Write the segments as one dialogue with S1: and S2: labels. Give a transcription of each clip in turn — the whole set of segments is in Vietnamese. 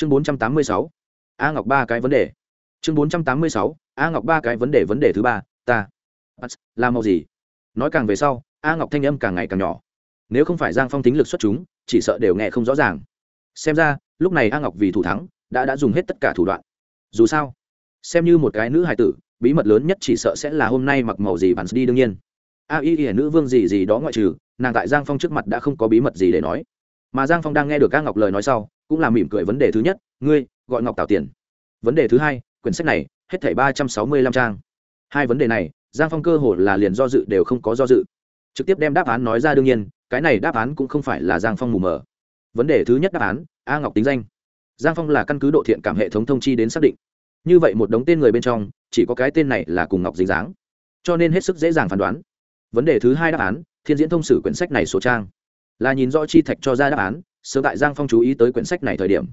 S1: chương bốn trăm tám mươi sáu. A ngọc ba cái vấn đề. Chương bốn trăm tám mươi sáu, a ngọc ba cái vấn đề vấn đề thứ ba, ta. Là màu gì? Nói càng về sau, a ngọc thanh âm càng ngày càng nhỏ. Nếu không phải giang phong tính lực xuất chúng, chỉ sợ đều nghe không rõ ràng. Xem ra, lúc này a ngọc vì thủ thắng, đã đã dùng hết tất cả thủ đoạn. Dù sao, xem như một cái nữ hài tử, bí mật lớn nhất chỉ sợ sẽ là hôm nay mặc màu gì Bắn đi đương nhiên. A y y nữ vương gì gì đó ngoại trừ, nàng tại giang phong trước mặt đã không có bí mật gì để nói. Mà giang phong đang nghe được a ngọc lời nói sau cũng là mỉm cười vấn đề thứ nhất, ngươi, gọi ngọc tạo tiền. Vấn đề thứ hai, quyển sách này, hết thảy ba trăm sáu mươi lăm trang. Hai vấn đề này, giang phong cơ hồ là liền do dự đều không có do dự. Trực tiếp đem đáp án nói ra đương nhiên, cái này đáp án cũng không phải là giang phong mù mờ. Vấn đề thứ nhất đáp án, a ngọc tính danh. Giang phong là căn cứ độ thiện cảm hệ thống thông chi đến xác định. Như vậy một đống tên người bên trong, chỉ có cái tên này là cùng ngọc dính dáng. Cho nên hết sức dễ dàng phán đoán. Vấn đề thứ hai đáp án, thiên diễn thông sử quyển sách này số trang. Là nhìn rõ chi thạch cho ra đáp án sớm tại giang phong chú ý tới quyển sách này thời điểm,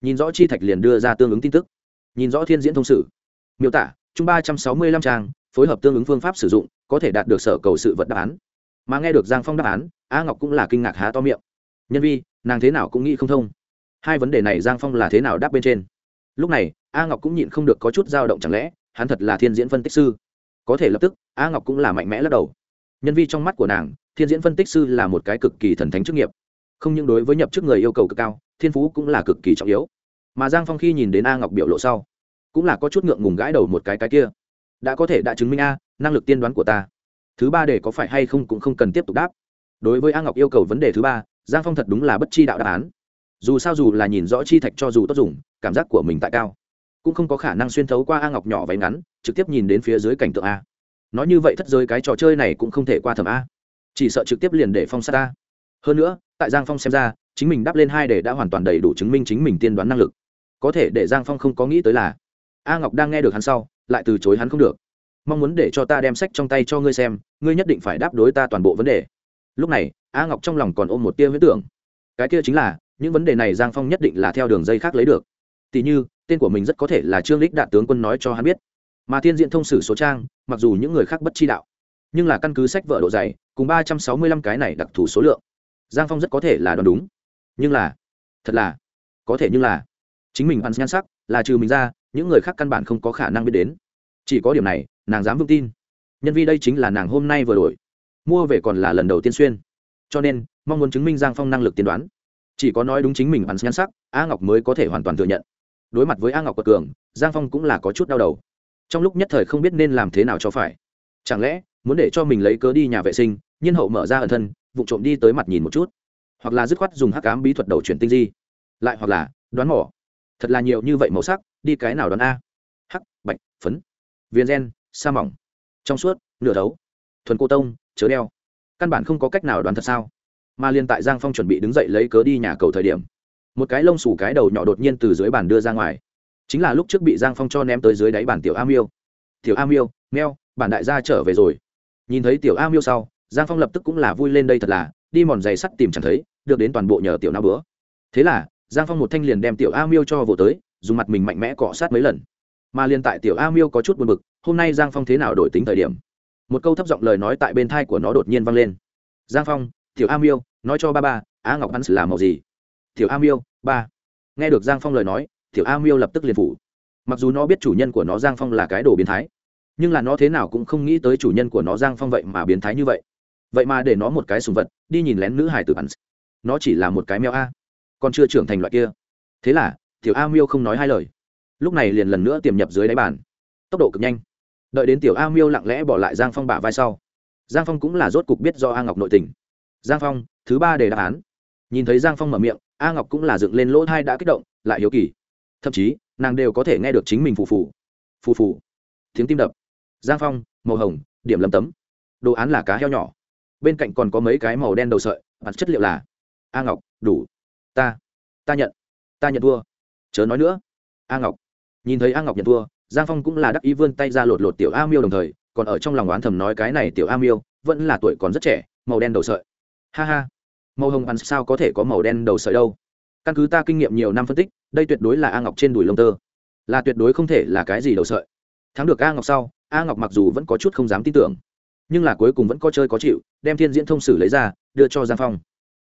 S1: nhìn rõ chi thạch liền đưa ra tương ứng tin tức. Nhìn rõ thiên diễn thông sử, miêu tả chung ba trăm sáu mươi lăm trang, phối hợp tương ứng phương pháp sử dụng, có thể đạt được sở cầu sự vật đáp án. Mà nghe được giang phong đáp án, a ngọc cũng là kinh ngạc há to miệng. Nhân vi, nàng thế nào cũng nghĩ không thông. Hai vấn đề này giang phong là thế nào đáp bên trên? Lúc này, a ngọc cũng nhịn không được có chút dao động chẳng lẽ, hắn thật là thiên diễn phân tích sư? Có thể lập tức, a ngọc cũng là mạnh mẽ lắc đầu. Nhân vi trong mắt của nàng, thiên diễn phân tích sư là một cái cực kỳ thần thánh chức nghiệp không những đối với nhập chức người yêu cầu cực cao, thiên phú cũng là cực kỳ trọng yếu. Mà giang phong khi nhìn đến a ngọc biểu lộ sau, cũng là có chút ngượng ngùng gãi đầu một cái cái kia. Đã có thể đã chứng minh a, năng lực tiên đoán của ta. Thứ ba để có phải hay không cũng không cần tiếp tục đáp. Đối với a ngọc yêu cầu vấn đề thứ ba, giang phong thật đúng là bất chi đạo đáp án. Dù sao dù là nhìn rõ chi thạch cho dù tốt dùng, cảm giác của mình tại cao, cũng không có khả năng xuyên thấu qua a ngọc nhỏ váy ngắn, trực tiếp nhìn đến phía dưới cảnh tượng a. Nói như vậy thất giới cái trò chơi này cũng không thể qua thầm a. Chỉ sợ trực tiếp liền để phong sát a. Hơn nữa tại giang phong xem ra, chính mình đáp lên hai để đã hoàn toàn đầy đủ chứng minh chính mình tiên đoán năng lực. Có thể để giang phong không có nghĩ tới là, a ngọc đang nghe được hắn sau, lại từ chối hắn không được. Mong muốn để cho ta đem sách trong tay cho ngươi xem, ngươi nhất định phải đáp đối ta toàn bộ vấn đề. Lúc này, a ngọc trong lòng còn ôm một tia huyết tưởng. Cái kia chính là, những vấn đề này giang phong nhất định là theo đường dây khác lấy được. Tỉ như, tên của mình rất có thể là trương lích đạn tướng quân nói cho hắn biết. Mà thiên diện thông sử số trang, mặc dù những người khác bất chi đạo, nhưng là căn cứ sách vợ độ dày, cùng ba trăm sáu mươi lăm cái này đặc thù số lượng giang phong rất có thể là đoán đúng. Nhưng là, thật là, có thể nhưng là, chính mình ăn nhan sắc, là trừ mình ra, những người khác căn bản không có khả năng biết đến. Chỉ có điểm này, nàng dám vững tin. Nhân vi đây chính là nàng hôm nay vừa đổi. Mua về còn là lần đầu tiên xuyên. Cho nên, mong muốn chứng minh giang phong năng lực tiên đoán. Chỉ có nói đúng chính mình ăn nhan sắc, a ngọc mới có thể hoàn toàn thừa nhận. Đối mặt với a ngọc quật cường, giang phong cũng là có chút đau đầu. Trong lúc nhất thời không biết nên làm thế nào cho phải. Chẳng lẽ, muốn để cho mình lấy cớ đi nhà vệ sinh nhiên hậu mở ra ẩn thân vụ trộm đi tới mặt nhìn một chút. Hoặc là dứt khoát dùng hắc cám bí thuật đầu chuyển tinh di. Lại hoặc là đoán mỏ thật là nhiều như vậy màu sắc đi cái nào đoán a? Hắc bạch phấn. Viên gen sa mỏng. Trong suốt nửa đấu, thuần cô tông chớ đeo. Căn bản không có cách nào đoán thật sao. Mà liên tại giang phong chuẩn bị đứng dậy lấy cớ đi nhà cầu thời điểm một cái lông xù cái đầu nhỏ đột nhiên từ dưới bàn đưa ra ngoài. Chính là lúc trước bị giang phong cho ném tới dưới đáy bàn tiểu a miêu. Tiểu a miêu meo bản đại gia trở về rồi. Nhìn thấy tiểu a miêu sau giang phong lập tức cũng là vui lên đây thật là, đi mòn giày sắt tìm chẳng thấy, được đến toàn bộ nhờ tiểu na bữa. Thế là, giang phong một thanh liền đem tiểu a miêu cho vỗ tới, dùng mặt mình mạnh mẽ cọ sát mấy lần. Mà liền tại tiểu a miêu có chút buồn bực, hôm nay giang phong thế nào đổi tính thời điểm? Một câu thấp giọng lời nói tại bên thai của nó đột nhiên vang lên. Giang phong, tiểu a miêu, nói cho ba ba a ngọc hắn xử làm màu gì? Tiểu a miêu, ba. Nghe được giang phong lời nói, tiểu a miêu lập tức liền phủ. Mặc dù nó biết chủ nhân của nó giang phong là cái đồ biến thái, nhưng là nó thế nào cũng không nghĩ tới chủ nhân của nó giang phong vậy mà biến thái như vậy vậy mà để nó một cái sùng vật, đi nhìn lén nữ hải tử bắn nó chỉ là một cái mèo a, còn chưa trưởng thành loại kia. Thế là, tiểu a miêu không nói hai lời. Lúc này liền lần nữa tiềm nhập dưới đáy bàn. Tốc độ cực nhanh. Đợi đến tiểu a miêu lặng lẽ bỏ lại giang phong bả vai sau, giang phong cũng là rốt cục biết do a ngọc nội tình. Giang phong, thứ ba đề đáp án. Nhìn thấy giang phong mở miệng, a ngọc cũng là dựng lên lỗ thai đã kích động, lại hiếu kỳ. Thậm chí, nàng đều có thể nghe được chính mình phù phù. Phù phù. Tiếng tim đập. Giang phong, màu hồng, điểm lầm tấm. Đồ án là cá heo nhỏ bên cạnh còn có mấy cái màu đen đầu sợi, bản chất liệu là, a ngọc, đủ. Ta ta nhận ta nhận thua. Chớ nói nữa. A ngọc, nhìn thấy a ngọc nhận thua, giang phong cũng là đắc ý vươn tay ra lột lột tiểu a miêu đồng thời, còn ở trong lòng oán thầm nói cái này tiểu a miêu, vẫn là tuổi còn rất trẻ, màu đen đầu sợi. Ha ha, màu hồng ăn sao có thể có màu đen đầu sợi đâu? Căn cứ ta kinh nghiệm nhiều năm phân tích, đây tuyệt đối là a ngọc trên đùi lông tơ. Là tuyệt đối không thể là cái gì đầu sợi. Thắng được a ngọc sau, a ngọc mặc dù vẫn có chút không dám tin tưởng nhưng là cuối cùng vẫn có chơi có chịu, đem thiên diễn thông sử lấy ra, đưa cho giang phong.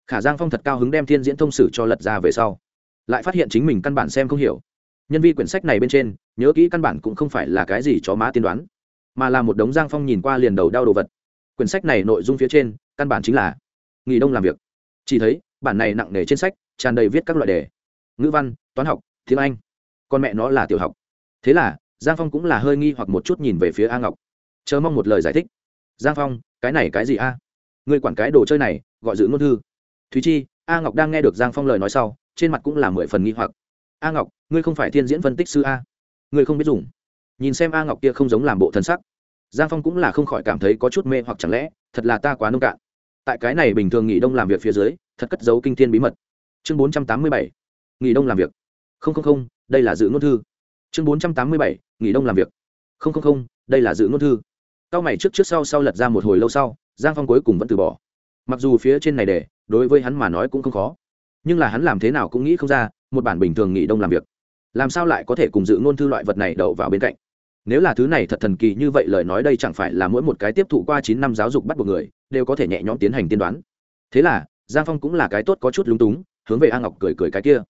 S1: Khả giang phong thật cao hứng đem thiên diễn thông sử cho lật ra về sau. Lại phát hiện chính mình căn bản xem không hiểu. Nhân vi quyển sách này bên trên, nhớ kỹ căn bản cũng không phải là cái gì chó má tiên đoán, mà là một đống giang phong nhìn qua liền đầu đau đồ vật. Quyển sách này nội dung phía trên, căn bản chính là nghỉ đông làm việc. Chỉ thấy, bản này nặng nề trên sách, tràn đầy viết các loại đề. Ngữ văn, toán học, tiếng anh. Con mẹ nó là tiểu học. Thế là, giang phong cũng là hơi nghi hoặc một chút nhìn về phía a ngọc. Chờ mong một lời giải thích giang phong, cái này cái gì a? Người quản cái đồ chơi này, gọi giữ ngôn thư. Thúy chi, a ngọc đang nghe được giang phong lời nói sau, trên mặt cũng là mười phần nghi hoặc. A ngọc, ngươi không phải thiên diễn phân tích sư a? Ngươi không biết dùng. Nhìn xem a ngọc kia không giống làm bộ thân sắc. Giang phong cũng là không khỏi cảm thấy có chút mê hoặc chẳng lẽ, thật là ta quá nông cạn. Tại cái này bình thường nghỉ đông làm việc phía dưới, thật cất giấu kinh thiên bí mật. Chương bốn trăm tám mươi bảy, nghỉ đông làm việc. Không không không, đây là dự ngôn thư. Chương bốn trăm tám mươi bảy, nghỉ đông làm việc. Không không không, đây là dự ngôn thư cao mày trước trước sau sau lật ra một hồi lâu sau, giang phong cuối cùng vẫn từ bỏ. Mặc dù phía trên này để, đối với hắn mà nói cũng không khó. Nhưng là hắn làm thế nào cũng nghĩ không ra, một bản bình thường nghỉ đông làm việc. Làm sao lại có thể cùng dự ngôn thư loại vật này đậu vào bên cạnh? Nếu là thứ này thật thần kỳ như vậy lời nói đây chẳng phải là mỗi một cái tiếp thụ qua chín năm giáo dục bắt buộc người, đều có thể nhẹ nhõm tiến hành tiên đoán. Thế là, giang phong cũng là cái tốt có chút lúng túng, hướng về a ngọc cười cười cái kia.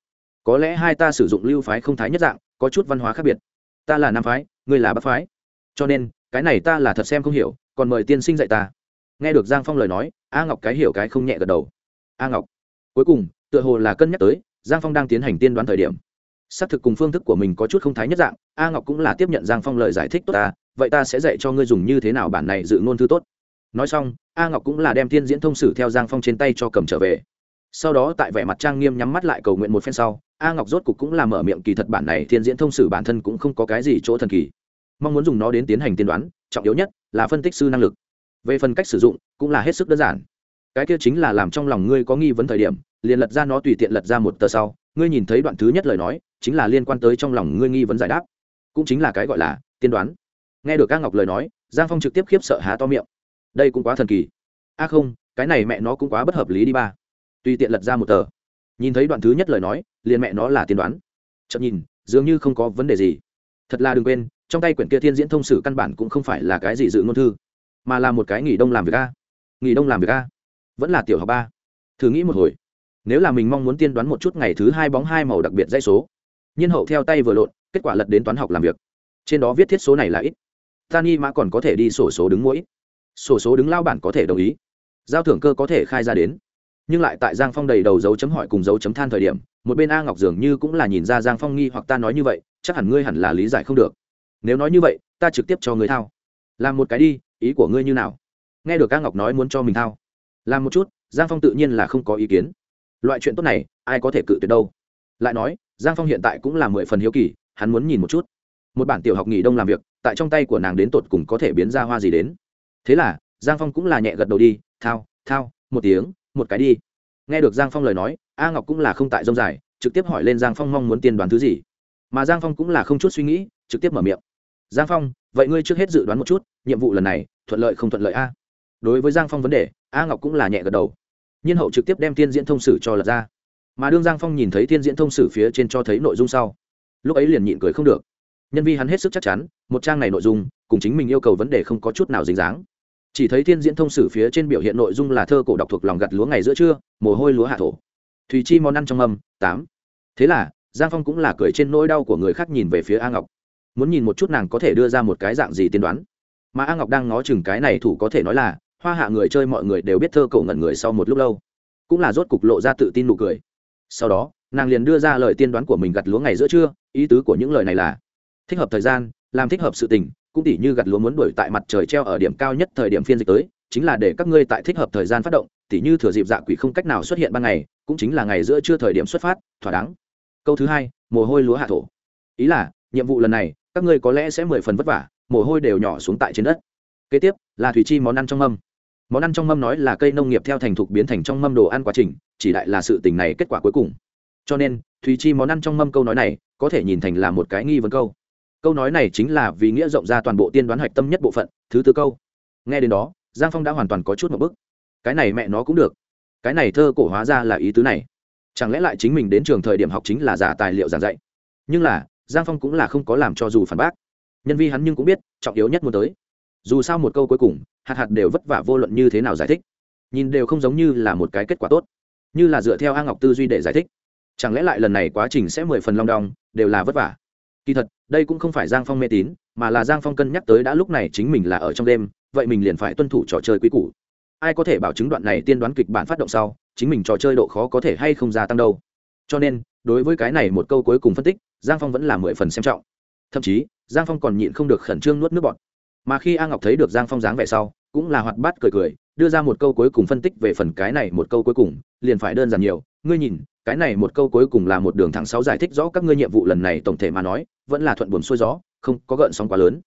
S1: Có lẽ hai ta sử dụng lưu phái không thái nhất dạng, có chút văn hóa khác biệt. Ta là nam phái, ngươi là bắc phái. Cho nên cái này ta là thật xem không hiểu, còn mời tiên sinh dạy ta. Nghe được giang phong lời nói, a ngọc cái hiểu cái không nhẹ gật đầu. A ngọc, cuối cùng, tựa hồ là cân nhắc tới, giang phong đang tiến hành tiên đoán thời điểm. Xác thực cùng phương thức của mình có chút không thái nhất dạng, a ngọc cũng là tiếp nhận giang phong lời giải thích tốt ta, vậy ta sẽ dạy cho ngươi dùng như thế nào bản này dự ngôn thư tốt. Nói xong, a ngọc cũng là đem thiên diễn thông sử theo giang phong trên tay cho cầm trở về. Sau đó tại vẻ mặt trang nghiêm nhắm mắt lại cầu nguyện một phen sau, a ngọc rốt cục cũng là mở miệng kỳ thật bản này thiên diễn thông sử bản thân cũng không có cái gì chỗ thần kỳ mong muốn dùng nó đến tiến hành tiên đoán, trọng yếu nhất là phân tích sư năng lực. Về phần cách sử dụng cũng là hết sức đơn giản. Cái kia chính là làm trong lòng ngươi có nghi vấn thời điểm, liền lật ra nó tùy tiện lật ra một tờ sau, ngươi nhìn thấy đoạn thứ nhất lời nói, chính là liên quan tới trong lòng ngươi nghi vấn giải đáp. Cũng chính là cái gọi là tiên đoán. Nghe được ca ngọc lời nói, giang phong trực tiếp khiếp sợ há to miệng. Đây cũng quá thần kỳ. A không, cái này mẹ nó cũng quá bất hợp lý đi ba. Tùy tiện lật ra một tờ. Nhìn thấy đoạn thứ nhất lời nói, liền mẹ nó là tiên đoán. Chậm nhìn, dường như không có vấn đề gì. Thật là đừng quên trong tay quyển kia thiên diễn thông sử căn bản cũng không phải là cái gì dự ngôn thư, mà là một cái nghỉ đông làm việc a. Nghỉ đông làm việc a. Vẫn là tiểu học ba. Thử nghĩ một hồi. Nếu là mình mong muốn tiên đoán một chút ngày thứ hai bóng hai màu đặc biệt dãy số, nhiên hậu theo tay vừa lộn, kết quả lật đến toán học làm việc. Trên đó viết thiết số này là ít. Tani mã còn có thể đi sổ số đứng mỗi sổ số đứng lao bản có thể đồng ý. Giao thưởng cơ có thể khai ra đến. Nhưng lại tại giang phong đầy đầu dấu chấm hỏi cùng dấu chấm than thời điểm, một bên a ngọc dường như cũng là nhìn ra giang phong nghi hoặc ta nói như vậy, chắc hẳn ngươi hẳn là lý giải không được nếu nói như vậy, ta trực tiếp cho người thao. Làm một cái đi, ý của ngươi như nào? Nghe được ca ngọc nói muốn cho mình thao. Làm một chút, giang phong tự nhiên là không có ý kiến. Loại chuyện tốt này, ai có thể cự tuyệt đâu. Lại nói, giang phong hiện tại cũng là mười phần hiếu kỳ, hắn muốn nhìn một chút. Một bản tiểu học nghỉ đông làm việc, tại trong tay của nàng đến tột cùng có thể biến ra hoa gì đến. Thế là, giang phong cũng là nhẹ gật đầu đi, thao thao, một tiếng, một cái đi. Nghe được giang phong lời nói, a ngọc cũng là không tại dông dài, trực tiếp hỏi lên giang phong mong muốn tiên đoán thứ gì. Mà giang phong cũng là không chút suy nghĩ, trực tiếp mở miệng giang phong, vậy ngươi trước hết dự đoán một chút, nhiệm vụ lần này, thuận lợi không thuận lợi a? Đối với giang phong vấn đề, a ngọc cũng là nhẹ gật đầu. Nhiên hậu trực tiếp đem tiên diễn thông sử cho lật ra. Mà đương giang phong nhìn thấy tiên diễn thông sử phía trên cho thấy nội dung sau, lúc ấy liền nhịn cười không được. Nhân vi hắn hết sức chắc chắn, một trang này nội dung, cùng chính mình yêu cầu vấn đề không có chút nào dính dáng. Chỉ thấy thiên diễn thông sử phía trên biểu hiện nội dung là thơ cổ đọc thuộc lòng gặt lúa ngày giữa trưa, mồ hôi lúa hạ thổ. Thùy chi món ăn trong âm tám. Thế là, giang phong cũng là cười trên nỗi đau của người khác nhìn về phía a ngọc muốn nhìn một chút nàng có thể đưa ra một cái dạng gì tiên đoán. Mà a ngọc đang ngó chừng cái này thủ có thể nói là, hoa hạ người chơi mọi người đều biết thơ cổ ngẩn người sau một lúc lâu. Cũng là rốt cục lộ ra tự tin nụ cười. Sau đó, nàng liền đưa ra lời tiên đoán của mình gặt lúa ngày giữa trưa, ý tứ của những lời này là, thích hợp thời gian, làm thích hợp sự tình, cũng tỉ như gặt lúa muốn đuổi tại mặt trời treo ở điểm cao nhất thời điểm phiên dịch tới, chính là để các ngươi tại thích hợp thời gian phát động, tỉ như thừa dịp dạ quỷ không cách nào xuất hiện ban ngày, cũng chính là ngày giữa trưa thời điểm xuất phát, thỏa đáng. Câu thứ hai, mồ hôi lúa hạ thổ. Ý là, nhiệm vụ lần này các ngươi có lẽ sẽ mười phần vất vả, mồ hôi đều nhỏ xuống tại trên đất. Kế tiếp, là thủy chi món ăn trong mâm. Món ăn trong mâm nói là cây nông nghiệp theo thành thục biến thành trong mâm đồ ăn quá trình, chỉ đại là sự tình này kết quả cuối cùng. Cho nên, thủy chi món ăn trong mâm câu nói này, có thể nhìn thành là một cái nghi vấn câu. Câu nói này chính là vì nghĩa rộng ra toàn bộ tiên đoán hạch tâm nhất bộ phận, thứ tư câu. Nghe đến đó, giang phong đã hoàn toàn có chút một bức cái này mẹ nó cũng được. Cái này thơ cổ hóa ra là ý tứ này. Chẳng lẽ lại chính mình đến trường thời điểm học chính là giả tài liệu giảng dạy? Nhưng là giang phong cũng là không có làm cho dù phản bác. Nhân vi hắn nhưng cũng biết, trọng yếu nhất muốn tới. Dù sao một câu cuối cùng, hạt hạt đều vất vả vô luận như thế nào giải thích. Nhìn đều không giống như là một cái kết quả tốt. Như là dựa theo a ngọc tư duy để giải thích. Chẳng lẽ lại lần này quá trình sẽ mười phần long đong, đều là vất vả? Kỳ thật, đây cũng không phải giang phong mê tín, mà là giang phong cân nhắc tới đã lúc này chính mình là ở trong đêm, vậy mình liền phải tuân thủ trò chơi quý cũ ai có thể bảo chứng đoạn này tiên đoán kịch bản phát động sau, chính mình trò chơi độ khó có thể hay không gia tăng đâu. Cho nên đối với cái này một câu cuối cùng phân tích, giang phong vẫn là mười phần xem trọng. Thậm chí, giang phong còn nhịn không được khẩn trương nuốt nước bọt. Mà khi a ngọc thấy được giang phong dáng vẻ sau, cũng là hoạt bát cười cười, đưa ra một câu cuối cùng phân tích về phần cái này một câu cuối cùng, liền phải đơn giản nhiều. Ngươi nhìn, cái này một câu cuối cùng là một đường thẳng sáu giải thích rõ các ngươi nhiệm vụ lần này tổng thể mà nói, vẫn là thuận buồn xuôi gió, không có gợn sóng quá lớn.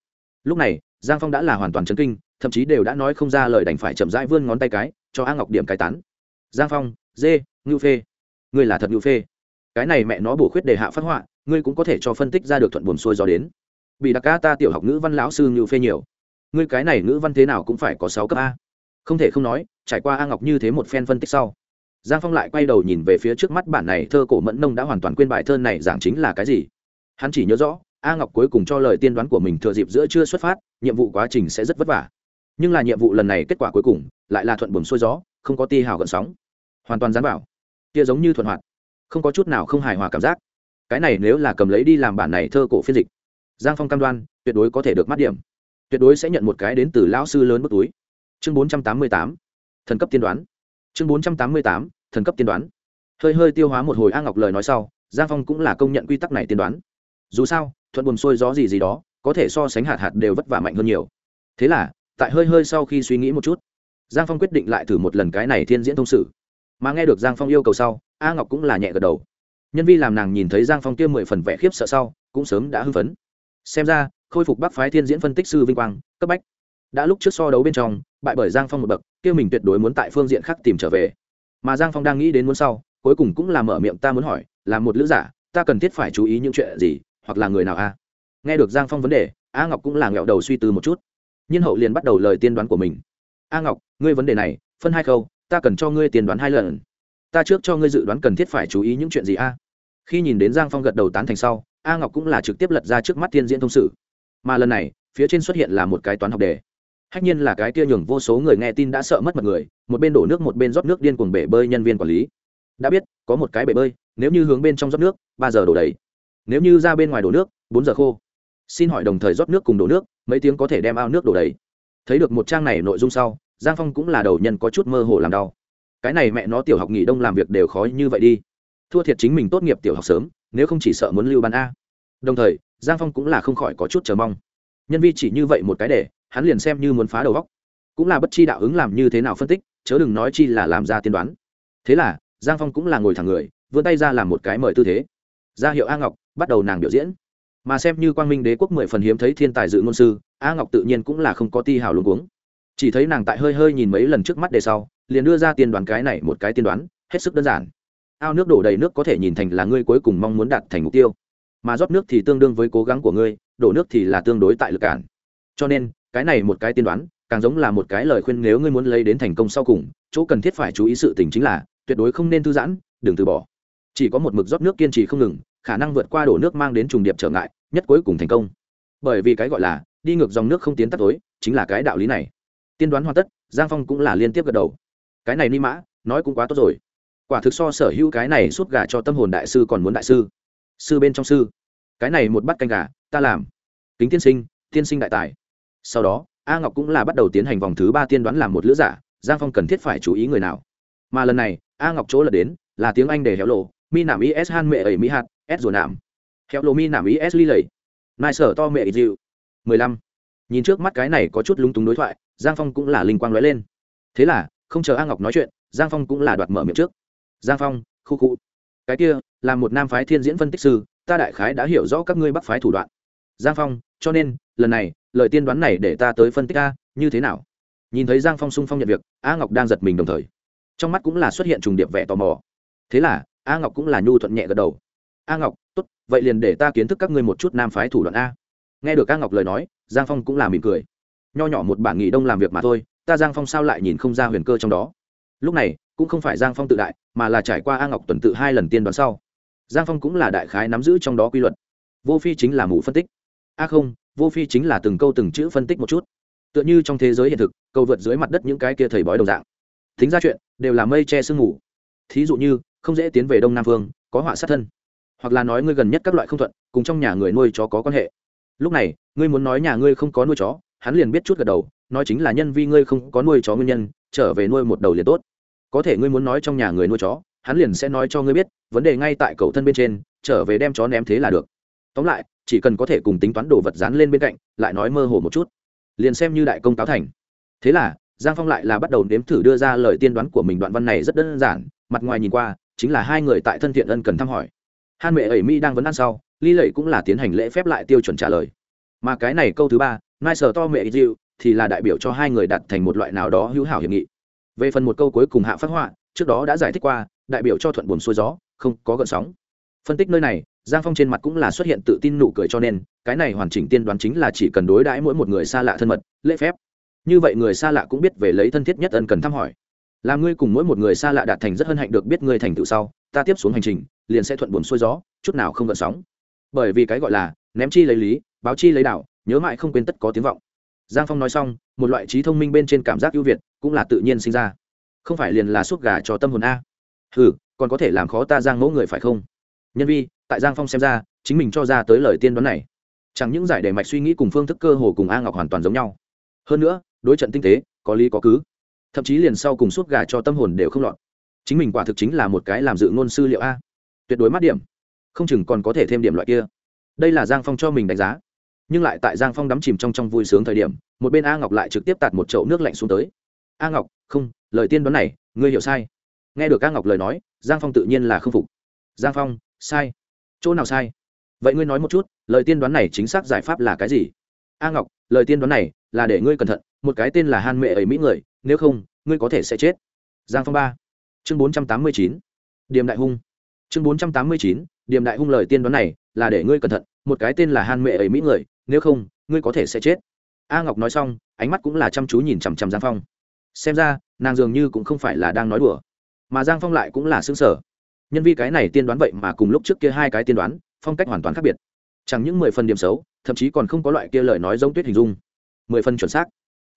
S1: Lúc này, giang phong đã là hoàn toàn chấn kinh, thậm chí đều đã nói không ra lời đành phải chậm rãi vươn ngón tay cái, cho a ngọc điểm cái tán. Giang phong, dê, ngưu phê. Ngươi là thật ngưu phê? Cái này mẹ nó bổ khuyết đề hạ phát họa, ngươi cũng có thể cho phân tích ra được thuận buồn xuôi gió đến. Bị đặc ca ta tiểu học ngữ văn lão sư ngưu phê nhiều. Ngươi cái này ngữ văn thế nào cũng phải có sáu cấp a. Không thể không nói, trải qua a ngọc như thế một phen phân tích sau, giang phong lại quay đầu nhìn về phía trước mắt bản này thơ cổ mẫn nông đã hoàn toàn quên bài thơ này giảng chính là cái gì. Hắn chỉ nhớ rõ, a ngọc cuối cùng cho lời tiên đoán của mình thừa dịp giữa chưa xuất phát, nhiệm vụ quá trình sẽ rất vất vả. Nhưng là nhiệm vụ lần này kết quả cuối cùng, lại là thuận buồm xuôi gió, không có ti hào gợn sóng. Hoàn toàn dán bảo. Tia giống như thuận hoạt không có chút nào không hài hòa cảm giác. Cái này nếu là cầm lấy đi làm bản này thơ cổ phiên dịch, giang phong cam đoan, tuyệt đối có thể được mắt điểm. Tuyệt đối sẽ nhận một cái đến từ lão sư lớn bức túi. Chương bốn trăm tám mươi tám, thần cấp tiên đoán. Chương bốn trăm tám mươi tám, thần cấp tiên đoán. Hơi hơi tiêu hóa một hồi a ngọc lời nói sau, giang phong cũng là công nhận quy tắc này tiên đoán. Dù sao, thuận buồn sôi gió gì gì đó, có thể so sánh hạt hạt đều vất vả mạnh hơn nhiều. Thế là, tại hơi hơi sau khi suy nghĩ một chút, giang phong quyết định lại thử một lần cái này thiên diễn thông sử mà nghe được giang phong yêu cầu sau, a ngọc cũng là nhẹ gật đầu. Nhân vi làm nàng nhìn thấy giang phong kia mười phần vẻ khiếp sợ sau, cũng sớm đã hưng phấn. Xem ra, khôi phục bác phái thiên diễn phân tích sư vinh quang, cấp bách. Đã lúc trước so đấu bên trong, bại bởi giang phong một bậc, kia mình tuyệt đối muốn tại phương diện khác tìm trở về. Mà giang phong đang nghĩ đến muốn sau, cuối cùng cũng là mở miệng ta muốn hỏi, là một lữ giả, ta cần thiết phải chú ý những chuyện gì, hoặc là người nào a? Nghe được giang phong vấn đề, a ngọc cũng là nghẹo đầu suy tư một chút. Nhiên hậu liền bắt đầu lời tiên đoán của mình. A ngọc, ngươi vấn đề này, phân hai khâu ta cần cho ngươi tiền đoán hai lần. Ta trước cho ngươi dự đoán cần thiết phải chú ý những chuyện gì a? Khi nhìn đến giang phong gật đầu tán thành sau, a ngọc cũng là trực tiếp lật ra trước mắt tiên diễn thông sự mà lần này, phía trên xuất hiện là một cái toán học đề. Hách nhiên là cái kia nhường vô số người nghe tin đã sợ mất mật người, một bên đổ nước một bên rót nước điên cuồng bể bơi nhân viên quản lý. Đã biết, có một cái bể bơi, nếu như hướng bên trong rót nước, ba giờ đổ đầy. Nếu như ra bên ngoài đổ nước, bốn giờ khô. Xin hỏi đồng thời rót nước cùng đổ nước, mấy tiếng có thể đem ao nước đổ đầy. Thấy được một trang này nội dung sau giang phong cũng là đầu nhân có chút mơ hồ làm đau. Cái này mẹ nó tiểu học nghỉ đông làm việc đều khó như vậy đi. Thua thiệt chính mình tốt nghiệp tiểu học sớm, nếu không chỉ sợ muốn lưu ban a. Đồng thời, giang phong cũng là không khỏi có chút chờ mong. Nhân vi chỉ như vậy một cái để, hắn liền xem như muốn phá đầu góc. Cũng là bất chi đạo ứng làm như thế nào phân tích, chớ đừng nói chi là làm ra tiên đoán. Thế là, giang phong cũng là ngồi thẳng người, vươn tay ra làm một cái mời tư thế. Ra hiệu a ngọc, bắt đầu nàng biểu diễn. Mà xem như quang minh đế quốc mười phần hiếm thấy thiên tài dự ngôn sư, a ngọc tự nhiên cũng là không có ti hào luôn cuống chỉ thấy nàng tại hơi hơi nhìn mấy lần trước mắt đề sau, liền đưa ra tiên đoán cái này một cái tiên đoán, hết sức đơn giản. Ao nước đổ đầy nước có thể nhìn thành là ngươi cuối cùng mong muốn đạt thành mục tiêu, mà rót nước thì tương đương với cố gắng của ngươi, đổ nước thì là tương đối tại lực cản. Cho nên, cái này một cái tiên đoán, càng giống là một cái lời khuyên nếu ngươi muốn lấy đến thành công sau cùng, chỗ cần thiết phải chú ý sự tình chính là, tuyệt đối không nên thư giãn, đừng từ bỏ. Chỉ có một mực rót nước kiên trì không ngừng, khả năng vượt qua đổ nước mang đến trùng điệp trở ngại, nhất cuối cùng thành công. Bởi vì cái gọi là, đi ngược dòng nước không tiến tắt tối, chính là cái đạo lý này tiên đoán hoàn tất, giang phong cũng là liên tiếp gật đầu. Cái này ni mã, nói cũng quá tốt rồi. Quả thực so sở hữu cái này suốt gà cho tâm hồn đại sư còn muốn đại sư. Sư bên trong sư. Cái này một bát canh gà, ta làm. Kính tiên sinh tiên sinh đại tài. Sau đó, a ngọc cũng là bắt đầu tiến hành vòng thứ ba tiên đoán làm một lữ giả, giang phong cần thiết phải chú ý người nào. Mà lần này, a ngọc chỗ là đến, là tiếng anh để héo lộ mi nảm is han mẹ ẩy mỹ hạt s rồi nảm héo lộ mi nảm is ly lầy nai sở to mẹ dịu. Mười lăm. Nhìn trước mắt cái này có chút lúng túng đối thoại giang phong cũng là linh quang lóe lên. Thế là, không chờ a ngọc nói chuyện, giang phong cũng là đoạt mở miệng trước. Giang phong, khu khu. Cái kia, là một nam phái thiên diễn phân tích sư, ta đại khái đã hiểu rõ các ngươi bắc phái thủ đoạn. Giang phong, cho nên, lần này, lời tiên đoán này để ta tới phân tích a, như thế nào? Nhìn thấy giang phong sung phong nhận việc, a ngọc đang giật mình đồng thời. Trong mắt cũng là xuất hiện trùng điệp vẻ tò mò. Thế là, a ngọc cũng là nhu thuận nhẹ gật đầu. A ngọc, tốt, vậy liền để ta kiến thức các ngươi một chút nam phái thủ đoạn a. Nghe được a ngọc lời nói, giang phong cũng là mỉm cười nho nhỏ một bản nghỉ đông làm việc mà thôi, ta giang phong sao lại nhìn không ra huyền cơ trong đó? Lúc này, cũng không phải giang phong tự đại, mà là trải qua a ngọc tuần tự hai lần tiên đoán sau. Giang phong cũng là đại khái nắm giữ trong đó quy luật. Vô phi chính là mù phân tích. A không, vô phi chính là từng câu từng chữ phân tích một chút. Tựa như trong thế giới hiện thực câu vượt dưới mặt đất những cái kia thầy bói đồng dạng. Thính ra chuyện, đều là mây che sương mù. Thí dụ như, không dễ tiến về đông nam phương, có họa sát thân. Hoặc là nói ngươi gần nhất các loại không thuận, cùng trong nhà người nuôi chó có quan hệ. Lúc này, ngươi muốn nói nhà ngươi không có nuôi chó hắn liền biết chút gật đầu, nói chính là nhân vi ngươi không có nuôi chó nguyên nhân, trở về nuôi một đầu liền tốt. Có thể ngươi muốn nói trong nhà người nuôi chó, hắn liền sẽ nói cho ngươi biết, vấn đề ngay tại cầu thân bên trên, trở về đem chó ném thế là được. Tóm lại, chỉ cần có thể cùng tính toán đồ vật dán lên bên cạnh, lại nói mơ hồ một chút. Liền xem như đại công cáo thành. Thế là, giang phong lại là bắt đầu nếm thử đưa ra lời tiên đoán của mình đoạn văn này rất đơn giản, mặt ngoài nhìn qua, chính là hai người tại thân thiện ân cần thăm hỏi. Han mẹ ẩy mi đang vấn ăn sau ly lệ cũng là tiến hành lễ phép lại tiêu chuẩn trả lời mà cái này câu thứ ba, nai sở to mẹ dịu thì là đại biểu cho hai người đặt thành một loại nào đó hữu hảo hiệp nghị. Về phần một câu cuối cùng hạ phát họa, trước đó đã giải thích qua, đại biểu cho thuận buồn xuôi gió, không có gợn sóng. Phân tích nơi này, giang phong trên mặt cũng là xuất hiện tự tin nụ cười cho nên, cái này hoàn chỉnh tiên đoán chính là chỉ cần đối đãi mỗi một người xa lạ thân mật, lễ phép. Như vậy người xa lạ cũng biết về lấy thân thiết nhất ân cần thăm hỏi. Làm ngươi cùng mỗi một người xa lạ đạt thành rất hân hạnh được biết ngươi thành tựu sau, ta tiếp xuống hành trình, liền sẽ thuận buồn xuôi gió, chút nào không gợn sóng. Bởi vì cái gọi là, ném chi lấy lý báo chi lấy đạo nhớ mãi không quên tất có tiếng vọng. Giang phong nói xong, một loại trí thông minh bên trên cảm giác ưu việt cũng là tự nhiên sinh ra. Không phải liền là suốt gà cho tâm hồn a. Ừ còn có thể làm khó ta giang mẫu người phải không? Nhân vi, tại giang phong xem ra, chính mình cho ra tới lời tiên đoán này. Chẳng những giải đề mạch suy nghĩ cùng phương thức cơ hồ cùng a ngọc hoàn toàn giống nhau. Hơn nữa, đối trận tinh tế, có lý có cứ. Thậm chí liền sau cùng suốt gà cho tâm hồn đều không lọt. Chính mình quả thực chính là một cái làm dự ngôn sư liệu a. Tuyệt đối mát điểm. Không chừng còn có thể thêm điểm loại kia. Đây là giang phong cho mình đánh giá nhưng lại tại giang phong đắm chìm trong trong vui sướng thời điểm, một bên a ngọc lại trực tiếp tạt một chậu nước lạnh xuống tới. A ngọc, không, lời tiên đoán này, ngươi hiểu sai. Nghe được a ngọc lời nói, giang phong tự nhiên là không phục. Giang phong, sai. Chỗ nào sai? Vậy ngươi nói một chút, lời tiên đoán này chính xác giải pháp là cái gì? A ngọc, lời tiên đoán này là để ngươi cẩn thận, một cái tên là han mẹ ấy mỹ người, nếu không, ngươi có thể sẽ chết. Giang phong ba. Chương bốn trăm tám mươi chín. Điểm đại hung. Chương bốn trăm tám mươi chín điểm đại hung lời tiên đoán này là để ngươi cẩn thận, một cái tên là han mẹ ấy mỹ người nếu không, ngươi có thể sẽ chết. A ngọc nói xong, ánh mắt cũng là chăm chú nhìn chằm chằm giang phong. Xem ra, nàng dường như cũng không phải là đang nói đùa, mà giang phong lại cũng là xứng sở nhân vi cái này tiên đoán vậy mà cùng lúc trước kia hai cái tiên đoán, phong cách hoàn toàn khác biệt. Chẳng những mười phần điểm xấu, thậm chí còn không có loại kia lời nói giống tuyết hình dung. Mười phần chuẩn xác.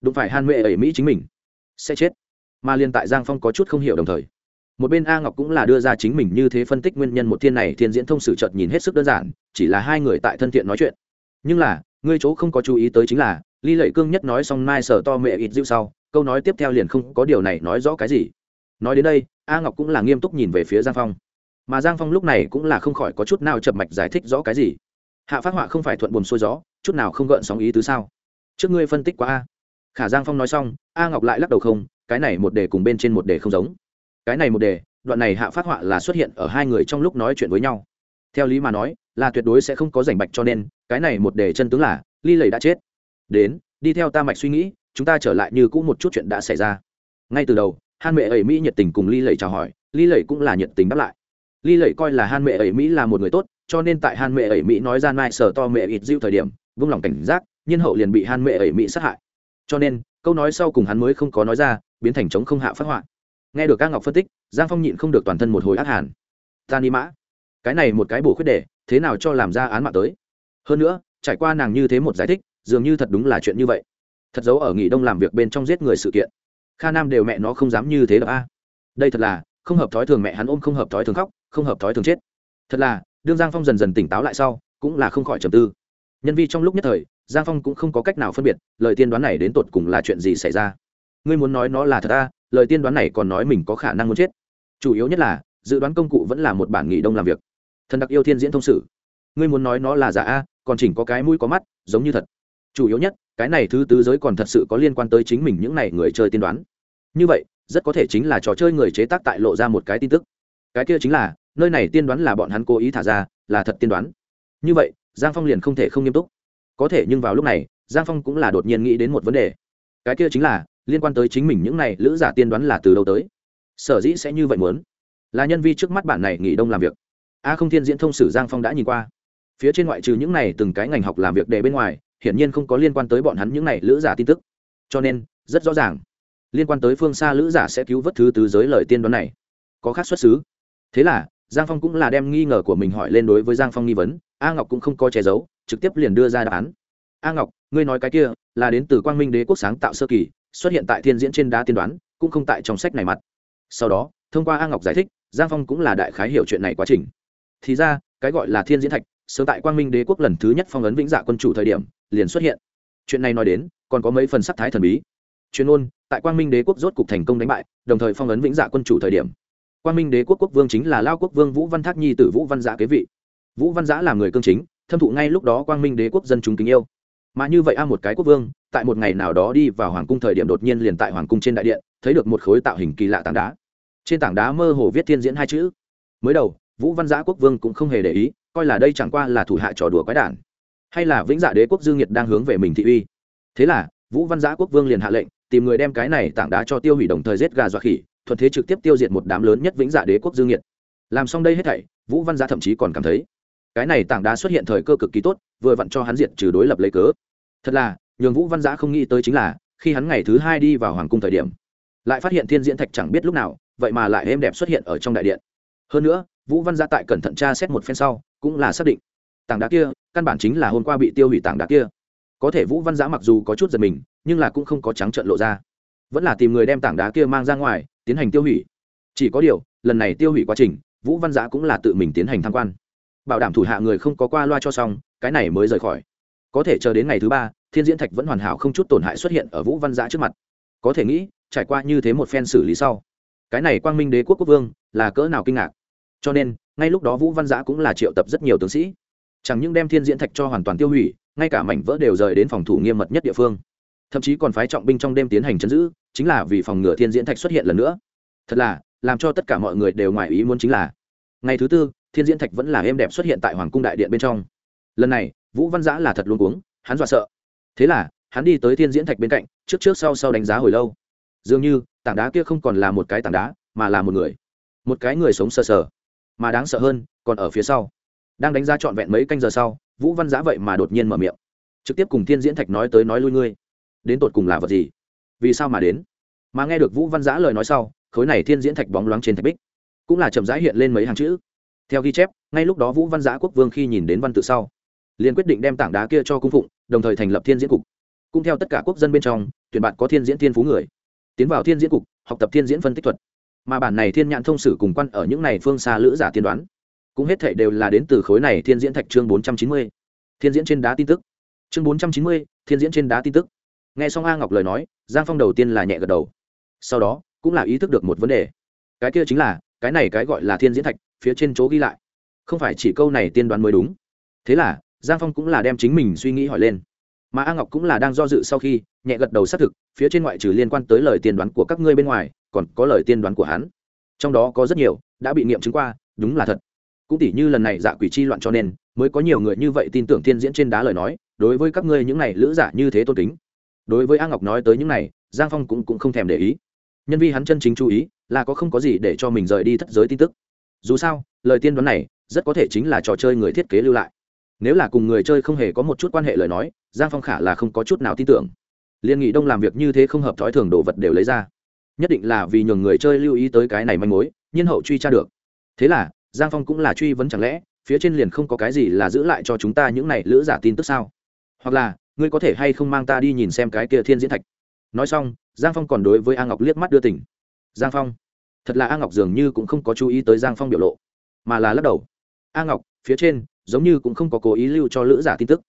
S1: Đụng phải han mệ ẩy mỹ chính mình, sẽ chết. Mà liên tại giang phong có chút không hiểu đồng thời, một bên a ngọc cũng là đưa ra chính mình như thế phân tích nguyên nhân một thiên này thiên diễn thông sử chợt nhìn hết sức đơn giản, chỉ là hai người tại thân thiện nói chuyện nhưng là, ngươi chỗ không có chú ý tới chính là ly lệ cương nhất nói xong mai sở to mẹ ít dịu sau, câu nói tiếp theo liền không có điều này nói rõ cái gì. Nói đến đây, a ngọc cũng là nghiêm túc nhìn về phía giang phong. Mà giang phong lúc này cũng là không khỏi có chút nào chập mạch giải thích rõ cái gì. Hạ phát họa không phải thuận buồn xuôi gió, chút nào không gợn sóng ý tứ sao? Trước ngươi phân tích quá a. Khả giang phong nói xong, a ngọc lại lắc đầu không, cái này một đề cùng bên trên một đề không giống. Cái này một đề, đoạn này hạ phát họa là xuất hiện ở hai người trong lúc nói chuyện với nhau theo lý mà nói, là tuyệt đối sẽ không có rảnh bạch cho nên, cái này một đề chân tướng là, ly lầy đã chết. Đến, đi theo ta mạch suy nghĩ, chúng ta trở lại như cũ một chút chuyện đã xảy ra. Ngay từ đầu, han mẹ ấy mỹ nhiệt tình cùng ly lầy chào hỏi, ly lầy cũng là nhiệt tình đáp lại. Ly lầy coi là han mẹ ấy mỹ là một người tốt, cho nên tại han mẹ ấy mỹ nói ra mai sở to mẹ ít dịu thời điểm, vung lòng cảnh giác nhiên hậu liền bị han mẹ ấy mỹ sát hại. Cho nên, câu nói sau cùng hắn mới không có nói ra, biến thành chống không hạ phát họa. Nghe được các ngọc phân tích, giang phong nhịn không được toàn thân một hồi ác hàn. Ta ni mã cái này một cái bổ khuyết đề, thế nào cho làm ra án mạng tới? Hơn nữa, trải qua nàng như thế một giải thích, dường như thật đúng là chuyện như vậy. Thật giấu ở nghỉ đông làm việc bên trong giết người sự kiện. Kha nam đều mẹ nó không dám như thế đâu a. Đây thật là, không hợp thói thường mẹ hắn ôm không hợp thói thường khóc, không hợp thói thường chết. Thật là, đương giang phong dần dần tỉnh táo lại sau, cũng là không khỏi trầm tư. Nhân vi trong lúc nhất thời, giang phong cũng không có cách nào phân biệt, lời tiên đoán này đến tột cùng là chuyện gì xảy ra. Ngươi muốn nói nó là thật a, lời tiên đoán này còn nói mình có khả năng muốn chết. Chủ yếu nhất là, dự đoán công cụ vẫn là một bản nghỉ đông làm việc thần đặc yêu thiên diễn thông sử. Ngươi muốn nói nó là giả a, còn chỉnh có cái mũi có mắt, giống như thật. Chủ yếu nhất, cái này thứ tứ giới còn thật sự có liên quan tới chính mình những này người chơi tiên đoán. Như vậy, rất có thể chính là trò chơi người chế tác tại lộ ra một cái tin tức. Cái kia chính là, nơi này tiên đoán là bọn hắn cố ý thả ra, là thật tiên đoán. Như vậy, giang phong liền không thể không nghiêm túc. Có thể nhưng vào lúc này, giang phong cũng là đột nhiên nghĩ đến một vấn đề. Cái kia chính là, liên quan tới chính mình những này lữ giả tiên đoán là từ đâu tới? Sở dĩ sẽ như vậy muốn? Là nhân vi trước mắt bản này nghỉ đông làm việc a không thiên diễn thông sử giang phong đã nhìn qua. Phía trên ngoại trừ những này từng cái ngành học làm việc để bên ngoài, hiển nhiên không có liên quan tới bọn hắn những này lữ giả tin tức. Cho nên, rất rõ ràng, liên quan tới phương xa lữ giả sẽ cứu vớt thứ tứ giới lời tiên đoán này. Có khác xuất xứ. Thế là, giang phong cũng là đem nghi ngờ của mình hỏi lên đối với giang phong nghi vấn, a ngọc cũng không có che giấu, trực tiếp liền đưa ra đáp án. A ngọc, ngươi nói cái kia, là đến từ quang minh đế quốc sáng tạo sơ kỳ, xuất hiện tại thiên diễn trên đá tiên đoán, cũng không tại trong sách này mặt. Sau đó, thông qua a ngọc giải thích, giang phong cũng là đại khái hiểu chuyện này quá trình thì ra, cái gọi là thiên diễn thạch, sớm tại quang minh đế quốc lần thứ nhất phong ấn vĩnh dạ quân chủ thời điểm, liền xuất hiện. Chuyện này nói đến, còn có mấy phần sắc thái thần bí. Chuyên ôn tại quang minh đế quốc rốt cục thành công đánh bại, đồng thời phong ấn vĩnh dạ quân chủ thời điểm. Quang minh đế quốc quốc vương chính là lao quốc vương vũ văn thác nhi t vũ văn giã kế vị. Vũ văn giã là người cương chính, thâm thụ ngay lúc đó quang minh đế quốc dân chúng kính yêu. Mà như vậy a một cái quốc vương, tại một ngày nào đó đi vào hoàng cung thời điểm đột nhiên liền tại hoàng cung trên đại điện, thấy được một khối tạo hình kỳ lạ tảng đá. Trên tảng đá mơ hồ viết thiên diễn hai chữ. Mới đầu vũ văn giã quốc vương cũng không hề để ý, coi là đây chẳng qua là thủ hạ trò đùa quái đản, hay là vĩnh dạ đế quốc dương nhiệt đang hướng về mình thị uy. Thế là, vũ văn giã quốc vương liền hạ lệnh, tìm người đem cái này tảng đá cho tiêu hủy đồng thời giết gà dọa khỉ, thuận thế trực tiếp tiêu diệt một đám lớn nhất vĩnh dạ đế quốc dương nhiệt. Làm xong đây hết thảy, vũ văn giã thậm chí còn cảm thấy, cái này tảng đá xuất hiện thời cơ cực kỳ tốt, vừa vặn cho hắn diệt trừ đối lập lấy cớ. Thật là, nhường vũ văn giã không nghĩ tới chính là, khi hắn ngày thứ hai đi vào hoàng cung thời điểm, lại phát hiện thiên diễn thạch chẳng biết lúc nào, vậy mà lại êm đẹp xuất hiện ở trong đại điện. Hơn nữa vũ văn gia tại cẩn thận tra xét một phen sau, cũng là xác định, tảng đá kia, căn bản chính là hôm qua bị tiêu hủy tảng đá kia. Có thể vũ văn giã mặc dù có chút giật mình, nhưng là cũng không có trắng trợn lộ ra. Vẫn là tìm người đem tảng đá kia mang ra ngoài, tiến hành tiêu hủy. Chỉ có điều, lần này tiêu hủy quá trình, vũ văn giã cũng là tự mình tiến hành tham quan. Bảo đảm thủ hạ người không có qua loa cho xong, cái này mới rời khỏi. Có thể chờ đến ngày thứ ba, thiên diễn thạch vẫn hoàn hảo không chút tổn hại xuất hiện ở vũ văn giã trước mặt. Có thể nghĩ, trải qua như thế một phen xử lý sau, cái này quang minh đế quốc quốc vương là cỡ nào kinh ngạc cho nên, ngay lúc đó vũ văn giã cũng là triệu tập rất nhiều tướng sĩ. Chẳng những đem thiên diễn thạch cho hoàn toàn tiêu hủy, ngay cả mảnh vỡ đều rời đến phòng thủ nghiêm mật nhất địa phương. Thậm chí còn phái trọng binh trong đêm tiến hành chấn giữ, chính là vì phòng ngừa thiên diễn thạch xuất hiện lần nữa. Thật là, làm cho tất cả mọi người đều ngoài ý muốn chính là, ngày thứ tư, thiên diễn thạch vẫn là êm đẹp xuất hiện tại hoàng cung đại điện bên trong. Lần này, vũ văn giã là thật luôn cuống, hắn dọa sợ. Thế là, hắn đi tới thiên diễn thạch bên cạnh, trước trước sau sau đánh giá hồi lâu. Dường như, tảng đá kia không còn là một cái tảng đá, mà là một người. Một cái người sống sờ sờ mà đáng sợ hơn, còn ở phía sau. Đang đánh giá trọn vẹn mấy canh giờ sau, vũ văn giã vậy mà đột nhiên mở miệng. Trực tiếp cùng thiên diễn thạch nói tới nói lui ngươi. Đến tột cùng là vật gì? Vì sao mà đến? Mà nghe được vũ văn giã lời nói sau, khối này thiên diễn thạch bóng loáng trên thạch bích, cũng là chậm rãi hiện lên mấy hàng chữ. Theo ghi chép, ngay lúc đó vũ văn giã quốc vương khi nhìn đến văn tự sau, liền quyết định đem tảng đá kia cho cung phụng, đồng thời thành lập thiên diễn cục. Cũng theo tất cả quốc dân bên trong, tuyển bạn có thiên diễn thiên phú người. Tiến vào thiên diễn cục, học tập thiên diễn phân tích thuật mà bản này thiên nhãn thông sử cùng quan ở những này phương xa lữ giả tiên đoán, cũng hết thảy đều là đến từ khối này thiên diễn thạch chương bốn trăm chín mươi. Thiên diễn trên đá tin tức. Chương bốn trăm chín mươi, thiên diễn trên đá tin tức. Nghe xong a ngọc lời nói, giang phong đầu tiên là nhẹ gật đầu. Sau đó, cũng là ý thức được một vấn đề. Cái kia chính là, cái này cái gọi là thiên diễn thạch, phía trên chỗ ghi lại. Không phải chỉ câu này tiên đoán mới đúng. Thế là, giang phong cũng là đem chính mình suy nghĩ hỏi lên. Mà a ngọc cũng là đang do dự sau khi, nhẹ gật đầu xác thực, phía trên ngoại trừ liên quan tới lời tiên đoán của các ngươi bên ngoài còn có lời tiên đoán của hắn. Trong đó có rất nhiều đã bị nghiệm chứng qua đúng là thật. Cũng tỉ như lần này dạ quỷ chi loạn cho nên mới có nhiều người như vậy tin tưởng thiên diễn trên đá lời nói đối với các ngươi những này lữ giả như thế tôn kính. Đối với a ngọc nói tới những này giang phong cũng, cũng không thèm để ý. Nhân vi hắn chân chính chú ý là có không có gì để cho mình rời đi thất giới tin tức. Dù sao lời tiên đoán này rất có thể chính là trò chơi người thiết kế lưu lại. Nếu là cùng người chơi không hề có một chút quan hệ lời nói giang phong khả là không có chút nào tin tưởng. Liên nghị đông làm việc như thế không hợp thói thường đồ vật đều lấy ra nhất định là vì nhường người chơi lưu ý tới cái này manh mối, nhiên hậu truy tra được. Thế là, giang phong cũng là truy vấn chẳng lẽ, phía trên liền không có cái gì là giữ lại cho chúng ta những này lữ giả tin tức sao? Hoặc là, ngươi có thể hay không mang ta đi nhìn xem cái kia thiên diễn thạch? Nói xong, giang phong còn đối với a ngọc liếc mắt đưa tỉnh giang phong, thật là a ngọc dường như cũng không có chú ý tới giang phong biểu lộ, mà là lắc đầu. A ngọc, phía trên, giống như cũng không có cố ý lưu cho lữ giả tin tức.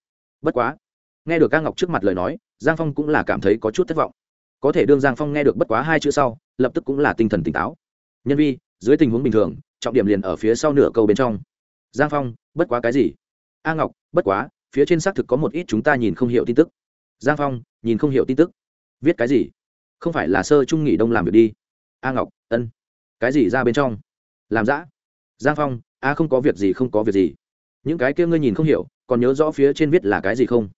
S1: Bất quá, nghe được a ngọc trước mặt lời nói, giang phong cũng là cảm thấy có chút thất vọng có thể đương giang phong nghe được bất quá hai chữ sau, lập tức cũng là tinh thần tỉnh táo. Nhân vi, dưới tình huống bình thường, trọng điểm liền ở phía sau nửa câu bên trong. Giang phong, bất quá cái gì? A ngọc, bất quá, phía trên xác thực có một ít chúng ta nhìn không hiểu tin tức. Giang phong, nhìn không hiểu tin tức. Viết cái gì? Không phải là sơ trung nghỉ đông làm việc đi. A ngọc, ân. Cái gì ra bên trong? Làm giã giang phong, a không có việc gì, không có việc gì. Những cái kia ngươi nhìn không hiểu, còn nhớ rõ phía trên viết là cái gì không?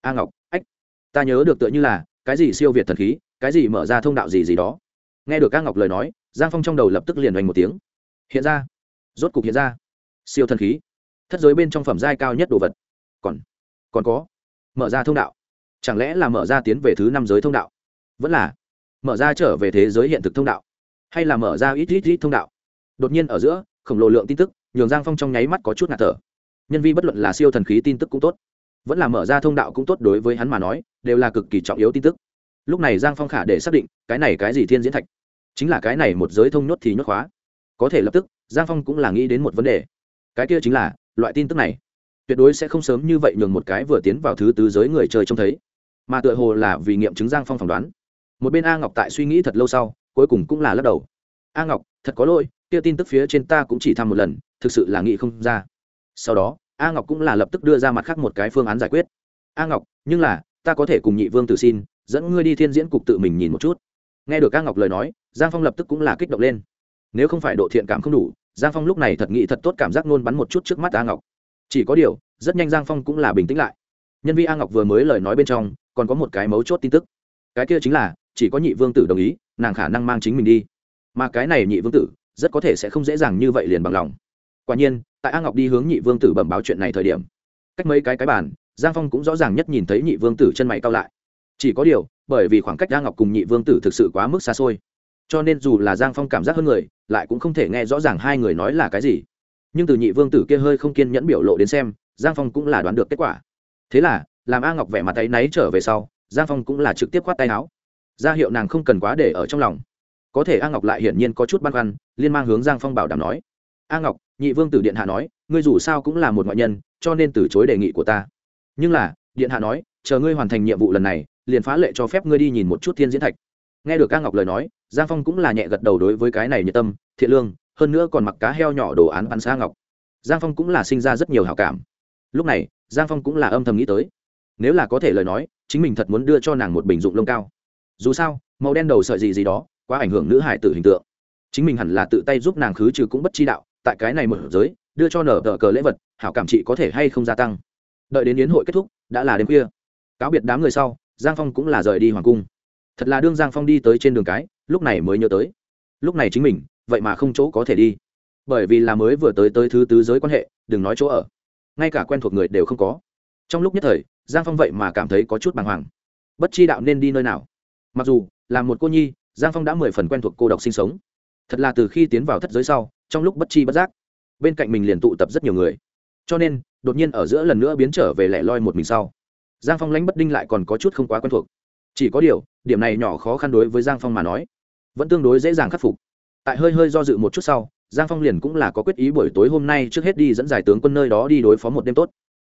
S1: A ngọc, ách. Ta nhớ được tựa như là, cái gì siêu việt thần khí cái gì mở ra thông đạo gì gì đó. Nghe được các ngọc lời nói, giang phong trong đầu lập tức liền hoành một tiếng. Hiện ra. Rốt cục hiện ra. Siêu thần khí. Thất giới bên trong phẩm giai cao nhất đồ vật. Còn còn có. Mở ra thông đạo. Chẳng lẽ là mở ra tiến về thứ năm giới thông đạo? Vẫn là mở ra trở về thế giới hiện thực thông đạo? Hay là mở ra ít ít ít thông đạo? Đột nhiên ở giữa, khổng lồ lượng tin tức, nhường giang phong trong nháy mắt có chút ngạt thở. Nhân vi bất luận là siêu thần khí tin tức cũng tốt, vẫn là mở ra thông đạo cũng tốt đối với hắn mà nói, đều là cực kỳ trọng yếu tin tức lúc này giang phong khả để xác định, cái này cái gì thiên diễn thạch? Chính là cái này một giới thông nhốt thì nhốt khóa. Có thể lập tức, giang phong cũng là nghĩ đến một vấn đề. Cái kia chính là, loại tin tức này, tuyệt đối sẽ không sớm như vậy nhường một cái vừa tiến vào thứ tứ giới người chơi trông thấy. Mà tựa hồ là vì nghiệm chứng giang phong phỏng đoán. Một bên a ngọc tại suy nghĩ thật lâu sau, cuối cùng cũng là lắc đầu. A ngọc, thật có lỗi, kia tin tức phía trên ta cũng chỉ thăm một lần, thực sự là nghĩ không ra. Sau đó, a ngọc cũng là lập tức đưa ra mặt khác một cái phương án giải quyết. A ngọc, nhưng là ta có thể cùng nhị vương tử xin, dẫn ngươi đi thiên diễn cục tự mình nhìn một chút. Nghe được ca ngọc lời nói, giang phong lập tức cũng là kích động lên. Nếu không phải độ thiện cảm không đủ, giang phong lúc này thật nghĩ thật tốt cảm giác nôn bắn một chút trước mắt a ngọc. Chỉ có điều, rất nhanh giang phong cũng là bình tĩnh lại. Nhân vi a ngọc vừa mới lời nói bên trong, còn có một cái mấu chốt tin tức. Cái kia chính là, chỉ có nhị vương tử đồng ý, nàng khả năng mang chính mình đi. Mà cái này nhị vương tử, rất có thể sẽ không dễ dàng như vậy liền bằng lòng. Quả nhiên, tại a ngọc đi hướng nhị vương tử bẩm báo chuyện này thời điểm, cách mấy cái cái bản giang phong cũng rõ ràng nhất nhìn thấy nhị vương tử chân mày cao lại. Chỉ có điều, bởi vì khoảng cách a ngọc cùng nhị vương tử thực sự quá mức xa xôi. Cho nên dù là giang phong cảm giác hơn người, lại cũng không thể nghe rõ ràng hai người nói là cái gì. Nhưng từ nhị vương tử kia hơi không kiên nhẫn biểu lộ đến xem, giang phong cũng là đoán được kết quả. Thế là, làm a ngọc vẻ mặt tay náy trở về sau, giang phong cũng là trực tiếp khoát tay áo. Ra hiệu nàng không cần quá để ở trong lòng. Có thể a ngọc lại hiển nhiên có chút băn khoăn, liên mang hướng giang phong bảo đảm nói. A ngọc, nhị vương tử điện hạ nói, ngươi dù sao cũng là một ngoại nhân, cho nên từ chối đề nghị của ta nhưng là, điện hạ nói, chờ ngươi hoàn thành nhiệm vụ lần này, liền phá lệ cho phép ngươi đi nhìn một chút thiên diễn thạch. Nghe được ca ngọc lời nói, giang phong cũng là nhẹ gật đầu đối với cái này nhiệt tâm, thiện lương, hơn nữa còn mặc cá heo nhỏ đồ án bắn xa ngọc. Giang phong cũng là sinh ra rất nhiều hảo cảm. Lúc này, giang phong cũng là âm thầm nghĩ tới. Nếu là có thể lời nói, chính mình thật muốn đưa cho nàng một bình dụng lông cao. Dù sao, màu đen đầu sợi gì gì đó, quá ảnh hưởng nữ hải tử hình tượng. Chính mình hẳn là tự tay giúp nàng khứ trừ cũng bất chi đạo, tại cái này mở giới, đưa cho nở tờ cờ lễ vật, hảo cảm chị có thể hay không gia tăng đợi đến yến hội kết thúc, đã là đêm khuya. Cáo biệt đám người sau, giang phong cũng là rời đi hoàng cung. Thật là đương giang phong đi tới trên đường cái, lúc này mới nhớ tới. Lúc này chính mình, vậy mà không chỗ có thể đi. Bởi vì là mới vừa tới tới thứ tứ giới quan hệ, đừng nói chỗ ở. Ngay cả quen thuộc người đều không có. Trong lúc nhất thời, giang phong vậy mà cảm thấy có chút bàng hoàng. Bất chi đạo nên đi nơi nào. Mặc dù, là một cô nhi, giang phong đã mười phần quen thuộc cô độc sinh sống. Thật là từ khi tiến vào thất giới sau, trong lúc bất chi bất giác, bên cạnh mình liền tụ tập rất nhiều người. Cho nên đột nhiên ở giữa lần nữa biến trở về lẻ loi một mình sau. Giang phong lãnh bất đinh lại còn có chút không quá quen thuộc. Chỉ có điều, điểm này nhỏ khó khăn đối với giang phong mà nói, vẫn tương đối dễ dàng khắc phục. Tại hơi hơi do dự một chút sau, giang phong liền cũng là có quyết ý buổi tối hôm nay trước hết đi dẫn giải tướng quân nơi đó đi đối phó một đêm tốt.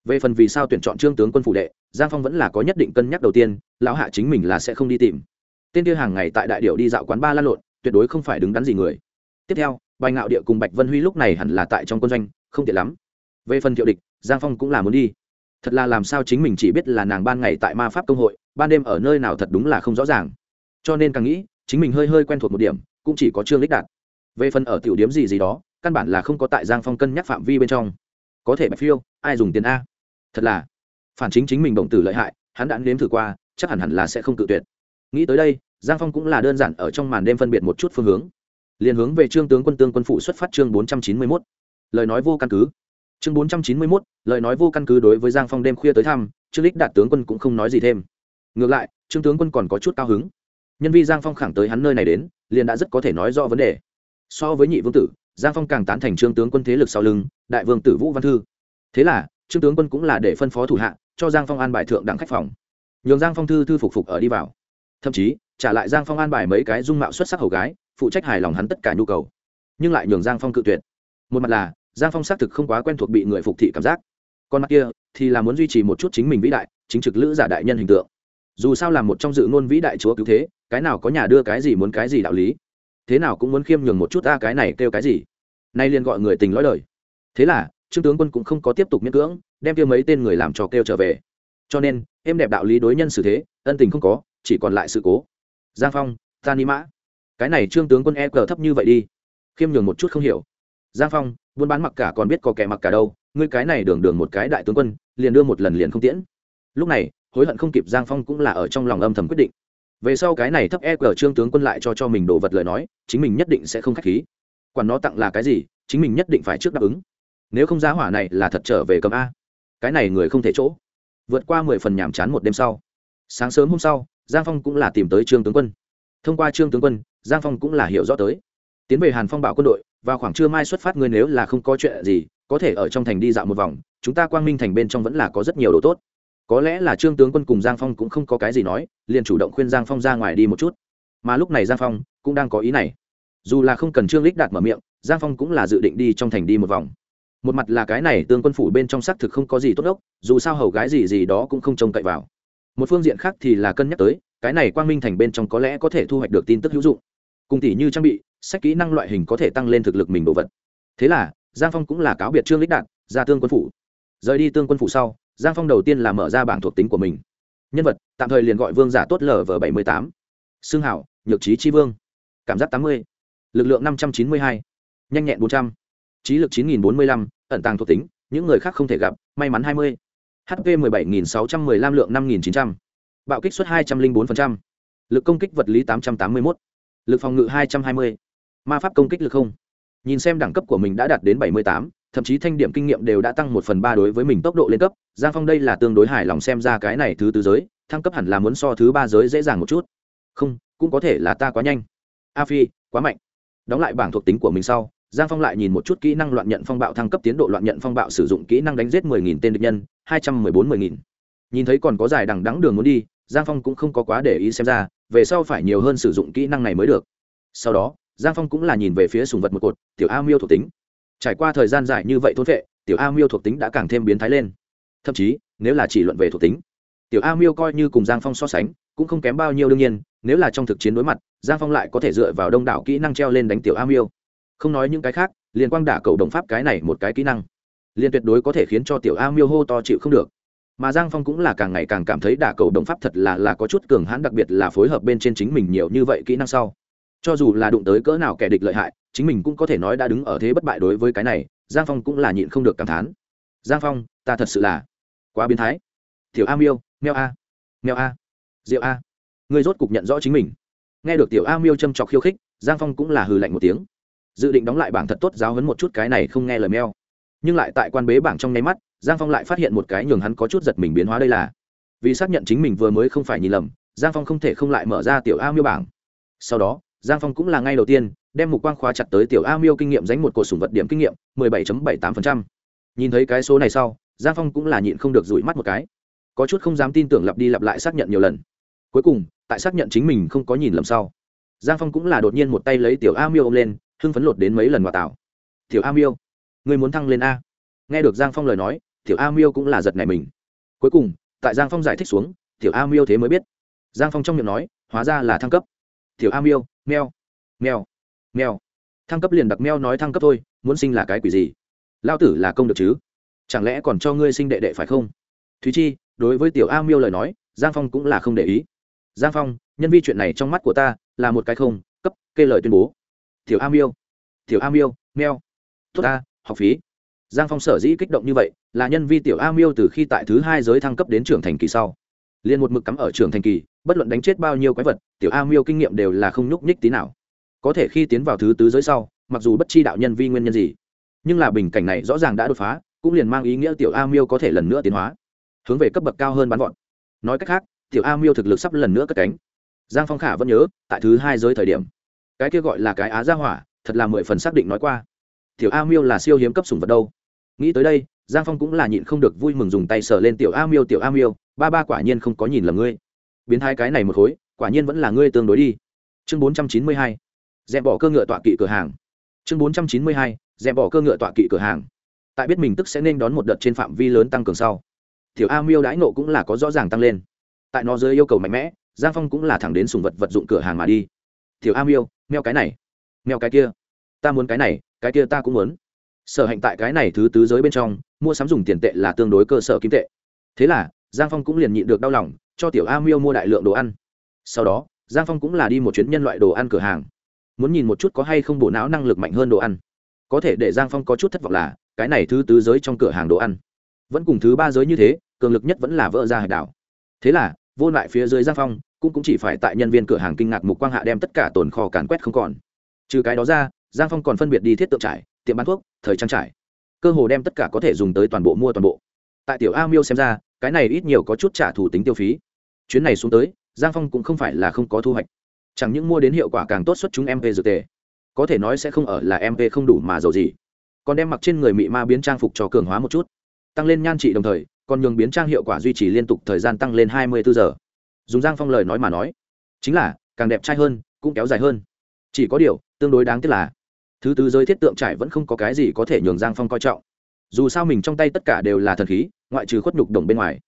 S1: Về phần vì sao tuyển chọn trương tướng quân phụ đệ, giang phong vẫn là có nhất định cân nhắc đầu tiên, lão hạ chính mình là sẽ không đi tìm. Tên kia hàng ngày tại đại điệu đi dạo quán ba la lộn, tuyệt đối không phải đứng đắn gì người. Tiếp theo, bài ngạo địa cùng bạch vân huy lúc này hẳn là tại trong quân doanh, không tiện lắm về phần thiệu địch, giang phong cũng là muốn đi. Thật là làm sao chính mình chỉ biết là nàng ban ngày tại ma pháp công hội, ban đêm ở nơi nào thật đúng là không rõ ràng. Cho nên càng nghĩ, chính mình hơi hơi quen thuộc một điểm, cũng chỉ có trương lích đạt. Về phần ở tiểu điếm gì gì đó, căn bản là không có tại giang phong cân nhắc phạm vi bên trong. Có thể bạch phiêu, ai dùng tiền a? Thật là, phản chính chính mình bổng tử lợi hại, hắn đã nếm thử qua, chắc hẳn hẳn là sẽ không cự tuyệt. Nghĩ tới đây, giang phong cũng là đơn giản ở trong màn đêm phân biệt một chút phương hướng. Liền hướng về trương tướng quân tương quân phụ xuất phát chương bốn trăm chín mươi mốt. Lời nói vô căn cứ chương bốn trăm chín mươi mốt, lời nói vô căn cứ đối với giang phong đêm khuya tới thăm, trương lích đạt tướng quân cũng không nói gì thêm. Ngược lại, trương tướng quân còn có chút cao hứng. Nhân vi giang phong khẳng tới hắn nơi này đến, liền đã rất có thể nói rõ vấn đề. So với nhị vương tử, giang phong càng tán thành trương tướng quân thế lực sau lưng, đại vương tử vũ văn thư. Thế là, trương tướng quân cũng là để phân phó thủ hạ, cho giang phong an bài thượng đẳng khách phòng. Nhường giang phong thư thư phục phục ở đi vào. Thậm chí, trả lại giang phong an bài mấy cái dung mạo xuất sắc hầu gái, phụ trách hài lòng hắn tất cả nhu cầu. Nhưng lại nhường giang phong cự tuyệt. Một mặt là giang phong xác thực không quá quen thuộc bị người phục thị cảm giác. Còn mặt kia, thì là muốn duy trì một chút chính mình vĩ đại, chính trực lữ giả đại nhân hình tượng. Dù sao là một trong dự ngôn vĩ đại chúa cứu thế, cái nào có nhà đưa cái gì muốn cái gì đạo lý. Thế nào cũng muốn khiêm nhường một chút ta cái này kêu cái gì? Nay liền gọi người tình lõi lời thế là, trương tướng quân cũng không có tiếp tục miễn cưỡng, đem kêu mấy tên người làm trò kêu trở về. Cho nên em đẹp đạo lý đối nhân xử thế, ân tình không có, chỉ còn lại sự cố. Giang phong, ta ni mã. Cái này trương tướng quân e cờ thấp như vậy đi. Khiêm nhường một chút không hiểu. Giang phong buôn bán mặc cả còn biết có kẻ mặc cả đâu, ngươi cái này đường đường một cái đại tướng quân, liền đưa một lần liền không tiễn. Lúc này, hối hận không kịp giang phong cũng là ở trong lòng âm thầm quyết định. Về sau cái này thấp e cờ trương tướng quân lại cho cho mình đồ vật lời nói, chính mình nhất định sẽ không k h á c h khí. Quản nó tặng là cái gì, chính mình nhất định phải trước đáp ứng. Nếu không giá hỏa này là thật trở về cầm a. Cái này người không thể chỗ. Vượt qua mười phần nhàm chán một đêm sau. Sáng sớm hôm sau, giang phong cũng là tìm tới trương tướng quân. Thông qua trương tướng quân, giang phong cũng là hiểu rõ tới. Tiến về hàn phong bảo quân đội vào khoảng trưa mai xuất phát ngươi nếu là không có chuyện gì, có thể ở trong thành đi dạo một vòng, chúng ta quang minh thành bên trong vẫn là có rất nhiều đồ tốt. Có lẽ là trương tướng quân cùng giang phong cũng không có cái gì nói, liền chủ động khuyên giang phong ra ngoài đi một chút. Mà lúc này giang phong cũng đang có ý này. Dù là không cần trương lích đạt mở miệng, giang phong cũng là dự định đi trong thành đi một vòng. Một mặt là cái này tương quân phủ bên trong xác thực không có gì tốt ốc dù sao hầu gái gì gì đó cũng không trông cậy vào. Một phương diện khác thì là cân nhắc tới, cái này quang minh thành bên trong có lẽ có thể thu hoạch được tin tức hữu dụng. Cùng tỷ như trang bị sách kỹ năng loại hình có thể tăng lên thực lực mình đồ vật. Thế là, giang phong cũng là cáo biệt trương lích đạt, ra tương quân phủ. Rời đi tương quân phủ sau, giang phong đầu tiên là mở ra bảng thuộc tính của mình. Nhân vật, tạm thời liền gọi vương giả tốt lv bảy mươi tám. Xương hảo, nhược trí tri vương. Cảm giác tám mươi. Lực lượng năm trăm chín mươi hai. Nhanh nhẹn bốn trăm. Trí lực chín nghìn bốn mươi lăm, ẩn tàng thuộc tính, những người khác không thể gặp, may mắn hai mươi. Hp mười bảy nghìn sáu trăm mười lăm lượng năm nghìn chín trăm. Bạo kích suất hai trăm linh bốn lực công kích vật lý tám trăm tám mươi một lực phòng ngự hai trăm hai mươi ma pháp công kích lực không? Nhìn xem đẳng cấp của mình đã đạt đến bảy mươi tám, thậm chí thanh điểm kinh nghiệm đều đã tăng một phần ba đối với mình tốc độ lên cấp. Giang phong đây là tương đối hài lòng xem ra cái này thứ tứ giới, thăng cấp hẳn là muốn so thứ ba giới dễ dàng một chút. Không, cũng có thể là ta quá nhanh. A phi, quá mạnh. Đóng lại bảng thuộc tính của mình sau, giang phong lại nhìn một chút kỹ năng loạn nhận phong bạo thăng cấp tiến độ loạn nhận phong bạo sử dụng kỹ năng đánh giết mười nghìn tên địch nhân, hai trăm mười bốn mười nghìn. Nhìn thấy còn có dài đằng đắng đường muốn đi, giang phong cũng không có quá để ý xem ra, về sau phải nhiều hơn sử dụng kỹ năng này mới được. Sau đó giang phong cũng là nhìn về phía sùng vật một cột, tiểu a miêu thuộc tính. Trải qua thời gian dài như vậy thôn vệ tiểu a miêu thuộc tính đã càng thêm biến thái lên. Thậm chí, nếu là chỉ luận về thuộc tính, tiểu a miêu coi như cùng giang phong so sánh, cũng không kém bao nhiêu đương nhiên, nếu là trong thực chiến đối mặt, giang phong lại có thể dựa vào đông đảo kỹ năng treo lên đánh tiểu a miêu. Không nói những cái khác, liền quang đả cầu đồng pháp cái này một cái kỹ năng, liền tuyệt đối có thể khiến cho tiểu a miêu hô to chịu không được. Mà giang phong cũng là càng ngày càng cảm thấy đả cầu đồng pháp thật là là có chút cường hãn, đặc biệt là phối hợp bên trên chính mình nhiều như vậy kỹ năng sau cho dù là đụng tới cỡ nào kẻ địch lợi hại, chính mình cũng có thể nói đã đứng ở thế bất bại đối với cái này, giang phong cũng là nhịn không được cảm thán. Giang phong, ta thật sự là quá biến thái. Tiểu a miêu, meo a meo a, rượu a. Người rốt cục nhận rõ chính mình. Nghe được tiểu a miêu châm trọc khiêu khích, giang phong cũng là hừ lạnh một tiếng. Dự định đóng lại bảng thật tốt giáo hấn một chút cái này không nghe lời meo. Nhưng lại tại quan bế bảng trong nháy mắt, giang phong lại phát hiện một cái nhường hắn có chút giật mình biến hóa đây là. Vì xác nhận chính mình vừa mới không phải nhìn lầm, giang phong không thể không lại mở ra tiểu a miêu bảng. Sau đó giang phong cũng là ngay đầu tiên đem mục quang khóa chặt tới tiểu a miêu kinh nghiệm dánh một cột sùng vật điểm kinh nghiệm 17.78%. nhìn thấy cái số này sau, giang phong cũng là nhịn không được rủi mắt một cái. Có chút không dám tin tưởng lặp đi lặp lại xác nhận nhiều lần. Cuối cùng, tại xác nhận chính mình không có nhìn lầm sau, giang phong cũng là đột nhiên một tay lấy tiểu a miêu ôm lên, hưng phấn lột đến mấy lần hòa tạo. Tiểu a miêu người muốn thăng lên a? Nghe được giang phong lời nói, tiểu a miêu cũng là giật này mình. Cuối cùng, tại giang phong giải thích xuống, tiểu a miêu thế mới biết. Giang phong trong miệng nói, hóa ra là thăng cấp tiểu a miêu meo meo meo thăng cấp liền đặc meo nói thăng cấp thôi, muốn sinh là cái quỷ gì? Lao tử là công được chứ? Chẳng lẽ còn cho ngươi sinh đệ đệ phải không? Thúy chi, đối với tiểu a miêu lời nói, giang phong cũng là không để ý. Giang phong, nhân vi chuyện này trong mắt của ta là một cái không, cấp, kê lời tuyên bố. Tiểu a miêu, tiểu a miêu meo tốt ta, học phí. Giang phong sở dĩ kích động như vậy, là nhân vi tiểu a miêu từ khi tại thứ hai giới thăng cấp đến trưởng thành kỳ sau. Liền một mực cắm ở trưởng thành kỳ bất luận đánh chết bao nhiêu quái vật, tiểu a miêu kinh nghiệm đều là không nhúc nhích tí nào. Có thể khi tiến vào thứ tứ giới sau, mặc dù bất chi đạo nhân vi nguyên nhân gì, nhưng là bình cảnh này rõ ràng đã đột phá, cũng liền mang ý nghĩa tiểu a miêu có thể lần nữa tiến hóa, hướng về cấp bậc cao hơn bắn gọn nói cách khác, tiểu a miêu thực lực sắp lần nữa cất cánh. Giang phong khả vẫn nhớ, tại thứ hai giới thời điểm, cái kia gọi là cái á gia hỏa, thật là mười phần xác định nói qua. Tiểu a miêu là siêu hiếm cấp sùng vật đâu. Nghĩ tới đây, giang phong cũng là nhịn không được vui mừng dùng tay sờ lên tiểu a miêu, tiểu a miêu, ba ba quả nhiên không có nhìn lầm ngươi biến thái cái này một khối, quả nhiên vẫn là ngươi tương đối đi. Chương bốn trăm chín mươi hai, dẹp bỏ cơ ngựa tọa kỵ cửa hàng. Chương bốn trăm chín mươi hai, dẹp bỏ cơ ngựa tọa kỵ cửa hàng. Tại biết mình tức sẽ nên đón một đợt trên phạm vi lớn tăng cường sau, tiểu a miêu đãi nộ cũng là có rõ ràng tăng lên. Tại nó dưới yêu cầu mạnh mẽ, giang phong cũng là thẳng đến sùng vật vật dụng cửa hàng mà đi. Tiểu a miêu, meo cái này, meo cái kia. Ta muốn cái này, cái kia ta cũng muốn. Sở hạnh tại cái này thứ tứ giới bên trong, mua sắm dùng tiền tệ là tương đối cơ sở kim tệ. Thế là, giang phong cũng liền nhịn được đau lòng cho tiểu a miêu mua đại lượng đồ ăn. Sau đó giang phong cũng là đi một chuyến nhân loại đồ ăn cửa hàng. Muốn nhìn một chút có hay không bộ não năng lực mạnh hơn đồ ăn. Có thể để giang phong có chút thất vọng là cái này thứ tứ giới trong cửa hàng đồ ăn. Vẫn cùng thứ ba giới như thế cường lực nhất vẫn là vỡ ra hải đảo. Thế là vô lại phía dưới giang phong cũng, cũng chỉ phải tại nhân viên cửa hàng kinh ngạc mục quang hạ đem tất cả tồn kho càn quét không còn. Trừ cái đó ra giang phong còn phân biệt đi thiết tượng trải tiệm bán thuốc thời trang trải. Cơ hồ đem tất cả có thể dùng tới toàn bộ mua toàn bộ. Tại tiểu a miêu xem ra cái này ít nhiều có chút trả thù tính tiêu phí. Chuyến này xuống tới, giang phong cũng không phải là không có thu hoạch. Chẳng những mua đến hiệu quả càng tốt xuất chúng mp dược tề, có thể nói sẽ không ở là mp không đủ mà giàu gì. Còn đem mặc trên người mị ma biến trang phục cho cường hóa một chút. Tăng lên nhan trị đồng thời, còn nhường biến trang hiệu quả duy trì liên tục thời gian tăng lên hai mươi bốn giờ. Dùng giang phong lời nói mà nói, chính là, càng đẹp trai hơn, cũng kéo dài hơn. Chỉ có điều, tương đối đáng tiếc là, thứ tư giới thiết tượng trải vẫn không có cái gì có thể nhường giang phong coi trọng. Dù sao mình trong tay tất cả đều là thần khí ngoại trừ khuất nhục đồng bên ngoài.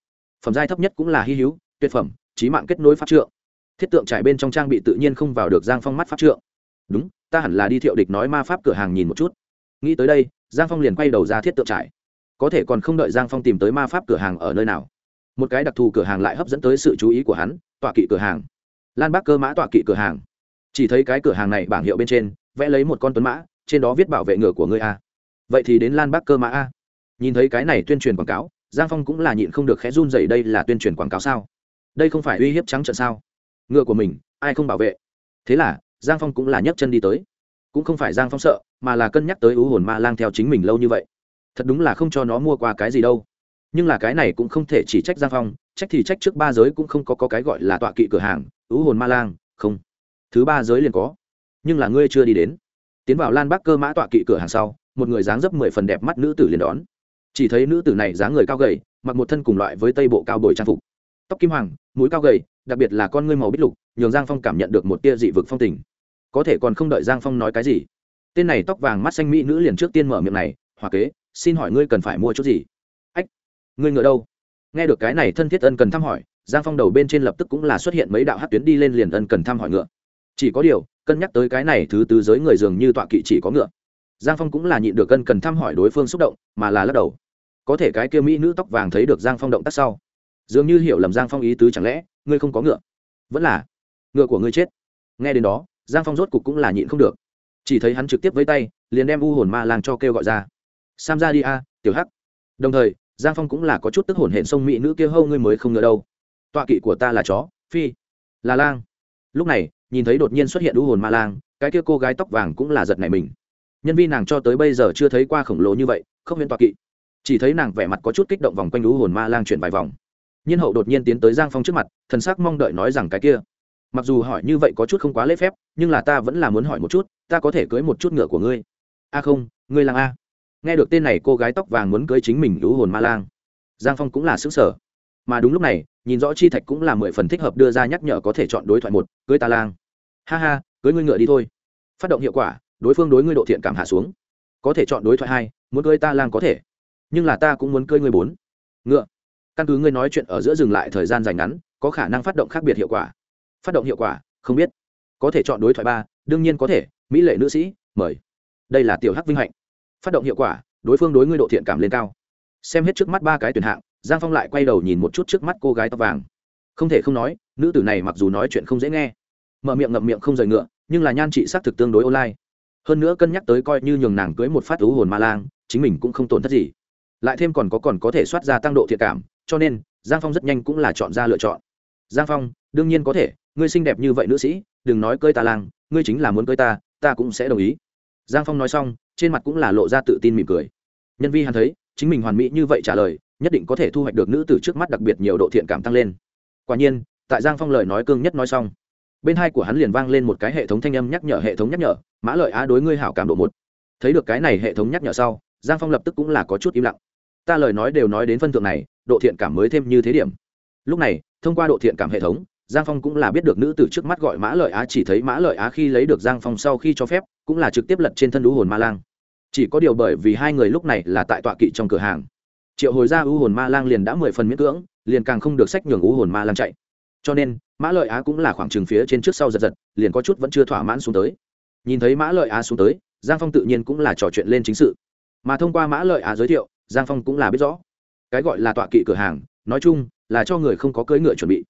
S1: Phẩm giai thấp nhất cũng là hy hữu, tuyệt phẩm trí mạng kết nối pháp trượng. Thiết tượng trải bên trong trang bị tự nhiên không vào được giang phong mắt pháp trượng. Đúng, ta hẳn là đi thiệu địch nói ma pháp cửa hàng nhìn một chút. Nghĩ tới đây, giang phong liền quay đầu ra thiết tượng trải. Có thể còn không đợi giang phong tìm tới ma pháp cửa hàng ở nơi nào. Một cái đặc thù cửa hàng lại hấp dẫn tới sự chú ý của hắn, tọa kỵ cửa hàng. Lan bác cơ mã tọa kỵ cửa hàng. Chỉ thấy cái cửa hàng này bảng hiệu bên trên, vẽ lấy một con tuấn mã, trên đó viết bảo vệ ngựa của ngươi a. Vậy thì đến lan bác cơ mã a. Nhìn thấy cái này tuyên truyền quảng cáo giang phong cũng là nhịn không được khẽ run dày đây là tuyên truyền quảng cáo sao? Đây không phải uy hiếp trắng trợn sao? Ngựa của mình ai không bảo vệ? Thế là giang phong cũng là nhấc chân đi tới. Cũng không phải giang phong sợ mà là cân nhắc tới ưu hồn ma lang theo chính mình lâu như vậy. Thật đúng là không cho nó mua qua cái gì đâu. Nhưng là cái này cũng không thể chỉ trách giang phong trách thì trách trước ba giới cũng không có, có cái gọi là tọa kỵ cửa hàng ưu hồn ma lang không. Thứ ba giới liền có. Nhưng là ngươi chưa đi đến. Tiến vào lan bắc cơ mã tọa kỵ cửa hàng sau một người dáng dấp mười phần đẹp mắt nữ tử liền đón chỉ thấy nữ tử này dáng người cao gầy, mặc một thân cùng loại với tây bộ cao bồi trang phục. Tóc kim hoàng, mũi cao gầy, đặc biệt là con ngươi màu bích lục, nhường giang phong cảm nhận được một tia dị vực phong tình. Có thể còn không đợi giang phong nói cái gì. Tên này tóc vàng mắt xanh mỹ nữ liền trước tiên mở miệng này hòa kế, xin hỏi ngươi cần phải mua chút gì? Ách, ngươi ngựa đâu? Nghe được cái này thân thiết ân cần thăm hỏi, giang phong đầu bên trên lập tức cũng là xuất hiện mấy đạo hát tuyến đi lên liền ân cần thăm hỏi ngựa. Chỉ có điều, cân nhắc tới cái này thứ tứ giới người dường như tọa kỵ chỉ có ngựa. Giang phong cũng là nhịn được ân cần thăm hỏi đối phương xúc động, mà là lắc đầu có thể cái kia mỹ nữ tóc vàng thấy được giang phong động tác sau. Dường như hiểu lầm giang phong ý tứ chẳng lẽ, ngươi không có ngựa? Vẫn là, ngựa của ngươi chết. Nghe đến đó, giang phong rốt cục cũng là nhịn không được. Chỉ thấy hắn trực tiếp với tay, liền đem u hồn ma lang cho kêu gọi ra. Sam ra đi a, tiểu hắc. Đồng thời, giang phong cũng là có chút tức hồn hển sông mỹ nữ kia hâu ngươi mới không ngờ đâu. Tọa kỵ của ta là chó, phi, là lang. Lúc này, nhìn thấy đột nhiên xuất hiện u hồn ma lang, cái kia cô gái tóc vàng cũng là giật này mình. Nhân viên nàng cho tới bây giờ chưa thấy qua khổng lồ như vậy, không huyễn tọa kỵ chỉ thấy nàng vẻ mặt có chút kích động vòng quanh lũ hồn ma lang chuyển vài vòng. Nhiên hậu đột nhiên tiến tới giang phong trước mặt, thần sắc mong đợi nói rằng cái kia, mặc dù hỏi như vậy có chút không quá lễ phép, nhưng là ta vẫn là muốn hỏi một chút, ta có thể cưới một chút ngựa của ngươi. A không, ngươi lang a. Nghe được tên này, cô gái tóc vàng muốn cưới chính mình lũ hồn ma lang. Giang phong cũng là xứng sở mà đúng lúc này, nhìn rõ chi thạch cũng là mười phần thích hợp đưa ra nhắc nhở có thể chọn đối thoại một, cưới ta lang. Ha ha, cưới ngươi ngựa đi thôi. Phát động hiệu quả, đối phương đối ngươi độ thiện cảm hạ xuống. Có thể chọn đối thoại hai, muốn cưới ta lang có thể nhưng là ta cũng muốn cơi ngươi bốn. Ngựa. Căn cứ ngươi nói chuyện ở giữa dừng lại thời gian dài ngắn, có khả năng phát động khác biệt hiệu quả. Phát động hiệu quả, không biết. Có thể chọn đối thoại ba, đương nhiên có thể, mỹ lệ nữ sĩ, mời. Đây là tiểu hắc vinh hạnh. Phát động hiệu quả, đối phương đối ngươi độ thiện cảm lên cao. Xem hết trước mắt ba cái tuyển hạng, giang phong lại quay đầu nhìn một chút trước mắt cô gái tóc vàng. Không thể không nói, nữ tử này mặc dù nói chuyện không dễ nghe, mở miệng ngậm miệng không rời ngựa, nhưng là nhan trị xác thực tương đối online. Hơn nữa cân nhắc tới coi như nhường nàng cưới một phát thú hồn ma lang, chính mình cũng không tổn thất gì lại thêm còn có còn có thể soát ra tăng độ thiện cảm, cho nên, giang phong rất nhanh cũng là chọn ra lựa chọn. Giang phong, đương nhiên có thể, ngươi xinh đẹp như vậy nữ sĩ, đừng nói cơi ta lang, ngươi chính là muốn cơi ta ta cũng sẽ đồng ý. Giang phong nói xong, trên mặt cũng là lộ ra tự tin mỉm cười. Nhân vi hắn thấy, chính mình hoàn mỹ như vậy trả lời, nhất định có thể thu hoạch được nữ tử trước mắt đặc biệt nhiều độ thiện cảm tăng lên. Quả nhiên, tại giang phong lời nói cương nhất nói xong, bên hai của hắn liền vang lên một cái hệ thống thanh âm nhắc nhở, hệ thống nhắc nhở, mã lợi á đối ngươi hảo cảm độ một. Thấy được cái này hệ thống nhắc nhở sau, giang phong lập tức cũng là có chút im lặng ta lời nói đều nói đến phân thượng này, độ thiện cảm mới thêm như thế điểm. Lúc này, thông qua độ thiện cảm hệ thống, giang phong cũng là biết được nữ tử trước mắt gọi mã lợi á, chỉ thấy mã lợi á khi lấy được giang phong sau khi cho phép, cũng là trực tiếp lật trên thân đũ hồn ma lang. Chỉ có điều bởi vì hai người lúc này là tại tọa kỵ trong cửa hàng. Triệu hồi ra u hồn ma lang liền đã mười phần miễn cưỡng, liền càng không được sách nhường u hồn ma lang chạy. Cho nên, mã lợi á cũng là khoảng trừng phía trên trước sau giật giật, liền có chút vẫn chưa thỏa mãn xuống tới. Nhìn thấy mã lợi á xuống tới, giang phong tự nhiên cũng là trò chuyện lên chính sự. Mà thông qua mã lợi á giới thiệu giang phong cũng là biết rõ. Cái gọi là tọa kỵ cửa hàng, nói chung là cho người không có cưỡi ngựa chuẩn bị.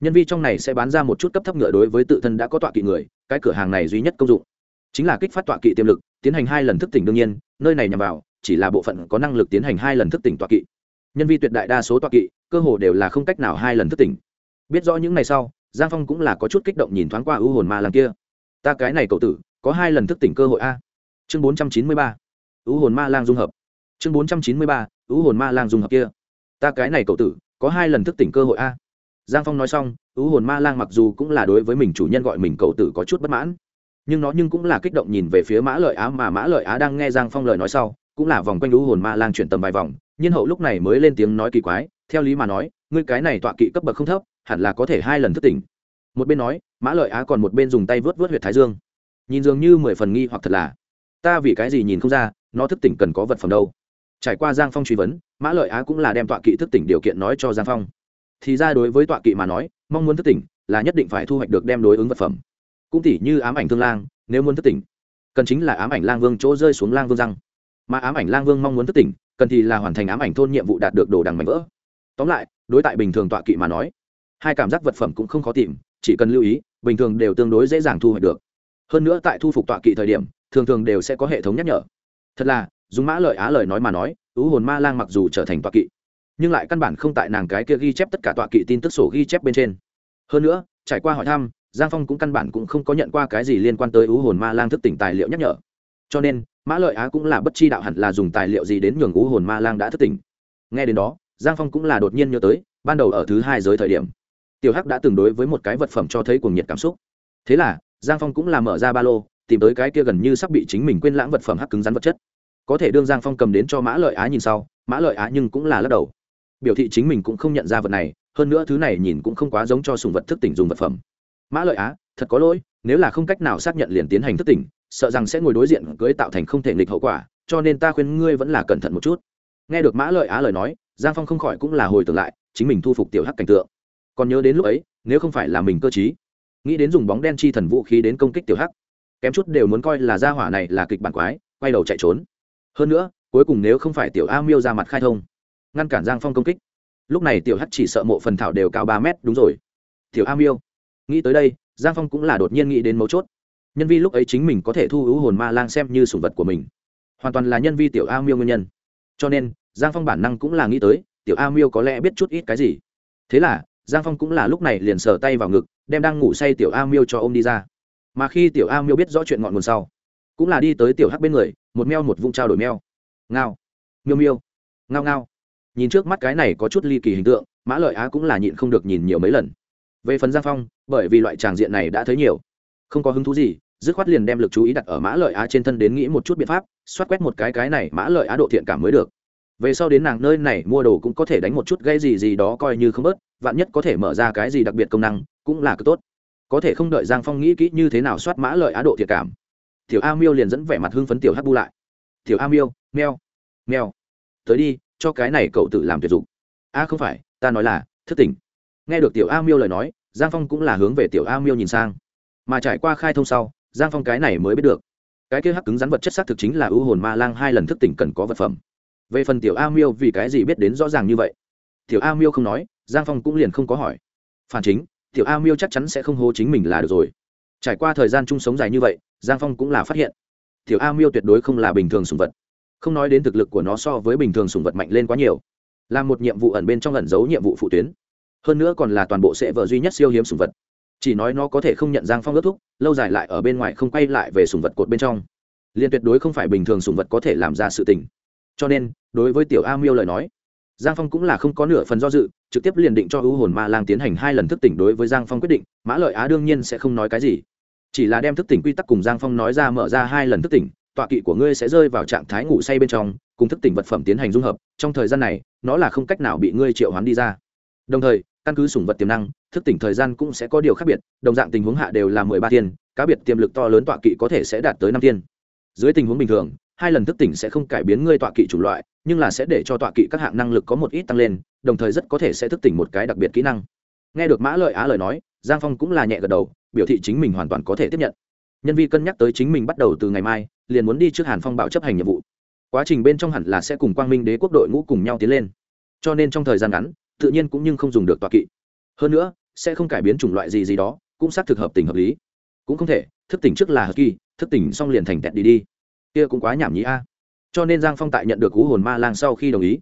S1: Nhân vi trong này sẽ bán ra một chút cấp thấp ngựa đối với tự thân đã có tọa kỵ người, cái cửa hàng này duy nhất công dụng chính là kích phát tọa kỵ tiềm lực, tiến hành hai lần thức tỉnh đương nhiên, nơi này nhằm vào chỉ là bộ phận có năng lực tiến hành hai lần thức tỉnh tọa kỵ. Nhân vi tuyệt đại đa số tọa kỵ, cơ hồ đều là không cách nào hai lần thức tỉnh. Biết rõ những ngày sau, giang phong cũng là có chút kích động nhìn thoáng qua ưu hồn ma làm kia. Ta cái này cậu tử, có hai lần thức tỉnh cơ hội a. Chương bốn trăm chín mươi ba. Ưu hồn ma lang dung hợp chương bốn trăm chín mươi ba ưu hồn ma lang dùng hợp kia. Ta cái này cậu tử, có hai lần thức tỉnh cơ hội a. Giang phong nói xong ưu hồn ma lang mặc dù cũng là đối với mình chủ nhân gọi mình cậu tử có chút bất mãn, nhưng nó nhưng cũng là kích động nhìn về phía mã lợi á mà mã lợi á đang nghe giang phong lời nói sau, cũng là vòng quanh ưu hồn ma lang chuyển tầm vài vòng nhiên hậu lúc này mới lên tiếng nói kỳ quái, theo lý mà nói, ngươi cái này tọa kỵ cấp bậc không thấp, hẳn là có thể hai lần thức tỉnh. Một bên nói, mã lợi á còn một bên dùng tay vớt vớt huyệt thái dương. Nhìn dường như mười phần nghi hoặc thật là, ta vì cái gì nhìn không ra, nó thức tỉnh cần có vật phẩm đâu trải qua giang phong truy vấn, mã lợi á cũng là đem tọa kỵ thức tỉnh điều kiện nói cho giang phong. Thì ra đối với tọa kỵ mà nói, mong muốn thức tỉnh là nhất định phải thu hoạch được đem đối ứng vật phẩm. Cũng tỉ như ám ảnh thương lang, nếu muốn thức tỉnh, cần chính là ám ảnh lang vương chỗ rơi xuống lang vương răng. Mà ám ảnh lang vương mong muốn thức tỉnh, cần thì là hoàn thành ám ảnh thôn nhiệm vụ đạt được đồ đằng mảnh vỡ. Tóm lại, đối tại bình thường tọa kỵ mà nói, hai cảm giác vật phẩm cũng không khó tìm, chỉ cần lưu ý, bình thường đều tương đối dễ dàng thu hoạch được. Hơn nữa tại thu phục tọa kỵ thời điểm, thường thường đều sẽ có hệ thống nhắc nhở. Thật là dùng mã lợi á lời nói mà nói, ứ hồn ma lang mặc dù trở thành tọa kỵ, nhưng lại căn bản không tại nàng cái kia ghi chép tất cả tọa kỵ tin tức sổ ghi chép bên trên. Hơn nữa, trải qua hỏi thăm, giang phong cũng căn bản cũng không có nhận qua cái gì liên quan tới ứ hồn ma lang thức tỉnh tài liệu nhắc nhở. Cho nên, mã lợi á cũng là bất chi đạo hẳn là dùng tài liệu gì đến nhường ứ hồn ma lang đã thức tỉnh. Nghe đến đó, giang phong cũng là đột nhiên nhớ tới, ban đầu ở thứ hai giới thời điểm, tiểu hắc đã từng đối với một cái vật phẩm cho thấy cuồng nhiệt cảm xúc. Thế là, giang phong cũng là mở ra ba lô, tìm tới cái kia gần như sắp bị chính mình quên lãng vật phẩm hắc cứng rắn vật chất có thể đương giang phong cầm đến cho mã lợi á nhìn sau, mã lợi á nhưng cũng là lắc đầu. Biểu thị chính mình cũng không nhận ra vật này, hơn nữa thứ này nhìn cũng không quá giống cho sùng vật thức tỉnh dùng vật phẩm. Mã lợi á, thật có lỗi, nếu là không cách nào xác nhận liền tiến hành thức tỉnh, sợ rằng sẽ ngồi đối diện cưới tạo thành không thể nghịch hậu quả, cho nên ta khuyên ngươi vẫn là cẩn thận một chút. Nghe được mã lợi á lời nói, giang phong không khỏi cũng là hồi tưởng lại, chính mình thu phục tiểu hắc cảnh tượng. Còn nhớ đến lúc ấy, nếu không phải là mình cơ t nghĩ đến dùng bóng đen chi thần vũ khí đến công kích tiểu hắc, kém chút đều muốn coi là gia hỏa này là kịch bản quái, quay đầu chạy trốn hơn nữa, cuối cùng nếu không phải tiểu a miêu ra mặt khai thông, ngăn cản giang phong công kích, lúc này tiểu hắc chỉ sợ mộ phần thảo đều cao ba mét, đúng rồi. Tiểu a miêu, nghĩ tới đây, giang phong cũng là đột nhiên nghĩ đến mấu chốt. Nhân vi lúc ấy chính mình có thể thu hữu hồn ma lang xem như sủng vật của mình, hoàn toàn là nhân vi tiểu a miêu nguyên nhân. Cho nên, giang phong bản năng cũng là nghĩ tới, tiểu a miêu có lẽ biết chút ít cái gì. Thế là, giang phong cũng là lúc này liền sờ tay vào ngực, đem đang ngủ say tiểu a miêu cho ô m đi ra. Mà khi tiểu a miêu biết rõ chuyện ngọn nguồn sau cũng là đi tới tiểu hắc bên người, một meo một vung trao đổi meo. Ngao, miêu miêu, ngao ngao. Nhìn trước mắt cái này có chút ly kỳ hình tượng, mã lợi á cũng là nhịn không được nhìn nhiều mấy lần. Về phần giang phong, bởi vì loại tràng diện này đã thấy nhiều, không có hứng thú gì, dứt khoát liền đem lực chú ý đặt ở mã lợi á trên thân đến nghĩ một chút biện pháp, xoát quét một cái cái này mã lợi á độ thiện cảm mới được. Về sau đến nàng nơi này mua đồ cũng có thể đánh một chút gây gì gì đó coi như không bớt, vạn nhất có thể mở ra cái gì đặc biệt công năng, cũng là cực tốt. Có thể không đợi giang phong nghĩ kỹ như thế nào soát mã lợi á độ thiệt cảm tiểu a miêu liền dẫn vẻ mặt hưng phấn tiểu hắc bu lại. Tiểu a miêu meo meo tới đi, cho cái này cậu tự làm tuyệt dụng. A không phải, ta nói là, thức tỉnh. Nghe được tiểu a miêu lời nói, giang phong cũng là hướng về tiểu a miêu nhìn sang. Mà trải qua khai thông sau, giang phong cái này mới biết được, cái kia hắc cứng rắn vật chất xác thực chính là ưu hồn ma lang hai lần thức tỉnh cần có vật phẩm. Về phần tiểu a miêu vì cái gì biết đến rõ ràng như vậy? Tiểu a miêu không nói, giang phong cũng liền không có hỏi. Phản chính, tiểu a miêu chắc chắn sẽ không hô chính mình là được rồi trải qua thời gian chung sống dài như vậy, giang phong cũng là phát hiện, tiểu a miêu tuyệt đối không là bình thường sùng vật. Không nói đến thực lực của nó so với bình thường sùng vật mạnh lên quá nhiều, là một nhiệm vụ ẩn bên trong ẩn giấu nhiệm vụ phụ tuyến. Hơn nữa còn là toàn bộ sẽ vợ duy nhất siêu hiếm sùng vật. Chỉ nói nó có thể không nhận giang phong ước thúc, lâu dài lại ở bên ngoài không quay lại về sùng vật cột bên trong. Liền tuyệt đối không phải bình thường sùng vật có thể làm ra sự tình. Cho nên, đối với tiểu a miêu lời nói, giang phong cũng là không có nửa phần do dự, trực tiếp liền định cho ưu hồn ma lang tiến hành hai lần thức tỉnh đối với giang phong quyết định, mã lợi á đương nhiên sẽ không nói cái gì chỉ là đem thức tỉnh quy tắc cùng giang phong nói ra mở ra hai lần thức tỉnh, tọa kỵ của ngươi sẽ rơi vào trạng thái ngủ say bên trong, cùng thức tỉnh vật phẩm tiến hành dung hợp, trong thời gian này, nó là không cách nào bị ngươi triệu hoán đi ra. Đồng thời, căn cứ sủng vật tiềm năng, thức tỉnh thời gian cũng sẽ có điều khác biệt, đồng dạng tình huống hạ đều là mười ba thiên, cá biệt tiềm lực to lớn tọa kỵ có thể sẽ đạt tới năm thiên. Dưới tình huống bình thường, hai lần thức tỉnh sẽ không cải biến ngươi tọa kỵ chủng loại, nhưng là sẽ để cho tọa kỵ các hạng năng lực có một ít tăng lên, đồng thời rất có thể sẽ thức tỉnh một cái đặc biệt kỹ năng. Nghe được mã lợi á lời nói giang phong cũng là nhẹ gật đầu, biểu thị chính mình hoàn toàn có thể tiếp nhận. Nhân vi cân nhắc tới chính mình bắt đầu từ ngày mai, liền muốn đi trước hàn phong bảo chấp hành nhiệm vụ. Quá trình bên trong hẳn là sẽ cùng quang minh đế quốc đội ngũ cùng nhau tiến lên. Cho nên trong thời gian ngắn, tự nhiên cũng nhưng không dùng được tọa kỵ. Hơn nữa, sẽ không cải biến chủng loại gì gì đó, cũng xác thực hợp tình hợp lý. Cũng không thể, thức tỉnh trước là hợp kỳ, thức tỉnh xong liền thành tẹt đi đi. Kia cũng quá nhảm nhí a. Cho nên giang phong tại nhận được cú hồn ma lang sau khi đồng ý,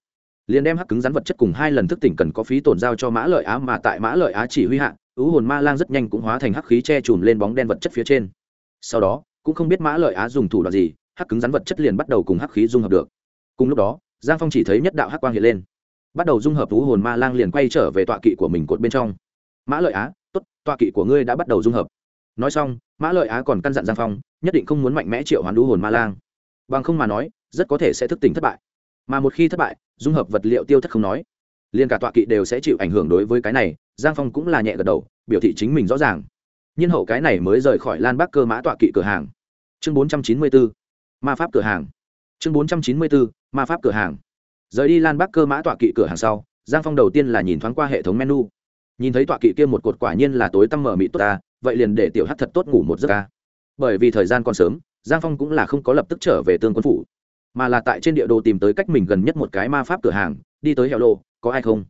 S1: liền đem hắc cứng rắn vật chất cùng hai lần thức tỉnh cần có phí tổn giao cho mã lợi á mà tại mã lợi á chỉ huy hạ ứ hồn ma lang rất nhanh cũng hóa thành hắc khí che chùm lên bóng đen vật chất phía trên. Sau đó, cũng không biết mã lợi á dùng thủ đoạn gì, hắc cứng rắn vật chất liền bắt đầu cùng hắc khí dung hợp được. Cùng lúc đó, giang phong chỉ thấy nhất đạo hắc quang hiện lên. Bắt đầu dung hợp ứ hồn ma lang liền quay trở về tọa kỵ của mình cột bên trong. Mã lợi á t ố t tọa kỵ của ngươi đã bắt đầu dung hợp. Nói xong, mã lợi á còn căn dặn giang phong, nhất định không muốn mạnh mẽ triệu hoán ứ hồn ma lang. Bằng không mà nói, rất có thể sẽ thức tỉnh thất bại. Mà một khi thất bại, dung hợp vật liệu tiêu thất không nói, liền cả tọa kỵ đều sẽ chịu ảnh hưởng đối với cái này giang phong cũng là nhẹ gật đầu, biểu thị chính mình rõ ràng. Nhiên hậu cái này mới rời khỏi lan bắc cơ mã tọa kỵ cửa hàng. Chương bốn trăm chín mươi bốn ma pháp cửa hàng. Chương bốn trăm chín mươi bốn ma pháp cửa hàng. Rời đi lan bắc cơ mã tọa kỵ cửa hàng sau, giang phong đầu tiên là nhìn thoáng qua hệ thống menu. Nhìn thấy tọa kỵ kia một cột quả nhiên là tối tăm mở mị tốt ta, vậy liền để tiểu hát thật tốt ngủ một giấc ca bởi vì thời gian còn sớm, giang phong cũng là không có lập tức trở về tương quân phủ, mà là tại trên địa đồ tìm tới cách mình gần nhất một cái ma pháp cửa hàng, đi tới hẻo lô, có ai không?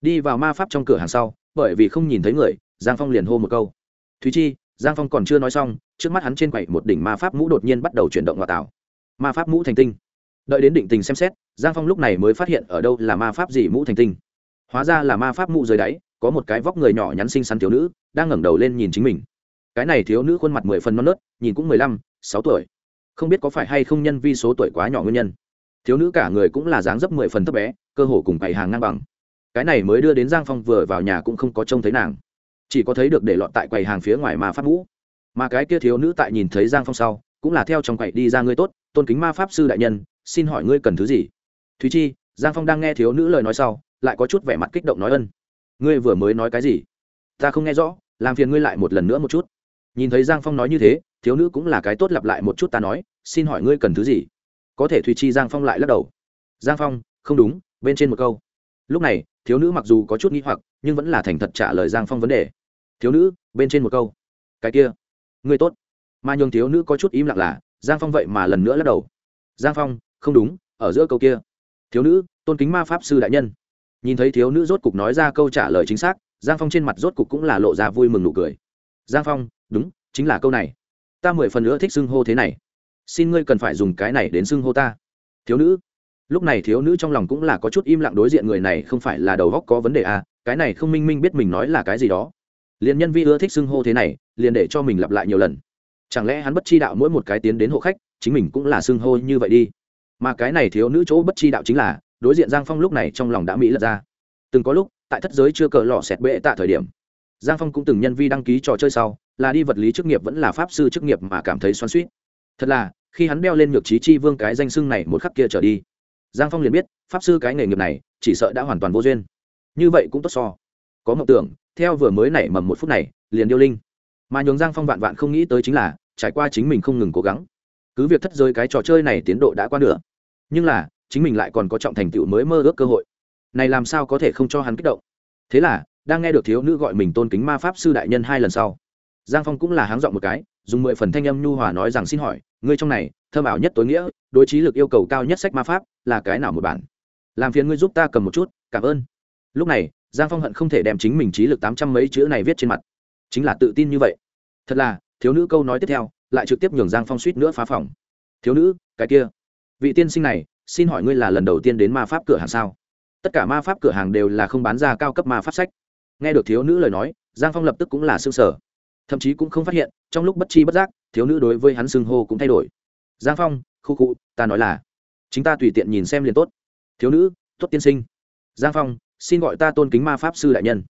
S1: Đi vào ma pháp trong cửa hàng sau bởi vì không nhìn thấy người, giang phong liền hô một câu. Thúy chi, giang phong còn chưa nói xong, trước mắt hắn trên quậy một đỉnh ma pháp mũ đột nhiên bắt đầu chuyển động ngoại tảo. Ma pháp mũ thành tinh. Đợi đến định tình xem xét, giang phong lúc này mới phát hiện ở đâu là ma pháp gì mũ thành tinh. Hóa ra là ma pháp mũ dưới đáy, có một cái vóc người nhỏ nhắn xinh xắn thiếu nữ, đang ngẩng đầu lên nhìn chính mình. Cái này thiếu nữ khuôn mặt mười phần non nớt, nhìn cũng mười lăm, sáu tuổi. Không biết có phải hay không nhân vi số tuổi quá nhỏ nguyên nhân. Thiếu nữ cả người cũng là dáng dấp mười phần thấp bé, cơ hồ cùng cày hàng ngang bằng cái này mới đưa đến giang phong vừa vào nhà cũng không có trông thấy nàng. Chỉ có thấy được để lọt tại quầy hàng phía ngoài mà pháp mũ mà cái kia thiếu nữ tại nhìn thấy giang phong sau, cũng là theo trong quầy đi ra ngươi tốt, tôn kính ma pháp sư đại nhân, xin hỏi ngươi cần thứ gì? Thúy chi, giang phong đang nghe thiếu nữ lời nói sau, lại có chút vẻ mặt kích động nói ân. Ngươi vừa mới nói cái gì? Ta không nghe rõ, làm phiền ngươi lại một lần nữa một chút. Nhìn thấy giang phong nói như thế, thiếu nữ cũng là cái tốt lặp lại một chút ta nói, xin hỏi ngươi cần thứ gì? Có thể thùy chi, giang phong lại lắc đầu. Giang phong, không đúng, bên trên một câu. Lúc này thiếu nữ mặc dù có chút nghi hoặc, nhưng vẫn là thành thật trả lời giang phong vấn đề. Thiếu nữ, bên trên một câu. Cái kia người tốt. Mà nhường thiếu nữ có chút im lặng là, giang phong vậy mà lần nữa lắc đầu. Giang phong, không đúng, ở giữa câu kia. Thiếu nữ, tôn kính ma pháp sư đại nhân. Nhìn thấy thiếu nữ rốt cục nói ra câu trả lời chính xác, giang phong trên mặt rốt cục cũng là lộ ra vui mừng nụ cười. Giang phong, đúng, chính là câu này. Ta mười phần nữa thích xưng hô thế này. Xin ngươi cần phải dùng cái này đến xưng hô ta. Thiếu nữ lúc này thiếu nữ trong lòng cũng là có chút im lặng đối diện người này, không phải là đầu góc có vấn đề à cái này không minh minh biết mình nói là cái gì đó. Liền nhân vi ưa thích xưng hô thế này, liền để cho mình lặp lại nhiều lần. Chẳng lẽ hắn bất chi đạo mỗi một cái tiến đến hộ khách, chính mình cũng là xưng hô như vậy đi? Mà cái này thiếu nữ chỗ bất chi đạo chính là, đối diện giang phong lúc này trong lòng đã mỹ lật ra. Từng có lúc, tại thất giới chưa cờ lò xẹt bệ tạ thời điểm, giang phong cũng từng nhân vi đăng ký trò chơi sau, là đi vật lý chức nghiệp vẫn là pháp sư chức nghiệp mà cảm thấy xoắn suýt thật là, khi hắn đeo lên nhược trí chi vương cái danh xưng này một khắc kia trở đi giang phong liền biết, pháp sư cái nghề nghiệp này, chỉ sợ đã hoàn toàn vô duyên. Như vậy cũng tốt so. Có mộng tưởng, theo vừa mới nảy mầm một phút này, liền điêu linh. Mà nhường giang phong vạn vạn không nghĩ tới chính là, trải qua chính mình không ngừng cố gắng, cứ việc thất rơi cái trò chơi này tiến độ đã qua nửa, nhưng là, chính mình lại còn có trọng thành tựu mới mơ ước cơ hội. Này làm sao có thể không cho hắn kích động? Thế là, đang nghe được thiếu nữ gọi mình tôn kính ma pháp sư đại nhân hai lần sau, giang phong cũng là háng dọn một cái, dùng mười phần thanh âm nhu hòa nói rằng xin hỏi, ngươi trong này, thơm ảo nhất tối nghĩa, đối trí lực yêu cầu cao nhất sách ma pháp là cái nào một bản? Làm phiền ngươi giúp ta cầm một chút cảm ơn. Lúc này giang phong hận không thể đem chính mình trí lực tám trăm mấy chữ này viết trên mặt. Chính là tự tin như vậy. Thật là thiếu nữ câu nói tiếp theo lại trực tiếp nhường giang phong suýt nữa phá phòng. Thiếu nữ cái kia. Vị tiên sinh này xin hỏi ngươi là lần đầu tiên đến ma pháp cửa hàng sao? Tất cả ma pháp cửa hàng đều là không bán ra cao cấp ma pháp sách. Nghe được thiếu nữ lời nói giang phong lập tức cũng là s ư ơ n g sở. Thậm chí cũng không phát hiện trong lúc bất chi bất giác thiếu nữ đối với hắn xưng hô cũng thay đổi. Giang phong khu cụ, ta nói là chính ta tùy tiện nhìn xem liền tốt. Thiếu nữ, tốt tiên sinh. Giang phong, xin gọi ta tôn kính ma pháp sư đại nhân.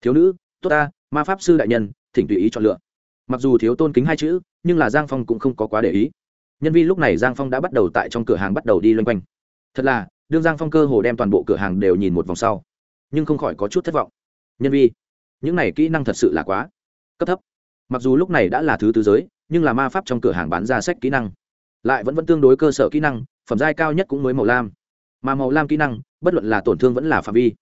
S1: Thiếu nữ, tốt ta, ma pháp sư đại nhân, thỉnh tùy ý chọn lựa. Mặc dù thiếu tôn kính hai chữ, nhưng là giang phong cũng không có quá để ý. Nhân viên lúc này giang phong đã bắt đầu tại trong cửa hàng bắt đầu đi loanh quanh. Thật là, đương giang phong cơ hồ đem toàn bộ cửa hàng đều nhìn một vòng sau, nhưng không khỏi có chút thất vọng. Nhân vi, những này kỹ năng thật sự là quá cấp thấp. Mặc dù lúc này đã là thứ tứ giới, nhưng là ma pháp trong cửa hàng bán ra sách kỹ năng, lại vẫn vẫn tương đối cơ sở kỹ năng phẩm giai cao nhất cũng mới màu lam. Mà màu lam kỹ năng, bất luận là tổn thương vẫn là phạm vi.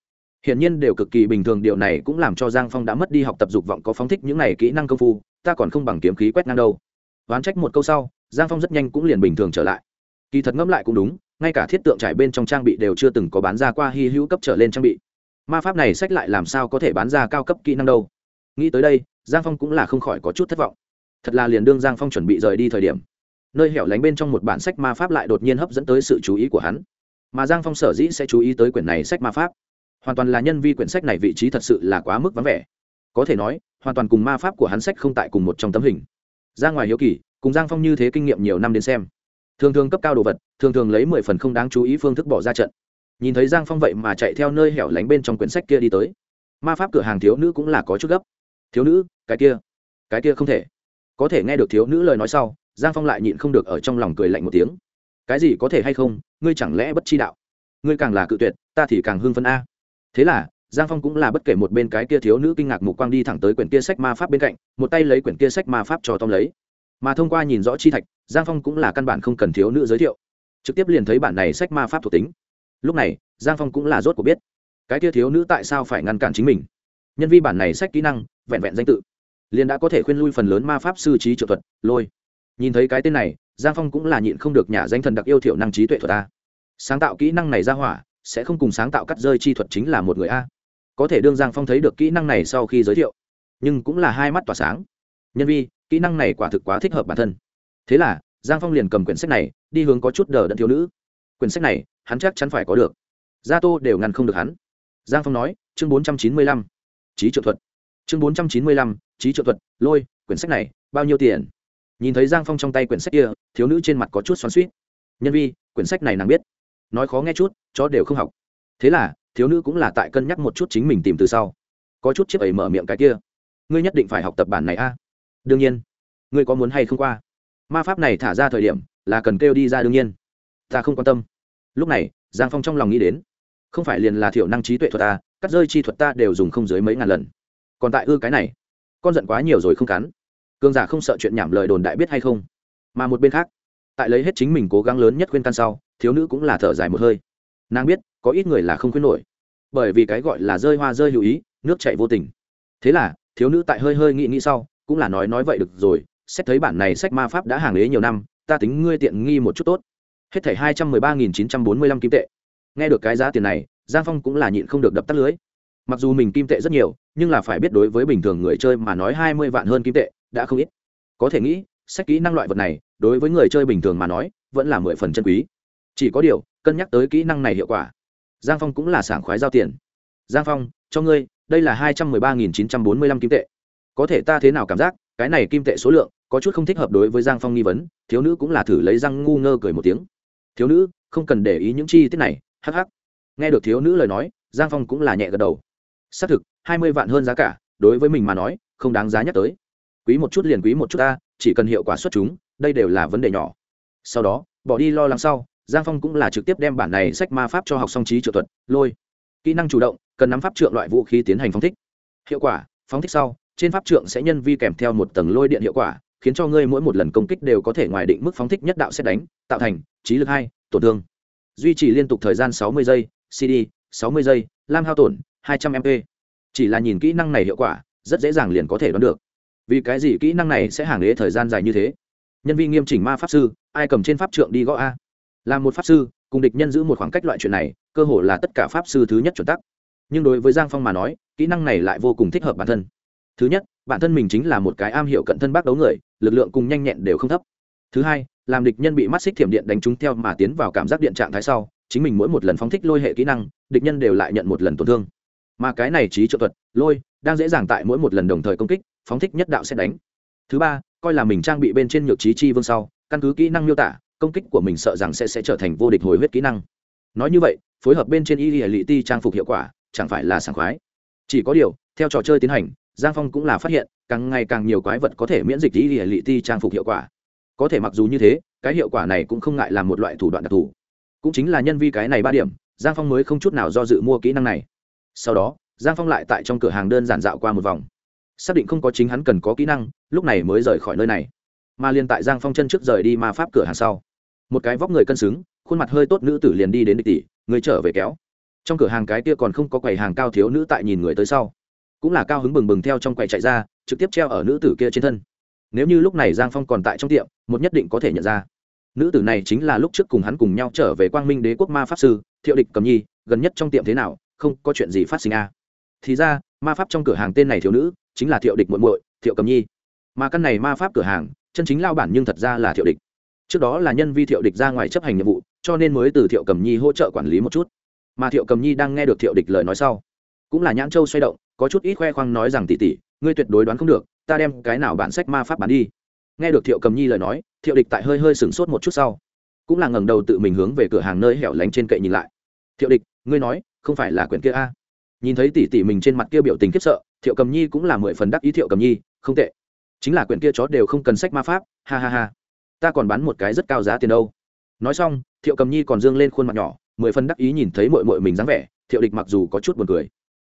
S1: Hiển nhiên đều cực kỳ bình thường, điều này cũng làm cho giang phong đã mất đi học tập dục vọng, có phóng thích những này kỹ năng công phu, ta còn không bằng kiếm khí quét ngang đâu. Oán trách một câu sau, giang phong rất nhanh cũng liền bình thường trở lại. Kỳ thật ngẫm lại cũng đúng, ngay cả thiết tượng trải bên trong trang bị đều chưa từng có bán ra qua hy hữu cấp trở lên trang bị. Ma pháp này sách lại làm sao có thể bán ra cao cấp kỹ năng đâu? Nghĩ tới đây, giang phong cũng là không khỏi có chút thất vọng. Thật là liền đương giang phong chuẩn bị rời đi thời điểm nơi hẻo lánh bên trong một bản sách ma pháp lại đột nhiên hấp dẫn tới sự chú ý của hắn. Mà giang phong sở dĩ sẽ chú ý tới quyển này sách ma pháp, hoàn toàn là nhân vi quyển sách này vị trí thật sự là quá mức vắng vẻ. Có thể nói, hoàn toàn cùng ma pháp của hắn sách không tại cùng một trong tấm hình. Ra ngoài hiếu kỳ, cùng giang phong như thế kinh nghiệm nhiều năm đến xem. Thường thường cấp cao đồ vật, thường thường lấy mười phần không đáng chú ý phương thức bỏ ra trận. Nhìn thấy giang phong vậy mà chạy theo nơi hẻo lánh bên trong quyển sách kia đi tới. Ma pháp cửa hàng thiếu nữ cũng là có chút gấp. Thiếu nữ, cái kia cái kia không thể. Có thể nghe được thiếu nữ lời nói sau giang phong lại nhịn không được ở trong lòng cười lạnh một tiếng. Cái gì có thể hay không, ngươi chẳng lẽ bất chi đạo? Ngươi càng là cự tuyệt, ta thì càng hưng phân a. Thế là, giang phong cũng là bất kể một bên cái kia thiếu nữ kinh ngạc mục quang đi thẳng tới quyển kia sách ma pháp bên cạnh, một tay lấy quyển kia sách ma pháp cho tom lấy. Mà thông qua nhìn rõ chi thạch, giang phong cũng là căn bản không cần thiếu nữ giới thiệu. Trực tiếp liền thấy bản này sách ma pháp thuộc tính. Lúc này, giang phong cũng là rốt của biết, cái kia thiếu nữ tại sao phải ngăn cản chính mình. Nhân vi bản này sách kỹ năng, vẹn vẹn danh tự. Liền đã có thể khuyên lui phần lớn ma pháp sư trí trợ thuật, lôi nhìn thấy cái tên này, giang phong cũng là nhịn không được nhà danh thần đặc yêu thiểu năng trí tuệ thuật a. Sáng tạo kỹ năng này ra hỏa, sẽ không cùng sáng tạo cắt rơi chi thuật chính là một người a. Có thể đương giang phong thấy được kỹ năng này sau khi giới thiệu, nhưng cũng là hai mắt tỏa sáng. Nhân vi, kỹ năng này quả thực quá thích hợp bản thân. Thế là, giang phong liền cầm quyển sách này, đi hướng có chút đờ đẫn thiếu nữ. Quyển sách này, hắn chắc chắn phải có được. Gia tô đều ngăn không được hắn. Giang phong nói, chương bốn trăm chín mươi lăm, trí trợ thuật. Chương bốn trăm chín mươi lăm, trí trợ thuật, lôi, quyển sách này, bao nhiêu tiền? Nhìn thấy giang phong trong tay quyển sách kia, thiếu nữ trên mặt có chút xoắn suýt nhân vi, quyển sách này nàng biết. Nói khó nghe chút, chó đều không học. Thế là, thiếu nữ cũng là tại cân nhắc một chút chính mình tìm từ sau. Có chút chiếc ấy mở miệng cái kia. Ngươi nhất định phải học tập bản này a. Đương nhiên. Ngươi có muốn hay không qua? Ma pháp này thả ra thời điểm, là cần kêu đi ra đương nhiên. Ta không quan tâm. Lúc này, giang phong trong lòng nghĩ đến. Không phải liền là thiểu năng trí tuệ thuật ta cắt rơi chi thuật ta đều dùng không dưới mấy ngàn lần. Còn tại ư cái này. Con giận quá nhiều rồi không cắn cương giả không sợ chuyện nhảm lời đồn đại biết hay không? Mà một bên khác, tại lấy hết chính mình cố gắng lớn nhất khuyên căn sau, thiếu nữ cũng là thở dài một hơi. Nàng biết, có ít người là không khuyên nổi. Bởi vì cái gọi là rơi hoa rơi hữu ý, nước chạy vô tình. Thế là, thiếu nữ tại hơi hơi nghĩ nghĩ sau, cũng là nói nói vậy được rồi, xét thấy bản này sách ma pháp đã hàng ế nhiều năm, ta tính ngươi tiện nghi một chút tốt. Hết thảy hai trăm mười ba nghìn chín trăm bốn mươi lăm kim tệ. Nghe được cái giá tiền này, giang phong cũng là nhịn không được đập tắt lưới. Mặc dù mình kim tệ rất nhiều, nhưng là phải biết đối với bình thường người chơi mà nói hai mươi vạn hơn kim tệ đã không ít. Có thể nghĩ, sách kỹ năng loại vật này, đối với người chơi bình thường mà nói, vẫn là mười phần chân quý. Chỉ có điều, cân nhắc tới kỹ năng này hiệu quả. Giang phong cũng là sảng khoái giao tiền. Giang phong, cho ngươi, đây là hai trăm mười ba nghìn chín trăm bốn mươi lăm kim tệ. Có thể ta thế nào cảm giác, cái này kim tệ số lượng, có chút không thích hợp đối với giang phong nghi vấn, thiếu nữ cũng là thử lấy răng ngu ngơ cười một tiếng. Thiếu nữ, không cần để ý những chi tiết này, hắc hắc. Nghe được thiếu nữ lời nói, giang phong cũng là nhẹ gật đầu. Xác thực, hai mươi vạn hơn giá cả, đối với mình mà nói, không đáng giá nhắc tới quý một chút liền quý một chút ta, chỉ cần hiệu quả xuất chúng, đây đều là vấn đề nhỏ. Sau đó, bỏ đi lo lắng sau, giang phong cũng là trực tiếp đem bản này sách ma pháp cho học song trí trợ thuật, lôi. Kỹ năng chủ động, cần nắm pháp trượng loại vũ khí tiến hành phóng thích. Hiệu quả, phóng thích sau, trên pháp trượng sẽ nhân vi kèm theo một tầng lôi điện hiệu quả, khiến cho ngươi mỗi một lần công kích đều có thể ngoài định mức phóng thích nhất đạo xét đánh, tạo thành trí lực hai, tổn thương. Duy trì liên tục thời gian sáu mươi giây cd sáu mươi giây, lam hao tổn, hai trăm mp chỉ là nhìn kỹ năng này hiệu quả, rất dễ dàng liền có thể đoán được vì cái gì kỹ năng này sẽ hàng lễ thời gian dài như thế? Nhân viên nghiêm chỉnh ma pháp sư, ai cầm trên pháp trượng đi gõ a? Là một pháp sư, cùng địch nhân giữ một khoảng cách loại chuyện này, cơ hồ là tất cả pháp sư thứ nhất chuẩn tắc. Nhưng đối với giang phong mà nói, kỹ năng này lại vô cùng thích hợp bản thân. Thứ nhất, bản thân mình chính là một cái am hiểu cận thân bác đấu người, lực lượng cùng nhanh nhẹn đều không thấp. Thứ hai, làm địch nhân bị mắt xích thiểm điện đánh trúng theo mà tiến vào cảm giác điện trạng thái sau, chính mình mỗi một lần phóng thích lôi hệ kỹ năng, địch nhân đều lại nhận một lần tổn thương. Mà cái này trí trợ thuật, lôi đang dễ dàng tại mỗi một lần đồng thời công kích, phóng thích nhất đạo sẽ đánh. Thứ ba, coi là mình trang bị bên trên nhược trí chi vương sau, căn cứ kỹ năng miêu tả, công kích của mình sợ rằng sẽ sẽ trở thành vô địch hồi huyết kỹ năng. Nói như vậy, phối hợp bên trên y hệ lị ti trang phục hiệu quả, chẳng phải là sảng khoái. Chỉ có điều, theo trò chơi tiến hành, giang phong cũng là phát hiện, càng ngày càng nhiều quái vật có thể miễn dịch y hệ lị ti trang phục hiệu quả. Có thể mặc dù như thế, cái hiệu quả này cũng không ngại là một loại thủ đoạn đặc thù. Cũng chính là nhân vi cái này ba điểm, giang phong mới không chút nào do dự mua kỹ năng này. Sau đó giang phong lại tại trong cửa hàng đơn giản dạo qua một vòng. Xác định không có chính hắn cần có kỹ năng, lúc này mới rời khỏi nơi này. Mà liền tại giang phong chân trước rời đi ma pháp cửa hàng sau, một cái vóc người cân xứng, khuôn mặt hơi tốt nữ tử liền đi đến địch tỷ, người trở về kéo. Trong cửa hàng cái kia còn không có quầy hàng cao thiếu nữ tại nhìn người tới sau, cũng là cao hứng bừng bừng theo trong quầy chạy ra, trực tiếp treo ở nữ tử kia trên thân. Nếu như lúc này giang phong còn tại trong tiệm, một nhất định có thể nhận ra. Nữ tử này chính là lúc trước cùng hắn cùng nhau trở về quang minh đế quốc ma pháp sư, thiệu địch cầm nhi, gần nhất trong tiệm thế nào, không có chuyện gì phát sinh a à thì ra, ma pháp trong cửa hàng tên này thiếu nữ, chính là thiệu địch muội muội, thiệu cầm nhi. Mà căn này ma pháp cửa hàng, chân chính lao bản nhưng thật ra là thiệu địch. Trước đó là nhân vi thiệu địch ra ngoài chấp hành nhiệm vụ, cho nên mới từ thiệu cầm nhi hỗ trợ quản lý một chút. Mà thiệu cầm nhi đang nghe được thiệu địch lời nói sau, cũng là nhãn châu xoay động, có chút ít khoe khoang nói rằng tỉ tỉ ngươi tuyệt đối đoán không được, ta đem cái nào bản sách ma pháp bán đi. Nghe được thiệu cầm nhi lời nói, thiệu địch tại hơi hơi sửng sốt một chút sau, cũng là ngẩng đầu tự mình hướng về cửa hàng nơi hẻo lánh trên cậy nhìn lại. Thiệu địch, ngươi nói, không phải là quyển kia a? Nhìn thấy tỉ tỉ mình trên mặt kia biểu tình khiếp sợ, thiệu cầm nhi cũng là mười phần đắc ý thiệu cầm nhi, không tệ. Chính là quyển kia chó đều không cần sách ma pháp, ha ha ha. Ta còn bán một cái rất cao giá tiền đâu. Nói xong, thiệu cầm nhi còn dương lên khuôn mặt nhỏ, mười phần đắc ý nhìn thấy mội mội mình dáng vẻ, thiệu địch mặc dù có chút buồn cười,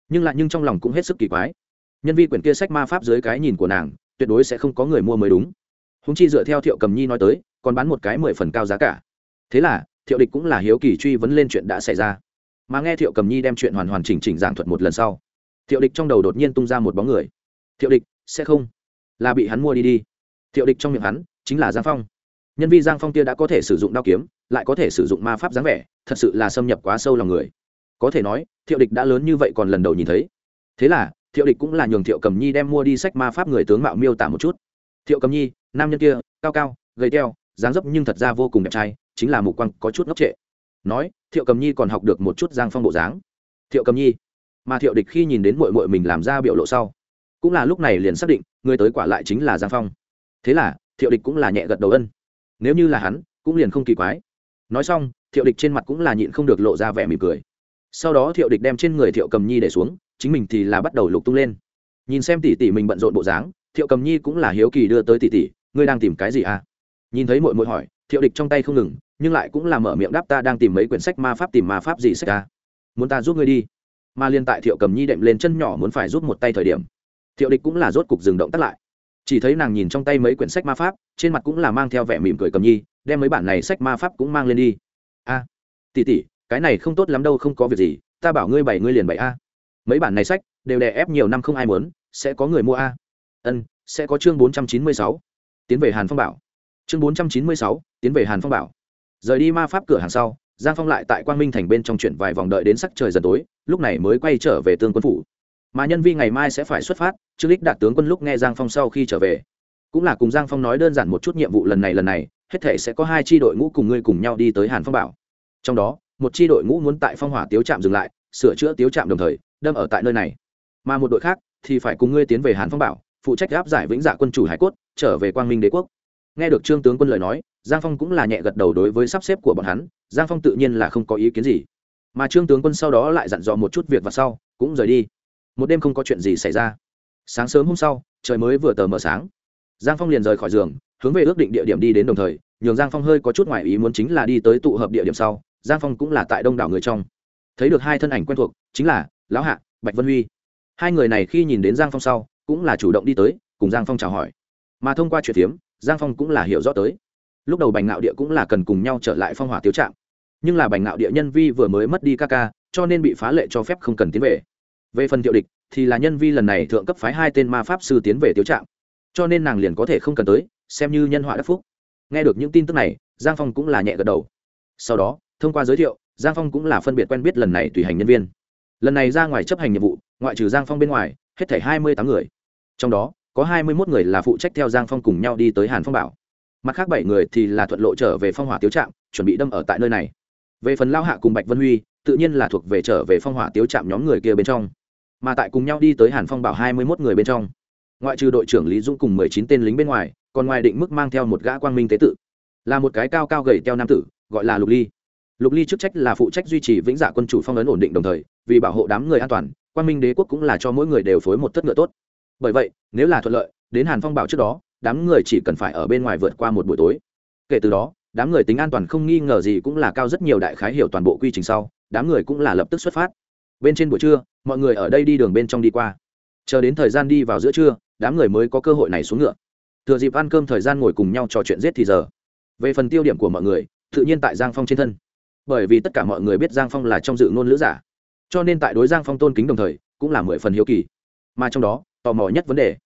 S1: nhưng lại nhưng trong lòng cũng hết sức kỳ quái. Nhân vi quyển kia sách ma pháp dưới cái nhìn của nàng, tuyệt đối sẽ không có người mua mới đúng. Húng chi dựa theo thiệu cầm nhi nói tới, còn bán một cái mười phần cao giá cả. Thế là, thiệu địch cũng là hiếu kỳ truy vấn lên chuyện đã xảy ra mà nghe thiệu cầm nhi đem chuyện hoàn hoàn chỉnh chỉnh giảng thuật một lần sau, thiệu địch trong đầu đột nhiên tung ra một bóng người. Thiệu địch, sẽ không? Là bị hắn mua đi đi. Thiệu địch trong miệng hắn, chính là giang phong. Nhân vi giang phong kia đã có thể sử dụng đao kiếm, lại có thể sử dụng ma pháp dáng vẻ, thật sự là xâm nhập quá sâu lòng người. Có thể nói, thiệu địch đã lớn như vậy còn lần đầu nhìn thấy. Thế là, thiệu địch cũng là nhường thiệu cầm nhi đem mua đi sách ma pháp người tướng mạo miêu tả một chút. Thiệu cầm nhi, nam nhân kia, cao cao, gầy teo, dáng dấp nhưng thật ra vô cùng đẹp trai, chính là mục quang có chút ngốc trệ nói, thiệu cầm nhi còn học được một chút giang phong bộ dáng. Thiệu cầm nhi? Mà thiệu địch khi nhìn đến mội mội mình làm ra biểu lộ sau, cũng là lúc này liền xác định, người tới quả lại chính là giang phong. Thế là, thiệu địch cũng là nhẹ gật đầu ân. Nếu như là hắn, cũng liền không kỳ quái. Nói xong, thiệu địch trên mặt cũng là nhịn không được lộ ra vẻ mỉm cười. Sau đó thiệu địch đem trên người thiệu cầm nhi để xuống, chính mình thì là bắt đầu lục tung lên. Nhìn xem tỷ tỷ mình bận rộn bộ dáng, thiệu cầm nhi cũng là hiếu kỳ đưa tới tỷ tỷ ngươi đang tìm cái gì à? Nhìn thấy mội mội hỏi thiệu địch trong tay không ngừng nhưng lại cũng là mở miệng đáp ta đang tìm mấy quyển sách ma pháp tìm ma pháp gì sách ta. Muốn ta giúp ngươi đi. Mà liên tại thiệu cầm nhi đệm lên chân nhỏ muốn phải giúp một tay thời điểm thiệu địch cũng là rốt cục dừng động tắt lại. Chỉ thấy nàng nhìn trong tay mấy quyển sách ma pháp trên mặt cũng là mang theo vẻ mỉm cười cầm nhi đem mấy bản này sách ma pháp cũng mang lên đi. A à, tỉ tỉ cái này không tốt lắm đâu không có việc gì ta bảo ngươi bảy ngươi liền bảy a. Mấy bản này sách đều đè ép nhiều năm không ai muốn sẽ có người mua a. Ân sẽ có chương bốn trăm chín mươi sáu. Tiến về hàn phong bảo chương bốn trăm chín mươi sáu, tiến về hàn phong bảo. Rời đi ma pháp cửa hàng sau, giang phong lại tại quang minh thành bên trong chuyển vài vòng đợi đến sắc trời dần tối, lúc này mới quay trở về tương quân phủ. Mà nhân vi ngày mai sẽ phải xuất phát, trương lích đạt tướng quân lúc nghe giang phong sau khi trở về. Cũng là cùng giang phong nói đơn giản một chút nhiệm vụ lần này lần này, hết thể sẽ có hai tri đội ngũ cùng ngươi cùng nhau đi tới hàn phong bảo. Trong đó, một tri đội ngũ muốn tại phong hỏa tiếu trạm dừng lại, sửa chữa tiếu trạm đồng thời, đâm ở tại nơi này. Mà một đội khác thì phải cùng ngươi tiến về hàn phong bảo, phụ trách áp giải vĩnh dạ quân chủ hải cốt, trở về quang minh đế quốc nghe được trương tướng quân lời nói, giang phong cũng là nhẹ gật đầu đối với sắp xếp của bọn hắn, giang phong tự nhiên là không có ý kiến gì. Mà trương tướng quân sau đó lại dặn dò một chút việc và sau, cũng rời đi. Một đêm không có chuyện gì xảy ra. Sáng sớm hôm sau, trời mới vừa tờ mờ sáng. Giang phong liền rời khỏi giường, hướng về ước định địa điểm đi đến đồng thời, nhường giang phong hơi có chút ngoại ý muốn chính là đi tới tụ hợp địa điểm sau, giang phong cũng là tại đông đảo người trong. Thấy được hai thân ảnh quen thuộc, chính là lão hạ, bạch vân huy. Hai người này khi nhìn đến giang phong sau, cũng là chủ động đi tới, cùng giang phong chào hỏi. Mà thông qua chuyện phiếm giang phong cũng là hiểu rõ tới. Lúc đầu bành ngạo địa cũng là cần cùng nhau trở lại phong hỏa tiếu trạm. Nhưng là bành ngạo địa nhân vi vừa mới mất đi ca ca, cho nên bị phá lệ cho phép không cần tiến về. Về phần thiệu địch, thì là nhân vi lần này thượng cấp phái hai tên ma pháp sư tiến về tiếu trạm. Cho nên nàng liền có thể không cần tới, xem như nhân họa đắc phúc. Nghe được những tin tức này, giang phong cũng là nhẹ gật đầu. Sau đó, thông qua giới thiệu, giang phong cũng là phân biệt quen biết lần này tùy hành nhân viên. Lần này ra ngoài chấp hành nhiệm vụ, ngoại trừ giang phong bên ngoài, hết thảy hai mươi tám người. Trong đó có hai mươi một người là phụ trách theo giang phong cùng nhau đi tới hàn phong bảo. Mặt khác bảy người thì là thuận lộ trở về phong hỏa tiếu trạm, chuẩn bị đâm ở tại nơi này. Về phần lao hạ cùng bạch vân huy, tự nhiên là thuộc về trở về phong hỏa tiếu trạm nhóm người kia bên trong. Mà tại cùng nhau đi tới hàn phong bảo hai mươi một người bên trong. Ngoại trừ đội trưởng lý dũng cùng mười chín tên lính bên ngoài, còn ngoài định mức mang theo một gã quang minh tế tự. Là một cái cao cao gầy teo nam tử, gọi là lục ly. Lục ly chức trách là phụ trách duy trì vĩnh dạ quân chủ phong ấn ổn định đồng thời, vì bảo hộ đám người an toàn, quang minh đế quốc cũng là cho mỗi người đều phối một thất ngựa tốt bởi vậy, nếu là thuận lợi, đến hàn phong bảo trước đó, đám người chỉ cần phải ở bên ngoài vượt qua một buổi tối. Kể từ đó, đám người tính an toàn không nghi ngờ gì cũng là cao rất nhiều đại khái hiểu toàn bộ quy trình sau, đám người cũng là lập tức xuất phát. Bên trên buổi trưa, mọi người ở đây đi đường bên trong đi qua. Chờ đến thời gian đi vào giữa trưa, đám người mới có cơ hội này xuống ngựa. Thừa dịp ăn cơm thời gian ngồi cùng nhau trò chuyện giết thì giờ. Về phần tiêu điểm của mọi người, tự nhiên tại giang phong trên thân. Bởi vì tất cả mọi người biết giang phong là trong dự ngôn lữ giả. Cho nên tại đối giang phong tôn kính đồng thời, cũng là mười phần hiếu kỳ. Mà trong đó tò mò nhất vấn đề.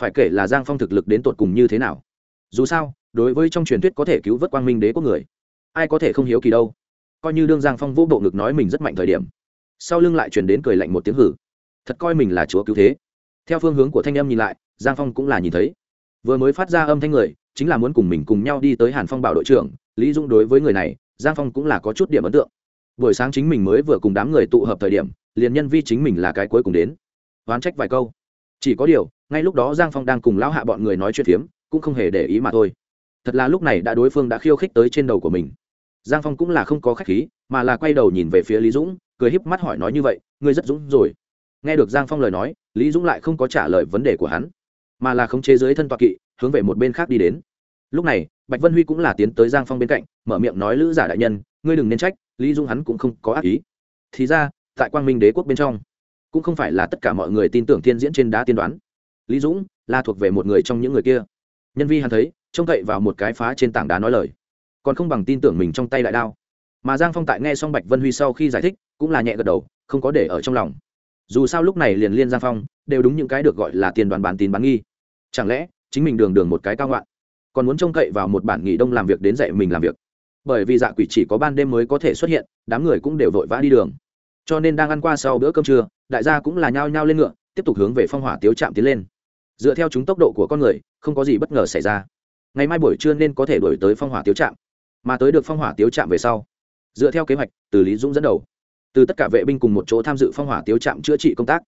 S1: Phải kể là giang phong thực lực đến tột cùng như thế nào. Dù sao, đối với trong truyền thuyết có thể cứu vớt quang minh đế quốc người, ai có thể không hiếu kỳ đâu. Coi như đương giang phong vũ bộ ngực nói mình rất mạnh thời điểm, sau lưng lại chuyển đến cười lạnh một tiếng hử. Thật coi mình là chúa cứu thế. Theo phương hướng của thanh âm nhìn lại, giang phong cũng là nhìn thấy. Vừa mới phát ra âm thanh người, chính là muốn cùng mình cùng nhau đi tới hàn phong bảo đội trưởng, lý dung đối với người này, giang phong cũng là có chút điểm ấn tượng. Buổi sáng chính mình mới vừa cùng đám người tụ hợp thời điểm, liền nhân vi chính mình là cái cuối cùng đến. Oán trách vài câu chỉ có điều, ngay lúc đó giang phong đang cùng lão hạ bọn người nói chuyện phiếm, cũng không hề để ý mà thôi. Thật là lúc này đã đối phương đã khiêu khích tới trên đầu của mình. Giang phong cũng là không có khách khí, mà là quay đầu nhìn về phía lý dũng, cười híp mắt hỏi nói như vậy, ngươi rất dũng rồi. Nghe được giang phong lời nói, lý dũng lại không có trả lời vấn đề của hắn, mà là khống chế dưới thân toa kỵ, hướng về một bên khác đi đến. Lúc này, bạch vân huy cũng là tiến tới giang phong bên cạnh, mở miệng nói, lữ giả đại nhân, ngươi đừng nên trách, lý dũng hắn cũng không có ác ý. Thì ra, tại quang minh đế quốc bên trong cũng không phải là tất cả mọi người tin tưởng thiên diễn trên đá tiên đoán. Lý dũng là thuộc về một người trong những người kia. Nhân vi hắn thấy, trông cậy vào một cái phá trên tảng đá nói lời. Còn không bằng tin tưởng mình trong tay đại đao. Mà giang phong tại nghe xong bạch vân huy sau khi giải thích, cũng là nhẹ gật đầu, không có để ở trong lòng. Dù sao lúc này liền liên giang phong, đều đúng những cái được gọi là tiền đoàn bán tín bán nghi. Chẳng lẽ, chính mình đường đường một cái cao ngoạn, còn muốn trông cậy vào một bản nghỉ đông làm việc đến dạy mình làm việc? Bởi vì dạ quỷ chỉ có ban đêm mới có thể xuất hiện, đám người cũng đều vội vã đi đường. Cho nên đang ăn qua sau bữa cơm trưa đại gia cũng là nhao nhao lên ngựa, tiếp tục hướng về phong hỏa tiếu trạm tiến lên. Dựa theo chúng tốc độ của con người, không có gì bất ngờ xảy ra. Ngày mai buổi trưa nên có thể đổi tới phong hỏa tiếu trạm. Mà tới được phong hỏa tiếu trạm về sau, dựa theo kế hoạch, từ lý dũng dẫn đầu. Từ tất cả vệ binh cùng một chỗ tham dự phong hỏa tiếu trạm chữa trị công tác.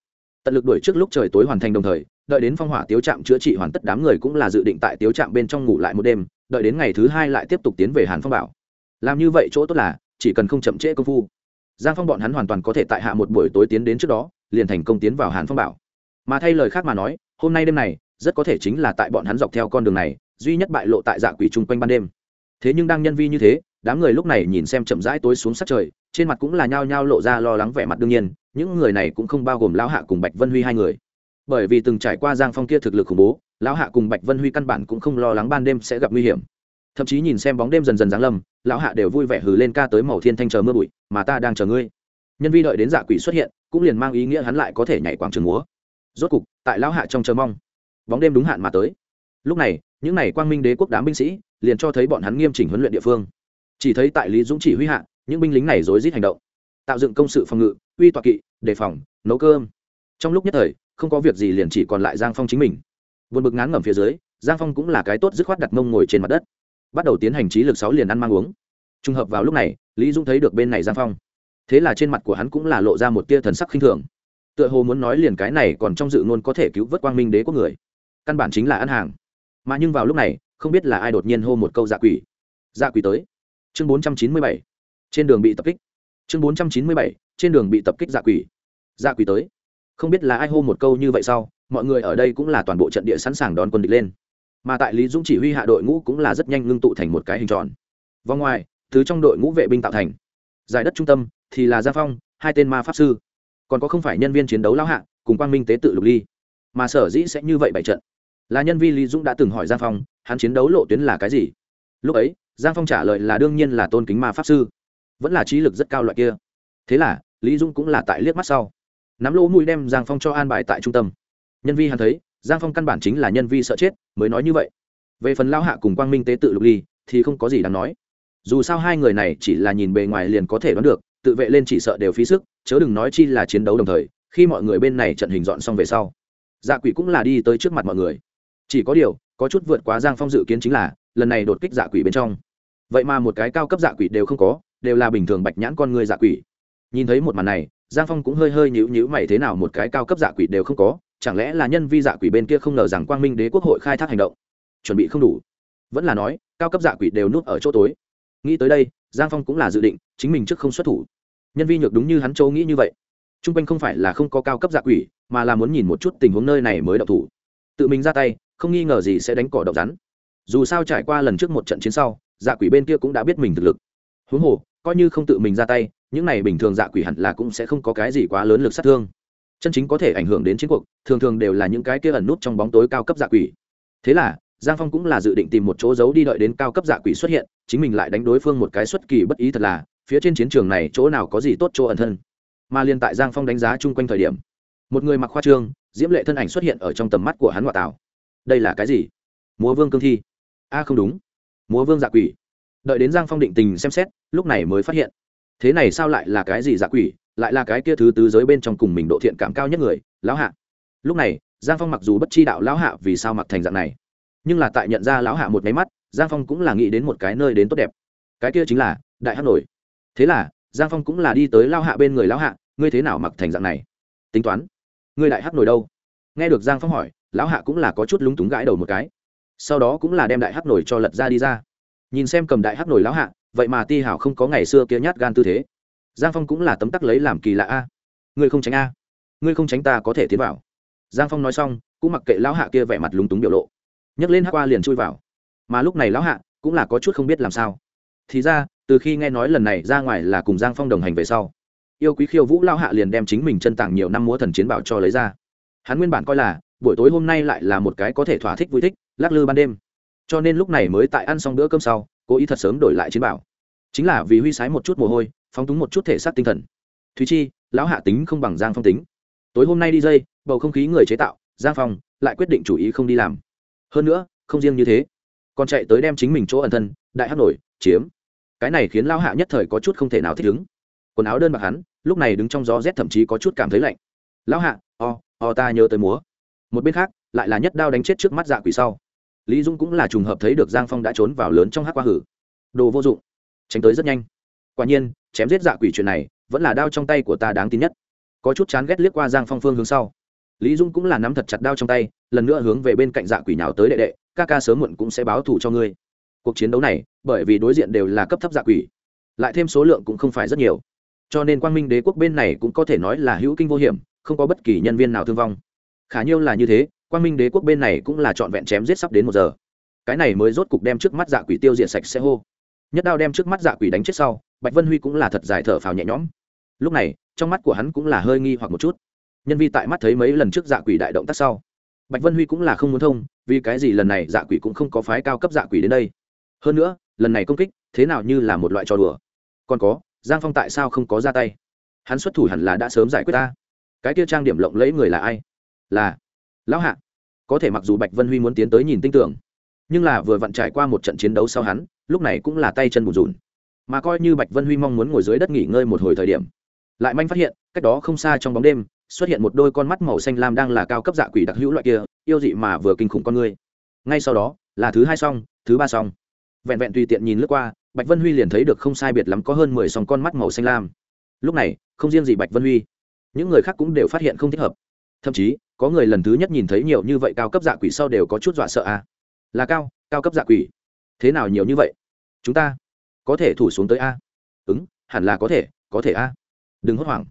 S1: Tận lực đuổi trước lúc trời tối hoàn thành đồng thời, đợi đến phong hỏa tiếu trạm chữa trị hoàn tất đám người cũng là dự định tại tiếu trạm bên trong ngủ lại một đêm, đợi đến ngày thứ hai lại tiếp tục tiến về hàn phong bảo. Làm như vậy chỗ tốt là, chỉ cần không chậm trễ công phu giang phong bọn hắn hoàn toàn có thể tại hạ một buổi tối tiến đến trước đó, liền thành công tiến vào hàn phong bảo. Mà thay lời khác mà nói, hôm nay đêm này, rất có thể chính là tại bọn hắn dọc theo con đường này, duy nhất bại lộ tại dạ quỷ chung quanh ban đêm. Thế nhưng đang nhân vi như thế, đám người lúc này nhìn xem chậm rãi tối xuống sát trời, trên mặt cũng là nhao nhao lộ ra lo lắng vẻ mặt đương nhiên, những người này cũng không bao gồm lão hạ cùng bạch vân huy hai người. Bởi vì từng trải qua giang phong kia thực lực khủng bố, lão hạ cùng bạch vân huy căn bản cũng không lo lắng ban đêm sẽ gặp nguy hiểm thậm chí nhìn xem bóng đêm dần dần giáng lâm, lão hạ đều vui vẻ hừ lên ca tới màu thiên thanh chờ mưa bụi, mà ta đang chờ ngươi. Nhân vi đợi đến dạ quỷ xuất hiện, cũng liền mang ý nghĩa hắn lại có thể nhảy quảng trường múa. Rốt cục, tại lão hạ trong chờ mong, bóng đêm đúng hạn mà tới. Lúc này, những n à y quang minh đế quốc đám binh sĩ, liền cho thấy bọn hắn nghiêm chỉnh huấn luyện địa phương. Chỉ thấy tại lý dũng chỉ huy hạ, những binh lính này rối rít hành động. Tạo dựng công sự phòng ngự, uy tọa kỵ, đề phòng, nấu cơm. Trong lúc nhất thời, không có việc gì liền chỉ còn lại giang phong chính mình. Vượt bực ngán ngẩm phía dưới, giang phong cũng là cái tốt dứt khoát đặt mông ngồi trên mặt đất bắt đầu tiến hành trí lực sáu liền ăn mang uống. Trùng hợp vào lúc này, lý dũng thấy được bên này giang phong. Thế là trên mặt của hắn cũng là lộ ra một tia thần sắc khinh thường. Tựa hồ muốn nói liền cái này còn trong dự ngôn có thể cứu vớt quang minh đế quốc người. Căn bản chính là ăn hàng. Mà nhưng vào lúc này, không biết là ai đột nhiên hô một câu dạ quỷ. Dạ quỷ tới. Chương bốn trăm chín mươi bảy. Trên đường bị tập kích. Chương bốn trăm chín mươi bảy. Trên đường bị tập kích dạ quỷ. Dạ quỷ tới. Không biết là ai hô một câu như vậy sau, mọi người ở đây cũng là toàn bộ trận địa sẵn sàng đón quân địch lên mà tại lý dũng chỉ huy hạ đội ngũ cũng là rất nhanh ngưng tụ thành một cái hình tròn. Vòng ngoài thứ trong đội ngũ vệ binh tạo thành. Giải đất trung tâm thì là gia phong, hai tên ma pháp sư. Còn có không phải nhân viên chiến đấu lao hạ, cùng quang minh tế tự lục ly. Mà sở dĩ sẽ như vậy bảy trận. Là nhân viên lý dũng đã từng hỏi giang phong, hắn chiến đấu lộ tuyến là cái gì? Lúc ấy giang phong trả lời là đương nhiên là tôn kính ma pháp sư. Vẫn là trí lực rất cao loại kia. Thế là, lý dũng cũng là tại liếc mắt sau. Nắm lỗ mũi đem giang phong cho an bài tại trung tâm. Nhân vi hắn thấy giang phong căn bản chính là nhân vi sợ chết, mới nói như vậy. Về phần lao hạ cùng quang minh tế tự lục ly, thì không có gì đáng nói. Dù sao hai người này chỉ là nhìn bề ngoài liền có thể đoán được, tự vệ lên chỉ sợ đều phí sức, chớ đừng nói chi là chiến đấu đồng thời, khi mọi người bên này trận hình dọn xong về sau dạ quỷ cũng là đi tới trước mặt mọi người. Chỉ có điều, có chút vượt quá giang phong dự kiến chính là, lần này đột kích dạ quỷ bên trong. Vậy mà một cái cao cấp dạ quỷ đều không có, đều là bình thường bạch nhãn con người dạ quỷ. Nhìn thấy một màn này, giang phong cũng hơi hơi nhữ nhữ mày thế nào một cái cao cấp dạ quỷ đều không có chẳng lẽ là nhân vi dạ quỷ bên kia không ngờ rằng quang minh đế quốc hội khai thác hành động? Chuẩn bị không đủ. Vẫn là nói, cao cấp dạ quỷ đều núp ở chỗ tối. Nghĩ tới đây, giang phong cũng là dự định, chính mình trước không xuất thủ. Nhân vi nhược đúng như hắn châu nghĩ như vậy. T r u n g quanh không phải là không có cao cấp dạ quỷ, mà là muốn nhìn một chút tình huống nơi này mới đậu thủ. Tự mình ra tay, không nghi ngờ gì sẽ đánh cỏ độc rắn. Dù sao trải qua lần trước một trận chiến sau dạ quỷ bên kia cũng đã biết mình thực lực. Huống hồ, coi như không tự mình ra tay, những này bình thường dạ quỷ hẳn là cũng sẽ không có cái gì quá lớn lực sát thương chân chính có thể ảnh hưởng đến chiến cuộc, thường thường đều là những cái kia ẩn nút trong bóng tối cao cấp dạ quỷ. Thế là, giang phong cũng là dự định tìm một chỗ giấu đi đợi đến cao cấp dạ quỷ xuất hiện, chính mình lại đánh đối phương một cái xuất kỳ bất ý thật là, phía trên chiến trường này chỗ nào có gì tốt chỗ ẩn thân. Mà liên tại giang phong đánh giá chung quanh thời điểm, một người mặc khoa trương, diễm lệ thân ảnh xuất hiện ở trong tầm mắt của hắn ngoại tảo. Đây là cái gì? Múa vương cương thi. A, không đúng. Múa vương dạ quỷ. Đợi đến giang phong định tình xem xét, lúc này mới phát hiện. Thế này sao lại là cái gì dạ quỷ? Lại là cái kia thứ tứ giới bên trong cùng mình độ thiện cảm cao nhất người, lão hạ. Lúc này, giang phong mặc dù bất chi đạo lão hạ vì sao mặc thành dạng này, nhưng là tại nhận ra lão hạ một máy mắt, giang phong cũng là nghĩ đến một cái nơi đến tốt đẹp. Cái kia chính là, đại hát nổi. Thế là, giang phong cũng là đi tới lao hạ bên người lão hạ, ngươi thế nào mặc thành dạng này? Tính toán, ngươi đại hát nổi đâu? Nghe được giang phong hỏi, lão hạ cũng là có chút lúng túng gãi đầu một cái. Sau đó cũng là đem đại hát nổi cho lật ra đi ra. Nhìn xem cầm đại hát nổi lão hạ, vậy mà ti hảo không có ngày xưa kia nhát gan tư thế giang phong cũng là tấm tắc lấy làm kỳ lạ a. Ngươi không tránh a. Ngươi không tránh ta có thể tiến vào. Giang phong nói xong, cũng mặc kệ lão hạ kia vẻ mặt lúng túng biểu lộ. Nhấc lên hát qua liền chui vào. Mà lúc này lão hạ cũng là có chút không biết làm sao. Thì ra, từ khi nghe nói lần này ra ngoài là cùng giang phong đồng hành về sau, yêu quý khiêu vũ lão hạ liền đem chính mình chân tảng nhiều năm múa thần chiến bảo cho lấy ra. Hắn nguyên bản coi là, buổi tối hôm nay lại là một cái có thể thỏa thích vui thích, lắc lư ban đêm. Cho nên lúc này mới tại ăn xong bữa cơm sau, cố ý thật sớm đổi lại chiến bảo. Chính là vì huy sái một chút mồ hôi phóng túng một chút thể xác tinh thần. Thúy chi, lão hạ tính không bằng giang phong tính. Tối hôm nay đi dây, bầu không khí người chế tạo, giang phong lại quyết định chủ ý không đi làm. Hơn nữa, không riêng như thế, còn chạy tới đem chính mình chỗ ẩn thân, đại hát nổi, chiếm. Cái này khiến lão hạ nhất thời có chút không thể nào thích ứng. Quần áo đơn bạc hắn, lúc này đứng trong gió rét thậm chí có chút cảm thấy lạnh. Lão hạ, o o ta nhớ tới múa. Một bên khác, lại là nhất đao đánh chết trước mắt dạ quỷ sau. Lý dung cũng là trùng hợp thấy được giang phong đã trốn vào lớn trong hát qua hử. Đồ vô dụng. Tránh tới rất nhanh quả nhiên, chém giết dạ quỷ chuyện này vẫn là đao trong tay của ta đáng tin nhất. Có chút chán ghét liếc qua giang phong phương hướng sau. Lý dung cũng là nắm thật chặt đao trong tay, lần nữa hướng về bên cạnh dạ quỷ nào tới đệ đệ, ca ca sớm muộn cũng sẽ báo thù cho ngươi. Cuộc chiến đấu này, bởi vì đối diện đều là cấp thấp dạ quỷ, lại thêm số lượng cũng không phải rất nhiều. Cho nên quang minh đế quốc bên này cũng có thể nói là hữu kinh vô hiểm, không có bất kỳ nhân viên nào thương vong. Khả nhiêu là như thế, quang minh đế quốc bên này cũng là trọn vẹn chém giết sắp đến một giờ. Cái này mới rốt cục đem trước mắt dạ quỷ tiêu diệt sạch sẽ hô. Nhất đao đem trước mắt dạ quỷ đánh chết sau bạch vân huy cũng là thật dài thở phào nhẹ nhõm. Lúc này, trong mắt của hắn cũng là hơi nghi hoặc một chút. Nhân vi tại mắt thấy mấy lần trước dạ quỷ đại động tác sau, bạch vân huy cũng là không muốn thông, vì cái gì lần này dạ quỷ cũng không có phái cao cấp dạ quỷ đến đây? Hơn nữa, lần này công kích, thế nào như là một loại trò đùa. Còn có, giang phong tại sao không có ra tay? Hắn xuất thủ hẳn là đã sớm giải quyết ta. Cái kia trang điểm lộng lẫy người là ai? Là lão hạ. Có thể mặc dù bạch vân huy muốn tiến tới nhìn tinh tưởng, nhưng là vừa vặn trải qua một trận chiến đấu sau hắn, lúc này cũng là tay chân bùn rùn mà coi như bạch vân huy mong muốn ngồi dưới đất nghỉ ngơi một hồi thời điểm, lại manh phát hiện, cách đó không xa trong bóng đêm, xuất hiện một đôi con mắt màu xanh lam đang là cao cấp dạ quỷ đặc hữu loại kia, yêu dị mà vừa kinh khủng con người. Ngay sau đó, là thứ hai xong thứ ba xong vẹn vẹn tùy tiện nhìn lướt qua, bạch vân huy liền thấy được không sai biệt lắm có hơn mười sòng con mắt màu xanh lam. Lúc này, không riêng gì bạch vân huy, những người khác cũng đều phát hiện không thích hợp. Thậm chí, có người lần thứ nhất nhìn thấy nhiều như vậy cao cấp dạ quỷ sau đều có chút dọa sợ à. là cao cao cấp dạ quỷ. Thế nào nhiều như vậy? Chúng ta có thể thủ xuống tới a. Ứng, hẳn là có thể có thể a. Đừng hốt hoảng.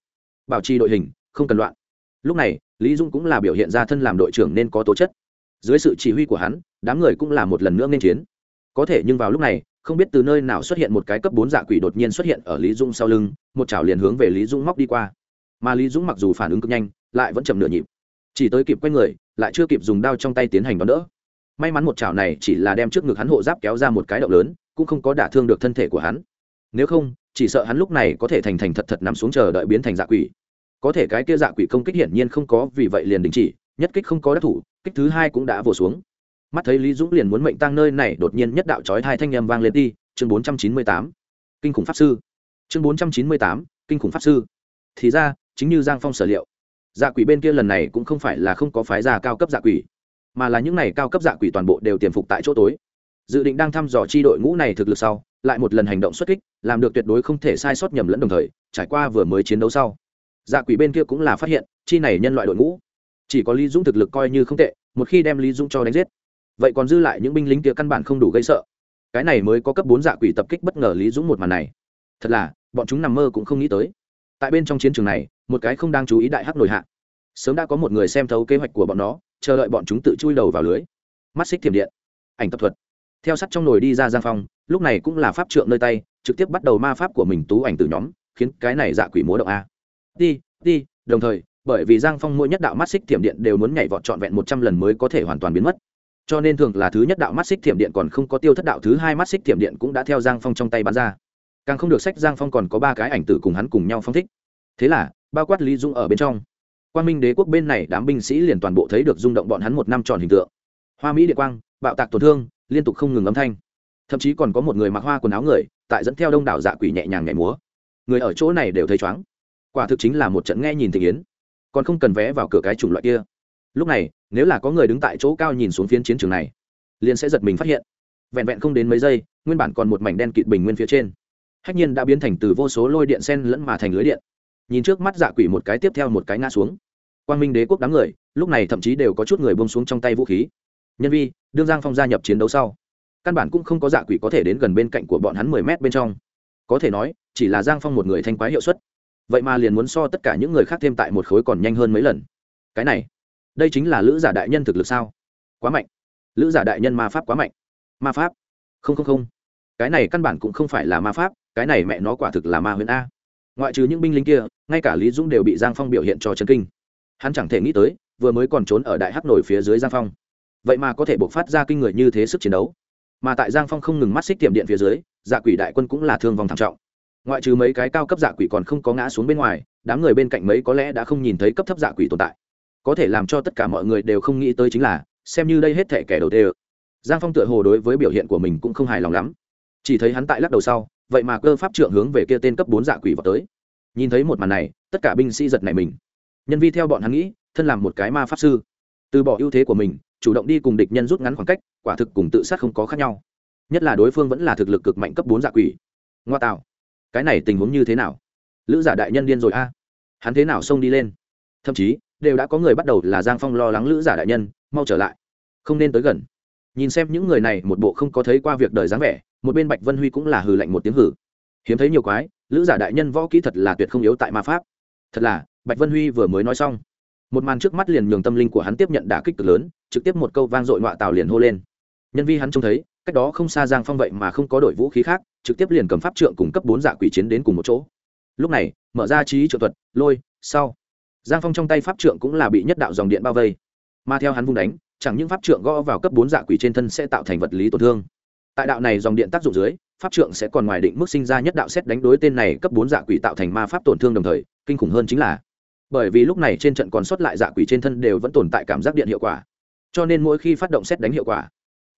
S1: Bảo trì đội hình, không cần loạn. Lúc này, lý dung cũng là biểu hiện ra thân làm đội trưởng nên có tố chất. Dưới sự chỉ huy của hắn, đám người cũng là một lần nữa nên chiến. Có thể nhưng vào lúc này, không biết từ nơi nào xuất hiện một cái cấp bốn dạ quỷ đột nhiên xuất hiện ở lý dung sau lưng, một chảo liền hướng về lý dung móc đi qua. Mà lý dung mặc dù phản ứng cực nhanh, lại vẫn chậm nửa nhịp. Chỉ tới kịp quay người, lại chưa kịp dùng đao trong tay tiến hành đón đỡ may mắn một chảo này chỉ là đem trước ngực hắn hộ giáp kéo ra một cái động lớn, cũng không có đả thương được thân thể của hắn. Nếu không, chỉ sợ hắn lúc này có thể thành thành thật thật nằm xuống chờ đợi biến thành dạ quỷ. Có thể cái kia dạ quỷ công kích hiển nhiên không có, vì vậy liền đình chỉ, nhất kích không có đắc thủ, kích thứ hai cũng đã vồ xuống. Mắt thấy lý dũng liền muốn mệnh tăng nơi này, đột nhiên nhất đạo trói hai thanh â m vang lên đi, chương bốn trăm chín mươi tám. Kinh khủng pháp sư. Chương bốn trăm chín mươi tám, kinh khủng pháp sư. Thì ra, chính như giang phong sở liệu dạ quỷ bên kia lần này cũng không phải là không có phái gia cao cấp dạ quỷ mà là những này cao cấp dạ quỷ toàn bộ đều tiềm phục tại chỗ tối. Dự định đang thăm dò chi đội ngũ này thực lực sau, lại một lần hành động xuất kích, làm được tuyệt đối không thể sai sót nhầm lẫn đồng thời, trải qua vừa mới chiến đấu sau. Dạ quỷ bên kia cũng là phát hiện, chi này nhân loại đội ngũ. Chỉ có lý dũng thực lực coi như không tệ, một khi đem lý dũng cho đánh giết, vậy còn dư lại những binh lính kia căn bản không đủ gây sợ. Cái này mới có cấp bốn dạ quỷ tập kích bất ngờ lý dũng một màn này. Thật là, bọn chúng nằm mơ cũng không nghĩ tới. Tại bên trong chiến trường này, một cái không đang chú ý đại hắc nổi hạ. Sớm đã có một người xem thấu kế hoạch của bọn nó chờ đợi bọn chúng tự chui đầu vào lưới. Mắt xích thiểm điện. Ảnh tập thuật. Theo sắt trong nồi đi ra giang phong, lúc này cũng là pháp trượng nơi tay, trực tiếp bắt đầu ma pháp của mình tú ảnh từ nhóm, khiến cái này dạ quỷ múa động a. Đi đi đồng thời, bởi vì giang phong mỗi nhất đạo mắt xích thiểm điện đều muốn nhảy vọt trọn vẹn một trăm lần mới có thể hoàn toàn biến mất. Cho nên thường là thứ nhất đạo mắt xích thiểm điện còn không có tiêu thất đạo thứ hai mắt xích thiểm điện cũng đã theo giang phong trong tay bắn ra. Càng không được sách giang phong còn có ba cái ảnh tử cùng hắn cùng nhau phong thích. Thế là, bao quát lý dung ở bên trong quan minh đế quốc bên này đám binh sĩ liền toàn bộ thấy được rung động bọn hắn một năm tròn hình tượng. Hoa mỹ địa quang, bạo tạc tổn thương, liên tục không ngừng âm thanh. Thậm chí còn có một người mặc hoa quần áo người, tại dẫn theo đông đảo dạ quỷ nhẹ nhàng nhảy múa. Người ở chỗ này đều thấy chóng quả thực chính là một trận nghe nhìn tình yến. Còn không cần vé vào cửa cái chủng loại kia. Lúc này, nếu là có người đứng tại chỗ cao nhìn xuống phiến chiến trường này, liền sẽ giật mình phát hiện. Vẹn vẹn không đến mấy giây, nguyên bản còn một mảnh đen kịt bình nguyên phía trên. Hách nhiên đã biến thành từ vô số lôi điện sen lẫn mà thành lưới điện nhìn trước mắt dạ quỷ một cái tiếp theo một cái ngã xuống. Quang minh đế quốc đám người, lúc này thậm chí đều có chút người bông xuống trong tay vũ khí. Nhân vi, đương giang phong gia nhập chiến đấu sau, căn bản cũng không có dạ quỷ có thể đến gần bên cạnh của bọn hắn mười mét bên trong. Có thể nói, chỉ là giang phong một người thanh quái hiệu suất. Vậy mà liền muốn so tất cả những người khác thêm tại một khối còn nhanh hơn mấy lần. Cái này, đây chính là lữ giả đại nhân thực lực sao? Quá mạnh. Lữ giả đại nhân ma pháp quá mạnh. Ma pháp. Không không không. Cái này căn bản cũng không phải là ma pháp, cái này mẹ nó quả thực là ma huyền a ngoại trừ những binh lính kia, ngay cả lý dũng đều bị giang phong biểu hiện cho chấn kinh. Hắn chẳng thể nghĩ tới, vừa mới còn trốn ở đại hắc nổi phía dưới giang phong. Vậy mà có thể buộc phát ra kinh người như thế sức chiến đấu. Mà tại giang phong không ngừng mắt xích tiệm điện phía dưới dạ quỷ đại quân cũng là thương vong thảm trọng. Ngoại trừ mấy cái cao cấp dạ quỷ còn không có ngã xuống bên ngoài, đám người bên cạnh mấy có lẽ đã không nhìn thấy cấp thấp dạ quỷ tồn tại. Có thể làm cho tất cả mọi người đều không nghĩ tới chính là, xem như đây hết thể kẻ đầu tê giang phong tựa hồ đối với biểu hiện của mình cũng không hài lòng lắm. Chỉ thấy hắn tại lắc đầu sau vậy mà cơ pháp trượng hướng về kia tên cấp bốn dạ quỷ vào tới. Nhìn thấy một màn này, tất cả binh sĩ giật này mình. Nhân vi theo bọn hắn nghĩ, thân làm một cái ma pháp sư. Từ bỏ ưu thế của mình, chủ động đi cùng địch nhân rút ngắn khoảng cách, quả thực cùng tự sát không có khác nhau. Nhất là đối phương vẫn là thực lực cực mạnh cấp bốn dạ quỷ. Ngoa tạo. Cái này tình huống như thế nào? Lữ giả đại nhân điên rồi a. Hắn thế nào xông đi lên? Thậm chí, đều đã có người bắt đầu là giang phong lo lắng lữ giả đại nhân, mau trở lại. Không nên tới gần nhìn xem những người này, một bộ không có thấy qua việc đời dáng vẻ, một bên bạch vân huy cũng là hừ lạnh một tiếng hử. Hiếm thấy nhiều quái, lữ giả đại nhân võ kỹ thật là tuyệt không yếu tại ma pháp. Thật là, bạch vân huy vừa mới nói xong, một màn trước mắt liền nhường tâm linh của hắn tiếp nhận đả kích cực lớn, trực tiếp một câu vang dội ngoại tào liền hô lên. Nhân vi hắn trông thấy, cách đó không xa giang phong vậy mà không có đội vũ khí khác, trực tiếp liền cầm pháp trượng cùng cấp bốn dạ quỷ chiến đến cùng một chỗ. Lúc này, mở ra trí trợ thuật, lôi, sau. Giang phong trong tay pháp trượng cũng là bị nhất đạo dòng điện bao vây. Mà theo hắn vung đánh chẳng những pháp trượng gõ vào cấp bốn dạ quỷ trên thân sẽ tạo thành vật lý tổn thương. Tại đạo này dòng điện tác dụng dưới pháp trượng sẽ còn ngoài định mức sinh ra nhất đạo xét đánh đối tên này cấp bốn dạ quỷ tạo thành ma pháp tổn thương đồng thời kinh khủng hơn chính là bởi vì lúc này trên trận còn sót lại dạ quỷ trên thân đều vẫn tồn tại cảm giác điện hiệu quả. Cho nên mỗi khi phát động xét đánh hiệu quả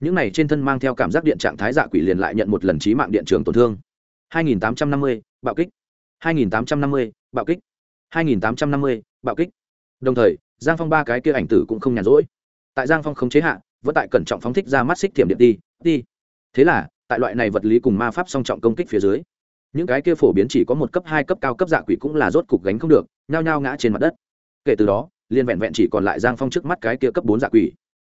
S1: những này trên thân mang theo cảm giác điện trạng thái dạ quỷ liền lại nhận một lần trí mạng điện trường tổn thương. 2850, bạo kích. 2850, bạo kích. 2850, bạo kích. Đồng thời giang phong ba cái kia ảnh tử cũng không nhàn rỗi tại giang phong không chế hạ, vẫn tại cẩn trọng phóng thích ra mắt xích thiểm điện đi đi. Thế là, tại loại này vật lý cùng ma pháp song trọng công kích phía dưới, những cái kia phổ biến chỉ có một cấp, hai cấp, cao cấp dạ quỷ cũng là rốt cục gánh không được, nhao nhao ngã trên mặt đất. Kể từ đó liên vẹn vẹn chỉ còn lại giang phong trước mắt cái kia cấp bốn dạ quỷ.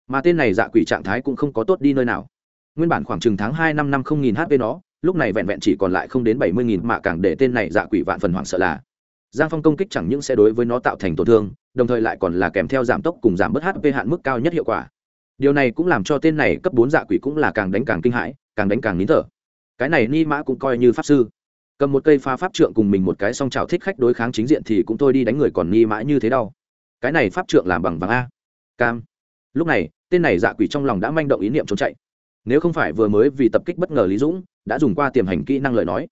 S1: Mà tên này dạ quỷ trạng thái cũng không có tốt đi nơi nào. Nguyên bản khoảng chừng tháng hai năm năm không nghìn hp nó, lúc này vẹn vẹn chỉ còn lại không đến bảy mươi nghìn mà càng để tên này dạ quỷ vạn phần hoảng sợ là giang phong công kích chẳng những sẽ đối với nó tạo thành tổn thương, đồng thời lại còn là kèm theo giảm tốc cùng giảm bớt hp hạn mức cao nhất hiệu quả. Điều này cũng làm cho tên này cấp bốn dạ quỷ cũng là càng đánh càng kinh hãi, càng đánh càng nín thở. Cái này ni mã cũng coi như pháp sư. Cầm một cây pha pháp trượng cùng mình một cái song trào thích khách đối kháng chính diện thì cũng thôi đi đánh người còn ni mã như thế đau. Cái này pháp trượng làm bằng vàng a. Cam. Lúc này, tên này dạ quỷ trong lòng đã manh động ý niệm trốn chạy. Nếu không phải vừa mới vì tập kích bất ngờ lý dũng, đã dùng qua tiềm hành kỹ năng lời nói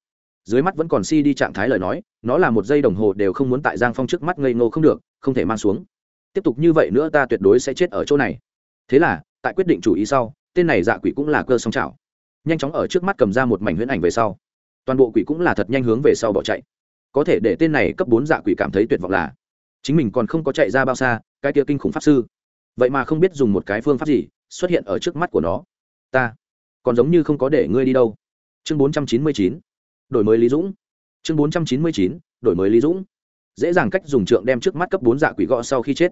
S1: dưới mắt vẫn còn si đi trạng thái lời nói, nó là một giây đồng hồ đều không muốn tại giang phong trước mắt ngây ngô không được, không thể mang xuống. Tiếp tục như vậy nữa ta tuyệt đối sẽ chết ở chỗ này. Thế là, tại quyết định chủ ý sau, tên này dạ quỷ cũng là cơ song trào nhanh chóng ở trước mắt cầm ra một mảnh huyễn ảnh về sau. Toàn bộ quỷ cũng là thật nhanh hướng về sau bỏ chạy. Có thể để tên này cấp bốn dạ quỷ cảm thấy tuyệt vọng là, chính mình còn không có chạy ra bao xa, cái kia kinh khủng pháp sư. Vậy mà không biết dùng một cái phương pháp gì xuất hiện ở trước mắt của nó. Ta, còn giống như không có để ngươi đi đâu. Chương bốn trăm chín mươi chín đổi mới lý dũng. Chương bốn trăm chín mươi chín, đổi mới lý dũng. Dễ dàng cách dùng trượng đem trước mắt cấp bốn dạ quỷ gõ sau khi chết.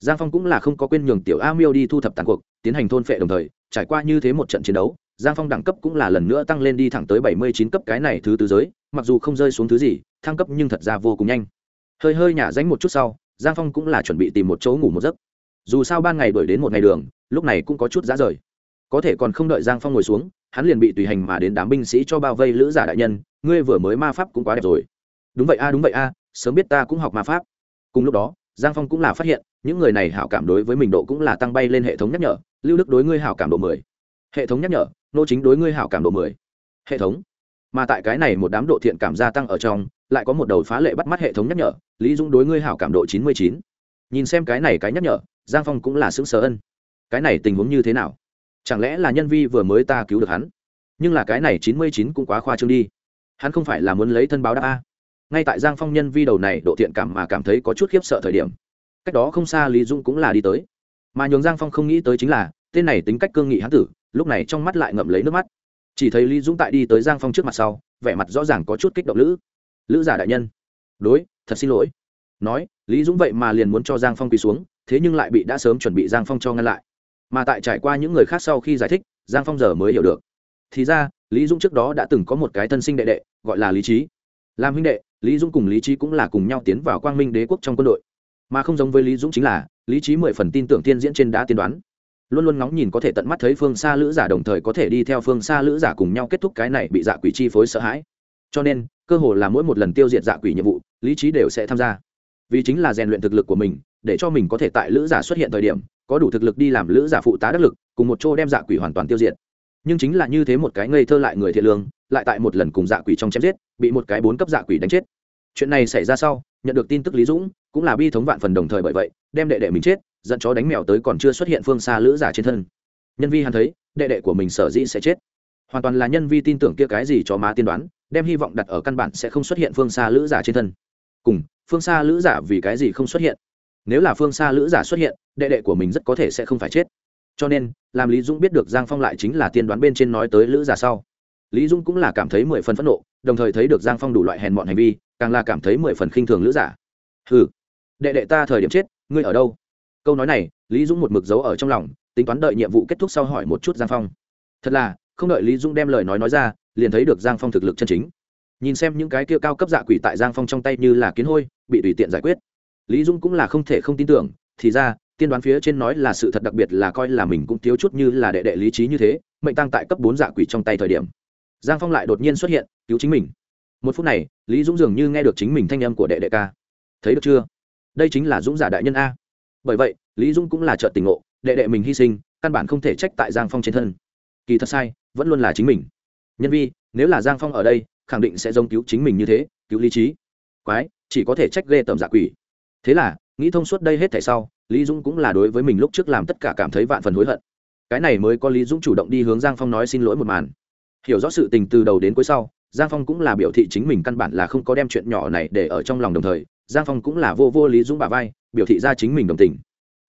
S1: Giang phong cũng là không có quên nhường tiểu a miêu đi thu thập tàn cuộc, tiến hành thôn phệ đồng thời, trải qua như thế một trận chiến đấu, giang phong đẳng cấp cũng là lần nữa tăng lên đi thẳng tới bảy mươi chín cấp cái này thứ tứ giới, mặc dù không rơi xuống thứ gì, thăng cấp nhưng thật ra vô cùng nhanh. Hơi hơi nhả danh một chút sau, giang phong cũng là chuẩn bị tìm một chỗ ngủ một giấc. Dù sao ban ngày đuổi đến một ngày đường, lúc này cũng có chút giá rời. Có thể còn không đợi giang phong ngồi xuống hắn liền bị tùy hành mà đến đám binh sĩ cho bao vây lữ giả đại nhân, ngươi vừa mới ma pháp cũng quá đẹp rồi. Đúng vậy a, đúng vậy a, sớm biết ta cũng học ma pháp. Cùng lúc đó, giang phong cũng là phát hiện, những người này hảo cảm đối với mình độ cũng là tăng bay lên hệ thống nhắc nhở, lưu đức đối ngươi hảo cảm độ mười. Hệ thống nhắc nhở, nô chính đối ngươi hảo cảm độ mười. Hệ thống. Mà tại cái này một đám độ thiện cảm gia tăng ở trong, lại có một đầu phá lệ bắt mắt hệ thống nhắc nhở, lý dũng đối ngươi hảo cảm độ chín mươi chín. Nhìn xem cái này cái nhắc nhở, giang phong cũng là xứng sở ân. Cái này tình huống như thế nào? Chẳng lẽ là nhân vi vừa mới ta cứu được hắn? Nhưng là cái này chín mươi chín cũng quá khoa trương đi. Hắn không phải là muốn lấy thân báo đáp a. Ngay tại giang phong nhân vi đầu này độ thiện cảm mà cảm thấy có chút khiếp sợ thời điểm, cách đó không xa lý dung cũng là đi tới. Mà nhường giang phong không nghĩ tới chính là, tên này tính cách cương nghị hán tử, lúc này trong mắt lại ngậm lấy nước mắt. Chỉ thấy lý dũng tại đi tới giang phong trước mặt sau, vẻ mặt rõ ràng có chút kích động lữ. Lữ giả đại nhân. Đối, thật xin lỗi. Nói, lý dũng vậy mà liền muốn cho giang phong quỳ xuống, thế nhưng lại bị đã sớm chuẩn bị giang phong cho ngăn lại mà tại trải qua những người khác sau khi giải thích, giang phong giờ mới hiểu được. Thì ra, lý dũng trước đó đã từng có một cái thân sinh đệ đệ, gọi là lý trí. Làm huynh đệ, lý dũng cùng lý trí cũng là cùng nhau tiến vào quang minh đế quốc trong quân đội. Mà không giống với lý dũng chính là, lý trí mười phần tin tưởng tiên diễn trên đã tiên đoán. Luôn luôn ngóng nhìn có thể tận mắt thấy phương xa lữ giả đồng thời có thể đi theo phương xa lữ giả cùng nhau kết thúc cái này bị dạ quỷ chi phối sợ hãi. Cho nên, cơ hồ là mỗi một lần tiêu diệt dạ quỷ nhiệm vụ, lý trí đều sẽ tham gia. Vì chính là rèn luyện thực lực của mình, để cho mình có thể tại lữ giả xuất hiện thời điểm có đủ thực lực đi làm lữ giả phụ tá đắc lực, cùng một chỗ đem dạ quỷ hoàn toàn tiêu diệt. Nhưng chính là như thế một cái ngây thơ lại người thiện lương, lại tại một lần cùng dạ quỷ trong chém giết, bị một cái bốn cấp dạ quỷ đánh chết. Chuyện này xảy ra sau, nhận được tin tức lý dũng, cũng là bi thống vạn phần đồng thời bởi vậy, đem đệ đệ mình chết, dẫn chó đánh mèo tới còn chưa xuất hiện phương xa lữ giả trên thân. Nhân vi hắn thấy, đệ đệ của mình sở dĩ sẽ chết. Hoàn toàn là nhân vi tin tưởng kia cái gì cho má tiên đoán, đem hy vọng đặt ở căn bản sẽ không xuất hiện phương xa lữ giả trên thân. Cùng, phương xa lữ giả vì cái gì không xuất hiện? Nếu là phương xa lữ giả xuất hiện, đệ đệ của mình rất có thể sẽ không phải chết. Cho nên, làm lý dũng biết được giang phong lại chính là tiên đoán bên trên nói tới lữ giả sau. Lý dũng cũng là cảm thấy mười phần phẫn nộ, đồng thời thấy được giang phong đủ loại hèn mọn hành vi, càng là cảm thấy mười phần khinh thường lữ giả. Ừ đệ đệ ta thời điểm chết, ngươi ở đâu? Câu nói này, lý dũng một mực giấu ở trong lòng, tính toán đợi nhiệm vụ kết thúc sau hỏi một chút giang phong. Thật là, không đợi lý dũng đem lời nói nói ra, liền thấy được giang phong thực lực chân chính. Nhìn xem những cái kia cao cấp dạ quỷ tại giang phong trong tay như là kiến hôi, bị tùy tiện giải quyết lý dũng cũng là không thể không tin tưởng, thì ra, tiên đoán phía trên nói là sự thật đặc biệt là coi là mình cũng thiếu chút như là đệ đệ lý trí như thế, mệnh tăng tại cấp bốn dạ quỷ trong tay thời điểm. Giang phong lại đột nhiên xuất hiện, cứu chính mình. Một phút này, lý dũng dường như nghe được chính mình thanh âm của đệ đệ ca. Thấy được chưa? Đây chính là dũng giả đại nhân a. Bởi vậy, lý dũng cũng là trợ tình ngộ, đệ đệ mình hy sinh, căn bản không thể trách tại giang phong trên thân. Kỳ thật sai, vẫn luôn là chính mình. Nhân vi, nếu là giang phong ở đây, khẳng định sẽ giống cứu chính mình như thế, cứu lý trí. Quái, chỉ có thể trách ghê tầm giả dạ quỷ thế là, nghĩ thông suốt đây hết thảy sau, lý dũng cũng là đối với mình lúc trước làm tất cả cảm thấy vạn phần hối hận. Cái này mới có lý dũng chủ động đi hướng giang phong nói xin lỗi một màn. Hiểu rõ sự tình từ đầu đến cuối sau, giang phong cũng là biểu thị chính mình căn bản là không có đem chuyện nhỏ này để ở trong lòng đồng thời, giang phong cũng là vô vô lý dũng bà vai, biểu thị ra chính mình đồng tình.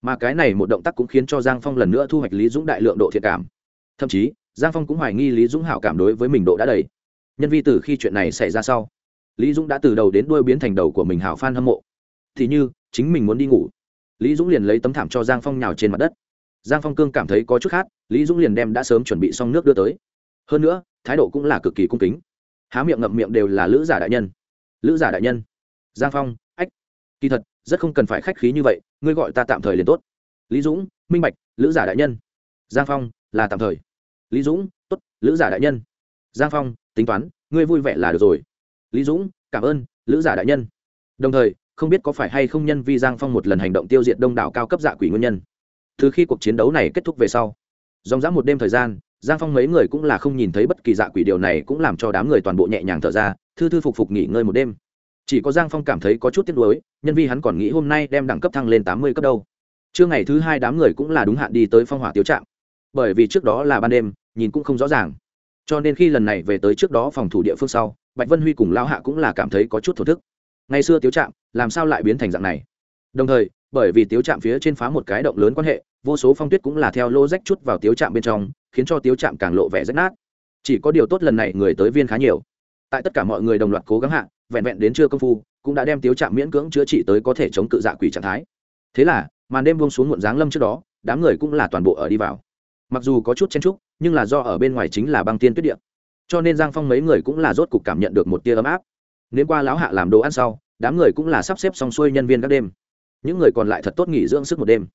S1: Mà cái này một động tác cũng khiến cho giang phong lần nữa thu hoạch lý dũng đại lượng độ thiện cảm. Thậm chí, giang phong cũng hoài nghi lý dũng hảo cảm đối với mình độ đã đầy. Nhân vi từ khi chuyện này xảy ra sau, lý dũng đã từ đầu đến đuôi biến thành đầu của mình hảo f hâm mộ thì như, chính mình muốn đi ngủ. Lý dũng liền lấy tấm thảm cho giang phong nhào trên mặt đất. Giang phong cương cảm thấy có chút khát, lý dũng liền đem đã sớm chuẩn bị xong nước đưa tới. Hơn nữa, thái độ cũng là cực kỳ cung kính. Há miệng ngậm miệng đều là lữ giả đại nhân. Lữ giả đại nhân. Giang phong, ách, kỳ thật, rất không cần phải khách khí như vậy, ngươi gọi ta tạm thời liền tốt. Lý dũng, minh bạch, lữ giả đại nhân. Giang phong, là tạm thời. Lý dũng, tốt, lữ giả đại nhân. Giang phong, tính toán, ngươi vui vẻ là được rồi. Lý dũng, cảm ơn, lữ giả đại nhân. Đồng thời không biết có phải hay không nhân vi giang phong một lần hành động tiêu diệt đông đảo cao cấp dạ quỷ nguyên nhân. Từ khi cuộc chiến đấu này kết thúc về sau, dòng dã một đêm thời gian, giang phong mấy người cũng là không nhìn thấy bất kỳ dạ quỷ điều này cũng làm cho đám người toàn bộ nhẹ nhàng thở ra, thư thư phục phục nghỉ ngơi một đêm. Chỉ có giang phong cảm thấy có chút tiếc nuối, nhân vi hắn còn nghĩ hôm nay đem đẳng cấp thăng lên tám mươi cấp đâu. Trưa ngày thứ hai đám người cũng là đúng hạn đi tới phong hỏa tiếu trạm. Bởi vì trước đó là ban đêm, nhìn cũng không rõ ràng. Cho nên khi lần này về tới trước đó phòng thủ địa phương sau, bạch vân huy cùng lao hạ cũng là cảm thấy có chút thổ thức ngày xưa tiếu trạm, làm sao lại biến thành dạng này? Đồng thời, bởi vì tiếu trạm phía trên phá một cái động lớn quan hệ, vô số phong tuyết cũng là theo lô rách chút vào tiếu trạm bên trong, khiến cho tiếu trạm càng lộ vẻ rách nát. Chỉ có điều tốt lần này người tới viên khá nhiều. Tại tất cả mọi người đồng loạt cố gắng hạ, vẹn vẹn đến trưa công phu, cũng đã đem tiếu trạm miễn cưỡng chữa trị tới có thể chống cự dạ quỷ trạng thái. Thế là, màn đêm buông xuống muộn dáng lâm trước đó, đám người cũng là toàn bộ ở đi vào. Mặc dù có chút chen trúc nhưng là do ở bên ngoài chính là băng tiên tuyết điện cho nên giang phong mấy người cũng là rốt cục cảm nhận được một tia ấm áp nếu qua lão hạ làm đồ ăn sau, đám người cũng là sắp xếp xong xuôi nhân viên các đêm. Những người còn lại thật tốt nghỉ dưỡng sức một đêm.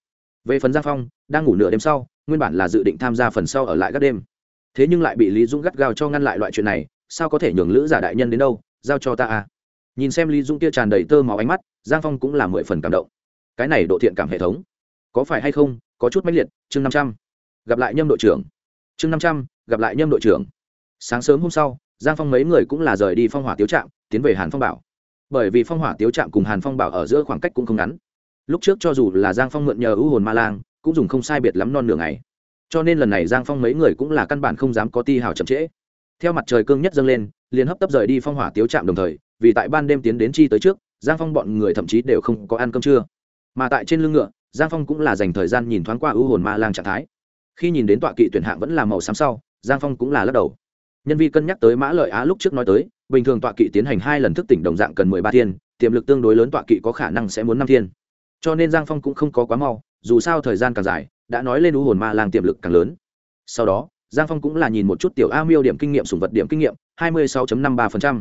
S1: Về phần giang phong, đang ngủ nửa đêm sau, nguyên bản là dự định tham gia phần sau ở lại các đêm. Thế nhưng lại bị lý dũng gắt gao cho ngăn lại loại chuyện này, sao có thể nhường lữ giả đại nhân đến đâu, giao cho ta à? Nhìn xem lý dũng kia tràn đầy tơ máu ánh mắt, giang phong cũng là mười phần cảm động. Cái này độ thiện cảm hệ thống, có phải hay không, có chút mãnh liệt, chương năm trăm. Gặp lại nhâm đội trưởng. Chương năm trăm, gặp lại nhâm đội trưởng. Sáng sớm hôm sau giang phong mấy người cũng là rời đi phong hỏa tiếu trạm, tiến về hàn phong bảo. Bởi vì phong hỏa tiếu trạm cùng hàn phong bảo ở giữa khoảng cách cũng không ngắn. Lúc trước cho dù là giang phong mượn nhờ ưu hồn ma lang, cũng dùng không sai biệt lắm non nửa ngày. Cho nên lần này giang phong mấy người cũng là căn bản không dám có ti hào chậm trễ. Theo mặt trời cương nhất dâng lên, liền hấp tấp rời đi phong hỏa tiếu trạm đồng thời, vì tại ban đêm tiến đến chi tới trước, giang phong bọn người thậm chí đều không có ăn cơm trưa. Mà tại trên lưng ngựa, giang phong cũng là dành thời gian nhìn thoáng qua ưu hồn ma lang trạng thái. Khi nhìn đến tọa kỵ tuyển hạng vẫn là màu xám sau, giang phong cũng là lắc đầu nhân vi cân nhắc tới mã lợi á lúc trước nói tới, bình thường tọa kỵ tiến hành hai lần thức tỉnh đồng dạng cần mười ba thiên, tiềm lực tương đối lớn tọa kỵ có khả năng sẽ muốn năm thiên. Cho nên giang phong cũng không có quá mau, dù sao thời gian càng dài, đã nói lên u hồn ma lang tiềm lực càng lớn. Sau đó, giang phong cũng là nhìn một chút tiểu a miêu điểm kinh nghiệm sùng vật điểm kinh nghiệm, hai mươi sáu năm mươi ba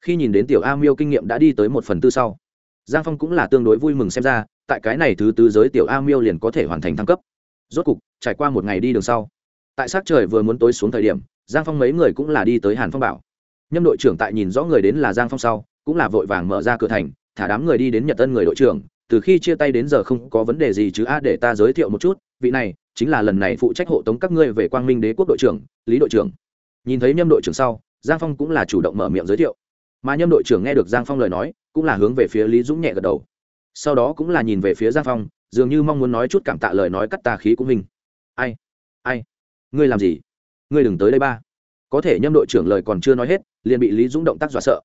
S1: khi nhìn đến tiểu a miêu kinh nghiệm đã đi tới một phần tư sau, giang phong cũng là tương đối vui mừng xem ra, tại cái này thứ tư giới tiểu a miêu liền có thể hoàn thành thăng cấp. Rốt cục, trải qua một ngày đi đường sau, tại sát trời vừa muốn tối xuống thời điểm giang phong mấy người cũng là đi tới hàn phong bảo. Nhâm đội trưởng tại nhìn rõ người đến là giang phong sau, cũng là vội vàng mở ra cửa thành, thả đám người đi đến nhật tân người đội trưởng, từ khi chia tay đến giờ không có vấn đề gì chứ a, để ta giới thiệu một chút, vị này chính là lần này phụ trách hộ tống các ngươi về quang minh đế quốc đội trưởng, lý đội trưởng. Nhìn thấy nhâm đội trưởng sau, giang phong cũng là chủ động mở miệng giới thiệu. Mà nhâm đội trưởng nghe được giang phong lời nói, cũng là hướng về phía lý dũng nhẹ gật đầu. Sau đó cũng là nhìn về phía giang phong, dường như mong muốn nói chút cảm tạ lời nói cắt tà khí của mình. Ai? Ai? Ngươi làm gì? Ngươi đừng tới đây ba. Có thể nhâm đội trưởng lời còn chưa nói hết, liền bị lý dũng động tác dọa sợ.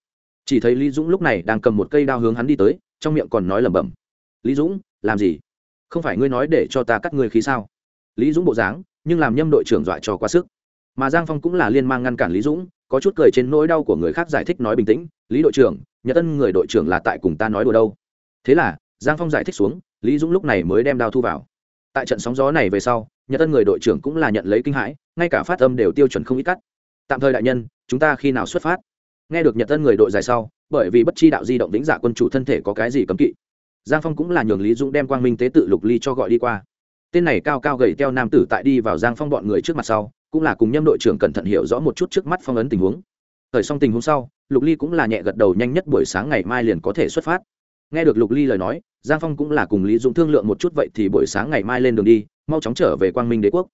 S1: Chỉ thấy lý dũng lúc này đang cầm một cây đao hướng hắn đi tới, trong miệng còn nói lẩm bẩm. Lý dũng, làm gì? Không phải ngươi nói để cho ta cắt ngươi khí sao? Lý dũng bộ dáng, nhưng làm nhâm đội trưởng dọa cho quá sức. Mà giang phong cũng là liên mang ngăn cản lý dũng, có chút cười trên nỗi đau của người khác giải thích nói bình tĩnh, lý đội trưởng, nhật tân người đội trưởng là tại cùng ta nói đùa đâu. Thế là, giang phong giải thích xuống, lý dũng lúc này mới đem đao thu vào. Tại trận sóng gió này về sau, nhật tân người đội trưởng cũng là nhận lấy kinh hãi ngay cả phát âm đều tiêu chuẩn không ít cắt. Tạm thời đại nhân, chúng ta khi nào xuất phát? Nghe được nhật tân người đội dài sau, bởi vì bất chi đạo di động vĩnh giả quân chủ thân thể có cái gì cấm kỵ, giang phong cũng là nhường lý dũng đem quang minh tế tự lục ly cho gọi đi qua. Tên này cao cao gầy teo nam tử tại đi vào giang phong bọn người trước mặt sau, cũng là cùng nhâm đội trưởng cẩn thận hiểu rõ một chút trước mắt phong ấn tình huống. Thời xong tình huống sau, lục ly cũng là nhẹ gật đầu nhanh nhất buổi sáng ngày mai liền có thể xuất phát. Nghe được lục ly lời nói, giang phong cũng là cùng lý dũng thương lượng một chút vậy thì buổi sáng ngày mai lên đường đi, mau chóng trở về quang minh đế quốc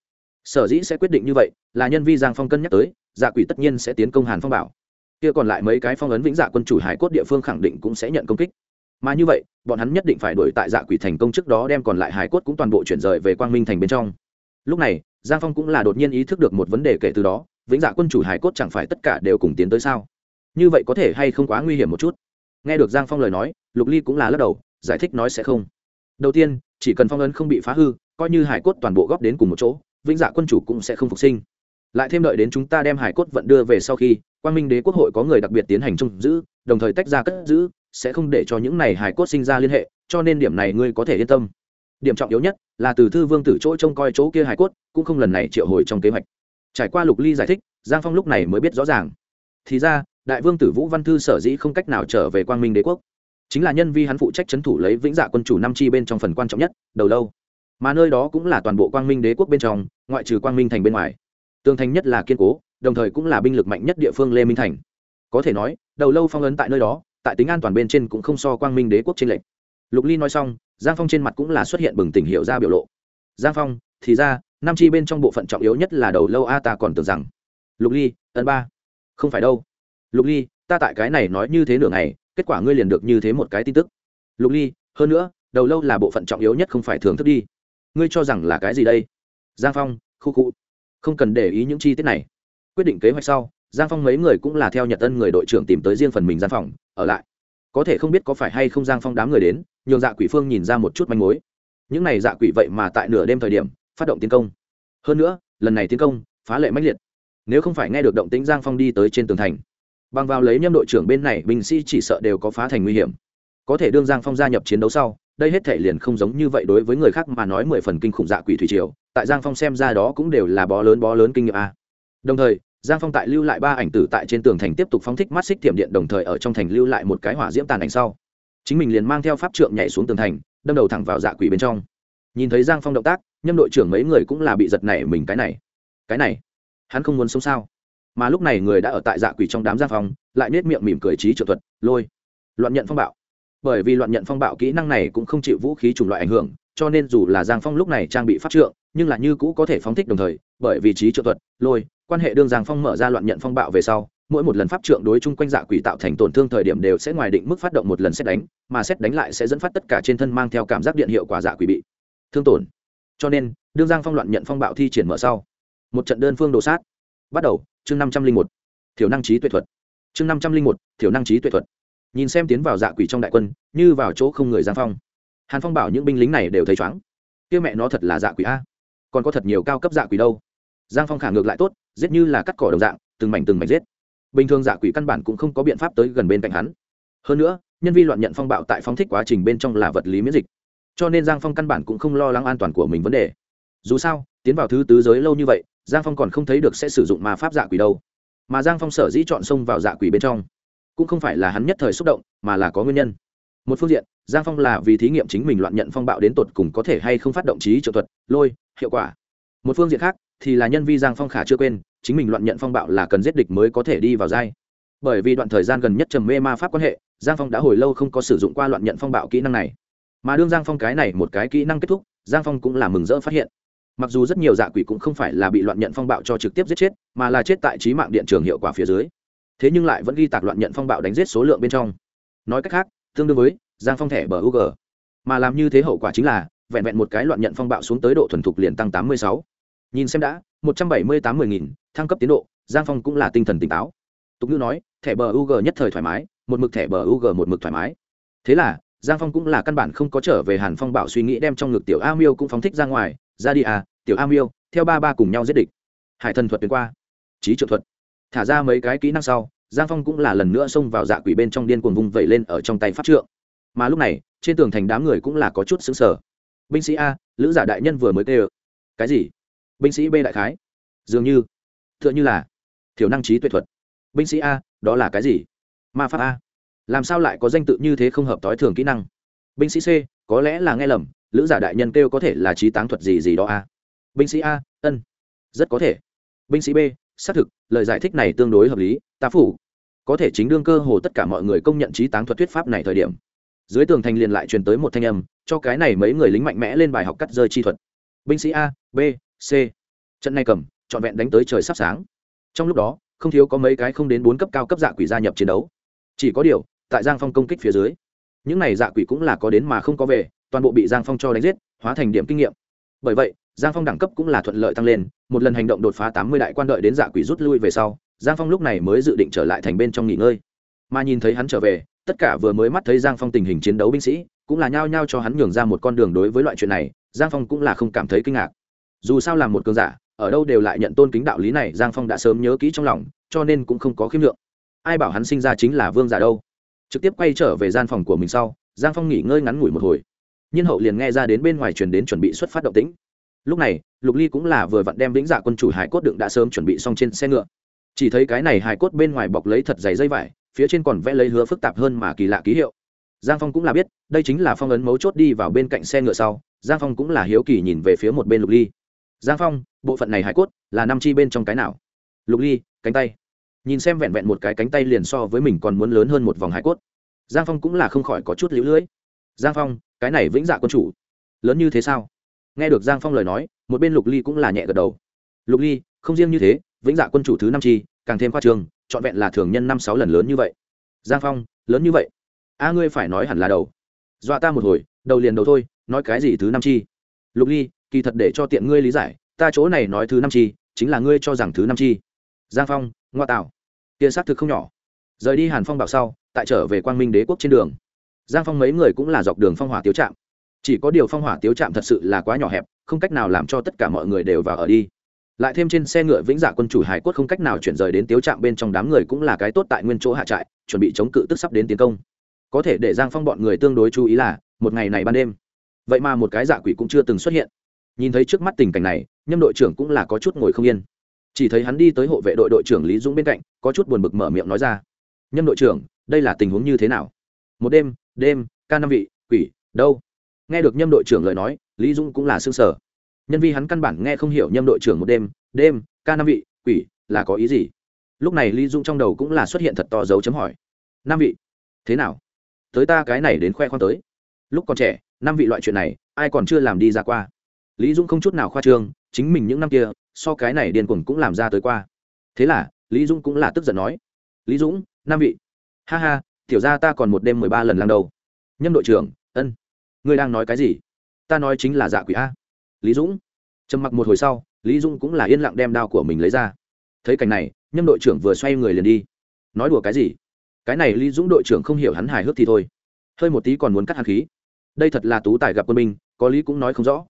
S1: sở dĩ sẽ quyết định như vậy là nhân vi giang phong cân nhắc tới dạ quỷ tất nhiên sẽ tiến công hàn phong bảo. Kia còn lại mấy cái phong ấn vĩnh dạ quân chủ hải cốt địa phương khẳng định cũng sẽ nhận công kích. Mà như vậy, bọn hắn nhất định phải đuổi tại dạ quỷ thành công trước đó đem còn lại hải cốt cũng toàn bộ chuyển rời về quang minh thành bên trong. Lúc này, giang phong cũng là đột nhiên ý thức được một vấn đề kể từ đó, vĩnh dạ quân chủ hải cốt chẳng phải tất cả đều cùng tiến tới sao? Như vậy có thể hay không quá nguy hiểm một chút? Nghe được giang phong lời nói, lục ly cũng là lắc đầu, giải thích nói sẽ không. Đầu tiên, chỉ cần phong ấn không bị phá hư, coi như hải cốt toàn bộ góp đến cùng một chỗ vĩnh dạ quân chủ cũng sẽ không phục sinh. Lại thêm đợi đến chúng ta đem hải cốt vận đưa về sau khi quan minh đế quốc hội có người đặc biệt tiến hành trông giữ, đồng thời tách ra cất giữ, sẽ không để cho những này hải cốt sinh ra liên hệ, cho nên điểm này ngươi có thể yên tâm. Điểm trọng yếu nhất là từ thư vương tử chỗ trông coi chỗ kia hải cốt, cũng không lần này triệu hồi trong kế hoạch. Trải qua lục ly giải thích, giang phong lúc này mới biết rõ ràng. Thì ra, đại vương tử vũ văn thư sở dĩ không cách nào trở về quang minh đế quốc, chính là nhân vi hắn phụ trách c h ấ n thủ lấy vĩnh dạ quân chủ năm chi bên trong phần quan trọng nhất, đầu lâu mà nơi đó cũng là toàn bộ quang minh đế quốc bên trong, ngoại trừ quang minh thành bên ngoài. Tường thành nhất là kiên cố, đồng thời cũng là binh lực mạnh nhất địa phương lê minh thành. Có thể nói, đầu lâu phong ấn tại nơi đó, tại tính an toàn bên trên cũng không so quang minh đế quốc trên lệnh lục ly nói xong, giang phong trên mặt cũng là xuất hiện bừng tỉnh hiệu ra biểu lộ. Giang phong, thì ra, nam chi bên trong bộ phận trọng yếu nhất là đầu lâu a ta còn tưởng rằng. Lục ly ấn ba. Không phải đâu. Lục ly, ta tại cái này nói như thế nửa ngày, kết quả ngươi liền được như thế một cái tin tức. Lục ly, hơn nữa, đầu lâu là bộ phận trọng yếu nhất không phải thường thức đi ngươi cho rằng là cái gì đây? Giang phong, khu khu. Không cần để ý những chi tiết này. Quyết định kế hoạch sau, giang phong mấy người cũng là theo nhật tân người đội trưởng tìm tới riêng phần mình gian phòng ở lại. Có thể không biết có phải hay không giang phong đám người đến, nhường dạ quỷ phương nhìn ra một chút manh mối. Những này dạ quỷ vậy mà tại nửa đêm thời điểm, phát động tiến công. Hơn nữa, lần này tiến công, phá lệ mãnh liệt. Nếu không phải nghe được động tĩnh giang phong đi tới trên tường thành. Bằng vào lấy nhâm đội trưởng bên này, binh sĩ chỉ sợ đều có phá thành nguy hiểm. Có thể đương giang phong gia nhập chiến đấu sau đây hết thể liền không giống như vậy đối với người khác mà nói mười phần kinh khủng dạ quỷ thủy triều, tại giang phong xem ra đó cũng đều là bó lớn bó lớn kinh nghiệm a. Đồng thời, giang phong tại lưu lại ba ảnh tử tại trên tường thành tiếp tục phóng thích mắt xích tiệm điện đồng thời ở trong thành lưu lại một cái hỏa diễm tàn ảnh sau. Chính mình liền mang theo pháp trượng nhảy xuống tường thành, đâm đầu thẳng vào dạ quỷ bên trong. Nhìn thấy giang phong động tác, nhâm đội trưởng mấy người cũng là bị giật nảy mình cái này. Cái này, hắn không muốn sống sao? Mà lúc này người đã ở tại dạ quỷ trong đám giang phong, lại nết miệng mỉm cười trí trợ thuật, lôi, loạn nhận phong bạo bởi vì loạn nhận phong bạo kỹ năng này cũng không chịu vũ khí chủng loại ảnh hưởng, cho nên dù là giang phong lúc này trang bị pháp trượng, nhưng là như cũ có thể phóng thích đồng thời, bởi vì trí trợ thuật, lôi, quan hệ đương giang phong mở ra loạn nhận phong bạo về sau, mỗi một lần pháp trượng đối chung quanh dạ quỷ tạo thành tổn thương thời điểm đều sẽ ngoài định mức phát động một lần xét đánh, mà xét đánh lại sẽ dẫn phát tất cả trên thân mang theo cảm giác điện hiệu quả dạ quỷ bị thương tổn. Cho nên, đương giang phong loạn nhận phong bạo thi triển mở sau, một trận đơn phương đồ sát bắt đầu, chương năm trăm linh một, thiểu năng trí tuệ thuật. Chương năm trăm linh một, thiểu năng trí tuệ thuật nhìn xem tiến vào dạ quỷ trong đại quân, như vào chỗ không người giang phong. Hàn phong bảo những binh lính này đều thấy chóng kia mẹ nó thật là dạ quỷ a. Còn có thật nhiều cao cấp dạ quỷ đâu. Giang phong khả ngược lại tốt, giết như là cắt cỏ đồng dạng, từng mảnh từng mảnh giết. Bình thường dạ quỷ căn bản cũng không có biện pháp tới gần bên cạnh hắn. Hơn nữa, nhân vi loạn nhận phong bạo tại phóng thích quá trình bên trong là vật lý miễn dịch. Cho nên giang phong căn bản cũng không lo lắng an toàn của mình vấn đề. Dù sao, tiến vào thứ tứ giới lâu như vậy, giang phong còn không thấy được sẽ sử dụng ma pháp dạ quỷ đâu. Mà giang phong sở dĩ chọn xông vào dạ quỷ bên trong cũng không phải là hắn nhất thời xúc động, mà là có nguyên nhân. Một phương diện, giang phong là vì thí nghiệm chính mình loạn nhận phong bạo đến tột cùng có thể hay không phát động trí trợ thuật, lôi, hiệu quả. Một phương diện khác, thì là nhân vi giang phong khả chưa quên, chính mình loạn nhận phong bạo là cần giết địch mới có thể đi vào giai. Bởi vì đoạn thời gian gần nhất trầm mê ma pháp quan hệ, giang phong đã hồi lâu không có sử dụng qua loạn nhận phong bạo kỹ năng này. Mà đương giang phong cái này một cái kỹ năng kết thúc, giang phong cũng là mừng rỡ phát hiện. Mặc dù rất nhiều dạ quỷ cũng không phải là bị loạn nhận phong bạo cho trực tiếp giết chết, mà là chết tại trí mạng điện trường hiệu quả phía dưới thế nhưng lại vẫn ghi tạc loạn nhận phong bạo đánh giết số lượng bên trong. Nói cách khác, tương đương với giang phong thẻ bờ u g. Mà làm như thế hậu quả chính là, vẹn vẹn một cái loạn nhận phong bạo xuống tới độ thuần thục liền tăng tám mươi sáu. Nhìn xem đã, một trăm bảy mươi tám mươi nghìn, thăng cấp tiến độ, giang phong cũng là tinh thần tỉnh táo. Tục ngữ nói, thẻ bờ u g nhất thời thoải mái, một mực thẻ bờ u g một mực thoải mái. Thế là, giang phong cũng là căn bản không có trở về hàn phong bảo suy nghĩ đem trong ngực tiểu a miêu cũng phóng thích ra ngoài. Ra đi à tiểu a miêu, theo ba ba cùng nhau giết địch. Hải thần thuật tuyến qua. Trí trợ thuật thả ra mấy cái kỹ năng sau, giang phong cũng là lần nữa xông vào dạ quỷ bên trong điên cuồng vùng vẩy lên ở trong tay pháp trượng. Mà lúc này, trên tường thành đám người cũng là có chút xứng sở binh sĩ a, lữ giả đại nhân vừa mới tê ơ cái gì? Binh sĩ b đại khái. Dường như. T h ư ợ n h ư là thiểu năng trí tuệ thuật. Binh sĩ a, đó là cái gì? Ma pháp a. Làm sao lại có danh tự như thế không hợp t ố i thường kỹ năng? Binh sĩ c, có lẽ là nghe lầm, lữ giả đại nhân kêu có thể là trí táng thuật gì gì đó a. Binh sĩ a, ân. Rất có thể. Binh sĩ b xác thực, lời giải thích này tương đối hợp lý, ta phủ. Có thể chính đương cơ hồ tất cả mọi người công nhận trí táng thuật thuyết pháp này thời điểm. Dưới tường thành liền lại truyền tới một thanh âm, cho cái này mấy người lính mạnh mẽ lên bài học cắt rơi chi thuật. Binh sĩ a, b, c. Trận này cầm, trọn vẹn đánh tới trời sắp sáng. Trong lúc đó, không thiếu có mấy cái không đến bốn cấp cao cấp dạ quỷ gia nhập chiến đấu. Chỉ có điều, tại giang phong công kích phía dưới, những này dạ quỷ cũng là có đến mà không có về, toàn bộ bị giang phong cho đánh giết, hóa thành điểm kinh nghiệm. Bởi vậy giang phong đẳng cấp cũng là thuận lợi tăng lên, một lần hành động đột phá tám mươi đại quan đợi đến dạ quỷ rút lui về sau, giang phong lúc này mới dự định trở lại thành bên trong nghỉ ngơi. Mà nhìn thấy hắn trở về, tất cả vừa mới mắt thấy giang phong tình hình chiến đấu binh sĩ, cũng là nhao nhao cho hắn nhường ra một con đường đối với loại chuyện này, giang phong cũng là không cảm thấy kinh ngạc. Dù sao làm một cường giả, ở đâu đều lại nhận tôn kính đạo lý này, giang phong đã sớm nhớ kỹ trong lòng, cho nên cũng không có khiêm lượng ai bảo hắn sinh ra chính là vương giả đâu? Trực tiếp quay trở về gian phòng của mình sau, giang phong nghỉ ngơi ngắn ngủi một hồi. Nhiên hậu liền nghe ra đến bên ngoài truyền đến chuẩn bị xuất phát động tĩnh lúc này, lục ly cũng là vừa vặn đem vĩnh dạ quân chủ hải cốt đựng đã sớm chuẩn bị xong trên xe ngựa. Chỉ thấy cái này hải cốt bên ngoài bọc lấy thật dày dây vải, phía trên còn vẽ lấy hứa phức tạp hơn mà kỳ lạ ký hiệu. Giang phong cũng là biết, đây chính là phong ấn mấu chốt đi vào bên cạnh xe ngựa sau, giang phong cũng là hiếu kỳ nhìn về phía một bên lục ly. Giang phong, bộ phận này hải cốt là năm chi bên trong cái nào? Lục ly, cánh tay. Nhìn xem vẹn vẹn một cái cánh tay liền so với mình còn muốn lớn hơn một vòng hải cốt. Giang phong cũng là không khỏi có chút lũ lưỡi giang phong, cái này vĩnh dạ quân chủ lớn như thế sao? Nghe được giang phong lời nói, một bên lục ly cũng là nhẹ gật đầu. Lục ly, không riêng như thế, vĩnh dạ quân chủ thứ năm chi, càng thêm khoa trường trọn vẹn là thường nhân năm sáu lần lớn như vậy. Giang phong, lớn như vậy? A, ngươi phải nói hẳn là đầu. Dọa ta một hồi, đầu liền đầu thôi, nói cái gì thứ năm chi? Lục ly, kỳ thật để cho tiện ngươi lý giải, ta chỗ này nói thứ năm chi, chính là ngươi cho rằng thứ năm chi. Giang phong, ngoa tạo. Tiền xác thực không nhỏ. Rời đi hàn phong bảo sau, tại trở về quang minh đế quốc trên đường. Giang phong mấy người cũng là dọc đường phong hỏa tiếu trạm chỉ có điều phong hỏa tiếu trạm thật sự là quá nhỏ hẹp, không cách nào làm cho tất cả mọi người đều vào ở đi. Lại thêm trên xe ngựa vĩnh giả quân chủ hải cốt không cách nào chuyển rời đến tiếu trạm bên trong đám người cũng là cái tốt tại nguyên chỗ hạ trại, chuẩn bị chống cự tức sắp đến tiến công. Có thể để giang phong bọn người tương đối chú ý là, một ngày này ban đêm. Vậy mà một cái giả quỷ cũng chưa từng xuất hiện. Nhìn thấy trước mắt tình cảnh này, nhâm đội trưởng cũng là có chút ngồi không yên. Chỉ thấy hắn đi tới hộ vệ đội đội trưởng lý dũng bên cạnh, có chút buồn bực mở miệng nói ra. Nhâm đội trưởng, đây là tình huống như thế nào? Một đêm đêm, ca năm vị, quỷ, đâu? Nghe được nhâm đội trưởng lời nói, lý dũng cũng là xương sở nhân vi hắn căn bản nghe không hiểu nhâm đội trưởng một đêm đêm, ca năm vị, quỷ, là có ý gì? Lúc này lý dũng trong đầu cũng là xuất hiện thật to dấu chấm hỏi. Năm vị, thế nào? Tới ta cái này đến khoe khoang tới. Lúc còn trẻ năm vị loại chuyện này, ai còn chưa làm đi ra qua. Lý dũng không chút nào khoa trương, chính mình những năm kia, so cái này điên cuồng cũng làm ra tới qua. Thế là, lý dũng cũng là tức giận nói. Lý dũng năm vị. Ha ha, tiểu ra ta còn một đêm mười ba lần lần đầu. Nhâm đội trưởng, ân ngươi đang nói cái gì? Ta nói chính là dạ quỷ a. Lý dũng. Trầm mặc một hồi sau, lý dũng cũng là yên lặng đem đao của mình lấy ra. Thấy cảnh này, nhâm đội trưởng vừa xoay người liền đi. Nói đùa cái gì? Cái này lý dũng đội trưởng không hiểu hắn hài hước thì thôi. Hơi một tí còn muốn cắt hạt khí. Đây thật là tú tài gặp quân binh, có lý cũng nói không rõ.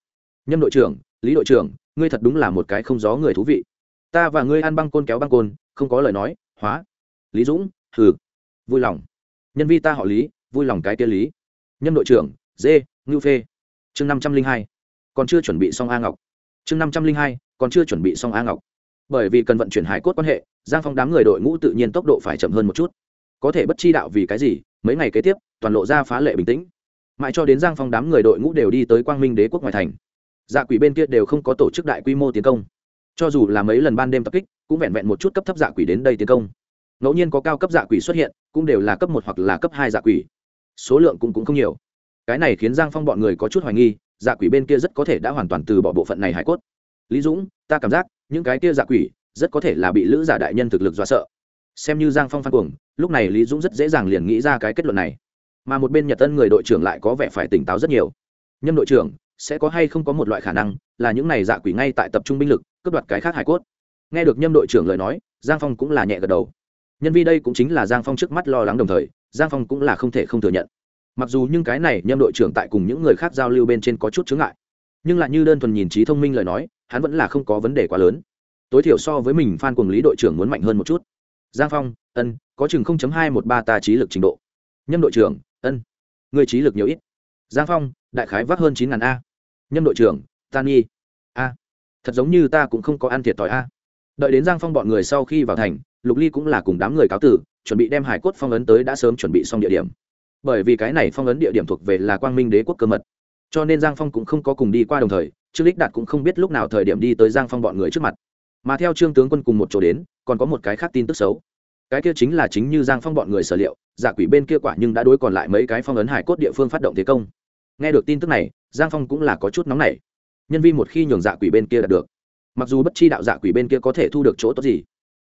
S1: Nhâm đội trưởng, lý đội trưởng, ngươi thật đúng là một cái không gió người thú vị. Ta và ngươi ăn băng côn kéo băng côn, không có lời nói, hóa. Lý dũng, hừ. Vui lòng. Nhân vi ta họ lý, vui lòng cái kia lý. Nhâm đội trưởng dê ngưu phê. Chương năm trăm linh hai còn chưa chuẩn bị xong a ngọc. Chương năm trăm linh hai còn chưa chuẩn bị xong a ngọc. Bởi vì cần vận chuyển hải cốt quan hệ giang phong đám người đội ngũ tự nhiên tốc độ phải chậm hơn một chút. Có thể bất chi đạo vì cái gì mấy ngày kế tiếp toàn lộ ra phá lệ bình tĩnh. Mãi cho đến giang phong đám người đội ngũ đều đi tới quang minh đế quốc ngoài thành. Dạ quỷ bên kia đều không có tổ chức đại quy mô tiến công. Cho dù là mấy lần ban đêm tập kích cũng vẹn vẹn một chút cấp thấp dạ quỷ đến đây tiến công. Ngẫu nhiên có cao cấp dạ quỷ xuất hiện cũng đều là cấp một hoặc là cấp hai dạ quỷ. Số lượng cũng, cũng không nhiều cái này khiến giang phong bọn người có chút hoài nghi dạ quỷ bên kia rất có thể đã hoàn toàn từ bỏ bộ phận này hải cốt. Lý dũng, ta cảm giác, những cái kia dạ quỷ, rất có thể là bị lữ giả đại nhân thực lực dọa sợ. Xem như giang phong phan cuồng, lúc này lý dũng rất dễ dàng liền nghĩ ra cái kết luận này. Mà một bên nhật tân người đội trưởng lại có vẻ phải tỉnh táo rất nhiều. Nhâm đội trưởng, sẽ có hay không có một loại khả năng là những này dạ quỷ ngay tại tập trung binh lực, cướp đoạt cái khác hải cốt? Nghe được nhâm đội trưởng lời nói, giang phong cũng là nhẹ gật đầu. Nhân vi đây cũng chính là giang phong trước mắt lo lắng đồng thời, giang phong cũng là không thể không thừa nhận mặc dù những cái này nhâm đội trưởng tại cùng những người khác giao lưu bên trên có chút chướng ngại. Nhưng lại như đơn thuần nhìn trí thông minh lời nói, hắn vẫn là không có vấn đề quá lớn. Tối thiểu so với mình phan cùng lý đội trưởng muốn mạnh hơn một chút. Giang phong, ân, có chừng hai một ba ta trí lực trình độ. Nhâm đội trưởng, ân, người trí lực nhiều ít. Giang phong, đại khái vác hơn chín ngàn a. Nhâm đội trưởng tan nhi a. Thật giống như ta cũng không có ăn thiệt thòi a. Đợi đến giang phong bọn người sau khi vào thành, lục ly cũng là cùng đám người cáo tử, chuẩn bị đem hải cốt phong ấn tới đã sớm chuẩn bị xong địa điểm bởi vì cái này phong ấn địa điểm thuộc về là quang minh đế quốc cơ mật. Cho nên giang phong cũng không có cùng đi qua đồng thời, trương lích đạt cũng không biết lúc nào thời điểm đi tới giang phong bọn người trước mặt. Mà theo trương tướng quân cùng một chỗ đến, còn có một cái khác tin tức xấu. Cái kia chính là chính như giang phong bọn người sở liệu, giả quỷ bên kia quả nhưng đã đối còn lại mấy cái phong ấn hải cốt địa phương phát động thế công. Nghe được tin tức này, giang phong cũng là có chút nóng nảy. Nhân vi một khi nhường dạ quỷ bên kia đạt được, mặc dù bất chi đạo dạ quỷ bên kia có thể thu được chỗ tốt gì,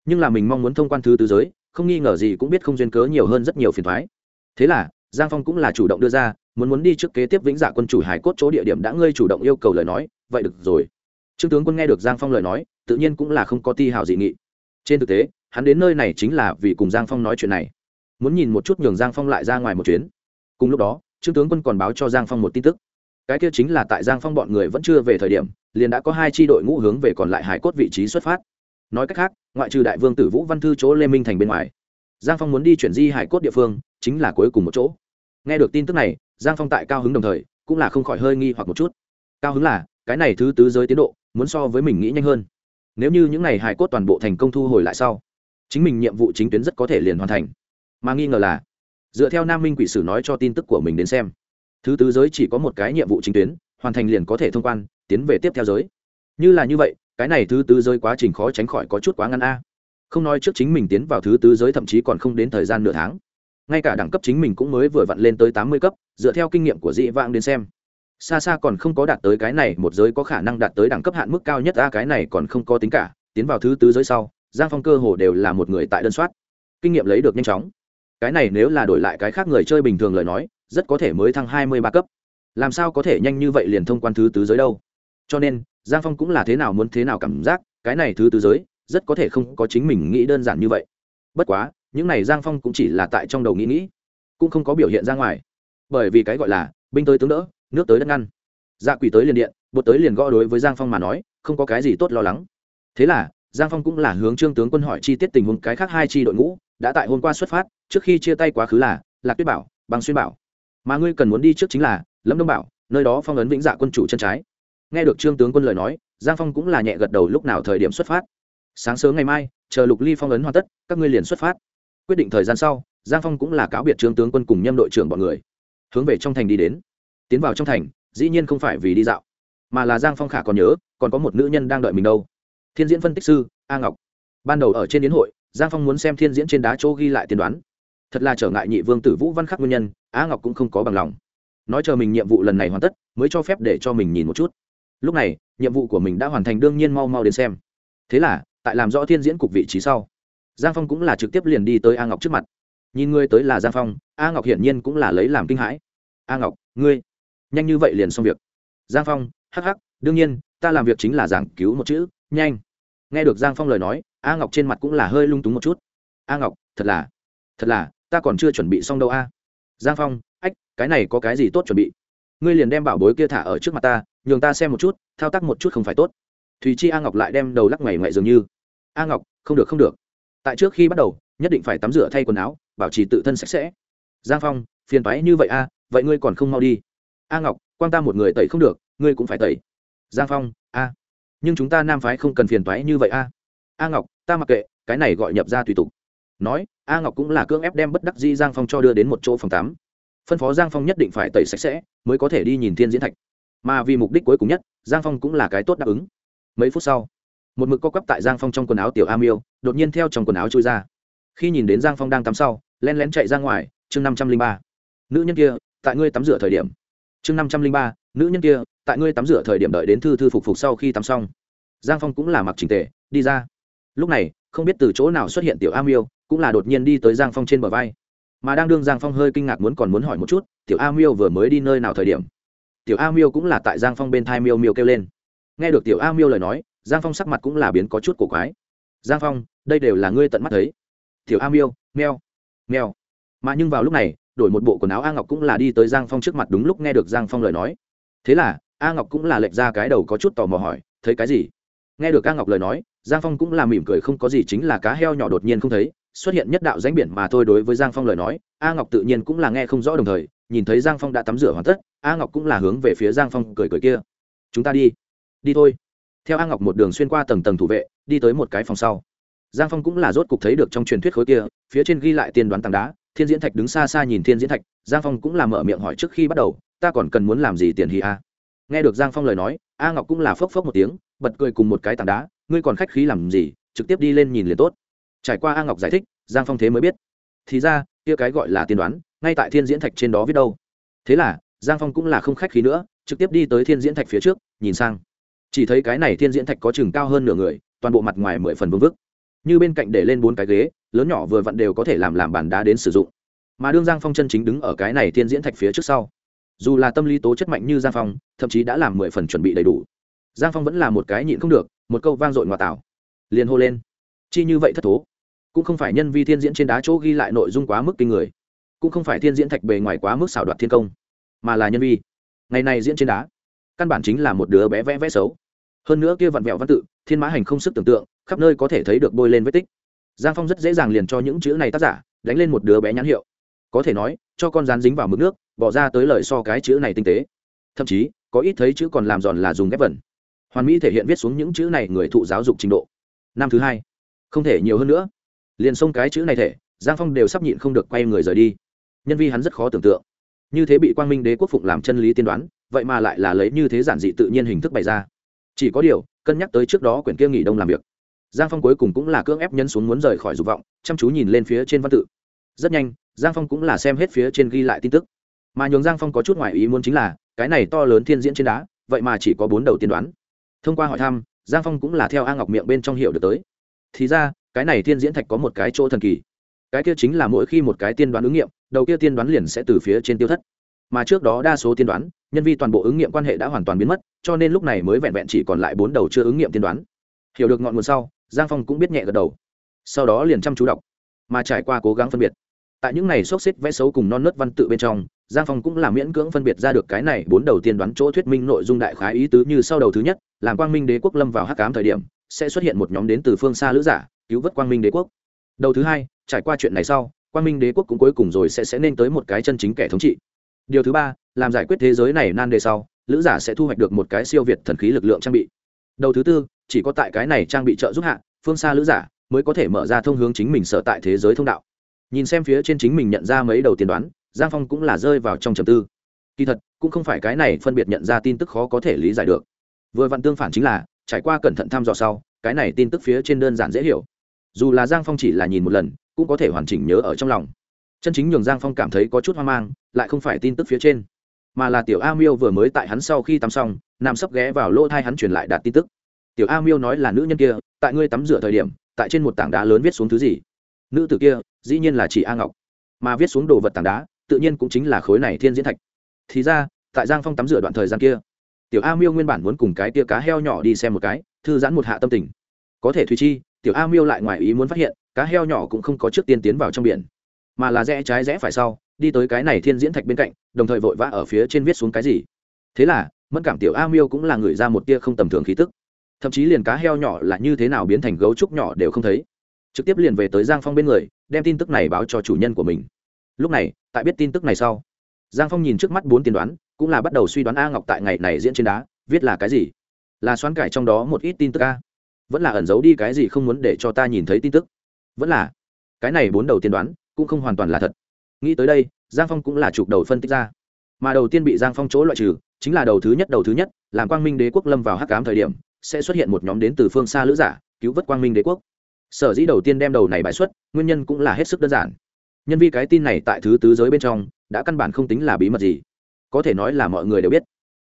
S1: nhưng là mình mong muốn thông quan thứ tứ giới, không nghi ngờ gì cũng biết không duyên cớ nhiều hơn rất nhiều phiền thoái. Thế là giang phong cũng là chủ động đưa ra, muốn muốn đi trước kế tiếp vĩnh dạ quân chủ hải cốt chỗ địa điểm đã ngươi chủ động yêu cầu lời nói, vậy được rồi. Trương tướng quân nghe được giang phong lời nói, tự nhiên cũng là không có ti hào dị nghị. Trên thực tế, hắn đến nơi này chính là vì cùng giang phong nói chuyện này. Muốn nhìn một chút nhường giang phong lại ra ngoài một chuyến. Cùng lúc đó, trương tướng quân còn báo cho giang phong một tin tức. Cái kia chính là tại giang phong bọn người vẫn chưa về thời điểm, liền đã có hai tri đội ngũ hướng về còn lại hải cốt vị trí xuất phát. Nói cách khác, ngoại trừ đại vương tử vũ văn thư chỗ lê minh thành bên ngoài giang phong muốn đi chuyển di hải cốt địa phương, chính là cuối cùng một chỗ. Nghe được tin tức này, giang phong tại cao hứng đồng thời, cũng là không khỏi hơi nghi hoặc một chút. Cao hứng là, cái này thứ tứ giới tiến độ, muốn so với mình nghĩ nhanh hơn. Nếu như những n à y hải cốt toàn bộ thành công thu hồi lại sau, chính mình nhiệm vụ chính tuyến rất có thể liền hoàn thành. Mà nghi ngờ là, dựa theo nam minh quỷ sử nói cho tin tức của mình đến xem, thứ tứ giới chỉ có một cái nhiệm vụ chính tuyến, hoàn thành liền có thể thông quan, tiến về tiếp theo giới. Như là như vậy, cái này thứ tứ giới quá trình khó tránh khỏi có chút quá ngăn a không nói trước chính mình tiến vào thứ tứ giới thậm chí còn không đến thời gian nửa tháng. Ngay cả đẳng cấp chính mình cũng mới vừa vặn lên tới tám mươi cấp, dựa theo kinh nghiệm của dị vãng đến xem. Xa xa còn không có đạt tới cái này, một giới có khả năng đạt tới đẳng cấp hạn mức cao nhất, a, cái này còn không có tính cả, tiến vào thứ tứ giới sau, giang phong cơ hồ đều là một người tại đơn soát. Kinh nghiệm lấy được nhanh chóng. Cái này nếu là đổi lại cái khác người chơi bình thường lời nói, rất có thể mới thăng hai mươi ba cấp. Làm sao có thể nhanh như vậy liền thông quan thứ tứ giới đâu? Cho nên, giang phong cũng là thế nào muốn thế nào cảm giác, cái này thứ tứ giới rất có thể không có chính mình nghĩ đơn giản như vậy. Bất quá, những này giang phong cũng chỉ là tại trong đầu nghĩ nghĩ, cũng không có biểu hiện ra ngoài. Bởi vì cái gọi là binh tới tướng đỡ, nước tới đất ngăn. Dạ quỷ tới liền điện, bột tới liền gõ đối với giang phong mà nói, không có cái gì tốt lo lắng. Thế là, giang phong cũng là hướng trương tướng quân hỏi chi tiết tình huống cái khác hai chi đội ngũ, đã tại hôm qua xuất phát, trước khi chia tay quá khứ là lạc tuyết bảo bằng xuyên bảo. Mà ngươi cần muốn đi trước chính là lâm đông bảo, nơi đó phong ấn vĩnh dạ quân chủ chân trái. Nghe được trương tướng quân lời nói, giang phong cũng là nhẹ gật đầu lúc nào thời điểm xuất phát sáng sớm ngày mai, chờ lục ly phong ấn hoàn tất, các ngươi liền xuất phát. Quyết định thời gian sau, giang phong cũng là cáo biệt trương tướng quân cùng nhâm đội trưởng bọn người. Hướng về trong thành đi đến. Tiến vào trong thành, dĩ nhiên không phải vì đi dạo, mà là giang phong khả còn nhớ, còn có một nữ nhân đang đợi mình đâu. Thiên diễn phân tích sư, a ngọc. Ban đầu ở trên đến hội, giang phong muốn xem thiên diễn trên đá chỗ ghi lại tiên đoán. Thật là trở ngại nhị vương tử vũ văn khắc nguyên nhân, a ngọc cũng không có bằng lòng. Nói chờ mình nhiệm vụ lần này hoàn tất, mới cho phép để cho mình nhìn một chút. Lúc này, nhiệm vụ của mình đã hoàn thành, đương nhiên mau mau đến xem. Thế là tại làm rõ thiên diễn cục vị trí sau. Giang phong cũng là trực tiếp liền đi tới a ngọc trước mặt. Nhìn ngươi tới là giang phong, a ngọc hiển nhiên cũng là lấy làm kinh hãi. A ngọc, ngươi, nhanh như vậy liền xong việc. Giang phong, hắc hắc, đương nhiên, ta làm việc chính là giảng cứu một chữ, nhanh. Nghe được giang phong lời nói, a ngọc trên mặt cũng là hơi lung túng một chút. A ngọc, thật là thật là, ta còn chưa chuẩn bị xong đâu a. Giang phong, ách, cái này có cái gì tốt chuẩn bị? Ngươi liền đem bảo bối kia thả ở trước mặt ta, nhường ta xem một chút, thao tác một chút không phải tốt. Thùy chi a ngọc lại đem đầu lắc ngoảy ngoại dường như a ngọc, không được không được. Tại trước khi bắt đầu, nhất định phải tắm rửa thay quần áo, bảo trì tự thân sạch sẽ. Giang phong, phiền toái như vậy a vậy ngươi còn không mau đi. A ngọc, quan ta một người tẩy không được, ngươi cũng phải tẩy. Giang phong, a. Nhưng chúng ta nam phái không cần phiền toái như vậy a a ngọc, ta mặc kệ, cái này gọi nhập ra tùy tục. Nói, a ngọc cũng là cưỡng ép đem bất đắc di giang phong cho đưa đến một chỗ phòng tắm. Phân phó giang phong nhất định phải tẩy sạch sẽ, mới có thể đi nhìn thiên diễn thạch. Mà vì mục đích cuối cùng nhất, giang phong cũng là cái tốt đáp ứng. Mấy phút sau một mực co quắp tại giang phong trong quần áo tiểu a miêu đột nhiên theo trong quần áo trôi ra. Khi nhìn đến giang phong đang tắm sau len lén chạy ra ngoài, chương năm trăm linh ba. Nữ nhân kia, tại ngươi tắm rửa thời điểm. Chương năm trăm linh ba, nữ nhân kia, tại ngươi tắm rửa thời điểm đợi đến thư thư phục phục sau khi tắm xong. Giang phong cũng là mặc trình tề, đi ra. Lúc này, không biết từ chỗ nào xuất hiện tiểu a miêu cũng là đột nhiên đi tới giang phong trên bờ vai. Mà đang đương giang phong hơi kinh ngạc muốn còn muốn hỏi một chút, tiểu a miêu vừa mới đi nơi nào thời điểm? Tiểu a miêu cũng là tại giang phong bên thai miêu miêu kêu lên. Nghe được tiểu a miêu lời nói giang phong sắc mặt cũng là biến có chút cổ quái. Giang phong, đây đều là ngươi tận mắt thấy. Thiểu a miêu meo meo mà nhưng vào lúc này, đổi một bộ quần áo a ngọc cũng là đi tới giang phong trước mặt đúng lúc nghe được giang phong lời nói. Thế là, a ngọc cũng là lệch ra cái đầu có chút tò mò hỏi, thấy cái gì? Nghe được a ngọc lời nói, giang phong cũng là mỉm cười không có gì, chính là cá heo nhỏ đột nhiên không thấy, xuất hiện nhất đạo danh biển mà thôi đối với giang phong lời nói, a ngọc tự nhiên cũng là nghe không rõ đồng thời, nhìn thấy giang phong đã tắm rửa hoàn tất, a ngọc cũng là hướng về phía giang phong cười cười kia. Chúng ta đi đi thôi theo a ngọc một đường xuyên qua tầng tầng thủ vệ, đi tới một cái phòng sau. Giang phong cũng là rốt cục thấy được trong truyền thuyết khối kia, phía trên ghi lại tiên đoán tảng đá, thiên diễn thạch đứng xa xa nhìn thiên diễn thạch, giang phong cũng là mở miệng hỏi trước khi bắt đầu, ta còn cần muốn làm gì tiền hì a? Nghe được giang phong lời nói, a ngọc cũng là phốc phốc một tiếng, bật cười cùng một cái tảng đá, ngươi còn khách khí làm gì, trực tiếp đi lên nhìn liền tốt. Trải qua a ngọc giải thích, giang phong thế mới biết. Thì ra, kia cái gọi là tiên đoán, ngay tại thiên diễn thạch trên đó viết đâu. Thế là, giang phong cũng là không khách khí nữa, trực tiếp đi tới thiên diễn thạch phía trước, nhìn sang chỉ thấy cái này thiên diễn thạch có chừng cao hơn nửa người, toàn bộ mặt ngoài mười phần vương vức. Như bên cạnh để lên bốn cái ghế, lớn nhỏ vừa vặn đều có thể làm làm bàn đá đến sử dụng. Mà đương giang phong chân chính đứng ở cái này thiên diễn thạch phía trước sau, dù là tâm lý tố chất mạnh như giang phong, thậm chí đã làm mười phần chuẩn bị đầy đủ, giang phong vẫn là một cái nhịn không được, một câu vang dội ngoại tảo, liền hô lên. Chi như vậy thất thố, cũng không phải nhân vi thiên diễn trên đá chỗ ghi lại nội dung quá mức kinh người, cũng không phải thiên diễn thạch bề ngoài quá mức xảo đoạt thiên công, mà là nhân vi. Ngày này diễn trên đá căn bản chính là một đứa bé vẽ vẽ xấu. Hơn nữa kia vặn vẹo văn tự, thiên mã hành không sức tưởng tượng, khắp nơi có thể thấy được bôi lên vết tích. Giang phong rất dễ dàng liền cho những chữ này tác giả, đánh lên một đứa bé nhãn hiệu. Có thể nói, cho con rán dính vào mực nước, bỏ ra tới lời so cái chữ này tinh tế. Thậm chí, có ít thấy chữ còn làm giòn là dùng ghép vần. Hoàn mỹ thể hiện viết xuống những chữ này người thụ giáo dục trình độ. Năm thứ hai, không thể nhiều hơn nữa. Liền xông cái chữ này thể, giang phong đều sắp nhịn không được quay người rời đi. Nhân vi hắn rất khó tưởng tượng. Như thế bị quang minh đế quốc phụng làm chân lý tiên đoán vậy mà lại là lấy như thế giản dị tự nhiên hình thức bày ra. Chỉ có điều, cân nhắc tới trước đó quyển kia nghỉ đông làm việc, giang phong cuối cùng cũng là cưỡng ép nhân xuống muốn rời khỏi dục vọng, chăm chú nhìn lên phía trên văn tự. Rất nhanh, giang phong cũng là xem hết phía trên ghi lại tin tức. Mà nhường giang phong có chút ngoại ý muốn chính là, cái này to lớn thiên diễn trên đá, vậy mà chỉ có bốn đầu tiên đoán. Thông qua hỏi thăm, giang phong cũng là theo a ngọc miệng bên trong hiểu được tới. Thì ra, cái này thiên diễn thạch có một cái chỗ thần kỳ. Cái kia chính là mỗi khi một cái tiên đoán ứng nghiệm, đầu kia tiên đoán liền sẽ từ phía trên tiêu thất. Mà trước đó đa số tiên đoán nhân vi toàn bộ ứng nghiệm quan hệ đã hoàn toàn biến mất, cho nên lúc này mới vẹn vẹn chỉ còn lại bốn đầu chưa ứng nghiệm tiên đoán. Hiểu được ngọn nguồn sau, giang phong cũng biết nhẹ gật đầu. Sau đó liền chăm chú đọc, mà trải qua cố gắng phân biệt. Tại những ngày xốc xích vẽ xấu cùng non nớt văn tự bên trong, giang phong cũng là miễn cưỡng phân biệt ra được cái này bốn đầu tiên đoán chỗ thuyết minh nội dung đại khái ý tứ như sau đầu thứ nhất làm quang minh đế quốc lâm vào hắc cám thời điểm, sẽ xuất hiện một nhóm đến từ phương xa lữ giả, cứu vớt quang minh đế quốc. Đầu thứ hai, trải qua chuyện này sau, quang minh đế quốc cũng cuối cùng rồi sẽ sẽ nên tới một cái chân chính kẻ thống trị. Điều thứ ba làm giải quyết thế giới này nan đề sau, lữ giả sẽ thu hoạch được một cái siêu việt thần khí lực lượng trang bị. Đầu thứ tư, chỉ có tại cái này trang bị trợ giúp hạ, phương xa lữ giả mới có thể mở ra thông hướng chính mình sở tại thế giới thông đạo. Nhìn xem phía trên chính mình nhận ra mấy đầu tiên đoán, giang phong cũng là rơi vào trong trầm tư. Kỳ thật, cũng không phải cái này phân biệt nhận ra tin tức khó có thể lý giải được. Vừa vặn tương phản chính là, trải qua cẩn thận thăm dò sau, cái này tin tức phía trên đơn giản dễ hiểu. Dù là giang phong chỉ là nhìn một lần, cũng có thể hoàn chỉnh nhớ ở trong lòng. Chân chính nhường giang phong cảm thấy có chút hoang mang, lại không phải tin tức phía trên mà là tiểu a miêu vừa mới tại hắn sau khi tắm xong, nằm sấp ghé vào lỗ thai hắn truyền lại đạt tin tức. Tiểu a miêu nói là nữ nhân kia, tại ngươi tắm rửa thời điểm, tại trên một tảng đá lớn viết xuống thứ gì? Nữ tử kia, dĩ nhiên là chị a ngọc. Mà viết xuống đồ vật tảng đá, tự nhiên cũng chính là khối này thiên diễn thạch. Thì ra, tại giang phong tắm rửa đoạn thời gian kia, tiểu a miêu nguyên bản muốn cùng cái tia cá heo nhỏ đi xem một cái, thư giãn một hạ tâm tình. Có thể thùy chi, tiểu a miêu lại ngoài ý muốn phát hiện, cá heo nhỏ cũng không có trước tiên tiến vào trong biển, mà là rẽ trái rẽ phải sau đi tới cái này thiên diễn thạch bên cạnh, đồng thời vội vã ở phía trên viết xuống cái gì. Thế là, mẫn cảm tiểu a miêu cũng là người ra một tia không tầm thường khí tức. Thậm chí liền cá heo nhỏ là như thế nào biến thành gấu trúc nhỏ đều không thấy. Trực tiếp liền về tới giang phong bên người, đem tin tức này báo cho chủ nhân của mình. Lúc này, tại biết tin tức này sau, giang phong nhìn trước mắt bốn tiên đoán, cũng là bắt đầu suy đoán a ngọc tại ngày này diễn trên đá, viết là cái gì. Là xoắn cải trong đó một ít tin tức a. Vẫn là ẩn giấu đi cái gì không muốn để cho ta nhìn thấy tin tức. Vẫn là, cái này bốn đầu tiên đoán, cũng không hoàn toàn là thật nghĩ tới đây, giang phong cũng là chụp đầu phân tích ra. Mà đầu tiên bị giang phong chỗ loại trừ, chính là đầu thứ nhất, đầu thứ nhất, làm quang minh đế quốc lâm vào hắc cám thời điểm, sẽ xuất hiện một nhóm đến từ phương xa lữ giả, cứu vớt quang minh đế quốc. Sở dĩ đầu tiên đem đầu này bài xuất, nguyên nhân cũng là hết sức đơn giản. Nhân vi cái tin này tại thứ tứ giới bên trong, đã căn bản không tính là bí mật gì. Có thể nói là mọi người đều biết.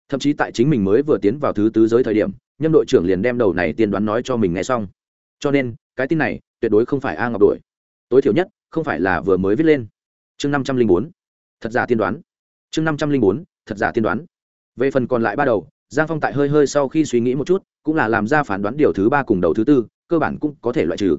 S1: Thậm chí tại chính mình mới vừa tiến vào thứ tứ giới thời điểm nhâm đội trưởng liền đem đầu này tiên đoán nói cho mình nghe xong. Cho nên, cái tin này tuyệt đối không phải a ngọc đổi. Tối thiểu nhất, không phải là vừa mới viết lên chương năm trăm linh bốn, thật giả tiên đoán. Chương năm trăm linh bốn, thật giả tiên đoán. Về phần còn lại ba đầu, giang phong tại hơi hơi sau khi suy nghĩ một chút, cũng là làm ra phán đoán điều thứ ba cùng đầu thứ tư, cơ bản cũng có thể loại trừ.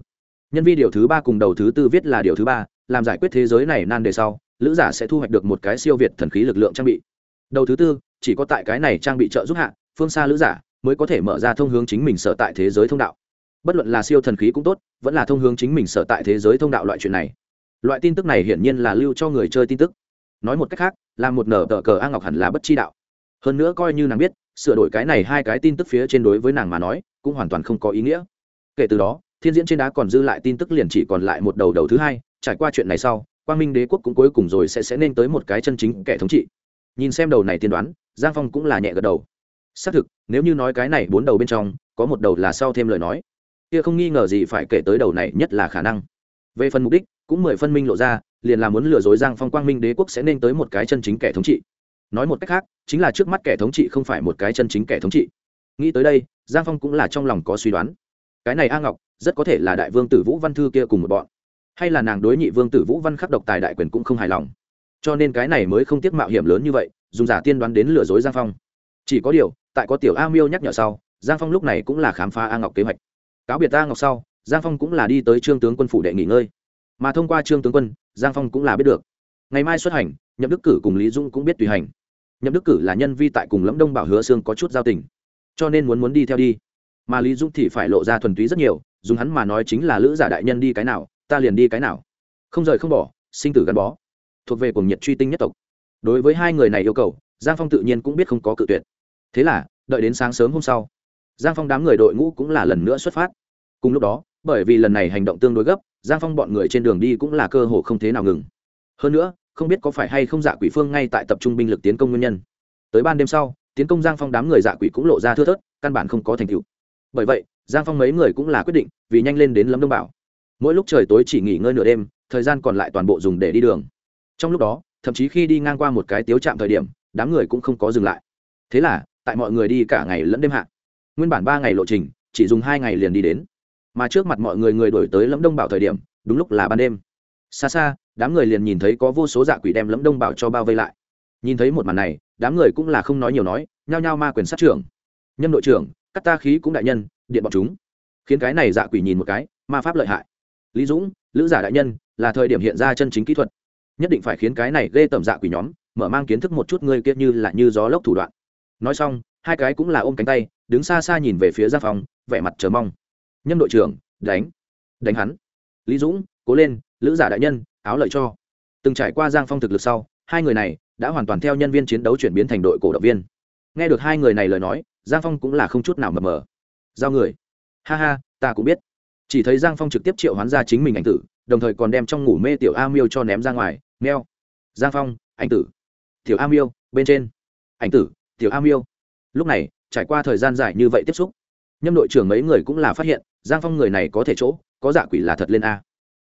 S1: Nhân vi điều thứ ba cùng đầu thứ tư viết là điều thứ ba, làm giải quyết thế giới này nan đề sau, lữ giả sẽ thu hoạch được một cái siêu việt thần khí lực lượng trang bị. Đầu thứ tư, chỉ có tại cái này trang bị trợ giúp hạ, phương xa lữ giả mới có thể mở ra thông hướng chính mình sở tại thế giới thông đạo. Bất luận là siêu thần khí cũng tốt, vẫn là thông hướng chính mình sở tại thế giới thông đạo loại chuyện này loại tin tức này hiển nhiên là lưu cho người chơi tin tức. Nói một cách khác, là một nở tờ cờ a ngọc hẳn là bất chi đạo. Hơn nữa coi như nàng biết, sửa đổi cái này hai cái tin tức phía trên đối với nàng mà nói, cũng hoàn toàn không có ý nghĩa. Kể từ đó, thiên diễn trên đá còn dư lại tin tức liền chỉ còn lại một đầu đầu thứ hai, trải qua chuyện này sau, quang minh đế quốc cũng cuối cùng rồi sẽ sẽ nên tới một cái chân chính kẻ thống trị. Nhìn xem đầu này tiên đoán, giang phong cũng là nhẹ gật đầu. Xác thực, nếu như nói cái này bốn đầu bên trong, có một đầu là sau thêm lời nói. Kia không nghi ngờ gì phải kể tới đầu này nhất là khả năng. Về phần mục đích cũng mười phân minh lộ ra, liền là muốn lừa dối giang phong quang minh đế quốc sẽ nên tới một cái chân chính kẻ thống trị. Nói một cách khác, chính là trước mắt kẻ thống trị không phải một cái chân chính kẻ thống trị. Nghĩ tới đây, giang phong cũng là trong lòng có suy đoán. Cái này a ngọc, rất có thể là đại vương tử vũ văn thư kia cùng một bọn. Hay là nàng đối nhị vương tử vũ văn khắc độc tài đại quyền cũng không hài lòng. Cho nên cái này mới không tiếc mạo hiểm lớn như vậy, dùng giả tiên đoán đến lừa dối giang phong. Chỉ có điều, tại có tiểu a miêu nhắc nhở sau, giang phong lúc này cũng là khám phá a ngọc kế hoạch. Cáo biệt a ngọc sau, giang phong cũng là đi tới trương tướng quân phủ đệ nghỉ ngơi mà thông qua trương tướng quân, giang phong cũng là biết được. Ngày mai xuất hành, nhậm đức cử cùng lý dung cũng biết tùy hành. Nhậm đức cử là nhân vi tại cùng lẫm đông bảo hứa sương có chút giao tình, cho nên muốn muốn đi theo đi. Mà lý dung thì phải lộ ra thuần túy rất nhiều, dùng hắn mà nói chính là lữ giả đại nhân đi cái nào, ta liền đi cái nào. Không rời không bỏ, sinh tử gắn bó. Thuộc về cùng nhiệt truy tinh nhất tộc. Đối với hai người này yêu cầu, giang phong tự nhiên cũng biết không có cự tuyệt. Thế là, đợi đến sáng sớm hôm sau, giang phong đám người đội ngũ cũng là lần nữa xuất phát. Cùng lúc đó, bởi vì lần này hành động tương đối gấp giang phong bọn người trên đường đi cũng là cơ hồ không thế nào ngừng. Hơn nữa, không biết có phải hay không dạ quỷ phương ngay tại tập trung binh lực tiến công nguyên nhân. Tới ban đêm sau, tiến công giang phong đám người dạ quỷ cũng lộ ra thưa thớt, căn bản không có thành tựu. Bởi vậy, giang phong mấy người cũng là quyết định, vì nhanh lên đến lâm đông bảo. Mỗi lúc trời tối chỉ nghỉ ngơi nửa đêm, thời gian còn lại toàn bộ dùng để đi đường. Trong lúc đó, thậm chí khi đi ngang qua một cái tiếu trạm thời điểm, đám người cũng không có dừng lại. Thế là, tại mọi người đi cả ngày lẫn đêm hạ, nguyên bản ba ngày lộ trình, chỉ dùng hai ngày liền đi đến mà trước mặt mọi người người đổi tới lẫm đông bảo thời điểm, đúng lúc là ban đêm. Xa xa, đám người liền nhìn thấy có vô số dạ quỷ đem lẫm đông bảo cho bao vây lại. Nhìn thấy một màn này, đám người cũng là không nói nhiều nói, nhao nhao ma quyền sát trưởng. Nhân đội trưởng, cắt ta khí cũng đại nhân, điện bọn chúng. Khiến cái này dạ quỷ nhìn một cái, ma pháp lợi hại. Lý dũng, lữ giả đại nhân, là thời điểm hiện ra chân chính kỹ thuật. Nhất định phải khiến cái này ghê tầm dạ quỷ nhóm, mở mang kiến thức một chút ngươi kia như là như gió lốc thủ đoạn. Nói xong, hai cái cũng là ôm cánh tay, đứng xa xa nhìn về phía gia phòng, vẻ mặt chờ mong nhâm đội trưởng, đánh. Đánh hắn. Lý dũng, cố lên, lữ giả đại nhân, áo lợi cho. Từng trải qua giang phong thực lực sau, hai người này đã hoàn toàn theo nhân viên chiến đấu chuyển biến thành đội cổ động viên. Nghe được hai người này lời nói, giang phong cũng là không chút nào mờ mờ. Giao người. Ha ha, ta cũng biết. Chỉ thấy giang phong trực tiếp triệu hoán ra chính mình ảnh tử, đồng thời còn đem trong ngủ mê tiểu a miêu cho ném ra ngoài. Meo giang phong, ảnh tử. Tiểu a miêu, bên trên. Ảnh tử, tiểu a miêu. Lúc này, trải qua thời gian dài như vậy tiếp xúc nhâm đội trưởng mấy người cũng là phát hiện, giang phong người này có thể chỗ, có dạ quỷ là thật lên a.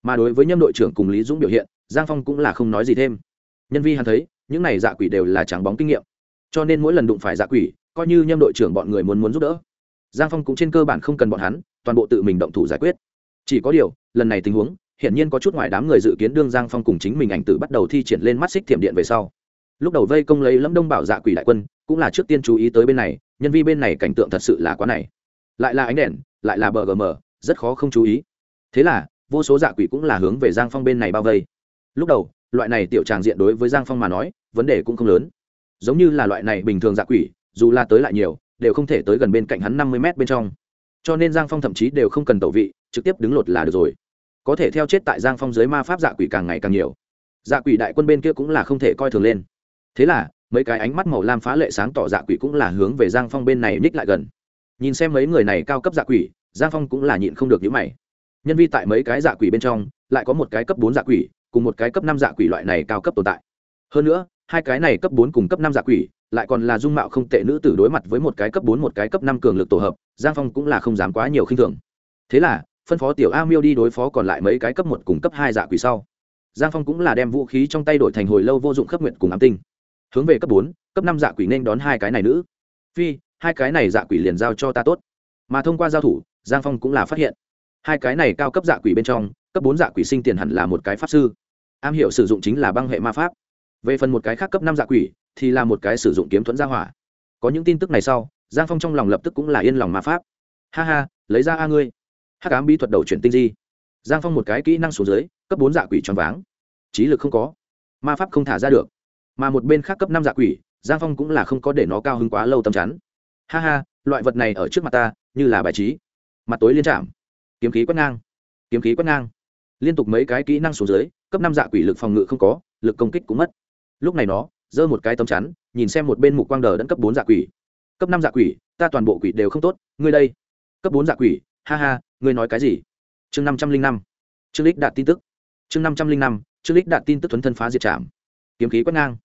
S1: Mà đối với nhâm đội trưởng cùng lý dũng biểu hiện, giang phong cũng là không nói gì thêm. Nhân vi hắn thấy, những này dạ quỷ đều là trắng bóng kinh nghiệm. Cho nên mỗi lần đụng phải dạ quỷ, coi như nhâm đội trưởng bọn người muốn muốn giúp đỡ. Giang phong cũng trên cơ bản không cần bọn hắn, toàn bộ tự mình động thủ giải quyết. Chỉ có điều, lần này tình huống, hiển nhiên có chút ngoài đám người dự kiến đương giang phong cùng chính mình ảnh tử bắt đầu thi triển lên mắt xích thiểm điện về sau. Lúc đầu vây công lấy lâm đông bảo dạ quỷ đại quân, cũng là trước tiên chú ý tới bên này, nhân vi bên này cảnh tượng thật sự là quá này lại là ánh đèn, lại là bờ gm rất khó không chú ý. Thế là, vô số dạ quỷ cũng là hướng về giang phong bên này bao vây. Lúc đầu, loại này tiểu tràng diện đối với giang phong mà nói, vấn đề cũng không lớn. Giống như là loại này bình thường dạ quỷ, dù là tới lại nhiều, đều không thể tới gần bên cạnh hắn năm mươi m bên trong. Cho nên giang phong thậm chí đều không cần tẩu vị, trực tiếp đứng lột là được rồi. Có thể theo chết tại giang phong dưới ma pháp dạ quỷ càng ngày càng nhiều. Dạ quỷ đại quân bên kia cũng là không thể coi thường lên. Thế là, mấy cái ánh mắt màu lam phá lệ sáng tỏ dạ quỷ cũng là hướng về giang phong bên này ních lại gần nhìn xem mấy người này cao cấp dạ quỷ, giang phong cũng là nhịn không được những mày. Nhân vi tại mấy cái dạ quỷ bên trong, lại có một cái cấp bốn dạ quỷ, cùng một cái cấp năm dạ quỷ loại này cao cấp tồn tại. Hơn nữa, hai cái này cấp bốn cùng cấp năm dạ quỷ, lại còn là dung mạo không tệ nữ tử đối mặt với một cái cấp bốn, một cái cấp năm cường lực tổ hợp, giang phong cũng là không dám quá nhiều khinh thường. Thế là, phân phó tiểu a miêu đi đối phó còn lại mấy cái cấp một cùng cấp hai dạ quỷ sau. Giang phong cũng là đem vũ khí trong tay đổi thành hồi lâu vô dụng khắp nguyện cùng ám tinh. Hướng về cấp bốn, cấp năm dạ quỷ nên đón hai cái này nữ. Phi hai cái này dạ quỷ liền giao cho ta tốt. Mà thông qua giao thủ, giang phong cũng là phát hiện. Hai cái này cao cấp dạ quỷ bên trong, cấp bốn dạ quỷ sinh tiền hẳn là một cái pháp sư. Am hiểu sử dụng chính là băng hệ ma pháp. Về phần một cái khác cấp năm dạ quỷ, thì là một cái sử dụng kiếm thuẫn gia hỏa. Có những tin tức này sau, giang phong trong lòng lập tức cũng là yên lòng ma pháp. Ha ha, lấy ra a ngươi. Hắc ám bí thuật đầu chuyển tinh di. Giang phong một cái kỹ năng xuống dưới, cấp bốn dạ quỷ tròn váng. Trí lực không có. Ma pháp không thả ra được. Mà một bên khác cấp năm dạ quỷ, giang phong cũng là không có để nó cao hứng quá lâu tầm chắn ha ha loại vật này ở trước mặt ta như là bài trí. Mặt tối liên chạm, kiếm khí quét ngang. Kiếm khí quét ngang. Liên tục mấy cái kỹ năng xuống dưới cấp năm dạ quỷ lực phòng ngự không có lực công kích cũng mất. Lúc này nó giơ một cái tấm chắn nhìn xem một bên mục quang đờ đẫn cấp bốn dạ quỷ. Cấp năm dạ quỷ ta toàn bộ quỷ đều không tốt ngươi đây. Cấp bốn dạ quỷ ha ha ngươi nói cái gì? Chương năm trăm linh năm. Chương lích đạt tin tức. Chương năm trăm linh năm chương lích đạt tin tức thuấn thân phá diệt trạm. Kiếm khí quét ngang.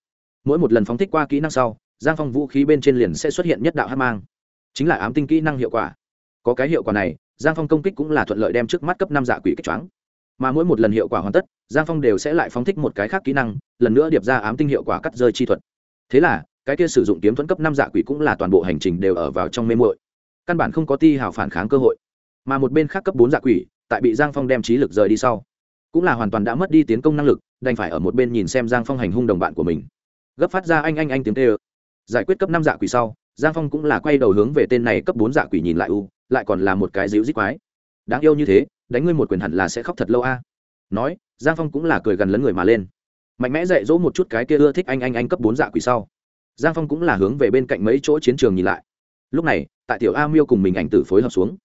S1: Mỗi một lần phóng thích qua kỹ năng sau giang phong vũ khí bên trên liền sẽ xuất hiện nhất đạo hát mang. Chính là ám tinh kỹ năng hiệu quả. Có cái hiệu quả này, giang phong công kích cũng là thuận lợi đem trước mắt cấp năm dạ quỷ kích choáng. Mà mỗi một lần hiệu quả hoàn tất, giang phong đều sẽ lại phóng thích một cái khác kỹ năng, lần nữa điệp ra ám tinh hiệu quả cắt rơi chi thuật. Thế là, cái kia sử dụng kiếm thuẫn cấp năm dạ quỷ cũng là toàn bộ hành trình đều ở vào trong mê muội. Căn bản không có ti hào phản kháng cơ hội. Mà một bên khác cấp bốn dạ quỷ, tại bị giang phong đem trí lực rời đi sau, cũng là hoàn toàn đã mất đi tiến công năng lực, đành phải ở một bên nhìn xem giang phong hành hung đồng bạn của mình. Gấp phát ra anh anh anh tiếng tê ơ giải quyết cấp năm dạ quỷ sau, giang phong cũng là quay đầu hướng về tên này cấp bốn dạ quỷ nhìn lại u, lại còn là một cái dịu dít quái. Đáng yêu như thế, đánh ngươi một quyền hẳn là sẽ khóc thật lâu a. Nói, giang phong cũng là cười gần lấn người mà lên. Mạnh mẽ dạy dỗ một chút cái kia ưa thích anh anh anh cấp bốn dạ quỷ sau. Giang phong cũng là hướng về bên cạnh mấy chỗ chiến trường nhìn lại. Lúc này, tại tiểu a miêu cùng mình ảnh tử phối hợp xuống.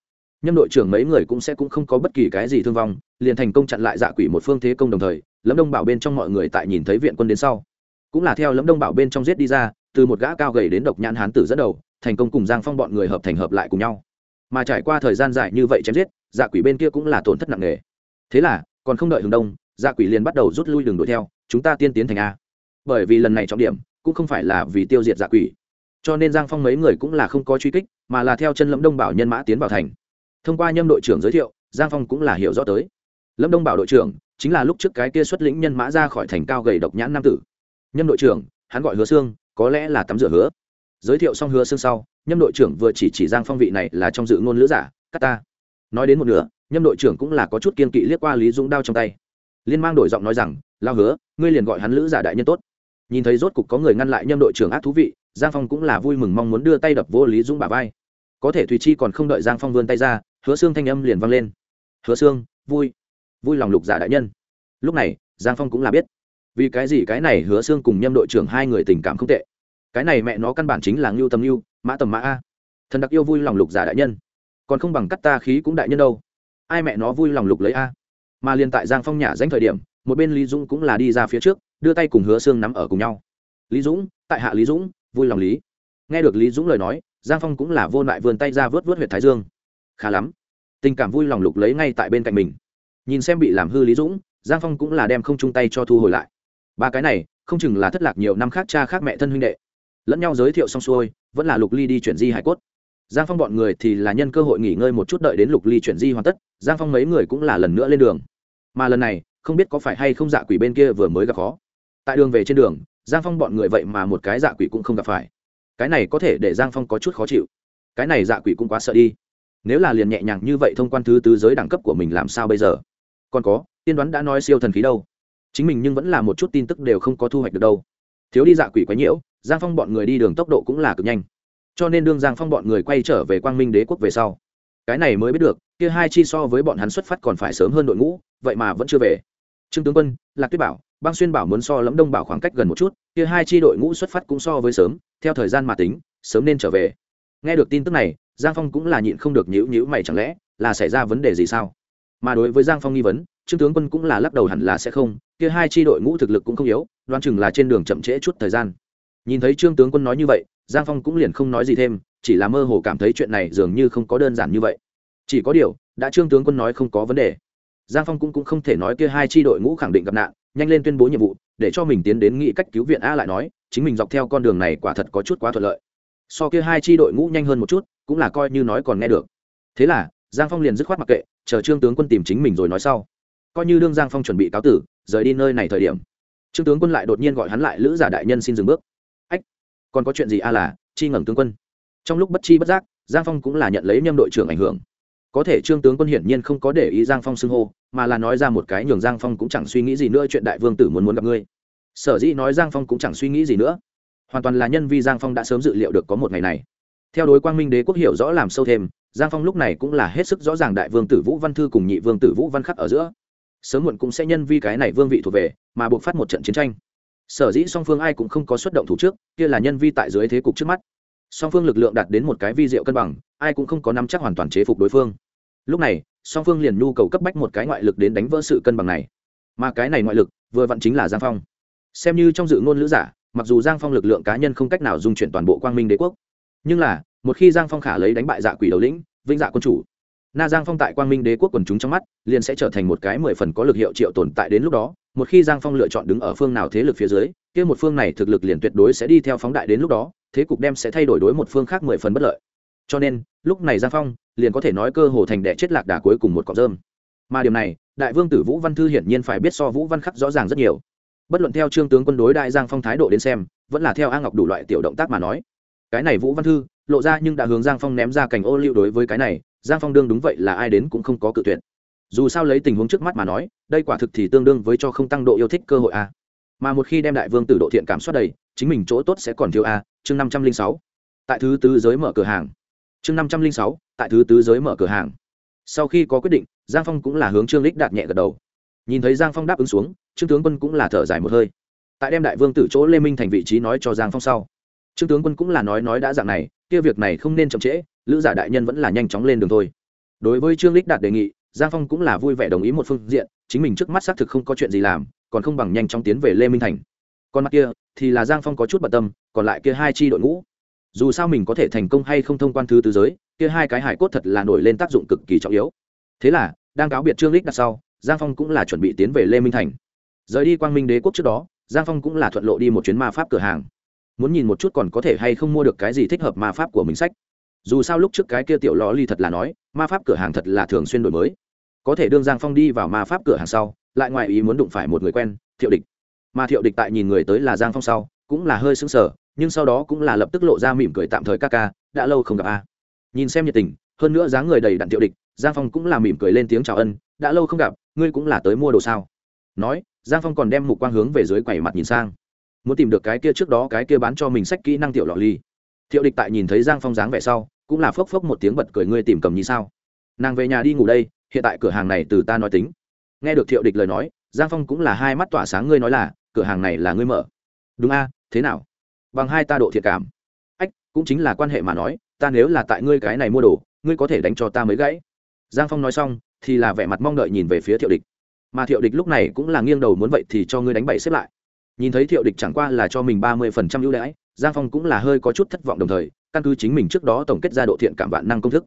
S1: Nhâm đội trưởng mấy người cũng sẽ cũng không có bất kỳ cái gì thương vong, liền thành công chặn lại dạ quỷ một phương thế công đồng thời, lâm đông bảo bên trong mọi người tại nhìn thấy viện quân đến sau. Cũng là theo lâm đông bảo bên trong giết đi ra từ một gã cao gầy đến độc nhãn hán tử dẫn đầu, thành công cùng giang phong bọn người hợp thành hợp lại cùng nhau. Mà trải qua thời gian dài như vậy chém giết dạ quỷ bên kia cũng là tổn thất nặng nề. Thế là, còn không đợi hướng đông dạ quỷ liền bắt đầu rút lui đường đuổi theo, chúng ta tiên tiến thành a. Bởi vì lần này trọng điểm, cũng không phải là vì tiêu diệt dạ quỷ. Cho nên giang phong mấy người cũng là không có truy kích, mà là theo chân lâm đông bảo nhân mã tiến vào thành. Thông qua nhâm đội trưởng giới thiệu, giang phong cũng là hiểu rõ tới. Lâm đông bảo đội trưởng, chính là lúc trước cái kia xuất lĩnh nhân mã ra khỏi thành cao gầy độc nhãn nam tử. Nhâm đội trưởng, hắn gọi hứa xương có lẽ là tắm rửa hứa. Giới thiệu xong hứa xương sau, nhâm đội trưởng vừa chỉ chỉ giang phong vị này là trong dự ngôn lữ giả, cắt ta. Nói đến một nửa, nhâm đội trưởng cũng là có chút kiên kỵ liếc qua lý dũng đao trong tay. Liên mang đổi giọng nói rằng, lao hứa, ngươi liền gọi hắn lữ giả đại nhân tốt. Nhìn thấy rốt cục có người ngăn lại nhâm đội trưởng ác thú vị, giang phong cũng là vui mừng mong muốn đưa tay đập vô lý dũng bà vai. Có thể thùy chi còn không đợi giang phong vươn tay ra, hứa xương thanh âm liền vang lên. Hứa xương, vui. Vui lòng lục giả đại nhân. Lúc này, giang phong cũng là biết vì cái gì cái này hứa xương cùng nhâm đội trưởng hai người tình cảm không tệ? Cái này mẹ nó căn bản chính là ngưu tầm ngưu, mã tầm mã a. Thần đặc yêu vui lòng lục giả đại nhân. Còn không bằng cắt ta khí cũng đại nhân đâu. Ai mẹ nó vui lòng lục lấy a? Mà liền tại giang phong nhả danh thời điểm, một bên lý dũng cũng là đi ra phía trước, đưa tay cùng hứa xương nắm ở cùng nhau. Lý dũng, tại hạ lý dũng, vui lòng lý. Nghe được lý dũng lời nói, giang phong cũng là vô lại vươn tay ra vớt vớt huyệt thái dương. Khá lắm. Tình cảm vui lòng lục lấy ngay tại bên cạnh mình. Nhìn xem bị làm hư lý dũng, giang phong cũng là đem không chung tay cho thu hồi lại ba cái này, không chừng là thất lạc nhiều năm khác cha khác mẹ thân huynh đệ. Lẫn nhau giới thiệu xong xuôi, vẫn là lục ly đi chuyển di hải cốt. Giang phong bọn người thì là nhân cơ hội nghỉ ngơi một chút đợi đến lục ly chuyển di hoàn tất, giang phong mấy người cũng là lần nữa lên đường. Mà lần này, không biết có phải hay không dạ quỷ bên kia vừa mới gặp khó. Tại đường về trên đường, giang phong bọn người vậy mà một cái dạ quỷ cũng không gặp phải. Cái này có thể để giang phong có chút khó chịu. Cái này dạ quỷ cũng quá sợ đi. Nếu là liền nhẹ nhàng như vậy thông quan thứ tứ giới đẳng cấp của mình làm sao bây giờ? Còn có, tiên đoán đã nói siêu thần khí đâu? Chính mình nhưng vẫn là một chút tin tức đều không có thu hoạch được đâu. Thiếu đi dạ quỷ quái nhiễu, giang phong bọn người đi đường tốc độ cũng là cực nhanh. Cho nên đương giang phong bọn người quay trở về quang minh đế quốc về sau, cái này mới biết được, kia hai chi so với bọn hắn xuất phát còn phải sớm hơn đội ngũ, vậy mà vẫn chưa về. Trương tướng quân, lạc tuyết bảo, băng xuyên bảo muốn so lẫm đông bảo khoảng cách gần một chút, kia hai chi đội ngũ xuất phát cũng so với sớm, theo thời gian mà tính, sớm nên trở về. Nghe được tin tức này, giang phong cũng là nhịn không được nhữ nhữ mày chẳng lẽ là xảy ra vấn đề gì sao? Mà đối với giang phong nghi vấn trương tướng quân cũng là lắc đầu hẳn là sẽ không kia hai chi đội ngũ thực lực cũng không yếu đoan chừng là trên đường chậm trễ chút thời gian. Nhìn thấy trương tướng quân nói như vậy giang phong cũng liền không nói gì thêm chỉ là mơ hồ cảm thấy chuyện này dường như không có đơn giản như vậy. Chỉ có điều đã trương tướng quân nói không có vấn đề. Giang phong cũng, cũng không thể nói kia hai chi đội ngũ khẳng định gặp nạn nhanh lên tuyên bố nhiệm vụ để cho mình tiến đến nghĩ cách cứu viện a lại nói chính mình dọc theo con đường này quả thật có chút quá thuận lợi. So kia hai chi đội ngũ nhanh hơn một chút cũng là coi như nói còn nghe được. Thế là giang phong liền dứt khoát mặc kệ chờ trương tướng quân tìm chính mình rồi nói sau coi như đương giang phong chuẩn bị cáo tử, rời đi nơi này thời điểm, trương tướng quân lại đột nhiên gọi hắn lại lữ giả đại nhân xin dừng bước. Ách, còn có chuyện gì a là, chi ngẩng tướng quân? Trong lúc bất chi bất giác, giang phong cũng là nhận lấy nhâm đội trưởng ảnh hưởng. Có thể trương tướng quân hiển nhiên không có để ý giang phong xưng hô, mà là nói ra một cái nhường giang phong cũng chẳng suy nghĩ gì nữa chuyện đại vương tử muốn muốn gặp ngươi. Sở dĩ nói giang phong cũng chẳng suy nghĩ gì nữa. Hoàn toàn là nhân vi giang phong đã sớm dự liệu được có một ngày này. Theo đối quang minh đế quốc hiểu rõ làm sâu thêm, giang phong lúc này cũng là hết sức rõ ràng đại vương tử vũ văn thư cùng nhị vương tử vũ văn khắc ở giữa sớm muộn cũng sẽ nhân vi cái này vương vị thuộc về, mà buộc phát một trận chiến tranh. Sở dĩ song phương ai cũng không có xuất động thủ trước, kia là nhân vi tại dưới thế cục trước mắt. Song phương lực lượng đạt đến một cái vi diệu cân bằng, ai cũng không có nắm chắc hoàn toàn chế phục đối phương. Lúc này, song phương liền nhu cầu cấp bách một cái ngoại lực đến đánh vỡ sự cân bằng này. Mà cái này ngoại lực, vừa vặn chính là giang phong. Xem như trong dự ngôn lữ giả, mặc dù giang phong lực lượng cá nhân không cách nào dung chuyển toàn bộ quang minh đế quốc, nhưng là, một khi giang phong khả lấy đánh bại dạ quỷ đầu lĩnh vinh dạ quân chủ na giang phong tại quang minh đế quốc quần chúng trong mắt, liền sẽ trở thành một cái mười phần có lực hiệu triệu tồn tại đến lúc đó. Một khi giang phong lựa chọn đứng ở phương nào thế lực phía dưới, kia một phương này thực lực liền tuyệt đối sẽ đi theo phóng đại đến lúc đó, thế cục đem sẽ thay đổi đối một phương khác mười phần bất lợi. Cho nên, lúc này giang phong liền có thể nói cơ hồ thành đệ chết lạc đà cuối cùng một cọc rơm. Mà điểm này, đại vương tử vũ văn thư hiển nhiên phải biết so vũ văn khắc rõ ràng rất nhiều. Bất luận theo trương tướng quân đối đại giang phong thái độ đến xem, vẫn là theo a ngọc đủ loại tiểu động tác mà nói. Cái này vũ văn thư, lộ ra nhưng đã hướng giang phong ném ra cảnh ô liu đối với cái này giang phong đương đúng vậy là ai đến cũng không có cự tuyệt. Dù sao lấy tình huống trước mắt mà nói, đây quả thực thì tương đương với cho không tăng độ yêu thích cơ hội a. Mà một khi đem đại vương tử độ thiện cảm soát đầy, chính mình chỗ tốt sẽ còn thiếu a, chương năm trăm linh sáu. Tại thứ tứ giới mở cửa hàng. Chương năm trăm linh sáu, tại thứ tứ giới mở cửa hàng. Sau khi có quyết định, giang phong cũng là hướng trương lích đạt nhẹ gật đầu. Nhìn thấy giang phong đáp ứng xuống, trương tướng quân cũng là thở dài một hơi. Tại đem đại vương tử chỗ lê minh thành vị trí nói cho giang phong sau, trương tướng quân cũng là nói nói đã dạng này, kia việc này không nên chậm trễ lữ giả đại nhân vẫn là nhanh chóng lên đường thôi. Đối với trương lích đạt đề nghị, giang phong cũng là vui vẻ đồng ý một phương diện, chính mình trước mắt xác thực không có chuyện gì làm, còn không bằng nhanh chóng tiến về lê minh thành. Còn mặt kia, thì là giang phong có chút bận tâm, còn lại kia hai chi đội ngũ. Dù sao mình có thể thành công hay không thông quan thứ tứ giới, kia hai cái hải cốt thật là nổi lên tác dụng cực kỳ trọng yếu. Thế là, đang cáo biệt trương lích đặt sau, giang phong cũng là chuẩn bị tiến về lê minh thành. Rời đi quang minh đế quốc trước đó, giang phong cũng là thuận lộ đi một chuyến ma pháp cửa hàng. Muốn nhìn một chút còn có thể hay không mua được cái gì thích hợp ma pháp của mình sách dù sao lúc trước cái kia tiểu lò ly thật là nói, ma pháp cửa hàng thật là thường xuyên đổi mới. Có thể đương giang phong đi vào ma pháp cửa hàng sau, lại ngoài ý muốn đụng phải một người quen, thiệu địch. Mà thiệu địch tại nhìn người tới là giang phong sau, cũng là hơi sững sờ, nhưng sau đó cũng là lập tức lộ ra mỉm cười tạm thời ca ca, đã lâu không gặp a. Nhìn xem nhiệt tình, hơn nữa dáng người đầy đặn thiệu địch, giang phong cũng là mỉm cười lên tiếng chào ân, đã lâu không gặp, ngươi cũng là tới mua đồ sao? Nói, giang phong còn đem mục quang hướng về dưới quầy mặt nhìn sang. Muốn tìm được cái kia trước đó cái kia bán cho mình sách kỹ năng tiểu lọ ly. Thiệu địch tại nhìn thấy giang phong dáng vẻ sau cũng là phốc phốc một tiếng bật cười ngươi tìm cầm như sao? Nàng về nhà đi ngủ đây, hiện tại cửa hàng này từ ta nói tính. Nghe được thiệu địch lời nói, giang phong cũng là hai mắt tỏa sáng ngươi nói là, cửa hàng này là ngươi mở. Đúng a, thế nào? Bằng hai ta độ thiệt cảm. Ách, cũng chính là quan hệ mà nói, ta nếu là tại ngươi cái này mua đồ, ngươi có thể đánh cho ta mới gãy. Giang phong nói xong, thì là vẻ mặt mong đợi nhìn về phía thiệu địch. Mà thiệu địch lúc này cũng là nghiêng đầu muốn vậy thì cho ngươi đánh bậy xếp lại. Nhìn thấy thiệu địch chẳng qua là cho mình ba mươi phần trăm ưu đãi, giang phong cũng là hơi có chút thất vọng đồng thời căn cứ chính mình trước đó tổng kết ra độ thiện cảm vạn năng công thức.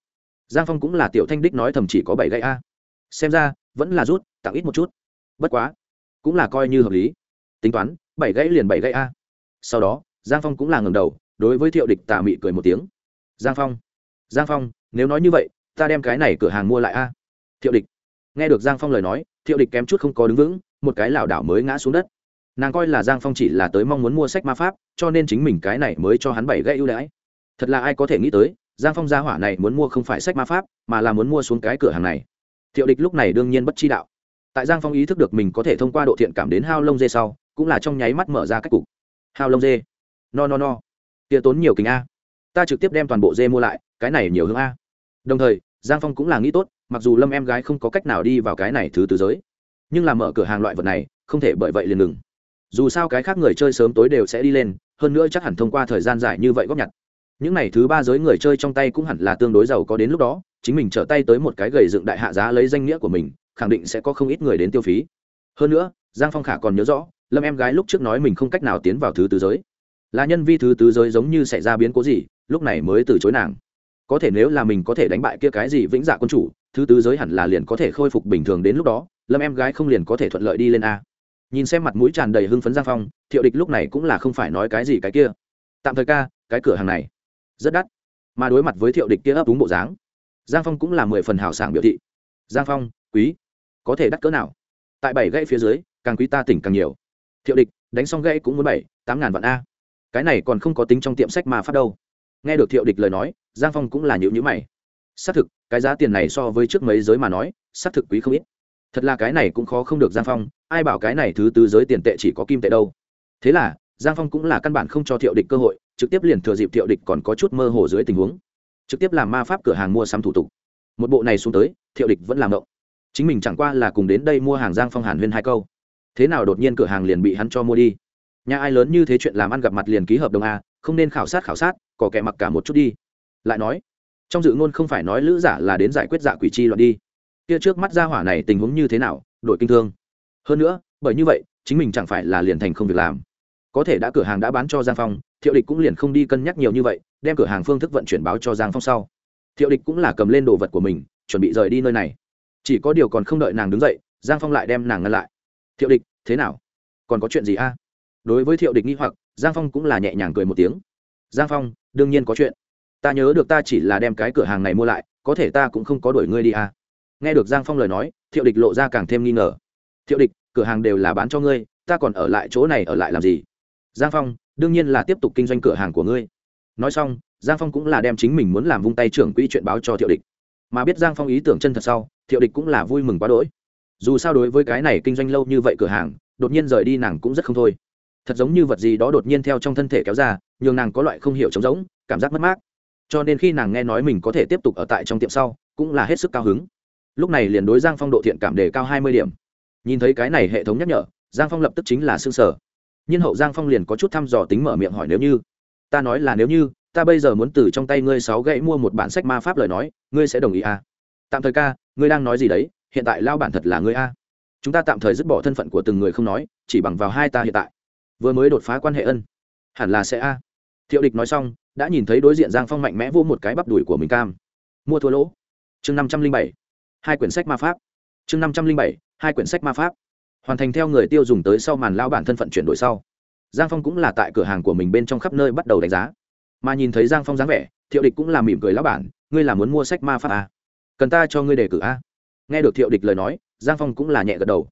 S1: Giang phong cũng là tiểu thanh đích nói thầm chỉ có bảy gãy a. Xem ra, vẫn là rút, tặng ít một chút. Bất quá, cũng là coi như hợp lý. Tính toán, bảy gãy liền bảy gãy a. Sau đó, giang phong cũng là ngầm đầu, đối với thiệu địch tà mị cười một tiếng. Giang phong giang phong, nếu nói như vậy, ta đem cái này cửa hàng mua lại a. Thiệu địch, nghe được giang phong lời nói, thiệu địch kém chút không có đứng vững, một cái lảo đảo mới ngã xuống đất. Nàng coi là giang phong chỉ là tới mong muốn mua sách ma pháp, cho nên chính mình cái này mới cho hắn bảy gãy ưu đãi thật là ai có thể nghĩ tới, giang phong gia hỏa này muốn mua không phải sách ma pháp, mà là muốn mua xuống cái cửa hàng này. Thiệu địch lúc này đương nhiên bất chi đạo. Tại giang phong ý thức được mình có thể thông qua độ thiện cảm đến hao lông dê sau, cũng là trong nháy mắt mở ra cách cục. Hao lông dê. No no no. Tia tốn nhiều kính a. Ta trực tiếp đem toàn bộ dê mua lại, cái này nhiều hướng a. Đồng thời, giang phong cũng là nghĩ tốt, mặc dù lâm em gái không có cách nào đi vào cái này thứ từ giới, nhưng là mở cửa hàng loại vật này, không thể bởi vậy liền ngừng. Dù sao cái khác người chơi sớm tối đều sẽ đi lên, hơn nữa chắc hẳn thông qua thời gian dài như vậy góp nhặt những n à y thứ ba giới người chơi trong tay cũng hẳn là tương đối giàu có đến lúc đó, chính mình trở tay tới một cái gầy dựng đại hạ giá lấy danh nghĩa của mình, khẳng định sẽ có không ít người đến tiêu phí. Hơn nữa, giang phong khả còn nhớ rõ, lâm em gái lúc trước nói mình không cách nào tiến vào thứ tứ giới. Là nhân vi thứ tứ giới giống như xảy ra biến cố gì, lúc này mới từ chối nàng. Có thể nếu là mình có thể đánh bại kia cái gì vĩnh dạ quân chủ, thứ tứ giới hẳn là liền có thể khôi phục bình thường đến lúc đó, lâm em gái không liền có thể thuận lợi đi lên a. Nhìn xem mặt mũi tràn đầy hưng phấn giang phong, thiệu địch lúc này cũng là không phải nói cái gì cái kia. Tạm thời ca, cái cửa hàng này rất đắt. Mà đối mặt với thiệu địch kia ấp đúng bộ dáng, giang phong cũng là mười phần hào sảng biểu thị. Giang phong, quý, có thể đắt cỡ nào? Tại bảy gãy phía dưới, càng quý ta tỉnh càng nhiều. Thiệu địch, đánh xong gãy cũng muốn bảy, tám ngàn vạn a. Cái này còn không có tính trong tiệm sách mà phát đâu. Nghe được thiệu địch lời nói, giang phong cũng là nhữ nhữ mày. Xác thực, cái giá tiền này so với trước mấy giới mà nói, xác thực quý không ít. Thật là cái này cũng khó không được giang phong, ai bảo cái này thứ tư giới tiền tệ chỉ có kim tệ đâu. Thế là, giang phong cũng là căn bản không cho thiệu địch cơ hội trực tiếp liền thừa dịp thiệu địch còn có chút mơ hồ dưới tình huống. Trực tiếp làm ma pháp cửa hàng mua sắm thủ tục. Một bộ này xuống tới, thiệu địch vẫn làm động chính mình chẳng qua là cùng đến đây mua hàng giang phong hàn huyên hai câu. Thế nào đột nhiên cửa hàng liền bị hắn cho mua đi? Nhà ai lớn như thế chuyện làm ăn gặp mặt liền ký hợp đồng a, không nên khảo sát khảo sát có kẻ mặc cả một chút đi. Lại nói, trong dự ngôn không phải nói lữ giả là đến giải quyết giả quỷ chi loạn đi. Kia trước mắt ra hỏa này tình huống như thế nào đội kinh thương. Hơn nữa, bởi như vậy, chính mình chẳng phải là liền thành không việc làm có thể đã cửa hàng đã bán cho giang phong, thiệu địch cũng liền không đi cân nhắc nhiều như vậy, đem cửa hàng phương thức vận chuyển báo cho giang phong sau. Thiệu địch cũng là cầm lên đồ vật của mình, chuẩn bị rời đi nơi này. Chỉ có điều còn không đợi nàng đứng dậy, giang phong lại đem nàng ngăn lại. Thiệu địch, thế nào? Còn có chuyện gì a? Đối với thiệu địch nghi hoặc, giang phong cũng là nhẹ nhàng cười một tiếng. Giang phong, đương nhiên có chuyện. Ta nhớ được ta chỉ là đem cái cửa hàng này mua lại, có thể ta cũng không có đuổi ngươi đi a. Nghe được giang phong lời nói, thiệu địch lộ ra càng thêm nghi ngờ. Thiệu địch, cửa hàng đều là bán cho ngươi, ta còn ở lại chỗ này ở lại làm gì? Giang phong, đương nhiên là tiếp tục kinh doanh cửa hàng của ngươi. Nói xong, giang phong cũng là đem chính mình muốn làm vung tay trưởng quỹ chuyện báo cho thiệu địch. Mà biết giang phong ý tưởng chân thật sau, thiệu địch cũng là vui mừng quá đỗi. Dù sao đối với cái này kinh doanh lâu như vậy cửa hàng, đột nhiên rời đi nàng cũng rất không thôi. Thật giống như vật gì đó đột nhiên theo trong thân thể kéo ra, nhường nàng có loại không hiểu trống rỗng, cảm giác mất mát. Cho nên khi nàng nghe nói mình có thể tiếp tục ở tại trong tiệm sau, cũng là hết sức cao hứng. Lúc này liền đối giang phong độ thiện cảm đề cao hai mươi điểm. Nhìn thấy cái này hệ thống nhắc nhở, giang phong lập tức chính là s ư ơ n g sở nhiên hậu giang phong liền có chút thăm dò tính mở miệng hỏi nếu như. Ta nói là nếu như, ta bây giờ muốn từ trong tay ngươi sáu gãy mua một bản sách ma pháp lời nói, ngươi sẽ đồng ý à? tạm thời ca, ngươi đang nói gì đấy? Hiện tại lao bản thật là ngươi a. Chúng ta tạm thời dứt bỏ thân phận của từng người không nói, chỉ bằng vào hai ta hiện tại. Vừa mới đột phá quan hệ ân. Hẳn là sẽ a. Thiệu địch nói xong, đã nhìn thấy đối diện giang phong mạnh mẽ vô một cái bắp đùi của mình cam. Mua thua lỗ. Chương năm trăm linh bảy. Hai quyển sách ma pháp. Chương năm trăm linh bảy, hai quyển sách ma pháp hoàn thành theo người tiêu dùng tới sau màn lao bản thân phận chuyển đổi sau. Giang phong cũng là tại cửa hàng của mình bên trong khắp nơi bắt đầu đánh giá. Mà nhìn thấy giang phong dáng vẻ, thiệu địch cũng là mỉm cười lão bản, ngươi là muốn mua sách ma pháp à? cần ta cho ngươi đề cử a nghe được thiệu địch lời nói, giang phong cũng là nhẹ gật đầu.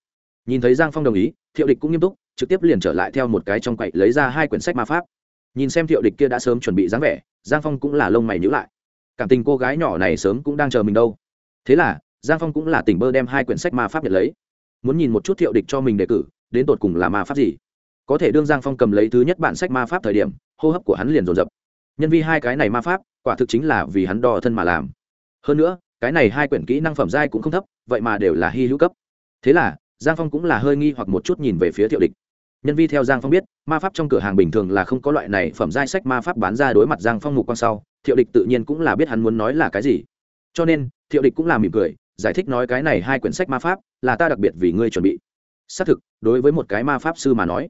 S1: Nhìn thấy giang phong đồng ý, thiệu địch cũng nghiêm túc, trực tiếp liền trở lại theo một cái trong quậy lấy ra hai quyển sách ma pháp. Nhìn xem thiệu địch kia đã sớm chuẩn bị dáng vẻ, giang phong cũng là lông mày nhữ lại. Cảm tình cô gái nhỏ này sớm cũng đang chờ mình đâu. Thế là, giang phong cũng là tỉnh bơ đem hai quyển sách ma pháp nhận lấy muốn nhìn một chút thiệu địch cho mình đề cử, đến tột cùng là ma pháp gì? Có thể đương giang phong cầm lấy thứ nhất bản sách ma pháp thời điểm, hô hấp của hắn liền dồn dập. Nhân vi hai cái này ma pháp, quả thực chính là vì hắn đo thân mà làm. Hơn nữa, cái này hai quyển kỹ năng phẩm giai cũng không thấp, vậy mà đều là hy hữu cấp. Thế là, giang phong cũng là hơi nghi hoặc một chút nhìn về phía thiệu địch. Nhân vi theo giang phong biết, ma pháp trong cửa hàng bình thường là không có loại này phẩm giai sách ma pháp bán ra đối mặt giang phong mục quan sau, thiệu địch tự nhiên cũng là biết hắn muốn nói là cái gì. Cho nên, thiệu địch cũng là mỉm cười giải thích nói cái này hai quyển sách ma pháp là ta đặc biệt vì ngươi chuẩn bị. Xác thực, đối với một cái ma pháp sư mà nói,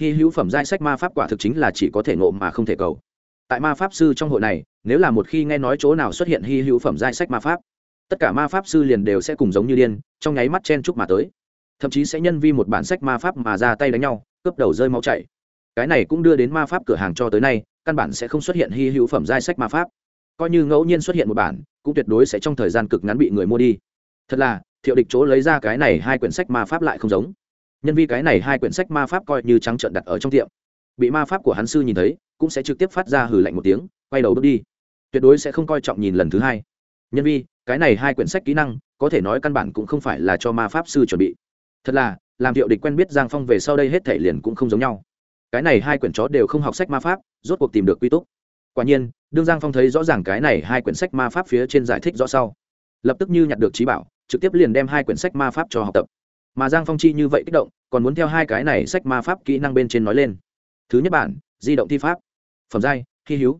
S1: hy hữu phẩm giai sách ma pháp quả thực chính là chỉ có thể ngộ mà không thể cầu. Tại ma pháp sư trong hội này, nếu là một khi nghe nói chỗ nào xuất hiện hy hữu phẩm giai sách ma pháp, tất cả ma pháp sư liền đều sẽ cùng giống như điên, trong nháy mắt chen chúc mà tới. Thậm chí sẽ nhân vi một bản sách ma pháp mà ra tay đánh nhau, cướp đầu rơi máu chảy. Cái này cũng đưa đến ma pháp cửa hàng cho tới nay, căn bản sẽ không xuất hiện hy hữu phẩm giai sách ma pháp coi như ngẫu nhiên xuất hiện một bản, cũng tuyệt đối sẽ trong thời gian cực ngắn bị người mua đi. Thật là, thiệu địch chỗ lấy ra cái này hai quyển sách ma pháp lại không giống. Nhân vi cái này hai quyển sách ma pháp coi như trắng trợn đặt ở trong tiệm. Bị ma pháp của hắn sư nhìn thấy, cũng sẽ trực tiếp phát ra hừ lạnh một tiếng, quay đầu bước đi. Tuyệt đối sẽ không coi trọng nhìn lần thứ hai. Nhân vi, cái này hai quyển sách kỹ năng, có thể nói căn bản cũng không phải là cho ma pháp sư chuẩn bị. Thật là, làm thiệu địch quen biết giang phong về sau đây hết thể liền cũng không giống nhau. Cái này hai quyển chó đều không học sách ma pháp, rốt cuộc tìm được quy túc quả nhiên, đương giang phong thấy rõ ràng cái này hai quyển sách ma pháp phía trên giải thích rõ sau. Lập tức như nhặt được trí bảo, trực tiếp liền đem hai quyển sách ma pháp cho học tập. Mà giang phong chi như vậy kích động, còn muốn theo hai cái này sách ma pháp kỹ năng bên trên nói lên. Thứ nhất bản, di động thi pháp. Phẩm giai khi hữu.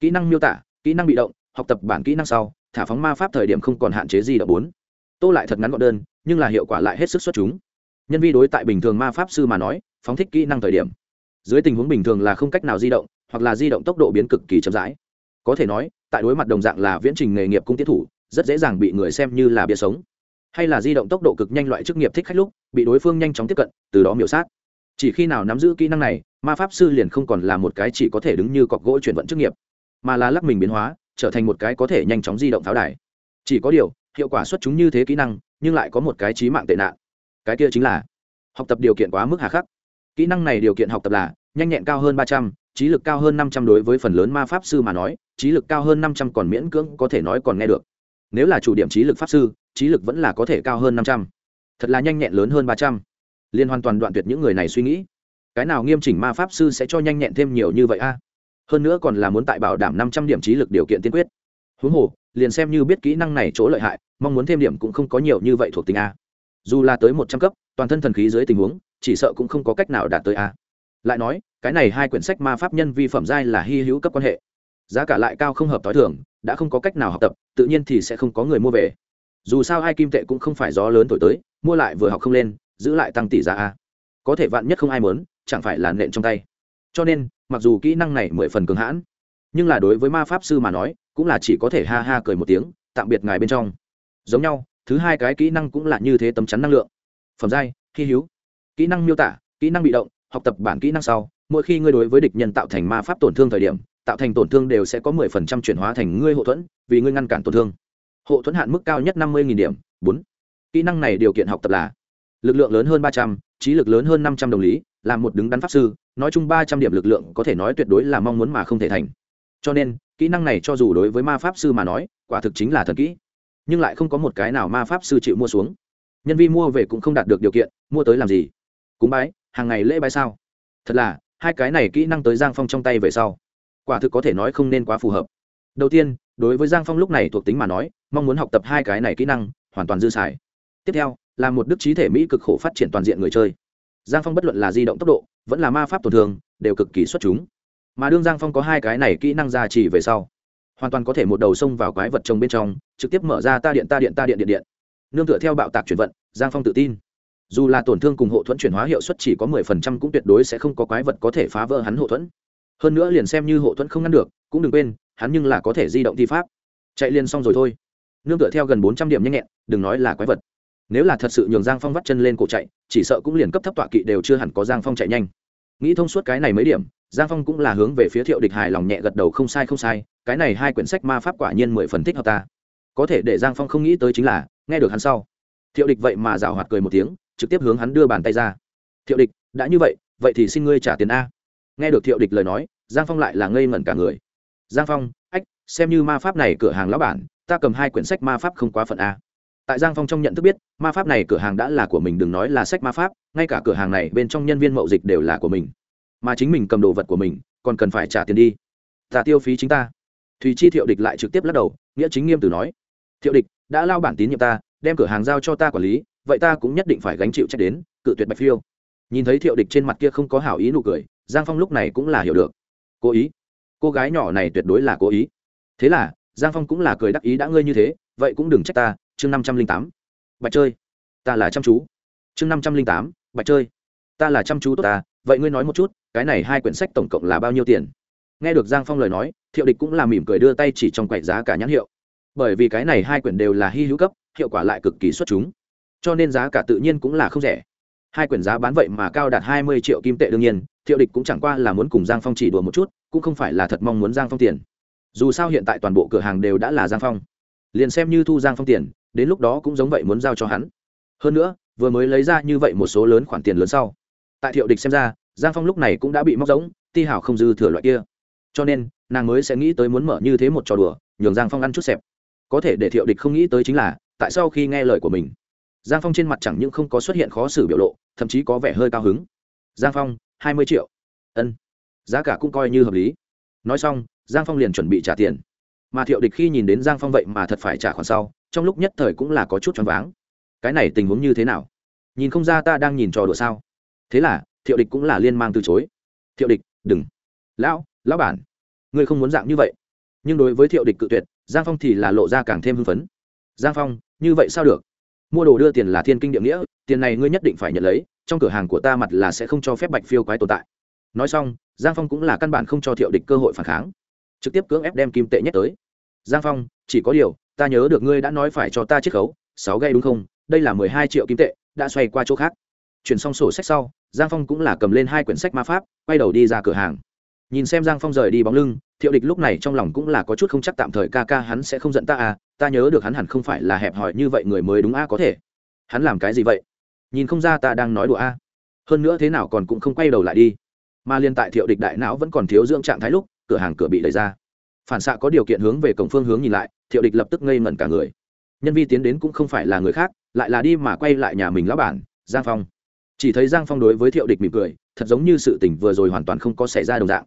S1: Kỹ năng miêu tả, kỹ năng bị động, học tập bản kỹ năng sau, thả phóng ma pháp thời điểm không còn hạn chế gì động bốn. Tô lại thật ngắn gọn đơn, nhưng là hiệu quả lại hết sức xuất chúng. Nhân vi đối tại bình thường ma pháp sư mà nói, phóng thích kỹ năng thời điểm. Dưới tình huống bình thường là không cách nào di động hoặc là di động tốc độ biến cực kỳ chậm rãi. Có thể nói, tại đối mặt đồng dạng là viễn trình nghề nghiệp cung tiến thủ, rất dễ dàng bị người xem như là bia sống. Hay là di động tốc độ cực nhanh loại chức nghiệp thích khách lúc, bị đối phương nhanh chóng tiếp cận, từ đó miểu sát. Chỉ khi nào nắm giữ kỹ năng này, ma pháp sư liền không còn là một cái chỉ có thể đứng như cọc gỗ chuyển vận chức nghiệp, mà là lắc mình biến hóa, trở thành một cái có thể nhanh chóng di động pháo đài. Chỉ có điều, hiệu quả xuất chúng như thế kỹ năng, nhưng lại có một cái trí mạng tệ nạn. Cái kia chính là, học tập điều kiện quá mức hà khắc. Kỹ năng này điều kiện học tập là, nhanh nhẹn cao hơn ba trăm trí lực cao hơn năm trăm đối với phần lớn ma pháp sư mà nói, trí lực cao hơn năm trăm còn miễn cưỡng có thể nói còn nghe được. Nếu là chủ điểm trí lực pháp sư, trí lực vẫn là có thể cao hơn năm trăm. Thật là nhanh nhẹn lớn hơn ba trăm. Liên hoàn toàn đoạn tuyệt những người này suy nghĩ. Cái nào nghiêm chỉnh ma pháp sư sẽ cho nhanh nhẹn thêm nhiều như vậy a? Hơn nữa còn là muốn tại bảo đảm năm trăm điểm trí lực điều kiện tiên quyết. Huống hồ, liền xem như biết kỹ năng này chỗ lợi hại, mong muốn thêm điểm cũng không có nhiều như vậy thuộc tính a. Dù là tới một trăm cấp, toàn thân thần khí dưới tình huống, chỉ sợ cũng không có cách nào đạt tới a lại nói, cái này hai quyển sách ma pháp nhân vi phẩm giai là hy hữu cấp quan hệ. Giá cả lại cao không hợp t h o i thường, đã không có cách nào học tập, tự nhiên thì sẽ không có người mua về. Dù sao hai kim tệ cũng không phải gió lớn thổi tới, mua lại vừa học không lên, giữ lại tăng tỷ giá a. Có thể vạn nhất không ai muốn, chẳng phải là nện trong tay. Cho nên, mặc dù kỹ năng này mười phần cường hãn, nhưng là đối với ma pháp sư mà nói, cũng là chỉ có thể ha ha cười một tiếng, tạm biệt ngài bên trong. Giống nhau, thứ hai cái kỹ năng cũng là như thế tấm chắn năng lượng. Phẩm giai, hy hữu. Kỹ năng miêu tả, kỹ năng bị động học tập bản kỹ năng sau, mỗi khi ngươi đối với địch nhân tạo thành ma pháp tổn thương thời điểm, tạo thành tổn thương đều sẽ có mười phần trăm chuyển hóa thành ngươi hộ thuẫn, vì ngươi ngăn cản tổn thương. Hộ thuẫn hạn mức cao nhất năm mươi điểm. Bốn. Kỹ năng này điều kiện học tập là lực lượng lớn hơn ba trăm, trí lực lớn hơn năm trăm đồng lý, là một đứng đắn pháp sư, nói chung ba trăm điểm lực lượng có thể nói tuyệt đối là mong muốn mà không thể thành. Cho nên, kỹ năng này cho dù đối với ma pháp sư mà nói, quả thực chính là thần kỹ, nhưng lại không có một cái nào ma pháp sư chịu mua xuống. Nhân vi mua về cũng không đạt được điều kiện, mua tới làm gì? Cúng bái hàng ngày lễ bái sao? Thật là, hai cái này kỹ năng tới giang phong trong tay về sau, quả thực có thể nói không nên quá phù hợp. Đầu tiên, đối với giang phong lúc này thuộc tính mà nói, mong muốn học tập hai cái này kỹ năng, hoàn toàn dư xài. Tiếp theo, là một đức trí thể mỹ cực khổ phát triển toàn diện người chơi. Giang phong bất luận là di động tốc độ, vẫn là ma pháp tổn thương, đều cực kỳ xuất chúng. Mà đương giang phong có hai cái này kỹ năng gia trì về sau, hoàn toàn có thể một đầu xông vào quái vật trồng bên trong, trực tiếp mở ra ta điện ta điện ta điện điện điện. Nương tựa theo bạo tạc chuyển vận, giang phong tự tin dù là tổn thương cùng hộ thuẫn chuyển hóa hiệu suất chỉ có mười phần trăm cũng tuyệt đối sẽ không có quái vật có thể phá vỡ hắn hộ thuẫn. Hơn nữa liền xem như hộ thuẫn không ngăn được, cũng đừng quên, hắn nhưng là có thể di động thi pháp. Chạy liền xong rồi thôi. Nương tựa theo gần bốn trăm điểm nhanh nhẹn, đừng nói là quái vật. Nếu là thật sự nhường giang phong vắt chân lên cổ chạy, chỉ sợ cũng liền cấp thấp tọa kỵ đều chưa hẳn có giang phong chạy nhanh. Nghĩ thông suốt cái này mấy điểm, giang phong cũng là hướng về phía thiệu địch hài lòng nhẹ gật đầu không sai không sai, cái này hai quyển sách ma pháp quả nhiên mười phần thích hợp ta. Có thể để giang phong không nghĩ tới chính là, nghe được hắn sau. Thiệu địch vậy mà rào hoạt cười một tiếng trực tiếp hướng hắn đưa bàn tay ra. Thiệu địch, đã như vậy vậy thì xin ngươi trả tiền a. Nghe được thiệu địch lời nói, giang phong lại là ngây ngẩn cả người. Giang phong, ách, xem như ma pháp này cửa hàng lão bản, ta cầm hai quyển sách ma pháp không quá phận a. Tại giang phong trong nhận thức biết, ma pháp này cửa hàng đã là của mình, đừng nói là sách ma pháp, ngay cả cửa hàng này bên trong nhân viên mậu dịch đều là của mình. Mà chính mình cầm đồ vật của mình, còn cần phải trả tiền đi. Ta tiêu phí chính ta. Thùy chi thiệu địch lại trực tiếp lắc đầu, nghĩa chính nghiêm từ nói. Thiệu địch, đã lao bản tín nhiệm ta, đem cửa hàng giao cho ta quản lý vậy ta cũng nhất định phải gánh chịu trách đến, cự tuyệt bạch phiêu. Nhìn thấy thiệu địch trên mặt kia không có hảo ý nụ cười, giang phong lúc này cũng là hiểu được. Cố ý. Cô gái nhỏ này tuyệt đối là cố ý. Thế là, giang phong cũng là cười đắc ý đã ngươi như thế, vậy cũng đừng trách ta, chương năm trăm linh tám. Bạch chơi. Ta là chăm chú. Chương năm trăm linh tám, bạch chơi. Ta là chăm chú tốt ta, vậy ngươi nói một chút, cái này hai quyển sách tổng cộng là bao nhiêu tiền? Nghe được giang phong lời nói, thiệu địch cũng là mỉm cười đưa tay chỉ trong quậy giá cả nhãn hiệu. Bởi vì cái này hai quyển đều là hy hữu cấp, hiệu quả lại cực kỳ xuất chúng cho nên giá cả tự nhiên cũng là không rẻ. Hai quyển giá bán vậy mà cao đạt hai mươi triệu kim tệ đương nhiên, thiệu địch cũng chẳng qua là muốn cùng giang phong chỉ đùa một chút, cũng không phải là thật mong muốn giang phong tiền. Dù sao hiện tại toàn bộ cửa hàng đều đã là giang phong. Liền xem như thu giang phong tiền, đến lúc đó cũng giống vậy muốn giao cho hắn. Hơn nữa, vừa mới lấy ra như vậy một số lớn khoản tiền lớn sau. Tại thiệu địch xem ra, giang phong lúc này cũng đã bị móc giống, ti hảo không dư thừa loại kia. Cho nên, nàng mới sẽ nghĩ tới muốn mở như thế một trò đùa, nhường giang phong ăn chút xẹp. Có thể để thiệu địch không nghĩ tới chính là, tại sao khi nghe lời của mình giang phong trên mặt chẳng những không có xuất hiện khó xử biểu lộ, thậm chí có vẻ hơi cao hứng. Giang phong, hai mươi triệu. Ân, giá cả cũng coi như hợp lý. Nói xong, giang phong liền chuẩn bị trả tiền. Mà thiệu địch khi nhìn đến giang phong vậy mà thật phải trả khoản sau, trong lúc nhất thời cũng là có chút choáng váng. Cái này tình huống như thế nào? Nhìn không ra ta đang nhìn trò đùa sao? Thế là, thiệu địch cũng là liên mang từ chối. Thiệu địch, đừng. Lão lão bản, ngươi không muốn dạng như vậy. Nhưng đối với thiệu địch cự tuyệt, giang phong thì là lộ ra càng thêm hưng phấn. Giang phong, như vậy sao được? Mua đồ đưa tiền là thiên kinh địa nghĩa, tiền này ngươi nhất định phải nhận lấy, trong cửa hàng của ta mặt là sẽ không cho phép bạch phiêu quái tồn tại. Nói xong, giang phong cũng là căn bản không cho thiệu địch cơ hội phản kháng, trực tiếp cưỡng ép đem kim tệ nhất tới. Giang phong, chỉ có điều, ta nhớ được ngươi đã nói phải cho ta chiết khấu, sáu gây đúng không? Đây là mười hai triệu kim tệ, đã xoay qua chỗ khác. Chuyển xong sổ sách sau, giang phong cũng là cầm lên hai quyển sách ma pháp, quay đầu đi ra cửa hàng. Nhìn xem giang phong rời đi bóng lưng, thiệu địch lúc này trong lòng cũng là có chút không chắc, tạm thời ca ca hắn sẽ không giận ta à ta nhớ được hắn hẳn không phải là hẹp hòi như vậy người mới đúng a, có thể. Hắn làm cái gì vậy? Nhìn không ra ta đang nói đùa a. Hơn nữa thế nào còn cũng không quay đầu lại đi. Mà liên tại thiệu địch đại não vẫn còn thiếu dưỡng trạng thái lúc, cửa hàng cửa bị đẩy ra. Phản xạ có điều kiện hướng về cổng phương hướng nhìn lại, thiệu địch lập tức ngây ngẩn cả người. Nhân vi tiến đến cũng không phải là người khác, lại là đi mà quay lại nhà mình lão bản, giang phong. Chỉ thấy giang phong đối với thiệu địch mỉm cười, thật giống như sự tỉnh vừa rồi hoàn toàn không có xảy ra đồng dạng.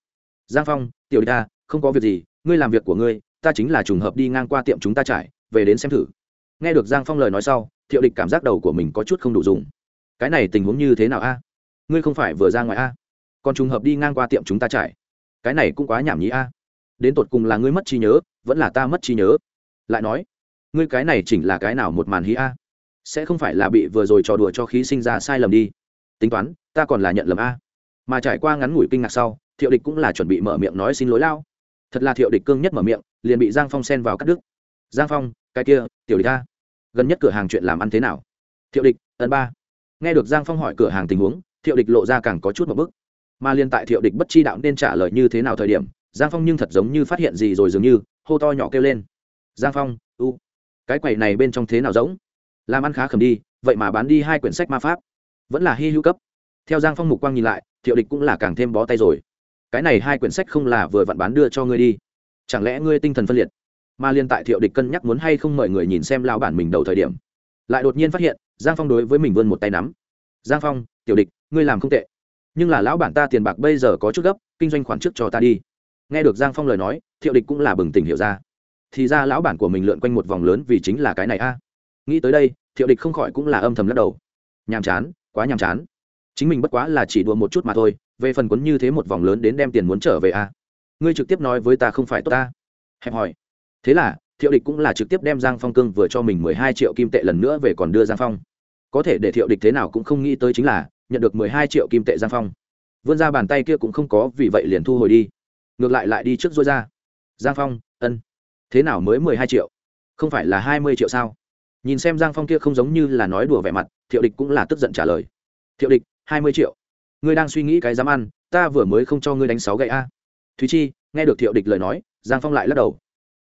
S1: Giang phong, tiểu địch ta không có việc gì, ngươi làm việc của ngươi ta chính là trùng hợp đi ngang qua tiệm chúng ta trải, về đến xem thử. Nghe được giang phong lời nói sau, thiệu địch cảm giác đầu của mình có chút không đủ dùng. Cái này tình huống như thế nào a? Ngươi không phải vừa ra ngoài a? Còn trùng hợp đi ngang qua tiệm chúng ta trải. Cái này cũng quá nhảm nhí a. Đến tột cùng là ngươi mất trí nhớ, vẫn là ta mất trí nhớ? Lại nói, ngươi cái này chỉnh là cái nào một màn hí a? Sẽ không phải là bị vừa rồi trò đùa cho khí sinh ra sai lầm đi. Tính toán, ta còn là nhận lầm a. Mà trải qua ngắn ngủi kinh ngạc sau, thiệu địch cũng là chuẩn bị mở miệng nói xin lỗi lao. Thật là thiệu địch cương nhất mở miệng liền bị giang phong xen vào cắt đứt. Giang phong, cái kia, tiểu địch ta gần nhất cửa hàng chuyện làm ăn thế nào? Thiệu địch, ấn ba. Nghe được giang phong hỏi cửa hàng tình huống, thiệu địch lộ ra càng có chút một bức. Mà liên tại thiệu địch bất chi đạo nên trả lời như thế nào thời điểm, giang phong nhưng thật giống như phát hiện gì rồi dường như, hô to nhỏ kêu lên. Giang phong, u, cái quầy này bên trong thế nào giống làm ăn khá khẩm đi, vậy mà bán đi hai quyển sách ma pháp, vẫn là hy hữu cấp. Theo giang phong mục quang nhìn lại, thiệu địch cũng là càng thêm bó tay rồi. Cái này hai quyển sách không là vừa vặn bán đưa cho ngươi đi chẳng lẽ ngươi tinh thần phân liệt? Mà liên tại thiệu địch cân nhắc muốn hay không mời người nhìn xem lao bản mình đầu thời điểm, lại đột nhiên phát hiện, giang phong đối với mình vươn một tay nắm. Giang phong, tiểu địch, ngươi làm không tệ. Nhưng là lão bản ta tiền bạc bây giờ có chút gấp, kinh doanh khoản trước cho ta đi. Nghe được giang phong lời nói, thiệu địch cũng là bừng tỉnh hiểu ra. Thì ra lão bản của mình lượn quanh một vòng lớn vì chính là cái này a. Nghĩ tới đây, thiệu địch không khỏi cũng là âm thầm lắc đầu. Nhàm chán, quá nhàm chán. Chính mình bất quá là chỉ đùa một chút mà thôi, về phần quấn như thế một vòng lớn đến đem tiền muốn trở về a ngươi trực tiếp nói với ta không phải tốt ta. Hẹp hỏi thế là, thiệu địch cũng là trực tiếp đem giang phong cương vừa cho mình mười hai triệu kim tệ lần nữa về còn đưa giang phong. Có thể để thiệu địch thế nào cũng không nghĩ tới chính là, nhận được mười hai triệu kim tệ giang phong. Vươn ra bàn tay kia cũng không có, vì vậy liền thu hồi đi. Ngược lại lại đi trước dối ra. Giang phong, ân. Thế nào mới mười hai triệu? Không phải là hai mươi triệu sao? Nhìn xem giang phong kia không giống như là nói đùa vẻ mặt, thiệu địch cũng là tức giận trả lời. Thiệu địch, hai mươi triệu. Ngươi đang suy nghĩ cái dám ăn, ta vừa mới không cho ngươi đánh sáu gậy a thúy chi, nghe được thiệu địch lời nói, giang phong lại lắc đầu.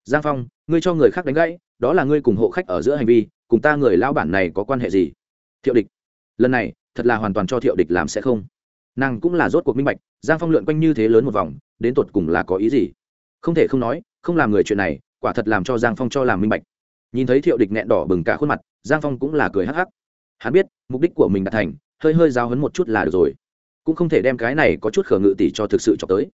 S1: Giang phong, ngươi cho người khác đánh gãy, đó là ngươi cùng hộ khách ở giữa hành vi, cùng ta người lao bản này có quan hệ gì? Thiệu địch, lần này, thật là hoàn toàn cho thiệu địch làm sẽ không. Nàng cũng là rốt cuộc minh bạch, giang phong lượn quanh như thế lớn một vòng, đến tột cùng là có ý gì? Không thể không nói, không làm người chuyện này, quả thật làm cho giang phong cho làm minh bạch. Nhìn thấy thiệu địch nghẹn đỏ bừng cả khuôn mặt, giang phong cũng là cười hắc hắc. Hắn biết, mục đích của mình đã thành, hơi hơi giáo hấn một chút là được rồi. Cũng không thể đem cái này có chút khở ngự tỷ cho thực sự cho tới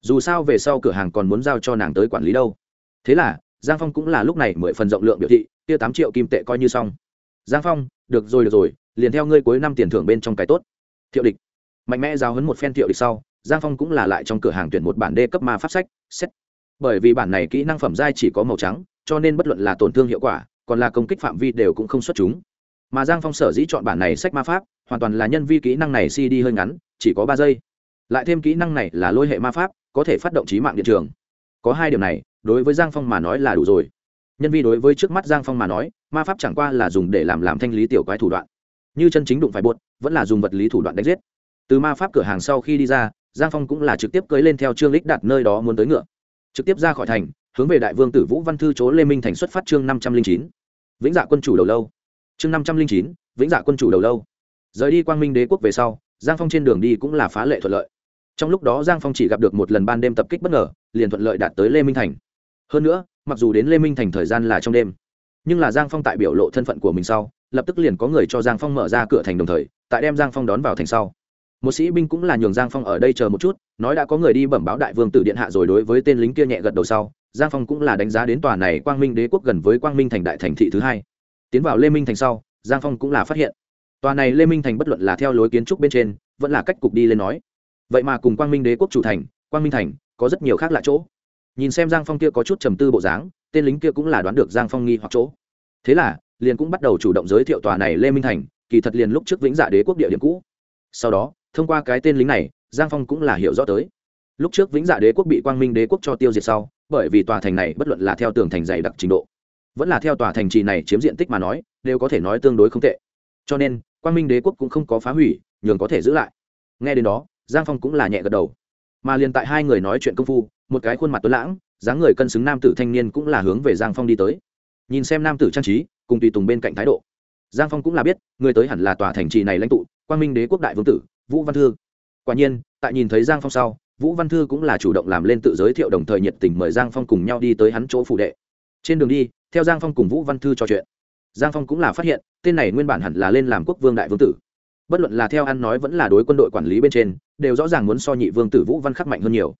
S1: dù sao về sau cửa hàng còn muốn giao cho nàng tới quản lý đâu. Thế là, giang phong cũng là lúc này mười phần rộng lượng biểu thị, kia tám triệu kim tệ coi như xong. Giang phong, được rồi được rồi, liền theo ngươi cuối năm tiền thưởng bên trong cái tốt. Thiệu địch. Mạnh mẽ giao hấn một phen thiệu địch sau, giang phong cũng là lại trong cửa hàng tuyển một bản đê cấp ma pháp sách xét bởi vì bản này kỹ năng phẩm giai chỉ có màu trắng, cho nên bất luận là tổn thương hiệu quả, còn là công kích phạm vi đều cũng không xuất chúng. Mà giang phong sở dĩ chọn bản này sách ma pháp, hoàn toàn là nhân vi kỹ năng này cd hơi ngắn, chỉ có ba giây lại thêm kỹ năng này là lôi hệ ma pháp, có thể phát động trí mạng điện trường. Có hai điều này, đối với giang phong mà nói là đủ rồi. Nhân vi đối với trước mắt giang phong mà nói, ma pháp chẳng qua là dùng để làm làm thanh lý tiểu quái thủ đoạn. Như chân chính đụng phải buột, vẫn là dùng vật lý thủ đoạn đánh giết. Từ ma pháp cửa hàng sau khi đi ra, giang phong cũng là trực tiếp cưới lên theo trương lích đặt nơi đó muốn tới ngựa. Trực tiếp ra khỏi thành, hướng về đại vương tử vũ văn thư chỗ lê minh thành xuất phát chương năm trăm linh chín. Vĩnh dạ quân chủ đầu lâu. Chương năm trăm linh chín, vĩnh dạ quân chủ đầu lâu. Rời đi quang minh đế quốc về sau, giang phong trên đường đi cũng là phá lệ thuận lợi trong lúc đó giang phong chỉ gặp được một lần ban đêm tập kích bất ngờ, liền thuận lợi đạt tới lê minh thành. Hơn nữa, mặc dù đến lê minh thành thời gian là trong đêm, nhưng là giang phong tại biểu lộ thân phận của mình sau, lập tức liền có người cho giang phong mở ra cửa thành đồng thời, tại đem giang phong đón vào thành sau. Một sĩ binh cũng là nhường giang phong ở đây chờ một chút, nói đã có người đi bẩm báo đại vương tử điện hạ rồi đối với tên lính kia nhẹ gật đầu sau, giang phong cũng là đánh giá đến tòa này quang minh đế quốc gần với quang minh thành đại thành thị thứ hai. Tiến vào lê minh thành sau, giang phong cũng là phát hiện, tòa này lê minh thành bất luận là theo lối kiến trúc bên trên, vẫn là cách cục đi lên nói vậy mà cùng quang minh đế quốc chủ thành, quang minh thành, có rất nhiều khác lạ chỗ. Nhìn xem giang phong kia có chút trầm tư bộ dáng, tên lính kia cũng là đoán được giang phong nghi hoặc chỗ. Thế là, liền cũng bắt đầu chủ động giới thiệu tòa này lê minh thành, kỳ thật liền lúc trước vĩnh dạ đế quốc địa điểm cũ. Sau đó, thông qua cái tên lính này, giang phong cũng là hiểu rõ tới. Lúc trước vĩnh dạ đế quốc bị quang minh đế quốc cho tiêu diệt sau, bởi vì tòa thành này bất luận là theo tường thành dày đặc trình độ, vẫn là theo tòa thành trì này chiếm diện tích mà nói, đều có thể nói tương đối không tệ. Cho nên, quang minh đế quốc cũng không có phá hủy, nhường có thể giữ lại. Nghe đến đó giang phong cũng là nhẹ gật đầu. Mà liền tại hai người nói chuyện công phu, một cái khuôn mặt tuấn lãng, dáng người cân xứng nam tử thanh niên cũng là hướng về giang phong đi tới. Nhìn xem nam tử trang trí, cùng tùy tùng bên cạnh thái độ. Giang phong cũng là biết, người tới hẳn là tòa thành trì này lãnh tụ, quang minh đế quốc đại vương tử, vũ văn thư. Quả nhiên, tại nhìn thấy giang phong sau, vũ văn thư cũng là chủ động làm lên tự giới thiệu đồng thời nhiệt tình mời giang phong cùng nhau đi tới hắn chỗ phụ đệ. Trên đường đi, theo giang phong cùng vũ văn thư trò chuyện, giang phong cũng là phát hiện, tên này nguyên bản hẳn là lên làm quốc vương đại vương tử bất luận là theo ăn nói vẫn là đối quân đội quản lý bên trên, đều rõ ràng muốn so nhị vương tử vũ văn khắc mạnh hơn nhiều.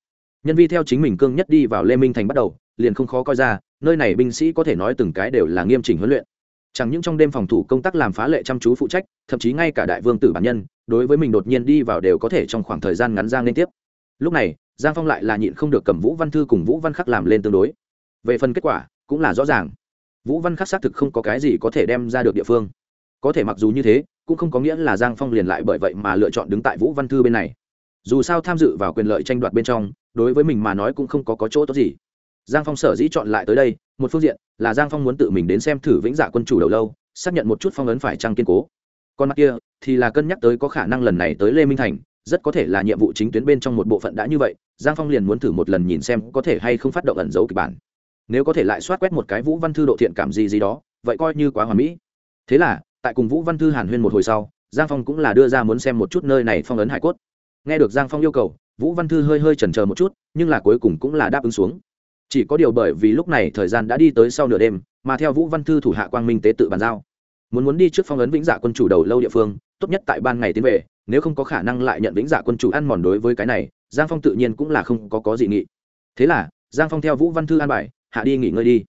S1: Nhân vi theo chính mình cương nhất đi vào lê minh thành bắt đầu, liền không khó coi ra, nơi này binh sĩ có thể nói từng cái đều là nghiêm chỉnh huấn luyện. Chẳng những trong đêm phòng thủ công tác làm phá lệ chăm chú phụ trách, thậm chí ngay cả đại vương tử bản nhân, đối với mình đột nhiên đi vào đều có thể trong khoảng thời gian ngắn ra liên tiếp. Lúc này, giang phong lại là nhịn không được cầm vũ văn thư cùng vũ văn khắc làm lên tương đối. Về phần kết quả, cũng là rõ ràng. Vũ văn khắc xác thực không có cái gì có thể đem ra được địa phương. Có thể mặc dù như thế cũng không có nghĩa là giang phong liền lại bởi vậy mà lựa chọn đứng tại vũ văn thư bên này. Dù sao tham dự vào quyền lợi tranh đoạt bên trong đối với mình mà nói cũng không có, có chỗ tốt gì. Giang phong sở dĩ chọn lại tới đây một phương diện là giang phong muốn tự mình đến xem thử vĩnh giả quân chủ đầu lâu xác nhận một chút phong ấn phải trăng kiên cố. Còn mặt kia thì là cân nhắc tới có khả năng lần này tới lê minh thành rất có thể là nhiệm vụ chính tuyến bên trong một bộ phận đã như vậy giang phong liền muốn thử một lần nhìn xem có thể hay không phát động ẩn dấu kịch bản. Nếu có thể lại soát quét một cái vũ văn thư độ thiện cảm gì gì đó vậy coi như quá hoàn mỹ. Thế là tại cùng vũ văn thư hàn huyên một hồi sau, giang phong cũng là đưa ra muốn xem một chút nơi này phong ấn hải cốt. Nghe được giang phong yêu cầu, vũ văn thư hơi hơi chần chờ một chút, nhưng là cuối cùng cũng là đáp ứng xuống. Chỉ có điều bởi vì lúc này thời gian đã đi tới sau nửa đêm, mà theo vũ văn thư thủ hạ quang minh tế tự bàn giao. Muốn muốn đi trước phong ấn vĩnh dạ quân chủ đầu lâu địa phương, tốt nhất tại ban ngày tiến về, nếu không có khả năng lại nhận vĩnh dạ quân chủ ăn mòn đối với cái này, giang phong tự nhiên cũng là không có có dị nghị. Thế là, giang phong theo vũ văn thư an bài, hạ đi nghỉ ngơi đi.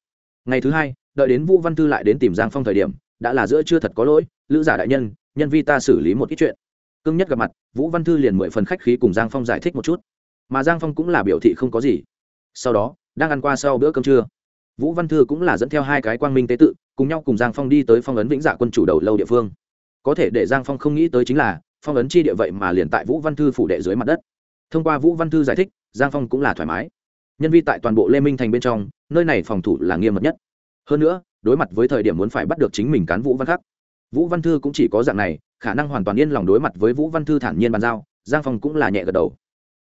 S1: Ngày thứ hai, đợi đến vũ văn thư lại đến tìm giang phong thời điểm đã là giữa chưa thật có lỗi, lữ giả đại nhân nhân vi ta xử lý một ít chuyện. Cưng nhất gặp mặt, vũ văn thư liền mười phần khách khí cùng giang phong giải thích một chút. Mà giang phong cũng là biểu thị không có gì. Sau đó, đang ăn qua sau bữa cơm trưa, vũ văn thư cũng là dẫn theo hai cái quang minh tế tự, cùng nhau cùng giang phong đi tới phong ấn vĩnh dạ quân chủ đầu lâu địa phương. Có thể để giang phong không nghĩ tới chính là, phong ấn chi địa vậy mà liền tại vũ văn thư phủ đệ dưới mặt đất. Thông qua vũ văn thư giải thích, giang phong cũng là thoải mái. Nhân vi tại toàn bộ lê minh thành bên trong, nơi này phòng thủ là nghiêm mật nhất. Hơn nữa đối mặt với thời điểm muốn phải bắt được chính mình cán vũ văn khắc. Vũ văn thư cũng chỉ có dạng này, khả năng hoàn toàn yên lòng đối mặt với vũ văn thư thản nhiên bàn giao, giang phong cũng là nhẹ gật đầu.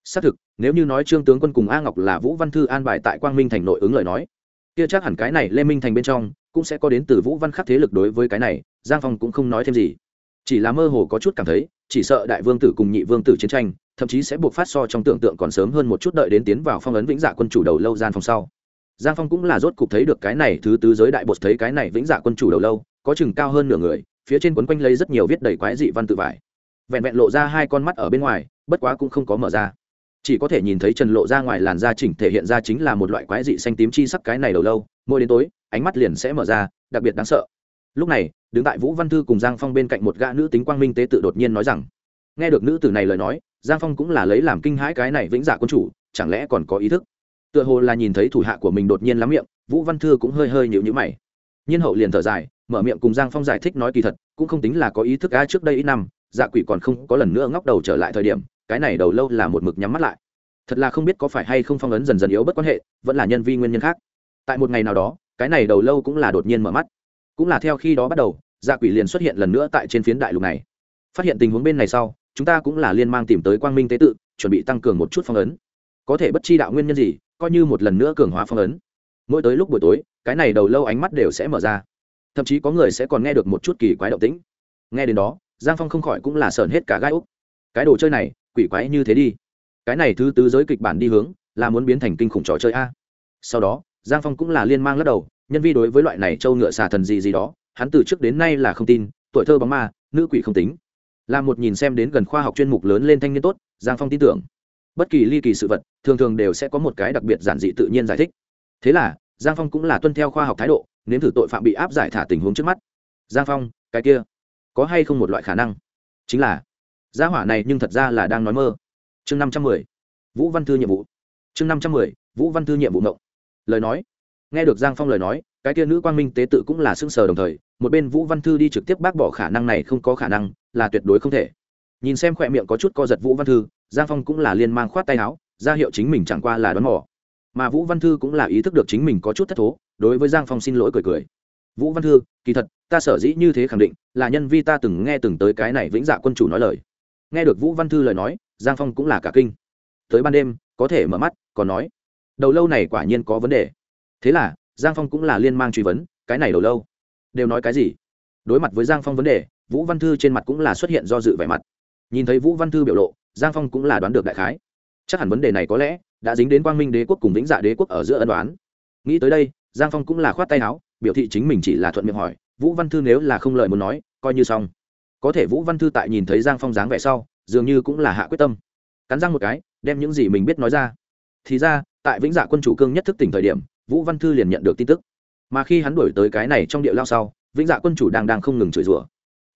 S1: Xác thực, nếu như nói trương tướng quân cùng a ngọc là vũ văn thư an bài tại quang minh thành nội ứng lời nói, kia chắc hẳn cái này lê minh thành bên trong cũng sẽ có đến từ vũ văn khắc thế lực đối với cái này, giang phong cũng không nói thêm gì. Chỉ là mơ hồ có chút cảm thấy, chỉ sợ đại vương tử cùng nhị vương tử chiến tranh, thậm chí sẽ buộc phát so trong tưởng tượng còn sớm hơn một chút đợi đến tiến vào phong ấn vĩnh dạ quân chủ đầu lâu gian phòng sau giang phong cũng là rốt cục thấy được cái này thứ tứ giới đại bột, thấy cái này vĩnh dạ quân chủ đầu lâu, có chừng cao hơn nửa người, phía trên quấn quanh lấy rất nhiều viết đầy quái dị văn tự vải. Vẹn vẹn lộ ra hai con mắt ở bên ngoài, bất quá cũng không có mở ra. Chỉ có thể nhìn thấy trần lộ ra ngoài làn da chỉnh thể hiện ra chính là một loại quái dị xanh tím chi sắc cái này đầu lâu, mỗi đến tối, ánh mắt liền sẽ mở ra, đặc biệt đáng sợ. Lúc này, đứng tại vũ văn thư cùng giang phong bên cạnh một gã nữ tính quang minh tế tự đột nhiên nói rằng, nghe được nữ tử này lời nói, giang phong cũng là lấy làm kinh hãi cái này vĩnh dạ quân chủ, chẳng lẽ còn có ý thức? Tựa hồ là nhìn thấy thủ hạ của mình đột nhiên lắm miệng, vũ văn thư cũng hơi hơi nhịu nhữ mày. Nhiên hậu liền thở dài, mở miệng cùng giang phong giải thích nói kỳ thật, cũng không tính là có ý thức ai trước đây ít năm dạ quỷ còn không có lần nữa ngóc đầu trở lại thời điểm, cái này đầu lâu là một mực nhắm mắt lại. Thật là không biết có phải hay không phong ấn dần dần yếu bất quan hệ, vẫn là nhân vi nguyên nhân khác. Tại một ngày nào đó, cái này đầu lâu cũng là đột nhiên mở mắt. Cũng là theo khi đó bắt đầu dạ quỷ liền xuất hiện lần nữa tại trên phiến đại lục này. Phát hiện tình huống bên này sau, chúng ta cũng là liên mang tìm tới quang minh tế tự, chuẩn bị tăng cường một chút phong ấn có thể bất chi đạo nguyên nhân gì, coi như một lần nữa cường hóa phong ấn. Mỗi tới lúc buổi tối, cái này đầu lâu ánh mắt đều sẽ mở ra. Thậm chí có người sẽ còn nghe được một chút kỳ quái động tĩnh. Nghe đến đó, giang phong không khỏi cũng là sờn hết cả gai úc. Cái đồ chơi này, quỷ quái như thế đi. Cái này thứ tứ giới kịch bản đi hướng, là muốn biến thành kinh khủng trò chơi a. Sau đó, giang phong cũng là liên mang lắc đầu, nhân vi đối với loại này trâu ngựa xà thần gì gì đó, hắn từ trước đến nay là không tin, tuổi thơ bóng ma, nữ quỷ không tính. Là một nhìn xem đến gần khoa học chuyên mục lớn lên thanh niên tốt, giang phong tin tưởng bất kỳ ly kỳ sự vật, thường thường đều sẽ có một cái đặc biệt giản dị tự nhiên giải thích. Thế là, giang phong cũng là tuân theo khoa học thái độ, nếm thử tội phạm bị áp giải thả tình huống trước mắt. Giang phong, cái kia, có hay không một loại khả năng? Chính là, gia hỏa này nhưng thật ra là đang nói mơ. Chương năm trăm mười, vũ văn thư nhiệm vụ. Chương năm trăm mười, vũ văn thư nhiệm vụ ngộng. Lời nói. Nghe được giang phong lời nói, cái kia nữ quang minh tế tự cũng là xưng sờ đồng thời, một bên vũ văn thư đi trực tiếp bác bỏ khả năng này không có khả năng, là tuyệt đối không thể nhìn xem khỏe miệng có chút co giật vũ văn thư, giang phong cũng là liên mang khoát tay áo, ra hiệu chính mình chẳng qua là đón mỏ mà vũ văn thư cũng là ý thức được chính mình có chút thất thố, đối với giang phong xin lỗi cười cười. Vũ văn thư, kỳ thật, ta sở dĩ như thế khẳng định, là nhân vi ta từng nghe từng tới cái này vĩnh dạ quân chủ nói lời. Nghe được vũ văn thư lời nói, giang phong cũng là cả kinh. Tới ban đêm, có thể mở mắt, còn nói, đầu lâu này quả nhiên có vấn đề. Thế là, giang phong cũng là liên mang truy vấn, cái này đầu lâu, đều nói cái gì? Đối mặt với giang phong vấn đề, vũ văn thư trên mặt cũng là xuất hiện do dự vẻ mặt nhìn thấy vũ văn thư biểu lộ, giang phong cũng là đoán được đại khái. Chắc hẳn vấn đề này có lẽ đã dính đến quang minh đế quốc cùng vĩnh dạ đế quốc ở giữa ân đoán nghĩ tới đây, giang phong cũng là khoát tay áo, biểu thị chính mình chỉ là thuận miệng hỏi, vũ văn thư nếu là không lời muốn nói, coi như xong. Có thể vũ văn thư tại nhìn thấy giang phong dáng vẻ sau, dường như cũng là hạ quyết tâm. Cắn răng một cái, đem những gì mình biết nói ra. Thì ra, tại vĩnh dạ quân chủ cương nhất thức tỉnh thời điểm, vũ văn thư liền nhận được tin tức. Mà khi hắn đổi tới cái này trong địa lao sau, vĩnh dạ quân chủ đang đang không ngừng chửi rủa.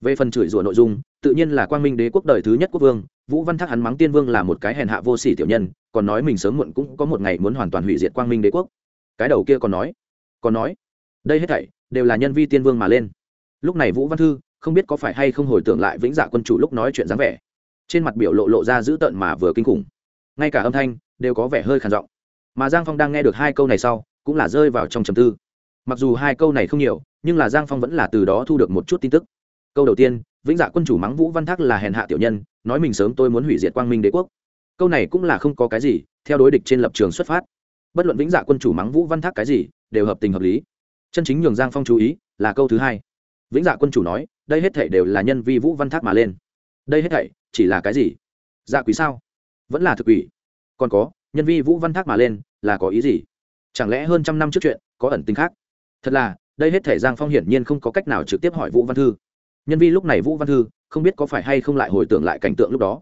S1: Về phần chửi rủa nội dung tự nhiên là quang minh đế quốc đời thứ nhất quốc vương, vũ văn thác hắn mắng tiên vương là một cái hèn hạ vô sỉ tiểu nhân, còn nói mình sớm muộn cũng có một ngày muốn hoàn toàn hủy diệt quang minh đế quốc. Cái đầu kia còn nói còn nói, đây hết thảy đều là nhân vi tiên vương mà lên. Lúc này vũ văn thư không biết có phải hay không hồi tưởng lại vĩnh dạ quân chủ lúc nói chuyện dáng vẻ. Trên mặt biểu lộ lộ ra dữ tợn mà vừa kinh khủng. Ngay cả âm thanh đều có vẻ hơi khàn giọng. Mà giang phong đang nghe được hai câu này sau, cũng là rơi vào trong trầm tư. Mặc dù hai câu này không nhiều, nhưng là giang phong vẫn là từ đó thu được một chút tin tức. Câu đầu tiên vĩnh dạ quân chủ mắng vũ văn thác là hèn hạ tiểu nhân, nói mình sớm tôi muốn hủy diệt quang minh đế quốc. Câu này cũng là không có cái gì, theo đối địch trên lập trường xuất phát. Bất luận vĩnh dạ quân chủ mắng vũ văn thác cái gì, đều hợp tình hợp lý. Chân chính nhường giang phong chú ý là câu thứ hai. Vĩnh dạ quân chủ nói, đây hết thể đều là nhân vi vũ văn thác mà lên. Đây hết thảy chỉ là cái gì? Dạ quý sao? Vẫn là thực quỷ. Còn có, nhân vi vũ văn thác mà lên là có ý gì? Chẳng lẽ hơn trăm năm trước chuyện có ẩn tính khác? Thật là, đây hết thể giang phong hiển nhiên không có cách nào trực tiếp hỏi vũ văn thư nhân vi lúc này vũ văn thư, không biết có phải hay không lại hồi tưởng lại cảnh tượng lúc đó.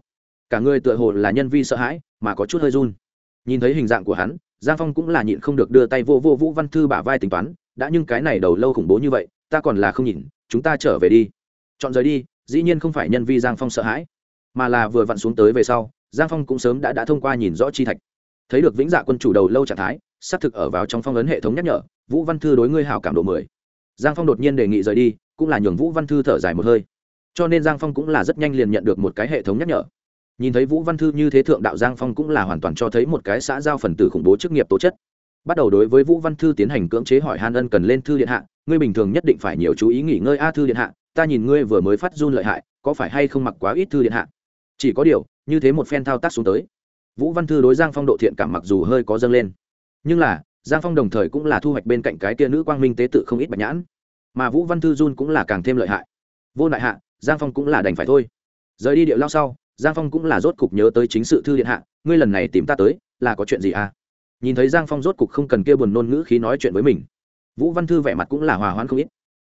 S1: Cả người tựa hồ là nhân vi sợ hãi, mà có chút hơi run. Nhìn thấy hình dạng của hắn, giang phong cũng là nhịn không được đưa tay vô vô vũ văn thư bả vai tính toán, đã nhưng cái này đầu lâu khủng bố như vậy, ta còn là không nhìn, chúng ta trở về đi. Chọn rời đi, dĩ nhiên không phải nhân vi giang phong sợ hãi, mà là vừa vặn xuống tới về sau, giang phong cũng sớm đã đã thông qua nhìn rõ chi thạch. Thấy được vĩnh dạ quân chủ đầu lâu trạng thái, xác thực ở vào trong phong ấn hệ thống nhắc nhở, vũ văn thư đối ngươi hảo cảm độ mười. Giang phong đột nhiên đề nghị rời đi cũng là nhường vũ văn thư thở dài một hơi. Cho nên giang phong cũng là rất nhanh liền nhận được một cái hệ thống nhắc nhở. Nhìn thấy vũ văn thư như thế thượng đạo giang phong cũng là hoàn toàn cho thấy một cái xã giao phần tử khủng bố chức nghiệp tố chất. Bắt đầu đối với vũ văn thư tiến hành cưỡng chế hỏi han ân cần lên thư điện hạ, ngươi bình thường nhất định phải nhiều chú ý nghỉ ngơi a thư điện hạ, ta nhìn ngươi vừa mới phát run lợi hại, có phải hay không mặc quá ít thư điện hạ? Chỉ có điều, như thế một phen thao tác xuống tới, vũ văn thư đối giang phong độ thiện cảm mặc dù hơi có dâng lên. Nhưng là, giang phong đồng thời cũng là thu hoạch bên cạnh cái tia nữ quang minh tế tự không ít bạch nhãn mà vũ văn thư run cũng là càng thêm lợi hại vô đại hạ giang phong cũng là đành phải thôi rời đi điệu lao sau giang phong cũng là rốt cục nhớ tới chính sự thư điện hạ ngươi lần này tìm ta tới là có chuyện gì à nhìn thấy giang phong rốt cục không cần kia buồn nôn ngữ khí nói chuyện với mình vũ văn thư vẻ mặt cũng là hòa hoãn không ít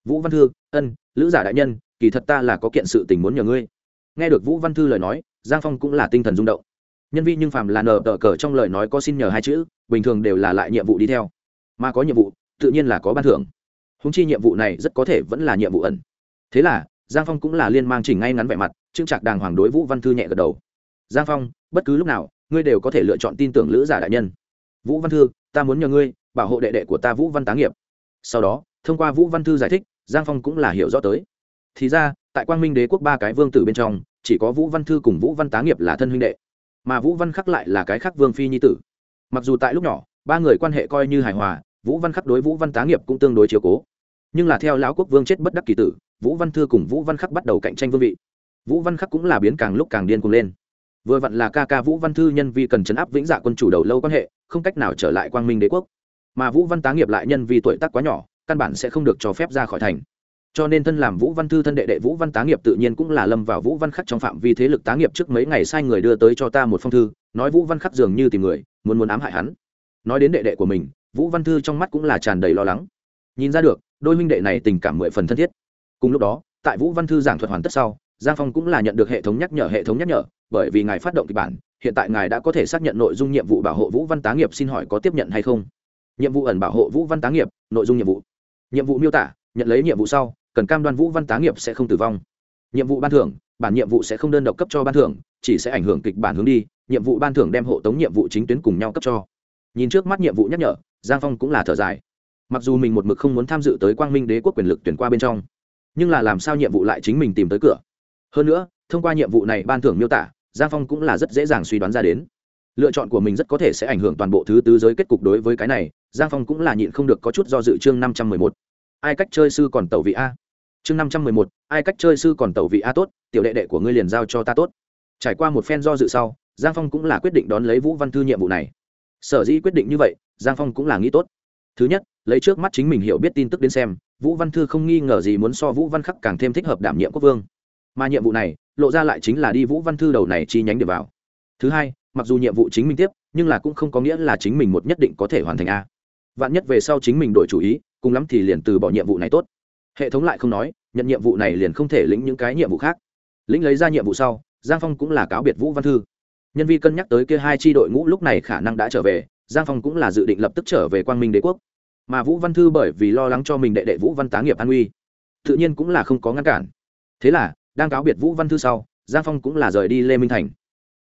S1: vũ văn thư ân lữ giả đại nhân kỳ thật ta là có kiện sự tình muốn nhờ ngươi nghe được vũ văn thư lời nói giang phong cũng là tinh thần rung động nhân vi nhưng phàm là nờ tờ cờ trong lời nói có xin nhờ hai chữ bình thường đều là lại nhiệm vụ đi theo mà có nhiệm vụ tự nhiên là có ban thưởng húng chi nhiệm vụ này rất có thể vẫn là nhiệm vụ ẩn. Thế là, giang phong cũng là liên mang chỉnh ngay ngắn vẻ mặt, trưng trạc đàng hoàng đối vũ văn thư nhẹ gật đầu. Giang phong, bất cứ lúc nào, ngươi đều có thể lựa chọn tin tưởng lữ giả đại nhân. Vũ văn thư, ta muốn nhờ ngươi bảo hộ đệ đệ của ta vũ văn tá nghiệp. Sau đó, thông qua vũ văn thư giải thích, giang phong cũng là hiểu rõ tới. Thì ra, tại quang minh đế quốc ba cái vương tử bên trong, chỉ có vũ văn thư cùng vũ văn tá nghiệp là thân huynh đệ, mà vũ văn khắc lại là cái khác vương phi nhi tử. Mặc dù tại lúc nhỏ, ba người quan hệ coi như hài hòa vũ văn khắc đối vũ văn tá nghiệp cũng tương đối chiều cố nhưng là theo lão quốc vương chết bất đắc kỳ tử vũ văn thư cùng vũ văn khắc bắt đầu cạnh tranh vương vị vũ văn khắc cũng là biến càng lúc càng điên cuồng lên vừa vặn là ca ca vũ văn thư nhân vi cần chấn áp vĩnh dạ quân chủ đầu lâu quan hệ không cách nào trở lại quang minh đế quốc mà vũ văn tá nghiệp lại nhân vì tuổi tác quá nhỏ căn bản sẽ không được cho phép ra khỏi thành cho nên thân làm vũ văn thư thân đệ đệ vũ văn tá nghiệp tự nhiên cũng là lâm vào vũ văn khắc trong phạm vi thế lực tá nghiệp trước mấy ngày sai người đưa tới cho ta một phong thư nói vũ văn khắc dường như tìm người muốn muốn ám hại hắn nói đến đệ đệ của mình vũ văn thư trong mắt cũng là tràn đầy lo lắng. Nhìn ra được, đôi minh đệ này tình cảm mười phần thân thiết. Cùng lúc đó, tại vũ văn thư giảng thuật hoàn tất sau, giang phong cũng là nhận được hệ thống nhắc nhở, hệ thống nhắc nhở, bởi vì ngài phát động kịch bản, hiện tại ngài đã có thể xác nhận nội dung nhiệm vụ bảo hộ vũ văn tá nghiệp xin hỏi có tiếp nhận hay không. Nhiệm vụ ẩn bảo hộ vũ văn tá nghiệp, nội dung nhiệm vụ. Nhiệm vụ miêu tả, nhận lấy nhiệm vụ sau, cần cam đoan vũ văn tá nghiệp sẽ không tử vong. Nhiệm vụ ban thưởng, bản nhiệm vụ sẽ không đơn độc cấp cho ban thưởng, chỉ sẽ ảnh hưởng kịch bản hướng đi, nhiệm vụ ban thưởng đem hộ tống nhiệm vụ chính tuyến cùng nhau cấp cho. Nhìn trước mắt nhiệm vụ nhắc nhở giang phong cũng là thở dài. Mặc dù mình một mực không muốn tham dự tới quang minh đế quốc quyền lực tuyển qua bên trong, nhưng là làm sao nhiệm vụ lại chính mình tìm tới cửa? Hơn nữa, thông qua nhiệm vụ này ban thưởng miêu tả, giang phong cũng là rất dễ dàng suy đoán ra đến. Lựa chọn của mình rất có thể sẽ ảnh hưởng toàn bộ thứ tứ giới kết cục đối với cái này, giang phong cũng là nhịn không được có chút do dự chương năm trăm mười một. Ai cách chơi sư còn tẩu vị a. Chương năm trăm mười một, ai cách chơi sư còn tẩu vị a tốt, tiểu đệ đệ của ngươi liền giao cho ta tốt. Trải qua một phen do dự sau, giang phong cũng là quyết định đón lấy vũ văn thư nhiệm vụ này sở dĩ quyết định như vậy, giang phong cũng là nghĩ tốt. Thứ nhất, lấy trước mắt chính mình hiểu biết tin tức đến xem, vũ văn thư không nghi ngờ gì muốn so vũ văn khắc càng thêm thích hợp đảm nhiệm quốc vương. Mà nhiệm vụ này, lộ ra lại chính là đi vũ văn thư đầu này chi nhánh để vào. Thứ hai, mặc dù nhiệm vụ chính mình tiếp, nhưng là cũng không có nghĩa là chính mình một nhất định có thể hoàn thành a. Vạn nhất về sau chính mình đổi chủ ý, cùng lắm thì liền từ bỏ nhiệm vụ này tốt. Hệ thống lại không nói, nhận nhiệm vụ này liền không thể lĩnh những cái nhiệm vụ khác. Lĩnh lấy ra nhiệm vụ sau, giang phong cũng là cáo biệt vũ văn thư nhân vi cân nhắc tới kia hai tri đội ngũ lúc này khả năng đã trở về, giang phong cũng là dự định lập tức trở về quang minh đế quốc. Mà vũ văn thư bởi vì lo lắng cho mình đệ đệ vũ văn tá nghiệp an uy tự nhiên cũng là không có ngăn cản. Thế là, đang cáo biệt vũ văn thư sau, giang phong cũng là rời đi lê minh thành.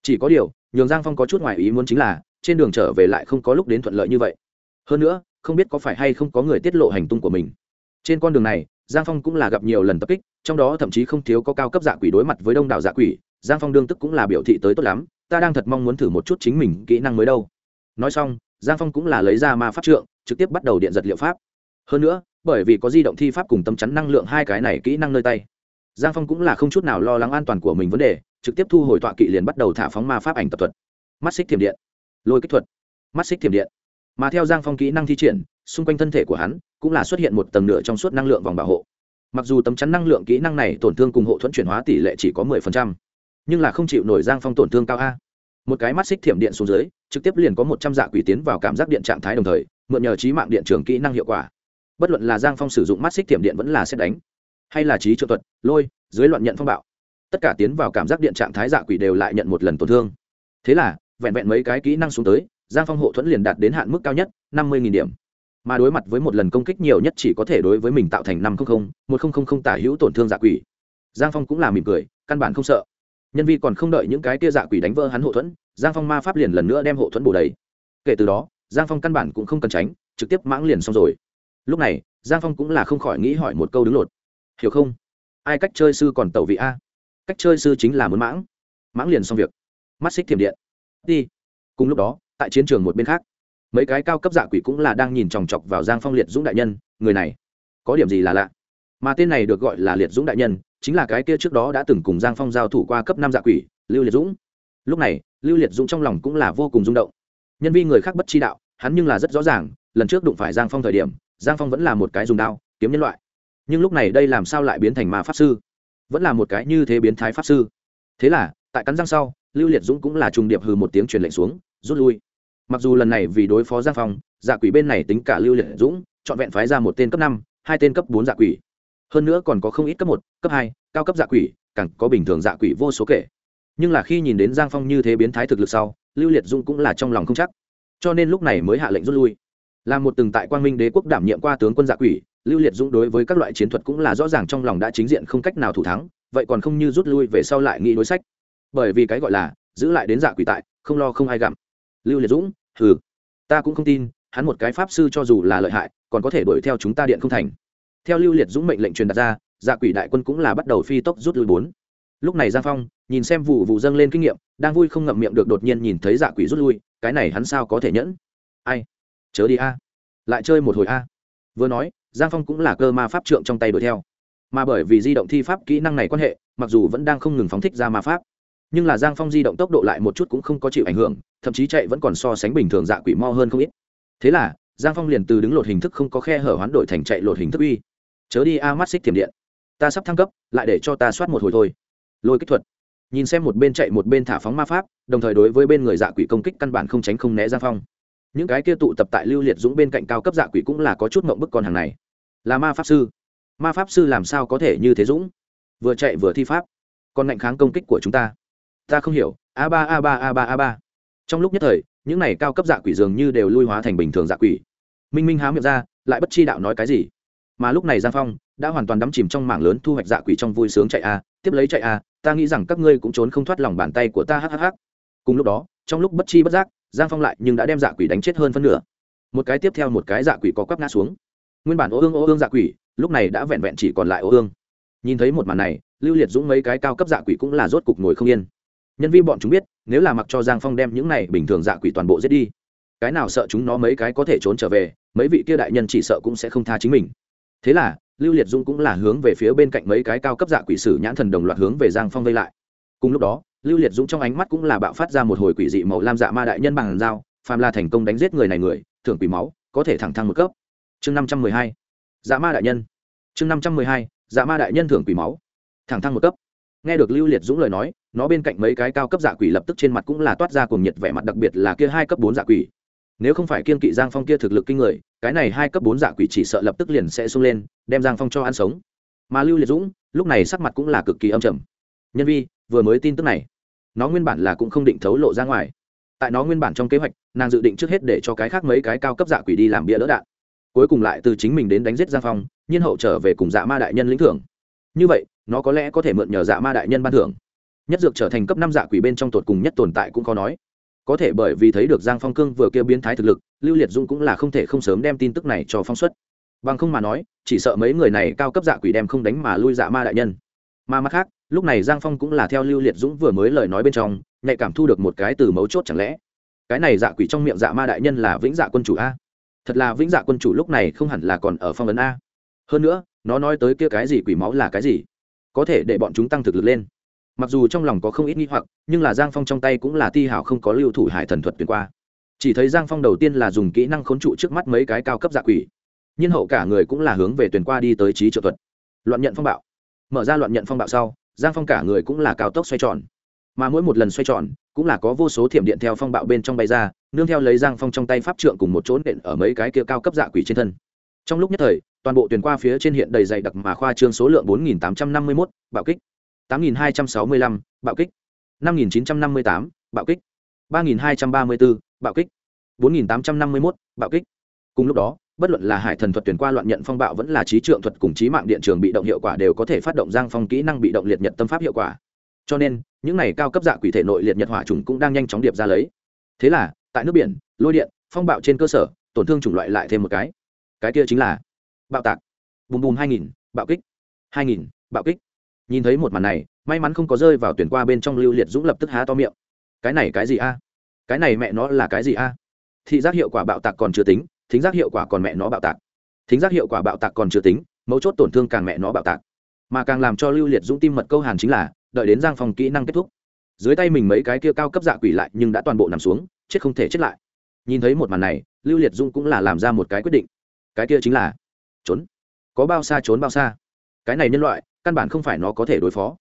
S1: Chỉ có điều, nhường giang phong có chút ngoài ý muốn chính là, trên đường trở về lại không có lúc đến thuận lợi như vậy. Hơn nữa, không biết có phải hay không có người tiết lộ hành tung của mình. Trên con đường này, giang phong cũng là gặp nhiều lần tập kích, trong đó thậm chí không thiếu có cao cấp dạ quỷ đối mặt với đông đảo dạ quỷ, giang phong đương tức cũng là biểu thị tới tốt lắm ta đang thật mong muốn thử một chút chính mình kỹ năng mới đâu. Nói xong, giang phong cũng là lấy ra ma pháp trượng, trực tiếp bắt đầu điện giật liệu pháp. Hơn nữa, bởi vì có di động thi pháp cùng tâm chắn năng lượng hai cái này kỹ năng nơi tay, giang phong cũng là không chút nào lo lắng an toàn của mình vấn đề, trực tiếp thu hồi tọa kỵ liền bắt đầu thả phóng ma pháp ảnh tập thuật. Mắt xích thiểm điện, lôi kích thuật, mắt xích thiểm điện. Mà theo giang phong kỹ năng thi triển, xung quanh thân thể của hắn cũng là xuất hiện một tầng nửa trong suốt năng lượng vòng bảo hộ. Mặc dù tấm chắn năng lượng kỹ năng này tổn thương cùng hộ thuẫn chuyển hóa tỷ lệ chỉ có mười phần trăm nhưng là không chịu nổi giang phong tổn thương cao a. Một cái mắt xích thiểm điện xuống dưới, trực tiếp liền có một trăm dạ quỷ tiến vào cảm giác điện trạng thái đồng thời, mượn nhờ trí mạng điện trường kỹ năng hiệu quả. Bất luận là giang phong sử dụng mắt xích thiểm điện vẫn là xét đánh, hay là trí trợ thuật, lôi, dưới loạn nhận phong bạo, tất cả tiến vào cảm giác điện trạng thái dạ quỷ đều lại nhận một lần tổn thương. Thế là, vẹn vẹn mấy cái kỹ năng xuống tới, giang phong hộ thuẫn liền đạt đến hạn mức cao nhất, năm mươi điểm. Mà đối mặt với một lần công kích nhiều nhất chỉ có thể đối với mình tạo thành năm một nghìn tả hữu tổn thương dạ quỷ. Giang phong cũng là mỉm cười, căn bản không sợ nhân vi còn không đợi những cái tia dạ quỷ đánh vỡ hắn hộ thuẫn, giang phong ma pháp liền lần nữa đem hộ thuẫn bổ đầy. Kể từ đó, giang phong căn bản cũng không cần tránh, trực tiếp mãng liền xong rồi. Lúc này, giang phong cũng là không khỏi nghĩ hỏi một câu đứng lột. Hiểu không? Ai cách chơi sư còn tẩu vị a? Cách chơi sư chính là muốn mãng. Mãng liền xong việc. Mắt xích thiểm điện. Đi. Cùng lúc đó, tại chiến trường một bên khác, mấy cái cao cấp dạ quỷ cũng là đang nhìn chòng chọc vào giang phong liệt dũng đại nhân, người này, có điểm gì là lạ? Mà tên này được gọi là liệt dũng đại nhân chính là cái kia trước đó đã từng cùng giang phong giao thủ qua cấp năm dạ quỷ, lưu liệt dũng. Lúc này, lưu liệt dũng trong lòng cũng là vô cùng rung động. Nhân viên người khác bất chi đạo, hắn nhưng là rất rõ ràng, lần trước đụng phải giang phong thời điểm, giang phong vẫn là một cái dùng đao, kiếm nhân loại. Nhưng lúc này đây làm sao lại biến thành ma pháp sư? Vẫn là một cái như thế biến thái pháp sư. Thế là, tại cắn răng sau, lưu liệt dũng cũng là trùng điệp hừ một tiếng truyền lệnh xuống, rút lui. Mặc dù lần này vì đối phó giang phong dạ quỷ bên này tính cả lưu liệt dũng trọn vẹn phái ra một tên cấp năm, hai tên cấp bốn dạ quỷ hơn nữa còn có không ít cấp một, cấp hai, cao cấp dạ quỷ, càng có bình thường dạ quỷ vô số kể. Nhưng là khi nhìn đến giang phong như thế biến thái thực lực sau, lưu liệt Dung cũng là trong lòng không chắc. Cho nên lúc này mới hạ lệnh rút lui. Là một từng tại quang minh đế quốc đảm nhiệm qua tướng quân dạ quỷ, lưu liệt Dung đối với các loại chiến thuật cũng là rõ ràng trong lòng đã chính diện không cách nào thủ thắng, vậy còn không như rút lui về sau lại nghĩ đối sách. Bởi vì cái gọi là giữ lại đến dạ quỷ tại, không lo không ai gặm. Lưu liệt dũng hừ, ta cũng không tin, hắn một cái pháp sư cho dù là lợi hại, còn có thể đuổi theo chúng ta điện không thành theo lưu liệt dũng mệnh lệnh truyền đặt ra dạ quỷ đại quân cũng là bắt đầu phi tốc rút lui bốn. Lúc này giang phong, nhìn xem vụ vụ dâng lên kinh nghiệm, đang vui không ngậm miệng được đột nhiên nhìn thấy dạ quỷ rút lui, cái này hắn sao có thể nhẫn? Ai? Chớ đi a. Lại chơi một hồi a. Vừa nói, giang phong cũng là cơ ma pháp trượng trong tay đuổi theo. Mà bởi vì di động thi pháp kỹ năng này quan hệ, mặc dù vẫn đang không ngừng phóng thích ra ma pháp, nhưng là giang phong di động tốc độ lại một chút cũng không có chịu ảnh hưởng, thậm chí chạy vẫn còn so sánh bình thường dạ quỷ mo hơn không ít. Thế là, giang phong liền từ đứng lột hình thức không có khe hở hoán đổi thành chạy lột hình thức uy chớ đi a mắt xích thiểm điện. Ta sắp thăng cấp, lại để cho ta soát một hồi thôi. Lôi kích thuật. Nhìn xem một bên chạy một bên thả phóng ma pháp, đồng thời đối với bên người dạ quỷ công kích căn bản không tránh không né giang phong. Những cái kia tụ tập tại lưu liệt dũng bên cạnh cao cấp dạ quỷ cũng là có chút mộng bức con hàng này. Là ma pháp sư. Ma pháp sư làm sao có thể như thế dũng? Vừa chạy vừa thi pháp. Còn ngạnh kháng công kích của chúng ta. Ta không hiểu. A ba a ba a ba a ba. Trong lúc nhất thời, những này cao cấp dạ quỷ dường như đều lui hóa thành bình thường dạ quỷ. Minh minh há miệng ra, lại bất chi đạo nói cái gì? Mà lúc này giang phong đã hoàn toàn đắm chìm trong mảng lớn thu hoạch dạ quỷ trong vui sướng chạy a, tiếp lấy chạy a, ta nghĩ rằng các ngươi cũng trốn không thoát lòng bàn tay của ta hhh cùng lúc đó, trong lúc bất chi bất giác, giang phong lại nhưng đã đem dạ quỷ đánh chết hơn phân nửa. Một cái tiếp theo một cái dạ quỷ có quắp ngã xuống. Nguyên bản ô ương ô ương dạ quỷ, lúc này đã vẹn vẹn chỉ còn lại ô ương. Nhìn thấy một màn này, lưu liệt dũng mấy cái cao cấp dạ quỷ cũng là rốt cục ngồi không yên. Nhân viên bọn chúng biết, nếu là mặc cho giang phong đem những này bình thường dạ quỷ toàn bộ giết đi, cái nào sợ chúng nó mấy cái có thể trốn trở về, mấy vị kia đại nhân chỉ sợ cũng sẽ không tha chính mình thế là, lưu liệt dung cũng là hướng về phía bên cạnh mấy cái cao cấp dạ quỷ sử nhãn thần đồng loạt hướng về giang phong vây lại. Cùng lúc đó, lưu liệt dũng trong ánh mắt cũng là bạo phát ra một hồi quỷ dị màu lam dạ ma đại nhân bằng dao, phàm là thành công đánh giết người này người, thưởng quỷ máu, có thể thẳng thăng một cấp. Chương năm trăm mười hai. Dạ ma đại nhân. Chương năm trăm mười hai. Dạ ma đại nhân thưởng quỷ máu, thẳng thăng một cấp. Nghe được lưu liệt dũng lời nói, nó bên cạnh mấy cái cao cấp dạ quỷ lập tức trên mặt cũng là toát ra cùng nhiệt vẻ mặt, đặc biệt là kia hai cấp bốn dạ quỷ nếu không phải kiên kỵ giang phong kia thực lực kinh người, cái này hai cấp bốn dạ quỷ chỉ sợ lập tức liền sẽ sung lên, đem giang phong cho ăn sống. Mà lưu liệt dũng, lúc này sắc mặt cũng là cực kỳ âm trầm. Nhân vi, vừa mới tin tức này, nó nguyên bản là cũng không định thấu lộ ra ngoài. Tại nó nguyên bản trong kế hoạch, nàng dự định trước hết để cho cái khác mấy cái cao cấp dạ quỷ đi làm bia đỡ đạn. Cuối cùng lại từ chính mình đến đánh giết giang phong, nhiên hậu trở về cùng dạ ma đại nhân lĩnh thưởng. Như vậy, nó có lẽ có thể mượn nhờ dạ ma đại nhân ban thưởng. Nhất dược trở thành cấp năm dạ quỷ bên trong tột cùng nhất tồn tại cũng khó nói có thể bởi vì thấy được giang phong cương vừa kêu biến thái thực lực, lưu liệt dũng cũng là không thể không sớm đem tin tức này cho phong xuất. Bằng không mà nói, chỉ sợ mấy người này cao cấp dạ quỷ đem không đánh mà lui dạ ma đại nhân. Mà mặt khác, lúc này giang phong cũng là theo lưu liệt dũng vừa mới lời nói bên trong, nhạy cảm thu được một cái từ mấu chốt chẳng lẽ. Cái này dạ quỷ trong miệng dạ ma đại nhân là vĩnh dạ quân chủ a. Thật là vĩnh dạ quân chủ lúc này không hẳn là còn ở phong ấn a. Hơn nữa, nó nói tới kia cái gì quỷ máu là cái gì? Có thể để bọn chúng tăng thực lực lên mặc dù trong lòng có không ít nghi hoặc, nhưng là giang phong trong tay cũng là ti hảo không có lưu thủ hải thần thuật tuyển qua. Chỉ thấy giang phong đầu tiên là dùng kỹ năng khốn trụ trước mắt mấy cái cao cấp dạ quỷ. Nhiên hậu cả người cũng là hướng về tuyển qua đi tới trí trợ thuật. Loạn nhận phong bạo. Mở ra loạn nhận phong bạo sau, giang phong cả người cũng là cao tốc xoay tròn. Mà mỗi một lần xoay tròn, cũng là có vô số thiểm điện theo phong bạo bên trong bay ra, nương theo lấy giang phong trong tay pháp trượng cùng một chỗ nện ở mấy cái kia cao cấp dạ quỷ trên thân. Trong lúc nhất thời, toàn bộ tuyển qua phía trên hiện đầy dày đặc mà khoa trương số lượng bốn nghìn tám trăm năm mươi mốt, bạo kích tám nghìn hai trăm sáu mươi lăm, bạo kích. năm nghìn chín trăm năm mươi tám, bạo kích. ba nghìn hai trăm ba mươi bốn bạo kích. bốn nghìn tám trăm năm mươi mốt, bạo kích. Cùng lúc đó, bất luận là hải thần thuật tuyển qua loạn nhận phong bạo vẫn là trí trượng thuật cùng trí mạng điện trường bị động hiệu quả đều có thể phát động giang phong kỹ năng bị động liệt nhật tâm pháp hiệu quả. Cho nên, những này cao cấp dạ quỷ thể nội liệt nhật hỏa trùng cũng đang nhanh chóng điệp ra lấy. Thế là, tại nước biển, lôi điện, phong bạo trên cơ sở, tổn thương chủng loại lại thêm một cái. Cái kia chính là bạo tạc. Bùm bùm hai nghìn, bạo kích. hai nghìn, bạo kích nhìn thấy một màn này, may mắn không có rơi vào tuyển qua bên trong lưu liệt dũng lập tức há to miệng. Cái này cái gì a? Cái này mẹ nó là cái gì a? Thị giác hiệu quả bạo tạc còn chưa tính, thính giác hiệu quả còn mẹ nó bạo tạc. Thính giác hiệu quả bạo tạc còn chưa tính, mấu chốt tổn thương càng mẹ nó bạo tạc. Mà càng làm cho lưu liệt dũng tim mật câu hàn chính là, đợi đến giang phòng kỹ năng kết thúc. Dưới tay mình mấy cái kia cao cấp dạ quỷ lại nhưng đã toàn bộ nằm xuống, chết không thể chết lại. Nhìn thấy một màn này, lưu liệt dũng cũng là làm ra một cái quyết định. Cái kia chính là, trốn. Có bao xa trốn bao xa. Cái này nhân loại căn bản không phải nó có thể đối phó.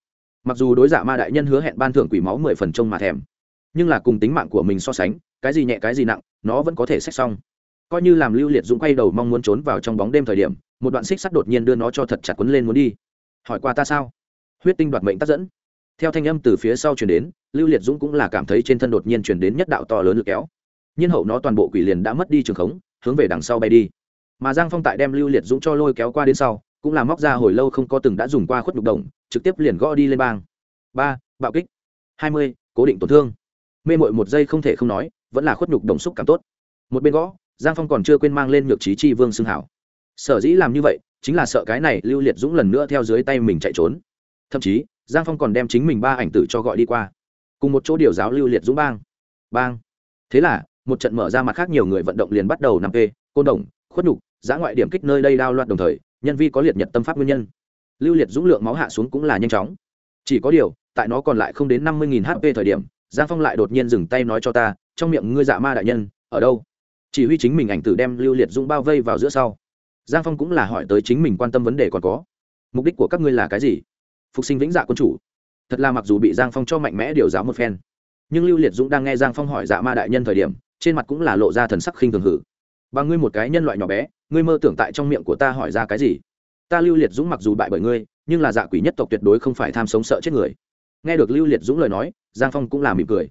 S1: Mặc dù đối giả ma đại nhân hứa hẹn ban thưởng quỷ máu mười phần trông mà thèm, nhưng là cùng tính mạng của mình so sánh, cái gì nhẹ cái gì nặng, nó vẫn có thể xét xong. Coi như làm lưu liệt dũng quay đầu mong muốn trốn vào trong bóng đêm thời điểm, một đoạn xích sắt đột nhiên đưa nó cho thật chặt quấn lên muốn đi. Hỏi qua ta sao? Huyết tinh đoạt mệnh tác dẫn. Theo thanh âm từ phía sau chuyển đến, lưu liệt dũng cũng là cảm thấy trên thân đột nhiên chuyển đến nhất đạo to lớn lực kéo. Nhiên hậu nó toàn bộ quỷ liền đã mất đi trường khống, hướng về đằng sau bay đi. Mà giang phong tại đem lưu liệt dũng cho lôi kéo qua đến sau cũng là móc ra hồi lâu không có từng đã dùng qua khuất nhục đồng, trực tiếp liền gõ đi lên bang. Ba, bạo kích. Hai mươi, cố định tổn thương. Mê mội một giây không thể không nói, vẫn là khuất nhục đồng xúc cảm tốt. Một bên gõ, giang phong còn chưa quên mang lên nhược trí chi vương xưng hảo. Sở dĩ làm như vậy, chính là sợ cái này lưu liệt dũng lần nữa theo dưới tay mình chạy trốn. Thậm chí, giang phong còn đem chính mình ba ảnh tử cho gọi đi qua. Cùng một chỗ điều giáo lưu liệt dũng bang. Bang. Thế là, một trận mở ra mặt khác nhiều người vận động liền bắt đầu năm p côn đồng, khuất nhục, giã ngoại điểm kích nơi đây đao loạt đồng thời nhân vi có liệt nhật tâm pháp nguyên nhân. Lưu liệt dũng lượng máu hạ xuống cũng là nhanh chóng. Chỉ có điều, tại nó còn lại không đến năm mươi hp thời điểm, giang phong lại đột nhiên dừng tay nói cho ta, trong miệng ngươi dạ ma đại nhân, ở đâu? Chỉ huy chính mình ảnh tử đem lưu liệt dũng bao vây vào giữa sau. Giang phong cũng là hỏi tới chính mình quan tâm vấn đề còn có. Mục đích của các ngươi là cái gì? Phục sinh vĩnh dạ quân chủ. Thật là mặc dù bị giang phong cho mạnh mẽ điều giáo một phen, nhưng lưu liệt dũng đang nghe giang phong hỏi dạ ma đại nhân thời điểm, trên mặt cũng là lộ ra thần sắc khinh thường hử. Và ngươi một cái nhân loại nhỏ bé ngươi mơ tưởng tại trong miệng của ta hỏi ra cái gì? Ta lưu liệt dũng mặc dù bại bởi ngươi, nhưng là dạ quỷ nhất tộc tuyệt đối không phải tham sống sợ chết người. Nghe được lưu liệt dũng lời nói, giang phong cũng là mỉm cười.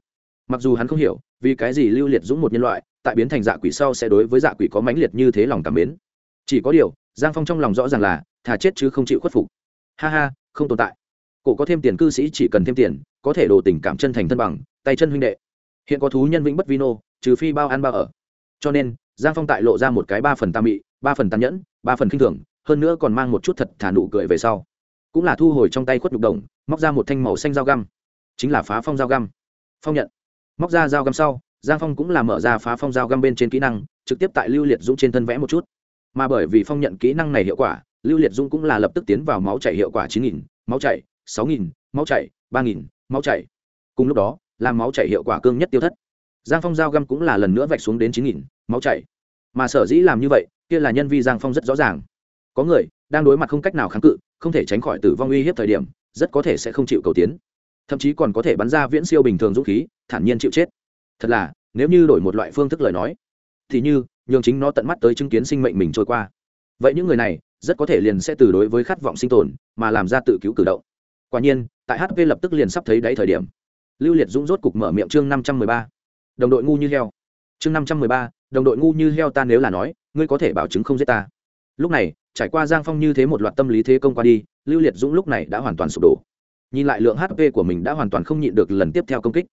S1: Mặc dù hắn không hiểu, vì cái gì lưu liệt dũng một nhân loại, tại biến thành dạ quỷ sau sẽ đối với dạ quỷ có mãnh liệt như thế lòng cảm mến? Chỉ có điều, giang phong trong lòng rõ ràng là, thà chết chứ không chịu khuất phục. Ha ha, không tồn tại. Cổ có thêm tiền cư sĩ chỉ cần thêm tiền, có thể đổ tình cảm chân thành thân bằng, tay chân huynh đệ. Hiện có thú nhân vĩnh bất vino trừ phi bao ăn bao ở. Cho nên, giang phong tại lộ ra một cái ba phần tam mị ba phần tàn nhẫn, ba phần khinh thường, hơn nữa còn mang một chút thật thả nụ cười về sau. Cũng là thu hồi trong tay khuất nhục đồng, móc ra một thanh màu xanh dao găm. Chính là phá phong dao găm. Phong nhận. Móc ra dao găm sau, giang phong cũng là mở ra phá phong dao găm bên trên kỹ năng, trực tiếp tại lưu liệt dũng trên thân vẽ một chút. Mà bởi vì phong nhận kỹ năng này hiệu quả, lưu liệt dũng cũng là lập tức tiến vào máu chảy hiệu quả chín nghìn, máu chảy sáu nghìn, máu chảy ba nghìn, máu chảy. Cùng lúc đó làm máu chảy hiệu quả cương nhất tiêu thất. Giang phong dao găm cũng là lần nữa vạch xuống đến chín nghìn, máu chảy. Mà sở dĩ làm như vậy kia là nhân vi giang phong rất rõ ràng. Có người đang đối mặt không cách nào kháng cự, không thể tránh khỏi tử vong uy hiếp thời điểm, rất có thể sẽ không chịu cầu tiến. Thậm chí còn có thể bắn ra viễn siêu bình thường dũng khí, thản nhiên chịu chết. Thật là, nếu như đổi một loại phương thức lời nói, thì như nhường chính nó tận mắt tới chứng kiến sinh mệnh mình trôi qua. Vậy những người này rất có thể liền sẽ từ đối với khát vọng sinh tồn, mà làm ra tự cứu cử động. Quả nhiên, tại hp lập tức liền sắp thấy đáy thời điểm. Lưu liệt dũng rốt cục mở miệng chương năm trăm mười ba. Đồng đội ngu như heo. Chương năm trăm mười ba, đồng đội ngu như heo ta nếu là nói ngươi có thể bảo chứng không giết ta. Lúc này, trải qua giang phong như thế một loạt tâm lý thế công qua đi, lưu liệt dũng lúc này đã hoàn toàn sụp đổ. Nhìn lại lượng hp của mình đã hoàn toàn không nhịn được lần tiếp theo công kích.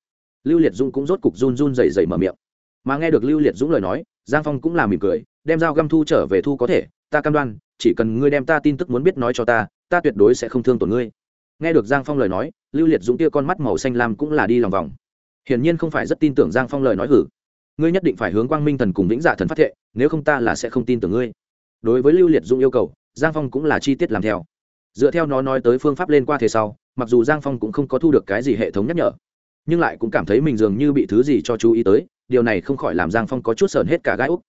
S1: Lưu liệt dũng cũng rốt cục run run dày dày mở miệng. Mà nghe được lưu liệt dũng lời nói, giang phong cũng là mỉm cười, đem dao găm thu trở về thu có thể, ta cam đoan, chỉ cần ngươi đem ta tin tức muốn biết nói cho ta ta tuyệt đối sẽ không thương tổn ngươi. Nghe được giang phong lời nói, lưu liệt dũng tia con mắt màu xanh lam cũng là đi lòng vòng. Hiển nhiên không phải rất tin tưởng giang phong lời nói hử ngươi nhất định phải hướng quang minh thần cùng vĩnh dạ thần phát thệ, nếu không ta là sẽ không tin tưởng ngươi. Đối với lưu liệt dũng yêu cầu, giang phong cũng là chi tiết làm theo. Dựa theo nó nói tới phương pháp lên qua thế sau, mặc dù giang phong cũng không có thu được cái gì hệ thống nhắc nhở, nhưng lại cũng cảm thấy mình dường như bị thứ gì cho chú ý tới, điều này không khỏi làm giang phong có chút sờn hết cả gai úc.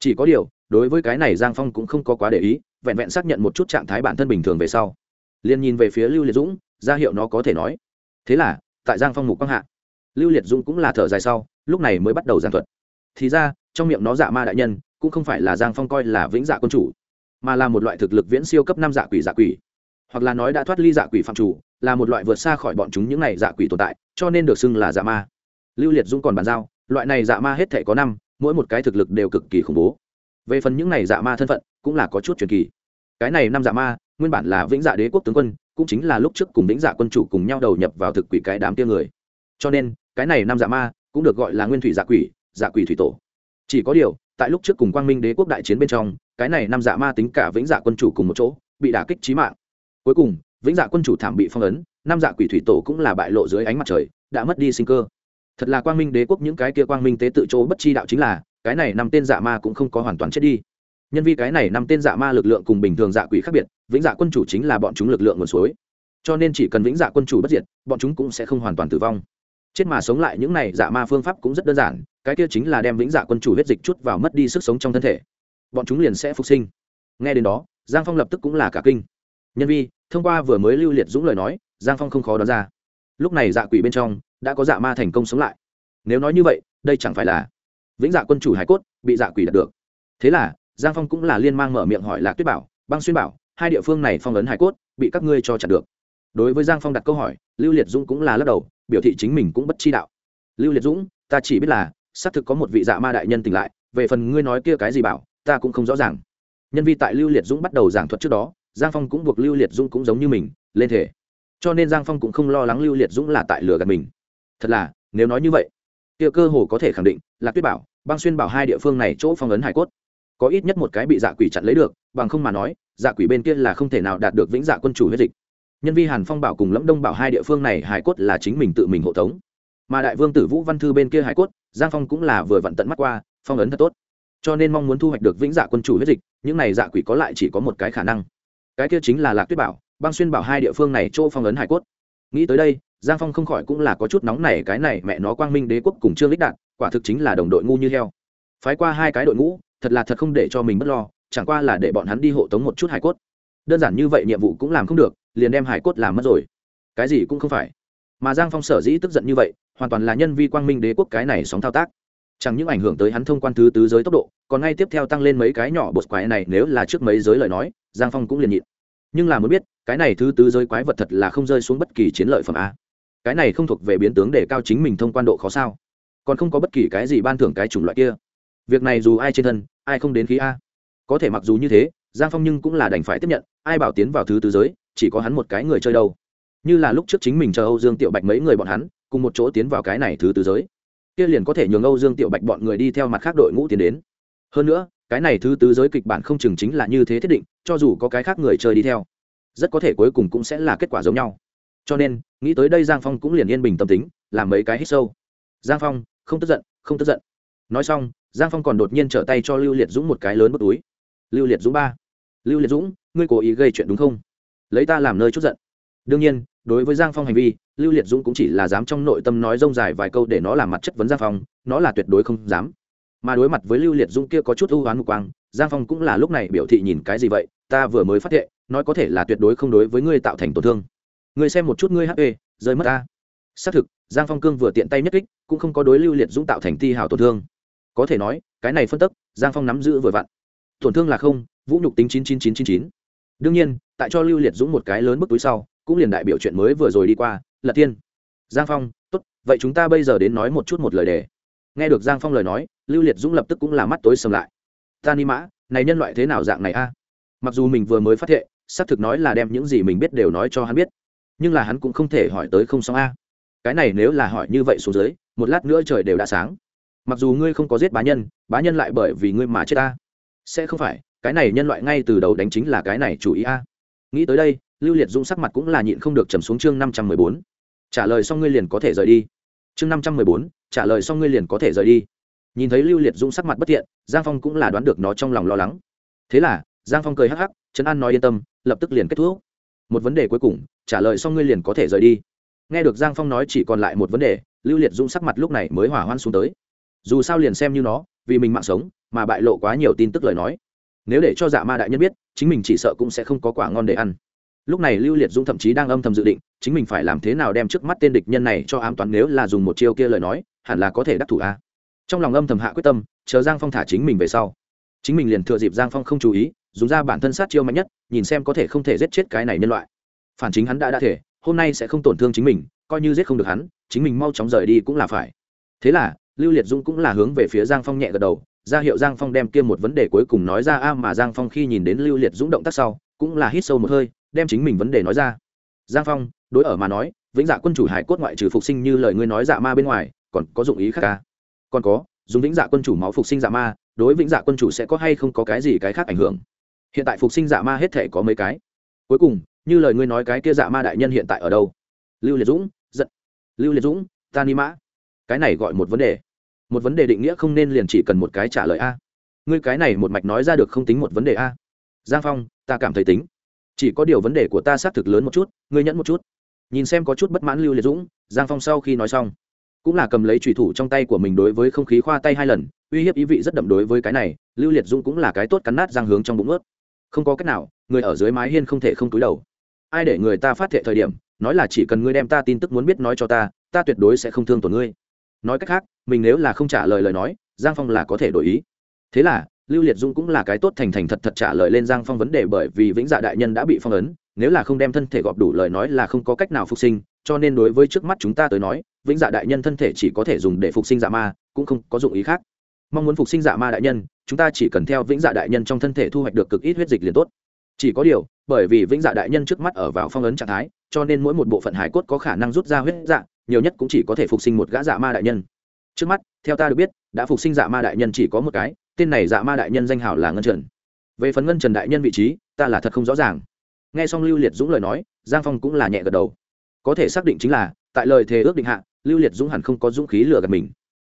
S1: Chỉ có điều, đối với cái này giang phong cũng không có quá để ý, vẹn vẹn xác nhận một chút trạng thái bản thân bình thường về sau. Liền nhìn về phía lưu liệt dũng, ra hiệu nó có thể nói. Thế là, tại giang phong mục quang hạ, lưu liệt dũng cũng là thở dài sau lúc này mới bắt đầu giảng thuật. Thì ra, trong miệng nó dạ ma đại nhân, cũng không phải là giang phong coi là vĩnh dạ quân chủ, mà là một loại thực lực viễn siêu cấp năm dạ quỷ dạ quỷ. Hoặc là nói đã thoát ly dạ quỷ phạm chủ, là một loại vượt xa khỏi bọn chúng những này dạ quỷ tồn tại, cho nên được xưng là dạ ma. Lưu liệt dũng còn bàn giao, loại này dạ ma hết thể có năm, mỗi một cái thực lực đều cực kỳ khủng bố. Về phần những này dạ ma thân phận, cũng là có chút truyền kỳ. Cái này năm dạ ma, nguyên bản là vĩnh dạ đế quốc tướng quân, cũng chính là lúc trước cùng vĩnh dạ quân chủ cùng nhau đầu nhập vào thực quỷ cái đám tia người. Cho nên, cái này năm dạ ma cũng được gọi là nguyên thủy dạ quỷ dạ quỷ thủy tổ. Chỉ có điều, tại lúc trước cùng quang minh đế quốc đại chiến bên trong, cái này năm dạ ma tính cả vĩnh dạ quân chủ cùng một chỗ, bị đả kích trí mạng. Cuối cùng, vĩnh dạ quân chủ thảm bị phong ấn, năm dạ quỷ thủy tổ cũng là bại lộ dưới ánh mặt trời, đã mất đi sinh cơ. Thật là quang minh đế quốc những cái kia quang minh tế tự chỗ bất chi đạo chính là, cái này năm tên dạ ma cũng không có hoàn toàn chết đi. Nhân vì cái này năm tên dạ ma lực lượng cùng bình thường dạ quỷ khác biệt, vĩnh dạ quân chủ chính là bọn chúng lực lượng nguồn suối. Cho nên chỉ cần vĩnh dạ quân chủ bất diệt, bọn chúng cũng sẽ không hoàn toàn tử vong chết mà sống lại những này dạ ma phương pháp cũng rất đơn giản, cái kia chính là đem vĩnh dạ quân chủ huyết dịch chút vào mất đi sức sống trong thân thể. Bọn chúng liền sẽ phục sinh. Nghe đến đó, giang phong lập tức cũng là cả kinh. Nhân vi, thông qua vừa mới lưu liệt dũng lời nói, giang phong không khó đoán ra. Lúc này dạ quỷ bên trong, đã có dạ ma thành công sống lại. Nếu nói như vậy, đây chẳng phải là vĩnh dạ quân chủ hải cốt bị dạ quỷ đạt được. Thế là, giang phong cũng là liên mang mở miệng hỏi lạc tuyết bảo, băng xuyên bảo, hai địa phương này phong ấn hải cốt bị các ngươi cho chặt được? Đối với giang phong đặt câu hỏi, lưu liệt dũng cũng là lắc đầu biểu thị chính mình cũng bất chi đạo. Lưu liệt dũng, ta chỉ biết là, xác thực có một vị dạ ma đại nhân tỉnh lại, về phần ngươi nói kia cái gì bảo, ta cũng không rõ ràng. Nhân vi tại lưu liệt dũng bắt đầu giảng thuật trước đó, giang phong cũng buộc lưu liệt dũng cũng giống như mình, lên thể. Cho nên giang phong cũng không lo lắng lưu liệt dũng là tại lừa gạt mình. Thật là, nếu nói như vậy, kia cơ hồ có thể khẳng định, là tuyết bảo, băng xuyên bảo hai địa phương này chỗ phong ấn hải cốt. Có ít nhất một cái bị dạ quỷ chặn lấy được, bằng không mà nói dạ quỷ bên kia là không thể nào đạt được vĩnh dạ quân chủ huyết dịch nhân vi hàn phong bảo cùng lẫm đông bảo hai địa phương này hải cốt là chính mình tự mình hộ tống. Mà đại vương tử vũ văn thư bên kia hải cốt, giang phong cũng là vừa vặn tận mắt qua, phong ấn thật tốt. Cho nên mong muốn thu hoạch được vĩnh dạ quân chủ huyết dịch, những này dạ quỷ có lại chỉ có một cái khả năng. Cái kia chính là lạc tuyết bảo, băng xuyên bảo hai địa phương này chỗ phong ấn hải cốt. Nghĩ tới đây, giang phong không khỏi cũng là có chút nóng này cái này mẹ nó quang minh đế quốc cùng trương lích đạn quả thực chính là đồng đội ngu như heo. Phái qua hai cái đội ngũ, thật là thật không để cho mình mất lo, chẳng qua là để bọn hắn đi hộ tống một chút hải cốt. Đơn giản như vậy nhiệm vụ cũng làm không được liền đem hải cốt làm mất rồi. Cái gì cũng không phải. Mà giang phong sở dĩ tức giận như vậy, hoàn toàn là nhân vi quang minh đế quốc cái này sóng thao tác. Chẳng những ảnh hưởng tới hắn thông quan thứ tứ giới tốc độ, còn ngay tiếp theo tăng lên mấy cái nhỏ bột quái này nếu là trước mấy giới lời nói, giang phong cũng liền nhịn. Nhưng là muốn biết, cái này thứ tứ giới quái vật thật là không rơi xuống bất kỳ chiến lợi phẩm a. Cái này không thuộc về biến tướng để cao chính mình thông quan độ khó sao? Còn không có bất kỳ cái gì ban thưởng cái chủng loại kia. Việc này dù ai trên thân, ai không đến khí a. Có thể mặc dù như thế, giang phong nhưng cũng là đành phải tiếp nhận, ai bảo tiến vào thứ tứ giới chỉ có hắn một cái người chơi đâu. Như là lúc trước chính mình chờ âu dương tiểu bạch mấy người bọn hắn, cùng một chỗ tiến vào cái này thứ tứ giới. Kia liền có thể nhường âu dương tiểu bạch bọn người đi theo mặt khác đội ngũ tiến đến. Hơn nữa, cái này thứ tứ giới kịch bản không chừng chính là như thế thiết định, cho dù có cái khác người chơi đi theo, rất có thể cuối cùng cũng sẽ là kết quả giống nhau. Cho nên, nghĩ tới đây giang phong cũng liền yên bình tâm tính, làm mấy cái hít sâu. Giang phong, không tức giận, không tức giận. Nói xong, giang phong còn đột nhiên trở tay cho lưu liệt dũng một cái lớn bất túi. Lưu liệt dũng ba. Lưu liệt dũng, ngươi cố ý gây chuyện đúng không? Lấy ta làm nơi chút giận. Đương nhiên, đối với giang phong hành vi, lưu liệt dũng cũng chỉ là dám trong nội tâm nói rông dài vài câu để nó làm mặt chất vấn giang phong, nó là tuyệt đối không dám. Mà đối mặt với lưu liệt dũng kia có chút ưu oán mục quang, giang phong cũng là lúc này biểu thị nhìn cái gì vậy, ta vừa mới phát hiện, nói có thể là tuyệt đối không đối với ngươi tạo thành tổn thương. Ngươi xem một chút ngươi hp rơi mất ta. Xác thực, giang phong cương vừa tiện tay nhất kích, cũng không có đối lưu liệt dũng tạo thành ti hào tổn thương. Có thể nói, cái này phân tức, giang phong nắm giữ vừa vặn. Tổn thương là không, vũ nhục tính chín chín chín chín chín. Đương nhiên tại cho lưu liệt dũng một cái lớn bức túi sau cũng liền đại biểu chuyện mới vừa rồi đi qua lật Thiên, giang phong tốt vậy chúng ta bây giờ đến nói một chút một lời đề nghe được giang phong lời nói lưu liệt dũng lập tức cũng là mắt tối sầm lại. Ta ni mã này nhân loại thế nào dạng này a? Mặc dù mình vừa mới phát hiện xác thực nói là đem những gì mình biết đều nói cho hắn biết nhưng là hắn cũng không thể hỏi tới không xong a. Cái này nếu là hỏi như vậy xuống dưới một lát nữa trời đều đã sáng. Mặc dù ngươi không có giết bá nhân bá nhân lại bởi vì ngươi mà chết ta sẽ không phải cái này nhân loại ngay từ đầu đánh chính là cái này chủ ý a nghĩ tới đây, lưu liệt dũng sắc mặt cũng là nhịn không được trầm xuống chương năm trăm mười bốn. Trả lời xong ngươi liền có thể rời đi. Chương năm trăm mười bốn, trả lời xong ngươi liền có thể rời đi. Nhìn thấy lưu liệt dũng sắc mặt bất thiện, giang phong cũng là đoán được nó trong lòng lo lắng. Thế là, giang phong cười hắc hắc, trấn an nói yên tâm, lập tức liền kết thúc. Một vấn đề cuối cùng, trả lời xong ngươi liền có thể rời đi. Nghe được giang phong nói chỉ còn lại một vấn đề, lưu liệt dũng sắc mặt lúc này mới hỏa hoan xuống tới. Dù sao liền xem như nó, vì mình mạng sống, mà bại lộ quá nhiều tin tức lời nói nếu để cho dạ ma đại nhân biết, chính mình chỉ sợ cũng sẽ không có quả ngon để ăn. Lúc này lưu liệt dũng thậm chí đang âm thầm dự định, chính mình phải làm thế nào đem trước mắt tên địch nhân này cho ám toán nếu là dùng một chiêu kia lời nói, hẳn là có thể đắc thủ a. Trong lòng âm thầm hạ quyết tâm, chờ giang phong thả chính mình về sau. Chính mình liền thừa dịp giang phong không chú ý, dùng ra bản thân sát chiêu mạnh nhất, nhìn xem có thể không thể giết chết cái này nhân loại. Phản chính hắn đã đã thể, hôm nay sẽ không tổn thương chính mình, coi như giết không được hắn, chính mình mau chóng rời đi cũng là phải. Thế là, lưu liệt dũng cũng là hướng về phía giang phong nhẹ gật đầu ra hiệu giang phong đem kia một vấn đề cuối cùng nói ra, a mà giang phong khi nhìn đến lưu liệt dũng động tác sau, cũng là hít sâu một hơi, đem chính mình vấn đề nói ra. Giang phong, đối ở mà nói, vĩnh dạ quân chủ hải cốt ngoại trừ phục sinh như lời ngươi nói dạ ma bên ngoài, còn có dụng ý khác ca à? còn có, dùng vĩnh dạ quân chủ máu phục sinh dạ ma, đối vĩnh dạ quân chủ sẽ có hay không có cái gì cái khác ảnh hưởng? Hiện tại phục sinh dạ ma hết thể có mấy cái? Cuối cùng, như lời ngươi nói cái kia dạ ma đại nhân hiện tại ở đâu? Lưu liệt dũng, giận. Lưu liệt dũng, ta ni mã. Cái này gọi một vấn đề một vấn đề định nghĩa không nên liền chỉ cần một cái trả lời a. Ngươi cái này một mạch nói ra được không tính một vấn đề a. Giang phong, ta cảm thấy tính. Chỉ có điều vấn đề của ta xác thực lớn một chút, ngươi nhẫn một chút. Nhìn xem có chút bất mãn lưu liệt dũng, giang phong sau khi nói xong, cũng là cầm lấy trùy thủ trong tay của mình đối với không khí khoa tay hai lần, uy hiếp ý vị rất đậm đối với cái này, lưu liệt dũng cũng là cái tốt cắn nát giang hướng trong bụng ướt. Không có cách nào, người ở dưới mái hiên không thể không túi đầu. Ai để người ta phát thệ thời điểm, nói là chỉ cần ngươi đem ta tin tức muốn biết nói cho ta ta tuyệt đối sẽ không thương tổn ngươi nói cách khác, mình nếu là không trả lời lời nói, giang phong là có thể đổi ý. Thế là, lưu liệt dung cũng là cái tốt thành thành thật thật trả lời lên giang phong vấn đề bởi vì vĩnh dạ đại nhân đã bị phong ấn, nếu là không đem thân thể gọp đủ lời nói là không có cách nào phục sinh, cho nên đối với trước mắt chúng ta tới nói, vĩnh dạ đại nhân thân thể chỉ có thể dùng để phục sinh dạ ma, cũng không có dụng ý khác. Mong muốn phục sinh dạ ma đại nhân, chúng ta chỉ cần theo vĩnh dạ đại nhân trong thân thể thu hoạch được cực ít huyết dịch liền tốt. Chỉ có điều, bởi vì vĩnh dạ đại nhân trước mắt ở vào phong ấn trạng thái, cho nên mỗi một bộ phận hải cốt có khả năng rút ra huyết dạ nhiều nhất cũng chỉ có thể phục sinh một gã dạ ma đại nhân. Trước mắt, theo ta được biết, đã phục sinh dạ ma đại nhân chỉ có một cái, tên này dạ ma đại nhân danh hảo là ngân trần. Về phần ngân trần đại nhân vị trí, ta là thật không rõ ràng. Nghe xong lưu liệt dũng lời nói, giang phong cũng là nhẹ gật đầu. Có thể xác định chính là, tại lời thề ước định hạ, lưu liệt dũng hẳn không có dũng khí lừa gạt mình.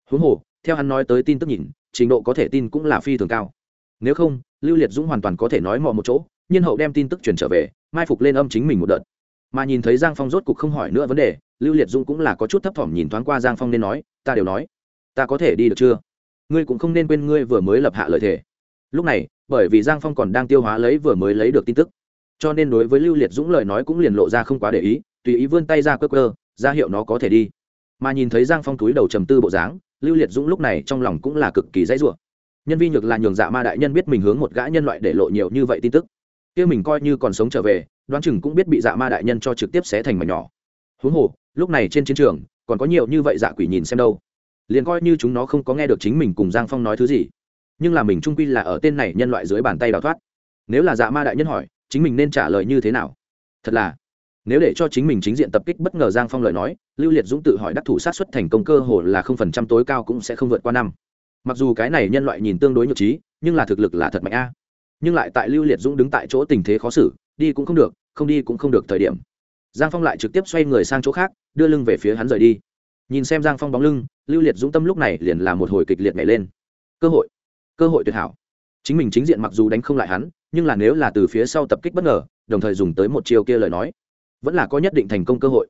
S1: Huống hồ, theo hắn nói tới tin tức nhìn, trình độ có thể tin cũng là phi thường cao. Nếu không, lưu liệt dũng hoàn toàn có thể nói mò một chỗ, nhiên hậu đem tin tức truyền trở về, mai phục lên âm chính mình một đợt mà nhìn thấy giang phong rốt cục không hỏi nữa vấn đề, lưu liệt dũng cũng là có chút thấp thỏm nhìn thoáng qua giang phong nên nói, ta đều nói, ta có thể đi được chưa? Ngươi cũng không nên quên ngươi vừa mới lập hạ lợi thể lúc này, bởi vì giang phong còn đang tiêu hóa lấy vừa mới lấy được tin tức, cho nên đối với lưu liệt dũng lời nói cũng liền lộ ra không quá để ý, tùy ý vươn tay ra cơ cơ ra hiệu nó có thể đi. Mà nhìn thấy giang phong túi đầu trầm tư bộ dáng, lưu liệt dũng lúc này trong lòng cũng là cực kỳ dãy rủa. Nhân vi nhược là nhường dạ ma đại nhân biết mình hướng một gã nhân loại để lộ nhiều như vậy tin tức. Kia mình coi như còn sống trở về đoán chừng cũng biết bị dạ ma đại nhân cho trực tiếp xé thành mảnh nhỏ. Huống hồ, lúc này trên chiến trường, còn có nhiều như vậy dạ quỷ nhìn xem đâu. Liền coi như chúng nó không có nghe được chính mình cùng giang phong nói thứ gì. Nhưng là mình trung quy là ở tên này nhân loại dưới bàn tay đào thoát. Nếu là dạ ma đại nhân hỏi, chính mình nên trả lời như thế nào? Thật là, nếu để cho chính mình chính diện tập kích bất ngờ giang phong lời nói, lưu liệt dũng tự hỏi đắc thủ sát xuất thành công cơ hồ là không phần trăm tối cao cũng sẽ không vượt qua năm. Mặc dù cái này nhân loại nhìn tương đối nhược trí, nhưng là thực lực là thật mạnh a nhưng lại tại lưu liệt dũng đứng tại chỗ tình thế khó xử, đi cũng không được, không đi cũng không được thời điểm. Giang phong lại trực tiếp xoay người sang chỗ khác, đưa lưng về phía hắn rời đi. Nhìn xem giang phong bóng lưng, lưu liệt dũng tâm lúc này liền là một hồi kịch liệt nhảy lên. Cơ hội cơ hội tuyệt hảo. Chính mình chính diện mặc dù đánh không lại hắn, nhưng là nếu là từ phía sau tập kích bất ngờ, đồng thời dùng tới một chiều kia lời nói, vẫn là có nhất định thành công cơ hội.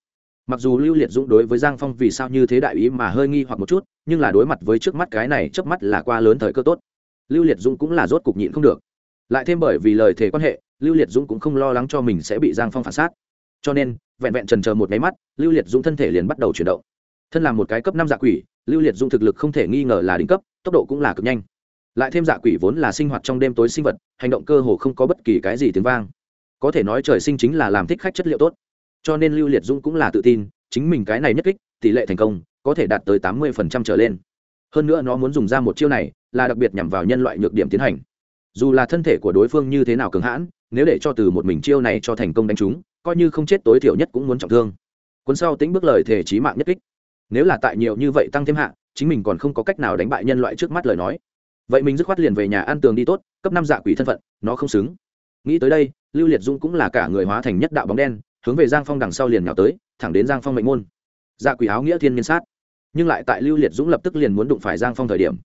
S1: Mặc dù lưu liệt dũng đối với giang phong vì sao như thế đại ý mà hơi nghi hoặc một chút, nhưng là đối mặt với trước mắt cái này trước mắt là qua lớn thời cơ tốt. Lưu liệt dũng cũng là rốt cục nhịn không được lại thêm bởi vì lời thề quan hệ, lưu liệt dũng cũng không lo lắng cho mình sẽ bị giang phong phản xác cho nên, vẹn vẹn trần chờ một máy mắt, lưu liệt dũng thân thể liền bắt đầu chuyển động. Thân là một cái cấp năm dạ quỷ, lưu liệt dũng thực lực không thể nghi ngờ là đỉnh cấp, tốc độ cũng là cực nhanh. Lại thêm dạ quỷ vốn là sinh hoạt trong đêm tối sinh vật, hành động cơ hồ không có bất kỳ cái gì tiếng vang. Có thể nói trời sinh chính là làm thích khách chất liệu tốt. Cho nên lưu liệt dũng cũng là tự tin, chính mình cái này nhất kích, tỷ lệ thành công, có thể đạt tới tám mươi trở lên. Hơn nữa nó muốn dùng ra một chiêu này, là đặc biệt nhằm vào nhân loại nhược điểm tiến hành dù là thân thể của đối phương như thế nào cường hãn, nếu để cho từ một mình chiêu này cho thành công đánh chúng, coi như không chết tối thiểu nhất cũng muốn trọng thương. Quân sau tính bước lời thể trí mạng nhất kích. Nếu là tại nhiều như vậy tăng thêm hạ, chính mình còn không có cách nào đánh bại nhân loại trước mắt lời nói. Vậy mình dứt khoát liền về nhà ăn tường đi tốt, cấp năm dạ quỷ thân phận, nó không xứng. Nghĩ tới đây, lưu liệt dung cũng là cả người hóa thành nhất đạo bóng đen, hướng về giang phong đằng sau liền nhào tới, thẳng đến giang phong mệnh môn. Dạ quỷ áo nghĩa thiên nhiên sát. Nhưng lại tại lưu liệt dũng lập tức liền muốn đụng phải giang phong thời điểm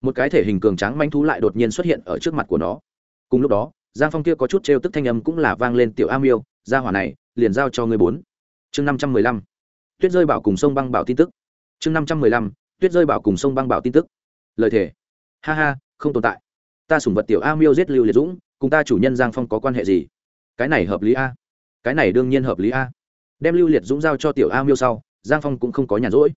S1: một cái thể hình cường tráng manh thú lại đột nhiên xuất hiện ở trước mặt của nó. Cùng lúc đó, giang phong kia có chút t tức thanh âm cũng là vang lên tiểu am yêu ra hỏa này, liền giao cho người bốn. Chương năm trăm mười lăm. Tuyết rơi bảo cùng sông băng bảo tin tức. Chương năm trăm mười lăm. Tuyết rơi bảo cùng sông băng bảo tin tức. Lời thề. Ha ha, không tồn tại. Ta sủng vật tiểu am yêu giết lưu liệt dũng, cùng ta chủ nhân giang phong có quan hệ gì? Cái này hợp lý a? Cái này đương nhiên hợp lý a. Đem lưu liệt dũng giao cho tiểu am yêu sau, giang phong cũng không có nhàn rỗi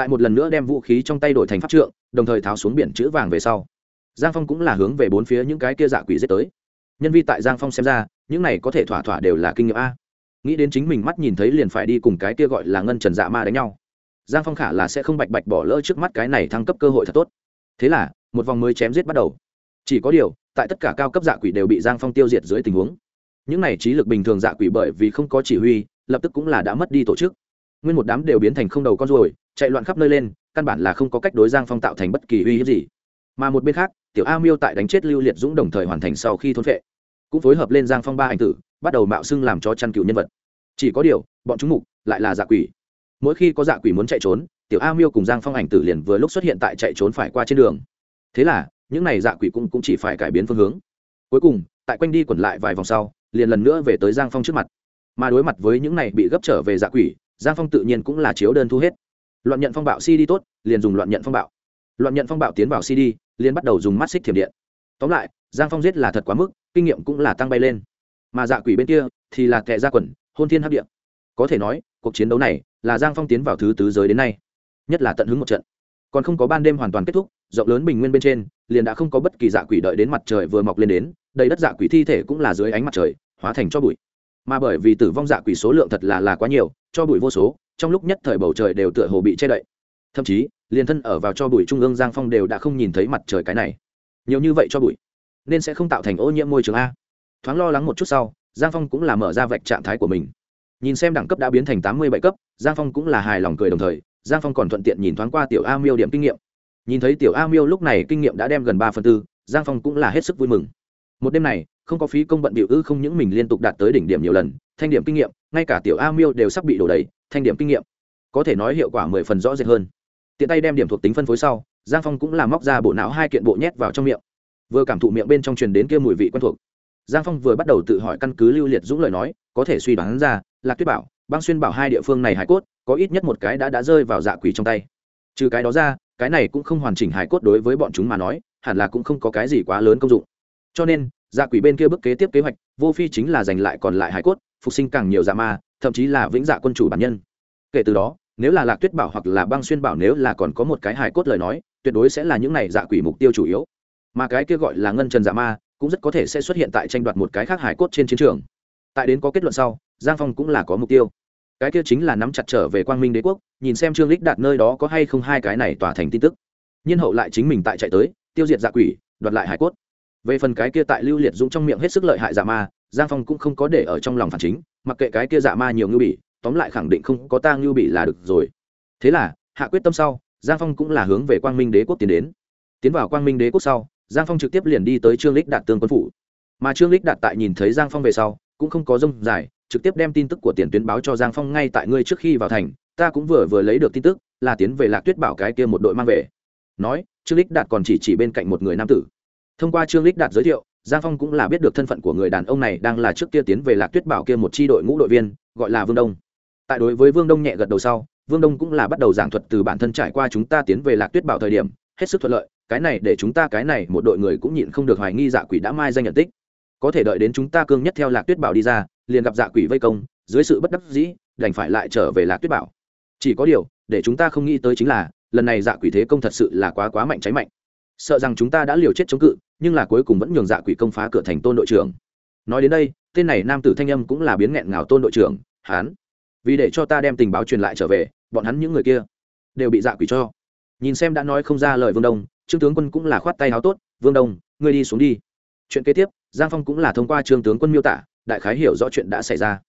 S1: tại một lần nữa đem vũ khí trong tay đổi thành pháp trượng, đồng thời tháo xuống biển chữ vàng về sau. Giang phong cũng là hướng về bốn phía những cái kia dạ quỷ giết tới. Nhân vi tại giang phong xem ra, những này có thể thỏa thỏa đều là kinh nghiệm a. Nghĩ đến chính mình mắt nhìn thấy liền phải đi cùng cái kia gọi là ngân trần dạ ma đánh nhau. Giang phong khả là sẽ không bạch bạch bỏ lỡ trước mắt cái này thăng cấp cơ hội thật tốt. Thế là, một vòng mới chém giết bắt đầu. Chỉ có điều, tại tất cả cao cấp dạ quỷ đều bị giang phong tiêu diệt dưới tình huống. Những này trí lực bình thường dạ quỷ bởi vì không có chỉ huy, lập tức cũng là đã mất đi tổ chức. Nguyên một đám đều biến thành không đầu con ruồi chạy loạn khắp nơi lên căn bản là không có cách đối giang phong tạo thành bất kỳ uy hiếp gì. Mà một bên khác tiểu a miêu tại đánh chết lưu liệt dũng đồng thời hoàn thành sau khi thôn vệ cũng phối hợp lên giang phong ba anh tử bắt đầu mạo xưng làm cho chăn cựu nhân vật. Chỉ có điều bọn chúng mục lại là dạ quỷ. Mỗi khi có dạ quỷ muốn chạy trốn tiểu a miêu cùng giang phong ảnh tử liền vừa lúc xuất hiện tại chạy trốn phải qua trên đường. Thế là những n à y dạ quỷ cũng, cũng chỉ phải cải biến phương hướng. Cuối cùng tại quanh đi quẩn lại vài vòng sau liền lần nữa về tới giang phong trước mặt. Mà đối mặt với những này bị gấp trở về dạ quỷ giang phong tự nhiên cũng là chiếu đơn thu hết loạn nhận phong bạo cd tốt, liền dùng loạn nhận phong bạo. Loạn nhận phong bạo tiến vào cd liền bắt đầu dùng mắt xích thiểm điện. Tóm lại, giang phong giết là thật quá mức, kinh nghiệm cũng là tăng bay lên. Mà dạ quỷ bên kia thì là kẻ gia quần, hôn thiên hấp điện có thể nói, cuộc chiến đấu này là giang phong tiến vào thứ tứ giới đến nay, nhất là tận hứng một trận. Còn không có ban đêm hoàn toàn kết thúc, rộng lớn bình nguyên bên trên, liền đã không có bất kỳ dạ quỷ đợi đến mặt trời vừa mọc lên đến, đầy đất dạ quỷ thi thể cũng là dưới ánh mặt trời, hóa thành cho bụi. Mà bởi vì tử vong dạ quỷ số lượng thật là là quá nhiều, cho bụi vô số trong lúc nhất thời bầu trời đều tựa hồ bị che đậy. Thậm chí, liền thân ở vào cho bụi trung ương giang phong đều đã không nhìn thấy mặt trời cái này. Nhiều như vậy cho bụi, nên sẽ không tạo thành ô nhiễm môi trường a. Thoáng lo lắng một chút sau, giang phong cũng là mở ra vạch trạng thái của mình. Nhìn xem đẳng cấp đã biến thành tám mươi bảy cấp, giang phong cũng là hài lòng cười đồng thời, giang phong còn thuận tiện nhìn thoáng qua tiểu a miêu điểm kinh nghiệm. Nhìn thấy tiểu a miêu lúc này kinh nghiệm đã đem gần ba phần tư, giang phong cũng là hết sức vui mừng. Một đêm này, không có phí công bận biểu ư không những mình liên tục đạt tới đỉnh điểm nhiều lần, thanh điểm kinh nghiệm, ngay cả tiểu a miêu đều sắp bị đổ đầy thanh điểm kinh nghiệm, có thể nói hiệu quả mười phần rõ rệt hơn. Tiện tay đem điểm thuộc tính phân phối sau, giang phong cũng làm móc ra bộ não hai kiện bộ nhét vào trong miệng. Vừa cảm thụ miệng bên trong truyền đến kia mùi vị quen thuộc, giang phong vừa bắt đầu tự hỏi căn cứ lưu liệt dũng lời nói, có thể suy đoán ra, lạc tuyết bảo, băng xuyên bảo hai địa phương này hải cốt, có ít nhất một cái đã đã rơi vào dạ quỷ trong tay. Trừ cái đó ra, cái này cũng không hoàn chỉnh hải cốt đối với bọn chúng mà nói, hẳn là cũng không có cái gì quá lớn công dụng. Cho nên dạ quỷ bên kia bước kế tiếp kế hoạch, vô phi chính là giành lại còn lại hải cốt phục sinh càng nhiều dạ ma, thậm chí là vĩnh dạ quân chủ bản nhân. Kể từ đó, nếu là lạc tuyết bảo hoặc là băng xuyên bảo nếu là còn có một cái hải cốt lời nói, tuyệt đối sẽ là những này dạ quỷ mục tiêu chủ yếu. Mà cái kia gọi là ngân trần dạ ma, cũng rất có thể sẽ xuất hiện tại tranh đoạt một cái khác hải cốt trên chiến trường. Tại đến có kết luận sau, giang phong cũng là có mục tiêu. Cái kia chính là nắm chặt trở về quang minh đế quốc, nhìn xem trương lích đạt nơi đó có hay không hai cái này tỏa thành tin tức. Nhiên hậu lại chính mình tại chạy tới, tiêu diệt dạ quỷ, đoạt lại hải cốt. Về phần cái kia tại lưu liệt dũng trong miệng hết sức lợi hại dạ ma giang phong cũng không có để ở trong lòng phản chính, mặc kệ cái kia dạ ma nhiều ngưu bỉ, tóm lại khẳng định không có ta ngưu bỉ là được rồi. Thế là, hạ quyết tâm sau, giang phong cũng là hướng về quang minh đế quốc tiến đến. Tiến vào quang minh đế quốc sau, giang phong trực tiếp liền đi tới trương lích đạt tương quân phủ. Mà trương lích đạt tại nhìn thấy giang phong về sau, cũng không có rông dài, trực tiếp đem tin tức của tiền tuyến báo cho giang phong ngay tại ngươi trước khi vào thành, ta cũng vừa vừa lấy được tin tức, là tiến về lạc tuyết bảo cái kia một đội mang về. Nói, trương lích đạt còn chỉ chỉ bên cạnh một người nam tử. Thông qua trương lích đạt giới thiệu giang phong cũng là biết được thân phận của người đàn ông này đang là trước kia tiến về lạc tuyết bảo kia một c h i đội ngũ đội viên, gọi là vương đông. Tại đối với vương đông nhẹ gật đầu sau, vương đông cũng là bắt đầu giảng thuật từ bản thân trải qua chúng ta tiến về lạc tuyết bảo thời điểm, hết sức thuận lợi, cái này để chúng ta cái này một đội người cũng nhịn không được hoài nghi dạ quỷ đã mai danh nhận tích. Có thể đợi đến chúng ta cương nhất theo lạc tuyết bảo đi ra, liền gặp dạ quỷ vây công, dưới sự bất đắc dĩ, đành phải lại trở về lạc tuyết bảo. Chỉ có điều, để chúng ta không nghĩ tới chính là, lần này dạ quỷ thế công thật sự là quá quá mạnh cháy mạnh. Sợ rằng chúng ta đã liều chết chống cự nhưng là cuối cùng vẫn nhường dạ quỷ công phá cửa thành tôn đội trưởng. Nói đến đây, tên này nam tử thanh âm cũng là biến nghẹn ngào tôn đội trưởng, hán, vì để cho ta đem tình báo truyền lại trở về, bọn hắn những người kia đều bị dạ quỷ cho. Nhìn xem đã nói không ra lời vương đông, trương tướng quân cũng là khoát tay háo tốt, vương đông, ngươi đi xuống đi. Chuyện kế tiếp, giang phong cũng là thông qua trương tướng quân miêu tả, đại khái hiểu rõ chuyện đã xảy ra.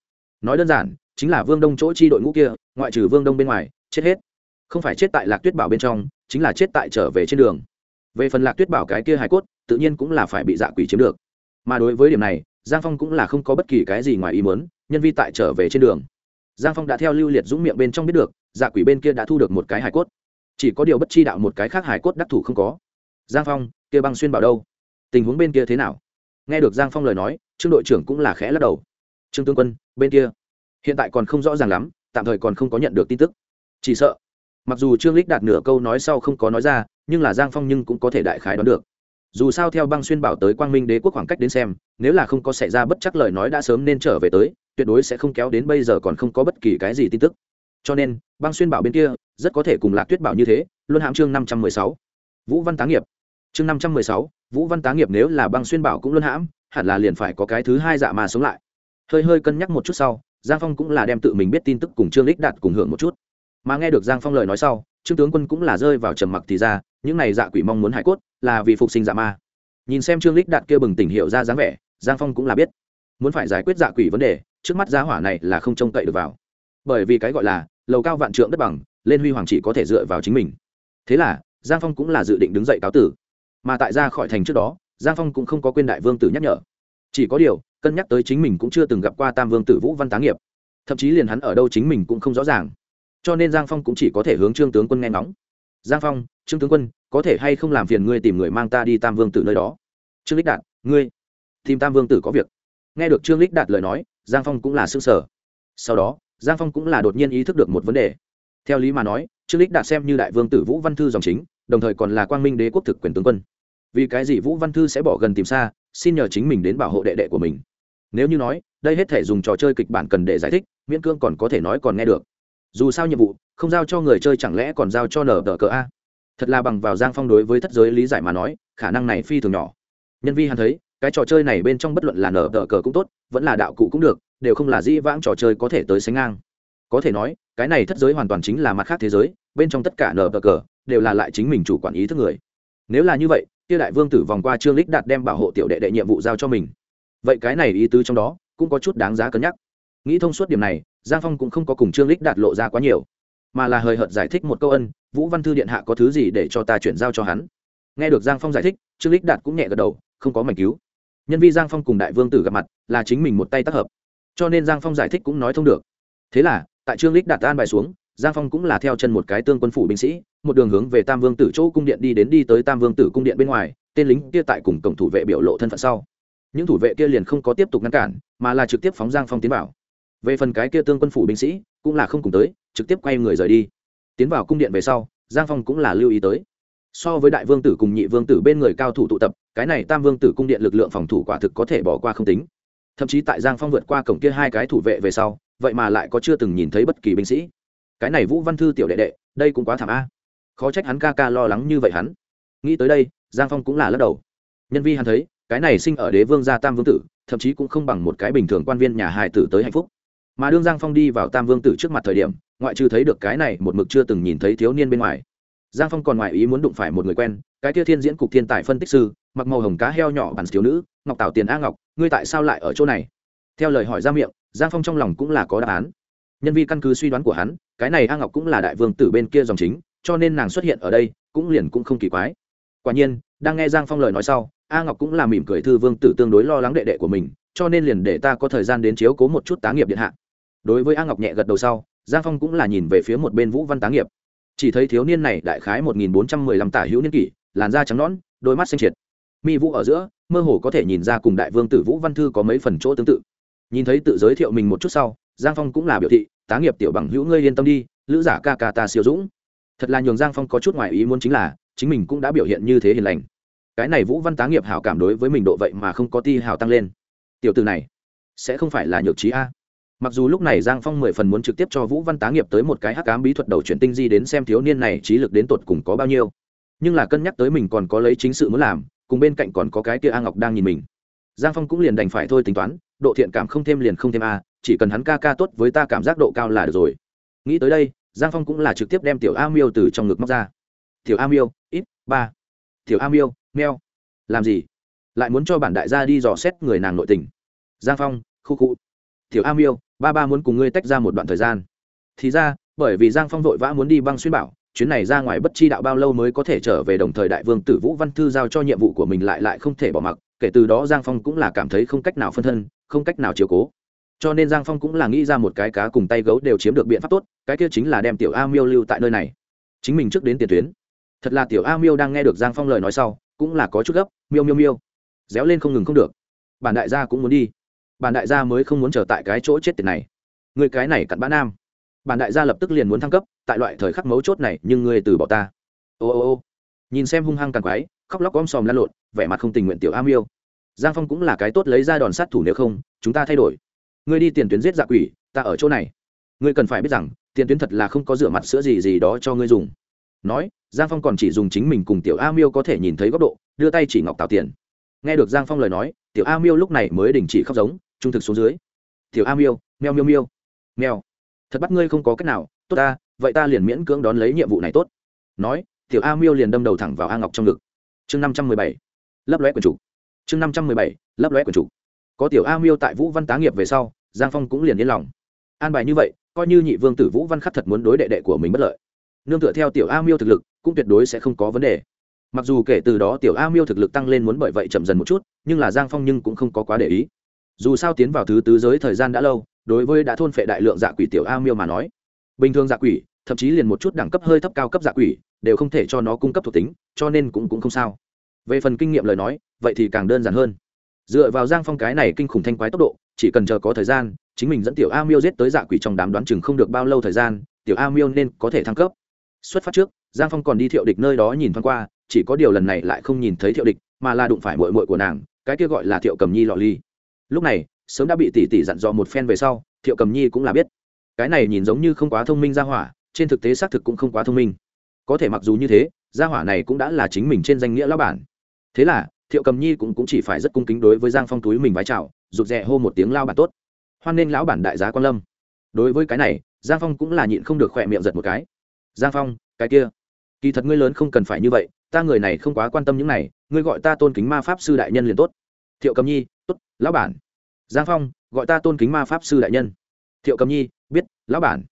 S1: Nói đơn giản, chính là vương đông chỗ chi đội ngũ kia, ngoại trừ vương đông bên ngoài, chết hết. Không phải chết tại lạc tuyết bảo bên trong, chính là chết tại trở về trên đường. Về phần lạc tuyết bảo cái kia hải cốt tự nhiên cũng là phải bị dạ quỷ chiếm được. Mà đối với điểm này, giang phong cũng là không có bất kỳ cái gì ngoài ý muốn, nhân vi tại trở về trên đường. Giang phong đã theo lưu liệt dũng miệng bên trong biết được dạ quỷ bên kia đã thu được một cái hải cốt. Chỉ có điều bất chi đạo một cái khác hải cốt đắc thủ không có. Giang phong, kia băng xuyên bảo đâu? Tình huống bên kia thế nào? Nghe được giang phong lời nói, trương đội trưởng cũng là khẽ lắc đầu. Trương tướng quân, bên kia. Hiện tại còn không rõ ràng lắm, tạm thời còn không có nhận được tin tức. Chỉ sợ. Mặc dù trương lích đạt nửa câu nói sau không có nói ra, nhưng là giang phong nhưng cũng có thể đại khái đoán được dù sao theo băng xuyên bảo tới quang minh đế quốc khoảng cách đến xem, nếu là không có xảy ra bất chắc lời nói đã sớm nên trở về tới, tuyệt đối sẽ không kéo đến bây giờ còn không có bất kỳ cái gì tin tức. Cho nên, băng xuyên bảo bên kia, rất có thể cùng lạc tuyết bảo như thế luôn hãm chương năm trăm mười sáu. Vũ văn tá nghiệp. Chương năm trăm mười sáu, vũ văn tá nghiệp nếu là băng xuyên bảo cũng luôn hãm, hẳn là liền phải có cái thứ hai dạ mà sống lại. Hơi hơi cân nhắc một chút sau, giang phong cũng là đem tự mình biết tin tức cùng trương lích đạt cùng hưởng một chút. Mà nghe được giang phong lời nói sau, trương tướng quân cũng là rơi vào trầm mặc thì ra, những này dạ quỷ mong muốn hải cốt là vì phục sinh dạ ma. Nhìn xem trương lích đạt kia bừng tỉnh hiệu ra dáng vẻ, giang phong cũng là biết. Muốn phải giải quyết dạ quỷ vấn đề, trước mắt giá hỏa này là không trông cậy được vào. Bởi vì cái gọi là, lầu cao vạn trượng đất bằng, lên huy hoàng chỉ có thể dựa vào chính mình. Thế là, giang phong cũng là dự định đứng dậy cáo tử. Mà tại ra khỏi thành trước đó, giang phong cũng không có quên đại vương tử nhắc nhở. Chỉ có điều, cân nhắc tới chính mình cũng chưa từng gặp qua tam vương tử vũ văn tá nghiệp. Thậm chí liền hắn ở đâu chính mình cũng không rõ ràng. Cho nên giang phong cũng chỉ có thể hướng trương tướng quân nghe ngóng giang phong, trương tướng quân, có thể hay không làm phiền ngươi tìm người mang ta đi tam vương tử nơi đó? Trương lích đạt, ngươi, tìm tam vương tử có việc. Nghe được trương lích đạt lời nói, giang phong cũng là s ư ơ n g sở sau đó, giang phong cũng là đột nhiên ý thức được một vấn đề. Theo lý mà nói, trương lích đạt xem như đại vương tử vũ văn thư dòng chính, đồng thời còn là quang minh đế quốc thực quyền tướng quân. Vì cái gì vũ văn thư sẽ bỏ gần tìm xa, xin nhờ chính mình đến bảo hộ đệ đệ của mình? Nếu như nói, đây hết thể dùng trò chơi kịch bản cần để giải thích, miễn cương còn có thể nói còn nghe được dù sao nhiệm vụ, không giao cho người chơi chẳng lẽ còn giao cho nở tờ cờ a? Thật là bằng vào giang phong đối với thất giới lý giải mà nói, khả năng này phi thường nhỏ. Nhân vi hắn thấy, cái trò chơi này bên trong bất luận là nở tờ cờ cũng tốt, vẫn là đạo cụ cũng được, đều không là dĩ vãng trò chơi có thể tới sánh ngang. Có thể nói, cái này thất giới hoàn toàn chính là mặt khác thế giới, bên trong tất cả nở tờ cờ đều là lại chính mình chủ quản ý thức người. Nếu là như vậy, kia đại vương tử vòng qua trương lích đạt đem bảo hộ tiểu đệ đệ nhiệm vụ giao cho mình. Vậy cái này ý tứ trong đó, cũng có chút đáng giá cân nhắc. Nghĩ thông suốt điểm này giang phong cũng không có cùng trương lích đạt lộ ra quá nhiều, mà là hời hợt giải thích một câu ân, vũ văn thư điện hạ có thứ gì để cho ta chuyển giao cho hắn? Nghe được giang phong giải thích, trương lích đạt cũng nhẹ gật đầu, không có mảnh cứu. Nhân vi giang phong cùng đại vương tử gặp mặt, là chính mình một tay tác hợp, cho nên giang phong giải thích cũng nói thông được. Thế là, tại trương lích đạt an bài xuống, giang phong cũng là theo chân một cái tương quân phủ binh sĩ, một đường hướng về tam vương tử chỗ cung điện đi đến đi tới tam vương tử cung điện bên ngoài, tên lính kia tại cùng cổng thủ vệ biểu lộ thân phận sau. Những thủ vệ kia liền không có tiếp tục ngăn cản, mà là trực tiếp phóng giang phong tiến vào về phần cái kia tương quân phủ binh sĩ, cũng là không cùng tới, trực tiếp quay người rời đi. Tiến vào cung điện về sau, giang phong cũng là lưu ý tới. So với đại vương tử cùng nhị vương tử bên người cao thủ tụ tập, cái này tam vương tử cung điện lực lượng phòng thủ quả thực có thể bỏ qua không tính. Thậm chí tại giang phong vượt qua cổng kia hai cái thủ vệ về sau, vậy mà lại có chưa từng nhìn thấy bất kỳ binh sĩ. Cái này vũ văn thư tiểu đệ đệ, đây cũng quá thảm a. Khó trách hắn ca ca lo lắng như vậy hắn. Nghĩ tới đây, giang phong cũng là lắc đầu. Nhân vi hắn thấy, cái này sinh ở đế vương gia tam vương tử, thậm chí cũng không bằng một cái bình thường quan viên nhà hài tử tới hạnh phúc mà đương giang phong đi vào tam vương tử trước mặt thời điểm ngoại trừ thấy được cái này một mực chưa từng nhìn thấy thiếu niên bên ngoài giang phong còn ngoại ý muốn đụng phải một người quen cái Tiêu thiên diễn cục thiên tài phân tích sư mặc màu hồng cá heo nhỏ bàn thiếu nữ ngọc tảo tiền a ngọc ngươi tại sao lại ở chỗ này theo lời hỏi ra miệng giang phong trong lòng cũng là có đáp án nhân vi căn cứ suy đoán của hắn cái này a ngọc cũng là đại vương tử bên kia dòng chính cho nên nàng xuất hiện ở đây cũng liền cũng không kỳ quái quả nhiên đang nghe giang phong lời nói sau a ngọc cũng là mỉm cười thư vương tử tương đối lo lắng đệ đệ của mình cho nên liền để ta có thời gian đến chiếu cố một chút tá nghiệp điện hạ đối với a ngọc nhẹ gật đầu sau, giang phong cũng là nhìn về phía một bên vũ văn tá nghiệp. Chỉ thấy thiếu niên này đại khái một nghìn bốn trăm mười lăm tả hữu niên kỷ, làn da trắng nõn, đôi mắt xanh triệt. Mi vũ ở giữa, mơ hồ có thể nhìn ra cùng đại vương tử vũ văn thư có mấy phần chỗ tương tự. Nhìn thấy tự giới thiệu mình một chút sau, giang phong cũng là biểu thị, tá nghiệp tiểu bằng hữu ngươi yên tâm đi, lữ giả ca ca ta siêu dũng. Thật là nhường giang phong có chút ngoài ý muốn chính là, chính mình cũng đã biểu hiện như thế hiền lành. Cái này vũ văn tá nghiệp hảo cảm đối với mình độ vậy mà không có ti hào tăng lên. Tiểu từ này, sẽ không phải là nhược trí a mặc dù lúc này giang phong mười phần muốn trực tiếp cho vũ văn tá nghiệp tới một cái hắc cám bí thuật đầu chuyển tinh di đến xem thiếu niên này trí lực đến tột cùng có bao nhiêu. Nhưng là cân nhắc tới mình còn có lấy chính sự muốn làm, cùng bên cạnh còn có cái kia a ngọc đang nhìn mình. Giang phong cũng liền đành phải thôi tính toán, độ thiện cảm không thêm liền không thêm a, chỉ cần hắn ca ca tốt với ta cảm giác độ cao là được rồi. Nghĩ tới đây, giang phong cũng là trực tiếp đem tiểu a miêu từ trong ngực móc ra. Tiểu a miêu, ít, ba. Tiểu a miêu, meo. Làm gì? Lại muốn cho bản đại gia đi dò xét người nàng nội tình. Giang phong, khu khu. Tiểu a miêu ba ba muốn cùng ngươi tách ra một đoạn thời gian. Thì ra, bởi vì giang phong vội vã muốn đi băng xuyên bảo, chuyến này ra ngoài bất chi đạo bao lâu mới có thể trở về đồng thời đại vương tử vũ văn thư giao cho nhiệm vụ của mình lại lại không thể bỏ mặc, kể từ đó giang phong cũng là cảm thấy không cách nào phân thân, không cách nào chiều cố. Cho nên giang phong cũng là nghĩ ra một cái cá cùng tay gấu đều chiếm được biện pháp tốt, cái kia chính là đem tiểu a miêu lưu tại nơi này. Chính mình trước đến tiền tuyến. Thật là tiểu a miêu đang nghe được giang phong lời nói sau, cũng là có chút gấp, miêu miêu miêu. Réo lên không ngừng không được. Bản đại gia cũng muốn đi bản đại gia mới không muốn trở tại cái chỗ chết tiệt này. Người cái này cặn bã nam. Bản đại gia lập tức liền muốn thăng cấp, tại loại thời khắc mấu chốt này, nhưng ngươi từ bỏ ta. Ô ô ô. Nhìn xem hung hăng càng quái, khóc lóc om sòm lăn lộn, vẻ mặt không tình nguyện tiểu a miêu. Giang phong cũng là cái tốt lấy ra đòn sát thủ nếu không, chúng ta thay đổi. Ngươi đi tiền tuyến giết dạ quỷ, ta ở chỗ này. Ngươi cần phải biết rằng, tiền tuyến thật là không có rửa mặt sữa gì gì đó cho ngươi dùng. Nói, giang phong còn chỉ dùng chính mình cùng tiểu a miêu có thể nhìn thấy góc độ, đưa tay chỉ ngọc tạo tiền. Nghe được giang phong lời nói, tiểu a miêu lúc này mới đình chỉ khóc giống trung thực xuống dưới. Tiểu a miêu, meo miêu miêu. Meo. Thật bắt ngươi không có cách nào. Tốt ta, vậy ta liền miễn cưỡng đón lấy nhiệm vụ này tốt. Nói, tiểu a miêu liền đâm đầu thẳng vào a ngọc trong ngực. Chương năm trăm mười bảy. Lấp lóe quần chủ. Chương năm trăm mười bảy. Lấp lóe quần chủ. Có tiểu a miêu tại vũ văn tá nghiệp về sau, giang phong cũng liền yên lòng. An bài như vậy, coi như nhị vương tử vũ văn khắc thật muốn đối đệ đệ của mình bất lợi. Nương tựa theo tiểu a miêu thực lực, cũng tuyệt đối sẽ không có vấn đề. Mặc dù kể từ đó tiểu a miêu thực lực tăng lên muốn bởi vậy chậm dần một chút, nhưng là giang phong nhưng cũng không có quá để ý dù sao tiến vào thứ tứ giới thời gian đã lâu, đối với đã thôn phệ đại lượng dạ quỷ tiểu a miêu mà nói, bình thường dạ quỷ, thậm chí liền một chút đẳng cấp hơi thấp cao cấp dạ quỷ, đều không thể cho nó cung cấp thuộc tính, cho nên cũng cũng không sao. Về phần kinh nghiệm lời nói, vậy thì càng đơn giản hơn. Dựa vào giang phong cái này kinh khủng thanh quái tốc độ, chỉ cần chờ có thời gian, chính mình dẫn tiểu a miêu giết tới dạ quỷ trong đám đoán chừng không được bao lâu thời gian, tiểu a miêu nên có thể thăng cấp. Xuất phát trước, giang phong còn đi thiệu địch nơi đó nhìn thoáng qua, chỉ có điều lần này lại không nhìn thấy thiệu địch, mà là đụng phải mội mội của nàng, cái kia gọi là thiệu cầm nhi lọ ly lúc này sớm đã bị tỷ tỷ dặn dò một phen về sau thiệu cầm nhi cũng là biết. Cái này nhìn giống như không quá thông minh ra hỏa trên thực tế xác thực cũng không quá thông minh. Có thể mặc dù như thế gia hỏa này cũng đã là chính mình trên danh nghĩa lão bản. Thế là thiệu cầm nhi cũng, cũng chỉ phải rất cung kính đối với giang phong túi mình vái chào rụt rè hô một tiếng lao bản tốt. Hoan nghênh lão bản đại giá quan lâm. Đối với cái này giang phong cũng là nhịn không được khỏe miệng giật một cái. Giang phong cái kia kỳ thật ngươi lớn không cần phải như vậy ta người này không quá quan tâm những này ngươi gọi ta tôn kính ma pháp sư đại nhân liền tốt. Thiệu cầm nhi tốt, lão bản. Giang phong, gọi ta tôn kính ma pháp sư đại nhân. Thiệu cầm nhi, biết, lão bản.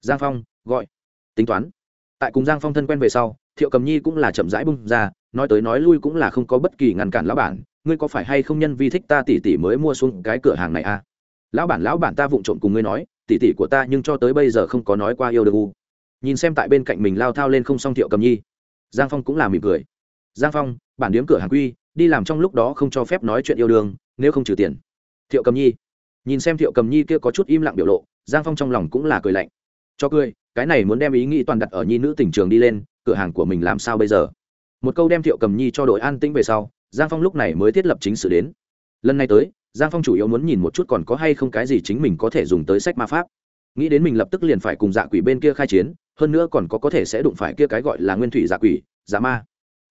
S1: Giang phong, gọi. Tính toán. Tại cùng giang phong thân quen về sau, thiệu cầm nhi cũng là chậm rãi bung ra, nói tới nói lui cũng là không có bất kỳ ngăn cản lão bản. Ngươi có phải hay không nhân vi thích ta tỉ tỉ mới mua xuống cái cửa hàng này à? Lão bản lão bản ta vụng trộm cùng ngươi nói, tỉ tỉ của ta nhưng cho tới bây giờ không có nói qua yêu được u. Nhìn xem tại bên cạnh mình lao thao lên không xong thiệu cầm nhi. Giang phong cũng là mỉm cười. Giang phong, bản điếm cửa hàng quy, đi làm trong lúc đó không cho phép nói chuyện yêu đương nếu không trừ tiền. Thiệu cầm nhi. Nhìn xem thiệu cầm nhi kia có chút im lặng biểu lộ, giang phong trong lòng cũng là cười lạnh. Cho cười, cái này muốn đem ý nghĩ toàn đặt ở nhi nữ tỉnh trường đi lên, cửa hàng của mình làm sao bây giờ? Một câu đem thiệu cầm nhi cho đội an tĩnh về sau, giang phong lúc này mới thiết lập chính sự đến. Lần này tới, giang phong chủ yếu muốn nhìn một chút còn có hay không cái gì chính mình có thể dùng tới sách ma pháp. Nghĩ đến mình lập tức liền phải cùng dạ quỷ bên kia khai chiến, hơn nữa còn có có thể sẽ đụng phải kia cái gọi là nguyên thủy dạ quỷ dạ ma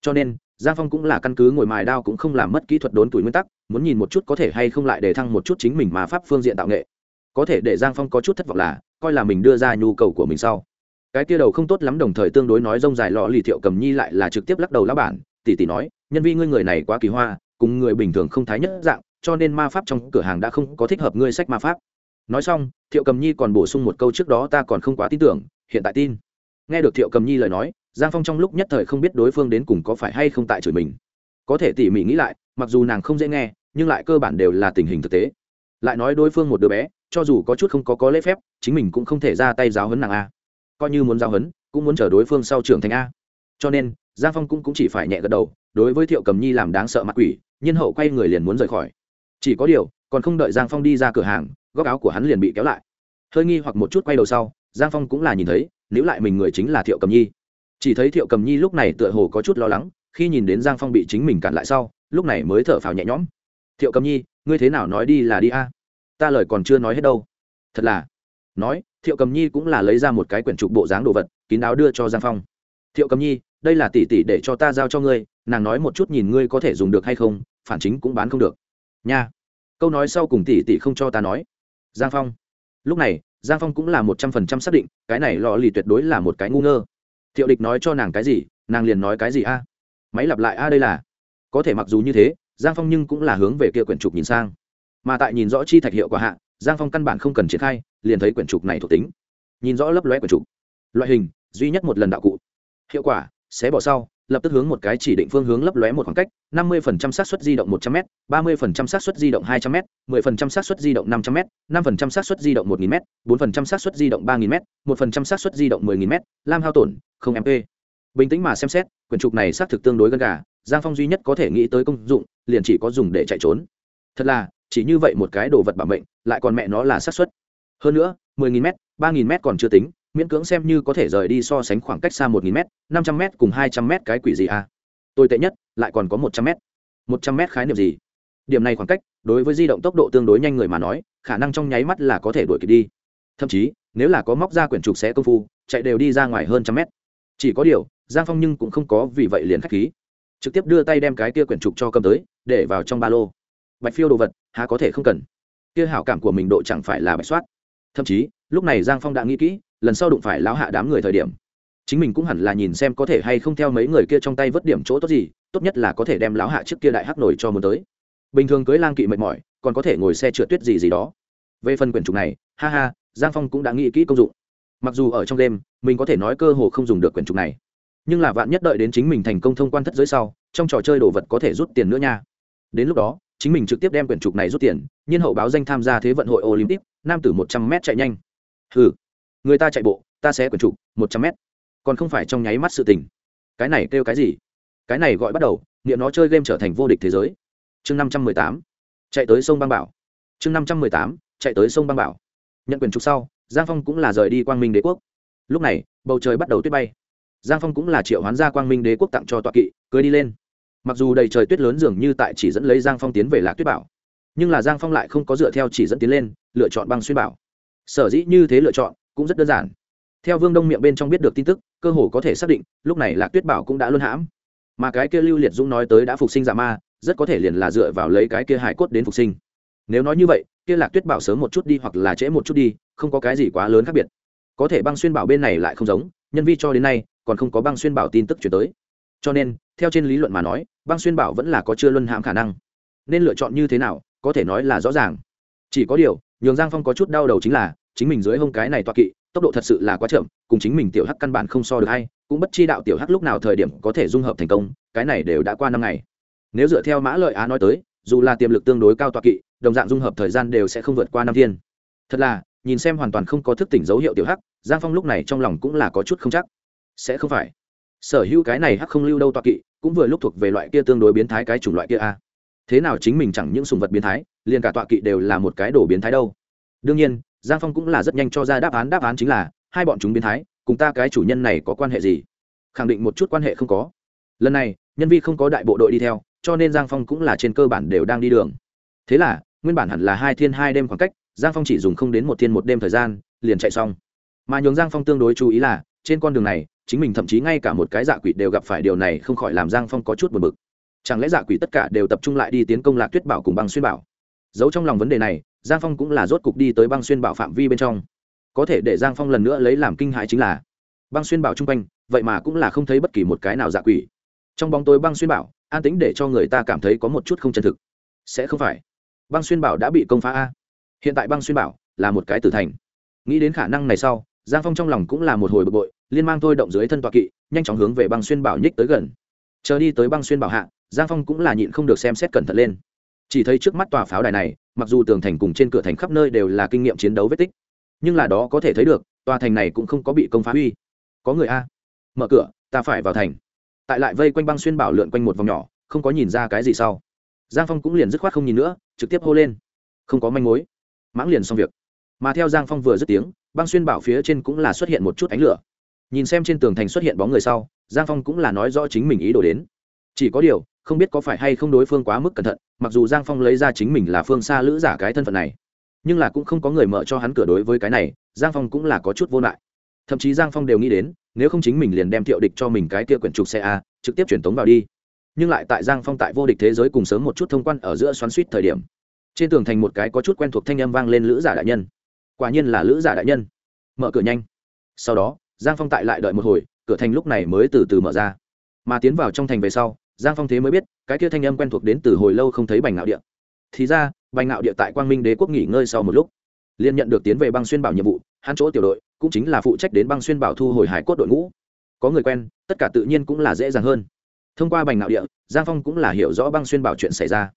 S1: cho nên, giang phong cũng là căn cứ ngồi mài đao cũng không làm mất kỹ thuật đốn tuổi nguyên tắc, muốn nhìn một chút có thể hay không lại để thăng một chút chính mình mà pháp phương diện tạo nghệ. Có thể để giang phong có chút thất vọng là, coi là mình đưa ra nhu cầu của mình sau. Cái tia đầu không tốt lắm đồng thời tương đối nói rông dài lọ lì thiệu cầm nhi lại là trực tiếp lắc đầu lão bản tỷ tỷ nói, nhân vi ngươi người này quá kỳ hoa, cùng người bình thường không thái nhất dạng, cho nên ma pháp trong cửa hàng đã không có thích hợp ngươi sách ma pháp. Nói xong, thiệu cầm nhi còn bổ sung một câu trước đó ta còn không quá tin tưởng, hiện tại tin nghe được thiệu cầm nhi lời nói giang phong trong lúc nhất thời không biết đối phương đến cùng có phải hay không tại chửi mình. Có thể tỉ mỉ nghĩ lại mặc dù nàng không dễ nghe nhưng lại cơ bản đều là tình hình thực tế. Lại nói đối phương một đứa bé cho dù có chút không có có lễ phép chính mình cũng không thể ra tay giáo hấn nàng a. Coi như muốn giáo hấn cũng muốn chờ đối phương sau trưởng thành a. Cho nên giang phong cũng, cũng chỉ phải nhẹ gật đầu đối với thiệu cầm nhi làm đáng sợ mặt quỷ nhiên hậu quay người liền muốn rời khỏi. Chỉ có điều còn không đợi giang phong đi ra cửa hàng góc áo của hắn liền bị kéo lại. Hơi nghi hoặc một chút quay đầu sau giang phong cũng là nhìn thấy nếu lại mình người chính là thiệu cầm nhi. Chỉ thấy thiệu cầm nhi lúc này tựa hồ có chút lo lắng, khi nhìn đến giang phong bị chính mình cản lại sau, lúc này mới thở phào nhẹ nhõm. Thiệu cầm nhi, ngươi thế nào nói đi là đi a? Ta lời còn chưa nói hết đâu. Thật là. Nói, thiệu cầm nhi cũng là lấy ra một cái quyển trục bộ dáng đồ vật, kín đáo đưa cho giang phong. Thiệu cầm nhi, đây là tỷ tỷ để cho ta giao cho ngươi, nàng nói một chút nhìn ngươi có thể dùng được hay không, phản chính cũng bán không được. Nha. Câu nói sau cùng tỷ tỷ không cho ta nói. Giang phong. Lúc này giang phong cũng là một trăm phần trăm xác định, cái này lò lì tuyệt đối là một cái ngu ngơ. Thiệu địch nói cho nàng cái gì, nàng liền nói cái gì a? Máy lặp lại a, đây là. Có thể mặc dù như thế, giang phong nhưng cũng là hướng về kia quyển trục nhìn sang. Mà tại nhìn rõ chi thạch hiệu quả hạ, giang phong căn bản không cần triển khai, liền thấy quyển trục này thuộc tính. Nhìn rõ lấp lóe quyển trục. Loại hình, duy nhất một lần đạo cụ. Hiệu quả, xé bỏ sau lập tức hướng một cái chỉ định phương hướng lấp lóe một khoảng cách 50% xác suất di động 100 m 30% xác suất di động 200 m 10% xác suất di động 500 m 5% xác suất di động 1000 m 4% xác suất di động 3000 m 1% xác suất di động 10000 m lam hao tổn không mp bình tĩnh mà xem xét quyển trục này xác thực tương đối gần gà giang phong duy nhất có thể nghĩ tới công dụng liền chỉ có dùng để chạy trốn. Thật là chỉ như vậy một cái đồ vật bảo mệnh lại còn mẹ nó là xác suất. Hơn nữa 10000m, 3000m còn chưa tính miễn cưỡng xem như có thể rời đi so sánh khoảng cách xa 1.000 m 500 m cùng 200 m cái quỷ gì à? Tồi tệ nhất, lại còn có 100 m 100 m khái niệm gì? Điểm này khoảng cách, đối với di động tốc độ tương đối nhanh người mà nói, khả năng trong nháy mắt là có thể đuổi kịp đi. Thậm chí, nếu là có móc ra quyển trục sẽ công phu, chạy đều đi ra ngoài hơn trăm mét. Chỉ có điều, giang phong nhưng cũng không có vì vậy liền k h á c h khí. Trực tiếp đưa tay đem cái kia quyển trục cho cầm tới, để vào trong ba lô. Bạch phiêu đồ vật, há có thể không cần. Kia hảo cảm của mình độ chẳng phải là bạch soát. Thậm chí, lúc này giang phong đã nghĩ kỹ lần sau đụng phải lão hạ đám người thời điểm, chính mình cũng hẳn là nhìn xem có thể hay không theo mấy người kia trong tay vớt điểm chỗ tốt gì, tốt nhất là có thể đem lão hạ trước kia đại hắc nổi cho muốn tới. Bình thường cưới lang kỵ mệt mỏi, còn có thể ngồi xe trượt tuyết gì gì đó. Về phần quyển trục này, ha ha, giang phong cũng đã nghĩ kỹ công dụng. Mặc dù ở trong đêm, mình có thể nói cơ hồ không dùng được quyển trục này, nhưng là vạn nhất đợi đến chính mình thành công thông quan thất giới sau, trong trò chơi đồ vật có thể rút tiền nữa nha. Đến lúc đó, chính mình trực tiếp đem quyển trục này rút tiền, nhiên hậu báo danh tham gia thế vận hội olympic, nam tử một trăm m chạy nhanh. Ừ người ta chạy bộ ta sẽ quần trục một trăm mét, còn không phải trong nháy mắt sự tình. Cái này kêu cái gì? Cái này gọi bắt đầu nghiệm nó chơi game trở thành vô địch thế giới. Chương năm trăm mười tám chạy tới sông băng bảo. Chương năm trăm mười tám chạy tới sông băng bảo. Nhận quyền trục sau giang phong cũng là rời đi quang minh đế quốc. Lúc này bầu trời bắt đầu tuyết bay. Giang phong cũng là triệu hoán gia quang minh đế quốc tặng cho tọa kỵ cưới đi lên. Mặc dù đầy trời tuyết lớn dường như tại chỉ dẫn lấy giang phong tiến về lạc tuyết bảo nhưng là giang phong lại không có dựa theo chỉ dẫn tiến lên lựa chọn băng xuyên bảo. Sở dĩ như thế lựa chọn cũng rất đơn giản. Theo vương đông miệng bên trong biết được tin tức, cơ hồ có thể xác định, lúc này lạc tuyết bảo cũng đã luân hãm. Mà cái kia lưu liệt dũng nói tới đã phục sinh giả ma, rất có thể liền là dựa vào lấy cái kia hải cốt đến phục sinh. Nếu nói như vậy, kia lạc tuyết bảo sớm một chút đi hoặc là trễ một chút đi, không có cái gì quá lớn khác biệt. Có thể băng xuyên bảo bên này lại không giống, nhân vi cho đến nay, còn không có băng xuyên bảo tin tức chuyển tới. Cho nên, theo trên lý luận mà nói, băng xuyên bảo vẫn là có chưa luân hãm khả năng. Nên lựa chọn như thế nào, có thể nói là rõ ràng. Chỉ có điều, nhường giang phong có chút đau đầu chính là chính mình dưới hông cái này toa kỵ, tốc độ thật sự là quá chậm, cùng chính mình tiểu hắc căn bản không so được hay, cũng bất chi đạo tiểu hắc lúc nào thời điểm có thể dung hợp thành công, cái này đều đã qua năm ngày. Nếu dựa theo mã lợi á nói tới, dù là tiềm lực tương đối cao toa kỵ, đồng dạng dung hợp thời gian đều sẽ không vượt qua năm thiên. Thật là, nhìn xem hoàn toàn không có thức tỉnh dấu hiệu tiểu hắc, giang phong lúc này trong lòng cũng là có chút không chắc. Sẽ không phải. Sở hữu cái này hắc không lưu đâu toa kỵ, cũng vừa lúc thuộc về loại kia tương đối biến thái cái chủng loại kia a. Thế nào chính mình chẳng những sùng vật biến thái, liền cả tọa kỵ đều là một cái đồ biến thái đâu. Đương nhiên giang phong cũng là rất nhanh cho ra đáp án đáp án chính là, hai bọn chúng biến thái, cùng ta cái chủ nhân này có quan hệ gì? Khẳng định một chút quan hệ không có. Lần này, nhân vi không có đại bộ đội đi theo, cho nên giang phong cũng là trên cơ bản đều đang đi đường. Thế là, nguyên bản hẳn là hai thiên hai đêm khoảng cách, giang phong chỉ dùng không đến một thiên một đêm thời gian, liền chạy xong. Mà nhường giang phong tương đối chú ý là, trên con đường này, chính mình thậm chí ngay cả một cái dạ quỷ đều gặp phải điều này không khỏi làm giang phong có chút buồn bực. Chẳng lẽ dạ quỷ tất cả đều tập trung lại đi tiến công lạc tuyết bảo cùng băng xuyên bảo? Giấu trong lòng vấn đề này giang phong cũng là rốt cục đi tới băng xuyên bảo phạm vi bên trong. Có thể để giang phong lần nữa lấy làm kinh hãi chính là, băng xuyên bảo chung quanh, vậy mà cũng là không thấy bất kỳ một cái nào dạ quỷ. Trong bóng tối băng xuyên bảo, an tính để cho người ta cảm thấy có một chút không chân thực. Sẽ không phải. Băng xuyên bảo đã bị công phá a. Hiện tại băng xuyên bảo là một cái tử thành. Nghĩ đến khả năng này sau, giang phong trong lòng cũng là một hồi bực bội, liên mang thôi động dưới thân tọa kỵ, nhanh chóng hướng về băng xuyên bảo nhích tới gần. Chờ đi tới băng xuyên bảo hạ, giang phong cũng là nhịn không được xem xét cẩn thận lên chỉ thấy trước mắt tòa pháo đài này, mặc dù tường thành cùng trên cửa thành khắp nơi đều là kinh nghiệm chiến đấu vết tích, nhưng là đó có thể thấy được, tòa thành này cũng không có bị công phá huy có người a. Mở cửa, ta phải vào thành. Tại lại vây quanh băng xuyên bảo lượn quanh một vòng nhỏ, không có nhìn ra cái gì sau. Giang phong cũng liền dứt khoát không nhìn nữa, trực tiếp hô lên. Không có manh mối. Mãng liền xong việc. Mà theo giang phong vừa dứt tiếng, băng xuyên bảo phía trên cũng là xuất hiện một chút ánh lửa. Nhìn xem trên tường thành xuất hiện bóng người sau, giang phong cũng là nói rõ chính mình ý đồ đến. Chỉ có điều không biết có phải hay không đối phương quá mức cẩn thận, mặc dù giang phong lấy ra chính mình là phương xa lữ giả cái thân phận này, nhưng là cũng không có người mở cho hắn cửa đối với cái này, giang phong cũng là có chút vô lại. Thậm chí giang phong đều nghĩ đến, nếu không chính mình liền đem thiệu địch cho mình cái kia quyển trục xe a, trực tiếp truyền tống vào đi. Nhưng lại tại giang phong tại vô địch thế giới cùng sớm một chút thông quan ở giữa xoắn suýt thời điểm, trên tường thành một cái có chút quen thuộc thanh âm vang lên lữ giả đại nhân. Quả nhiên là lữ giả đại nhân. Mở cửa nhanh. Sau đó, giang phong tại lại đợi một hồi, cửa thành lúc này mới từ từ mở ra. Mà tiến vào trong thành về sau giang phong thế mới biết, cái kia thanh âm quen thuộc đến từ hồi lâu không thấy bành ngạo địa. Thì ra, bành ngạo địa tại quang minh đế quốc nghỉ ngơi sau một lúc. Liên nhận được tiến về băng xuyên bảo nhiệm vụ, hắn chỗ tiểu đội cũng chính là phụ trách đến băng xuyên bảo thu hồi hải cốt đội ngũ. Có người quen, tất cả tự nhiên cũng là dễ dàng hơn. Thông qua bành ngạo địa, giang phong cũng là hiểu rõ băng xuyên bảo chuyện xảy ra.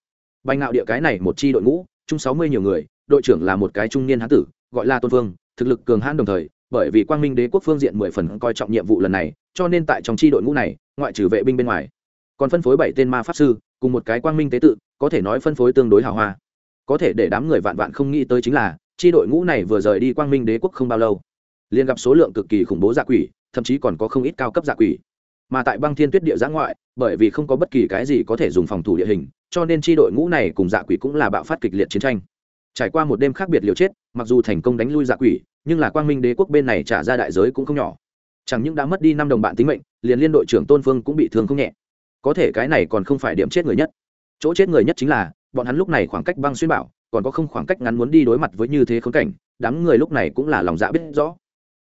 S1: Bành ngạo địa cái này một chi đội ngũ, chung sáu mươi nhiều người, đội trưởng là một cái trung niên hán tử, gọi là tôn phương, thực lực cường hãn đồng thời, bởi vì quang minh đế quốc phương diện mười phần coi trọng nhiệm vụ lần này, cho nên tại trong chi đội ngũ này, ngoại trừ vệ binh bên ngoài còn phân phối bảy tên ma pháp sư, cùng một cái quang minh tế tự, có thể nói phân phối tương đối hào hoa. Có thể để đám người vạn vạn không nghĩ tới chính là, chi đội ngũ này vừa rời đi quang minh đế quốc không bao lâu, liền gặp số lượng cực kỳ khủng bố dạ quỷ, thậm chí còn có không ít cao cấp dạ quỷ. Mà tại băng thiên tuyết địa giã ngoại, bởi vì không có bất kỳ cái gì có thể dùng phòng thủ địa hình, cho nên chi đội ngũ này cùng dạ quỷ cũng là bạo phát kịch liệt chiến tranh. Trải qua một đêm khác biệt liều chết, mặc dù thành công đánh lui dạ quỷ, nhưng là quang minh đế quốc bên này trả ra đại giới cũng không nhỏ. Chẳng những đã mất đi năm đồng bạn tính mệnh, liền liên đội trưởng tôn phương cũng bị thương không nhẹ có thể cái này còn không phải điểm chết người nhất. Chỗ chết người nhất chính là, bọn hắn lúc này khoảng cách băng xuyên bảo, còn có không khoảng cách ngắn muốn đi đối mặt với như thế khốn cảnh, đám người lúc này cũng là lòng dạ biết rõ.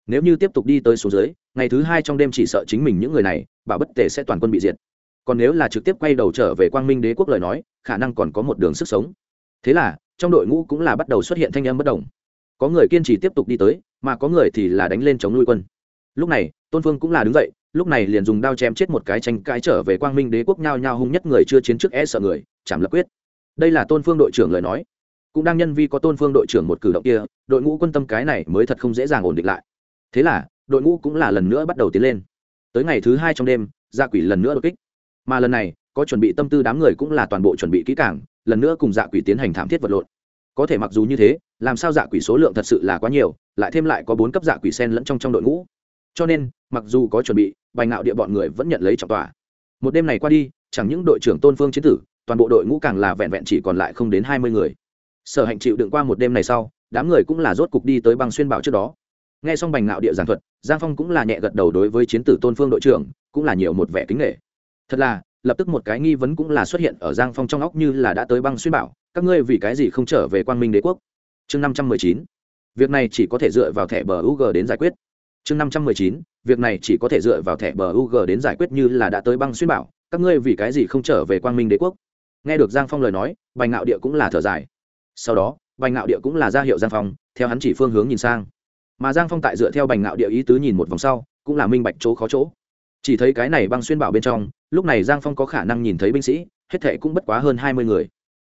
S1: Nếu như tiếp tục đi tới số dưới, ngày thứ hai trong đêm chỉ sợ chính mình những người này bảo bất tề sẽ toàn quân bị diệt. Còn nếu là trực tiếp quay đầu trở về quang minh đế quốc lời nói, khả năng còn có một đường sức sống. Thế là, trong đội ngũ cũng là bắt đầu xuất hiện thanh âm bất đồng có người kiên trì tiếp tục đi tới, mà có người thì là đánh lên chống nuôi quân. Lúc này tôn phương cũng là đứng dậy, lúc này liền dùng đao chém chết một cái tranh cãi trở về quang minh đế quốc nhao nhao hung nhất người chưa chiến trước e sợ người chảm lập quyết. Đây là tôn phương đội trưởng lời nói. Cũng đang nhân vi có tôn phương đội trưởng một cử động kia, đội ngũ quân tâm cái này mới thật không dễ dàng ổn định lại. Thế là, đội ngũ cũng là lần nữa bắt đầu tiến lên. Tới ngày thứ hai trong đêm, gia quỷ lần nữa đột kích. Mà lần này, có chuẩn bị tâm tư đám người cũng là toàn bộ chuẩn bị kỹ càng, lần nữa cùng dạ quỷ tiến hành thảm thiết vật lộn. Có thể mặc dù như thế, làm sao dạ quỷ số lượng thật sự là quá nhiều, lại thêm lại có bốn cấp dạ quỷ sen lẫn trong trong đội ngũ cho nên, mặc dù có chuẩn bị bài ngạo địa bọn người vẫn nhận lấy trọng tòa. Một đêm này qua đi, chẳng những đội trưởng tôn phương chiến tử, toàn bộ đội ngũ càng là vẹn vẹn chỉ còn lại không đến hai mươi người. Sở hạnh chịu đựng qua một đêm này sau, đám người cũng là rốt cục đi tới băng xuyên bảo trước đó. Nghe xong bành ngạo địa giảng thuật, giang phong cũng là nhẹ gật đầu đối với chiến tử tôn phương đội trưởng, cũng là nhiều một vẻ kính nghệ thật là, lập tức một cái nghi vấn cũng là xuất hiện ở giang phong trong óc như là đã tới băng xuyên bảo, các ngươi vì cái gì không trở về quang minh đế quốc? Chương năm trăm mười chín. Việc này chỉ có thể dựa vào thẻ bờ u g đến giải quyết chương năm trăm mười chín, việc này chỉ có thể dựa vào thẻ bờ ug đến giải quyết như là đã tới băng xuyên bảo, các ngươi vì cái gì không trở về quang minh đế quốc? Nghe được giang phong lời nói, bành ngạo địa cũng là thở dài. Sau đó, bành ngạo địa cũng là ra hiệu giang phong, theo hắn chỉ phương hướng nhìn sang. Mà giang phong tại dựa theo bành ngạo địa ý tứ nhìn một vòng sau, cũng là minh bạch chỗ khó chỗ. Chỉ thấy cái này băng xuyên bảo bên trong, lúc này giang phong có khả năng nhìn thấy binh sĩ, hết thảy cũng bất quá hơn hai mươi người.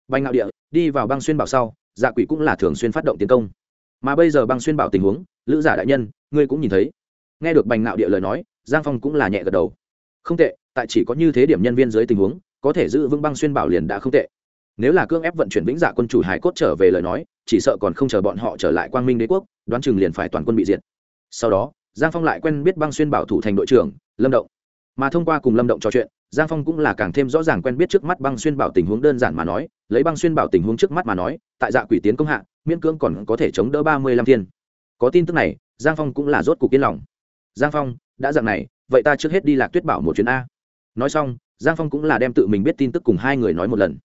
S1: Bành ngạo địa đi vào băng xuyên bảo sau dạ quỷ cũng là thường xuyên phát động tiến công. Mà bây giờ băng xuyên bảo tình huống, lữ giả đại nhân ngươi cũng nhìn thấy. Nghe được bành nạo địa lời nói, giang phong cũng là nhẹ gật đầu. Không tệ, tại chỉ có như thế điểm nhân viên dưới tình huống, có thể giữ vững băng xuyên bảo liền đã không tệ. Nếu là cương ép vận chuyển vĩnh dạ quân chủ hải cốt trở về lời nói, chỉ sợ còn không chờ bọn họ trở lại quang minh đế quốc, đoán chừng liền phải toàn quân bị diệt. Sau đó, giang phong lại quen biết băng xuyên bảo thủ thành đội trưởng, lâm động. Mà thông qua cùng lâm động trò chuyện, giang phong cũng là càng thêm rõ ràng quen biết trước mắt băng xuyên bảo tình huống đơn giản mà nói, lấy băng xuyên bảo tình huống trước mắt mà nói, tại dạ quỷ tiến công hạ, miễn cưỡng còn có thể chống đỡ ba mươi lăm thiên. Có tin tức này giang phong cũng là rốt cuộc yên lòng. Giang phong, đã dạng này, vậy ta trước hết đi lạc tuyết bảo một chuyến a. Nói xong, giang phong cũng là đem tự mình biết tin tức cùng hai người nói một lần.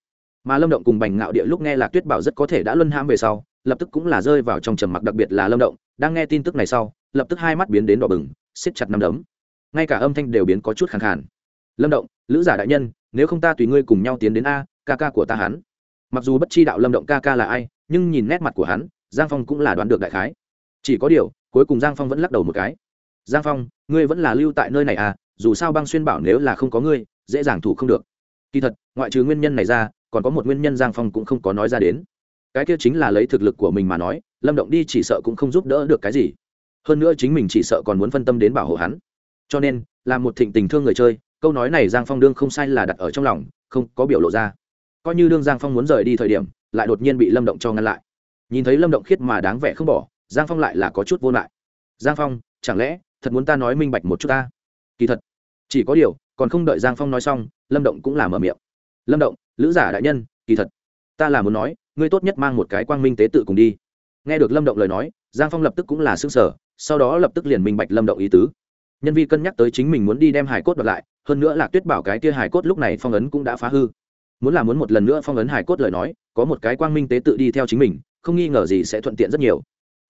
S1: Mà lâm động cùng bành ngạo địa lúc nghe lạc tuyết bảo rất có thể đã luân ham về sau, lập tức cũng là rơi vào trong trầm mặc, đặc biệt là lâm động, đang nghe tin tức này sau, lập tức hai mắt biến đến đỏ bừng, siết chặt năm đấm. Ngay cả âm thanh đều biến có chút khẳng khàn. Lâm động, lữ giả đại nhân, nếu không ta tùy ngươi cùng nhau tiến đến a, ca ca của ta hắn. Mặc dù bất chi đạo lâm động ca ca là ai, nhưng nhìn nét mặt của hắn, giang phong cũng là đoán được đại khái. Chỉ có điều cuối cùng giang phong vẫn lắc đầu một cái. Giang phong, ngươi vẫn là lưu tại nơi này à dù sao băng xuyên bảo nếu là không có ngươi, dễ dàng thủ không được. Kỳ thật, ngoại trừ nguyên nhân này ra, còn có một nguyên nhân giang phong cũng không có nói ra đến. Cái kia chính là lấy thực lực của mình mà nói, lâm động đi chỉ sợ cũng không giúp đỡ được cái gì. Hơn nữa chính mình chỉ sợ còn muốn phân tâm đến bảo hộ hắn. Cho nên, là một thịnh tình thương người chơi, câu nói này giang phong đương không sai là đặt ở trong lòng, không có biểu lộ ra. Coi như đương giang phong muốn rời đi thời điểm, lại đột nhiên bị lâm động cho ngăn lại. Nhìn thấy lâm động khiết mà đáng vẻ không bỏ giang phong lại là có chút vô lại. Giang phong, chẳng lẽ thật muốn ta nói minh bạch một chút ta? Kỳ thật, chỉ có điều, còn không đợi giang phong nói xong, lâm động cũng là mở miệng. Lâm động, lữ giả đại nhân, kỳ thật, ta là muốn nói, ngươi tốt nhất mang một cái quang minh tế tự cùng đi. Nghe được lâm động lời nói, giang phong lập tức cũng là s ư ơ n g sở sau đó lập tức liền minh bạch lâm động ý tứ. Nhân vi cân nhắc tới chính mình muốn đi đem hải cốt đoạt lại, hơn nữa là tuyết bảo cái tia hải cốt lúc này phong ấn cũng đã phá hư. Muốn là muốn một lần nữa phong ấn hải cốt lời nói, có một cái quang minh tế tự đi theo chính mình, không nghi ngờ gì sẽ thuận tiện rất nhiều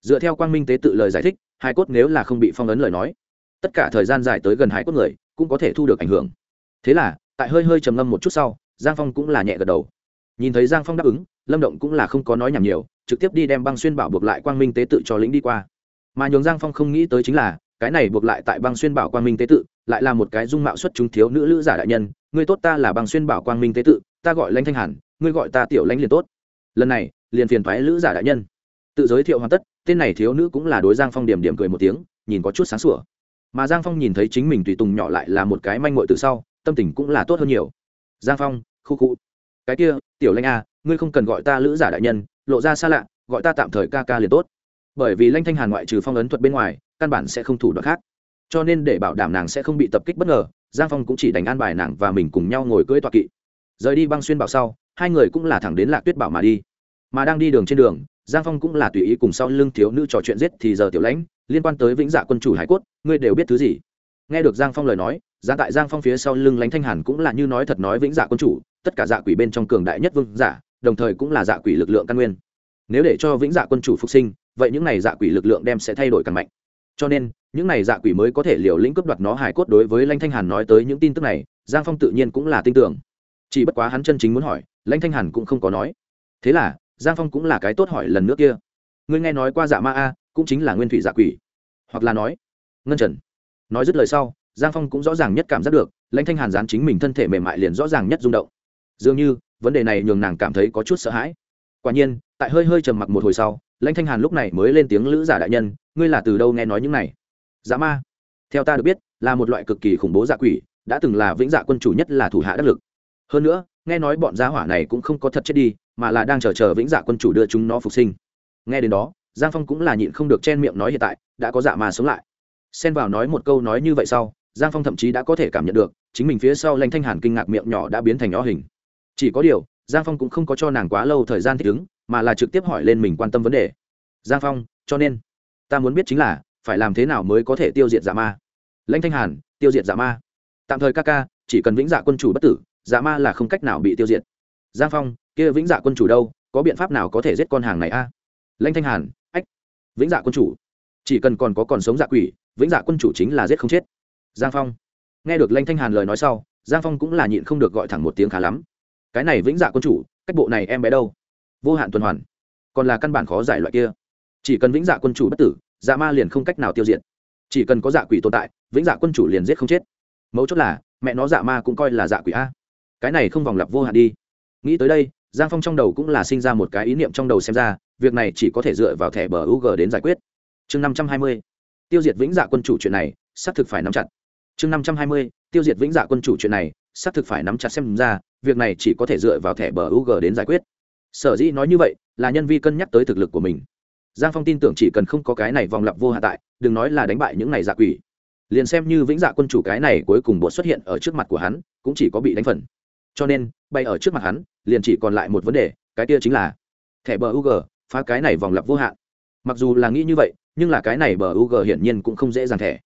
S1: dựa theo quang minh tế tự lời giải thích hải cốt nếu là không bị phong ấn lời nói, tất cả thời gian dài tới gần hải cốt người cũng có thể thu được ảnh hưởng. Thế là, tại hơi hơi trầm ngâm một chút sau, giang phong cũng là nhẹ gật đầu. Nhìn thấy giang phong đáp ứng, lâm động cũng là không có nói nhảm nhiều, trực tiếp đi đem băng xuyên bảo buộc lại quang minh tế tự cho lĩnh đi qua. Mà nhường giang phong không nghĩ tới chính là, cái này buộc lại tại băng xuyên bảo quang minh tế tự, lại là một cái dung mạo xuất chúng thiếu nữ lữ giả đại nhân, ngươi tốt ta là băng xuyên bảo quang minh tế tự, ta gọi lãnh thanh hàn, ngươi gọi ta tiểu lãnh liền tốt. Lần này, liền phiền thoái lữ giả đại nhân. Tự giới thiệu hoàn tất tên này thiếu nữ cũng là đối giang phong điểm điểm cười một tiếng, nhìn có chút sáng sủa. Mà giang phong nhìn thấy chính mình tùy tùng nhỏ lại là một cái manh mội từ sau, tâm tình cũng là tốt hơn nhiều. Giang phong, khu khu. Cái kia, tiểu lanh a, ngươi không cần gọi ta lữ giả đại nhân, lộ ra xa lạ, gọi ta tạm thời ca ca liền tốt. Bởi vì lanh thanh hàn ngoại trừ phong ấn thuật bên ngoài, căn bản sẽ không thủ đoạn khác. Cho nên để bảo đảm nàng sẽ không bị tập kích bất ngờ, giang phong cũng chỉ đánh an bài nàng và mình cùng nhau ngồi cưỡi toa kỵ. Rời đi băng xuyên bảo sau, hai người cũng là thẳng đến lạc tuyết bảo mà đi. Mà đang đi đường trên đường giang phong cũng là tùy ý cùng sau lưng thiếu nữ trò chuyện giết thì giờ tiểu lãnh, liên quan tới vĩnh dạ quân chủ hải cốt, ngươi đều biết thứ gì? Nghe được giang phong lời nói, giá tại giang phong phía sau lưng lãnh thanh hàn cũng là như nói thật nói vĩnh dạ quân chủ, tất cả dạ quỷ bên trong cường đại nhất vương giả, đồng thời cũng là dạ quỷ lực lượng căn nguyên. Nếu để cho vĩnh dạ quân chủ phục sinh, vậy những này dạ quỷ lực lượng đem sẽ thay đổi càng mạnh. Cho nên, những này dạ quỷ mới có thể liều lĩnh cướp đoạt nó hải cốt đối với lãnh thanh hàn nói tới những tin tức này, giang phong tự nhiên cũng là tin tưởng. Chỉ bất quá hắn chân chính muốn hỏi, lãnh thanh hàn cũng không có nói. Thế là giang phong cũng là cái tốt hỏi lần nữa kia. Ngươi nghe nói qua dạ ma a, cũng chính là nguyên thủy dạ quỷ. Hoặc là nói, ngân trần. Nói dứt lời sau, giang phong cũng rõ ràng nhất cảm giác được, lãnh thanh hàn dán chính mình thân thể mềm mại liền rõ ràng nhất rung động. Dường như, vấn đề này nhường nàng cảm thấy có chút sợ hãi. Quả nhiên, tại hơi hơi trầm mặc một hồi sau, lãnh thanh hàn lúc này mới lên tiếng lữ giả đại nhân, ngươi là từ đâu nghe nói những này? Dạ ma. Theo ta được biết, là một loại cực kỳ khủng bố dạ quỷ, đã từng là vĩnh dạ quân chủ nhất là thủ hạ đắc lực. Hơn nữa, nghe nói bọn gia hỏa này cũng không có thật chết đi mà là đang chờ chờ vĩnh dạ quân chủ đưa chúng nó phục sinh. Nghe đến đó, giang phong cũng là nhịn không được chen miệng nói hiện tại, đã có dạ ma sống lại. Xen vào nói một câu nói như vậy sau, giang phong thậm chí đã có thể cảm nhận được, chính mình phía sau lanh thanh hàn kinh ngạc miệng nhỏ đã biến thành nhỏ hình. Chỉ có điều, giang phong cũng không có cho nàng quá lâu thời gian thích ứng, mà là trực tiếp hỏi lên mình quan tâm vấn đề. Giang phong, cho nên, ta muốn biết chính là, phải làm thế nào mới có thể tiêu diệt dạ ma? Lãnh thanh hàn, tiêu diệt dạ ma. Tạm thời ca ca, chỉ cần vĩnh dạ quân chủ bất tử dạ ma là không cách nào bị tiêu diệt. Giang phong kia vĩnh dạ quân chủ đâu, có biện pháp nào có thể giết con hàng này a? À? thanh hàn, ách, vĩnh dạ quân chủ. Chỉ cần còn có còn sống dạ quỷ, vĩnh dạ quân chủ chính là giết không chết. Giang phong. Nghe được lanh thanh hàn lời nói sau, giang phong cũng là nhịn không được gọi thẳng một tiếng khá lắm. Cái này vĩnh dạ quân chủ, cách bộ này em bé đâu? Vô hạn tuần hoàn. Còn là căn bản khó giải loại kia. Chỉ cần vĩnh dạ quân chủ bất tử dạ ma liền không cách nào tiêu diệt. Chỉ cần có dạ quỷ tồn tại, vĩnh dạ quân chủ liền giết không chết. Mấu chốt là, mẹ nó dạ ma cũng coi là dạ quỷ a. Cái này không vòng lặp vô hạn đi. Nghĩ tới đây giang phong trong đầu cũng là sinh ra một cái ý niệm trong đầu xem ra, việc này chỉ có thể dựa vào thẻ bờ UG đến giải quyết. Chương năm trăm hai mươi, tiêu diệt vĩnh dạ quân chủ chuyện này, xác thực phải nắm chặt. Chương năm trăm hai mươi, tiêu diệt vĩnh dạ quân chủ chuyện này, xác thực phải nắm chặt xem ra, việc này chỉ có thể dựa vào thẻ bờ UG đến giải quyết. Sở dĩ nói như vậy, là nhân vi cân nhắc tới thực lực của mình. Giang phong tin tưởng chỉ cần không có cái này vòng lặp vô hạ tại, đừng nói là đánh bại những này dạ quỷ. Liền xem như vĩnh dạ quân chủ cái này cuối cùng bộ xuất hiện ở trước mặt của hắn, cũng chỉ có bị đánh phần cho nên, bay ở trước mặt hắn, liền chỉ còn lại một vấn đề, cái kia chính là thẻ bờ ug phá cái này vòng lặp vô hạn. Mặc dù là nghĩ như vậy, nhưng là cái này bờ ug hiển nhiên cũng không dễ dàng thẻ.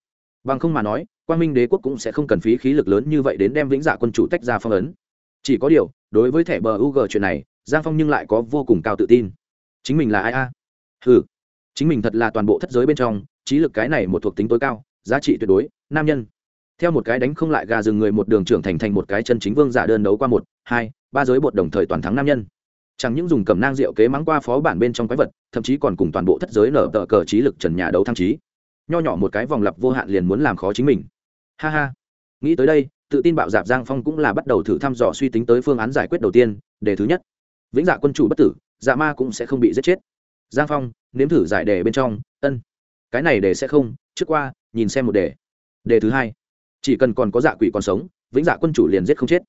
S1: Bằng không mà nói quan minh đế quốc cũng sẽ không cần phí khí lực lớn như vậy đến đem vĩnh dạ quân chủ tách ra phong ấn. Chỉ có điều, đối với thẻ bờ ug chuyện này, giang phong nhưng lại có vô cùng cao tự tin. Chính mình là ai a? Ừ chính mình thật là toàn bộ thất giới bên trong, trí lực cái này một thuộc tính tối cao, giá trị tuyệt đối, nam nhân theo một cái đánh không lại gà rừng người một đường trưởng thành thành một cái chân chính vương giả đơn đấu qua một, hai, ba giới bột đồng thời toàn thắng nam nhân. Chẳng những dùng cầm nang rượu kế mắng qua phó bản bên trong quái vật, thậm chí còn cùng toàn bộ thất giới nở tờ cờ trí lực trần nhà đấu thăng trí. Nho nhỏ một cái vòng lặp vô hạn liền muốn làm khó chính mình. Ha ha. Nghĩ tới đây, tự tin bạo dạp giang phong cũng là bắt đầu thử thăm dò suy tính tới phương án giải quyết đầu tiên, đề thứ nhất. Vĩnh dạ quân chủ bất tử dạ ma cũng sẽ không bị giết chết. Giang phong, nếm thử giải đề bên trong, ân. Cái này đề sẽ không, trước qua, nhìn xem một đề. Đề thứ hai chỉ cần còn có dạ quỷ còn sống, vĩnh dạ quân chủ liền giết không chết.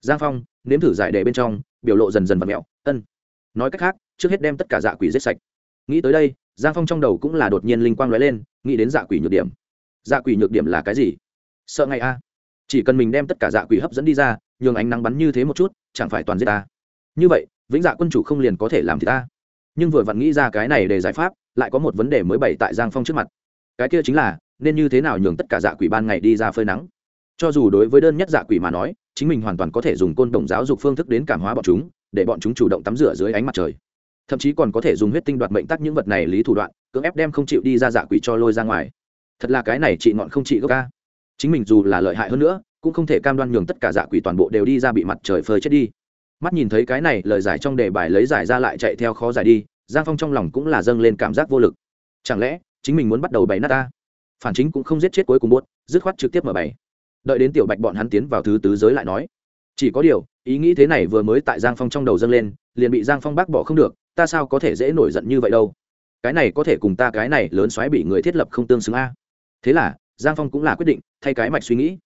S1: Giang phong, nếm thử giải đề bên trong, biểu lộ dần dần và mẹo, ân. Nói cách khác, trước hết đem tất cả dạ quỷ giết sạch. Nghĩ tới đây, giang phong trong đầu cũng là đột nhiên linh quang nói lên, nghĩ đến dạ quỷ nhược điểm. Dạ quỷ nhược điểm là cái gì? Sợ ngày a. Chỉ cần mình đem tất cả dạ quỷ hấp dẫn đi ra, nhường ánh nắng bắn như thế một chút, chẳng phải toàn giết ta. Như vậy, vĩnh dạ quân chủ không liền có thể làm thì ta? Nhưng vừa vặn nghĩ ra cái này để giải pháp, lại có một vấn đề mới bày tại giang phong trước mặt. Cái kia chính là nên như thế nào nhường tất cả dạ quỷ ban ngày đi ra phơi nắng? Cho dù đối với đơn nhất dạ quỷ mà nói, chính mình hoàn toàn có thể dùng côn đồng giáo dục phương thức đến cảm hóa bọn chúng, để bọn chúng chủ động tắm rửa dưới ánh mặt trời. Thậm chí còn có thể dùng huyết tinh đoạt mệnh tắc những vật này lý thủ đoạn, cưỡng ép đem không chịu đi ra dạ quỷ cho lôi ra ngoài. Thật là cái này chị ngọn không chị gốc ca. Chính mình dù là lợi hại hơn nữa, cũng không thể cam đoan nhường tất cả dạ quỷ toàn bộ đều đi ra bị mặt trời phơi chết đi. Mắt nhìn thấy cái này, lời giải trong đề bài lấy giải ra lại chạy theo khó giải đi, giang phong trong lòng cũng là dâng lên cảm giác vô lực. Chẳng lẽ, chính mình muốn bắt đầu bày nát ta? Phản chính cũng không giết chết cuối cùng buốt, dứt khoát trực tiếp mở bày. Đợi đến tiểu bạch bọn hắn tiến vào thứ tứ giới lại nói, chỉ có điều, ý nghĩ thế này vừa mới tại giang phong trong đầu dâng lên, liền bị giang phong bác bỏ không được, ta sao có thể dễ nổi giận như vậy đâu? Cái này có thể cùng ta cái này lớn xoáy bị người thiết lập không tương xứng a. Thế là, giang phong cũng là quyết định, thay cái mạch suy nghĩ.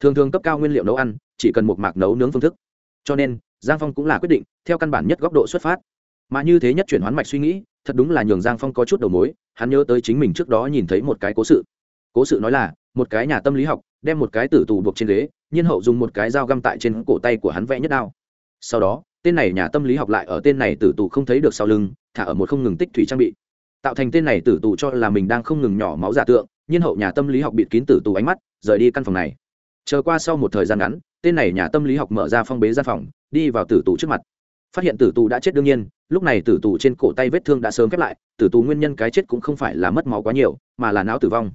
S1: Thường thường cấp cao nguyên liệu nấu ăn, chỉ cần một mạc nấu nướng phương thức. Cho nên, giang phong cũng là quyết định, theo căn bản nhất góc độ xuất phát. Mà như thế nhất chuyển hoán mạch suy nghĩ, thật đúng là nhường giang phong có chút đầu mối, hắn nhớ tới chính mình trước đó nhìn thấy một cái cố sự cố sự nói là, một cái nhà tâm lý học, đem một cái tử tù buộc trên ghế, nhiên hậu dùng một cái dao găm tại trên cổ tay của hắn vẽ nhất đao. Sau đó, tên này nhà tâm lý học lại ở tên này tử tù không thấy được sau lưng, thả ở một không ngừng tích thủy trang bị. Tạo thành tên này tử tù cho là mình đang không ngừng nhỏ máu giả tượng, nhiên hậu nhà tâm lý học bịt kín tử tù ánh mắt, rời đi căn phòng này. Chờ qua sau một thời gian ngắn, tên này nhà tâm lý học mở ra phong bế gian phòng, đi vào tử tù trước mặt. Phát hiện tử tù đã chết đương nhiên, lúc này tử tù trên cổ tay vết thương đã sớm khép lại, tử tù nguyên nhân cái chết cũng không phải là mất máu quá nhiều, mà là não tử vong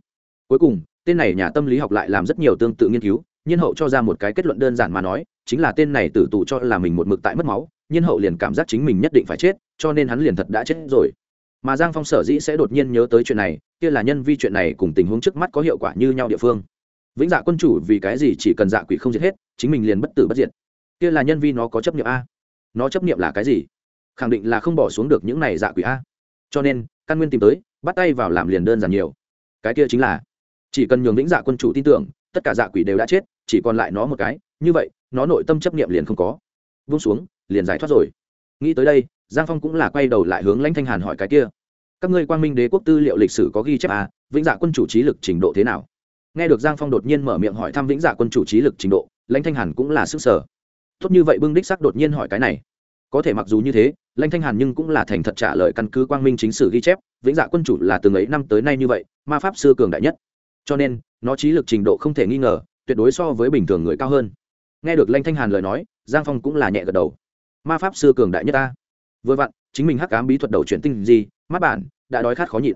S1: cuối cùng, tên này nhà tâm lý học lại làm rất nhiều tương tự nghiên cứu, nhiên hậu cho ra một cái kết luận đơn giản mà nói, chính là tên này tử tù cho là mình một mực tại mất máu, nhiên hậu liền cảm giác chính mình nhất định phải chết, cho nên hắn liền thật đã chết rồi. Mà giang phong sở dĩ sẽ đột nhiên nhớ tới chuyện này, kia là nhân vi chuyện này cùng tình huống trước mắt có hiệu quả như nhau địa phương. Vĩnh dạ quân chủ vì cái gì chỉ cần dạ quỷ không diệt hết, chính mình liền bất tử bất diệt. Kia là nhân vi nó có chấp nghiệm a. Nó chấp nghiệm là cái gì? Khẳng định là không bỏ xuống được những này dạ quỷ a. Cho nên, căn nguyên tìm tới, bắt tay vào làm liền đơn giản nhiều. Cái kia chính là chỉ cần nhường vĩnh dạ quân chủ tin tưởng, tất cả dạ quỷ đều đã chết, chỉ còn lại nó một cái, như vậy, nó nội tâm chấp nghiệm liền không có. Vung xuống, liền giải thoát rồi. Nghĩ tới đây, giang phong cũng là quay đầu lại hướng lãnh thanh hàn hỏi cái kia. Các ngươi quang minh đế quốc tư liệu lịch sử có ghi chép à vĩnh dạ quân chủ trí lực trình độ thế nào? Nghe được giang phong đột nhiên mở miệng hỏi thăm vĩnh dạ quân chủ trí lực trình độ, lãnh thanh hàn cũng là sức sở. Tốt như vậy bưng đích sắc đột nhiên hỏi cái này. Có thể mặc dù như thế, lãnh thanh hàn nhưng cũng là thành thật trả lời căn cứ quang minh chính sử ghi chép, vĩnh dạ quân chủ là từng ấy năm tới nay như vậy, ma pháp xưa cường đại nhất cho nên, nó trí lực trình độ không thể nghi ngờ, tuyệt đối so với bình thường người cao hơn. Nghe được Lanh thanh hàn lời nói, giang phong cũng là nhẹ gật đầu. Ma pháp xưa cường đại nhất ta. Vừa vặn, chính mình hắc ám bí thuật đầu chuyển tinh gì, mắt bản, đã đói khát khó nhịn.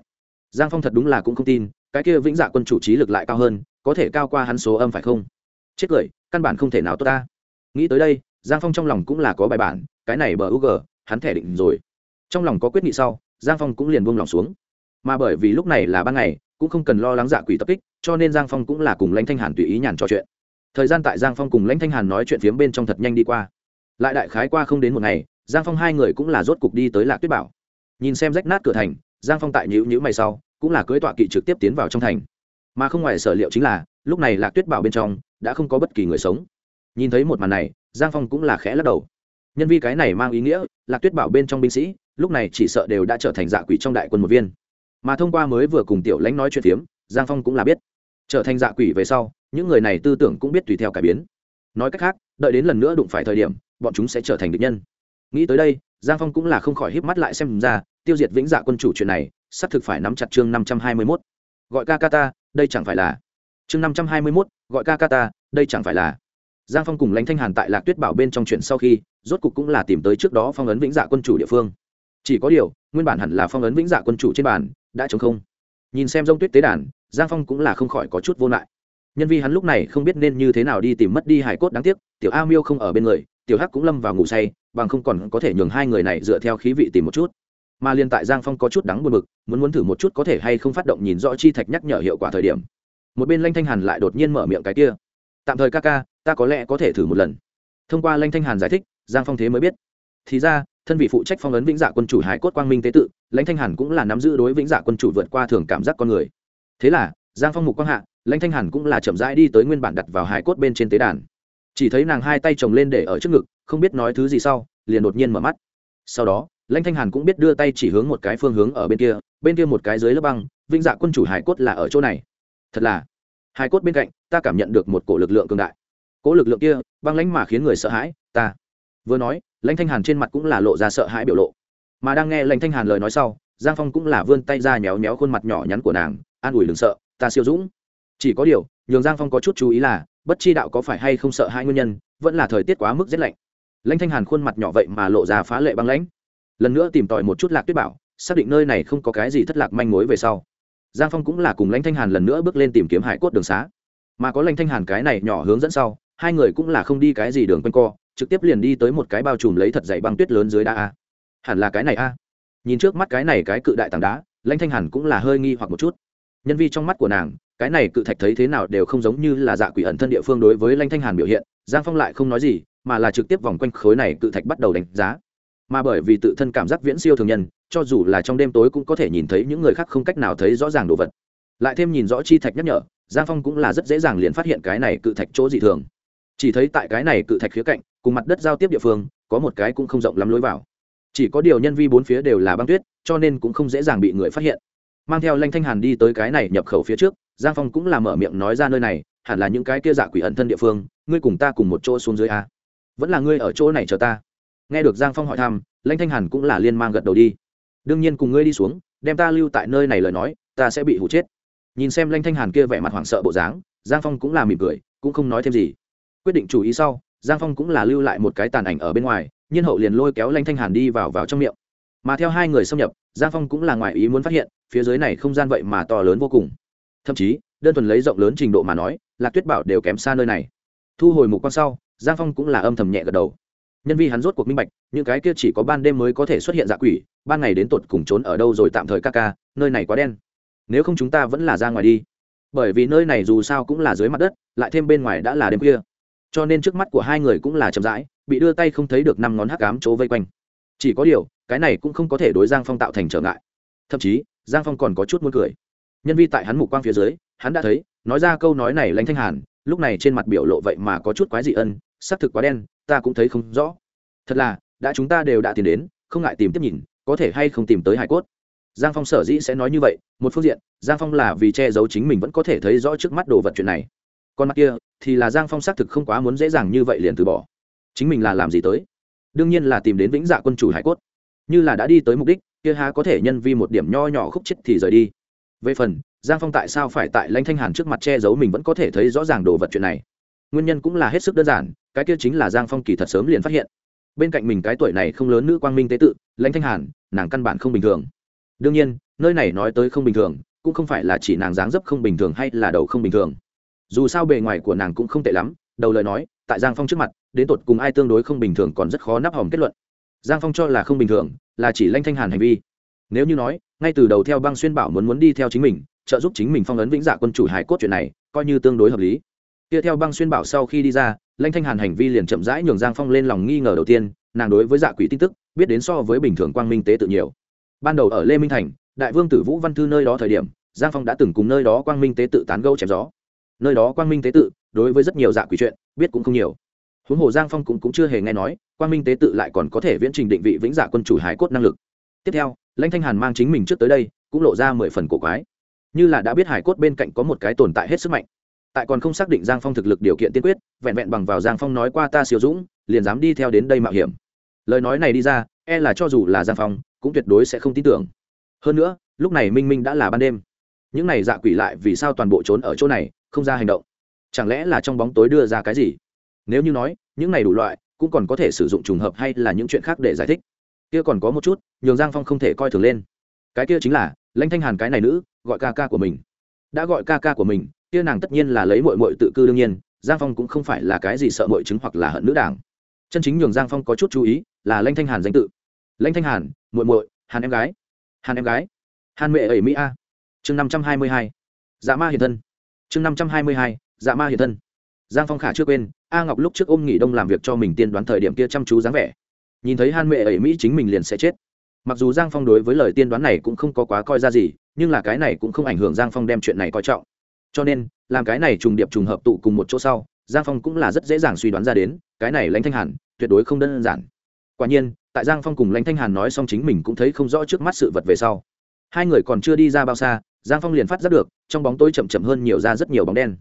S1: Giang phong thật đúng là cũng không tin, cái kia vĩnh dạ quân chủ trí lực lại cao hơn, có thể cao qua hắn số âm phải không? Chết cười, căn bản không thể nào tốt ta. Nghĩ tới đây, giang phong trong lòng cũng là có bài bản, cái này bờ u g hắn thẻ định rồi. Trong lòng có quyết nghị sau, giang phong cũng liền buông lòng xuống mà bởi vì lúc này là ban ngày, cũng không cần lo lắng dạ quỷ tập kích, cho nên giang phong cũng là cùng lãnh thanh hàn tùy ý nhàn trò chuyện. Thời gian tại giang phong cùng lãnh thanh hàn nói chuyện phiếm bên trong thật nhanh đi qua. Lại đại khái qua không đến một ngày, giang phong hai người cũng là rốt cục đi tới lạc tuyết bảo. Nhìn xem rách nát cửa thành, giang phong tại nhữ nhữ mày sau, cũng là cưới tọa kỵ trực tiếp tiến vào trong thành. Mà không ngoài sở liệu chính là, lúc này lạc tuyết bảo bên trong, đã không có bất kỳ người sống. Nhìn thấy một màn này, giang phong cũng là khẽ lắc đầu. Nhân vi cái này mang ý nghĩa, lạc tuyết bảo bên trong binh sĩ, lúc này chỉ sợ đều đã trở thành dạ quỷ trong đại quân một viên mà thông qua mới vừa cùng tiểu lãnh nói chuyện phiếm, giang phong cũng là biết. Trở thành dạ quỷ về sau, những người này tư tưởng cũng biết tùy theo cải biến. Nói cách khác, đợi đến lần nữa đụng phải thời điểm, bọn chúng sẽ trở thành địch nhân. Nghĩ tới đây, giang phong cũng là không khỏi híp mắt lại xem ra, tiêu diệt vĩnh dạ quân chủ chuyện này sắp thực phải nắm chặt chương năm trăm hai mươi mốt. Gọi ca ca ta, đây chẳng phải là. Chương năm trăm hai mươi mốt, gọi ca ca ta, đây chẳng phải là. Giang phong cùng lãnh thanh hàn tại lạc tuyết bảo bên trong chuyện sau khi, rốt cục cũng là tìm tới trước đó phong ấn vĩnh dạ quân chủ địa phương chỉ có điều, nguyên bản hẳn là phong ấn vĩnh dạ quân chủ trên bàn, đã chống không. Nhìn xem dông tuyết tế đàn, giang phong cũng là không khỏi có chút vô lại. Nhân vi hắn lúc này không biết nên như thế nào đi tìm mất đi hải cốt đáng tiếc, tiểu a miêu không ở bên người, tiểu hắc cũng lâm vào ngủ say, bằng không còn có thể nhường hai người này dựa theo khí vị tìm một chút. Mà liên tại giang phong có chút đắng buồn bực, muốn muốn thử một chút có thể hay không phát động nhìn rõ chi thạch nhắc nhở hiệu quả thời điểm. Một bên lanh thanh hàn lại đột nhiên mở miệng cái kia. Tạm thời ca ca, ta có lẽ có thể thử một lần. Thông qua lanh thanh hàn giải thích, giang phong thế mới biết thì ra, thân vị phụ trách phong ấn vĩnh dạ quân chủ hải cốt quang minh tế tự, lãnh thanh hàn cũng là nắm giữ đối vĩnh dạ quân chủ vượt qua thường cảm giác con người. Thế là, giang phong mục quang hạ, lãnh thanh hàn cũng là chậm rãi đi tới nguyên bản đặt vào hải cốt bên trên tế đàn. Chỉ thấy nàng hai tay chồng lên để ở trước ngực, không biết nói thứ gì sau, liền đột nhiên mở mắt. Sau đó, lãnh thanh hàn cũng biết đưa tay chỉ hướng một cái phương hướng ở bên kia bên kia một cái dưới lớp băng, vĩnh dạ quân chủ hải cốt là ở chỗ này. Thật là, hải cốt bên cạnh, ta cảm nhận được một cổ lực lượng cường đại. Cỗ lực lượng kia, băng lãnh mà khiến người sợ hãi, ta vừa nói, lãnh thanh hàn trên mặt cũng là lộ ra sợ hãi biểu lộ. Mà đang nghe lãnh thanh hàn lời nói sau, giang phong cũng là vươn tay ra nhéo nhéo khuôn mặt nhỏ nhắn của nàng, an ủi đừng sợ, ta siêu dũng. Chỉ có điều, nhường giang phong có chút chú ý là, bất chi đạo có phải hay không sợ hai nguyên nhân, vẫn là thời tiết quá mức rét lạnh. Lãnh thanh hàn khuôn mặt nhỏ vậy mà lộ ra phá lệ băng lãnh. Lần nữa tìm tòi một chút lạc tuyết bảo, xác định nơi này không có cái gì thất lạc manh mối về sau. Giang phong cũng là cùng lãnh thanh hàn lần nữa bước lên tìm kiếm hải cốt đường xá. Mà có lãnh thanh hàn cái này nhỏ hướng dẫn sau, hai người cũng là không đi cái gì đường quanh co trực tiếp liền đi tới một cái bao trùm lấy thật dày băng tuyết lớn dưới đá a. Hẳn là cái này a. Nhìn trước mắt cái này cái cự đại tảng đá, lãnh thanh hàn cũng là hơi nghi hoặc một chút. Nhân vi trong mắt của nàng, cái này cự thạch thấy thế nào đều không giống như là dạ quỷ ẩn thân địa phương đối với lãnh thanh hàn biểu hiện, giang phong lại không nói gì, mà là trực tiếp vòng quanh khối này cự thạch bắt đầu đánh giá. Mà bởi vì tự thân cảm giác viễn siêu thường nhân, cho dù là trong đêm tối cũng có thể nhìn thấy những người khác không cách nào thấy rõ ràng đồ vật. Lại thêm nhìn rõ chi thạch nhắc nhở, giang phong cũng là rất dễ dàng liền phát hiện cái này cự thạch chỗ dị thường. Chỉ thấy tại cái này cự thạch khía cạnh cùng mặt đất giao tiếp địa phương, có một cái cũng không rộng lắm lối vào. Chỉ có điều nhân vi bốn phía đều là băng tuyết, cho nên cũng không dễ dàng bị người phát hiện. Mang theo lanh thanh hàn đi tới cái này nhập khẩu phía trước, giang phong cũng là mở miệng nói ra nơi này, hẳn là những cái kia giả quỷ ẩn thân địa phương, ngươi cùng ta cùng một chỗ xuống dưới a. Vẫn là ngươi ở chỗ này chờ ta. Nghe được giang phong hỏi thăm, lanh thanh hàn cũng là liên mang gật đầu đi. Đương nhiên cùng ngươi đi xuống, đem ta lưu tại nơi này lời nói, ta sẽ bị hụ chết. Nhìn xem lanh thanh hàn kia vẻ mặt hoảng sợ bộ dáng, giang phong cũng là mỉm cười, cũng không nói thêm gì. Quyết định chủ ý sau giang phong cũng là lưu lại một cái tàn ảnh ở bên ngoài, nhiên hậu liền lôi kéo lanh thanh hàn đi vào vào trong miệng. Mà theo hai người xâm nhập, giang phong cũng là ngoài ý muốn phát hiện, phía dưới này không gian vậy mà to lớn vô cùng. Thậm chí, đơn thuần lấy rộng lớn trình độ mà nói, lạc tuyết bảo đều kém xa nơi này. Thu hồi mục quan sau, giang phong cũng là âm thầm nhẹ gật đầu. Nhân vi hắn rốt cuộc minh bạch, những cái kia chỉ có ban đêm mới có thể xuất hiện dạ quỷ, ban ngày đến tột cùng trốn ở đâu rồi tạm thời ca ca, nơi này quá đen. Nếu không chúng ta vẫn là ra ngoài đi. Bởi vì nơi này dù sao cũng là dưới mặt đất, lại thêm bên ngoài đã là đêm khuya cho nên trước mắt của hai người cũng là chậm rãi, bị đưa tay không thấy được năm ngón hắc cám chỗ vây quanh. Chỉ có điều, cái này cũng không có thể đối giang phong tạo thành trở ngại. Thậm chí, giang phong còn có chút muốn cười. Nhân vi tại hắn mục quang phía dưới, hắn đã thấy, nói ra câu nói này lãnh thanh hàn, lúc này trên mặt biểu lộ vậy mà có chút quái dị ân, xác thực quá đen, ta cũng thấy không rõ. Thật là, đã chúng ta đều đã tìm đến, không ngại tìm tiếp nhìn, có thể hay không tìm tới hải cốt. Giang phong sở dĩ sẽ nói như vậy, một phương diện, giang phong là vì che giấu chính mình vẫn có thể thấy rõ trước mắt đồ vật chuyện này. Còn mặt kia thì là giang phong xác thực không quá muốn dễ dàng như vậy liền từ bỏ. Chính mình là làm gì tới? Đương nhiên là tìm đến vĩnh dạ quân chủ hải cốt. Như là đã đi tới mục đích, kia há có thể nhân vi một điểm nho nhỏ khúc chết thì rời đi. Về phần, giang phong tại sao phải tại lãnh thanh hàn trước mặt che giấu mình vẫn có thể thấy rõ ràng đồ vật chuyện này. Nguyên nhân cũng là hết sức đơn giản, cái kia chính là giang phong kỳ thật sớm liền phát hiện. Bên cạnh mình cái tuổi này không lớn nữ quang minh tế tự, lãnh thanh hàn, nàng căn bản không bình thường. Đương nhiên, nơi này nói tới không bình thường, cũng không phải là chỉ nàng dáng dấp không bình thường hay là đầu không bình thường dù sao bề ngoài của nàng cũng không tệ lắm, đầu lời nói, tại giang phong trước mặt, đến tột cùng ai tương đối không bình thường còn rất khó nắp hòm kết luận. Giang phong cho là không bình thường, là chỉ lanh thanh hàn hành vi. Nếu như nói, ngay từ đầu theo băng xuyên bảo muốn muốn đi theo chính mình, trợ giúp chính mình phong ấn vĩnh dạ quân chủ hải cốt chuyện này, coi như tương đối hợp lý. Kia theo băng xuyên bảo sau khi đi ra, lanh thanh hàn hành vi liền chậm rãi nhường giang phong lên lòng nghi ngờ đầu tiên, nàng đối với dạ quỷ tin tức, biết đến so với bình thường quang minh tế tự nhiều. Ban đầu ở lê minh thành, đại vương tử vũ văn thư nơi đó thời điểm, giang phong đã từng cùng nơi đó quang minh tế tự tán gâu chém gió nơi đó quang minh tế tự đối với rất nhiều dạ quỷ chuyện biết cũng không nhiều. Huống hồ giang phong cũng, cũng chưa hề nghe nói quang minh tế tự lại còn có thể viễn trình định vị vĩnh dạ quân chủ hải cốt năng lực. Tiếp theo lãnh thanh hàn mang chính mình trước tới đây cũng lộ ra mười phần cổ quái. Như là đã biết hải cốt bên cạnh có một cái tồn tại hết sức mạnh tại còn không xác định giang phong thực lực điều kiện tiên quyết vẹn vẹn bằng vào giang phong nói qua ta siêu dũng liền dám đi theo đến đây mạo hiểm. Lời nói này đi ra e là cho dù là giang phong cũng tuyệt đối sẽ không tin tưởng. Hơn nữa lúc này minh minh đã là ban đêm. Những này dạ quỷ lại vì sao toàn bộ trốn ở chỗ này không ra hành động. Chẳng lẽ là trong bóng tối đưa ra cái gì? Nếu như nói, những này đủ loại, cũng còn có thể sử dụng trùng hợp hay là những chuyện khác để giải thích. Kia còn có một chút, nhường giang phong không thể coi thường lên. Cái kia chính là, lãnh thanh hàn cái này nữ, gọi ca ca của mình. Đã gọi ca ca của mình, kia nàng tất nhiên là lấy mội mội tự cư đương nhiên, giang phong cũng không phải là cái gì sợ mội chứng hoặc là hận nữ đảng. Chân chính nhường giang phong có chút chú ý, là lãnh thanh hàn danh tự. Lãnh thanh hàn mội mội hàn em gái. Hàn em gái. Hàn mẹ ẩy mỹ a. Chương năm trăm hai mươi hai. Dạ ma hiện thân chương năm trăm hai mươi hai dạ ma hiện thân. Giang phong khả chưa quên, a ngọc lúc trước ôm nghỉ đông làm việc cho mình tiên đoán thời điểm kia chăm chú dáng vẻ. Nhìn thấy han mẹ ẩy mỹ chính mình liền sẽ chết. Mặc dù giang phong đối với lời tiên đoán này cũng không có quá coi ra gì, nhưng là cái này cũng không ảnh hưởng giang phong đem chuyện này coi trọng. Cho nên, làm cái này trùng điệp trùng hợp tụ cùng một chỗ sau, giang phong cũng là rất dễ dàng suy đoán ra đến, cái này lãnh thanh hàn, tuyệt đối không đơn giản. Quả nhiên, tại giang phong cùng lãnh thanh hàn nói xong chính mình cũng thấy không rõ trước mắt sự vật về sau. Hai người còn chưa đi ra bao xa giang phong liền phát giác được, trong bóng tối chậm chậm hơn nhiều ra rất nhiều bóng đen.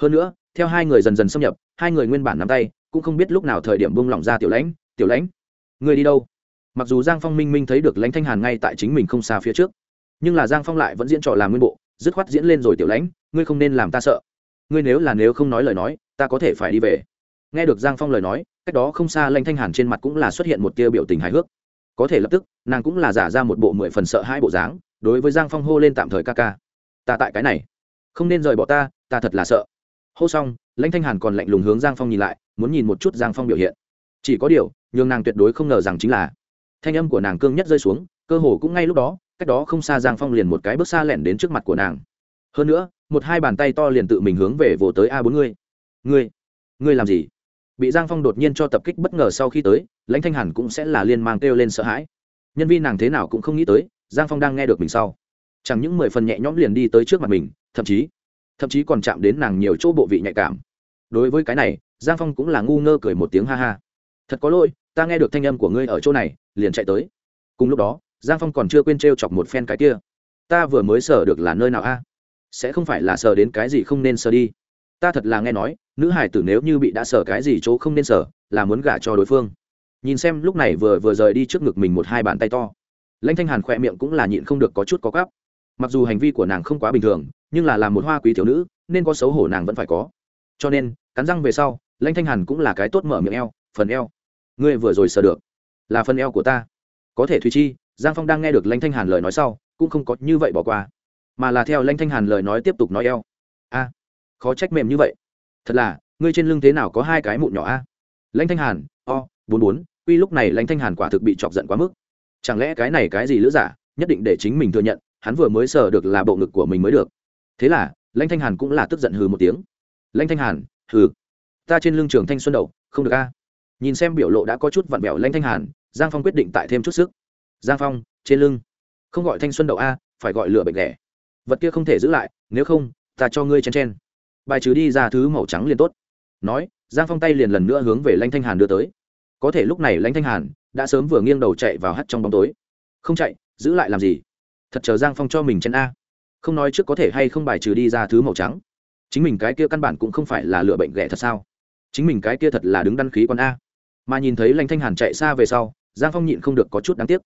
S1: Hơn nữa, theo hai người dần dần xâm nhập, hai người nguyên bản nắm tay, cũng không biết lúc nào thời điểm buông lỏng ra tiểu lãnh tiểu lãnh, người đi đâu? Mặc dù giang phong minh minh thấy được lãnh thanh hàn ngay tại chính mình không xa phía trước, nhưng là giang phong lại vẫn diễn trò làm nguyên bộ, dứt khoát diễn lên rồi, tiểu lãnh, ngươi không nên làm ta sợ. Ngươi nếu là nếu không nói lời nói, ta có thể phải đi về. Nghe được giang phong lời nói, cách đó không xa lãnh thanh hàn trên mặt cũng là xuất hiện một tia biểu tình hài hước. Có thể lập tức, nàng cũng là giả ra một bộ mười phần sợ hai bộ dáng đối với giang phong hô lên tạm thời ca ca. Ta tại cái này. Không nên rời bỏ ta ta thật là sợ. Hô xong, lãnh thanh hàn còn lạnh lùng hướng giang phong nhìn lại, muốn nhìn một chút giang phong biểu hiện. Chỉ có điều, nhường nàng tuyệt đối không ngờ rằng chính là, thanh âm của nàng cương nhất rơi xuống, cơ hồ cũng ngay lúc đó, cách đó không xa giang phong liền một cái bước xa lẻn đến trước mặt của nàng. Hơn nữa, một hai bàn tay to liền tự mình hướng về vỗ tới a bốn ngươi. Ngươi ngươi làm gì? Bị giang phong đột nhiên cho tập kích bất ngờ sau khi tới, lãnh thanh hàn cũng sẽ là liên mang kêu lên sợ hãi. Nhân viên nàng thế nào cũng không nghĩ tới giang phong đang nghe được mình sau. Chẳng những mười phần nhẹ nhõm liền đi tới trước mặt mình, thậm chí thậm chí còn chạm đến nàng nhiều chỗ bộ vị nhạy cảm. Đối với cái này, giang phong cũng là ngu ngơ cười một tiếng ha ha. Thật có lỗi, ta nghe được thanh âm của ngươi ở chỗ này, liền chạy tới. Cùng lúc đó, giang phong còn chưa quên t r e o chọc một phen cái kia. Ta vừa mới sờ được là nơi nào a? Sẽ không phải là sờ đến cái gì không nên sờ đi. Ta thật là nghe nói, nữ hải tử nếu như bị đã sờ cái gì chỗ không nên sờ, là muốn gả cho đối phương. Nhìn xem lúc này vừa vừa rời đi trước ngực mình một hai bàn tay to lãnh thanh hàn khỏe miệng cũng là nhịn không được có chút có gắp mặc dù hành vi của nàng không quá bình thường, nhưng là làm một hoa quý thiếu nữ, nên có xấu hổ nàng vẫn phải có. Cho nên, cắn răng về sau, lãnh thanh hàn cũng là cái tốt mở miệng eo, phần eo. Ngươi vừa rồi sờ được. Là phần eo của ta. Có thể thùy chi, giang phong đang nghe được lãnh thanh hàn lời nói sau, cũng không có như vậy bỏ qua. Mà là theo lãnh thanh hàn lời nói tiếp tục nói eo. A, khó trách mềm như vậy. Thật là, ngươi trên lưng thế nào có hai cái mụn nhỏ a? Lãnh thanh hàn, o, bốn bốn, uy lúc này lãnh thanh hàn quả thực bị chọc giận quá mức chẳng lẽ cái này cái gì lữ giả, nhất định để chính mình thừa nhận, hắn vừa mới sờ được là bộ ngực của mình mới được. Thế là, lãnh thanh hàn cũng là tức giận hừ một tiếng. Lãnh thanh hàn, hừ. Ta trên lưng trường thanh xuân đậu không được a. Nhìn xem biểu lộ đã có chút vặn vẹo lãnh thanh hàn, giang phong quyết định tại thêm chút sức. Giang phong, trên lưng. Không gọi thanh xuân đậu a, phải gọi lửa bệnh lẻ vật kia không thể giữ lại, nếu không, ta cho ngươi chen chen. Bài trừ đi ra thứ màu trắng liền tốt. Nói, giang phong tay liền lần nữa hướng về lãnh thanh hàn đưa tới. Có thể lúc này lãnh thanh hàn đã sớm vừa nghiêng đầu chạy vào hắt trong bóng tối. Không chạy, giữ lại làm gì? Thật chờ giang phong cho mình chân a. Không nói trước có thể hay không bài trừ đi ra thứ màu trắng. Chính mình cái kia căn bản cũng không phải là lựa bệnh ghẻ thật sao? Chính mình cái kia thật là đứng đăng khí con a. Mà nhìn thấy lanh thanh hàn chạy xa về sau, giang phong nhịn không được có chút đáng tiếc.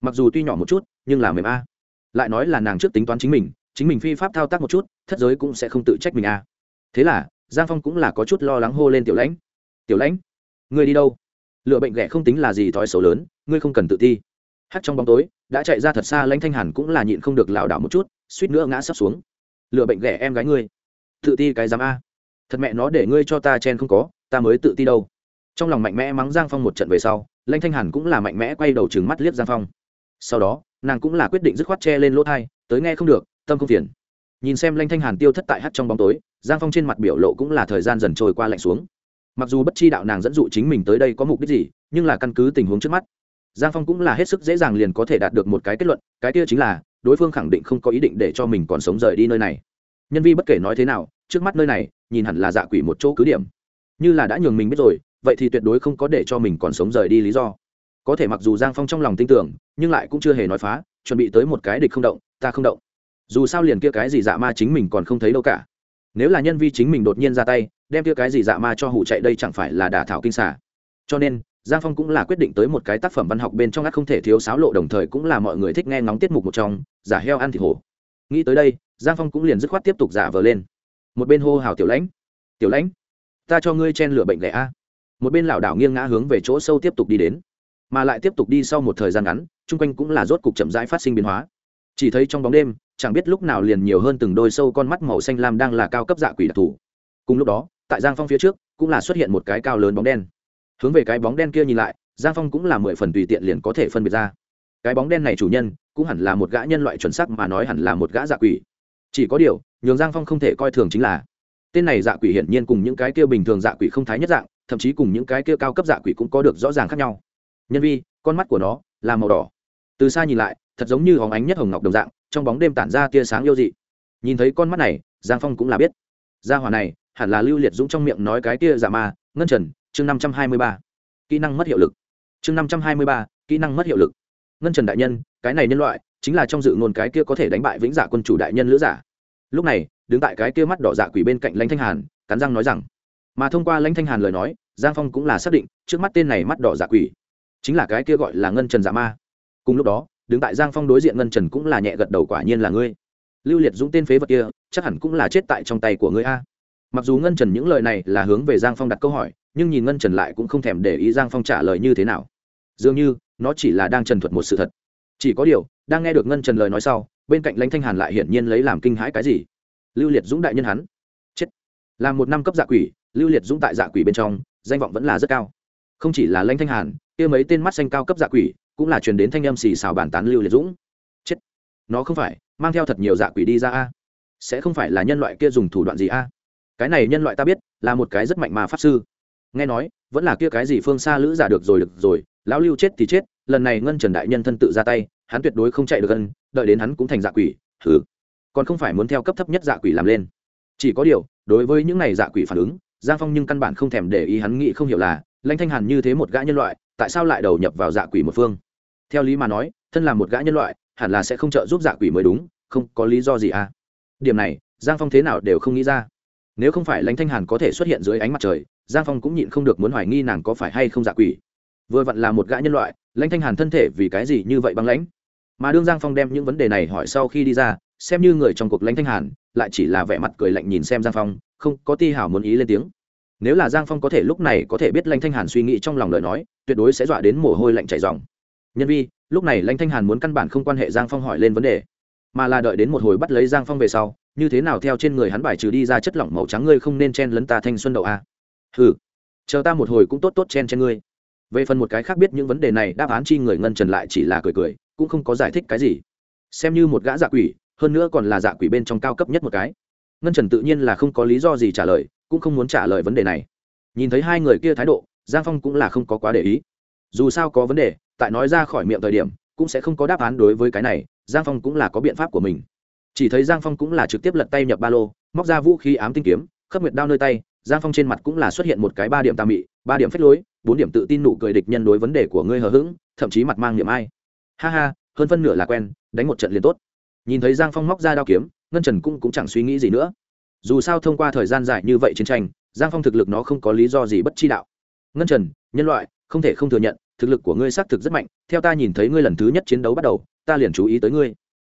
S1: Mặc dù tuy nhỏ một chút, nhưng là mềm a. Lại nói là nàng trước tính toán chính mình chính mình phi pháp thao tác một chút, thất giới cũng sẽ không tự trách mình a. Thế là, giang phong cũng là có chút lo lắng hô lên tiểu lãnh. Tiểu lãnh người đi đâu? Lựa bệnh ghẻ không tính là gì thói xấu lớn, ngươi không cần tự ti. Hắt trong bóng tối, đã chạy ra thật xa lãnh thanh hàn cũng là nhịn không được lảo đảo một chút, suýt nữa ngã sắp xuống. Lựa bệnh ghẻ em gái ngươi. Tự ti cái dám a. Thật mẹ nó để ngươi cho ta chen không có, ta mới tự ti đâu. Trong lòng mạnh mẽ mắng giang phong một trận về sau, lãnh thanh hàn cũng là mạnh mẽ quay đầu chừng mắt liếc giang phong. Sau đó, nàng cũng là quyết định dứt khoát che lên lỗ thai, tới nghe không được, tâm không phiền. Nhìn xem lãnh thanh hàn tiêu thất tại hắt trong bóng tối, giang phong trên mặt biểu lộ cũng là thời gian dần trôi qua lạnh xuống mặc dù bất chi đạo nàng dẫn dụ chính mình tới đây có mục đích gì, nhưng là căn cứ tình huống trước mắt. Giang phong cũng là hết sức dễ dàng liền có thể đạt được một cái kết luận, cái kia chính là, đối phương khẳng định không có ý định để cho mình còn sống rời đi nơi này. Nhân vi bất kể nói thế nào, trước mắt nơi này, nhìn hẳn là dạ quỷ một chỗ cứ điểm. Như là đã nhường mình biết rồi, vậy thì tuyệt đối không có để cho mình còn sống rời đi lý do. Có thể mặc dù giang phong trong lòng tin tưởng, nhưng lại cũng chưa hề nói phá, chuẩn bị tới một cái địch không động, ta không động. Dù sao liền kia cái gì dạ ma chính mình còn không thấy đâu cả. Nếu là nhân vi chính mình đột nhiên ra tay đem kia cái gì dạ ma cho hủ chạy đây chẳng phải là đả thảo kinh xả cho nên, giang phong cũng là quyết định tới một cái tác phẩm văn học bên trong ác không thể thiếu sáo lộ đồng thời cũng là mọi người thích nghe ngóng tiết mục một trong, giả heo ăn thịt hổ. Nghĩ tới đây, giang phong cũng liền dứt khoát tiếp tục giả vờ lên. Một bên hô hào tiểu lãnh tiểu lãnh, ta cho ngươi chen lửa bệnh lẻ a. Một bên lảo đảo nghiêng ngã hướng về chỗ sâu tiếp tục đi đến. Mà lại tiếp tục đi sau một thời gian ngắn, chung quanh cũng là rốt cục chậm rãi phát sinh biến hóa. Chỉ thấy trong bóng đêm, chẳng biết lúc nào liền nhiều hơn từng đôi sâu con mắt màu xanh lam đang là cao cấp dạ quỷ đặc thù. Cùng lúc đó tại giang phong phía trước cũng là xuất hiện một cái cao lớn bóng đen. Hướng về cái bóng đen kia nhìn lại, giang phong cũng là mười phần tùy tiện liền có thể phân biệt ra. Cái bóng đen này chủ nhân cũng hẳn là một gã nhân loại chuẩn sắc mà nói hẳn là một gã dạ quỷ. Chỉ có điều, nhường giang phong không thể coi thường chính là, tên này dạ quỷ hiển nhiên cùng những cái kia bình thường dạ quỷ không thái nhất dạng, thậm chí cùng những cái kia cao cấp dạ quỷ cũng có được rõ ràng khác nhau. Nhân vi, con mắt của nó là màu đỏ. Từ xa nhìn lại, thật giống như hóng ánh nhất hồng ngọc đồng dạng, trong bóng đêm tản ra tia sáng yêu dị. Nhìn thấy con mắt này, giang phong cũng là biết. Gia hỏa này hẳn là lưu liệt dũng trong miệng nói cái kia giả ma, ngân trần, chương năm trăm hai mươi ba. Kỹ năng mất hiệu lực. Chương năm trăm hai mươi ba, kỹ năng mất hiệu lực. Ngân trần đại nhân, cái này nhân loại, chính là trong dự ngôn cái kia có thể đánh bại vĩnh giả quân chủ đại nhân lữ giả. Lúc này, đứng tại cái kia mắt đỏ dạ quỷ bên cạnh lãnh thanh hàn, cắn răng nói rằng, mà thông qua lãnh thanh hàn lời nói, giang phong cũng là xác định, trước mắt tên này mắt đỏ dạ quỷ, chính là cái kia gọi là ngân trần dạ ma. Cùng lúc đó, đứng tại giang phong đối diện ngân trần cũng là nhẹ gật đầu quả nhiên là ngươi. Lưu liệt dũng tên phế vật kia, chắc hẳn cũng là chết tại trong tay của ngươi a mặc dù ngân trần những lời này là hướng về giang phong đặt câu hỏi, nhưng nhìn ngân trần lại cũng không thèm để ý giang phong trả lời như thế nào. Dường như, nó chỉ là đang trần thuật một sự thật. Chỉ có điều, đang nghe được ngân trần lời nói sau, bên cạnh lãnh thanh hàn lại hiển nhiên lấy làm kinh hãi cái gì. Lưu liệt dũng đại nhân hắn. Chết. Là một năm cấp dạ quỷ, lưu liệt dũng tại dạ quỷ bên trong, danh vọng vẫn là rất cao. Không chỉ là lãnh thanh hàn, kia mấy tên mắt xanh cao cấp dạ quỷ, cũng là truyền đến thanh âm xì xào bàn tán lưu liệt dũng. Chết. Nó không phải, mang theo thật nhiều dạ quỷ đi ra a. Sẽ không phải là nhân loại kia dùng thủ đoạn gì a cái này nhân loại ta biết, là một cái rất mạnh mà pháp sư. Nghe nói, vẫn là kia cái gì phương xa lữ giả được rồi được rồi, lão lưu chết thì chết, lần này ngân trần đại nhân thân tự ra tay, hắn tuyệt đối không chạy được gần đợi đến hắn cũng thành dạ quỷ thử còn không phải muốn theo cấp thấp nhất dạ quỷ làm lên. Chỉ có điều, đối với những này dạ quỷ phản ứng, giang phong nhưng căn bản không thèm để ý, hắn nghĩ không hiểu là, lãnh thanh hàn như thế một gã nhân loại, tại sao lại đầu nhập vào dạ quỷ một phương? Theo lý mà nói, thân là một gã nhân loại, hẳn là sẽ không trợ giúp dạ quỷ mới đúng, không có lý do gì à? Điểm này, giang phong thế nào đều không nghĩ ra nếu không phải lãnh thanh hàn có thể xuất hiện dưới ánh mặt trời, giang phong cũng nhịn không được muốn hoài nghi nàng có phải hay không dạ quỷ. Vừa vặn là một gã nhân loại, lãnh thanh hàn thân thể vì cái gì như vậy băng lãnh? Mà đương giang phong đem những vấn đề này hỏi sau khi đi ra, xem như người trong cuộc lãnh thanh hàn, lại chỉ là vẻ mặt cười lạnh nhìn xem giang phong, không có ti hảo muốn ý lên tiếng. Nếu là giang phong có thể lúc này có thể biết lãnh thanh hàn suy nghĩ trong lòng lời nói, tuyệt đối sẽ dọa đến mồ hôi lạnh chảy dòng nhân vi, lúc này lãnh thanh hàn muốn căn bản không quan hệ giang phong hỏi lên vấn đề mà là đợi đến một hồi bắt lấy giang phong về sau, như thế nào theo trên người hắn bài trừ đi ra chất lỏng màu trắng ngươi không nên chen lấn ta thanh xuân đậu a. À? ừ chờ ta một hồi cũng tốt tốt chen chen ngươi. Về phần một cái khác biết những vấn đề này, đáp án chi người ngân trần lại chỉ là cười cười, cũng không có giải thích cái gì. Xem như một gã dạ quỷ, hơn nữa còn là dạ quỷ bên trong cao cấp nhất một cái. Ngân trần tự nhiên là không có lý do gì trả lời, cũng không muốn trả lời vấn đề này. Nhìn thấy hai người kia thái độ, giang phong cũng là không có quá để ý. Dù sao có vấn đề, tại nói ra khỏi miệng thời điểm cũng sẽ không có đáp án đối với cái này giang phong cũng là có biện pháp của mình. Chỉ thấy giang phong cũng là trực tiếp lật tay nhập ba lô móc ra vũ khí ám tinh kiếm khớp nguyệt đao nơi tay giang phong trên mặt cũng là xuất hiện một cái ba điểm tà mị ba điểm phách lối bốn điểm tự tin nụ cười địch nhân đối vấn đề của ngươi hờ hững thậm chí mặt mang niệm ai. Ha ha hơn phân nửa là quen đánh một trận liền tốt. Nhìn thấy giang phong móc ra đao kiếm ngân trần cũng, cũng chẳng suy nghĩ gì nữa. Dù sao thông qua thời gian dài như vậy chiến tranh giang phong thực lực nó không có lý do gì bất chi đạo. Ngân trần nhân loại không thể không thừa nhận thực lực của ngươi xác thực rất mạnh theo ta nhìn thấy ngươi lần thứ nhất chiến đấu bắt đầu, ta liền chú ý tới ngươi.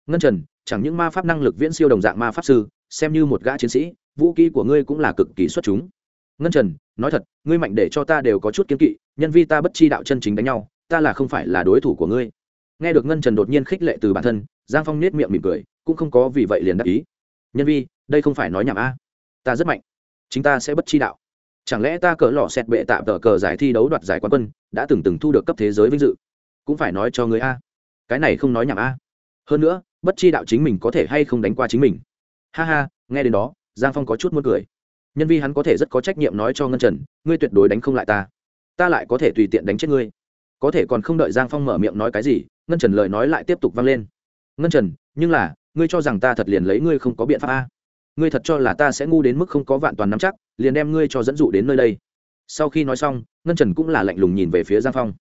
S1: Ngân trần, chẳng những ma pháp năng lực viễn siêu đồng dạng ma pháp sư, xem như một gã chiến sĩ, vũ kỹ của ngươi cũng là cực kỳ xuất chúng. Ngân trần, nói thật, ngươi mạnh để cho ta đều có chút kiếm kỵ, nhân vi ta bất chi đạo chân chính đánh nhau, ta là không phải là đối thủ của ngươi. Nghe được ngân trần đột nhiên khích lệ từ bản thân, giang phong nết miệng mỉm cười, cũng không có vì vậy liền đắc ý. Nhân vi, đây không phải nói nhảm a. Ta rất mạnh. Chính ta sẽ bất chi đạo. Chẳng lẽ ta cỡ lò xẹt bệ tạm tờ cờ giải thi đấu đoạt giải quán quân, đã từng từng thu được cấp thế giới vinh dự? Cũng phải nói cho người a. Cái này không nói nhảm a. Hơn nữa, bất chi đạo chính mình có thể hay không đánh qua chính mình. Ha ha, nghe đến đó, giang phong có chút muốn cười. Nhân vi hắn có thể rất có trách nhiệm nói cho ngân trần, ngươi tuyệt đối đánh không lại ta. Ta lại có thể tùy tiện đánh chết ngươi. Có thể còn không đợi giang phong mở miệng nói cái gì, ngân trần lời nói lại tiếp tục vang lên. Ngân trần, nhưng là, ngươi cho rằng ta thật liền lấy ngươi không có biện pháp a? Ngươi thật cho là ta sẽ ngu đến mức không có vạn toàn nắm chắc, liền đem ngươi cho dẫn dụ đến nơi đây. Sau khi nói xong, ngân trần cũng là lạnh lùng nhìn về phía giang phong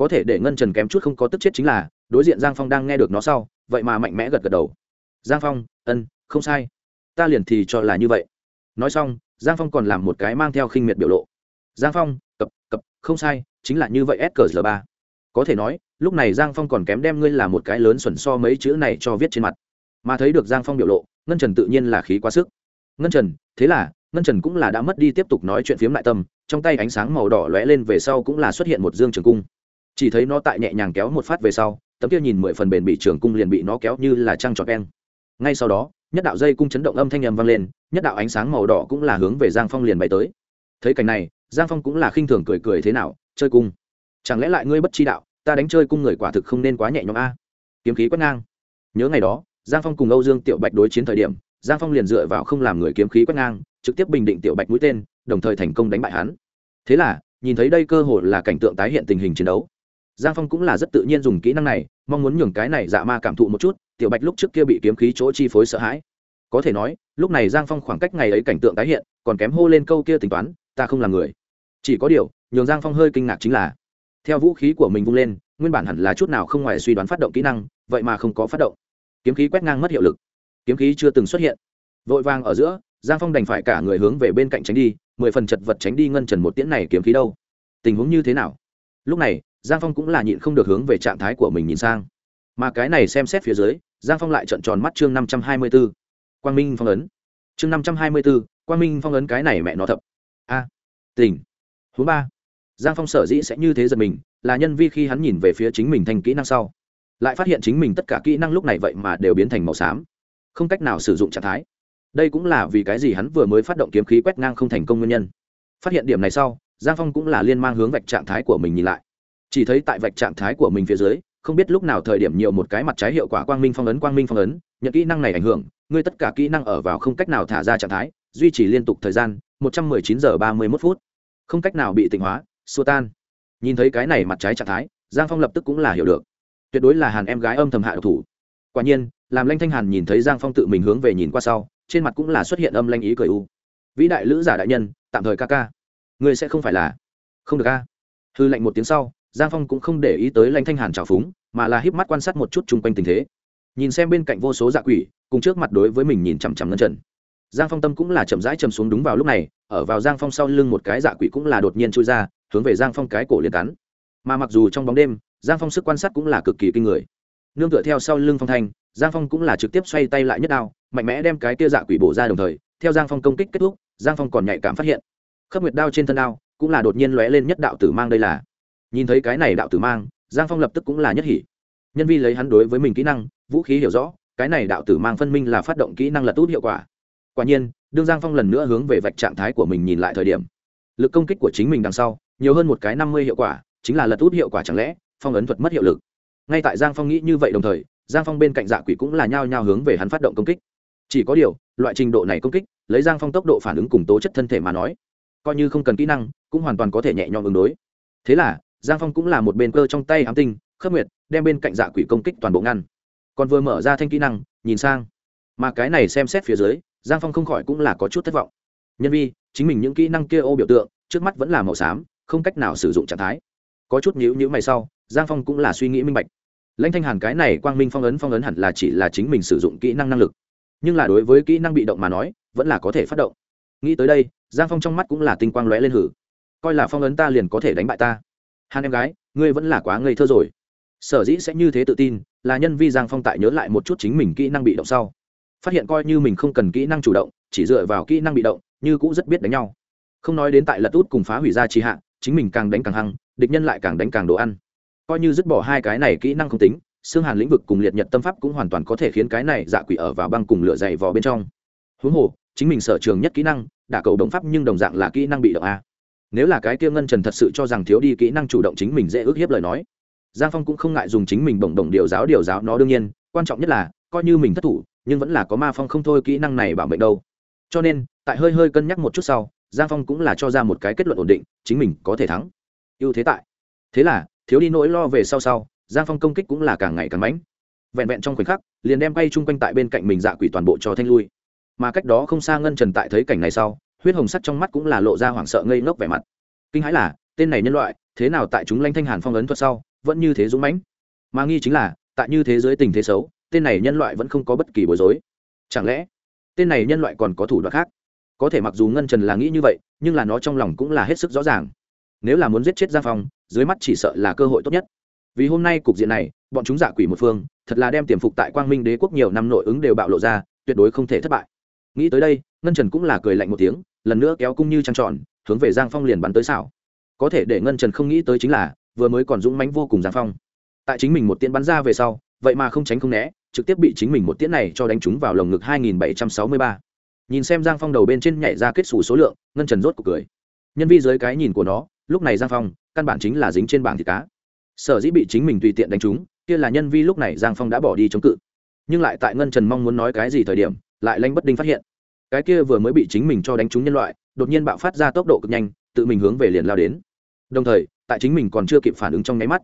S1: có thể để ngân trần kém chút không có tức chết chính là, đối diện giang phong đang nghe được nó sau, vậy mà mạnh mẽ gật gật đầu. Giang phong, ân, không sai. Ta liền thì cho là như vậy. Nói xong, giang phong còn làm một cái mang theo khinh miệt biểu lộ. Giang phong, cập cập, không sai, chính là như vậy sqr ba. Có thể nói, lúc này giang phong còn kém đem ngươi là một cái lớn xuẩn so mấy chữ này cho viết trên mặt. Mà thấy được giang phong biểu lộ, ngân trần tự nhiên là khí quá sức. Ngân trần, thế là, ngân trần cũng là đã mất đi tiếp tục nói chuyện phiếm lại tâm, trong tay ánh sáng màu đỏ lóe lên về sau cũng là xuất hiện một dương trường cung chỉ thấy nó tại nhẹ nhàng kéo một phát về sau, tấm kia nhìn mười phần bền bị trường cung liền bị nó kéo như là trăng trọt đen. Ngay sau đó, nhất đạo dây cung chấn động âm thanh nhầm vang lên, nhất đạo ánh sáng màu đỏ cũng là hướng về giang phong liền bay tới. Thấy cảnh này, giang phong cũng là khinh thường cười cười thế nào, chơi cung, chẳng lẽ lại ngươi bất chi đạo, ta đánh chơi cung người quả thực không nên quá nhẹ nhõm a? Kiếm khí quét ngang. Nhớ ngày đó, giang phong cùng âu dương tiểu bạch đối chiến thời điểm, giang phong liền dựa vào không làm người kiếm khí quét ngang, trực tiếp bình định tiểu bạch mũi tên, đồng thời thành công đánh bại hắn. Thế là, nhìn thấy đây cơ hội là cảnh tượng tái hiện tình hình chiến đấu giang phong cũng là rất tự nhiên dùng kỹ năng này, mong muốn nhường cái này dạ ma cảm thụ một chút, tiểu bạch lúc trước kia bị kiếm khí chỗ chi phối sợ hãi. Có thể nói, lúc này giang phong khoảng cách ngày ấy cảnh tượng tái hiện, còn kém hô lên câu kia tính toán, ta không là người. Chỉ có điều, nhường giang phong hơi kinh ngạc chính là, theo vũ khí của mình vung lên, nguyên bản hẳn là chút nào không ngoài suy đoán phát động kỹ năng, vậy mà không có phát động. Kiếm khí quét ngang mất hiệu lực. Kiếm khí chưa từng xuất hiện. Vội vàng ở giữa, giang phong đành phải cả người hướng về bên cạnh tránh đi, mười phần chật vật tránh đi ngân trần một tiễn này kiếm khí đâu. Tình huống như thế nào? Lúc này giang phong cũng là nhịn không được hướng về trạng thái của mình nhìn sang. Mà cái này xem xét phía dưới giang phong lại trận tròn mắt chương năm trăm hai mươi b ố quang minh phong ấn. Chương năm trăm hai mươi b ố quang minh phong ấn cái này mẹ nó thập. A. À, tỉnh thứ ba. Giang phong sở dĩ sẽ như thế giật mình là nhân vi khi hắn nhìn về phía chính mình thành kỹ năng sau. Lại phát hiện chính mình tất cả kỹ năng lúc này vậy mà đều biến thành màu xám. Không cách nào sử dụng trạng thái. Đây cũng là vì cái gì hắn vừa mới phát động kiếm khí quét ngang không thành công nguyên nhân. Phát hiện điểm này sau giang phong cũng là liên mang hướng vạch trạng thái của mình nhìn lại chỉ thấy tại vạch trạng thái của mình phía dưới, không biết lúc nào thời điểm nhiều một cái mặt trái hiệu quả quang minh phong ấn, quang minh phong ấn, nhận kỹ năng này ảnh hưởng, ngươi tất cả kỹ năng ở vào không cách nào thả ra trạng thái, duy trì liên tục thời gian, một trăm mười chín giờ ba mươi mốt phút. Không cách nào bị tịnh hóa, xua tan. Nhìn thấy cái này mặt trái trạng thái, giang phong lập tức cũng là hiểu được. Tuyệt đối là hàn em gái âm thầm hạ độc thủ. Quả nhiên, làm lanh thanh hàn nhìn thấy giang phong tự mình hướng về nhìn qua sau, trên mặt cũng là xuất hiện âm lanh ý cười u. Vĩ đại lữ giả đại nhân, tạm thời ca ca. Ngươi sẽ không phải là. Không được ca hư lệnh một tiếng sau giang phong cũng không để ý tới lanh thanh hàn trào phúng, mà là híp mắt quan sát một chút chung quanh tình thế. Nhìn xem bên cạnh vô số dạ quỷ, cùng trước mặt đối với mình nhìn chằm chằm ngân trần. Giang phong tâm cũng là chậm rãi chầm xuống đúng vào lúc này, ở vào giang phong sau lưng một cái dạ quỷ cũng là đột nhiên trôi ra, hướng về giang phong cái cổ liền cắn. Mà mặc dù trong bóng đêm, giang phong sức quan sát cũng là cực kỳ kinh người. Nương tựa theo sau lưng phong thanh, giang phong cũng là trực tiếp xoay tay lại nhất đao, mạnh mẽ đem cái tia dạ quỷ bổ ra đồng thời, theo giang phong công kích kết thúc, giang phong còn nhạy cảm phát hiện. Khớp nguyệt đao trên thân đao cũng là đột nhiên lóe lên nhất đạo tử mang đây là nhìn thấy cái này đạo tử mang, giang phong lập tức cũng là nhất hỉ. Nhân vi lấy hắn đối với mình kỹ năng, vũ khí hiểu rõ, cái này đạo tử mang phân minh là phát động kỹ năng là tốt hiệu quả. Quả nhiên, đương giang phong lần nữa hướng về vạch trạng thái của mình nhìn lại thời điểm, lực công kích của chính mình đằng sau, nhiều hơn một cái năm mươi hiệu quả, chính là lật út hiệu quả chẳng lẽ, phong ấn thuật mất hiệu lực. Ngay tại giang phong nghĩ như vậy đồng thời, giang phong bên cạnh dạ quỷ cũng là nhao nhao hướng về hắn phát động công kích. Chỉ có điều, loại trình độ này công kích, lấy giang phong tốc độ phản ứng cùng tố chất thân thể mà nói, coi như không cần kỹ năng, cũng hoàn toàn có thể nhẹ nhõm ứng đối. Thế là giang phong cũng là một bên cơ trong tay ám tinh, khớp nguyệt, đem bên cạnh dạ quỷ công kích toàn bộ ngăn. Còn vừa mở ra thanh kỹ năng, nhìn sang. Mà cái này xem xét phía dưới, giang phong không khỏi cũng là có chút thất vọng. Nhân vi, chính mình những kỹ năng kia ô biểu tượng, trước mắt vẫn là màu xám, không cách nào sử dụng trạng thái. Có chút nhữ nhữ mày sau, giang phong cũng là suy nghĩ minh bạch. Lãnh thanh hàn cái này quang minh phong ấn phong ấn hẳn là chỉ là chính mình sử dụng kỹ năng năng lực. Nhưng là đối với kỹ năng bị động mà nói, vẫn là có thể phát động. Nghĩ tới đây, giang phong trong mắt cũng là tinh quang lóe lên hử. Coi là phong ấn ta liền có thể đánh bại ta hàn em gái, ngươi vẫn là quá ngây thơ rồi. Sở dĩ sẽ như thế tự tin, là nhân vi giang phong tại nhớ lại một chút chính mình kỹ năng bị động sau. Phát hiện coi như mình không cần kỹ năng chủ động, chỉ dựa vào kỹ năng bị động, như cũng rất biết đánh nhau. Không nói đến tại lật út cùng phá hủy ra trì hạ, chính mình càng đánh càng hăng, địch nhân lại càng đánh càng đồ ăn. Coi như dứt bỏ hai cái này kỹ năng không tính, xương hàn lĩnh vực cùng liệt nhật tâm pháp cũng hoàn toàn có thể khiến cái này dạ quỷ ở vào băng cùng lửa dày vò bên trong. Huống hồ, chính mình sở trường nhất kỹ năng đả cầu động pháp nhưng đồng dạng là kỹ năng bị động a nếu là cái kia ngân trần thật sự cho rằng thiếu đi kỹ năng chủ động chính mình dễ ước hiếp lời nói, giang phong cũng không ngại dùng chính mình bổng đồng điều giáo điều giáo nó đương nhiên, quan trọng nhất là, coi như mình thất thủ, nhưng vẫn là có ma phong không thôi kỹ năng này bảo mệnh đâu. Cho nên, tại hơi hơi cân nhắc một chút sau, giang phong cũng là cho ra một cái kết luận ổn định, chính mình có thể thắng. Ưu thế tại. Thế là, thiếu đi nỗi lo về sau sau, giang phong công kích cũng là càng ngày càng mãnh vẹn vẹn trong khoảnh khắc, liền đem bay chung quanh tại bên cạnh mình dạ quỷ toàn bộ cho thanh lui. Mà cách đó không xa ngân trần tại thấy cảnh này sau huyết hồng sắt trong mắt cũng là lộ ra hoảng sợ ngây ngốc vẻ mặt. Kinh hãi là, tên này nhân loại, thế nào tại chúng lanh thanh hàn phong ấn thuật sau, vẫn như thế dũng mãnh? Mà nghi chính là, tại như thế giới tình thế xấu, tên này nhân loại vẫn không có bất kỳ bối rối. Chẳng lẽ, tên này nhân loại còn có thủ đoạn khác? Có thể mặc dù ngân trần là nghĩ như vậy, nhưng là nó trong lòng cũng là hết sức rõ ràng. Nếu là muốn giết chết giang phong, dưới mắt chỉ sợ là cơ hội tốt nhất. Vì hôm nay cục diện này, bọn chúng giả quỷ một phương, thật là đem tiềm phục tại quang minh đế quốc nhiều năm nội ứng đều bạo lộ ra, tuyệt đối không thể thất bại. Nghĩ tới đây ngân trần cũng là cười lạnh một tiếng, lần nữa kéo cung như trăng tròn, hướng về giang phong liền bắn tới xảo. Có thể để ngân trần không nghĩ tới chính là, vừa mới còn dũng mánh vô cùng giang phong. Tại chính mình một tiễn bắn ra về sau, vậy mà không tránh không né, trực tiếp bị chính mình một tiễn này cho đánh trúng vào lồng ngực 2763. nhìn xem giang phong đầu bên trên nhảy ra kết xù số lượng, ngân trần rốt cuộc cười. Nhân vi dưới cái nhìn của nó, lúc này giang phong, căn bản chính là dính trên bảng thịt cá. Sở dĩ bị chính mình tùy tiện đánh trúng, kia là nhân vi lúc này giang phong đã bỏ đi chống cự. Nhưng lại tại ngân trần mong muốn nói cái gì thời điểm, lại lanh bất đinh phát hiện cái kia vừa mới bị chính mình cho đánh trúng nhân loại, đột nhiên bạo phát ra tốc độ cực nhanh, tự mình hướng về liền lao đến. Đồng thời, tại chính mình còn chưa kịp phản ứng trong nháy mắt,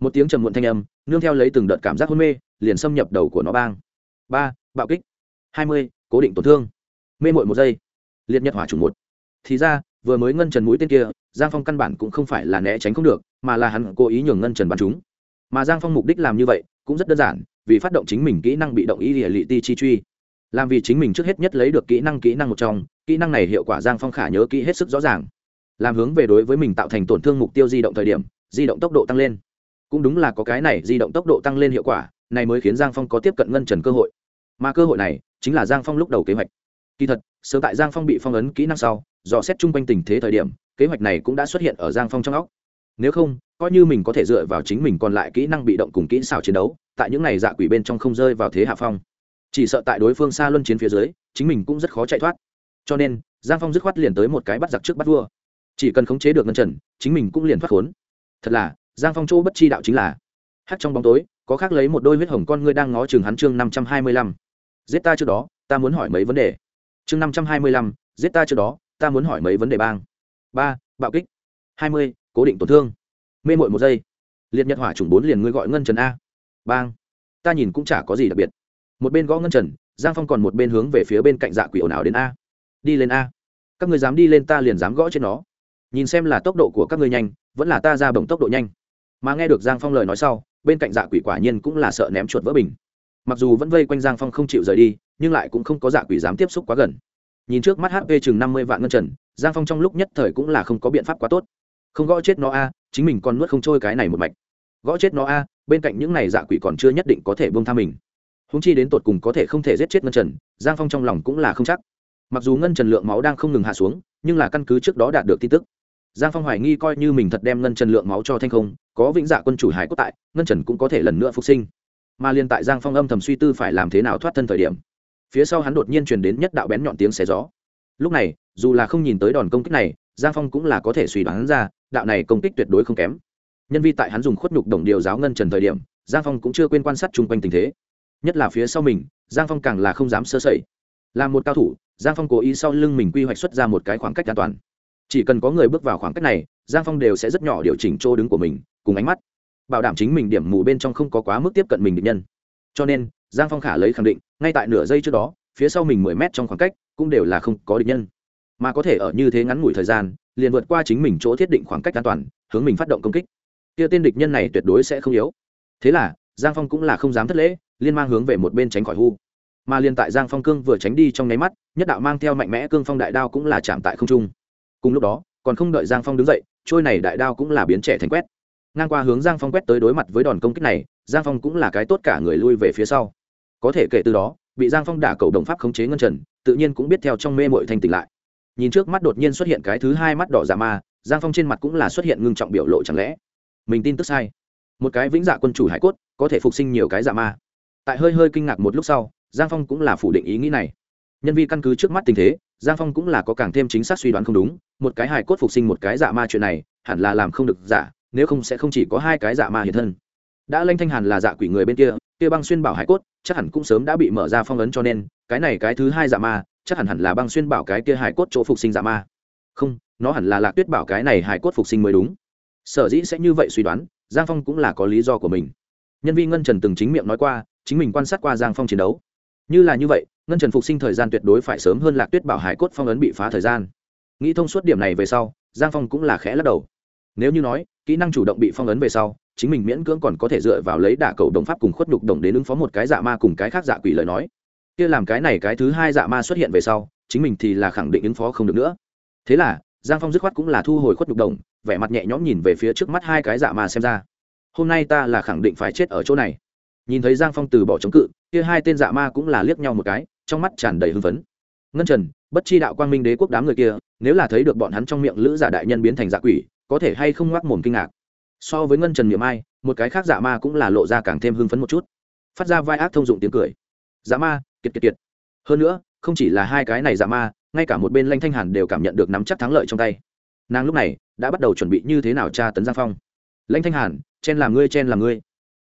S1: một tiếng trầm muộn thanh âm, nương theo lấy từng đợt cảm giác hôn mê, liền xâm nhập đầu của nó bang. Ba, bạo kích. Hai mươi, cố định tổn thương. Mê mội một giây. Liệt nhật hỏa chủng một. Thì ra, vừa mới ngân trần mũi tên kia, giang phong căn bản cũng không phải là né tránh không được, mà là hắn cố ý nhường ngân trần bắn chúng. Mà giang phong mục đích làm như vậy, cũng rất đơn giản, vì phát động chính mình kỹ năng bị động ý địa lị ti chi truy làm vì chính mình trước hết nhất lấy được kỹ năng kỹ năng một trong, kỹ năng này hiệu quả giang phong khả nhớ kỹ hết sức rõ ràng. Làm hướng về đối với mình tạo thành tổn thương mục tiêu di động thời điểm, di động tốc độ tăng lên. Cũng đúng là có cái này di động tốc độ tăng lên hiệu quả, này mới khiến giang phong có tiếp cận ngân trần cơ hội. Mà cơ hội này, chính là giang phong lúc đầu kế hoạch. Kỳ thật, sớm tại giang phong bị phong ấn kỹ năng sau, dò xét chung quanh tình thế thời điểm, kế hoạch này cũng đã xuất hiện ở giang phong trong óc. Nếu không, coi như mình có thể dựa vào chính mình còn lại kỹ năng bị động cùng kỹ xảo chiến đấu, tại những này dạ quỷ bên trong không rơi vào thế hạ phong chỉ sợ tại đối phương xa luân chiến phía dưới, chính mình cũng rất khó chạy thoát. Cho nên, giang phong dứt khoát liền tới một cái bắt giặc trước bắt vua. Chỉ cần khống chế được ngân trần chính mình cũng liền thoát khốn. Thật là, giang phong chỗ bất chi đạo chính là hát trong bóng tối, có khác lấy một đôi huyết hồng con ngươi đang ngó chừng hắn chương năm trăm hai mươi lăm. Giết ta trước đó, ta muốn hỏi mấy vấn đề? Chương năm trăm hai mươi lăm, giết ta trước đó, ta muốn hỏi mấy vấn đề bang? Ba, bạo kích. Hai mươi, cố định tổn thương. Mê mội một giây. Liệt nhật hỏa chủng bốn liền ngươi gọi ngân trần a. Bang. Ta nhìn cũng chả có gì đặc biệt một bên gõ ngân trần, giang phong còn một bên hướng về phía bên cạnh dạ quỷ ồn ào đến a. Đi lên a. Các người dám đi lên ta liền dám gõ trên nó. Nhìn xem là tốc độ của các ngươi nhanh, vẫn là ta ra bồng tốc độ nhanh. Mà nghe được giang phong lời nói sau, bên cạnh dạ quỷ quả nhiên cũng là sợ ném chuột vỡ bình. Mặc dù vẫn vây quanh giang phong không chịu rời đi, nhưng lại cũng không có dạ quỷ dám tiếp xúc quá gần. Nhìn trước mắt hp chừng năm mươi vạn ngân trần, giang phong trong lúc nhất thời cũng là không có biện pháp quá tốt. Không gõ chết nó a, chính mình còn nuốt không trôi cái này một mạch. Gõ chết nó a, bên cạnh những này dạ quỷ còn chưa nhất định có thể bông tha mình húng chi đến tột cùng có thể không thể giết chết ngân trần, giang phong trong lòng cũng là không chắc. Mặc dù ngân trần lượng máu đang không ngừng hạ xuống, nhưng là căn cứ trước đó đạt được tin tức, giang phong hoài nghi coi như mình thật đem ngân trần lượng máu cho thanh không, có vĩnh dạ quân chủ hải cốt tại, ngân trần cũng có thể lần nữa phục sinh. Mà liên tại giang phong âm thầm suy tư phải làm thế nào thoát thân thời điểm, phía sau hắn đột nhiên truyền đến nhất đạo bén nhọn tiếng xé gió. Lúc này, dù là không nhìn tới đòn công kích này, giang phong cũng là có thể suy đoán ra, đạo này công kích tuyệt đối không kém. Nhân vi tại hắn dùng khuất nhục đồng điều giáo ngân trần thời điểm, giang phong cũng chưa quên quan sát chung quanh tình thế nhất là phía sau mình, giang phong càng là không dám sơ sẩy. Là một cao thủ, giang phong cố ý sau lưng mình quy hoạch xuất ra một cái khoảng cách an toàn. Chỉ cần có người bước vào khoảng cách này, giang phong đều sẽ rất nhỏ điều chỉnh chỗ đứng của mình, cùng ánh mắt, bảo đảm chính mình điểm mù bên trong không có quá mức tiếp cận mình định nhân. Cho nên, giang phong khả lấy khẳng định, ngay tại nửa giây trước đó, phía sau mình mười mét trong khoảng cách cũng đều là không có định nhân. Mà có thể ở như thế ngắn ngủi thời gian, liền vượt qua chính mình chỗ thiết định khoảng cách an toàn, hướng mình phát động công kích. Kia tên địch nhân này tuyệt đối sẽ không yếu. Thế là, giang phong cũng là không dám thất lễ liên mang hướng về một bên tránh khỏi hu. Mà liên tại giang phong cương vừa tránh đi trong nháy mắt, nhất đạo mang theo mạnh mẽ cương phong đại đao cũng là chạm tại không trung. Cùng lúc đó, còn không đợi giang phong đứng dậy, trôi này đại đao cũng là biến trẻ thành quét. Ngang qua hướng giang phong quét tới đối mặt với đòn công kích này, giang phong cũng là cái tốt cả người lui về phía sau. Có thể kể từ đó, bị giang phong đả cầu đồng pháp khống chế ngân trần, tự nhiên cũng biết theo trong mê mội thanh tỉnh lại. Nhìn trước mắt đột nhiên xuất hiện cái thứ hai mắt đỏ giả ma, giang phong trên mặt cũng là xuất hiện ngưng trọng biểu lộ chẳng lẽ. Mình tin tức sai. Một cái vĩnh dạ quân chủ hải cốt, có thể phục sinh nhiều cái dạ ma tại hơi hơi kinh ngạc một lúc sau, giang phong cũng là phủ định ý nghĩ này. Nhân vi căn cứ trước mắt tình thế, giang phong cũng là có càng thêm chính xác suy đoán không đúng, một cái hài cốt phục sinh một cái dạ ma chuyện này, hẳn là làm không được giả nếu không sẽ không chỉ có hai cái dạ ma hiện thân. Đã lanh thanh hàn là dạ quỷ người bên kia kia băng xuyên bảo hải cốt, chắc hẳn cũng sớm đã bị mở ra phong ấn cho nên, cái này cái thứ hai dạ ma, chắc hẳn hẳn là băng xuyên bảo cái kia hải cốt chỗ phục sinh dạ ma. Không, nó hẳn là lạc tuyết bảo cái này hải cốt phục sinh mới đúng. Sở dĩ sẽ như vậy suy đoán, giang phong cũng là có lý do của mình. Nhân viên ngân trần từng chính miệng nói qua chính mình quan sát qua giang phong chiến đấu. Như là như vậy, ngân trần phục sinh thời gian tuyệt đối phải sớm hơn lạc tuyết bảo hải cốt phong ấn bị phá thời gian. Nghĩ thông suốt điểm này về sau, giang phong cũng là khẽ lắc đầu. Nếu như nói, kỹ năng chủ động bị phong ấn về sau, chính mình miễn cưỡng còn có thể dựa vào lấy đả cầu đồng pháp cùng khuất nhục đồng đến ứng phó một cái dạ ma cùng cái khác dạ quỷ lời nói. Kia làm cái này cái thứ hai dạ ma xuất hiện về sau, chính mình thì là khẳng định ứng phó không được nữa. Thế là, giang phong dứt khoát cũng là thu hồi khuất nhục đồng, vẻ mặt nhẹ nhõm nhìn về phía trước mắt hai cái dạ ma xem ra. Hôm nay ta là khẳng định phải chết ở chỗ này nhìn thấy giang phong từ bỏ chống cự, kia hai tên dạ ma cũng là liếc nhau một cái, trong mắt tràn đầy hưng phấn. Ngân trần, bất chi đạo quang minh đế quốc đám người kia, nếu là thấy được bọn hắn trong miệng lữ giả đại nhân biến thành dạ quỷ, có thể hay không ngoác mồm kinh ngạc. So với ngân trần miệng ai, một cái khác dạ ma cũng là lộ ra càng thêm hưng phấn một chút. Phát ra vai ác thông dụng tiếng cười. Dạ ma, kiệt kiệt kiệt. Hơn nữa, không chỉ là hai cái này dạ ma, ngay cả một bên lanh thanh hàn đều cảm nhận được nắm chắc thắng lợi trong tay. Nàng lúc này, đã bắt đầu chuẩn bị như thế nào tra tấn giang phong. Lanh thanh hàn, chen làm ngươi, chen làm ngươi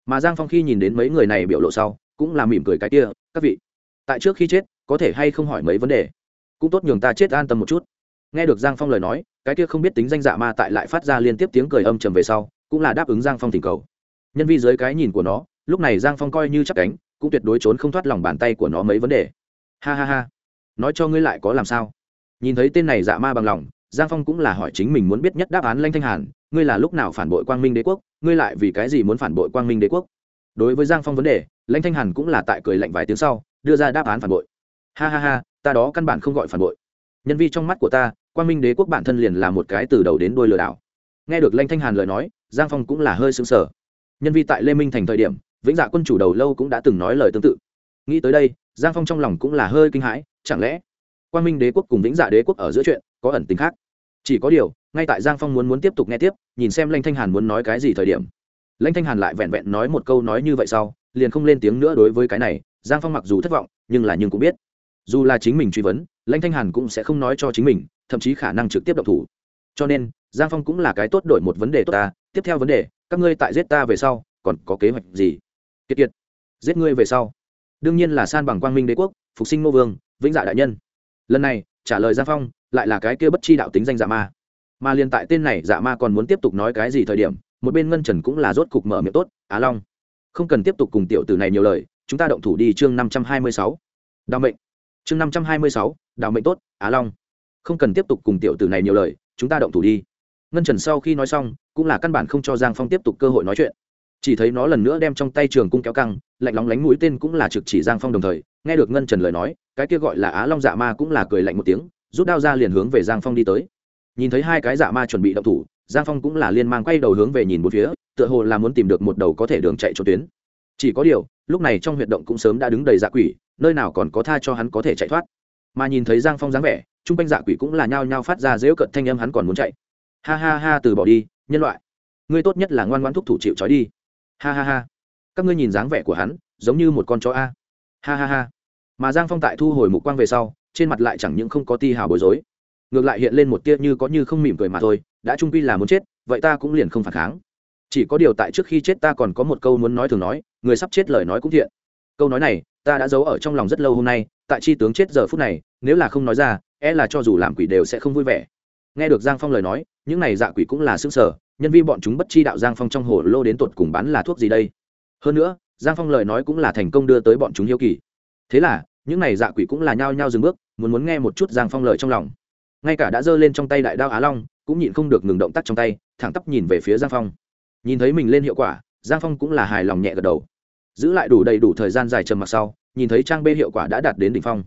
S1: mà giang phong khi nhìn đến mấy người này biểu lộ sau cũng là mỉm cười cái kia các vị tại trước khi chết có thể hay không hỏi mấy vấn đề cũng tốt nhường ta chết an tâm một chút nghe được giang phong lời nói cái kia không biết tính danh dạ ma tại lại phát ra liên tiếp tiếng cười âm trầm về sau cũng là đáp ứng giang phong thỉnh cầu nhân vi dưới cái nhìn của nó lúc này giang phong coi như chắc cánh cũng tuyệt đối trốn không thoát lòng bàn tay của nó mấy vấn đề ha ha ha nói cho ngươi lại có làm sao nhìn thấy tên này dạ ma bằng lòng giang phong cũng là hỏi chính mình muốn biết nhất đáp án lanh thanh hàn ngươi là lúc nào phản bội quang minh đế quốc ngươi lại vì cái gì muốn phản bội quang minh đế quốc? Đối với giang phong vấn đề, lãnh thanh hàn cũng là tại cười lạnh vài tiếng sau, đưa ra đáp án phản bội. Ha ha ha, ta đó căn bản không gọi phản bội. Nhân vi trong mắt của ta, quang minh đế quốc bản thân liền là một cái từ đầu đến đuôi lừa đảo. Nghe được lãnh thanh hàn lời nói, giang phong cũng là hơi xứng sở nhân vi tại lê minh thành thời điểm, vĩnh dạ quân chủ đầu lâu cũng đã từng nói lời tương tự. Nghĩ tới đây, giang phong trong lòng cũng là hơi kinh hãi, chẳng lẽ Quang minh đế quốc cùng vĩnh dạ đế quốc ở giữa chuyện có ẩn tính khác? Chỉ có điều, ngay tại giang phong muốn muốn tiếp tục nghe tiếp, nhìn xem lanh thanh hàn muốn nói cái gì thời điểm. Lanh thanh hàn lại vẹn vẹn nói một câu nói như vậy sau, liền không lên tiếng nữa đối với cái này, giang phong mặc dù thất vọng, nhưng là nhưng cũng biết. Dù là chính mình truy vấn lãnh thanh hàn cũng sẽ không nói cho chính mình, thậm chí khả năng trực tiếp độc thủ. Cho nên, giang phong cũng là cái tốt đổi một vấn đề tốt ta. Tiếp theo vấn đề, các ngươi tại giết ta về sau, còn có kế hoạch gì? Kiệt kiệt, giết ngươi về sau. Đương nhiên là san bằng quang minh đế quốc, phục sinh ngô vương, vĩnh dạ đại nhân. Lần này, trả lời giang phong lại là cái kia bất chi đạo tính danh dạ ma. Mà liền tại tên này dạ ma còn muốn tiếp tục nói cái gì thời điểm, một bên ngân trần cũng là rốt cục mở miệng tốt, á long, không cần tiếp tục cùng tiểu tử này nhiều lời, chúng ta động thủ đi chương năm trăm hai mươi sáu. Đào mệnh. Chương năm trăm hai mươi sáu, đào mệnh tốt, á long, không cần tiếp tục cùng tiểu tử này nhiều lời, chúng ta động thủ đi. Ngân trần sau khi nói xong, cũng là căn bản không cho giang phong tiếp tục cơ hội nói chuyện. Chỉ thấy nó lần nữa đem trong tay trường cung kéo căng, lạnh lóng lánh mũi tên cũng là trực chỉ giang phong đồng thời, nghe được ngân trần lời nói, cái kia gọi là á long dạ ma cũng là cười lạnh một tiếng rút đao ra liền hướng về giang phong đi tới. Nhìn thấy hai cái dạ ma chuẩn bị động thủ, giang phong cũng là liên mang quay đầu hướng về nhìn một phía, tựa hồ là muốn tìm được một đầu có thể đường chạy cho tuyến. Chỉ có điều, lúc này trong huyệt động cũng sớm đã đứng đầy dạ quỷ, nơi nào còn có tha cho hắn có thể chạy thoát. Mà nhìn thấy giang phong dáng vẻ t r u n g quanh dạ quỷ cũng là nhao nhao phát ra dễu cận thanh âm hắn còn muốn chạy. Ha ha ha, từ bỏ đi, nhân loại. Ngươi tốt nhất là ngoan ngoan thúc thủ chịu trói đi. Ha ha ha. Các ngươi nhìn dáng vẻ của hắn, giống như một con chó a. Ha ha ha. Mà giang phong tại thu hồi mục quang về sau trên mặt lại chẳng những không có ti hào bối rối, ngược lại hiện lên một tia như có như không mỉm cười mà thôi, đã trung quy là muốn chết, vậy ta cũng liền không phản kháng. Chỉ có điều tại trước khi chết ta còn có một câu muốn nói thường nói, người sắp chết lời nói cũng thiện. Câu nói này, ta đã giấu ở trong lòng rất lâu hôm nay, tại chi tướng chết giờ phút này, nếu là không nói ra e là cho dù làm quỷ đều sẽ không vui vẻ. Nghe được giang phong lời nói, những này dạ quỷ cũng là xương sở nhân vi bọn chúng bất chi đạo giang phong trong hồ lô đến tột cùng bán là thuốc gì đây? Hơn nữa, giang phong lời nói cũng là thành công đưa tới bọn chúng hiếu kỳ. Thế là những này dạ quỷ cũng là nhao nhao dừng bước, muốn muốn nghe một chút giang phong lời trong lòng. Ngay cả đã giơ lên trong tay đại đao á long, cũng nhịn không được ngừng động tác trong tay, thẳng tắp nhìn về phía giang phong. Nhìn thấy mình lên hiệu quả, giang phong cũng là hài lòng nhẹ gật đầu. Giữ lại đủ đầy đủ thời gian dài trầm mặc sau, nhìn thấy trang b hiệu quả đã đạt đến đ ỉ n h phong.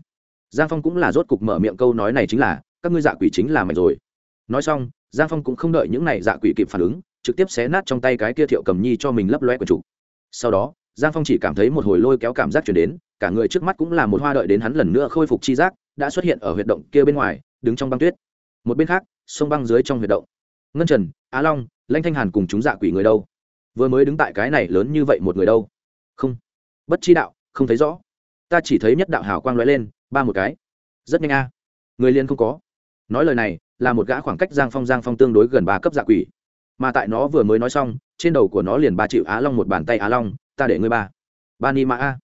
S1: Giang phong cũng là rốt cục mở miệng câu nói này chính là, các ngươi dạ quỷ chính là mày rồi. Nói xong, giang phong cũng không đợi những này dạ quỷ kịp phản ứng, trực tiếp xé nát trong tay cái kia thiệu cầm nhi cho mình lấp loe của chủ sau đó, giang phong chỉ cảm thấy một hồi lôi kéo cảm giác chuyển đến cả người trước mắt cũng là một hoa đợi đến hắn lần nữa khôi phục chi giác, đã xuất hiện ở huyệt động kia bên ngoài, đứng trong băng tuyết. Một bên khác, sông băng dưới trong huyệt động. Ngân trần, á long lanh thanh hàn cùng chúng dạ quỷ người đâu? Vừa mới đứng tại cái này lớn như vậy một người đâu? Không. Bất chi đạo, không thấy rõ. Ta chỉ thấy nhất đạo hào quang lóe lên, ba một cái. Rất nhanh a. Người liên không có. Nói lời này, là một gã khoảng cách giang phong giang phong tương đối gần ba cấp dạ quỷ. Mà tại nó vừa mới nói xong, trên đầu của nó liền ba triệu á long một bàn tay á long, ta để ngươi ba. Ba ni ma a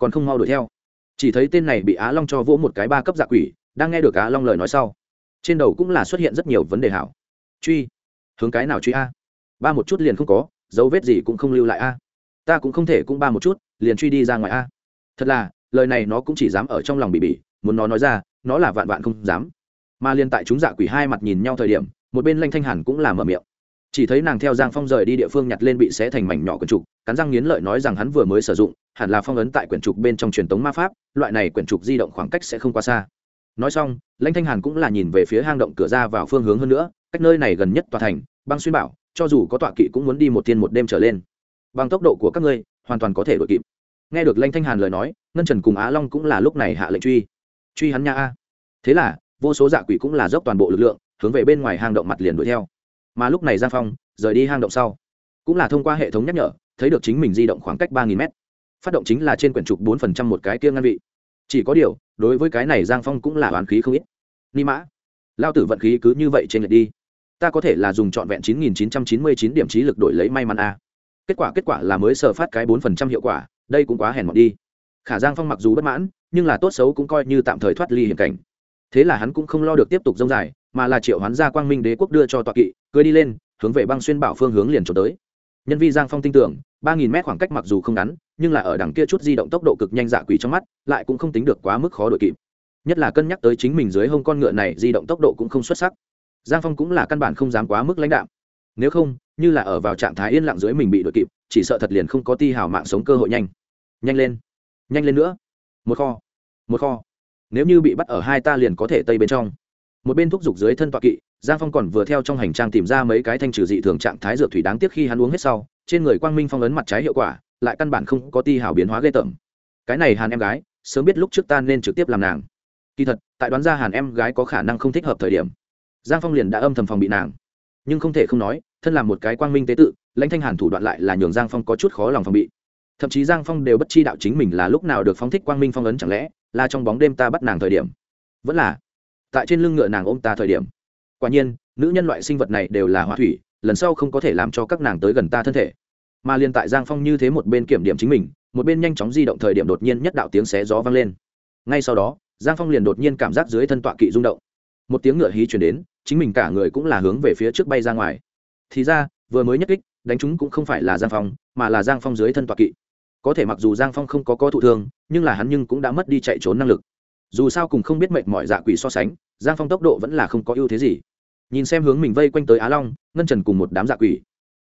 S1: còn không mau đuổi theo. Chỉ thấy tên này bị á long cho vỗ một cái ba cấp dạ quỷ, đang nghe được á long lời nói sau, trên đầu cũng là xuất hiện rất nhiều vấn đề hảo. Truy, hướng cái nào truy a? Ba một chút liền không có, dấu vết gì cũng không lưu lại a. Ta cũng không thể cũng ba một chút, liền truy đi ra ngoài a. Thật là, lời này nó cũng chỉ dám ở trong lòng bị bỉ, muốn nó nói ra, nó là vạn vạn không dám. Mà liên tại chúng dạ quỷ hai mặt nhìn nhau thời điểm, một bên lanh thanh hàn cũng là mở miệng. Chỉ thấy nàng theo giang phong rời đi địa phương nhặt lên bị xé thành mảnh nhỏ quần trục cắn răng nghiến lợi nói rằng hắn vừa mới sử dụng, hẳn là phong ấn tại quyển trục bên trong truyền tống ma pháp, loại này quyển trục di động khoảng cách sẽ không quá xa. Nói xong, lãnh thanh hàn cũng là nhìn về phía hang động cửa ra vào phương hướng hơn nữa, cách nơi này gần nhất tòa thành, băng xuyên bảo, cho dù có tọa kỵ cũng muốn đi một thiên một đêm trở lên. Bằng tốc độ của các ngươi, hoàn toàn có thể đuổi kịp. Nghe được lãnh thanh hàn lời nói, ngân trần cùng á long cũng là lúc này hạ lệnh truy. Truy hắn nha a. Thế là, vô số dạ quỷ cũng là dốc toàn bộ lực lượng, hướng về bên ngoài hang động mặt liền đuổi theo. Mà lúc này giang phong, rời đi hang động sau cũng là thông qua hệ thống nhắc nhở, thấy được chính mình di động khoảng cách ba nghìn m phát động chính là trên quyển trục bốn phần trăm một cái kia ngăn vị. Chỉ có điều, đối với cái này giang phong cũng là oán khí không ít. Ni mã. Lao tử vận khí cứ như vậy trên lệch đi. Ta có thể là dùng trọn vẹn chín nghìn chín trăm chín mươi chín điểm trí lực đổi lấy may mắn a kết quả kết quả là mới sờ phát cái bốn phần trăm hiệu quả, đây cũng quá hèn mọt đi. Khả giang phong mặc dù bất mãn, nhưng là tốt xấu cũng coi như tạm thời thoát ly hiểm cảnh. Thế là hắn cũng không lo được tiếp tục dông dài, mà là triệu hoán gia quang minh đế quốc đưa cho tọa kỵ cưới đi lên, hướng về băng xuyên bảo phương hướng liền trốn tới nhân vi giang phong tin tưởng, ba nghìn mét khoảng cách mặc dù không ngắn, nhưng là ở đằng kia chút di động tốc độ cực nhanh dạ quỷ trong mắt, lại cũng không tính được quá mức khó đội kịp. Nhất là cân nhắc tới chính mình dưới hông con ngựa này, di động tốc độ cũng không xuất sắc. Giang phong cũng là căn bản không dám quá mức lãnh đạo nếu không, như là ở vào trạng thái yên lặng dưới mình bị đội kịp, chỉ sợ thật liền không có ti hào mạng sống cơ hội nhanh. Nhanh lên. Nhanh lên nữa. Một kho. Một kho. Nếu như bị bắt ở hai ta liền có thể tây bên trong. Một bên thúc giục dưới thân tọa kỵ giang phong còn vừa theo trong hành trang tìm ra mấy cái thanh trừ dị thường trạng thái dược thủy đáng tiếc khi hắn uống hết sau, trên người quang minh phong ấn mặt trái hiệu quả, lại căn bản không có ti hảo biến hóa ghê tởm. Cái này hàn em gái, sớm biết lúc trước ta nên trực tiếp làm nàng. Kỳ thật, tại đoán ra hàn em gái có khả năng không thích hợp thời điểm, giang phong liền đã âm thầm phòng bị nàng. Nhưng không thể không nói, thân làm một cái quang minh tế tự, lãnh thanh hàn thủ đoạn lại là nhường giang phong có chút khó lòng phòng bị. Thậm chí giang phong đều bất chi đạo chính mình là lúc nào được phóng thích quang minh phong ấn chẳng lẽ là trong bóng đêm ta bắt nàng thời điểm? Vẫn là, tại trên lưng ngựa nàng ôm ta thời điểm quả nhiên, nữ nhân loại sinh vật này đều là hỏa thủy, lần sau không có thể làm cho các nàng tới gần ta thân thể. Mà liền tại giang phong như thế một bên kiểm điểm chính mình, một bên nhanh chóng di động thời điểm đột nhiên nhất đạo tiếng xé gió vang lên. Ngay sau đó, giang phong liền đột nhiên cảm giác dưới thân tọa kỵ rung động. Một tiếng ngựa hí chuyển đến, chính mình cả người cũng là hướng về phía trước bay ra ngoài. Thì ra, vừa mới nhất kích, đánh chúng cũng không phải là giang phong, mà là giang phong dưới thân tọa kỵ. Có thể mặc dù giang phong không có có thụ thương, nhưng là hắn nhưng cũng đã mất đi chạy trốn năng lực. Dù sao cùng không biết mệnh mọi dạ quỷ so sánh, giang phong tốc độ vẫn là không có ưu thế gì nhìn xem hướng mình vây quanh tới á long, ngân trần cùng một đám dạ quỷ.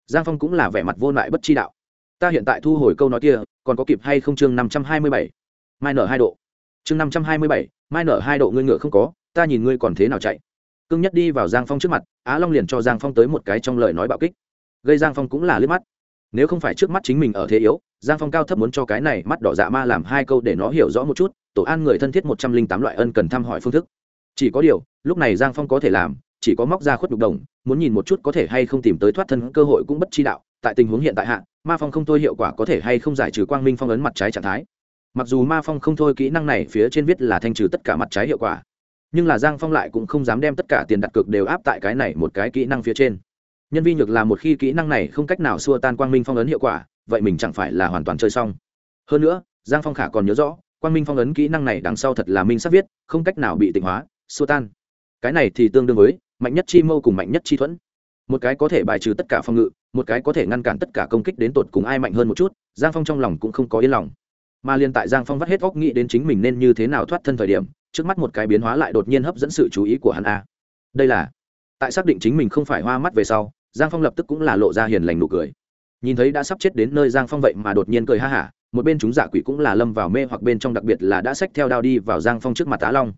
S1: Giang phong cũng là vẻ mặt vô lại bất chi đạo. Ta hiện tại thu hồi câu nói kia, còn có kịp hay không chương năm trăm hai mươi bảy? Mai nở hai độ. Chương năm trăm hai mươi bảy, mai nở hai độ ngươi ngựa không có, ta nhìn ngươi còn thế nào chạy. Cưng nhất đi vào giang phong trước mặt, á long liền cho giang phong tới một cái trong lời nói bạo kích. Gây giang phong cũng là liếc mắt. Nếu không phải trước mắt chính mình ở thế yếu, giang phong cao thấp muốn cho cái này mắt đỏ dạ ma làm hai câu để nó hiểu rõ một chút, tổ an người thân thiết một trăm linh tám loại ân cần thăm hỏi phương thức. Chỉ có điều, lúc này giang phong có thể làm chỉ có móc ra khuất đục đồng, muốn nhìn một chút có thể hay không tìm tới thoát thân cơ hội cũng bất chi đạo, tại tình huống hiện tại hạ, ma phong không thôi hiệu quả có thể hay không giải trừ quang minh phong ấn mặt trái trạng thái. Mặc dù ma phong không thôi kỹ năng này phía trên viết là thanh trừ tất cả mặt trái hiệu quả, nhưng là giang phong lại cũng không dám đem tất cả tiền đặt cược đều áp tại cái này một cái kỹ năng phía trên. Nhân vi nhược là một khi kỹ năng này không cách nào xua tan quang minh phong ấn hiệu quả, vậy mình chẳng phải là hoàn toàn chơi xong. Hơn nữa, giang phong khả còn nhớ rõ, quang minh phong ấn kỹ năng này đằng sau thật là minh sắp viết, không cách nào bị tịnh hóa, xua tan. Cái này thì tương đương với mạnh nhất chi mâu cùng mạnh nhất chi thuẫn. Một cái có thể bài trừ tất cả phòng ngự, một cái có thể ngăn cản tất cả công kích đến tột cùng ai mạnh hơn một chút, giang phong trong lòng cũng không có yên lòng. Mà liên tại giang phong vắt hết óc nghĩ đến chính mình nên như thế nào thoát thân thời điểm, trước mắt một cái biến hóa lại đột nhiên hấp dẫn sự chú ý của hắn a. Đây là, tại xác định chính mình không phải hoa mắt về sau, giang phong lập tức cũng là lộ ra hiền lành nụ cười. Nhìn thấy đã sắp chết đến nơi giang phong vậy mà đột nhiên cười ha hả, một bên chúng giả quỷ cũng là lâm vào mê hoặc bên trong, đặc biệt là đã xách theo đao đi vào giang phong trước mặt tá long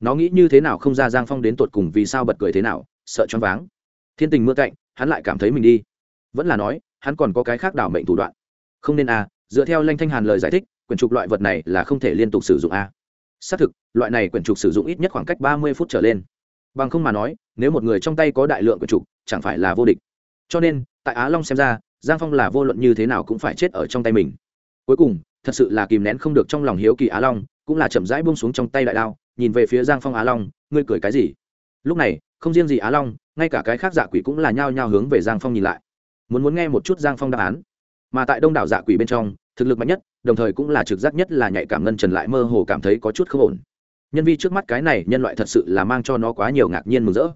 S1: nó nghĩ như thế nào không ra giang phong đến tột cùng vì sao bật cười thế nào, sợ choáng váng. Thiên tình mưa cạnh, hắn lại cảm thấy mình đi. Vẫn là nói, hắn còn có cái khác đảo mệnh thủ đoạn. Không nên a dựa theo lanh thanh hàn lời giải thích, quyển trục loại vật này là không thể liên tục sử dụng a xác thực, loại này quyển trục sử dụng ít nhất khoảng cách ba mươi phút trở lên. Bằng không mà nói, nếu một người trong tay có đại lượng quyển trục, chẳng phải là vô địch. Cho nên, tại á long xem ra, giang phong là vô luận như thế nào cũng phải chết ở trong tay mình. Cuối cùng, thật sự là kìm nén không được trong lòng hiếu kỳ á long, cũng là chậm rãi buông xuống trong tay đại đao nhìn về phía giang phong á long, ngươi cười cái gì? Lúc này, không riêng gì á long, ngay cả cái khác dạ quỷ cũng là nhao nhao hướng về giang phong nhìn lại. Muốn muốn nghe một chút giang phong đáp án. Mà tại đông đảo dạ quỷ bên trong, thực lực mạnh nhất, đồng thời cũng là trực giác nhất là nhạy cảm ngân trần lại mơ hồ cảm thấy có chút không ổn. Nhân vi trước mắt cái này, nhân loại thật sự là mang cho nó quá nhiều ngạc nhiên mừng rỡ.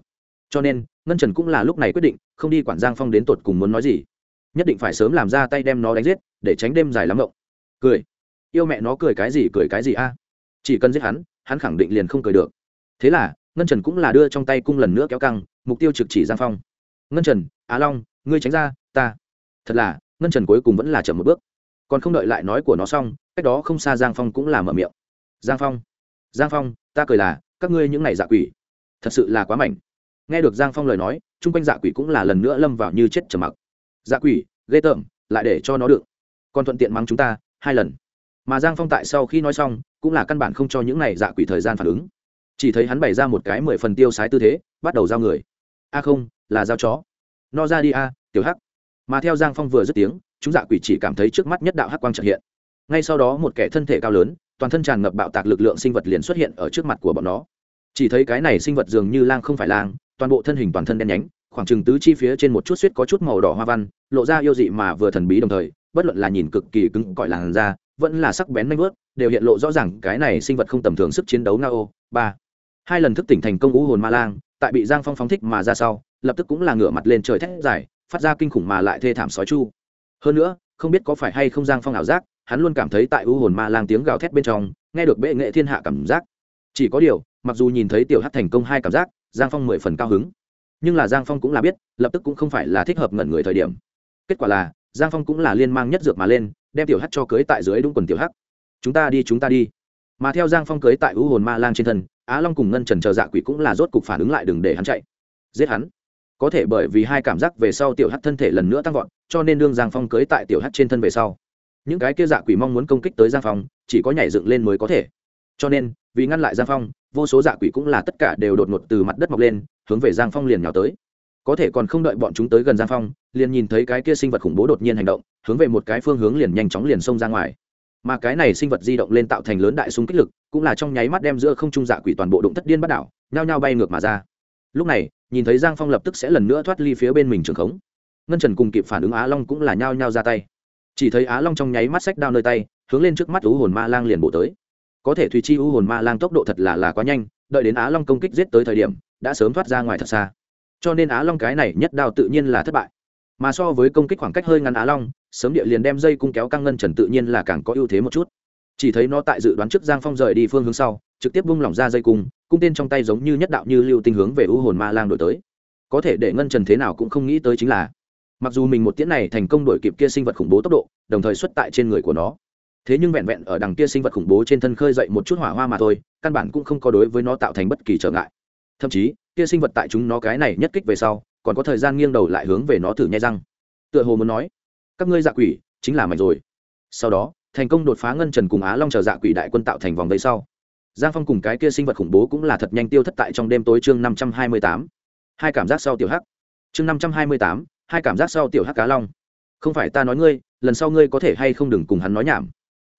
S1: Cho nên, ngân trần cũng là lúc này quyết định, không đi quản giang phong đến tột cùng muốn nói gì. Nhất định phải sớm làm ra tay đem nó đánh giết, để tránh đêm dài lắm rộng cười. Yêu mẹ nó cười cái gì, cười cái gì a? Chỉ cần giết hắn hắn khẳng định liền không cười được. Thế là, ngân trần cũng là đưa trong tay cung lần nữa kéo căng, mục tiêu trực chỉ giang phong. Ngân trần, á long, ngươi tránh ra, ta. Thật là, ngân trần cuối cùng vẫn là chậm một bước. Còn không đợi lại nói của nó xong, cách đó không xa giang phong cũng là mở miệng. Giang phong giang phong, ta cười là, các ngươi những ngày dạ quỷ, thật sự là quá mảnh nghe được giang phong lời nói, chung quanh dạ quỷ cũng là lần nữa lâm vào như chết trầm mặc. Dạ quỷ, ghê tởm, lại để cho nó được. Còn thuận tiện mắng chúng ta, hai lần. Mà giang phong tại sau khi nói xong cũng là căn bản không cho những này dạ quỷ thời gian phản ứng. Chỉ thấy hắn bày ra một cái mười phần tiêu sái tư thế, bắt đầu giao người. A không, là giao chó. No ra đi a, tiểu hắc. Mà theo giang phong vừa dứt tiếng, chúng dạ quỷ chỉ cảm thấy trước mắt nhất đạo hắc quang trợ hiện. Ngay sau đó một kẻ thân thể cao lớn, toàn thân tràn ngập bạo tạc lực lượng sinh vật liền xuất hiện ở trước mặt của bọn nó. Chỉ thấy cái này sinh vật dường như lang không phải lang, toàn bộ thân hình toàn thân đen nhánh, khoảng chừng tứ chi phía trên một chút suýt có chút màu đỏ hoa văn, lộ ra yêu dị mà vừa thần bí đồng thời, bất luận là nhìn cực kỳ cứng cỏi làn da vẫn là sắc bén nanh vớt đều hiện lộ rõ ràng cái này sinh vật không tầm thường sức chiến đấu nga ô. Ba. Hai lần thức tỉnh thành công ngũ hồn ma lang, tại bị giang phong phóng thích mà ra sau, lập tức cũng là ngửa mặt lên trời thét dài, phát ra kinh khủng mà lại thê thảm sói chu. Hơn nữa, không biết có phải hay không giang phong ảo giác, hắn luôn cảm thấy tại u hồn ma lang tiếng gào thét bên trong, nghe được bệ nghệ thiên hạ cảm giác. Chỉ có điều, mặc dù nhìn thấy tiểu hát thành công hai cảm giác, giang phong mười phần cao hứng. Nhưng là giang phong cũng là biết, lập tức cũng không phải là thích hợp ngẩn người thời điểm. Kết quả là, giang phong cũng là liên mang nhất dược mà lên đem tiểu hắc cho cưới tại dưới đúng quần tiểu hắc. Chúng ta đi, chúng ta đi. Mà theo giang phong cưới tại u hồn ma lang trên thân, á long cùng ngân trần chờ dạ quỷ cũng là rốt cục phản ứng lại đừng để hắn chạy. Giết hắn. Có thể bởi vì hai cảm giác về sau tiểu hắc thân thể lần nữa tăng vọt, cho nên đương giang phong cưới tại tiểu hắc trên thân về sau. Những cái kia dạ quỷ mong muốn công kích tới giang phong, chỉ có nhảy dựng lên mới có thể. Cho nên, vì ngăn lại giang phong, vô số dạ quỷ cũng là tất cả đều đột ngột từ mặt đất mọc lên, hướng về giang phong liền nhào tới. Có thể còn không đợi bọn chúng tới gần giang phong liền nhìn thấy cái kia sinh vật khủng bố đột nhiên hành động, hướng về một cái phương hướng liền nhanh chóng liền xông ra ngoài. Mà cái này sinh vật di động lên tạo thành lớn đại súng kích lực, cũng là trong nháy mắt đem giữa không trung dạ quỷ toàn bộ đụng thất điên bắt đảo, nhao nhao bay ngược mà ra. Lúc này, nhìn thấy giang phong lập tức sẽ lần nữa thoát ly phía bên mình trường khống. Ngân trần cùng kịp phản ứng á long cũng là nhao nhao ra tay. Chỉ thấy á long trong nháy mắt sách đao nơi tay, hướng lên trước mắt u hồn ma lang liền bổ tới. Có thể thùy chi u hồn ma lang tốc độ thật là là quá nhanh, đợi đến á long công kích giết tới thời điểm, đã sớm thoát ra ngoài thật xa. Cho nên á long cái này nhất đao tự nhiên là thất bại mà so với công kích khoảng cách hơi ngắn á long, sớm địa liền đem dây cung kéo căng ngân trần tự nhiên là càng có ưu thế một chút. Chỉ thấy nó tại dự đoán trước giang phong rời đi phương hướng sau, trực tiếp bung lỏng ra dây cung cung tên trong tay giống như nhất đạo như lưu tinh hướng về u hồn ma lang đổi tới. Có thể để ngân trần thế nào cũng không nghĩ tới chính là, mặc dù mình một tiễn này thành công đổi kịp kia sinh vật khủng bố tốc độ, đồng thời xuất tại trên người của nó, thế nhưng vẹn vẹn ở đằng kia sinh vật khủng bố trên thân khơi dậy một chút hỏa hoa mà thôi, căn bản cũng không có đối với nó tạo thành bất kỳ trở ngại. Thậm chí, kia sinh vật tại chúng nó cái này nhất kích về sau còn có thời gian nghiêng đầu lại hướng về nó thử nhai răng. Tựa hồ muốn nói, các ngươi dạ quỷ chính là mảnh rồi. Sau đó, thành công đột phá ngân trần cùng á long chờ dạ quỷ đại quân tạo thành vòng vây sau, giang phong cùng cái kia sinh vật khủng bố cũng là thật nhanh tiêu thất tại trong đêm tối chương năm trăm hai mươi tám. Hai cảm giác sau tiểu hắc. Chương năm trăm hai mươi tám, hai cảm giác sau tiểu hắc cá long. Không phải ta nói ngươi, lần sau ngươi có thể hay không đừng cùng hắn nói nhảm.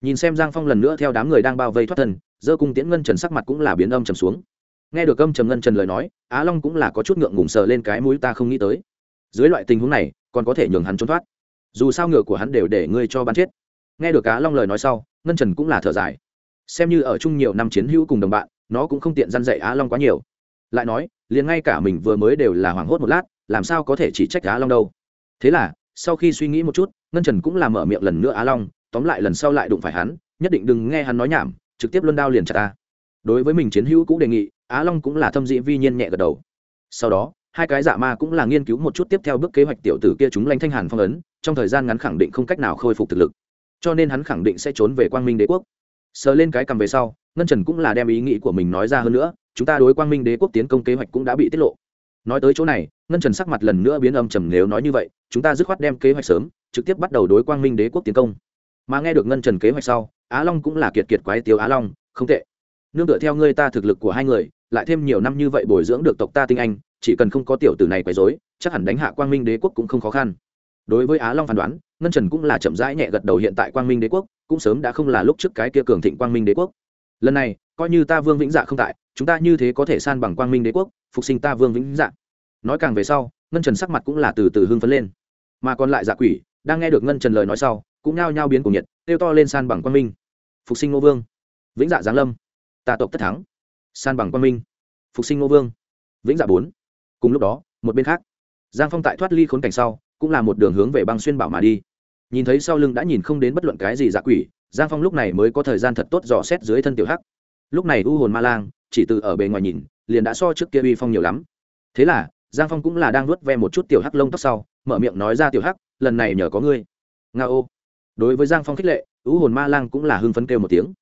S1: Nhìn xem giang phong lần nữa theo đám người đang bao vây thoát thân, dơ cung tiễn ngân trần sắc mặt cũng là biến âm trầm xuống nghe được âm trầm ngân trần lời nói, á long cũng là có chút ngượng ngùng sờ lên cái mũi ta không nghĩ tới. Dưới loại tình huống này, còn có thể nhường hắn trốn thoát. Dù sao ngựa của hắn đều để ngươi cho bắn chết. Nghe được á long lời nói sau, ngân trần cũng là thở dài. Xem như ở chung nhiều năm chiến hữu cùng đồng bạn, nó cũng không tiện dăn dạy á long quá nhiều. Lại nói, liền ngay cả mình vừa mới đều là hoảng hốt một lát, làm sao có thể chỉ trách á long đâu. Thế là, sau khi suy nghĩ một chút, ngân trần cũng làm mở miệng lần nữa á long, tóm lại lần sau lại đụng phải hắn, nhất định đừng nghe hắn nói nhảm, trực tiếp luân đao liền chặt ta đối với mình chiến hữu cũng đề nghị, á long cũng là thâm dị vi nhiên nhẹ gật đầu. Sau đó, hai cái dạ ma cũng là nghiên cứu một chút tiếp theo bước kế hoạch tiểu tử kia chúng lanh thanh hàn phong ấn, trong thời gian ngắn khẳng định không cách nào khôi phục thực lực. Cho nên hắn khẳng định sẽ trốn về quang minh đế quốc. Sờ lên cái cầm về sau, ngân trần cũng là đem ý nghĩ của mình nói ra hơn nữa, chúng ta đối quang minh đế quốc tiến công kế hoạch cũng đã bị tiết lộ. Nói tới chỗ này, ngân trần sắc mặt lần nữa biến âm trầm nếu nói như vậy, chúng ta dứt khoát đem kế hoạch sớm, trực tiếp bắt đầu đối quang minh đế quốc tiến công. Mà nghe được ngân trần kế hoạch sau, á long cũng là kiệt kiệt quái tiêu á long, không tệ nương tựa theo ngươi ta thực lực của hai người, lại thêm nhiều năm như vậy bồi dưỡng được tộc ta tinh anh, chỉ cần không có tiểu tử này quấy dối chắc hẳn đánh hạ quang minh đế quốc cũng không khó khăn. Đối với á long phán đoán, ngân trần cũng là chậm rãi nhẹ gật đầu hiện tại quang minh đế quốc, cũng sớm đã không là lúc trước cái kia cường thịnh quang minh đế quốc. Lần này, coi như ta vương vĩnh dạ không tại, chúng ta như thế có thể san bằng quang minh đế quốc, phục sinh ta vương vĩnh dạ. Nói càng về sau, ngân trần sắc mặt cũng là từ từ hưng phấn lên. Mà còn lại dạ quỷ, đang nghe được ngân trần lời nói sau, cũng nhao nhao biến cổ nhiệt, kêu to lên san bằng quang minh. Phục sinh ngô vương. Vĩnh dạ giáng lâm ta tộc tất thắng. San bằng quang minh. Phục sinh ngô vương. Vĩnh dạ bốn. Cùng lúc đó, một bên khác, giang phong tại thoát ly khốn cảnh sau, cũng là một đường hướng về băng xuyên bảo mà đi. Nhìn thấy sau lưng đã nhìn không đến bất luận cái gì dạ quỷ, giang phong lúc này mới có thời gian thật tốt dò xét dưới thân tiểu hắc. Lúc này u hồn ma lang, chỉ từ ở bề ngoài nhìn, liền đã so trước kia uy phong nhiều lắm. Thế là, giang phong cũng là đang nuốt ve một chút tiểu hắc lông tóc sau, mở miệng nói ra tiểu hắc, lần này nhờ có ngươi. Nga ô đối với giang phong khích lệ, u hồn ma lang cũng là hưng phấn kêu một tiếng.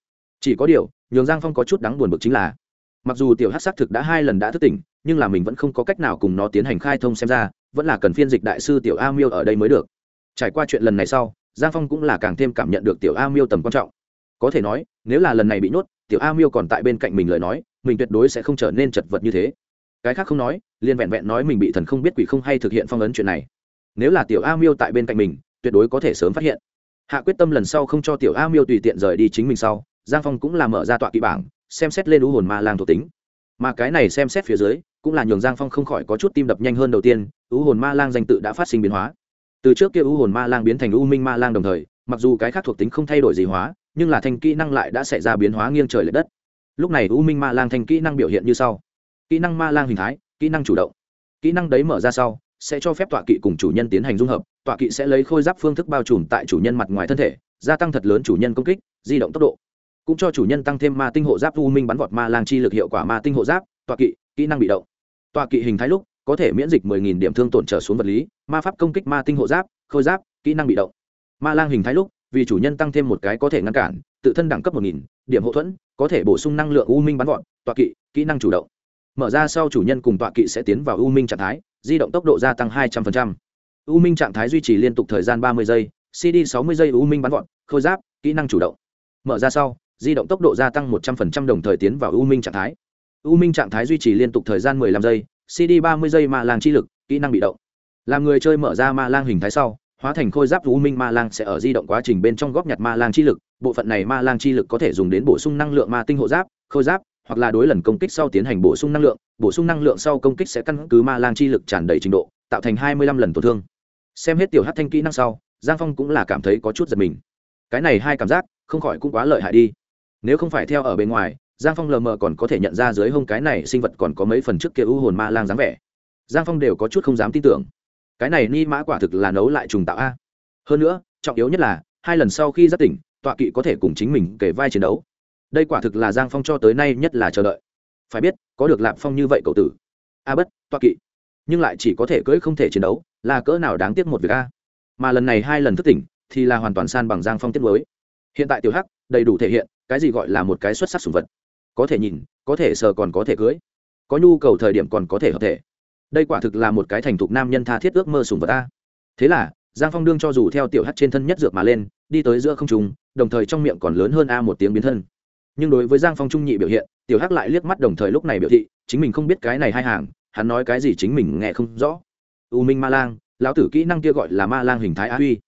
S1: Chỉ có điều nhường giang phong có chút đáng buồn bực chính là, mặc dù tiểu hắc xác thực đã hai lần đã thức tỉnh, nhưng là mình vẫn không có cách nào cùng nó tiến hành khai thông xem ra, vẫn là cần phiên dịch đại sư tiểu a miêu ở đây mới được. Trải qua chuyện lần này sau, giang phong cũng là càng thêm cảm nhận được tiểu a miêu tầm quan trọng. Có thể nói, nếu là lần này bị nhốt, tiểu a miêu còn tại bên cạnh mình lời nói, mình tuyệt đối sẽ không trở nên chật vật như thế. Cái khác không nói liên vẹn vẹn nói mình bị thần không biết quỷ không hay thực hiện phong ấn chuyện này. Nếu là tiểu a miêu tại bên cạnh mình, tuyệt đối có thể sớm phát hiện. Hạ quyết tâm lần sau không cho tiểu a miêu tùy tiện rời đi chính mình sau giang phong cũng là mở ra tọa kỵ bảng, xem xét lên u hồn ma lang thuộc tính. Mà cái này xem xét phía dưới, cũng là nhường giang phong không khỏi có chút tim đập nhanh hơn đầu tiên, u hồn ma lang danh tự đã phát sinh biến hóa. Từ trước kia u hồn ma lang biến thành u minh ma lang đồng thời, mặc dù cái khác thuộc tính không thay đổi gì hóa, nhưng là thành kỹ năng lại đã xảy ra biến hóa nghiêng trời l ệ đất. Lúc này u minh ma lang thành kỹ năng biểu hiện như sau. Kỹ năng ma lang hình thái, kỹ năng chủ động. Kỹ năng đấy mở ra sau, sẽ cho phép tọa kỵ cùng chủ nhân tiến hành dung hợp. Tọa kỵ sẽ lấy khôi giáp phương thức bao trùm tại chủ nhân mặt ngoài thân thể, gia tăng thật lớn chủ nhân công kích, di động tốc độ cũng cho chủ nhân tăng thêm ma tinh hộ giáp u minh bắn vọt ma lang chi lực hiệu quả ma tinh hộ giáp, tọa kỵ, kỹ năng bị động. Tọa kỵ hình thái lúc, có thể miễn dịch 10.000 điểm thương tổn trở xuống vật lý, ma pháp công kích ma tinh hộ giáp, khôi giáp, kỹ năng bị động. Ma lang hình thái lúc, vì chủ nhân tăng thêm một cái có thể ngăn cản, tự thân đẳng cấp 1.000 điểm hậu thuẫn, có thể bổ sung năng lượng u minh bắn vọt, tọa kỵ, kỹ năng chủ động. Mở ra sau chủ nhân cùng tọa kỵ sẽ tiến vào u minh trạng thái, di động tốc độ gia tăng 200%. u minh trạng thái duy trì liên tục thời gian 30 giây cd 60 giây u minh bắn vọt, khôi giáp, kỹ năng chủ động. Mở ra sau di động tốc độ gia tăng 100% đồng thời tiến vào u minh trạng thái. U minh trạng thái duy trì liên tục thời gian 15 giây cd 30 giây ma lang chi lực, kỹ năng bị động. Làm người chơi mở ra ma lang hình thái sau, hóa thành khôi giáp u minh ma lang sẽ ở di động quá trình bên trong góp nhặt ma lang chi lực. Bộ phận này ma lang chi lực có thể dùng đến bổ sung năng lượng ma tinh hộ giáp, khôi giáp, hoặc là đối lần công kích sau tiến hành bổ sung năng lượng. Bổ sung năng lượng sau công kích sẽ căn cứ ma lang chi lực tràn đầy trình độ, tạo thành hai mươi lăm lần tổn thương. Xem hết tiểu hát thanh kỹ năng sau, giang phong cũng là cảm thấy có chút giật mình. Cái này hai cảm giác, không khỏi cũng quá lợi hại đi nếu không phải theo ở bên ngoài, giang phong lờ mờ còn có thể nhận ra dưới hông cái này sinh vật còn có mấy phần trước kia u hồn ma lang dáng vẻ. Giang phong đều có chút không dám tin tưởng. Cái này ni mã quả thực là nấu lại trùng tạo a. Hơn nữa, trọng yếu nhất là, hai lần sau khi giác tỉnh, tọa kỵ có thể cùng chính mình kể vai chiến đấu. Đây quả thực là giang phong cho tới nay nhất là chờ đợi. Phải biết, có được lạp phong như vậy cậu tử. A bất, tọa kỵ. Nhưng lại chỉ có thể cưỡi không thể chiến đấu, là cỡ nào đáng tiếc một việc a. Mà lần này hai lần thức tỉnh, thì là hoàn toàn san bằng giang phong tiết mới. Hiện tại tiểu hắc, đầy đủ thể hiện cái gì gọi là một cái xuất sắc sùng vật? Có thể nhìn, có thể sờ còn có thể cưới. Có nhu cầu thời điểm còn có thể hợp thể. Đây quả thực là một cái thành thục nam nhân tha thiết ước mơ sùng vật ta thế là, giang phong đương cho dù theo tiểu hắt trên thân nhất dược mà lên, đi tới giữa không trùng đồng thời trong miệng còn lớn hơn a một tiếng biến thân. Nhưng đối với giang phong trung nhị biểu hiện, tiểu hắc lại liếc mắt đồng thời lúc này biểu thị, chính mình không biết cái này hai hàng, hắn nói cái gì chính mình nghe không rõ. U minh ma lang, lão tử kỹ năng kia gọi là ma lang hình thái a huy.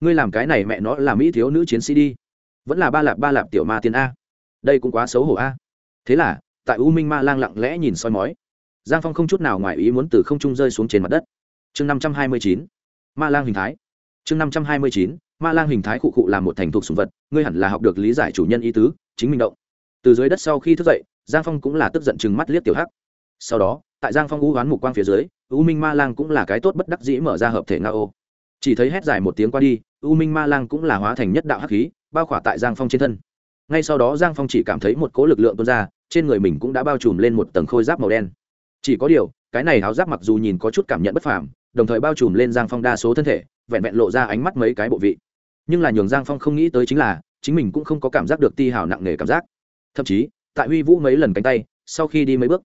S1: Ngươi làm cái này mẹ nó là mỹ thiếu nữ chiến sĩ đi vẫn là ba lạp ba lạp tiểu ma tiên a. Đây cũng quá xấu hổ a. Thế là, tại u minh ma lang lặng lẽ nhìn soi mói, giang phong không chút nào ngoài ý muốn từ không trung rơi xuống trên mặt đất. Chương năm trăm hai mươi chín, ma lang hình thái. Chương năm trăm hai mươi chín, ma lang hình thái khụ khụ là một thành thục sùng vật, ngươi hẳn là học được lý giải chủ nhân ý tứ, chính mình động. Từ dưới đất sau khi thức dậy, giang phong cũng là tức giận chừng mắt liếc tiểu hắc. Sau đó, tại giang phong u hoán mục quang phía dưới, u minh ma lang cũng là cái tốt bất đắc dĩ mở ra hợp thể nga ô chỉ thấy hét dài một tiếng qua đi, u minh ma lang cũng là hóa thành nhất đạo hắc khí bao khỏa tại giang phong trên thân. Ngay sau đó giang phong chỉ cảm thấy một cỗ lực lượng tuôn ra, trên người mình cũng đã bao trùm lên một tầng khôi giáp màu đen. Chỉ có điều, cái này áo giáp mặc dù nhìn có chút cảm nhận bất phàm, đồng thời bao trùm lên giang phong đa số thân thể, vẹn vẹn lộ ra ánh mắt mấy cái bộ vị. Nhưng là nhường giang phong không nghĩ tới chính là, chính mình cũng không có cảm giác được ti hào nặng nề cảm giác. Thậm chí, tại huy vũ mấy lần cánh tay, sau khi đi mấy bước,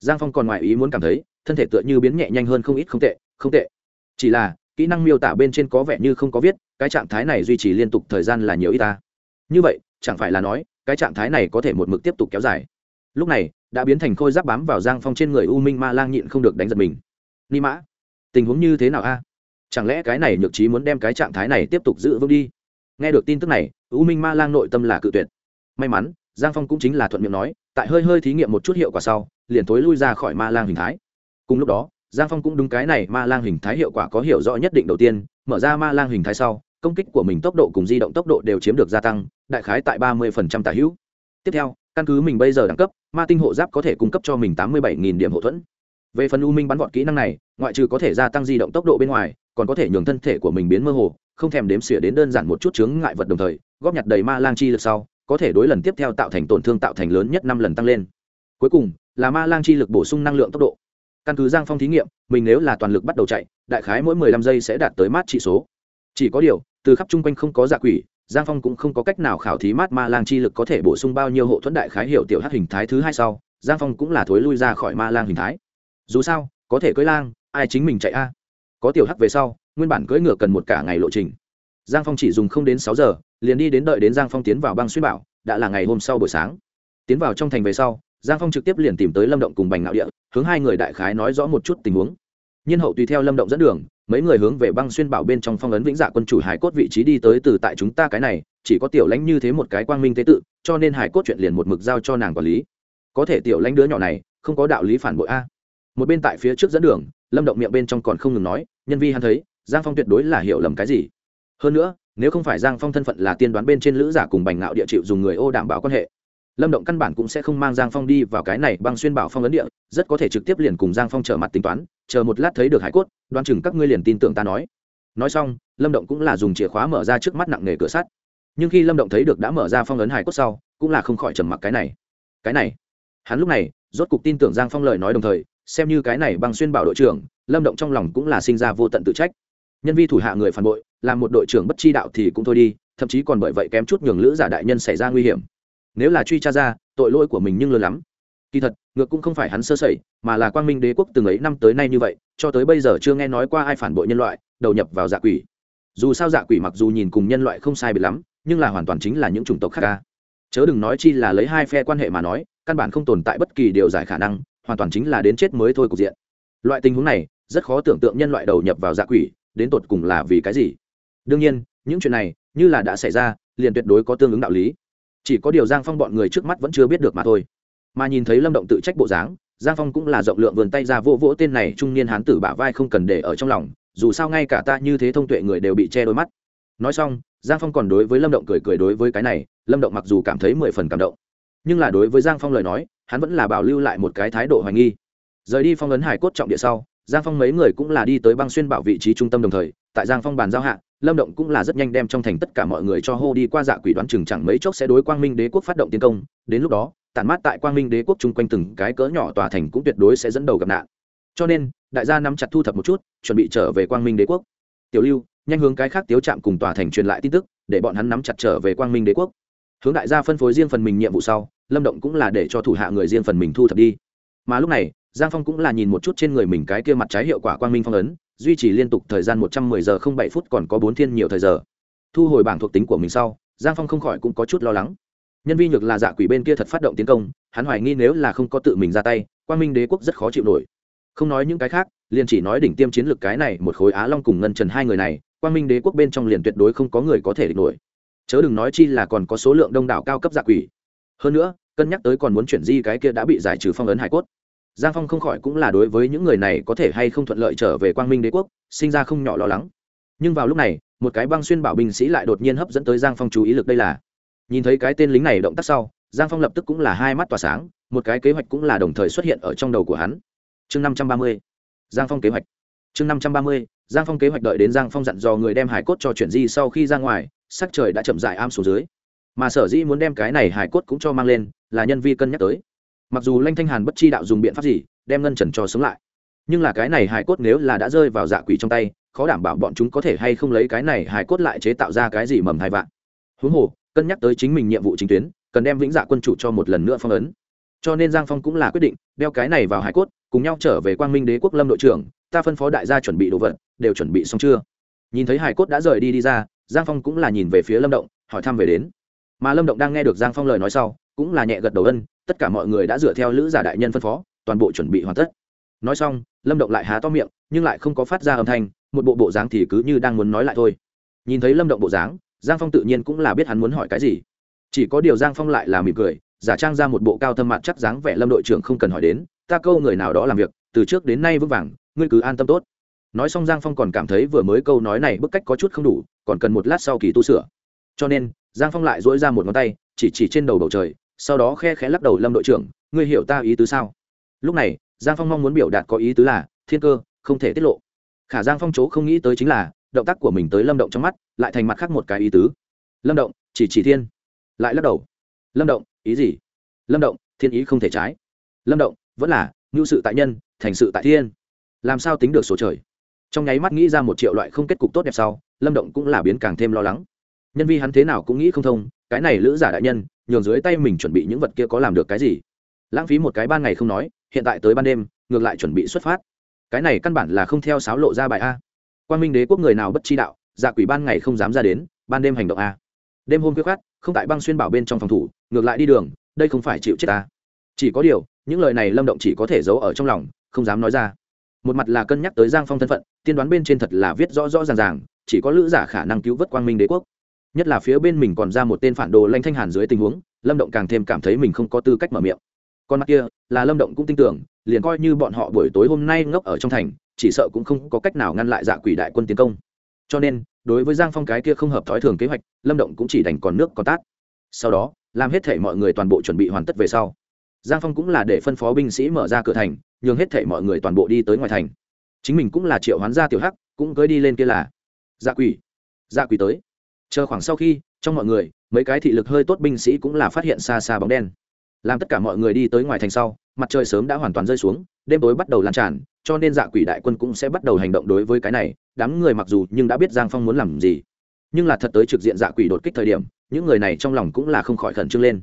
S1: giang phong còn ngoài ý muốn cảm thấy, thân thể tựa như biến nhẹ nhanh hơn không ít không tệ không tệ. Chỉ là kỹ năng miêu tả bên trên có vẻ như không có viết, cái trạng thái này duy trì liên tục thời gian là nhiều y ta. Như vậy, chẳng phải là nói, cái trạng thái này có thể một mực tiếp tục kéo dài. Lúc này, đã biến thành khôi giáp bám vào giang phong trên người u minh ma lang nhịn không được đánh giật mình. Ni mã, tình huống như thế nào a? Chẳng lẽ cái này nhược trí muốn đem cái trạng thái này tiếp tục giữ vững đi? Nghe được tin tức này, u minh ma lang nội tâm là cự tuyệt. May mắn, giang phong cũng chính là thuận miệng nói, tại hơi hơi thí nghiệm một chút hiệu quả sau, liền tối lui ra khỏi ma lang hình thái. Cùng lúc đó giang phong cũng đúng cái này ma lang hình thái hiệu quả có hiểu rõ nhất định đầu tiên, mở ra ma lang hình thái sau, công kích của mình tốc độ cùng di động tốc độ đều chiếm được gia tăng, đại khái tại ba mươi tả hữu. Tiếp theo, căn cứ mình bây giờ đẳng cấp, ma tinh hộ giáp có thể cung cấp cho mình tám mươi bảy điểm hậu thuẫn. Về phần u minh bắn vọt kỹ năng này, ngoại trừ có thể gia tăng di động tốc độ bên ngoài, còn có thể nhường thân thể của mình biến mơ hồ, không thèm đếm xỉa đến đơn giản một chút chướng ngại vật đồng thời, góp nhặt đầy ma lang chi lực sau, có thể đối lần tiếp theo tạo thành tổn thương tạo thành lớn nhất năm lần tăng lên. Cuối cùng, là ma lang chi lực bổ sung năng lượng tốc độ căn cứ giang phong thí nghiệm, mình nếu là toàn lực bắt đầu chạy, đại khái mỗi mười lăm giây sẽ đạt tới mát trị số. Chỉ có điều, từ khắp chung quanh không có dạ quỷ, giang phong cũng không có cách nào khảo thí mát ma lang chi lực có thể bổ sung bao nhiêu hộ thuẫn đại khái hiểu tiểu hát hình thái thứ hai sau, giang phong cũng là thối lui ra khỏi ma lang hình thái. Dù sao, có thể cưỡi lang, ai chính mình chạy a? Có tiểu hắc về sau, nguyên bản cưỡi ngựa cần một cả ngày lộ trình. Giang phong chỉ dùng không đến sáu giờ, liền đi đến đợi đến giang phong tiến vào băng xuyên bảo, đã là ngày hôm sau buổi sáng. Tiến vào trong thành về sau giang phong trực tiếp liền tìm tới lâm động cùng bành ngạo địa, hướng hai người đại khái nói rõ một chút tình huống. Nhiên hậu tùy theo lâm động dẫn đường, mấy người hướng về băng xuyên bảo bên trong phong ấn vĩnh dạ quân chủ hải cốt vị trí đi tới từ tại chúng ta cái này, chỉ có tiểu lãnh như thế một cái quang minh tế tự, cho nên hải cốt chuyện liền một mực giao cho nàng quản lý. Có thể tiểu lãnh đứa nhỏ này, không có đạo lý phản bội a. Một bên tại phía trước dẫn đường, lâm động miệng bên trong còn không ngừng nói, nhân vi hắn thấy, giang phong tuyệt đối là hiểu lầm cái gì. Hơn nữa, nếu không phải giang phong thân phận là tiên đoán bên trên lữ giả cùng bành ngạo địa chịu dùng người ô đảm bảo quan hệ lâm động căn bản cũng sẽ không mang giang phong đi vào cái này băng xuyên bảo phong ấn địa, rất có thể trực tiếp liền cùng giang phong trở mặt tính toán, chờ một lát thấy được hải cốt đoan chừng các ngươi liền tin tưởng ta nói. Nói xong, lâm động cũng là dùng chìa khóa mở ra trước mắt nặng nghề cửa sắt. Nhưng khi lâm động thấy được đã mở ra phong ấn hải cốt sau, cũng là không khỏi trầm mặc cái này. Cái này? Hắn lúc này, rốt cục tin tưởng giang phong lời nói đồng thời, xem như cái này băng xuyên bảo đội trưởng, lâm động trong lòng cũng là sinh ra vô tận tự trách. Nhân vi thủ hạ người phản bội, làm một đội trưởng bất chi đạo thì cũng thôi đi, thậm chí còn bởi vậy kém chút nhường lữ giả đại nhân xảy ra nguy hiểm nếu là truy tra ra, tội lỗi của mình nhưng lớn lắm. Kỳ thật, ngược cũng không phải hắn sơ sẩy, mà là quang minh đế quốc từng ấy năm tới nay như vậy, cho tới bây giờ chưa nghe nói qua ai phản bội nhân loại, đầu nhập vào dạ quỷ. Dù sao dạ quỷ mặc dù nhìn cùng nhân loại không sai biệt lắm, nhưng là hoàn toàn chính là những chủng tộc khác ca chớ đừng nói chi là lấy hai phe quan hệ mà nói, căn bản không tồn tại bất kỳ điều giải khả năng, hoàn toàn chính là đến chết mới thôi cục diện. Loại tình huống này, rất khó tưởng tượng nhân loại đầu nhập vào dạ quỷ, đến tột cùng là vì cái gì. Đương nhiên, những chuyện này, như là đã xảy ra, liền tuyệt đối có tương ứng đạo lý chỉ có điều giang phong bọn người trước mắt vẫn chưa biết được mà thôi. Mà nhìn thấy lâm động tự trách bộ dáng, giang phong cũng là rộng lượng vườn tay ra vỗ vỗ tên này trung niên hán tử bả vai không cần để ở trong lòng, dù sao ngay cả ta như thế thông tuệ người đều bị che đôi mắt. Nói xong, giang phong còn đối với lâm động cười cười đối với cái này, lâm động mặc dù cảm thấy mười phần cảm động, nhưng là đối với giang phong lời nói, hắn vẫn là bảo lưu lại một cái thái độ hoài nghi. Rời đi phong ấn hải cốt trọng địa sau, giang phong mấy người cũng là đi tới băng xuyên bảo vị trí trung tâm đồng thời, tại giang phong bàn giao hạ lâm động cũng là rất nhanh đem trong thành tất cả mọi người cho hô đi qua dạ quỷ đoán chừng chẳng mấy chốc sẽ đối quang minh đế quốc phát động tiến công. Đến lúc đó, tản mát tại quang minh đế quốc chung quanh từng cái cỡ nhỏ tòa thành cũng tuyệt đối sẽ dẫn đầu gặp nạn. Cho nên, đại gia nắm chặt thu thập một chút, chuẩn bị trở về quang minh đế quốc. Tiểu lưu, nhanh hướng cái khác tiếu chạm cùng tòa thành truyền lại tin tức, để bọn hắn nắm chặt trở về quang minh đế quốc. Hướng đại gia phân phối riêng phần mình nhiệm vụ sau, lâm động cũng là để cho thủ hạ người riêng phần mình thu thập đi. Mà lúc này, giang phong cũng là nhìn một chút trên người mình cái kia mặt trái hiệu quả quang minh phong ấn duy trì liên tục thời gian một trăm mười giờ không bảy phút còn có bốn thiên nhiều thời giờ. Thu hồi bảng thuộc tính của mình sau, giang phong không khỏi cũng có chút lo lắng. Nhân vi nhược là dạ quỷ bên kia thật phát động tiến công, hắn hoài nghi nếu là không có tự mình ra tay, quang minh đế quốc rất khó chịu nổi. Không nói những cái khác, liền chỉ nói đỉnh tiêm chiến lược cái này một khối á long cùng ngân trần hai người này, quang minh đế quốc bên trong liền tuyệt đối không có người có thể địch nổi. Chớ đừng nói chi là còn có số lượng đông đảo cao cấp dạ quỷ. Hơn nữa, cân nhắc tới còn muốn chuyển di cái kia đã bị giải trừ phong ấn hải cốt giang phong không khỏi cũng là đối với những người này có thể hay không thuận lợi trở về quang minh đế quốc, sinh ra không nhỏ lo lắng. Nhưng vào lúc này, một cái băng xuyên bảo binh sĩ lại đột nhiên hấp dẫn tới giang phong chú ý lực đây là. Nhìn thấy cái tên lính này động tác sau, giang phong lập tức cũng là hai mắt tỏa sáng, một cái kế hoạch cũng là đồng thời xuất hiện ở trong đầu của hắn. Chương năm trăm ba mươi, giang phong kế hoạch. Chương năm trăm ba mươi, giang phong kế hoạch đợi đến giang phong dặn dò người đem hải cốt cho chuyển di sau khi ra ngoài, sắc trời đã chậm dại am xuống dưới. Mà sở dĩ muốn đem cái này hải cốt cũng cho mang lên, là nhân vi cân nhắc tới mặc dù lanh thanh hàn bất chi đạo dùng biện pháp gì, đem ngân trần cho sống lại. Nhưng là cái này hải cốt nếu là đã rơi vào dạ quỷ trong tay, khó đảm bảo bọn chúng có thể hay không lấy cái này hải cốt lại chế tạo ra cái gì mầm hai vạn. Huống hồ, cân nhắc tới chính mình nhiệm vụ chính tuyến, cần đem vĩnh dạ quân chủ cho một lần nữa phong ấn. Cho nên giang phong cũng là quyết định, đeo cái này vào hải cốt, cùng nhau trở về quang minh đế quốc lâm đội trưởng, ta phân phó đại gia chuẩn bị đồ vật, đều chuẩn bị xong chưa? Nhìn thấy hải cốt đã rời đi đi ra, giang phong cũng là nhìn về phía lâm động, hỏi thăm về đến. Mà lâm động đang nghe được giang phong lời nói sau, cũng là nhẹ gật đầu ân tất cả mọi người đã dựa theo lữ giả đại nhân phân phó, toàn bộ chuẩn bị hoàn tất. Nói xong, lâm động lại há to miệng, nhưng lại không có phát ra âm thanh, một bộ bộ dáng thì cứ như đang muốn nói lại thôi. Nhìn thấy lâm động bộ dáng, giang phong tự nhiên cũng là biết hắn muốn hỏi cái gì. Chỉ có điều giang phong lại là mỉm cười, giả trang ra một bộ cao thâm mặt chắc dáng vẻ lâm đội trưởng không cần hỏi đến, ta câu người nào đó làm việc, từ trước đến nay vững vàng, ngươi cứ an tâm tốt. Nói xong giang phong còn cảm thấy vừa mới câu nói này bức cách có chút không đủ, còn cần một lát sau kỳ tu sửa. Cho nên, giang phong lại dỗi ra một ngón tay, chỉ chỉ trên đầu bầu trời sau đó khe khẽ lắc đầu lâm đội trưởng, ngươi hiểu ta ý tứ sao? Lúc này, giang phong mong muốn biểu đạt có ý tứ là, thiên cơ, không thể tiết lộ. Khả giang phong chỗ không nghĩ tới chính là, động tác của mình tới lâm động trong mắt, lại thành mặt khác một cái ý tứ. Lâm động, chỉ chỉ thiên. Lại lắc đầu. Lâm động, ý gì? Lâm động, thiên ý không thể trái. Lâm động, vẫn là ngưu sự tại nhân, thành sự tại thiên. Làm sao tính được số trời? Trong nháy mắt nghĩ ra một triệu loại không kết cục tốt đẹp sau, lâm động cũng là biến càng thêm lo lắng. Nhân vi hắn thế nào cũng nghĩ không thông cái này lữ giả đại nhân, nhường dưới tay mình chuẩn bị những vật kia có làm được cái gì? Lãng phí một cái ban ngày không nói, hiện tại tới ban đêm, ngược lại chuẩn bị xuất phát. Cái này căn bản là không theo sáo lộ ra bài a. Quan minh đế quốc người nào bất chi đạo dạ quỷ ban ngày không dám ra đến, ban đêm hành động a. Đêm hôm quyết khát không tại băng xuyên bảo bên trong phòng thủ, ngược lại đi đường, đây không phải chịu chết ta. Chỉ có điều, những lời này lâm động chỉ có thể giấu ở trong lòng, không dám nói ra. Một mặt là cân nhắc tới giang phong thân phận, tiên đoán bên trên thật là viết rõ rõ ràng ràng, chỉ có lữ giả khả năng cứu vớt quang minh đế quốc nhất là phía bên mình còn ra một tên phản đồ lanh thanh hàn dưới tình huống, lâm động càng thêm cảm thấy mình không có tư cách mở miệng. Con mặt kia, là lâm động cũng tin tưởng, liền coi như bọn họ buổi tối hôm nay ngốc ở trong thành, chỉ sợ cũng không có cách nào ngăn lại dạ quỷ đại quân tiến công. Cho nên, đối với giang phong cái kia không hợp thói thường kế hoạch, lâm động cũng chỉ đành còn nước còn tát. Sau đó, làm hết thể mọi người toàn bộ chuẩn bị hoàn tất về sau. Giang phong cũng là để phân phó binh sĩ mở ra cửa thành, nhường hết thể mọi người toàn bộ đi tới ngoài thành. Chính mình cũng là triệu hoán gia tiểu hắc, cũng cưới đi lên kia là dạ quỷ. Dạ quỷ tới chờ khoảng sau khi, trong mọi người, mấy cái thị lực hơi tốt binh sĩ cũng là phát hiện xa xa bóng đen. Làm tất cả mọi người đi tới ngoài thành sau, mặt trời sớm đã hoàn toàn rơi xuống, đêm tối bắt đầu lan tràn, cho nên dạ quỷ đại quân cũng sẽ bắt đầu hành động đối với cái này. Đám người mặc dù nhưng đã biết giang phong muốn làm gì, nhưng là thật tới trực diện dạ quỷ đột kích thời điểm, những người này trong lòng cũng là không khỏi khẩn trương lên.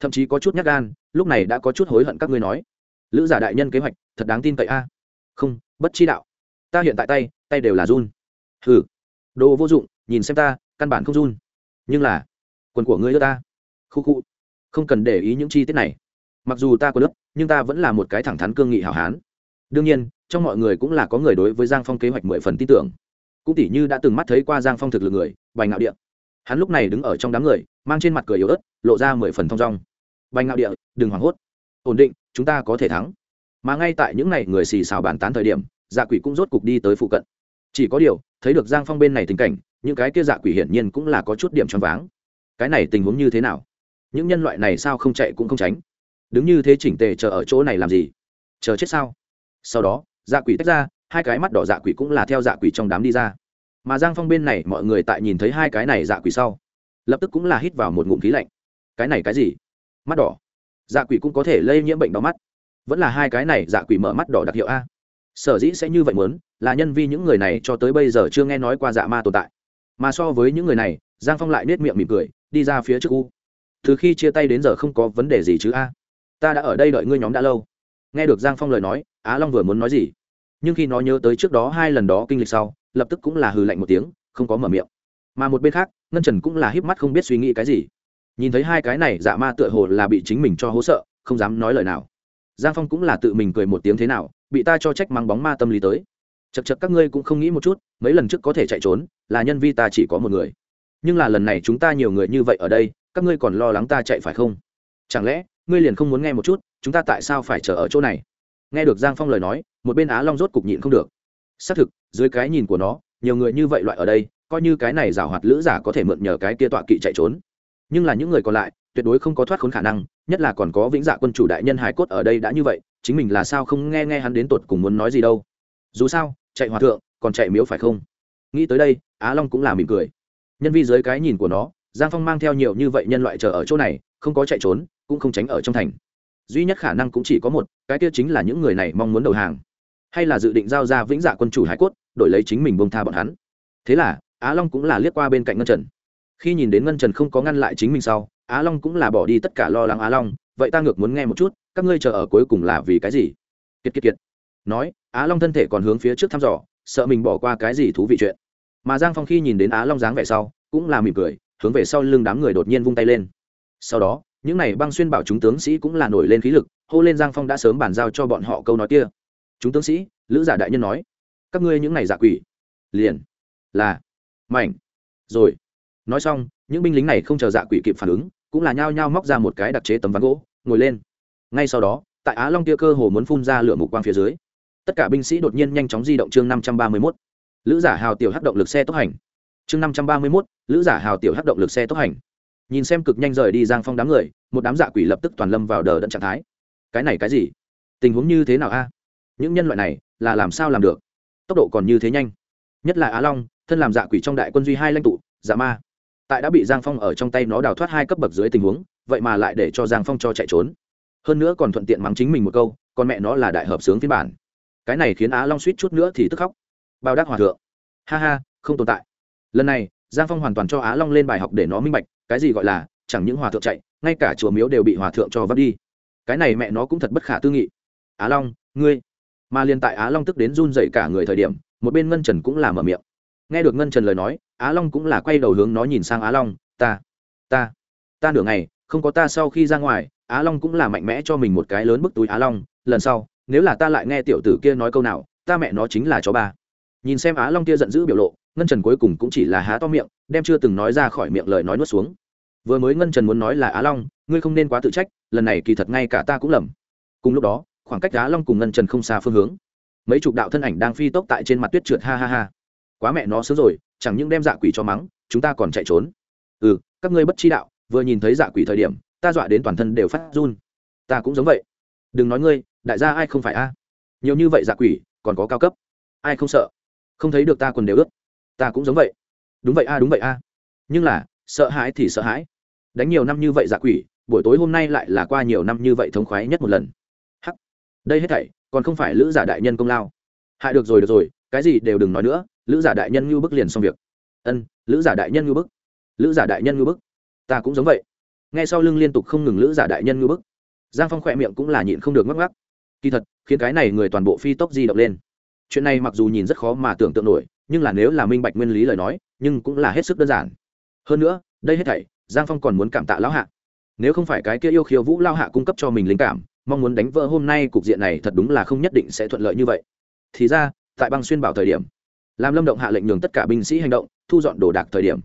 S1: Thậm chí có chút nhát gan, lúc này đã có chút hối hận các ngươi nói. Lữ giả đại nhân kế hoạch, thật đáng tin cậy a. Không, bất chi đạo. Ta hiện tại tay tay đều là run. Hừ. Đồ vô dụng, nhìn xem ta căn bản không run. Nhưng là, quần của ngươi đưa ta. Khu khu. Không cần để ý những chi tiết này. Mặc dù ta có lớp nhưng ta vẫn là một cái thẳng thắn cương nghị hảo hán. Đương nhiên, trong mọi người cũng là có người đối với giang phong kế hoạch mười phần tin tưởng. Cũng tỷ như đã từng mắt thấy qua giang phong thực lực người, bành ngạo địa. Hắn lúc này đứng ở trong đám người, mang trên mặt cười yếu ớt, lộ ra mười phần thong dong. Bành ngạo địa, đừng hoảng hốt. Ổn định, chúng ta có thể thắng. Mà ngay tại những ngày người xì xào bàn tán thời điểm dạ quỷ cũng rốt cục đi tới phụ cận. Chỉ có điều, thấy được giang phong bên này tình cảnh những cái kia dạ quỷ hiển nhiên cũng là có chút điểm choáng váng. Cái này tình huống như thế nào? Những nhân loại này sao không chạy cũng không tránh? Đứng như thế chỉnh tề chờ ở chỗ này làm gì? Chờ chết sao? Sau đó dạ quỷ tách ra, hai cái mắt đỏ dạ quỷ cũng là theo dạ quỷ trong đám đi ra. Mà giang phong bên này mọi người tại nhìn thấy hai cái này dạ quỷ sau, lập tức cũng là hít vào một ngụm khí lạnh. Cái này cái gì? Mắt đỏ. Dạ quỷ cũng có thể lây nhiễm bệnh đỏ mắt. Vẫn là hai cái này dạ quỷ mở mắt đỏ đặc hiệu a. Sở dĩ sẽ như vậy muốn, là nhân vi những người này cho tới bây giờ chưa nghe nói qua dạ ma tồn tại mà so với những người này, giang phong lại nết miệng mỉm cười, đi ra phía trước u. Từ khi chia tay đến giờ không có vấn đề gì chứ a. Ta đã ở đây đợi ngươi nhóm đã lâu. Nghe được giang phong lời nói, á long vừa muốn nói gì. Nhưng khi nó nhớ tới trước đó hai lần đó kinh lịch sau, lập tức cũng là hừ lạnh một tiếng, không có mở miệng. Mà một bên khác, ngân trần cũng là híp mắt không biết suy nghĩ cái gì. Nhìn thấy hai cái này dạ ma tựa hồ là bị chính mình cho hố sợ, không dám nói lời nào. Giang phong cũng là tự mình cười một tiếng thế nào, bị ta cho trách mang bóng ma tâm lý tới chật chật các ngươi cũng không nghĩ một chút, mấy lần trước có thể chạy trốn, là nhân vi ta chỉ có một người. Nhưng là lần này chúng ta nhiều người như vậy ở đây, các ngươi còn lo lắng ta chạy phải không? Chẳng lẽ, ngươi liền không muốn nghe một chút, chúng ta tại sao phải chờ ở chỗ này? Nghe được giang phong lời nói, một bên á long rốt cục nhịn không được. Xác thực, dưới cái nhìn của nó, nhiều người như vậy loại ở đây, coi như cái này giảo hoạt lữ giả có thể mượn nhờ cái kia tọa kỵ chạy trốn. Nhưng là những người còn lại, tuyệt đối không có thoát khốn khả năng, nhất là còn có vĩnh dạ quân chủ đại nhân hải cốt ở đây đã như vậy, chính mình là sao không nghe nghe hắn đến tột cùng muốn nói gì đâu. Dù sao chạy hòa thượng, còn chạy miếu phải không? Nghĩ tới đây, á long cũng là mỉm cười. Nhân vi dưới cái nhìn của nó, giang phong mang theo nhiều như vậy nhân loại chờ ở chỗ này, không có chạy trốn, cũng không tránh ở trong thành. Duy nhất khả năng cũng chỉ có một, cái kia chính là những người này mong muốn đầu hàng. Hay là dự định giao ra vĩnh dạ quân chủ hải cốt, đổi lấy chính mình bông tha bọn hắn. Thế là, á long cũng là liếc qua bên cạnh ngân trần. Khi nhìn đến ngân trần không có ngăn lại chính mình sau, á long cũng là bỏ đi tất cả lo lắng á long. Vậy ta ngược muốn nghe một chút, các ngươi chờ ở cuối cùng là vì cái gì? Kiệt kiệt kiệt. Nói á long thân thể còn hướng phía trước thăm dò, sợ mình bỏ qua cái gì thú vị chuyện. Mà giang phong khi nhìn đến á long dáng vẻ sau, cũng là mỉm cười, hướng về sau lưng đám người đột nhiên vung tay lên. Sau đó, những n à y băng xuyên bảo chúng tướng sĩ cũng là nổi lên khí lực, hô lên giang phong đã sớm bàn giao cho bọn họ câu nói kia. Chúng tướng sĩ, lữ giả đại nhân nói, các ngươi những n à y giả quỷ. Liền, là, mảnh. Rồi, nói xong, những binh lính này không chờ dạ quỷ kịp phản ứng, cũng là nhao nhao móc ra một cái đặc chế tấm ván gỗ, ngồi lên. Ngay sau đó, tại á long tia cơ hồ muốn phun ra lửa mục quang phía dưới tất cả binh sĩ đột nhiên nhanh chóng di động chương năm trăm ba mươi mốt. Lữ giả hào tiểu hắc động lực xe tốc hành. Chương năm trăm ba mươi mốt, lữ giả hào tiểu hắc động lực xe tốc hành. Nhìn xem cực nhanh rời đi giang phong đám người, một đám dạ quỷ lập tức toàn lâm vào đờ đẫn trạng thái. Cái này cái gì? Tình huống như thế nào a? Những nhân loại này là làm sao làm được? Tốc độ còn như thế nhanh. Nhất là á long, thân làm dạ quỷ trong đại quân duy hai lãnh tụ dạ ma. Tại đã bị giang phong ở trong tay nó đào thoát hai cấp bậc dưới tình huống, vậy mà lại để cho giang phong cho chạy trốn. Hơn nữa còn thuận tiện mắng chính mình một câu, còn mẹ nó là đại hợp sướng phiên bản cái này khiến á long suýt chút nữa thì tức khóc. Bao đắc hòa thượng. Ha ha, không tồn tại. Lần này, giang phong hoàn toàn cho á long lên bài học để nó minh bạch, cái gì gọi là, chẳng những hòa thượng chạy, ngay cả chùa miếu đều bị hòa thượng cho vấp đi. Cái này mẹ nó cũng thật bất khả tư nghị. Á long, ngươi. Mà liên tại á long tức đến run dậy cả người thời điểm, một bên ngân trần cũng là mở miệng. Nghe được ngân trần lời nói, á long cũng là quay đầu hướng nó nhìn sang á long, ta ta ta nửa ngày, không có ta sau khi ra ngoài, á long cũng là mạnh mẽ cho mình một cái lớn bức túi á long, lần sau nếu là ta lại nghe tiểu tử kia nói câu nào, ta mẹ nó chính là chó ba. Nhìn xem á long kia giận dữ biểu lộ, ngân trần cuối cùng cũng chỉ là há to miệng, đem chưa từng nói ra khỏi miệng lời nói nuốt xuống. Vừa mới ngân trần muốn nói là á long, ngươi không nên quá tự trách, lần này kỳ thật ngay cả ta cũng lầm. Cùng lúc đó, khoảng cách á long cùng ngân trần không xa phương hướng. Mấy chục đạo thân ảnh đang phi tốc tại trên mặt tuyết trượt ha ha ha. Quá mẹ nó sớm rồi, chẳng những đem dạ quỷ cho mắng, chúng ta còn chạy trốn. Ừ các ngươi bất chi đạo, vừa nhìn thấy dạ quỷ thời điểm, ta dọa đến toàn thân đều phát run. Ta cũng giống vậy. Đừng nói ngươi đại gia ai không phải a? Nhiều như vậy dạ quỷ, còn có cao cấp. Ai không sợ? Không thấy được ta quần đều ướt. Ta cũng giống vậy. Đúng vậy a, đúng vậy a. Nhưng là, sợ hãi thì sợ hãi. Đánh nhiều năm như vậy dạ quỷ, buổi tối hôm nay lại là qua nhiều năm như vậy thống khoái nhất một lần. Hắc. Đây hết thảy, còn không phải lữ giả đại nhân công lao. Hại được rồi được rồi, cái gì đều đừng nói nữa, lữ giả đại nhân ngưu bức liền xong việc. Ân, lữ giả đại nhân ngưu bức. Lữ giả đại nhân ngưu bức. Ta cũng giống vậy. Nghe sau lưng liên tục không ngừng lữ giả đại nhân ngưu bức. Giang phong khỏe miệng cũng là nhịn không được ngắc ngắc kỳ thật, khiến cái này người toàn bộ phi tốc di động lên. Chuyện này mặc dù nhìn rất khó mà tưởng tượng nổi, nhưng là nếu là minh bạch nguyên lý lời nói, nhưng cũng là hết sức đơn giản. Hơn nữa, đây hết thảy, giang phong còn muốn cảm tạ lão hạ. Nếu không phải cái kia yêu khiêu vũ lao hạ cung cấp cho mình linh cảm, mong muốn đánh vỡ hôm nay cục diện này thật đúng là không nhất định sẽ thuận lợi như vậy. Thì ra, tại băng xuyên bảo thời điểm làm lâm động hạ lệnh nhường tất cả binh sĩ hành động, thu dọn đồ đạc thời điểm,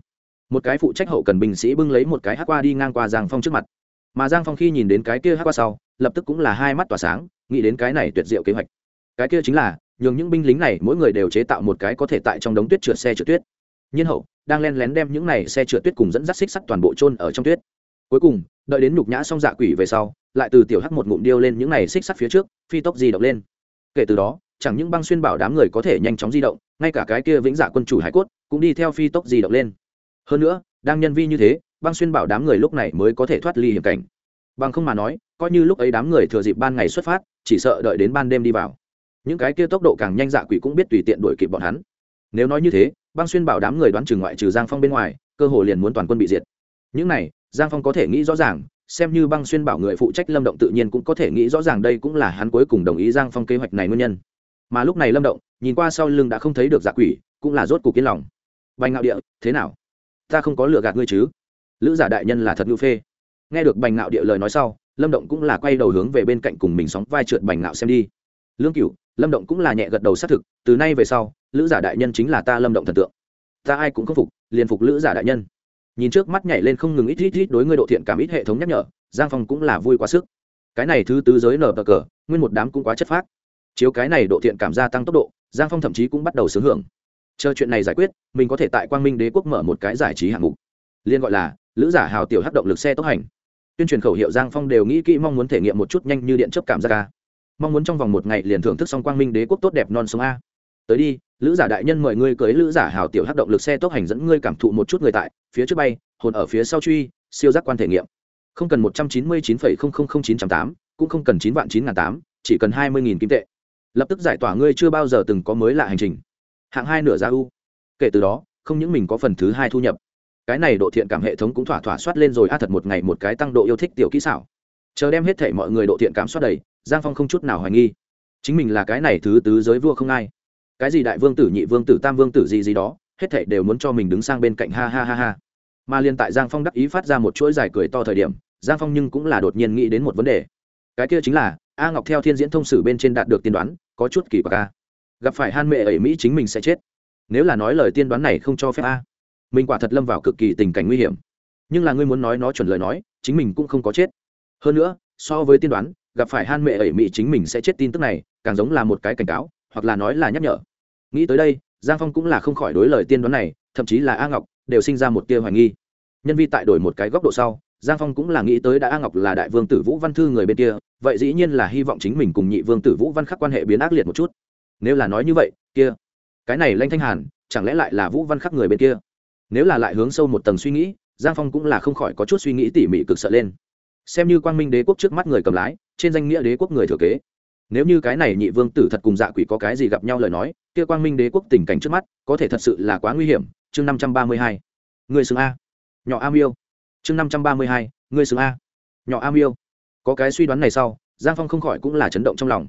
S1: một cái phụ trách hậu cần binh sĩ bưng lấy một cái hát qua đi ngang qua giang phong trước mặt. Mà giang phong khi nhìn đến cái kia hát qua sau, lập tức cũng là hai mắt tỏa sáng nghĩ đến cái này tuyệt diệu kế hoạch. Cái kia chính là, nhường những binh lính này mỗi người đều chế tạo một cái có thể tại trong đống tuyết trượt xe trượt tuyết. Nhiên hậu, đang len lén đem những này xe trượt tuyết cùng dẫn dắt xích sắt toàn bộ trôn ở trong tuyết. Cuối cùng, đợi đến nhục nhã xong dạ quỷ về sau, lại từ tiểu hắc một ngụm điêu lên những này xích sắt phía trước, phi tốc di động lên. Kể từ đó, chẳng những băng xuyên bảo đám người có thể nhanh chóng di động, ngay cả cái kia vĩnh dạ quân chủ hải cốt cũng đi theo phi tốc di động lên. Hơn nữa, đang nhân vi như thế, băng xuyên bảo đám người lúc này mới có thể thoát ly hiểm cảnh. Bằng không mà nói coi như lúc ấy đám người thừa dịp ban ngày xuất phát, chỉ sợ đợi đến ban đêm đi vào. Những cái kia tốc độ càng nhanh dạ quỷ cũng biết tùy tiện đuổi kịp bọn hắn. Nếu nói như thế, băng xuyên bảo đám người đoán trừ ngoại trừ giang phong bên ngoài, cơ hồ liền muốn toàn quân bị diệt. Những này, giang phong có thể nghĩ rõ ràng, xem như băng xuyên bảo người phụ trách lâm động tự nhiên cũng có thể nghĩ rõ ràng đây cũng là hắn cuối cùng đồng ý giang phong kế hoạch này nguyên nhân. Mà lúc này lâm động, nhìn qua sau lưng đã không thấy được dạ quỷ, cũng là rốt cuộc yên lòng. Bành ngạo địa, thế nào? Ta không có lựa gạt ngươi chứ? Lữ giả đại nhân là thật ngữ phê. Nghe được bành ngạo địa lời nói sau lâm động cũng là quay đầu hướng về bên cạnh cùng mình sóng vai trượt bành ngạo xem đi. Lương cựu lâm động cũng là nhẹ gật đầu xác thực, từ nay về sau, lữ giả đại nhân chính là ta lâm động thần tượng. Ta ai cũng khâm phục, liền phục lữ giả đại nhân. Nhìn trước mắt nhảy lên không ngừng ít ít ít đối ngươi độ thiện cảm ít hệ thống nhắc nhở, giang phong cũng là vui quá sức. Cái này thứ tứ giới nở bờ cờ, nguyên một đám cũng quá chất phác. Chiếu cái này độ thiện cảm gia tăng tốc độ, giang phong thậm chí cũng bắt đầu sướng hưởng. Chờ chuyện này giải quyết, mình có thể tại quang minh đế quốc mở một cái giải trí hạng mục. Liên gọi là, lữ giả hào tiểu hát động lực xe tốc hành tuyên truyền khẩu hiệu giang phong đều nghĩ kỹ mong muốn thể nghiệm một chút nhanh như điện chấp cảm giác ca mong muốn trong vòng một ngày liền thưởng thức xong quang minh đế quốc tốt đẹp non sông a. Tới đi, lữ giả đại nhân mời ngươi cưới lữ giả hào tiểu hát động lực xe tốc hành dẫn ngươi cảm thụ một chút người tại, phía trước bay, hồn ở phía sau truy, siêu giác quan thể nghiệm. Không cần một trăm chín mươi chín phẩy không không không chín trăm tám, cũng không cần chín vạn chín ngàn tám, chỉ cần hai mươi nghìn kim tệ. Lập tức giải tỏa ngươi chưa bao giờ từng có mới lạ hành trình. Hạng hai nửa gia u kể từ đó, không những mình có phần thứ hai thu nhập cái này độ thiện cảm hệ thống cũng thỏa thỏa soát lên rồi. A, thật một ngày một cái tăng độ yêu thích tiểu kỹ xảo. Chờ đem hết thể mọi người độ thiện cảm soát đầy, giang phong không chút nào hoài nghi. Chính mình là cái này thứ tứ giới vua không ai. Cái gì đại vương tử, nhị vương tử, tam vương tử gì gì đó, hết thể đều muốn cho mình đứng sang bên cạnh. Ha ha ha ha. Mà liên tại giang phong đắc ý phát ra một chuỗi dài cười to thời điểm, giang phong nhưng cũng là đột nhiên nghĩ đến một vấn đề. Cái kia chính là, a ngọc theo thiên diễn thông sử bên trên đạt được tiên đoán, có chút kỳ quặc a. Gặp phải han mẹ ẩy mỹ chính mình sẽ chết. Nếu là nói lời tiên đoán này không cho phép a mình quả thật lâm vào cực kỳ tình cảnh nguy hiểm. Nhưng là ngươi muốn nói nó chuẩn lời nói, chính mình cũng không có chết. Hơn nữa, so với tiên đoán, gặp phải han mẹ ẩy mị chính mình sẽ chết tin tức này, càng giống là một cái cảnh cáo, hoặc là nói là nhắc nhở. Nghĩ tới đây, giang phong cũng là không khỏi đối lời tiên đoán này, thậm chí là a ngọc, đều sinh ra một tia hoài nghi. Nhân vi tại đổi một cái góc độ sau, giang phong cũng là nghĩ tới đã a ngọc là đại vương tử vũ văn thư người bên kia, vậy dĩ nhiên là hy vọng chính mình cùng nhị vương tử vũ văn khắc quan hệ biến ác liệt một chút. Nếu là nói như vậy, kia, cái này lanh thanh hàn, chẳng lẽ lại là vũ văn khắc người bên kia? Nếu là lại hướng sâu một tầng suy nghĩ, giang phong cũng là không khỏi có chút suy nghĩ tỉ mỉ cực sợ lên. Xem như quang minh đế quốc trước mắt người cầm lái, trên danh nghĩa đế quốc người thừa kế. Nếu như cái này nhị vương tử thật cùng dạ quỷ có cái gì gặp nhau lời nói, kia quang minh đế quốc tình cảnh trước mắt, có thể thật sự là quá nguy hiểm. Chương năm trăm ba mươi hai. Người xưng a. Nhỏ am yêu chương năm trăm ba mươi hai. Người xưng a. Nhỏ am yêu có cái suy đoán này sau, giang phong không khỏi cũng là chấn động trong lòng.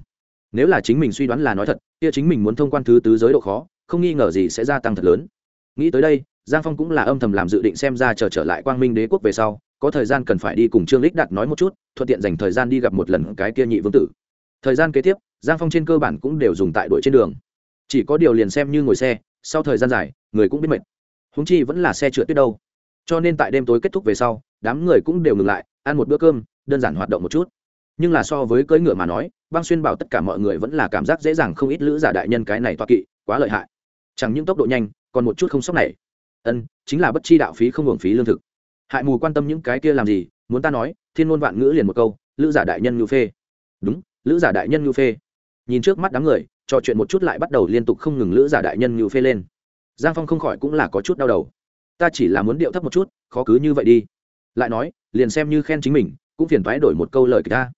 S1: Nếu là chính mình suy đoán là nói thật, kia chính mình muốn thông quan thứ tứ giới độ khó, không nghi ngờ gì sẽ gia tăng thật lớn. Nghĩ tới đây giang phong cũng là âm thầm làm dự định xem ra chờ trở, trở lại quang minh đế quốc về sau có thời gian cần phải đi cùng trương lích đạt nói một chút thuận tiện dành thời gian đi gặp một lần cái kia nhị vương tử. Thời gian kế tiếp giang phong trên cơ bản cũng đều dùng tại đội trên đường. Chỉ có điều liền xem như ngồi xe sau thời gian dài người cũng biết mệt. Húng chi vẫn là xe trượt tuyết đâu. Cho nên tại đêm tối kết thúc về sau đám người cũng đều ngừng lại ăn một bữa cơm đơn giản hoạt động một chút. Nhưng là so với cưỡi ngựa mà nói băng xuyên bảo tất cả mọi người vẫn là cảm giác dễ dàng không ít lữ giả đại nhân cái này toa kỵ quá lợi hại. Chẳng những tốc độ nhanh còn một chút không sốc này ân, chính là bất chi đạo phí không hưởng phí lương thực. Hại mù quan tâm những cái kia làm gì, muốn ta nói, thiên ngôn vạn ngữ liền một câu, lữ giả đại nhân ngưu phê. Đúng, lữ giả đại nhân ngưu phê. Nhìn trước mắt đám người, trò chuyện một chút lại bắt đầu liên tục không ngừng lữ giả đại nhân ngưu phê lên. Giang phong không khỏi cũng là có chút đau đầu. Ta chỉ là muốn điệu thấp một chút, khó cứ như vậy đi. Lại nói, liền xem như khen chính mình, cũng phiền thoái đổi một câu lời kịch ta.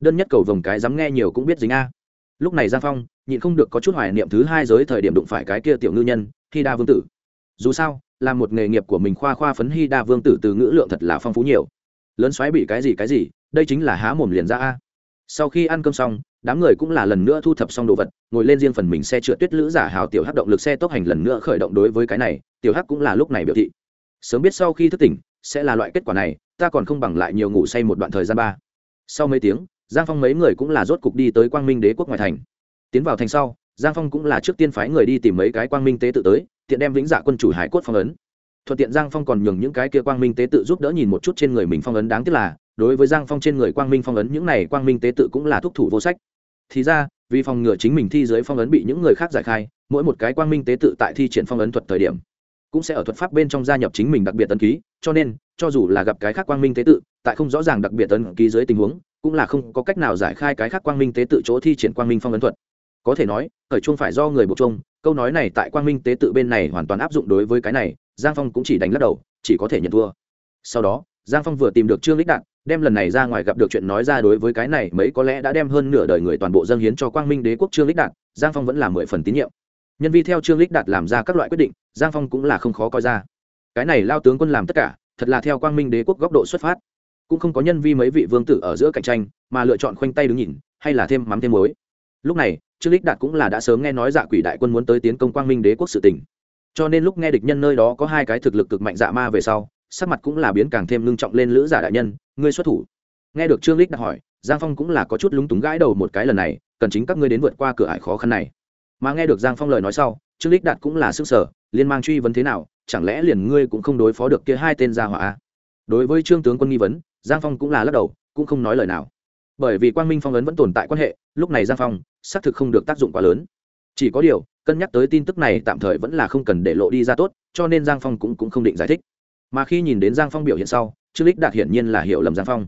S1: Đơn nhất cầu vồng cái dám nghe nhiều cũng biết dính a. Lúc này giang phong, nhịn không được có chút hoài niệm thứ hai giới thời điểm đụng phải cái kia tiểu ngư nhân, khi đa vương tử. Dù sao là một nghề nghiệp của mình khoa khoa phấn hy đa vương tử từ ngữ lượng thật là phong phú nhiều. Lớn xoáy bị cái gì cái gì, đây chính là há mồm liền ra a. Sau khi ăn cơm xong, đám người cũng là lần nữa thu thập xong đồ vật, ngồi lên riêng phần mình xe chữa tuyết lữ giả hào tiểu hắc động lực xe tốc hành lần nữa khởi động đối với cái này, tiểu hắc cũng là lúc này biểu thị. Sớm biết sau khi thức tỉnh, sẽ là loại kết quả này, ta còn không bằng lại nhiều ngủ say một đoạn thời gian ba. Sau mấy tiếng, giang phong mấy người cũng là rốt cục đi tới quang minh đế quốc ngoại thành. Tiến vào thành sau, giang phong cũng là trước tiên phái người đi tìm mấy cái quang minh tế tự tới tiện đem vĩnh dạ quân chủ hải cốt phong ấn. Thuận tiện giang phong còn nhường những cái kia quang minh tế tự giúp đỡ nhìn một chút trên người mình phong ấn đáng tiếc là, đối với giang phong trên người quang minh phong ấn những này quang minh tế tự cũng là thúc thủ vô sách. Thì ra, vì phòng ngừa chính mình thi dưới phong ấn bị những người khác giải khai, mỗi một cái quang minh tế tự tại thi triển phong ấn thuật thời điểm, cũng sẽ ở thuật pháp bên trong gia nhập chính mình đặc biệt ấn ký, cho nên, cho dù là gặp cái khác quang minh tế tự, tại không rõ ràng đặc biệt ấn ký dưới tình huống, cũng là không có cách nào giải khai cái khác quang minh tế tự chỗ thi triển quang minh phong ấn thuật. Có thể nói, khởi chuông phải do người buộc chuông câu nói này tại quang minh tế tự bên này hoàn toàn áp dụng đối với cái này, giang phong cũng chỉ đánh lắc đầu, chỉ có thể nhận thua. Sau đó, giang phong vừa tìm được trương lích đạn đem lần này ra ngoài gặp được chuyện nói ra đối với cái này mấy có lẽ đã đem hơn nửa đời người toàn bộ dâng hiến cho quang minh đế quốc trương lích đạt, giang phong vẫn là mười phần tín nhiệm. Nhân vi theo trương lích đạt làm ra các loại quyết định, giang phong cũng là không khó coi ra. Cái này lao tướng quân làm tất cả, thật là theo quang minh đế quốc góc độ xuất phát. Cũng không có nhân vi mấy vị vương tử ở giữa cạnh tranh, mà lựa chọn khoanh tay đứng nhìn, hay là thêm mắm thêm muối. Lúc này trương lích đạt cũng là đã sớm nghe nói dạ quỷ đại quân muốn tới tiến công quang minh đế quốc sự tỉnh cho nên lúc nghe địch nhân nơi đó có hai cái thực lực cực mạnh dạ ma về sau, sắc mặt cũng là biến càng thêm ngưng trọng lên lữ giả đại nhân, ngươi xuất thủ. Nghe được trương lích đặt hỏi, giang phong cũng là có chút lúng túng gãi đầu một cái lần này, cần chính các ngươi đến vượt qua cửa ải khó khăn này. Mà nghe được giang phong lời nói sau, trương lích đạt cũng là sức sở liên mang truy vấn thế nào, chẳng lẽ liền ngươi cũng không đối phó được kia hai tên gia hỏa à? đối với trương tướng quân nghi vấn, giang phong cũng là lắc đầu, cũng không nói lời nào. Bởi vì quang minh phong ấn vẫn tồn tại quan hệ, lúc này giang phong xác thực không được tác dụng quá lớn. Chỉ có điều cân nhắc tới tin tức này tạm thời vẫn là không cần để lộ đi ra tốt cho nên giang phong cũng, cũng không định giải thích. Mà khi nhìn đến giang phong biểu hiện sau trương lích đạt hiển nhiên là hiểu lầm giang phong.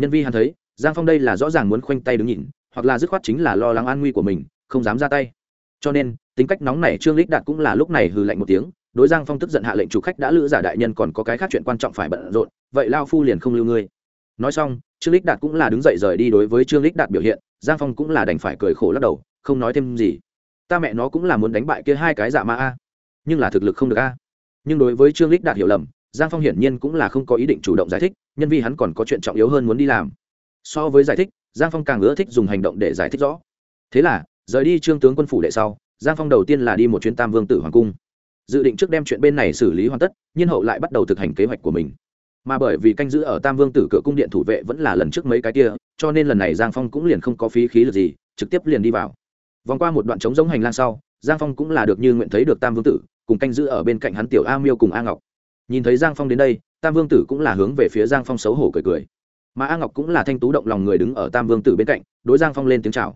S1: Nhân vi hắn thấy giang phong đây là rõ ràng muốn khoanh tay đứng nhìn hoặc là dứt khoát chính là lo lắng an nguy của mình không dám ra tay. Cho nên tính cách nóng này trương lích đạt cũng là lúc này hừ lạnh một tiếng đối giang phong tức giận hạ lệnh chủ khách đã lữ giả đại nhân còn có cái khác chuyện quan trọng phải bận rộn vậy lao phu liền không lưu ngươi nói xong, trương lích đạt cũng là đứng dậy rời đi đối với trương lích đạt biểu hiện, giang phong cũng là đành phải cười khổ lắc đầu, không nói thêm gì. Ta mẹ nó cũng là muốn đánh bại kia hai cái dạ ma a. Nhưng là thực lực không được a. Nhưng đối với trương lích đạt hiểu lầm, giang phong hiển nhiên cũng là không có ý định chủ động giải thích, nhân vì hắn còn có chuyện trọng yếu hơn muốn đi làm. So với giải thích, giang phong càng ưa thích dùng hành động để giải thích rõ. Thế là, rời đi trương tướng quân phủ đệ sau, giang phong đầu tiên là đi một chuyến tam vương tử hoàng cung. Dự định trước đem chuyện bên này xử lý hoàn tất, nhiên hậu lại bắt đầu thực hành kế hoạch của mình mà bởi vì canh giữ ở tam vương tử cửa cung điện thủ vệ vẫn là lần trước mấy cái kia, cho nên lần này giang phong cũng liền không có phí khí lực gì, trực tiếp liền đi vào. Vòng qua một đoạn trống giống hành lang sau, giang phong cũng là được như nguyện thấy được tam vương tử, cùng canh giữ ở bên cạnh hắn tiểu a miêu cùng a ngọc. Nhìn thấy giang phong đến đây, tam vương tử cũng là hướng về phía giang phong xấu hổ cười cười. Mà a ngọc cũng là thanh tú động lòng người đứng ở tam vương tử bên cạnh, đối giang phong lên tiếng c h à o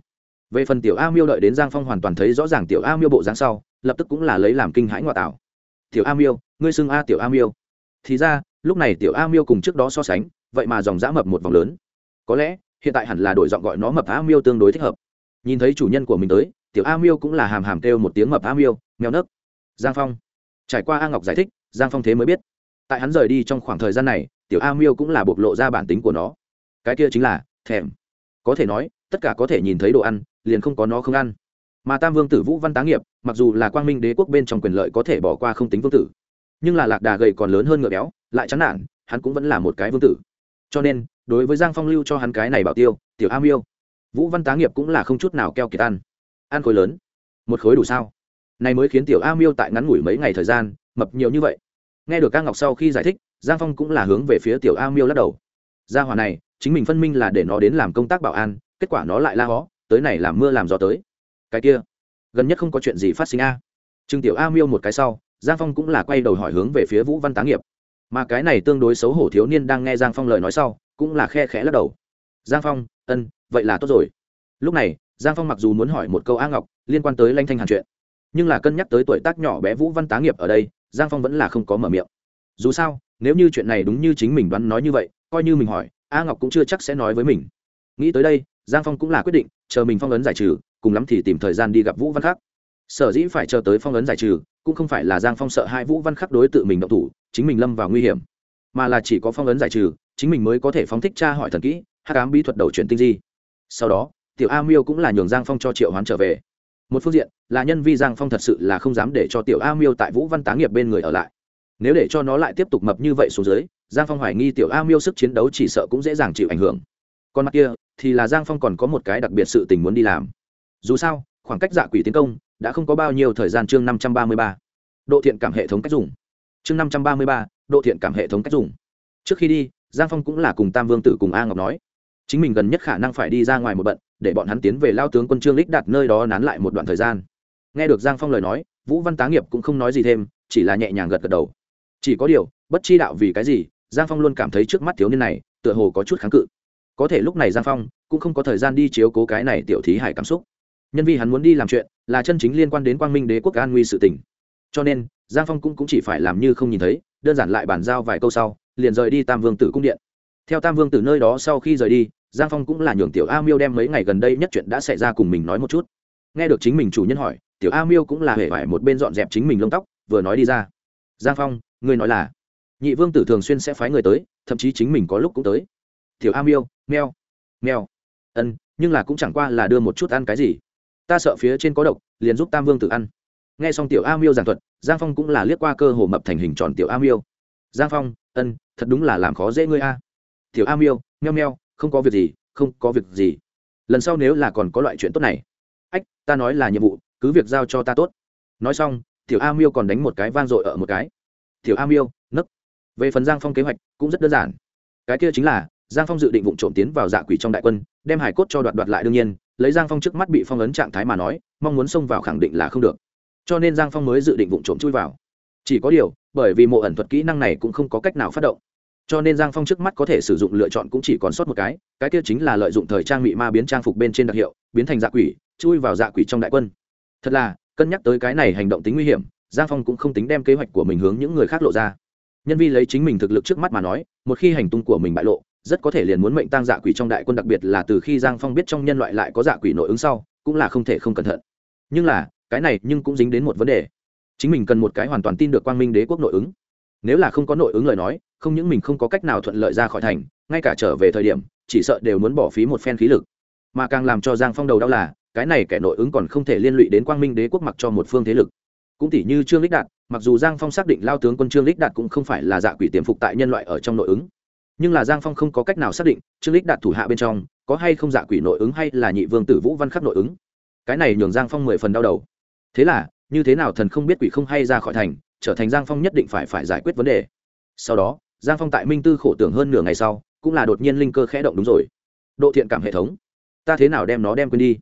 S1: về phần tiểu a miêu đợi đến giang phong hoàn toàn thấy rõ ràng tiểu a miêu bộ dáng sau, lập tức cũng là lấy làm kinh hãi ngoại tảo tiểu a miêu, ngươi xưng a tiểu a miêu? Thì ra lúc này tiểu a miêu cùng trước đó so sánh, vậy mà dòng dã mập một vòng lớn. Có lẽ, hiện tại hẳn là đổi giọng gọi nó mập a miêu tương đối thích hợp. Nhìn thấy chủ nhân của mình tới, tiểu a miêu cũng là hàm hàm kêu một tiếng mập a miêu mèo nấc. Giang phong. Trải qua a ngọc giải thích, giang phong thế mới biết. Tại hắn rời đi trong khoảng thời gian này, tiểu a miêu cũng là bộc lộ ra bản tính của nó. Cái kia chính là, thèm. Có thể nói, tất cả có thể nhìn thấy đồ ăn, liền không có nó không ăn. Mà tam vương tử vũ văn tá nghiệp, mặc dù là quang minh đế quốc bên trong quyền lợi có thể bỏ qua không tính vương tử, nhưng là lạc đà gầy còn lớn hơn ngựa béo lại chán nản, hắn cũng vẫn là một cái vương tử. Cho nên, đối với giang phong lưu cho hắn cái này bảo tiêu, tiểu am yêu vũ văn tá nghiệp cũng là không chút nào keo kiệt ăn. Ăn khối lớn, một khối đủ sao? Này mới khiến tiểu a miêu tại ngắn ngủi mấy ngày thời gian, mập nhiều như vậy. Nghe được ca ngọc sau khi giải thích, giang phong cũng là hướng về phía tiểu a miêu lắc đầu. Gia hòa này, chính mình phân minh là để nó đến làm công tác bảo an, kết quả nó lại la hó, tới này làm mưa làm gió tới. Cái kia, gần nhất không có chuyện gì phát sinh a. À. chừng tiểu a miêu một cái sau, giang phong cũng là quay đầu hỏi hướng về phía vũ văn tá nghiệp mà cái này tương đối xấu hổ thiếu niên đang nghe giang phong lời nói sau, cũng là khe khẽ lắc đầu. Giang phong, ân, vậy là tốt rồi. Lúc này, giang phong mặc dù muốn hỏi một câu a ngọc liên quan tới lanh thanh hàn chuyện, nhưng là cân nhắc tới tuổi tác nhỏ bé vũ văn tá nghiệp ở đây, giang phong vẫn là không có mở miệng. Dù sao, nếu như chuyện này đúng như chính mình đoán nói như vậy, coi như mình hỏi, a ngọc cũng chưa chắc sẽ nói với mình. Nghĩ tới đây, giang phong cũng là quyết định, chờ mình phong ấn giải trừ, cùng lắm thì tìm thời gian đi gặp vũ văn khắc sở dĩ phải chờ tới phong ấn giải trừ, cũng không phải là giang phong sợ hai vũ văn khắc đối tự mình động thủ, chính mình lâm vào nguy hiểm, mà là chỉ có phong ấn giải trừ, chính mình mới có thể phóng thích tra hỏi thần kỹ hát cám bí thuật đầu chuyển tinh di. Sau đó, tiểu a miêu cũng là nhường giang phong cho triệu hoán trở về. Một phương diện, là nhân vi giang phong thật sự là không dám để cho tiểu a miêu tại vũ văn tá nghiệp bên người ở lại. Nếu để cho nó lại tiếp tục mập như vậy xuống dưới, giang phong hoài nghi tiểu a miêu sức chiến đấu chỉ sợ cũng dễ dàng chịu ảnh hưởng. Còn mặt kia, thì là giang phong còn có một cái đặc biệt sự tình muốn đi làm. Dù sao, khoảng cách dạ quỷ tiến công đã không có bao nhiêu thời gian chương năm trăm ba mươi ba. Độ thiện cảm hệ thống cách dùng. Chương năm trăm ba mươi ba, độ thiện cảm hệ thống cách dùng. Trước khi đi, giang phong cũng là cùng tam vương tử cùng a ngọc nói. Chính mình gần nhất khả năng phải đi ra ngoài một bận, để bọn hắn tiến về lao tướng quân trương lích đặt nơi đó nán lại một đoạn thời gian. Nghe được giang phong lời nói, vũ văn tá nghiệp cũng không nói gì thêm, chỉ là nhẹ nhàng gật gật đầu. Chỉ có điều, bất chi đạo vì cái gì, giang phong luôn cảm thấy trước mắt thiếu niên này, tựa hồ có chút kháng cự. Có thể lúc này giang phong cũng không có thời gian đi chiếu cố cái này tiểu thí hải cảm xúc. Nhân vì hắn muốn đi làm chuyện là chân chính liên quan đến quang minh đế quốc an nguy sự tỉnh cho nên giang phong cũng, cũng chỉ phải làm như không nhìn thấy đơn giản lại bàn giao vài câu sau liền rời đi tam vương tử cung điện. Theo tam vương tử nơi đó sau khi rời đi giang phong cũng là nhường tiểu a miêu đem mấy ngày gần đây nhất chuyện đã xảy ra cùng mình nói một chút. Nghe được chính mình chủ nhân hỏi tiểu a miêu cũng là hề phải một bên dọn dẹp chính mình lông tóc vừa nói đi ra. Giang phong ngươi nói là nhị vương tử thường xuyên sẽ phái người tới thậm chí chính mình có lúc cũng tới. Tiểu a miêu meo meo. Ân nhưng là cũng chẳng qua là đưa một chút ăn cái gì ta sợ phía trên có độc, liền giúp tam vương tự ăn. Nghe xong tiểu a miêu giảng thuật, giang phong cũng là liếc qua cơ hồ mập thành hình tròn tiểu a miêu. Giang phong, ân, thật đúng là làm khó dễ ngươi a. Tiểu a miêu, meo meo, không có việc gì, không có việc gì. Lần sau nếu là còn có loại chuyện tốt này. Ách, ta nói là nhiệm vụ, cứ việc giao cho ta tốt. Nói xong, tiểu a miêu còn đánh một cái vang dội ở một cái. Tiểu a miêu, nấc. Về phần giang phong kế hoạch, cũng rất đơn giản. Cái kia chính là, giang phong dự định vụ trộm tiến vào dạ quỷ trong đại quân, đem hải cốt cho đoạt đoạt lại đương nhiên lấy giang phong trước mắt bị phong ấn trạng thái mà nói, mong muốn xông vào khẳng định là không được. Cho nên giang phong mới dự định vụ trộm chui vào. Chỉ có điều, bởi vì mộ ẩn thuật kỹ năng này cũng không có cách nào phát động. Cho nên giang phong trước mắt có thể sử dụng lựa chọn cũng chỉ còn sót một cái cái kia chính là lợi dụng thời trang mị ma biến trang phục bên trên đặc hiệu, biến thành dạ quỷ, chui vào dạ quỷ trong đại quân. Thật là, cân nhắc tới cái này hành động tính nguy hiểm, giang phong cũng không tính đem kế hoạch của mình hướng những người khác lộ ra. Nhân vi lấy chính mình thực lực trước mắt mà nói, một khi hành tung của mình bại lộ rất có thể liền muốn mệnh tăng dạ quỷ trong đại quân, đặc biệt là từ khi giang phong biết trong nhân loại lại có dạ quỷ nội ứng sau, cũng là không thể không cẩn thận. Nhưng là, cái này nhưng cũng dính đến một vấn đề. Chính mình cần một cái hoàn toàn tin được quang minh đế quốc nội ứng. Nếu là không có nội ứng lời nói, không những mình không có cách nào thuận lợi ra khỏi thành, ngay cả trở về thời điểm, chỉ sợ đều muốn bỏ phí một phen khí lực. Mà càng làm cho giang phong đầu đau là, cái này kẻ nội ứng còn không thể liên lụy đến quang minh đế quốc mặc cho một phương thế lực. Cũng tỷ như trương lích đạt, mặc dù giang phong xác định lao tướng quân trương lích đạt cũng không phải là dạ quỷ tiềm phục tại nhân loại ở trong nội ứng nhưng là giang phong không có cách nào xác định, trương lích đạt thủ hạ bên trong, có hay không dạ quỷ nội ứng hay là nhị vương tử vũ văn khắc nội ứng. Cái này nhường giang phong mười phần đau đầu. Thế là, như thế nào thần không biết quỷ không hay ra khỏi thành, trở thành giang phong nhất định phải phải giải quyết vấn đề. Sau đó, giang phong tại minh tư khổ tưởng hơn nửa ngày sau, cũng là đột nhiên linh cơ khẽ động đúng rồi. Độ thiện cảm hệ thống. Ta thế nào đem nó đem quên đi?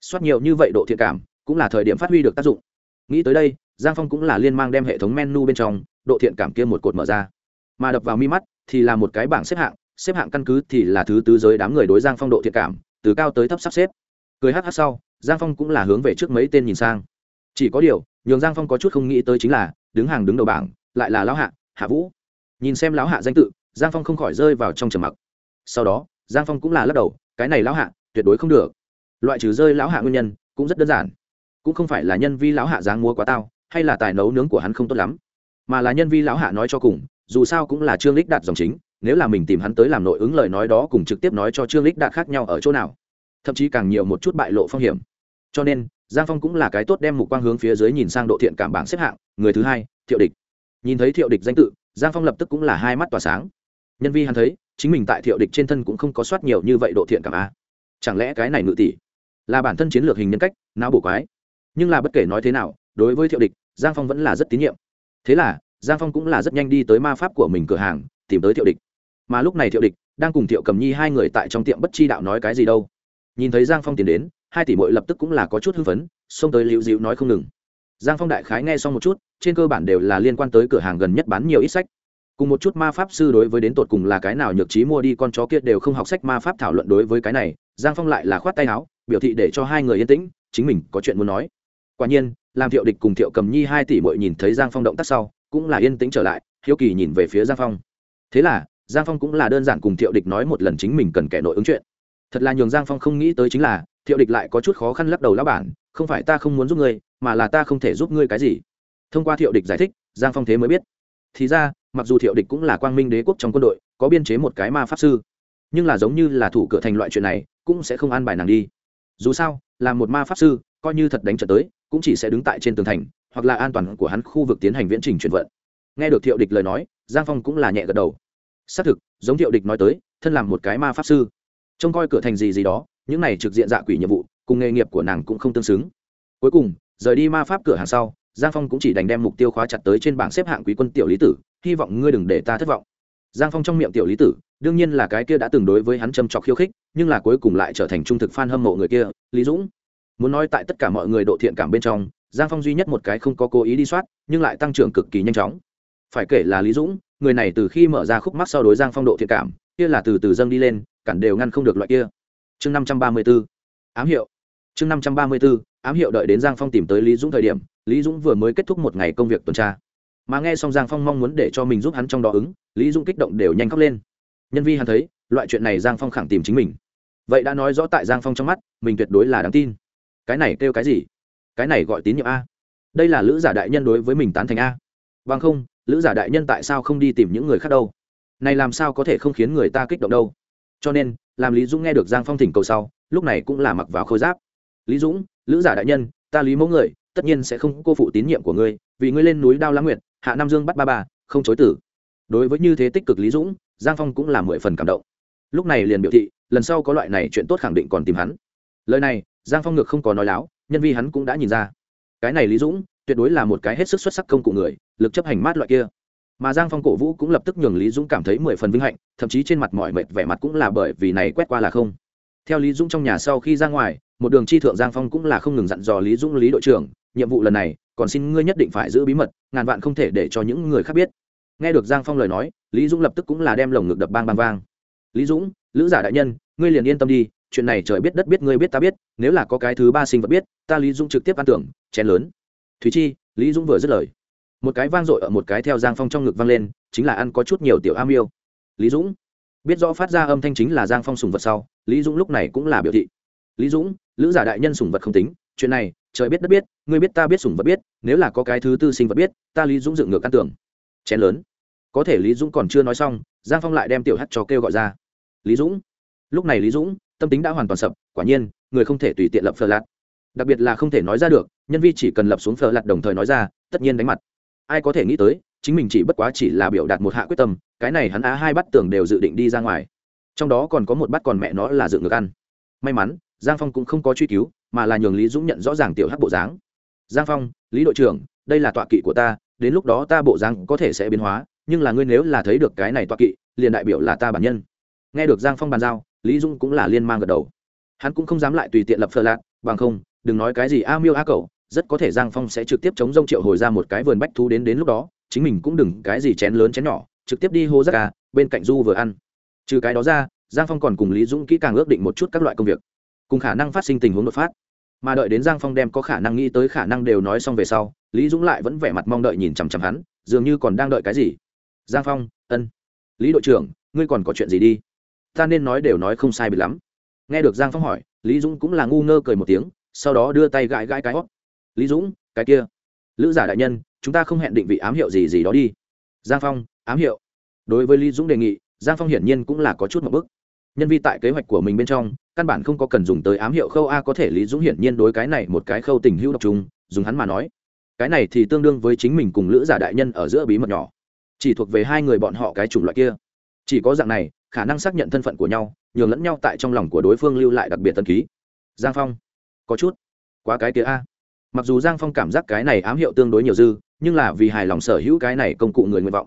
S1: Soát nhiều như vậy độ thiện cảm, cũng là thời điểm phát huy được tác dụng. Nghĩ tới đây, giang phong cũng là liên mang đem hệ thống menu bên trong, độ thiện cảm kia một cột mở ra. Mà đập vào mi mắt thì là một cái bảng xếp hạng xếp hạng căn cứ thì là thứ tứ giới đám người đối giang phong độ thiện cảm, từ cao tới thấp sắp xếp. Cười hh sau, giang phong cũng là hướng về trước mấy tên nhìn sang. Chỉ có điều, nhường giang phong có chút không nghĩ tới chính là, đứng hàng đứng đầu bảng, lại là lão hạ hạ vũ. Nhìn xem lão hạ danh tự, giang phong không khỏi rơi vào trong trầm mặc. Sau đó, giang phong cũng là lắc đầu, cái này lão hạ, tuyệt đối không được. Loại trừ rơi lão hạ nguyên nhân, cũng rất đơn giản. Cũng không phải là nhân vi lão hạ dáng mua quá tao, hay là tài nấu nướng của hắn không tốt lắm. Mà là nhân vi lão hạ nói cho cùng dù sao cũng là trương lích đạt dòng chính, nếu là mình tìm hắn tới làm nội ứng lời nói đó cùng trực tiếp nói cho trương lích đạt khác nhau ở chỗ nào, thậm chí càng nhiều một chút bại lộ phong hiểm. Cho nên, giang phong cũng là cái tốt đem mục quang hướng phía dưới nhìn sang độ thiện cảm bảng xếp hạng, người thứ hai, thiệu địch. Nhìn thấy thiệu địch danh tự, giang phong lập tức cũng là hai mắt tỏa sáng. Nhân vi hắn thấy, chính mình tại thiệu địch trên thân cũng không có soát nhiều như vậy độ thiện cảm a. Chẳng lẽ cái này ngự tỷ là bản thân chiến lược hình nhân cách, não bổ quái? Nhưng là bất kể nói thế nào, đối với thiệu địch, giang phong vẫn là rất tín nhiệm. Thế là giang phong cũng là rất nhanh đi tới ma pháp của mình cửa hàng, tìm tới thiệu địch. Mà lúc này thiệu địch đang cùng thiệu cầm nhi hai người tại trong tiệm bất chi đạo nói cái gì đâu. Nhìn thấy giang phong tiến đến, hai tỷ mội lập tức cũng là có chút hưng phấn, xông tới liễu dịu nói không ngừng. Giang phong đại khái nghe xong một chút, trên cơ bản đều là liên quan tới cửa hàng gần nhất bán nhiều ít sách. Cùng một chút ma pháp sư đối với đến tột cùng là cái nào nhược trí mua đi con chó kia đều không học sách ma pháp thảo luận đối với cái này, giang phong lại là khoát tay áo, biểu thị để cho hai người yên tĩnh, chính mình có chuyện muốn nói. Quả nhiên, làm thiệu địch cùng thiệu cầm nhi hai tỷ mội nhìn thấy giang phong động tác sau cũng là yên tĩnh trở lại, hiếu kỳ nhìn về phía giang phong. Thế là, giang phong cũng là đơn giản cùng thiệu địch nói một lần chính mình cần kẻ nội ứng chuyện. Thật là nhường giang phong không nghĩ tới chính là, thiệu địch lại có chút khó khăn lắc đầu lão bản, không phải ta không muốn giúp ngươi, mà là ta không thể giúp ngươi cái gì. Thông qua thiệu địch giải thích, giang phong thế mới biết. Thì ra, mặc dù thiệu địch cũng là quang minh đế quốc trong quân đội, có biên chế một cái ma pháp sư, nhưng là giống như là thủ cửa thành loại chuyện này, cũng sẽ không an bài nàng đi. Dù sao, là một ma pháp sư, coi như thật đánh trận tới, cũng chỉ sẽ đứng tại trên tường thành hoặc là an toàn của hắn khu vực tiến hành viễn trình chuyển vận. Nghe được thiệu địch lời nói, giang phong cũng là nhẹ gật đầu. Xác thực, giống thiệu địch nói tới, thân làm một cái ma pháp sư. Trông coi cửa thành gì gì đó, những này trực diện dạ quỷ nhiệm vụ, cùng nghề nghiệp của nàng cũng không tương xứng. Cuối cùng, rời đi ma pháp cửa hàng sau, giang phong cũng chỉ đành đem mục tiêu khóa chặt tới trên bảng xếp hạng quý quân tiểu lý tử, hy vọng ngươi đừng để ta thất vọng. Giang phong trong miệng tiểu lý tử, đương nhiên là cái kia đã từng đối với hắn châm trọc khiêu khích, nhưng là cuối cùng lại trở thành trung thực f a n hâm mộ người kia, lý dũng. Muốn nói tại tất cả mọi người độ thiện cảm bên trong giang phong duy nhất một cái không có cố ý đi soát, nhưng lại tăng trưởng cực kỳ nhanh chóng. Phải kể là lý dũng, người này từ khi mở ra khúc mắc sau đối giang phong độ thiện cảm, kia là từ từ dâng đi lên, cản đều ngăn không được loại kia. Chương năm trăm ba mươi b ố ám hiệu. Chương năm trăm ba mươi b ố ám hiệu đợi đến giang phong tìm tới lý dũng thời điểm, lý dũng vừa mới kết thúc một ngày công việc tuần tra. Mà nghe xong giang phong mong muốn để cho mình giúp hắn trong đó ứng, lý dũng kích động đều nhanh khóc lên. Nhân vi hắn thấy, loại chuyện này giang phong khẳng tìm chính mình. Vậy đã nói rõ tại giang phong trong mắt, mình tuyệt đối là đáng tin. Cái này kêu cái gì? Cái này gọi tín nhiệm a. Đây là lữ giả đại nhân đối với mình tán thành a. Vâng không, lữ giả đại nhân tại sao không đi tìm những người khác đâu? Này làm sao có thể không khiến người ta kích động đâu? Cho nên, làm lý dũng nghe được giang phong thỉnh cầu sau, lúc này cũng là mặc vào khôi giáp. Lý dũng, lữ giả đại nhân, ta lý mẫu người, tất nhiên sẽ không cô phụ tín nhiệm của ngươi, vì ngươi lên núi đao lãng nguyệt, hạ nam dương bắt ba bà không chối tử. Đối với như thế tích cực lý dũng, giang phong cũng là mười phần cảm động. Lúc này liền biểu thị, lần sau có loại này chuyện tốt khẳng định còn tìm hắn. Lời này, giang phong ngược không có nói láo nhân vì hắn cũng đã nhìn ra. Cái này lý dũng, tuyệt đối là một cái hết sức xuất sắc công cụ người, lực chấp hành mát loại kia. Mà giang phong cổ vũ cũng lập tức nhường lý dũng cảm thấy mười phần vinh hạnh, thậm chí trên mặt mọi mệt vẻ mặt cũng là bởi vì này quét qua là không. Theo lý dũng trong nhà sau khi ra ngoài, một đường chi thượng giang phong cũng là không ngừng dặn dò lý dũng lý đội trưởng, nhiệm vụ lần này, còn xin ngươi nhất định phải giữ bí mật, ngàn vạn không thể để cho những người khác biết. Nghe được giang phong lời nói, lý dũng lập tức cũng là đem lồng ngực đập bang bang vang lý dũng, lữ giả đại nhân, ngươi liền yên tâm đi chuyện này trời biết đất biết ngươi biết ta biết, nếu là có cái thứ ba sinh vật biết, ta lý dũng trực tiếp ăn tưởng, chén lớn. Thúy chi, lý dũng vừa dứt lời. Một cái vang dội ở một cái theo giang phong trong ngực vang lên, chính là ăn có chút nhiều tiểu am yêu lý dũng, biết rõ phát ra âm thanh chính là giang phong sùng vật sau, lý dũng lúc này cũng là biểu thị. Lý dũng, lữ giả đại nhân sùng vật không tính, chuyện này, trời biết đất biết, ngươi biết ta biết sùng vật biết, nếu là có cái thứ tư sinh vật biết, ta lý dũng dựng ngược căn tưởng. Chén lớn. Có thể lý dũng còn chưa nói xong, giang phong lại đem tiểu hắt cho kêu gọi ra. Lý dũng. Lúc này lý dũng tâm tính đã hoàn toàn sập, quả nhiên, người không thể tùy tiện lập phờ lạt đặc biệt là không thể nói ra được, nhân vi chỉ cần lập xuống phờ lạt đồng thời nói ra, tất nhiên đánh mặt. Ai có thể nghĩ tới, chính mình chỉ bất quá chỉ là biểu đạt một hạ quyết tâm, cái này hắn á hai bắt tưởng đều dự định đi ra ngoài. Trong đó còn có một bắt còn mẹ nó là dựng ngược ăn. May mắn, giang phong cũng không có truy cứu, mà là nhường lý dũng nhận rõ ràng tiểu hắc bộ dáng. Giang phong, lý đội trưởng, đây là tọa kỵ của ta, đến lúc đó ta bộ dáng có thể sẽ biến hóa, nhưng là ngươi nếu là thấy được cái này tọa kỵ, liền đại biểu là ta bản nhân. Nghe được giang phong bàn giao lý Dung cũng là liên mang gật đầu. Hắn cũng không dám lại tùy tiện lập phờ lạc, bằng không, đừng nói cái gì a miêu a cầu rất có thể giang phong sẽ trực tiếp chống rông triệu hồi ra một cái vườn bách thú đến đến lúc đó, chính mình cũng đừng cái gì chén lớn chén nhỏ, trực tiếp đi hô rác à bên cạnh du vừa ăn. Trừ cái đó ra, giang phong còn cùng lý dũng kỹ càng ước định một chút các loại công việc, cùng khả năng phát sinh tình huống đột phát. Mà đợi đến giang phong đem có khả năng nghĩ tới khả năng đều nói xong về sau, lý dũng lại vẫn vẻ mặt mong đợi nhìn chằm chằm hắn, dường như còn đang đợi cái gì. Giang phong, ân. Lý đội trưởng, ngươi còn có chuyện gì đi? Ta nên nói đều nói không sai bị lắm. Nghe được giang phong hỏi, lý dũng cũng là ngu ngơ cười một tiếng, sau đó đưa tay gãi gãi cái hót lý dũng, cái kia. Lữ giả đại nhân, chúng ta không hẹn định vị ám hiệu gì gì đó đi. Giang phong, ám hiệu. Đối với lý dũng đề nghị, giang phong hiển nhiên cũng là có chút một bức. Nhân vi tại kế hoạch của mình bên trong, căn bản không có cần dùng tới ám hiệu khâu a có thể lý dũng hiển nhiên đối cái này một cái khâu tình hữu độc trùng dùng hắn mà nói. Cái này thì tương đương với chính mình cùng lữ giả đại nhân ở giữa bí mật nhỏ. Chỉ thuộc về hai người bọn họ cái chủng loại kia chỉ có dạng này, khả năng xác nhận thân phận của nhau, nhường lẫn nhau tại trong lòng của đối phương lưu lại đặc biệt tân ký. Giang phong, có chút quá cái kia a. Mặc dù giang phong cảm giác cái này ám hiệu tương đối nhiều dư, nhưng là vì hài lòng sở hữu cái này công cụ người nguyện vọng.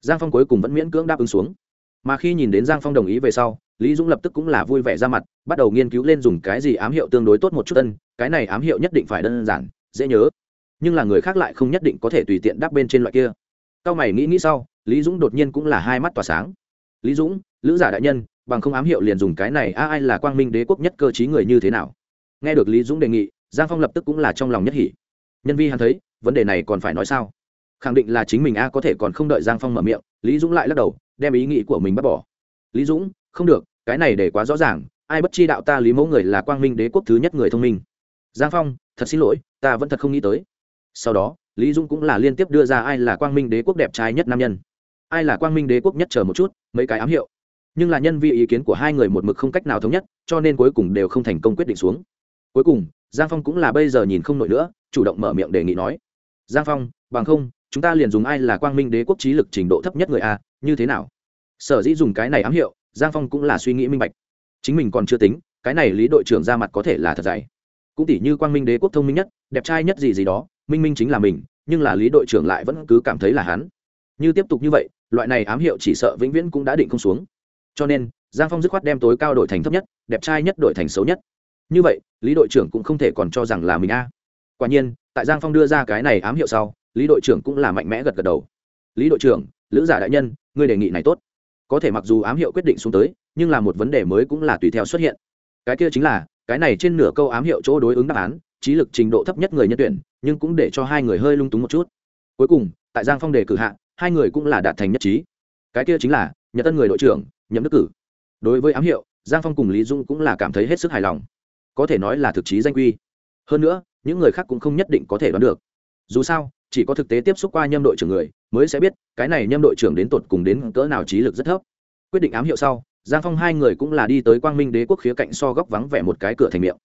S1: Giang phong cuối cùng vẫn miễn cưỡng đáp ứng xuống. Mà khi nhìn đến giang phong đồng ý về sau, lý dũng lập tức cũng là vui vẻ ra mặt, bắt đầu nghiên cứu lên dùng cái gì ám hiệu tương đối tốt một chút ân, cái này ám hiệu nhất định phải đơn giản, dễ nhớ. Nhưng là người khác lại không nhất định có thể tùy tiện đáp bên trên loại kia. Cao mày nghĩ nghĩ sau, lý dũng đột nhiên cũng là hai mắt tỏa sáng lý dũng, lữ giả đại nhân, bằng không ám hiệu liền dùng cái này, a ai là quang minh đế quốc nhất cơ chí người như thế nào? Nghe được lý dũng đề nghị, giang phong lập tức cũng là trong lòng nhất hỉ. Nhân vi hắn thấy, vấn đề này còn phải nói sao? Khẳng định là chính mình a có thể còn không đợi giang phong mở miệng, lý dũng lại lắc đầu, đem ý nghĩ của mình bắt bỏ. Lý dũng, không được, cái này để quá rõ ràng, ai bất chi đạo ta lý mẫu người là quang minh đế quốc thứ nhất người thông minh. Giang phong, thật xin lỗi, ta vẫn thật không nghĩ tới. Sau đó, lý dũng cũng là liên tiếp đưa ra ai là quang minh đế quốc đẹp trai nhất nam nhân ai là quang minh đế quốc nhất chờ một chút, mấy cái ám hiệu. Nhưng là nhân vi ý kiến của hai người một mực không cách nào thống nhất, cho nên cuối cùng đều không thành công quyết định xuống. Cuối cùng, giang phong cũng là bây giờ nhìn không nổi nữa, chủ động mở miệng đề nghị nói. Giang phong, bằng không, chúng ta liền dùng ai là quang minh đế quốc trí lực trình độ thấp nhất người a, như thế nào? Sở dĩ dùng cái này ám hiệu, giang phong cũng là suy nghĩ minh bạch. Chính mình còn chưa tính, cái này lý đội trưởng ra mặt có thể là thật dạy cũng tỷ như quang minh đế quốc thông minh nhất, đẹp trai nhất gì gì đó, minh minh chính là mình, nhưng là lý đội trưởng lại vẫn cứ cảm thấy là hắn. Như tiếp tục như vậy loại này ám hiệu chỉ sợ vĩnh viễn cũng đã định không xuống. Cho nên, giang phong dứt khoát đem tối cao đội thành thấp nhất, đẹp trai nhất đội thành xấu nhất. Như vậy, lý đội trưởng cũng không thể còn cho rằng là mình a. Quả nhiên, tại giang phong đưa ra cái này ám hiệu sau, lý đội trưởng cũng là mạnh mẽ gật gật đầu. Lý đội trưởng, lữ giả đại nhân, ngươi đề nghị này tốt. Có thể mặc dù ám hiệu quyết định xuống tới, nhưng là một vấn đề mới cũng là tùy theo xuất hiện. Cái kia chính là, cái này trên nửa câu ám hiệu chỗ đối ứng đáp án, trí lực trình độ thấp nhất người nhân tuyển, nhưng cũng để cho hai người hơi lung túng một chút. Cuối cùng, tại giang phong đề cử hạ hai người cũng là đạt thành nhất trí. Cái kia chính là, nhật tân người đội trưởng, nhậm đức cử. Đối với ám hiệu, giang phong cùng lý dung cũng là cảm thấy hết sức hài lòng. Có thể nói là thực chí danh quy. Hơn nữa, những người khác cũng không nhất định có thể đoán được. Dù sao, chỉ có thực tế tiếp xúc qua nhâm đội trưởng người, mới sẽ biết, cái này nhâm đội trưởng đến tột cùng đến cỡ nào trí lực rất thấp. Quyết định ám hiệu sau, giang phong hai người cũng là đi tới quang minh đế quốc khía cạnh so góc vắng vẻ một cái cửa thành miệng.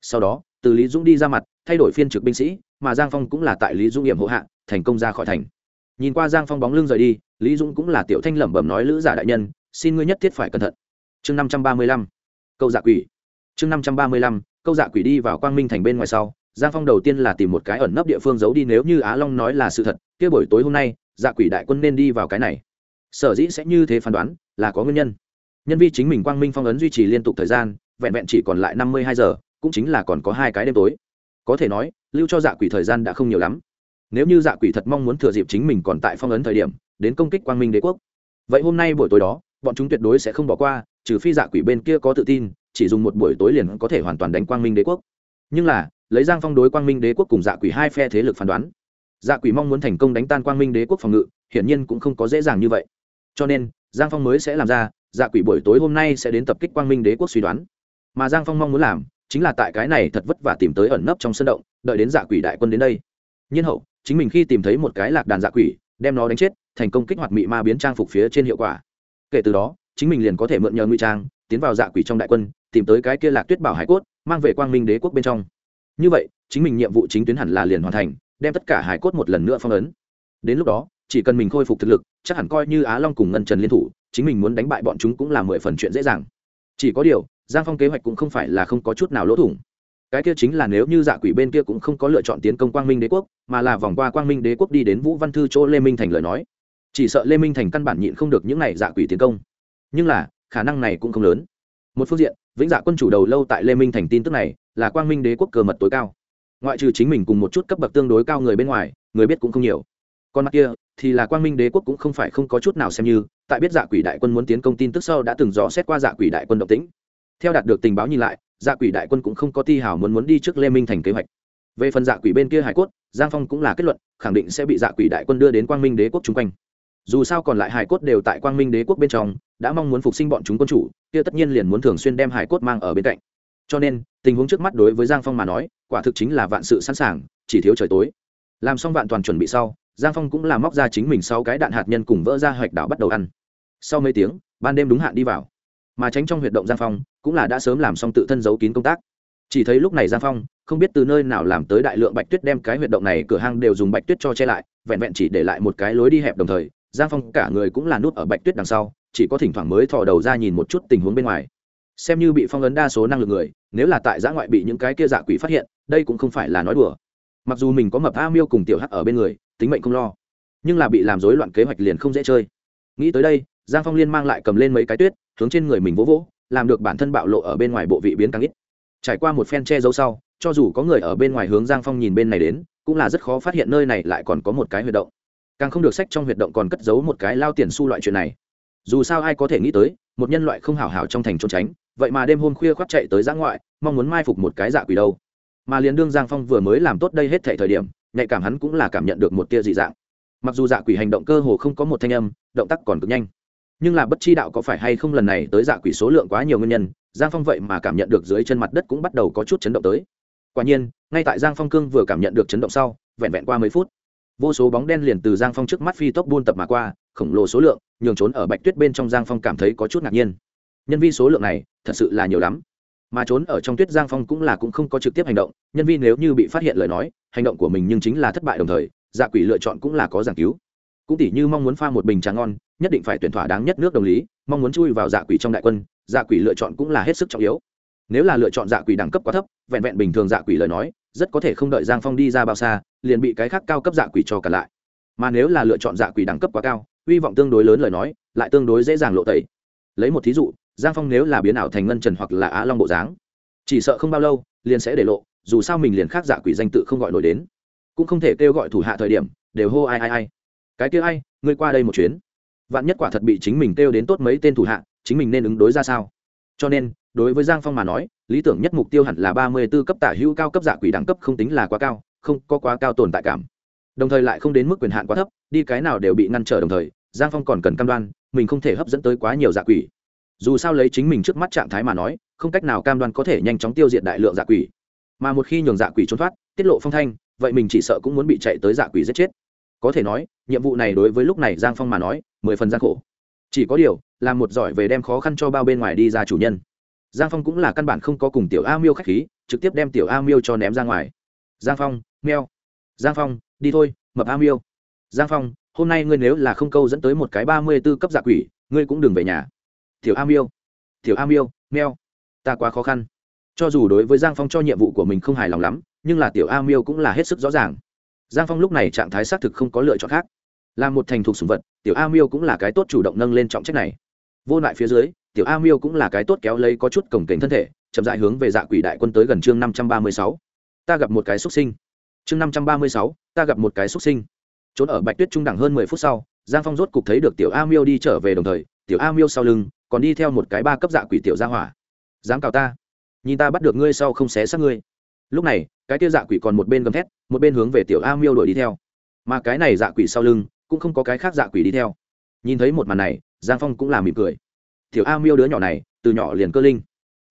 S1: Sau đó, từ lý dũng đi ra mặt, thay đổi phiên trực binh sĩ, mà giang phong cũng là tại lý dũng nghiệm hộ hạ, thành công ra khỏi thành nhìn qua giang phong bóng lưng rời đi, lý dũng cũng là tiểu thanh lẩm bẩm nói, lữ giả đại nhân, xin ngươi nhất thiết phải cẩn thận. Chương năm trăm ba mươi lăm, câu dạ quỷ. Chương năm trăm ba mươi lăm, câu dạ quỷ đi vào quang minh thành bên ngoài sau, giang phong đầu tiên là tìm một cái ẩn nấp địa phương giấu đi, nếu như á long nói là sự thật, kia buổi tối hôm nay dạ quỷ đại quân nên đi vào cái này. Sở dĩ sẽ như thế phán đoán, là có nguyên nhân. Nhân vi chính mình quang minh phong ấn duy trì liên tục thời gian, vẹn vẹn chỉ còn lại năm mươi hai giờ, cũng chính là còn có hai cái đêm tối. Có thể nói, lưu cho dạ quỷ thời gian đã không nhiều lắm nếu như dạ quỷ thật mong muốn thừa dịp chính mình còn tại phong ấn thời điểm, đến công kích quang minh đế quốc. Vậy hôm nay buổi tối đó, bọn chúng tuyệt đối sẽ không bỏ qua, trừ phi dạ quỷ bên kia có tự tin, chỉ dùng một buổi tối liền có thể hoàn toàn đánh quang minh đế quốc. Nhưng là, lấy giang phong đối quang minh đế quốc cùng dạ quỷ hai phe thế lực phán đoán dạ quỷ mong muốn thành công đánh tan quang minh đế quốc phòng ngự, hiển nhiên cũng không có dễ dàng như vậy. Cho nên, giang phong mới sẽ làm ra dạ quỷ buổi tối hôm nay sẽ đến tập kích quang minh đế quốc suy đoán. Mà giang phong mong muốn làm, chính là tại cái này thật vất vả tìm tới ẩn nấp trong sân động, đợi đến dạ quỷ đại quân đến đây. Nhiên hậu chính mình khi tìm thấy một cái lạc đàn dạ quỷ, đem nó đánh chết, thành công kích hoạt mị ma biến trang phục phía trên hiệu quả. Kể từ đó, chính mình liền có thể mượn nhờ ngụy trang, tiến vào dạ quỷ trong đại quân, tìm tới cái kia lạc tuyết bảo hải cốt, mang về quang minh đế quốc bên trong. Như vậy, chính mình nhiệm vụ chính tuyến hẳn là liền hoàn thành, đem tất cả hải cốt một lần nữa phong ấn. Đến lúc đó, chỉ cần mình khôi phục thực lực, chắc hẳn coi như á long cùng ngân trần liên thủ, chính mình muốn đánh bại bọn chúng cũng là mười phần chuyện dễ dàng. Chỉ có điều, giang phong kế hoạch cũng không phải là không có chút nào lỗ thủng cái kia chính là nếu như dạ quỷ bên kia cũng không có lựa chọn tiến công quang minh đế quốc, mà là vòng qua quang minh đế quốc đi đến vũ văn thư chỗ lê minh thành lời nói. Chỉ sợ lê minh thành căn bản nhịn không được những n à y dạ quỷ tiến công. Nhưng là, khả năng này cũng không lớn. Một phương diện, vĩnh dạ quân chủ đầu lâu tại lê minh thành tin tức này là quang minh đế quốc cờ mật tối cao. Ngoại trừ chính mình cùng một chút cấp bậc tương đối cao người bên ngoài, người biết cũng không nhiều. Còn mặt kia, thì là quang minh đế quốc cũng không phải không có chút nào xem như, tại biết dạ quỷ đại quân muốn tiến công tin tức sau đã từng dò xét qua dạ quỷ đại quân động tĩnh. Theo đạt được tình báo nhìn lại dạ quỷ đại quân cũng không có ti hào muốn muốn đi trước lê minh thành kế hoạch. Về phần dạ quỷ bên kia hải cốt, giang phong cũng là kết luận, khẳng định sẽ bị dạ quỷ đại quân đưa đến quang minh đế quốc chung quanh. Dù sao còn lại hải cốt đều tại quang minh đế quốc bên trong, đã mong muốn phục sinh bọn chúng quân chủ, kia tất nhiên liền muốn thường xuyên đem hải cốt mang ở bên cạnh. Cho nên, tình huống trước mắt đối với giang phong mà nói, quả thực chính là vạn sự sẵn sàng, chỉ thiếu trời tối. Làm xong vạn toàn chuẩn bị sau, giang phong cũng làm móc ra chính mình sau cái đạn hạt nhân cùng vỡ ra hoạch đảo bắt đầu ăn. Sau mấy tiếng, ban đêm đúng hạn đi vào mà tránh trong huyệt động giang phong, cũng là đã sớm làm xong tự thân giấu kín công tác. Chỉ thấy lúc này giang phong, không biết từ nơi nào làm tới đại lượng bạch tuyết đem cái huyệt động này, cửa hang đều dùng bạch tuyết cho che lại, vẹn vẹn chỉ để lại một cái lối đi hẹp đồng thời, giang phong cả người cũng là nút ở bạch tuyết đằng sau, chỉ có thỉnh thoảng mới thò đầu ra nhìn một chút tình huống bên ngoài. Xem như bị phong ấn đa số năng lực người, nếu là tại giã ngoại bị những cái kia dạ quỷ phát hiện, đây cũng không phải là nói đùa. Mặc dù mình có mập a miêu cùng tiểu hắc ở bên người, tính mệnh không lo, nhưng là bị làm rối loạn kế hoạch liền không dễ chơi. Nghĩ tới đây, giang phong liên mang lại cầm lên mấy cái tuyết hướng trên người mình vỗ vỗ, làm được bản thân bạo lộ ở bên ngoài bộ vị biến càng ít. Trải qua một phen che giấu sau, cho dù có người ở bên ngoài hướng giang phong nhìn bên này đến, cũng là rất khó phát hiện nơi này lại còn có một cái huyệt động. Càng không được sách trong huyệt động còn cất giấu một cái lao tiền su loại chuyện này. Dù sao ai có thể nghĩ tới, một nhân loại không hảo hảo trong thành trốn tránh, vậy mà đêm hôm khuya khoác chạy tới giã ngoại, mong muốn mai phục một cái dạ quỷ đâu. Mà liền đương giang phong vừa mới làm tốt đây hết thể thời điểm, nhạy cảm hắn cũng là cảm nhận được một tia dị dạng. Mặc dù dạ quỷ hành động cơ hồ không có một thanh âm, động tác còn cực nhanh nhưng là bất chi đạo có phải hay không lần này tới dạ quỷ số lượng quá nhiều nguyên nhân, giang phong vậy mà cảm nhận được dưới chân mặt đất cũng bắt đầu có chút chấn động tới. Quả nhiên, ngay tại giang phong cương vừa cảm nhận được chấn động sau, vẹn vẹn qua mấy phút, vô số bóng đen liền từ giang phong trước mắt phi tốc buôn tập mà qua, khổng lồ số lượng, nhường trốn ở bạch tuyết bên trong giang phong cảm thấy có chút ngạc nhiên. Nhân vi số lượng này, thật sự là nhiều lắm. Mà trốn ở trong tuyết giang phong cũng là cũng không có trực tiếp hành động, nhân vi nếu như bị phát hiện lời nói, hành động của mình nhưng chính là thất bại đồng thời dạ quỷ lựa chọn cũng là có giảng cứu cũng tỉ như mong muốn pha một bình trà ngon, nhất định phải tuyển thỏa đáng nhất nước đồng lý, mong muốn chui vào dạ quỷ trong đại quân dạ quỷ lựa chọn cũng là hết sức trọng yếu. Nếu là lựa chọn dạ quỷ đẳng cấp quá thấp, vẹn vẹn bình thường dạ quỷ lời nói, rất có thể không đợi giang phong đi ra bao xa, liền bị cái khác cao cấp dạ quỷ cho cả lại. Mà nếu là lựa chọn dạ quỷ đẳng cấp quá cao, hy vọng tương đối lớn lời nói, lại tương đối dễ dàng lộ tẩy. Lấy một thí dụ, giang phong nếu là biến ảo thành ngân trần hoặc là á long bộ dáng, chỉ sợ không bao lâu, liền sẽ để lộ, dù sao mình liền khác dạ quỷ danh tự không gọi nổi đến. Cũng không thể kêu gọi thủ hạ thời điểm, đều hô ai ai ai cái kia ai, ngươi qua đây một chuyến. Vạn nhất quả thật bị chính mình kêu đến tốt mấy tên thủ hạ, chính mình nên ứng đối ra sao? Cho nên, đối với giang phong mà nói, lý tưởng nhất mục tiêu hẳn là ba mươi b ố cấp tả hữu cao cấp giả quỷ đẳng cấp không tính là quá cao, không có quá cao tồn tại cảm. Đồng thời lại không đến mức quyền hạn quá thấp, đi cái nào đều bị ngăn trở đồng thời, giang phong còn cần cam đoan, mình không thể hấp dẫn tới quá nhiều giả quỷ. Dù sao lấy chính mình trước mắt trạng thái mà nói, không cách nào cam đoan có thể nhanh chóng tiêu diệt đại lượng giả quỷ. Mà một khi nhường giả quỷ trốn thoát, tiết lộ phong thanh, vậy mình chỉ sợ cũng muốn bị chạy tới giả quỷ giết chết có thể nói, nhiệm vụ này đối với lúc này giang phong mà nói, mười phần gian khổ. Chỉ có điều, là một giỏi về đem khó khăn cho bao bên ngoài đi ra chủ nhân. Giang phong cũng là căn bản không có cùng tiểu a miêu k h á c h khí, trực tiếp đem tiểu a miêu cho ném ra ngoài. Giang phong, meo. Giang phong, đi thôi, mập a miêu. Giang phong, hôm nay ngươi nếu là không câu dẫn tới một cái ba mươi b ố cấp giả quỷ, ngươi cũng đừng về nhà. Tiểu a miêu. Tiểu a miêu, meo. Ta quá khó khăn. Cho dù đối với giang phong cho nhiệm vụ của mình không hài lòng lắm, nhưng là tiểu a miêu cũng là hết sức rõ ràng giang phong lúc này trạng thái xác thực không có lựa chọn khác. Là một thành thục sùng vật, tiểu a miêu cũng là cái tốt chủ động nâng lên trọng trách này. Vô lại phía dưới, tiểu a miêu cũng là cái tốt kéo lấy có chút cổng kềnh thân thể, chậm dại hướng về dạ quỷ đại quân tới gần chương năm trăm ba mươi sáu. Ta gặp một cái xuất sinh. Chương năm trăm ba mươi sáu, ta gặp một cái xuất sinh. Trốn ở bạch tuyết trung đẳng hơn mười phút sau, giang phong rốt cục thấy được tiểu a miêu đi trở về đồng thời, tiểu a miêu sau lưng, còn đi theo một cái ba cấp dạ quỷ tiểu gia hỏa. Dám cào ta. Nhìn ta bắt được ngươi sau không xé xác ngươi lúc này, cái kia dạ quỷ còn một bên gầm thét, một bên hướng về tiểu a miêu đuổi đi theo. Mà cái này dạ quỷ sau lưng, cũng không có cái khác dạ quỷ đi theo. Nhìn thấy một màn này, giang phong cũng là mỉm cười. Tiểu a miêu đứa nhỏ này, từ nhỏ liền cơ linh.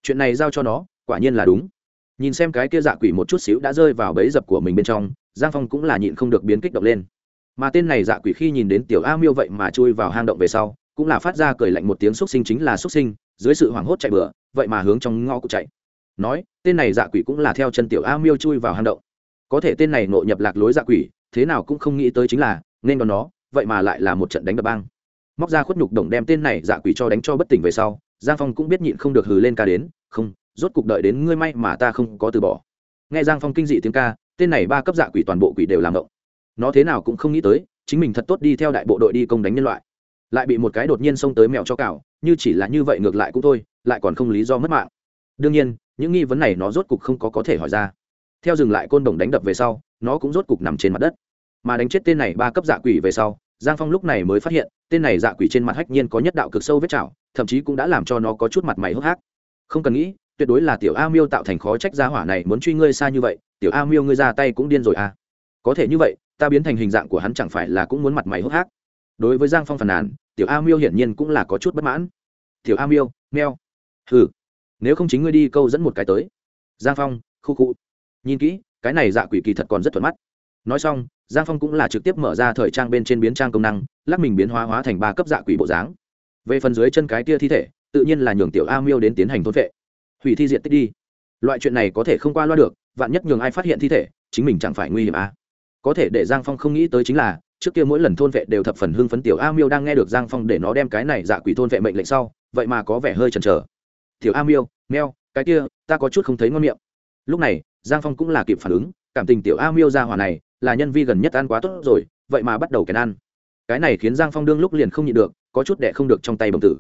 S1: Chuyện này giao cho nó, quả nhiên là đúng. Nhìn xem cái kia dạ quỷ một chút xíu đã rơi vào bẫy dập của mình bên trong, giang phong cũng là nhịn không được biến kích động lên. Mà tên này dạ quỷ khi nhìn đến tiểu a miêu vậy mà chui vào hang động về sau, cũng là phát ra cười lạnh một tiếng xúc sinh chính là xúc sinh, dưới sự hoảng hốt chạy bừa, vậy mà hướng trong ngõ cụ chạy nói, tên này dạ quỷ cũng là theo chân tiểu a miêu chui vào hang động. Có thể tên này nội nhập lạc lối dạ quỷ, thế nào cũng không nghĩ tới chính là, nên còn nó, vậy mà lại là một trận đánh đập bang. Móc ra khuất nhục đồng đem tên này dạ quỷ cho đánh cho bất tỉnh về sau, giang phong cũng biết nhịn không được hừ lên ca đến, không, rốt cục đợi đến ngươi may mà ta không có từ bỏ. Nghe giang phong kinh dị tiếng ca, tên này ba cấp dạ quỷ toàn bộ quỷ đều làm động. Nó thế nào cũng không nghĩ tới, chính mình thật tốt đi theo đại bộ đội đi công đánh nhân loại. Lại bị một cái đột nhiên xông tới mèo cho cào, như chỉ là như vậy ngược lại cũng thôi, lại còn không lý do mất mạng. Đương nhiên những nghi vấn này nó rốt cục không có có thể hỏi ra. Theo dừng lại côn đồng đánh đập về sau, nó cũng rốt cục nằm trên mặt đất. Mà đánh chết tên này ba cấp dạ quỷ về sau, giang phong lúc này mới phát hiện, tên này dạ quỷ trên mặt hách nhiên có nhất đạo cực sâu vết chảo, thậm chí cũng đã làm cho nó có chút mặt mày hốc hác. Không cần nghĩ, tuyệt đối là tiểu a miêu tạo thành khó trách gia hỏa này muốn truy ngươi xa như vậy, tiểu a miêu ngươi ra tay cũng điên rồi à. Có thể như vậy, ta biến thành hình dạng của hắn chẳng phải là cũng muốn mặt mày hốc hác. Đối với giang phong phàn nàn, tiểu a miêu hiển nhiên cũng là có chút bất mãn. Tiểu a miêu, meo. Hừ nếu không chính ngươi đi câu dẫn một cái tới. Giang phong, khu khu. Nhìn kỹ, cái này dạ quỷ kỳ thật còn rất thuận mắt. Nói xong, giang phong cũng là trực tiếp mở ra thời trang bên trên biến trang công năng, lắc mình biến hóa hóa thành ba cấp dạ quỷ bộ dáng. Về phần dưới chân cái tia thi thể, tự nhiên là nhường tiểu a miêu đến tiến hành thôn vệ. Hủy thi diện tích đi. Loại chuyện này có thể không qua loa được, vạn nhất nhường ai phát hiện thi thể, chính mình chẳng phải nguy hiểm à. có thể để giang phong không nghĩ tới chính là, trước kia mỗi lần thôn vệ đều thập phần hưng phấn tiểu a miêu đang nghe được giang phong để nó đem cái này dạ quỷ thôn vệ mệnh lệnh sau, vậy mà có vẻ hơi chần chờ tiểu a miêu, meo, cái kia, ta có chút không thấy ngon miệng. Lúc này, giang phong cũng là kịp phản ứng, cảm tình tiểu a miêu ra hỏa này, là nhân vi gần nhất ăn quá tốt rồi, vậy mà bắt đầu kèn ăn. Cái này khiến giang phong đương lúc liền không nhịn được, có chút đẻ không được trong tay bồng tử.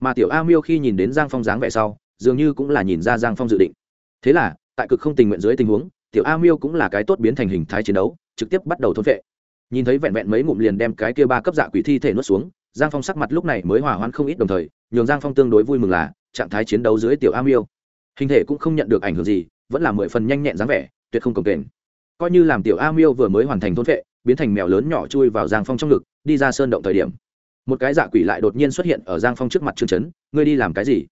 S1: Mà tiểu a miêu khi nhìn đến giang phong dáng vẻ sau, dường như cũng là nhìn ra giang phong dự định. Thế là, tại cực không tình nguyện dưới tình huống, tiểu a miêu cũng là cái tốt biến thành hình thái chiến đấu, trực tiếp bắt đầu thôn vệ. Nhìn thấy vẹn vẹn mấy ngụm liền đem cái kia ba cấp dạ quỷ thi thể nuốt xuống, giang phong sắc mặt lúc này mới hòa hoãn không ít đồng thời, nhường giang phong tương đối vui mừng là trạng thái chiến đấu dưới tiểu a miêu. Hình thể cũng không nhận được ảnh hưởng gì, vẫn là mười phần nhanh nhẹn dáng vẻ, tuyệt không cồng kềnh. Coi như làm tiểu a miêu vừa mới hoàn thành thôn vệ, biến thành mèo lớn nhỏ chui vào giang phong trong ngực, đi ra sơn động thời điểm. Một cái dạ quỷ lại đột nhiên xuất hiện ở giang phong trước mặt trương chấn, ngươi đi làm cái gì?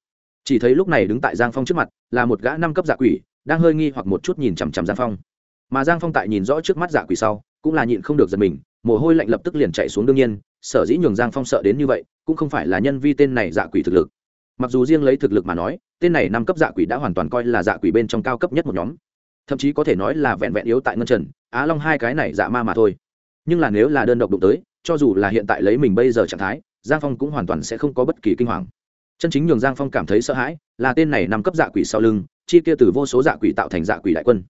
S1: Chỉ thấy lúc này đứng tại giang phong trước mặt, là một gã năm cấp dạ quỷ, đang hơi nghi hoặc một chút nhìn chằm chằm giang phong. Mà giang phong tại nhìn rõ trước mắt dạ quỷ sau, cũng là nhịn không được giật mình, mồ hôi lạnh lập tức liền chạy xuống đương nhiên, sở dĩ nhường giang phong sợ đến như vậy, cũng không phải là nhân vi tên này dạ quỷ thực lực mặc dù riêng lấy thực lực mà nói, tên này năm cấp dạ quỷ đã hoàn toàn coi là dạ quỷ bên trong cao cấp nhất một nhóm. Thậm chí có thể nói là vẹn vẹn yếu tại ngân trần, á long hai cái này dạ ma mà thôi. Nhưng là nếu là đơn độc đụng tới, cho dù là hiện tại lấy mình bây giờ trạng thái, giang phong cũng hoàn toàn sẽ không có bất kỳ kinh hoàng. Chân chính nhường giang phong cảm thấy sợ hãi là tên này nằm cấp dạ quỷ sau lưng, chi kia từ vô số dạ quỷ tạo thành dạ quỷ đại quân.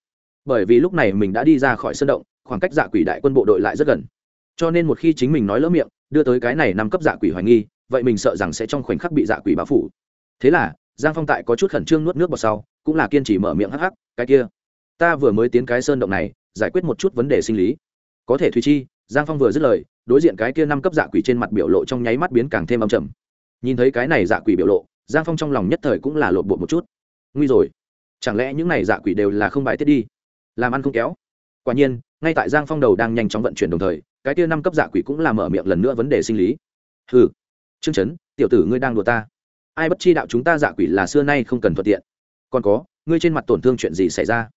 S1: Bởi vì lúc này mình đã đi ra khỏi sân động, khoảng cách dạ quỷ đại quân bộ đội lại rất gần. Cho nên một khi chính mình nói lỡ miệng, đưa tới cái này nằm cấp dạ quỷ hoài nghi vậy mình sợ rằng sẽ trong khoảnh khắc bị dạ quỷ báo phủ. Thế là, giang phong tại có chút khẩn trương nuốt nước vào sau, cũng là kiên trì mở miệng hắc hắc, cái kia, ta vừa mới tiến cái sơn động này, giải quyết một chút vấn đề sinh lý. Có thể thùy chi, giang phong vừa dứt lời, đối diện cái kia năm cấp dạ quỷ trên mặt biểu lộ trong nháy mắt biến càng thêm âm trầm. Nhìn thấy cái này dạ quỷ biểu lộ, giang phong trong lòng nhất thời cũng là lộn bộ một chút. Nguy rồi, chẳng lẽ những này dạ quỷ đều là không bài tiết đi? Làm ăn không kéo. Quả nhiên, ngay tại giang phong đầu đang nhanh chóng vận chuyển đồng thời, cái kia năm cấp dạ quỷ cũng làm mở miệng lần nữa vấn đề sinh lý. Ừ Trương chấn, tiểu tử ngươi đang đùa ta. Ai bất chi đạo chúng ta dạ quỷ là xưa nay không cần thuận tiện. Còn có, ngươi trên mặt tổn thương chuyện gì xảy ra?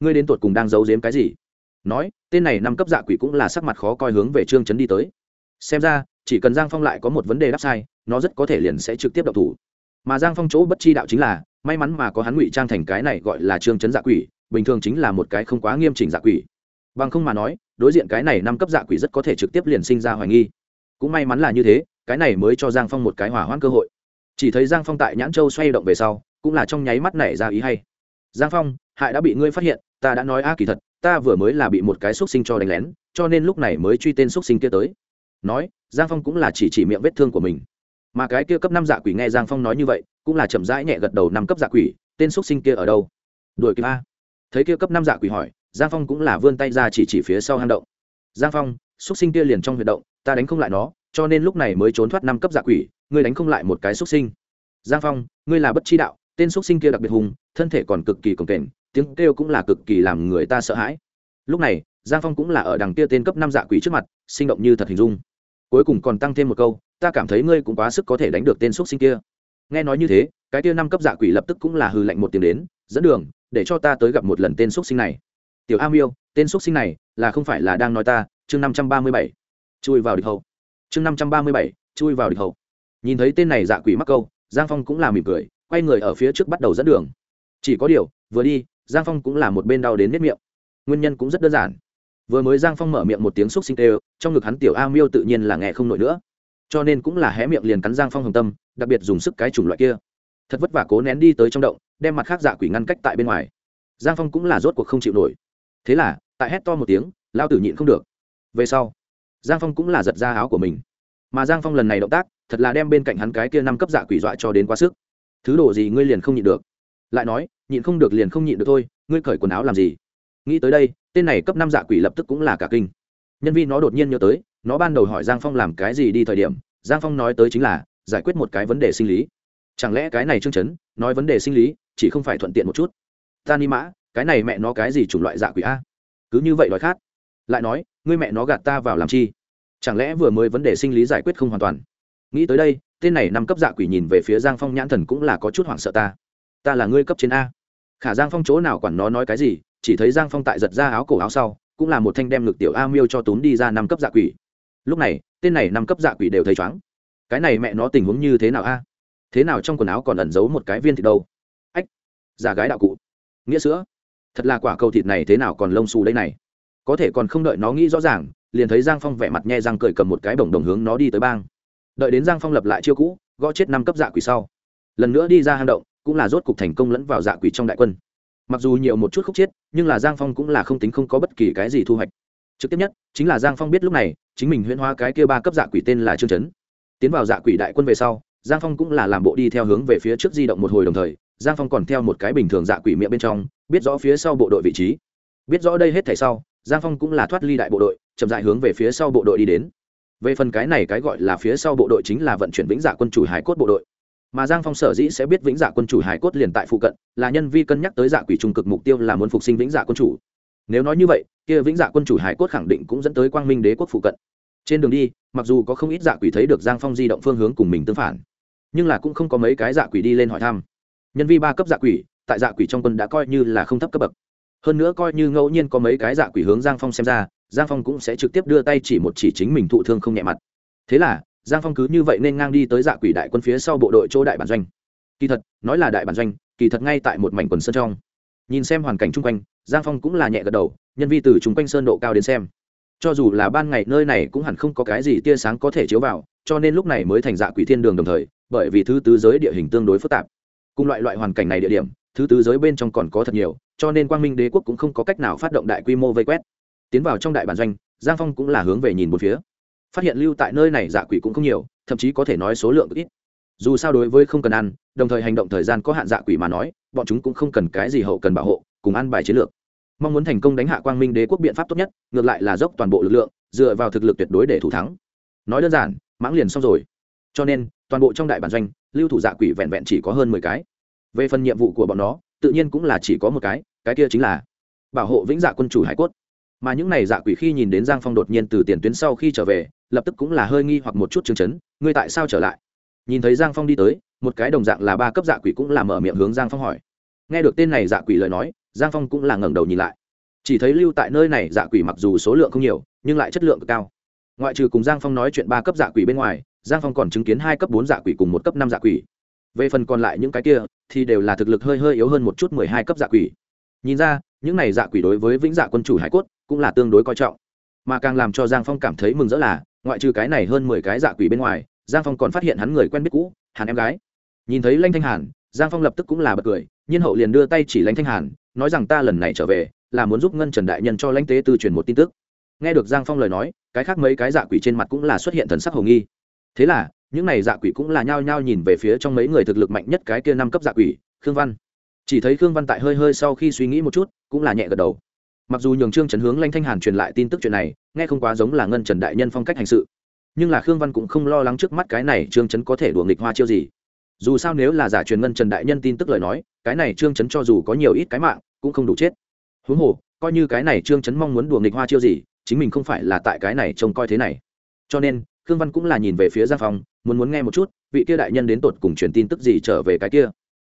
S1: Ngươi đến tuột cùng đang giấu giếm cái gì? Nói, tên này năm cấp dạ quỷ cũng là sắc mặt khó coi hướng về trương chấn đi tới. Xem ra, chỉ cần giang phong lại có một vấn đề đáp sai, nó rất có thể liền sẽ trực tiếp đậu thủ. Mà giang phong chỗ bất chi đạo chính là, may mắn mà có hắn ngụy trang thành cái này gọi là trương chấn dạ quỷ, bình thường chính là một cái không quá nghiêm chỉnh dạ quỷ. Bằng không mà nói, đối diện cái này năm cấp dạ quỷ rất có thể trực tiếp liền sinh ra hoài nghi. Cũng may mắn là như thế cái này mới cho giang phong một cái hỏa hoãn cơ hội. Chỉ thấy giang phong tại nhãn châu xoay động về sau, cũng là trong nháy mắt nảy ra ý hay. Giang phong, hại đã bị ngươi phát hiện, ta đã nói a kỳ thật, ta vừa mới là bị một cái xúc sinh cho đánh lén, cho nên lúc này mới truy tên xúc sinh kia tới. Nói, giang phong cũng là chỉ chỉ miệng vết thương của mình. Mà cái kia cấp năm dạ quỷ nghe giang phong nói như vậy, cũng là chậm rãi nhẹ gật đầu năm cấp dạ quỷ, tên xúc sinh kia ở đâu? Đuổi kịp a. Thấy kia cấp năm dạ quỷ hỏi, giang phong cũng là vươn tay ra chỉ chỉ phía sau hang động. Giang phong, xúc sinh kia liền trong huyệt động, ta đánh không lại nó cho nên lúc này mới trốn thoát năm cấp giả quỷ, ngươi đánh không lại một cái xúc sinh. Giang phong, ngươi là bất chi đạo, tên xúc sinh kia đặc biệt hùng, thân thể còn cực kỳ cồng kềnh, tiếng kêu cũng là cực kỳ làm người ta sợ hãi. Lúc này, giang phong cũng là ở đằng kia tên cấp năm dạ quỷ trước mặt, sinh động như thật hình dung. Cuối cùng còn tăng thêm một câu, ta cảm thấy ngươi cũng quá sức có thể đánh được tên xúc sinh kia. Nghe nói như thế, cái kia năm cấp dạ quỷ lập tức cũng là hư lạnh một tiếng đến, dẫn đường, để cho ta tới gặp một lần tên xúc sinh này. Tiểu a miêu, tên xúc sinh này là không phải là đang nói ta, chương năm trăm ba mươi bảy. Chui vào địch hậu chương năm trăm ba mươi bảy, chui vào địch hậu. Nhìn thấy tên này dạ quỷ mắc câu, giang phong cũng là mỉm cười, quay người ở phía trước bắt đầu dẫn đường. Chỉ có điều, vừa đi, giang phong cũng là một bên đau đến nếp miệng. Nguyên nhân cũng rất đơn giản. Vừa mới giang phong mở miệng một tiếng xúc sinh tê trong ngực hắn tiểu a miêu tự nhiên là nghe không nổi nữa. Cho nên cũng là hé miệng liền cắn giang phong hồng tâm, đặc biệt dùng sức cái chủng loại kia. Thật vất vả cố nén đi tới trong động, đem mặt khác dạ quỷ ngăn cách tại bên ngoài. Giang phong cũng là rốt cuộc không chịu nổi. Thế là, tại hét to một tiếng, lao tử nhịn không được. Về sau giang phong cũng là giật ra áo của mình. Mà giang phong lần này động tác, thật là đem bên cạnh hắn cái kia năm cấp dạ quỷ dọa cho đến quá sức. Thứ đồ gì ngươi liền không nhịn được? Lại nói, nhịn không được liền không nhịn được thôi, ngươi cởi quần áo làm gì? Nghĩ tới đây, tên này cấp năm dạ quỷ lập tức cũng là cả kinh. Nhân viên nó đột nhiên nhớ tới, nó ban đầu hỏi giang phong làm cái gì đi thời điểm, giang phong nói tới chính là, giải quyết một cái vấn đề sinh lý. Chẳng lẽ cái này chương chấn, nói vấn đề sinh lý, chỉ không phải thuận tiện một chút? Ta ni mã, cái này mẹ nó cái gì chủng loại dạ quỷ a? Cứ như vậy đói khát. Lại nói, ngươi mẹ nó gạt ta vào làm chi? Chẳng lẽ vừa mới vấn đề sinh lý giải quyết không hoàn toàn? Nghĩ tới đây, tên này năm cấp dạ quỷ nhìn về phía giang phong nhãn thần cũng là có chút hoảng sợ ta. Ta là ngươi cấp trên a. Khả giang phong chỗ nào quản nó nói cái gì, chỉ thấy giang phong tại giật ra áo cổ áo sau, cũng là một thanh đem ngực tiểu a miêu cho tốn đi ra năm cấp dạ quỷ. Lúc này, tên này năm cấp dạ quỷ đều thấy chóng cái này mẹ nó tình huống như thế nào a? Thế nào trong quần áo còn ẩn giấu một cái viên thịt đâu? Ách giả gái đạo cụ. Nghĩa sữa. Thật là quả cầu thịt này thế nào còn lông xù đây này? Có thể còn không đợi nó nghĩ rõ ràng liền thấy giang phong vẻ mặt nhẹ răng cười cầm một cái bổng đồng hướng nó đi tới bang. Đợi đến giang phong lập lại chiêu cũ, gõ chết năm cấp dạ quỷ sau. Lần nữa đi ra hang động, cũng là rốt cục thành công lẫn vào dạ quỷ trong đại quân. Mặc dù nhiều một chút khúc chết, nhưng là giang phong cũng là không tính không có bất kỳ cái gì thu hoạch. Trực tiếp nhất, chính là giang phong biết lúc này, chính mình huyễn hóa cái kia ba cấp dạ quỷ tên là trương trấn tiến vào dạ quỷ đại quân về sau, giang phong cũng là làm bộ đi theo hướng về phía trước di động một hồi đồng thời, giang phong còn theo một cái bình thường dạ quỷ miệng bên trong, biết rõ phía sau bộ đội vị trí. Biết rõ đây hết thảy sau, giang phong cũng là thoát ly đại bộ đội chậm dại hướng về phía sau bộ đội đi đến. Về phần cái này cái gọi là phía sau bộ đội chính là vận chuyển vĩnh dạ quân chủ hải cốt bộ đội. Mà giang phong sở dĩ sẽ biết vĩnh dạ quân chủ hải cốt liền tại phụ cận, là nhân vi cân nhắc tới dạ quỷ trung cực mục tiêu là muốn phục sinh vĩnh dạ quân chủ. Nếu nói như vậy, kia vĩnh dạ quân chủ hải cốt khẳng định cũng dẫn tới quang minh đế quốc phụ cận. Trên đường đi, mặc dù có không ít dạ quỷ thấy được giang phong di động phương hướng cùng mình tương phản, nhưng là cũng không có mấy cái dạ quỷ đi lên hỏi thăm. Nhân vi ba cấp dạ quỷ, tại dạ quỷ trong quân đã coi như là không thấp cấp bậc. Hơn nữa coi như ngẫu nhiên có mấy cái dạ quỷ hướng giang phong xem ra giang phong cũng sẽ trực tiếp đưa tay chỉ một chỉ chính mình thụ thương không nhẹ mặt. Thế là, giang phong cứ như vậy nên ngang đi tới dạ quỷ đại quân phía sau bộ đội chỗ đại bản doanh. Kỳ thật, nói là đại bản doanh, kỳ thật ngay tại một mảnh quần sơn trong. Nhìn xem hoàn cảnh chung quanh, giang phong cũng là nhẹ gật đầu, nhân vi từ chung quanh sơn độ cao đến xem. Cho dù là ban ngày nơi này cũng hẳn không có cái gì tia sáng có thể chiếu vào, cho nên lúc này mới thành dạ quỷ thiên đường đồng thời, bởi vì thứ tứ giới địa hình tương đối phức tạp. Cùng loại loại hoàn cảnh này địa điểm, thứ tứ giới bên trong còn có thật nhiều, cho nên quang minh đế quốc cũng không có cách nào phát động đại quy mô vây quét tiến vào trong đại bản doanh, giang phong cũng là hướng về nhìn một phía. Phát hiện lưu tại nơi này giả quỷ cũng không nhiều, thậm chí có thể nói số lượng ít. Dù sao đối với không cần ăn, đồng thời hành động thời gian có hạn dạ quỷ mà nói, bọn chúng cũng không cần cái gì hậu cần bảo hộ, cùng ăn bài chiến lược. Mong muốn thành công đánh hạ quang minh đế quốc biện pháp tốt nhất, ngược lại là dốc toàn bộ lực lượng, dựa vào thực lực tuyệt đối để thủ thắng. Nói đơn giản, mãng liền xong rồi. Cho nên, toàn bộ trong đại bản doanh, lưu thủ dạ quỷ vẹn vẹn chỉ có hơn mười cái. Về phần nhiệm vụ của bọn nó, tự nhiên cũng là chỉ có một cái cái kia chính là bảo hộ vĩnh dạ quân chủ hải cốt mà những này dạ quỷ khi nhìn đến giang phong đột nhiên từ tiền tuyến sau khi trở về, lập tức cũng là hơi nghi hoặc một chút chứng chấn, ngươi tại sao trở lại? Nhìn thấy giang phong đi tới, một cái đồng dạng là ba cấp dạ quỷ cũng là mở miệng hướng giang phong hỏi. Nghe được tên này dạ quỷ lời nói, giang phong cũng là ngẩng đầu nhìn lại. Chỉ thấy lưu tại nơi này dạ quỷ mặc dù số lượng không nhiều, nhưng lại chất lượng cực cao. Ngoại trừ cùng giang phong nói chuyện ba cấp dạ quỷ bên ngoài, giang phong còn chứng kiến hai cấp bốn dạ quỷ cùng một cấp năm dạ quỷ. Về phần còn lại những cái kia, thì đều là thực lực hơi hơi yếu hơn một chút mười hai cấp dạ quỷ. Nhìn ra, những này dạ quỷ đối với vĩnh dạ quân chủ hải cốt cũng là tương đối coi trọng. Mà càng làm cho giang phong cảm thấy mừng rỡ là, ngoại trừ cái này hơn mười cái dạ quỷ bên ngoài, giang phong còn phát hiện hắn người quen biết cũ hàn em gái. Nhìn thấy lanh thanh hàn, giang phong lập tức cũng là bật cười, nhiên hậu liền đưa tay chỉ lanh thanh hàn, nói rằng ta lần này trở về, là muốn giúp ngân trần đại nhân cho lãnh tế tư truyền một tin tức. Nghe được giang phong lời nói, cái khác mấy cái dạ quỷ trên mặt cũng là xuất hiện thần sắc hồ nghi. Thế là, những này dạ quỷ cũng là nhao nhao nhìn về phía trong mấy người thực lực mạnh nhất cái kia năm cấp dạ quỷ, khương văn. Chỉ thấy khương văn tại hơi hơi sau khi suy nghĩ một chút, cũng là nhẹ gật đầu mặc dù nhường trương trấn hướng lanh thanh hàn truyền lại tin tức chuyện này, nghe không quá giống là ngân trần đại nhân phong cách hành sự. Nhưng là khương văn cũng không lo lắng trước mắt cái này trương trấn có thể đùa nghịch hoa chiêu gì. Dù sao nếu là giả truyền ngân trần đại nhân tin tức lời nói, cái này trương trấn cho dù có nhiều ít cái mạng, cũng không đủ chết. Huống hồ, coi như cái này trương trấn mong muốn đùa nghịch hoa chiêu gì, chính mình không phải là tại cái này trông coi thế này. Cho nên, khương văn cũng là nhìn về phía giang phong, muốn muốn nghe một chút, vị kia đại nhân đến tột cùng truyền tin tức gì trở về cái kia.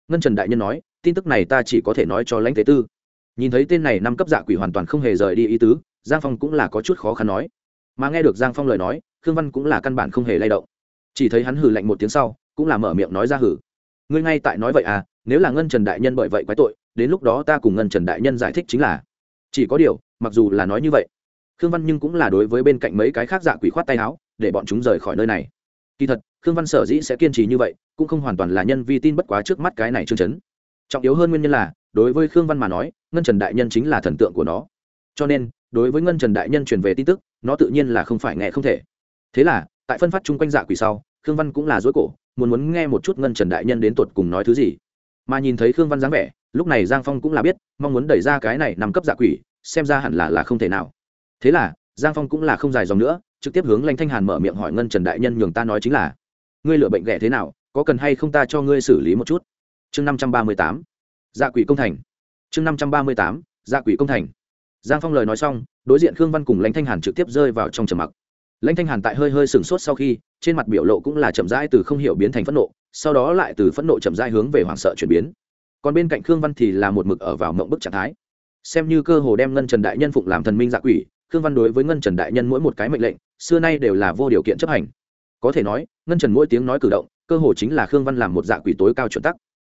S1: Ngân trần đại nhân nói, tin tức này ta chỉ có thể nói cho lãnh thế tư nhìn thấy tên này năm cấp dạ quỷ hoàn toàn không hề rời đi ý tứ, giang phong cũng là có chút khó khăn nói. Mà nghe được giang phong lời nói, khương văn cũng là căn bản không hề lay động. Chỉ thấy hắn hừ lạnh một tiếng sau, cũng là mở miệng nói ra hử. Ngươi ngay tại nói vậy à nếu là ngân trần đại nhân bởi vậy quái tội, đến lúc đó ta cùng ngân trần đại nhân giải thích chính là. Chỉ có điều, mặc dù là nói như vậy, khương văn nhưng cũng là đối với bên cạnh mấy cái khác dạ quỷ khoát tay áo, để bọn chúng rời khỏi nơi này. Kỳ thật, khương văn sở dĩ sẽ kiên trì như vậy, cũng không hoàn toàn là nhân vi tin bất quá trước mắt cái này chương chấn. Trọng yếu hơn nguyên nhân là đối với khương văn mà nói, ngân trần đại nhân chính là thần tượng của nó. Cho nên, đối với ngân trần đại nhân truyền về tin tức, nó tự nhiên là không phải nghe không thể. Thế là, tại phân phát chung quanh dạ quỷ sau, khương văn cũng là dối cổ, muốn muốn nghe một chút ngân trần đại nhân đến tột cùng nói thứ gì. Mà nhìn thấy khương văn dáng vẻ, lúc này giang phong cũng là biết, mong muốn đẩy ra cái này nằm cấp dạ quỷ, xem ra hẳn là là không thể nào. Thế là, giang phong cũng là không dài dòng nữa, trực tiếp hướng lanh thanh hàn mở miệng hỏi ngân trần đại nhân nhường ta nói chính là, ngươi lựa bệnh ghẻ thế nào, có cần hay không ta cho ngươi xử lý một chút? Chương năm trăm ba mươi tám dạ quỷ công thành. Chương năm trăm ba mươi tám dạ quỷ công thành. Giang phong lời nói xong, đối diện khương văn cùng lãnh thanh hàn trực tiếp rơi vào trong trầm mặc. Lãnh thanh hàn tại hơi hơi sừng sốt sau khi, trên mặt biểu lộ cũng là chậm rãi từ không hiểu biến thành phẫn nộ, sau đó lại từ phẫn nộ chậm rãi hướng về hoảng sợ chuyển biến. Còn bên cạnh khương văn thì là một mực ở vào mộng bức trạng thái. Xem như cơ hồ đem ngân trần đại nhân phụng làm thần minh dạ quỷ, khương văn đối với ngân trần đại nhân mỗi một cái mệnh lệnh, xưa nay đều là vô điều kiện chấp hành. Có thể nói, ngân trần mỗi tiếng nói cử động, cơ hồ chính là khương văn làm một dạ quỷ tối cao chuẩn tắc.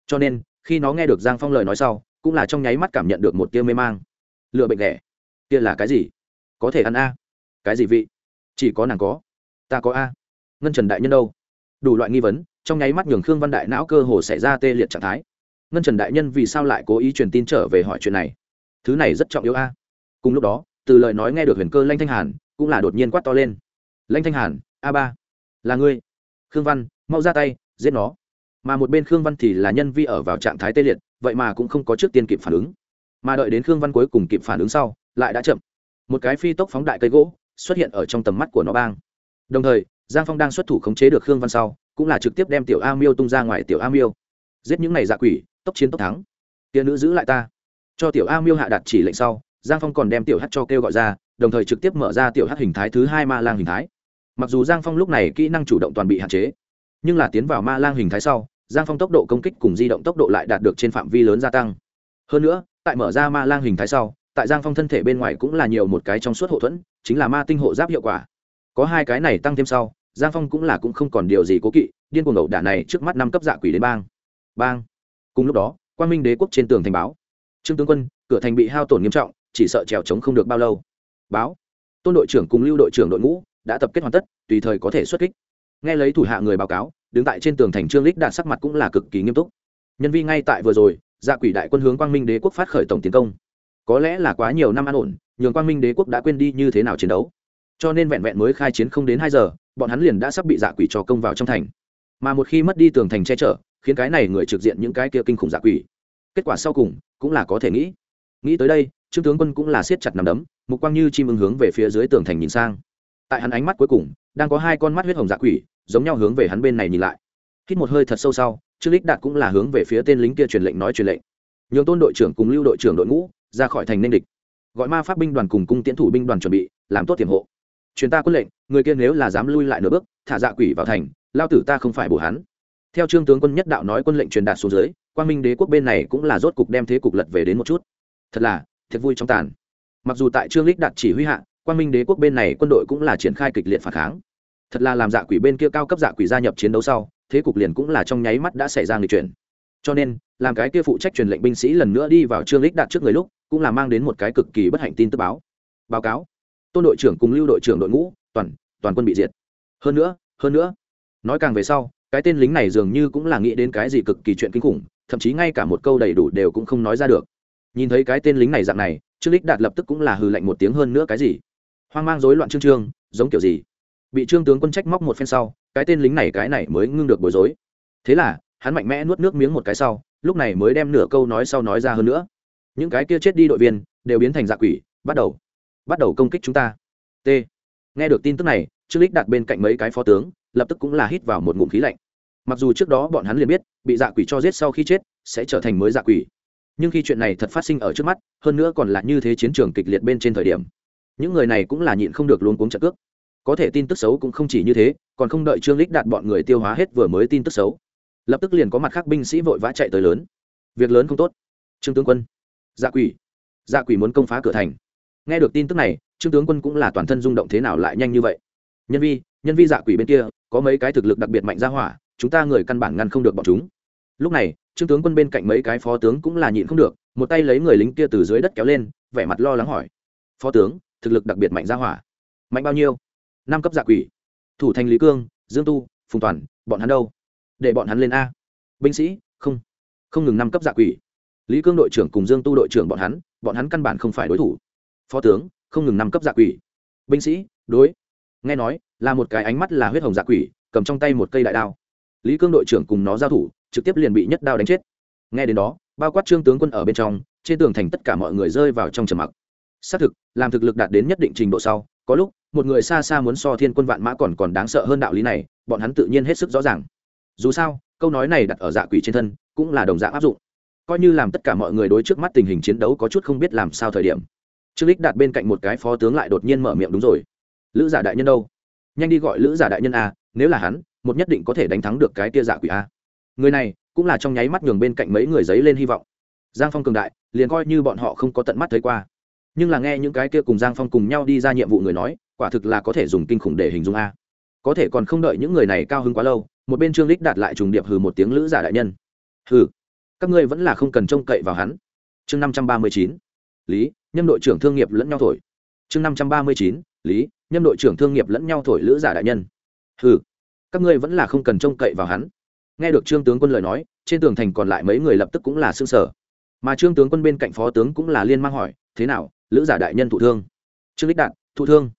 S1: Cho nên khi nó nghe được giang phong lời nói sau, cũng là trong nháy mắt cảm nhận được một tia mê mang. Lựa bệnh ghẻ. Kia là cái gì? Có thể ăn a. Cái gì vị? Chỉ có nàng có. Ta có a. Ngân trần đại nhân đâu? Đủ loại nghi vấn, trong nháy mắt nhường khương văn đại não cơ hồ xảy ra tê liệt trạng thái. Ngân trần đại nhân vì sao lại cố ý truyền tin trở về hỏi chuyện này? Thứ này rất trọng yếu a. Cùng lúc đó, từ lời nói nghe được huyền cơ lanh thanh hàn, cũng là đột nhiên quát to lên. Lanh thanh hàn, a ba. Là ngươi. Khương văn, mau ra tay, giết nó mà một bên khương văn thì là nhân vi ở vào trạng thái tê liệt, vậy mà cũng không có trước tiên kịp phản ứng. Mà đợi đến khương văn cuối cùng kịp phản ứng sau, lại đã chậm. Một cái phi tốc phóng đại cây gỗ xuất hiện ở trong tầm mắt của nó bang. Đồng thời, giang phong đang xuất thủ khống chế được khương văn sau, cũng là trực tiếp đem tiểu a miêu tung ra ngoài tiểu a miêu. Giết những này dạ quỷ, tốc chiến tốc thắng. Tia nữ giữ lại ta. Cho tiểu a miêu hạ đặt chỉ lệnh sau, giang phong còn đem tiểu h cho kêu gọi ra, đồng thời trực tiếp mở ra tiểu h hình thái thứ hai ma lang hình thái. Mặc dù giang phong lúc này kỹ năng chủ động toàn bị hạn chế, nhưng là tiến vào ma lang hình thái sau giang phong tốc độ công kích cùng di động tốc độ lại đạt được trên phạm vi lớn gia tăng. Hơn nữa, tại mở ra ma lang hình thái sau, tại giang phong thân thể bên ngoài cũng là nhiều một cái trong suốt hậu thuẫn, chính là ma tinh hộ giáp hiệu quả. Có hai cái này tăng thêm sau, giang phong cũng là cũng không còn điều gì cố kỵ, điên cuồng ẩu đả này trước mắt năm cấp dạ quỷ đến bang. Bang. Cùng lúc đó quan minh đế quốc trên tường thành báo. Trương tướng quân, cửa thành bị hao tổn nghiêm trọng, chỉ sợ trèo trống không được bao lâu. Báo. Tôn đội trưởng cùng lưu đội trưởng đội ngũ đã tập kết hoàn tất, tùy thời có thể xuất kích. Nghe lấy thủ hạ người báo cáo đứng tại trên tường thành trương lích đạt sắc mặt cũng là cực kỳ nghiêm túc. Nhân vi ngay tại vừa rồi dạ quỷ đại quân hướng quang minh đế quốc phát khởi tổng tiến công. Có lẽ là quá nhiều năm an ổn, nhường quang minh đế quốc đã quên đi như thế nào chiến đấu. Cho nên vẹn vẹn mới khai chiến không đến hai giờ, bọn hắn liền đã sắp bị dạ quỷ cho công vào trong thành. Mà một khi mất đi tường thành che chở, khiến cái này người trực diện những cái kia kinh khủng dạ quỷ. Kết quả sau cùng, cũng là có thể nghĩ. Nghĩ tới đây, trương tướng quân cũng là siết chặt nằm đấm mục quang như chim ưng hướng về phía dưới tường thành nhìn sang. Tại hắn ánh mắt cuối cùng, đang có hai con mắt huyết hồng dạ quỷ giống nhau hướng về hắn bên này nhìn lại. Hít một hơi thật sâu sau, trương lích đạt cũng là hướng về phía tên lính kia truyền lệnh nói truyền lệnh. Nhường tôn đội trưởng cùng lưu đội trưởng đội ngũ ra khỏi thành ninh địch. Gọi ma pháp binh đoàn cùng cung tiễn thủ binh đoàn chuẩn bị, làm tốt tiềm hộ. Truyền ta quân lệnh, người kia nếu là dám lui lại nửa bước, thả dạ quỷ vào thành, lao tử ta không phải bổ hắn. Theo trương tướng quân nhất đạo nói quân lệnh truyền đạt xuống dưới, quang minh đế quốc bên này cũng là rốt cục đem thế cục lật về đến một chút. Thật là thật vui trong tàn. Mặc dù tại trương lích đạt chỉ huy hạ, quang minh đế quốc bên này quân đội cũng là triển khai kịch liệt phản kháng thật là làm dạ quỷ bên kia cao cấp dạ quỷ gia nhập chiến đấu sau, thế cục liền cũng là trong nháy mắt đã xảy ra người chuyển. Cho nên, làm cái kia phụ trách truyền lệnh binh sĩ lần nữa đi vào trương lích đạt trước người lúc, cũng là mang đến một cái cực kỳ bất hạnh tin tức báo. Báo cáo. Tôn đội trưởng cùng lưu đội trưởng đội ngũ, toàn toàn quân bị diệt. Hơn nữa hơn nữa. Nói càng về sau, cái tên lính này dường như cũng là nghĩ đến cái gì cực kỳ chuyện kinh khủng, thậm chí ngay cả một câu đầy đủ đều cũng không nói ra được. Nhìn thấy cái tên lính này dạng này, trương lích đạt lập tức cũng là hừ lạnh một tiếng hơn nữa cái gì. Hoang mang rối loạn trương trương giống kiểu gì? Bị trương tướng quân trách móc một phen sau, cái tên lính này cái này mới ngưng được bối rối. Thế là, hắn mạnh mẽ nuốt nước miếng một cái sau, lúc này mới đem nửa câu nói sau nói ra hơn nữa. Những cái kia chết đi đội viên, đều biến thành dạ quỷ, bắt đầu bắt đầu công kích chúng ta. T. Nghe được tin tức này, trương lích đặt bên cạnh mấy cái phó tướng, lập tức cũng là hít vào một ngụm khí lạnh. Mặc dù trước đó bọn hắn liền biết, bị dạ quỷ cho giết sau khi chết, sẽ trở thành mới dạ quỷ. Nhưng khi chuyện này thật phát sinh ở trước mắt, hơn nữa còn là như thế chiến trường kịch liệt bên trên thời điểm. Những người này cũng là nhịn không được luôn cuống trợ cước có thể tin tức xấu cũng không chỉ như thế, còn không đợi trương lích đạt bọn người tiêu hóa hết vừa mới tin tức xấu. Lập tức liền có mặt khác binh sĩ vội vã chạy tới lớn. Việc lớn không tốt. Trương tướng quân. Dạ quỷ. Dạ quỷ muốn công phá cửa thành. Nghe được tin tức này, trương tướng quân cũng là toàn thân rung động thế nào lại nhanh như vậy? Nhân vi nhân vi dạ quỷ bên kia, có mấy cái thực lực đặc biệt mạnh ra hỏa, chúng ta người căn bản ngăn không được bọn chúng. Lúc này, trương tướng quân bên cạnh mấy cái phó tướng cũng là nhịn không được, một tay lấy người lính kia từ dưới đất kéo lên, vẻ mặt lo lắng hỏi. Phó tướng, thực lực đặc biệt mạnh ra hỏa, mạnh bao nhiêu? Năm cấp dạ quỷ. Thủ thành lý cương, dương tu, phùng toàn, bọn hắn đâu? Để bọn hắn lên a. Binh sĩ, không. Không ngừng năm cấp dạ quỷ. Lý cương đội trưởng cùng dương tu đội trưởng bọn hắn bọn hắn căn bản không phải đối thủ. Phó tướng, không ngừng năm cấp dạ quỷ. Binh sĩ, đối. Nghe nói, là một cái ánh mắt là huyết hồng dạ quỷ, cầm trong tay một cây đại đao. Lý cương đội trưởng cùng nó giao thủ, trực tiếp liền bị nhất đao đánh chết. Nghe đến đó, bao quát trương tướng quân ở bên trong, trên tường thành tất cả mọi người rơi vào trong trầm mặc. Xác thực, làm thực lực đạt đến nhất định trình độ sau, có lúc một người xa xa muốn so thiên quân vạn mã còn còn đáng sợ hơn đạo lý này, bọn hắn tự nhiên hết sức rõ ràng. Dù sao, câu nói này đặt ở dạ quỷ trên thân, cũng là đồng dạng áp dụng. Coi như làm tất cả mọi người đối trước mắt tình hình chiến đấu có chút không biết làm sao thời điểm. Trương lích đặt bên cạnh một cái phó tướng lại đột nhiên mở miệng đúng rồi. Lữ giả đại nhân đâu? Nhanh đi gọi lữ giả đại nhân a, nếu là hắn, một nhất định có thể đánh thắng được cái tia dạ quỷ a. Người này, cũng là trong nháy mắt nhường bên cạnh mấy người giấy lên hy vọng. Giang phong cường đại, liền coi như bọn họ không có tận mắt thấy qua. Nhưng là nghe những cái kia cùng giang phong cùng nhau đi ra nhiệm vụ người nói quả thực là có thể dùng kinh khủng để hình dung a. Có thể còn không đợi những người này cao hứng quá lâu, một bên trương lích đạt lại trùng điệp hừ một tiếng lữ giả đại nhân. Hừ, các ngươi vẫn là không cần trông cậy vào hắn. Chương năm trăm ba mươi chín, lý, nhâm đội trưởng thương nghiệp lẫn nhau thổi. Chương năm trăm ba mươi chín, lý, nhâm đội trưởng thương nghiệp lẫn nhau thổi lữ giả đại nhân. Hừ, các ngươi vẫn là không cần trông cậy vào hắn. Nghe được trương tướng quân lời nói, trên tường thành còn lại mấy người lập tức cũng là xương sở mà trương tướng quân bên cạnh phó tướng cũng là liên mang hỏi, thế nào, lữ giả đại nhân thụ thương? Trương lích đạt thụ thương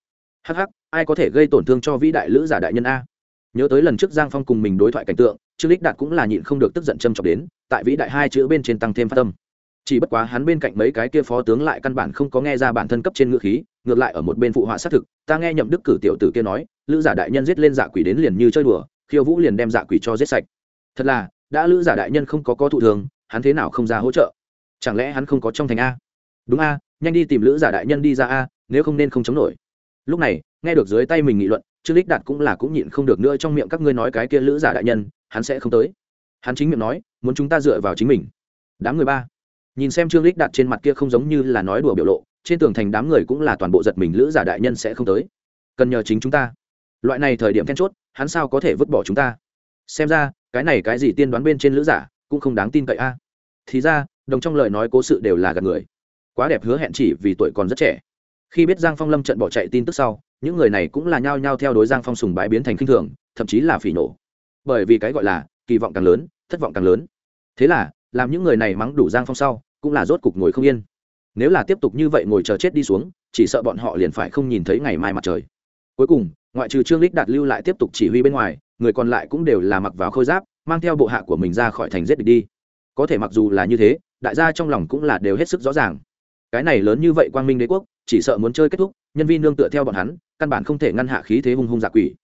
S1: hh ai có thể gây tổn thương cho vĩ đại lữ giả đại nhân a? Nhớ tới lần trước giang phong cùng mình đối thoại cảnh tượng, trương lích đạt cũng là nhịn không được tức giận châm chọc đến, tại vĩ đại hai chữ bên trên tăng thêm phát tâm chỉ bất quá hắn bên cạnh mấy cái kia phó tướng lại căn bản không có nghe ra bản thân cấp trên ngữ khí, ngược lại ở một bên phụ họa xác thực, ta nghe nhậm đức cử tiểu tử kia nói, lữ giả đại nhân giết lên dạ quỷ đến liền như chơi đùa, khiêu vũ liền đem dạ quỷ cho giết sạch. Thật là, đã lữ giả đại nhân không có có thụ thường, hắn thế nào không ra hỗ trợ? Chẳng lẽ hắn không có trong thành a? Đúng a, nhanh đi tìm lữ giả đại nhân đi ra a, nếu không nên không chống nổi lúc này, nghe được dưới tay mình nghị luận, trương lích đạt cũng là cũng nhịn không được nữa trong miệng các ngươi nói cái kia lữ giả đại nhân, hắn sẽ không tới. Hắn chính miệng nói, muốn chúng ta dựa vào chính mình. Đám người ba, nhìn xem trương lích đạt trên mặt kia không giống như là nói đùa biểu lộ, trên tường thành đám người cũng là toàn bộ giật mình lữ giả đại nhân sẽ không tới. Cần nhờ chính chúng ta. Loại này thời điểm then chốt, hắn sao có thể vứt bỏ chúng ta? Xem ra, cái này cái gì tiên đoán bên trên lữ giả, cũng không đáng tin cậy a. Thì ra, đồng trong lời nói cố sự đều là gạt người. Quá đẹp hứa hẹn chỉ vì tuổi còn rất trẻ khi biết giang phong lâm trận bỏ chạy tin tức sau, những người này cũng là nhao nhao theo đối giang phong sùng bái biến thành khinh thường, thậm chí là phỉ nổ bởi vì cái gọi là kỳ vọng càng lớn, thất vọng càng lớn. Thế là, làm những người này mắng đủ giang phong sau, cũng là rốt cục ngồi không yên. Nếu là tiếp tục như vậy ngồi chờ chết đi xuống, chỉ sợ bọn họ liền phải không nhìn thấy ngày mai mặt trời. Cuối cùng, ngoại trừ trương lích đạt lưu lại tiếp tục chỉ huy bên ngoài, người còn lại cũng đều là mặc vào khôi giáp, mang theo bộ hạ của mình ra khỏi thành giết địch đi. Có thể mặc dù là như thế, đại gia trong lòng cũng là đều hết sức rõ ràng cái này lớn như vậy quang minh đế quốc, chỉ sợ muốn chơi kết thúc, nhân viên nương tựa theo bọn hắn, căn bản không thể ngăn hạ khí thế hung hung dạ quỷ.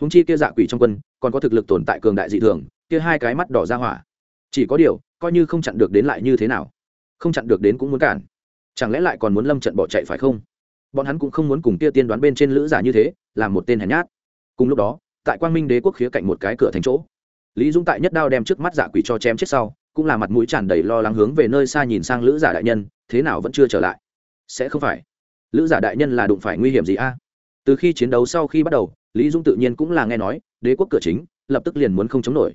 S1: Húng chi kia dạ quỷ trong quân, còn có thực lực tồn tại cường đại dị thường, kia hai cái mắt đỏ ra hỏa. Chỉ có điều, coi như không chặn được đến lại như thế nào? Không chặn được đến cũng muốn cản. Chẳng lẽ lại còn muốn lâm trận bỏ chạy phải không? Bọn hắn cũng không muốn cùng kia tiên đoán bên trên lữ giả như thế, làm một tên hèn nhát. Cùng lúc đó, tại quang minh đế quốc khía cạnh một cái cửa thành chỗ, lý dũng tại nhất đao đem trước mắt dạ quỷ cho chém chết sau cũng là mặt mũi tràn đầy lo lắng hướng về nơi xa nhìn sang lữ giả đại nhân, thế nào vẫn chưa trở lại? Sẽ không phải. Lữ giả đại nhân là đụng phải nguy hiểm gì a? Từ khi chiến đấu sau khi bắt đầu, lý dung tự nhiên cũng là nghe nói, đế quốc cửa chính, lập tức liền muốn không chống nổi.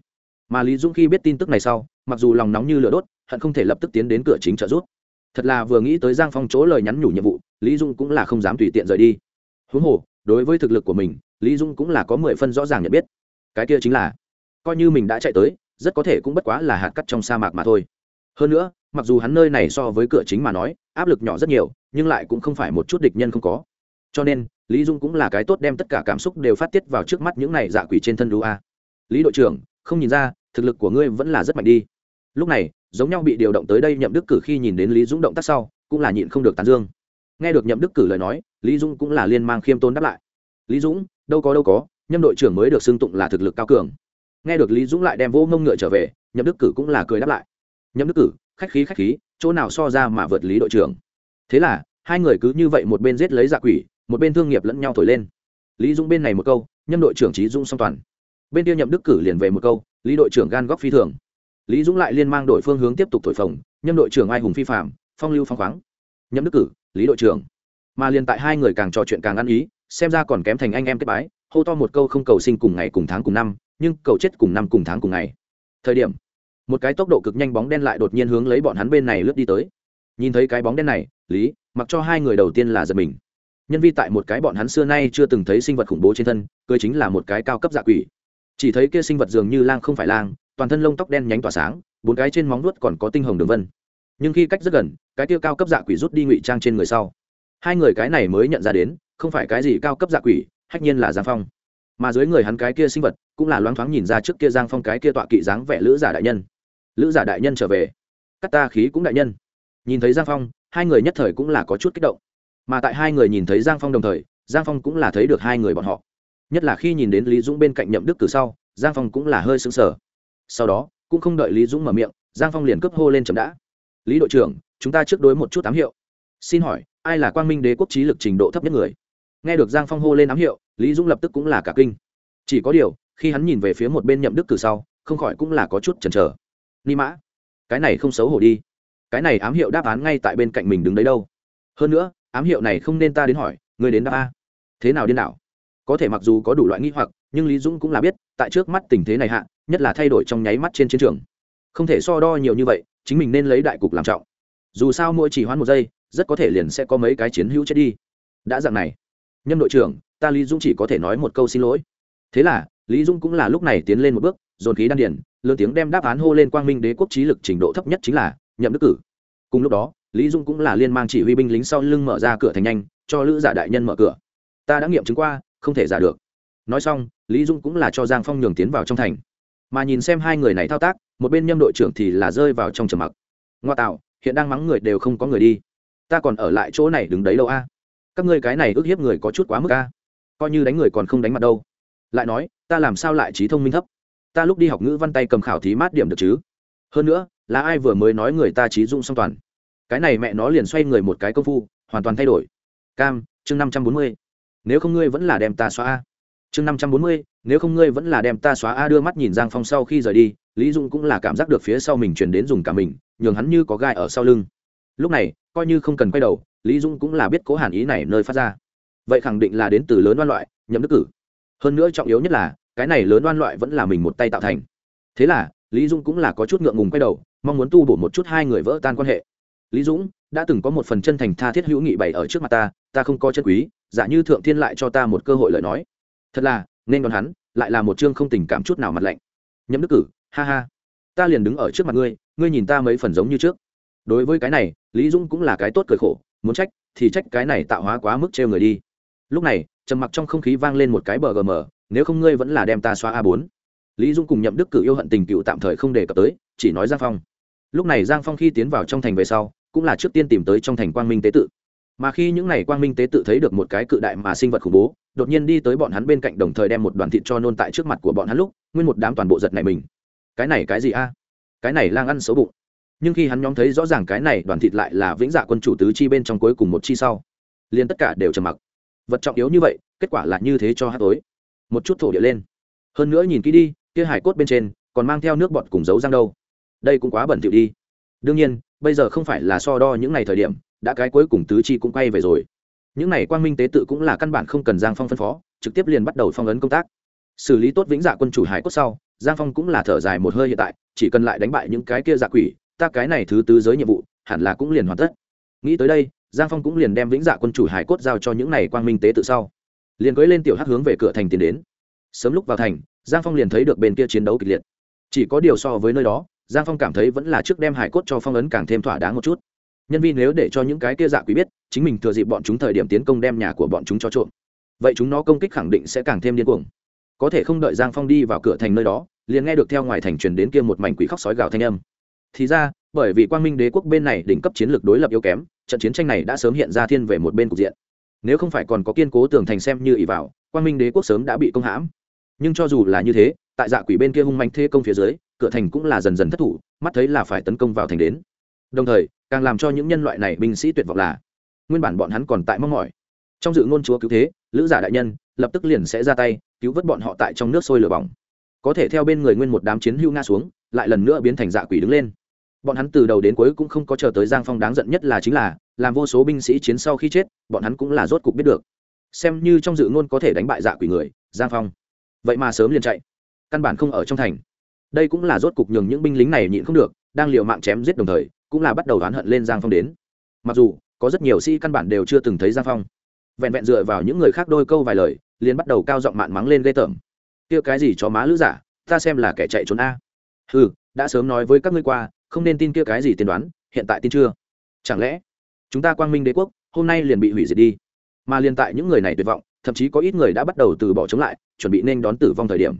S1: Mà lý dung khi biết tin tức này sau, mặc dù lòng nóng như lửa đốt, hận không thể lập tức tiến đến cửa chính trợ giúp. Thật là vừa nghĩ tới giang phong chỗ lời nhắn nhủ nhiệm vụ, lý dung cũng là không dám tùy tiện rời đi. Huống hồ, đối với thực lực của mình, lý dung cũng là có mười phân rõ ràng nhận biết. Cái kia chính là, coi như mình đã chạy tới rất có thể cũng bất quá là hạt cắt trong sa mạc mà thôi. Hơn nữa, mặc dù hắn nơi này so với cửa chính mà nói, áp lực nhỏ rất nhiều, nhưng lại cũng không phải một chút địch nhân không có. Cho nên, lý dung cũng là cái tốt đem tất cả cảm xúc đều phát tiết vào trước mắt những này dạ quỷ trên thân đu a. Lý đội trưởng, không nhìn ra, thực lực của ngươi vẫn là rất mạnh đi. Lúc này, giống nhau bị điều động tới đây nhậm đức cử khi nhìn đến lý dũng động tác sau, cũng là nhịn không được tán dương. Nghe được nhậm đức cử lời nói, lý dũng cũng là liên mang khiêm tôn đáp lại. Lý dũng, đâu có đâu có nhâm đội trưởng mới được xưng tụng là thực lực cao cường nghe được lý dũng lại đem vô ngông ngựa trở về, nhậm đức cử cũng là cười đáp lại. Nhậm đức cử, khách khí khách khí, chỗ nào so ra mà vượt lý đội trưởng? Thế là, hai người cứ như vậy một bên giết lấy dạ quỷ, một bên thương nghiệp lẫn nhau thổi lên. Lý dũng bên này một câu, nhâm đội trưởng trí dũng song toàn. Bên kia nhậm đức cử liền về một câu, lý đội trưởng gan góc phi thường. Lý dũng lại liên mang đội phương hướng tiếp tục thổi phồng, nhâm đội trưởng ai hùng phi phạm, phong lưu phong khoáng. Nhậm đức cử, lý đội trưởng. Mà liền tại hai người càng trò chuyện càng ăn ý, xem ra còn kém thành anh em kết bái, hô to một câu không cầu sinh cùng ngày cùng tháng cùng năm nhưng cầu chết cùng năm cùng tháng cùng ngày. Thời điểm, một cái tốc độ cực nhanh bóng đen lại đột nhiên hướng lấy bọn hắn bên này lướt đi tới. Nhìn thấy cái bóng đen này, lý, mặc cho hai người đầu tiên là giật mình. Nhân vi tại một cái bọn hắn xưa nay chưa từng thấy sinh vật khủng bố trên thân cơ chính là một cái cao cấp dạ quỷ. Chỉ thấy kia sinh vật dường như lang không phải lang, toàn thân lông tóc đen nhánh tỏa sáng, bốn cái trên móng nuốt còn có tinh hồng đường vân. Nhưng khi cách rất gần, cái kia cao cấp dạ quỷ rút đi ngụy trang trên người sau. Hai người cái này mới nhận ra đến, không phải cái gì cao cấp dạ quỷ, hách nhiên là giang phong mà dưới người hắn cái kia sinh vật cũng là loáng thoáng nhìn ra trước kia giang phong cái kia tọa kỵ dáng vẻ lữ giả đại nhân. Lữ giả đại nhân trở về. Cắt ta khí cũng đại nhân. Nhìn thấy giang phong, hai người nhất thời cũng là có chút kích động. Mà tại hai người nhìn thấy giang phong đồng thời, giang phong cũng là thấy được hai người bọn họ. Nhất là khi nhìn đến lý dũng bên cạnh nhậm đức từ sau, giang phong cũng là hơi xứng sở sau đó, cũng không đợi lý dũng mở miệng, giang phong liền cướp hô lên chậm đã. Lý đội trưởng, chúng ta trước đối một chút ám hiệu. Xin hỏi, ai là quang minh đế quốc trí lực trình độ thấp nhất người? Nghe được giang phong hô lên ám hiệu lý dũng lập tức cũng là cả kinh. Chỉ có điều, khi hắn nhìn về phía một bên nhậm đức từ sau, không khỏi cũng là có chút chần chờ. Ni mã, cái này không xấu hổ đi. Cái này ám hiệu đáp án ngay tại bên cạnh mình đứng đấy đâu. Hơn nữa, ám hiệu này không nên ta đến hỏi người đến đáp a thế nào điên đảo? Có thể mặc dù có đủ loại nghi hoặc, nhưng lý dũng cũng là biết, tại trước mắt tình thế này hạ, nhất là thay đổi trong nháy mắt trên chiến trường. Không thể so đo nhiều như vậy, chính mình nên lấy đại cục làm trọng. Dù sao mỗi chỉ hoãn một giây, rất có thể liền sẽ có mấy cái chiến hữu chết đi. Đã dạng này nhâm đội trưởng, ta lý dũng chỉ có thể nói một câu xin lỗi. Thế là, lý dũng cũng là lúc này tiến lên một bước, dồn khí đan điển lớn tiếng đem đáp án hô lên quang minh đế quốc trí lực trình độ thấp nhất chính là nhậm đức cử. Cùng lúc đó, lý dung cũng là liên mang chỉ huy binh lính sau lưng mở ra cửa thành nhanh, cho lữ giả đại nhân mở cửa. Ta đã nghiệm chứng qua, không thể giả được. Nói xong, lý dung cũng là cho giang phong nhường tiến vào trong thành. Mà nhìn xem hai người này thao tác, một bên nhâm đội trưởng thì là rơi vào trong trầm mặc. Ngoa tạo, hiện đang mắng người đều không có người đi. Ta còn ở lại chỗ này đứng đấy lâu a? Các ngươi cái này ức hiếp người có chút quá mức a. Coi như đánh người còn không đánh mặt đâu. Lại nói, ta làm sao lại trí thông minh thấp? Ta lúc đi học ngữ văn tay cầm khảo thí mát điểm được chứ? Hơn nữa, là ai vừa mới nói người ta trí dung song toàn? Cái này mẹ nó liền xoay người một cái công phu, hoàn toàn thay đổi. Cam, chương năm trăm bốn mươi. Nếu không ngươi vẫn là đem ta xóa a. Chương năm trăm bốn mươi, nếu không ngươi vẫn là đem ta xóa a đưa mắt nhìn giang phong sau khi rời đi, lý dung cũng là cảm giác được phía sau mình chuyển đến dùng cả mình, nhường hắn như có gai ở sau lưng. Lúc này, coi như không cần quay đầu lý dung cũng là biết cố hàn ý này nơi phát ra. Vậy khẳng định là đến từ lớn đoan loại, nhậm đức cử. Hơn nữa trọng yếu nhất là, cái này lớn đoan loại vẫn là mình một tay tạo thành. Thế là, lý dung cũng là có chút ngượng ngùng quay đầu, mong muốn tu bổ một chút hai người vỡ tan quan hệ. Lý dũng, đã từng có một phần chân thành tha thiết hữu nghị bày ở trước mặt ta ta không có chân quý giả như thượng thiên lại cho ta một cơ hội lời nói. Thật là, nên còn hắn, lại là một chương không tình cảm chút nào mặt lạnh. Nhậm đức cử, ha ha. Ta liền đứng ở trước mặt ngươi ngươi nhìn ta mấy phần giống như trước. Đối với cái này, lý dũng cũng là cái tốt cười khổ muốn trách, thì trách cái này tạo hóa quá mức trêu người đi. Lúc này, trầm mặc trong không khí vang lên một cái bờ gm, nếu không ngươi vẫn là đem ta xóa a bốn. Lý Dung cùng nhậm đức cử yêu hận tình cựu tạm thời không đề cập tới, chỉ nói giang phong. Lúc này giang phong khi tiến vào trong thành về sau, cũng là trước tiên tìm tới trong thành quang minh tế tự. Mà khi những n à y quang minh tế tự thấy được một cái cự đại mà sinh vật khủng bố, đột nhiên đi tới bọn hắn bên cạnh đồng thời đem một đoàn thịt cho nôn tại trước mặt của bọn hắn lúc, nguyên một đám toàn bộ giật này mình. Cái này cái gì a? Cái này lang ăn xấu bụng nhưng khi hắn nhóm thấy rõ ràng cái này, đoàn thịt lại là vĩnh dạ quân chủ tứ chi bên trong cuối cùng một chi sau, liền tất cả đều trầm mặc. Vật trọng yếu như vậy, kết quả là như thế cho hát tối. Một chút thổ địa lên. Hơn nữa nhìn kỹ đi, kia hải cốt bên trên, còn mang theo nước bọt cùng dấu răng đâu. Đây cũng quá bẩn thỉu đi. Đương nhiên, bây giờ không phải là so đo những ngày thời điểm, đã cái cuối cùng tứ chi cũng quay về rồi. Những này quang minh tế tự cũng là căn bản không cần giang phong phân phó, trực tiếp liền bắt đầu phong ấn công tác. Xử lý tốt vĩnh dạ quân chủ hải cốt sau, giang phong cũng là thở dài một hơi hiện tại, chỉ cần lại đánh bại những cái kia dạ quỷ ta cái này thứ tứ giới nhiệm vụ, hẳn là cũng liền hoàn tất. Nghĩ tới đây, giang phong cũng liền đem vĩnh dạ quân chủ hải cốt giao cho những này quang minh tế tự sau. Liền cưới lên tiểu hắc hướng về cửa thành tiến đến. Sớm lúc vào thành, giang phong liền thấy được bên kia chiến đấu kịch liệt. Chỉ có điều so với nơi đó, giang phong cảm thấy vẫn là trước đem hải cốt cho phong ấn càng thêm thỏa đáng một chút. Nhân viên nếu để cho những cái kia dạ quỷ biết, chính mình thừa dịp bọn chúng thời điểm tiến công đem nhà của bọn chúng cho trộm. Vậy chúng nó công kích khẳng định sẽ càng thêm điên cuồng. Có thể không đợi giang phong đi vào cửa thành nơi đó, liền nghe được theo ngoài thành truyền đến kia một mảnh quỷ khóc sói gào thanh âm thì ra, bởi vì quang minh đế quốc bên này đỉnh cấp chiến lược đối lập yếu kém, trận chiến tranh này đã sớm hiện ra thiên về một bên cục diện. Nếu không phải còn có kiên cố tường thành xem như ỷ vào, quang minh đế quốc sớm đã bị công hãm. Nhưng cho dù là như thế, tại dạ quỷ bên kia hung manh thế công phía dưới, cửa thành cũng là dần dần thất thủ, mắt thấy là phải tấn công vào thành đến. Đồng thời, càng làm cho những nhân loại này binh sĩ tuyệt vọng là, nguyên bản bọn hắn còn tại mong mỏi. Trong dự ngôn chúa cứu thế, lữ giả đại nhân, lập tức liền sẽ ra tay, cứu vớt bọn họ tại trong nước sôi lửa bỏng. Có thể theo bên người nguyên một đám chiến hưu nga xuống, lại lần nữa biến thành dạ quỷ đứng lên bọn hắn từ đầu đến cuối cũng không có chờ tới giang phong đáng giận nhất là chính là, làm vô số binh sĩ chiến sau khi chết, bọn hắn cũng là rốt cục biết được. Xem như trong dự ngôn có thể đánh bại dạ quỷ người, giang phong. Vậy mà sớm liền chạy. Căn bản không ở trong thành. Đây cũng là rốt cục nhường những binh lính này nhịn không được, đang liều mạng chém giết đồng thời, cũng là bắt đầu oán hận lên giang phong đến. Mặc dù, có rất nhiều sĩ căn bản đều chưa từng thấy giang phong. Vẹn vẹn dựa vào những người khác đôi câu vài lời, liền bắt đầu cao giọng mạn mắng lên ghê tởm. Kia cái gì cho má lữ giả, ta xem là kẻ chạy trốn a. Ừ đã sớm nói với các ngươi qua không nên tin kia cái gì tiên đoán, hiện tại tin chưa? Chẳng lẽ chúng ta quang minh đế quốc hôm nay liền bị hủy diệt đi? Mà liền tại những người này tuyệt vọng, thậm chí có ít người đã bắt đầu từ bỏ chống lại, chuẩn bị nên đón tử vong thời điểm.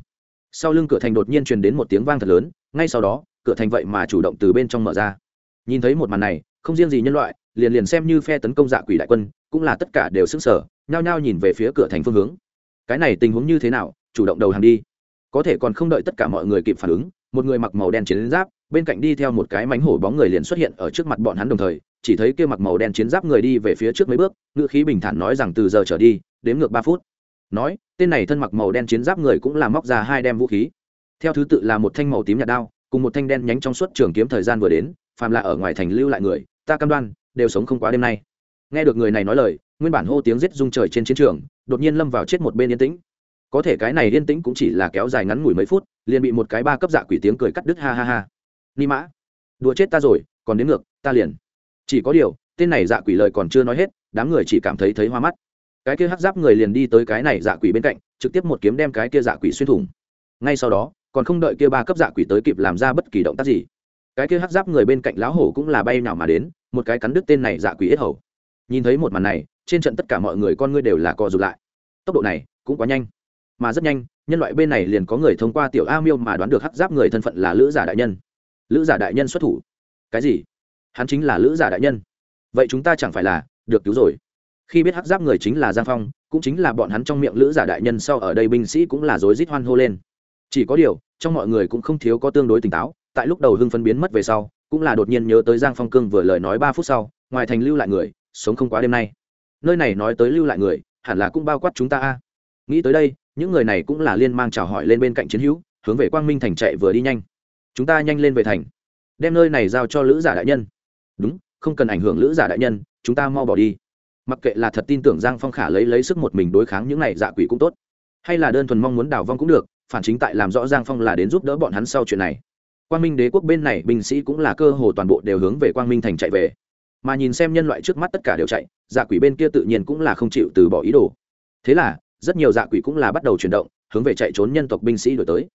S1: Sau lưng cửa thành đột nhiên truyền đến một tiếng vang thật lớn, ngay sau đó, cửa thành vậy mà chủ động từ bên trong mở ra. Nhìn thấy một màn này, không riêng gì nhân loại, liền liền xem như phe tấn công dạ quỷ đại quân, cũng là tất cả đều sững sờ, nhao nhao nhìn về phía cửa thành phương hướng. Cái này tình huống như thế nào, chủ động đầu hàng đi. Có thể còn không đợi tất cả mọi người kịp phản ứng, một người mặc màu đen chiến giáp bên cạnh đi theo một cái mánh hổ bóng người liền xuất hiện ở trước mặt bọn hắn đồng thời, chỉ thấy kia mặc màu đen chiến giáp người đi về phía trước mấy bước ngựa khí bình thản nói rằng từ giờ trở đi đếm ngược ba phút. Nói, tên này thân mặc màu đen chiến giáp người cũng làm móc ra hai đem vũ khí. Theo thứ tự là một thanh màu tím nhạt đao, cùng một thanh đen nhánh trong suốt trường kiếm thời gian vừa đến, phàm là ở ngoài thành lưu lại người, ta cam đoan, đều sống không quá đêm nay. Nghe được người này nói lời, nguyên bản hô tiếng giết rung trời trên chiến trường, đột nhiên lâm vào chết một bên yên tĩnh. Có thể cái này yên tĩnh cũng chỉ là kéo dài ngắn ngủi mấy phút, liền bị một cái ba cấp dạ quỷ tiếng cười cắt đứt, ha ha ha ni mã. Đùa chết ta rồi, còn đến ngược, ta liền. Chỉ có điều, tên này dạ quỷ lời còn chưa nói hết, đám người chỉ cảm thấy thấy hoa mắt. Cái kia hắc giáp người liền đi tới cái này dạ quỷ bên cạnh, trực tiếp một kiếm đem cái kia dạ quỷ xuyên thủng. Ngay sau đó, còn không đợi kia ba cấp dạ quỷ tới kịp làm ra bất kỳ động tác gì, cái kia hắc giáp người bên cạnh lão hổ cũng là bay nào mà đến, một cái cắn đứt tên này dạ quỷ ít hầu. Nhìn thấy một màn này, trên trận tất cả mọi người con ngươi đều là co rụt lại. Tốc độ này cũng quá nhanh, mà rất nhanh, nhân loại bên này liền có người thông qua tiểu a miêu mà đoán được hắc giáp người thân phận là lữ giả đại nhân lữ giả đại nhân xuất thủ. Cái gì? Hắn chính là lữ giả đại nhân. Vậy chúng ta chẳng phải là được cứu rồi? Khi biết hắc giáp người chính là giang phong, cũng chính là bọn hắn trong miệng lữ giả đại nhân sau ở đây binh sĩ cũng là rối rít hoan hô lên. Chỉ có điều, trong mọi người cũng không thiếu có tương đối tỉnh táo, tại lúc đầu hưng phân biến mất về sau, cũng là đột nhiên nhớ tới giang phong cương vừa lời nói ba phút sau, ngoài thành lưu lại người, sống không quá đêm nay. Nơi này nói tới lưu lại người, hẳn là cũng bao quát chúng ta a. Nghĩ tới đây, những người này cũng là liên mang chào hỏi lên bên cạnh chiến hữu, hướng về quang minh thành chạy vừa đi nhanh chúng ta nhanh lên về thành. Đem nơi này giao cho lữ giả đại nhân. Đúng, không cần ảnh hưởng lữ giả đại nhân, chúng ta mau bỏ đi. Mặc kệ là thật tin tưởng giang phong khả lấy lấy sức một mình đối kháng những này dạ quỷ cũng tốt. Hay là đơn thuần mong muốn đào vong cũng được, phản chính tại làm rõ giang phong là đến giúp đỡ bọn hắn sau chuyện này. Quang minh đế quốc bên này binh sĩ cũng là cơ hồ toàn bộ đều hướng về quang minh thành chạy về. Mà nhìn xem nhân loại trước mắt tất cả đều chạy dạ quỷ bên kia tự nhiên cũng là không chịu từ bỏ ý đồ. Thế là, rất nhiều dạ quỷ cũng là bắt đầu chuyển động, hướng về chạy trốn nhân tộc binh sĩ đổi tới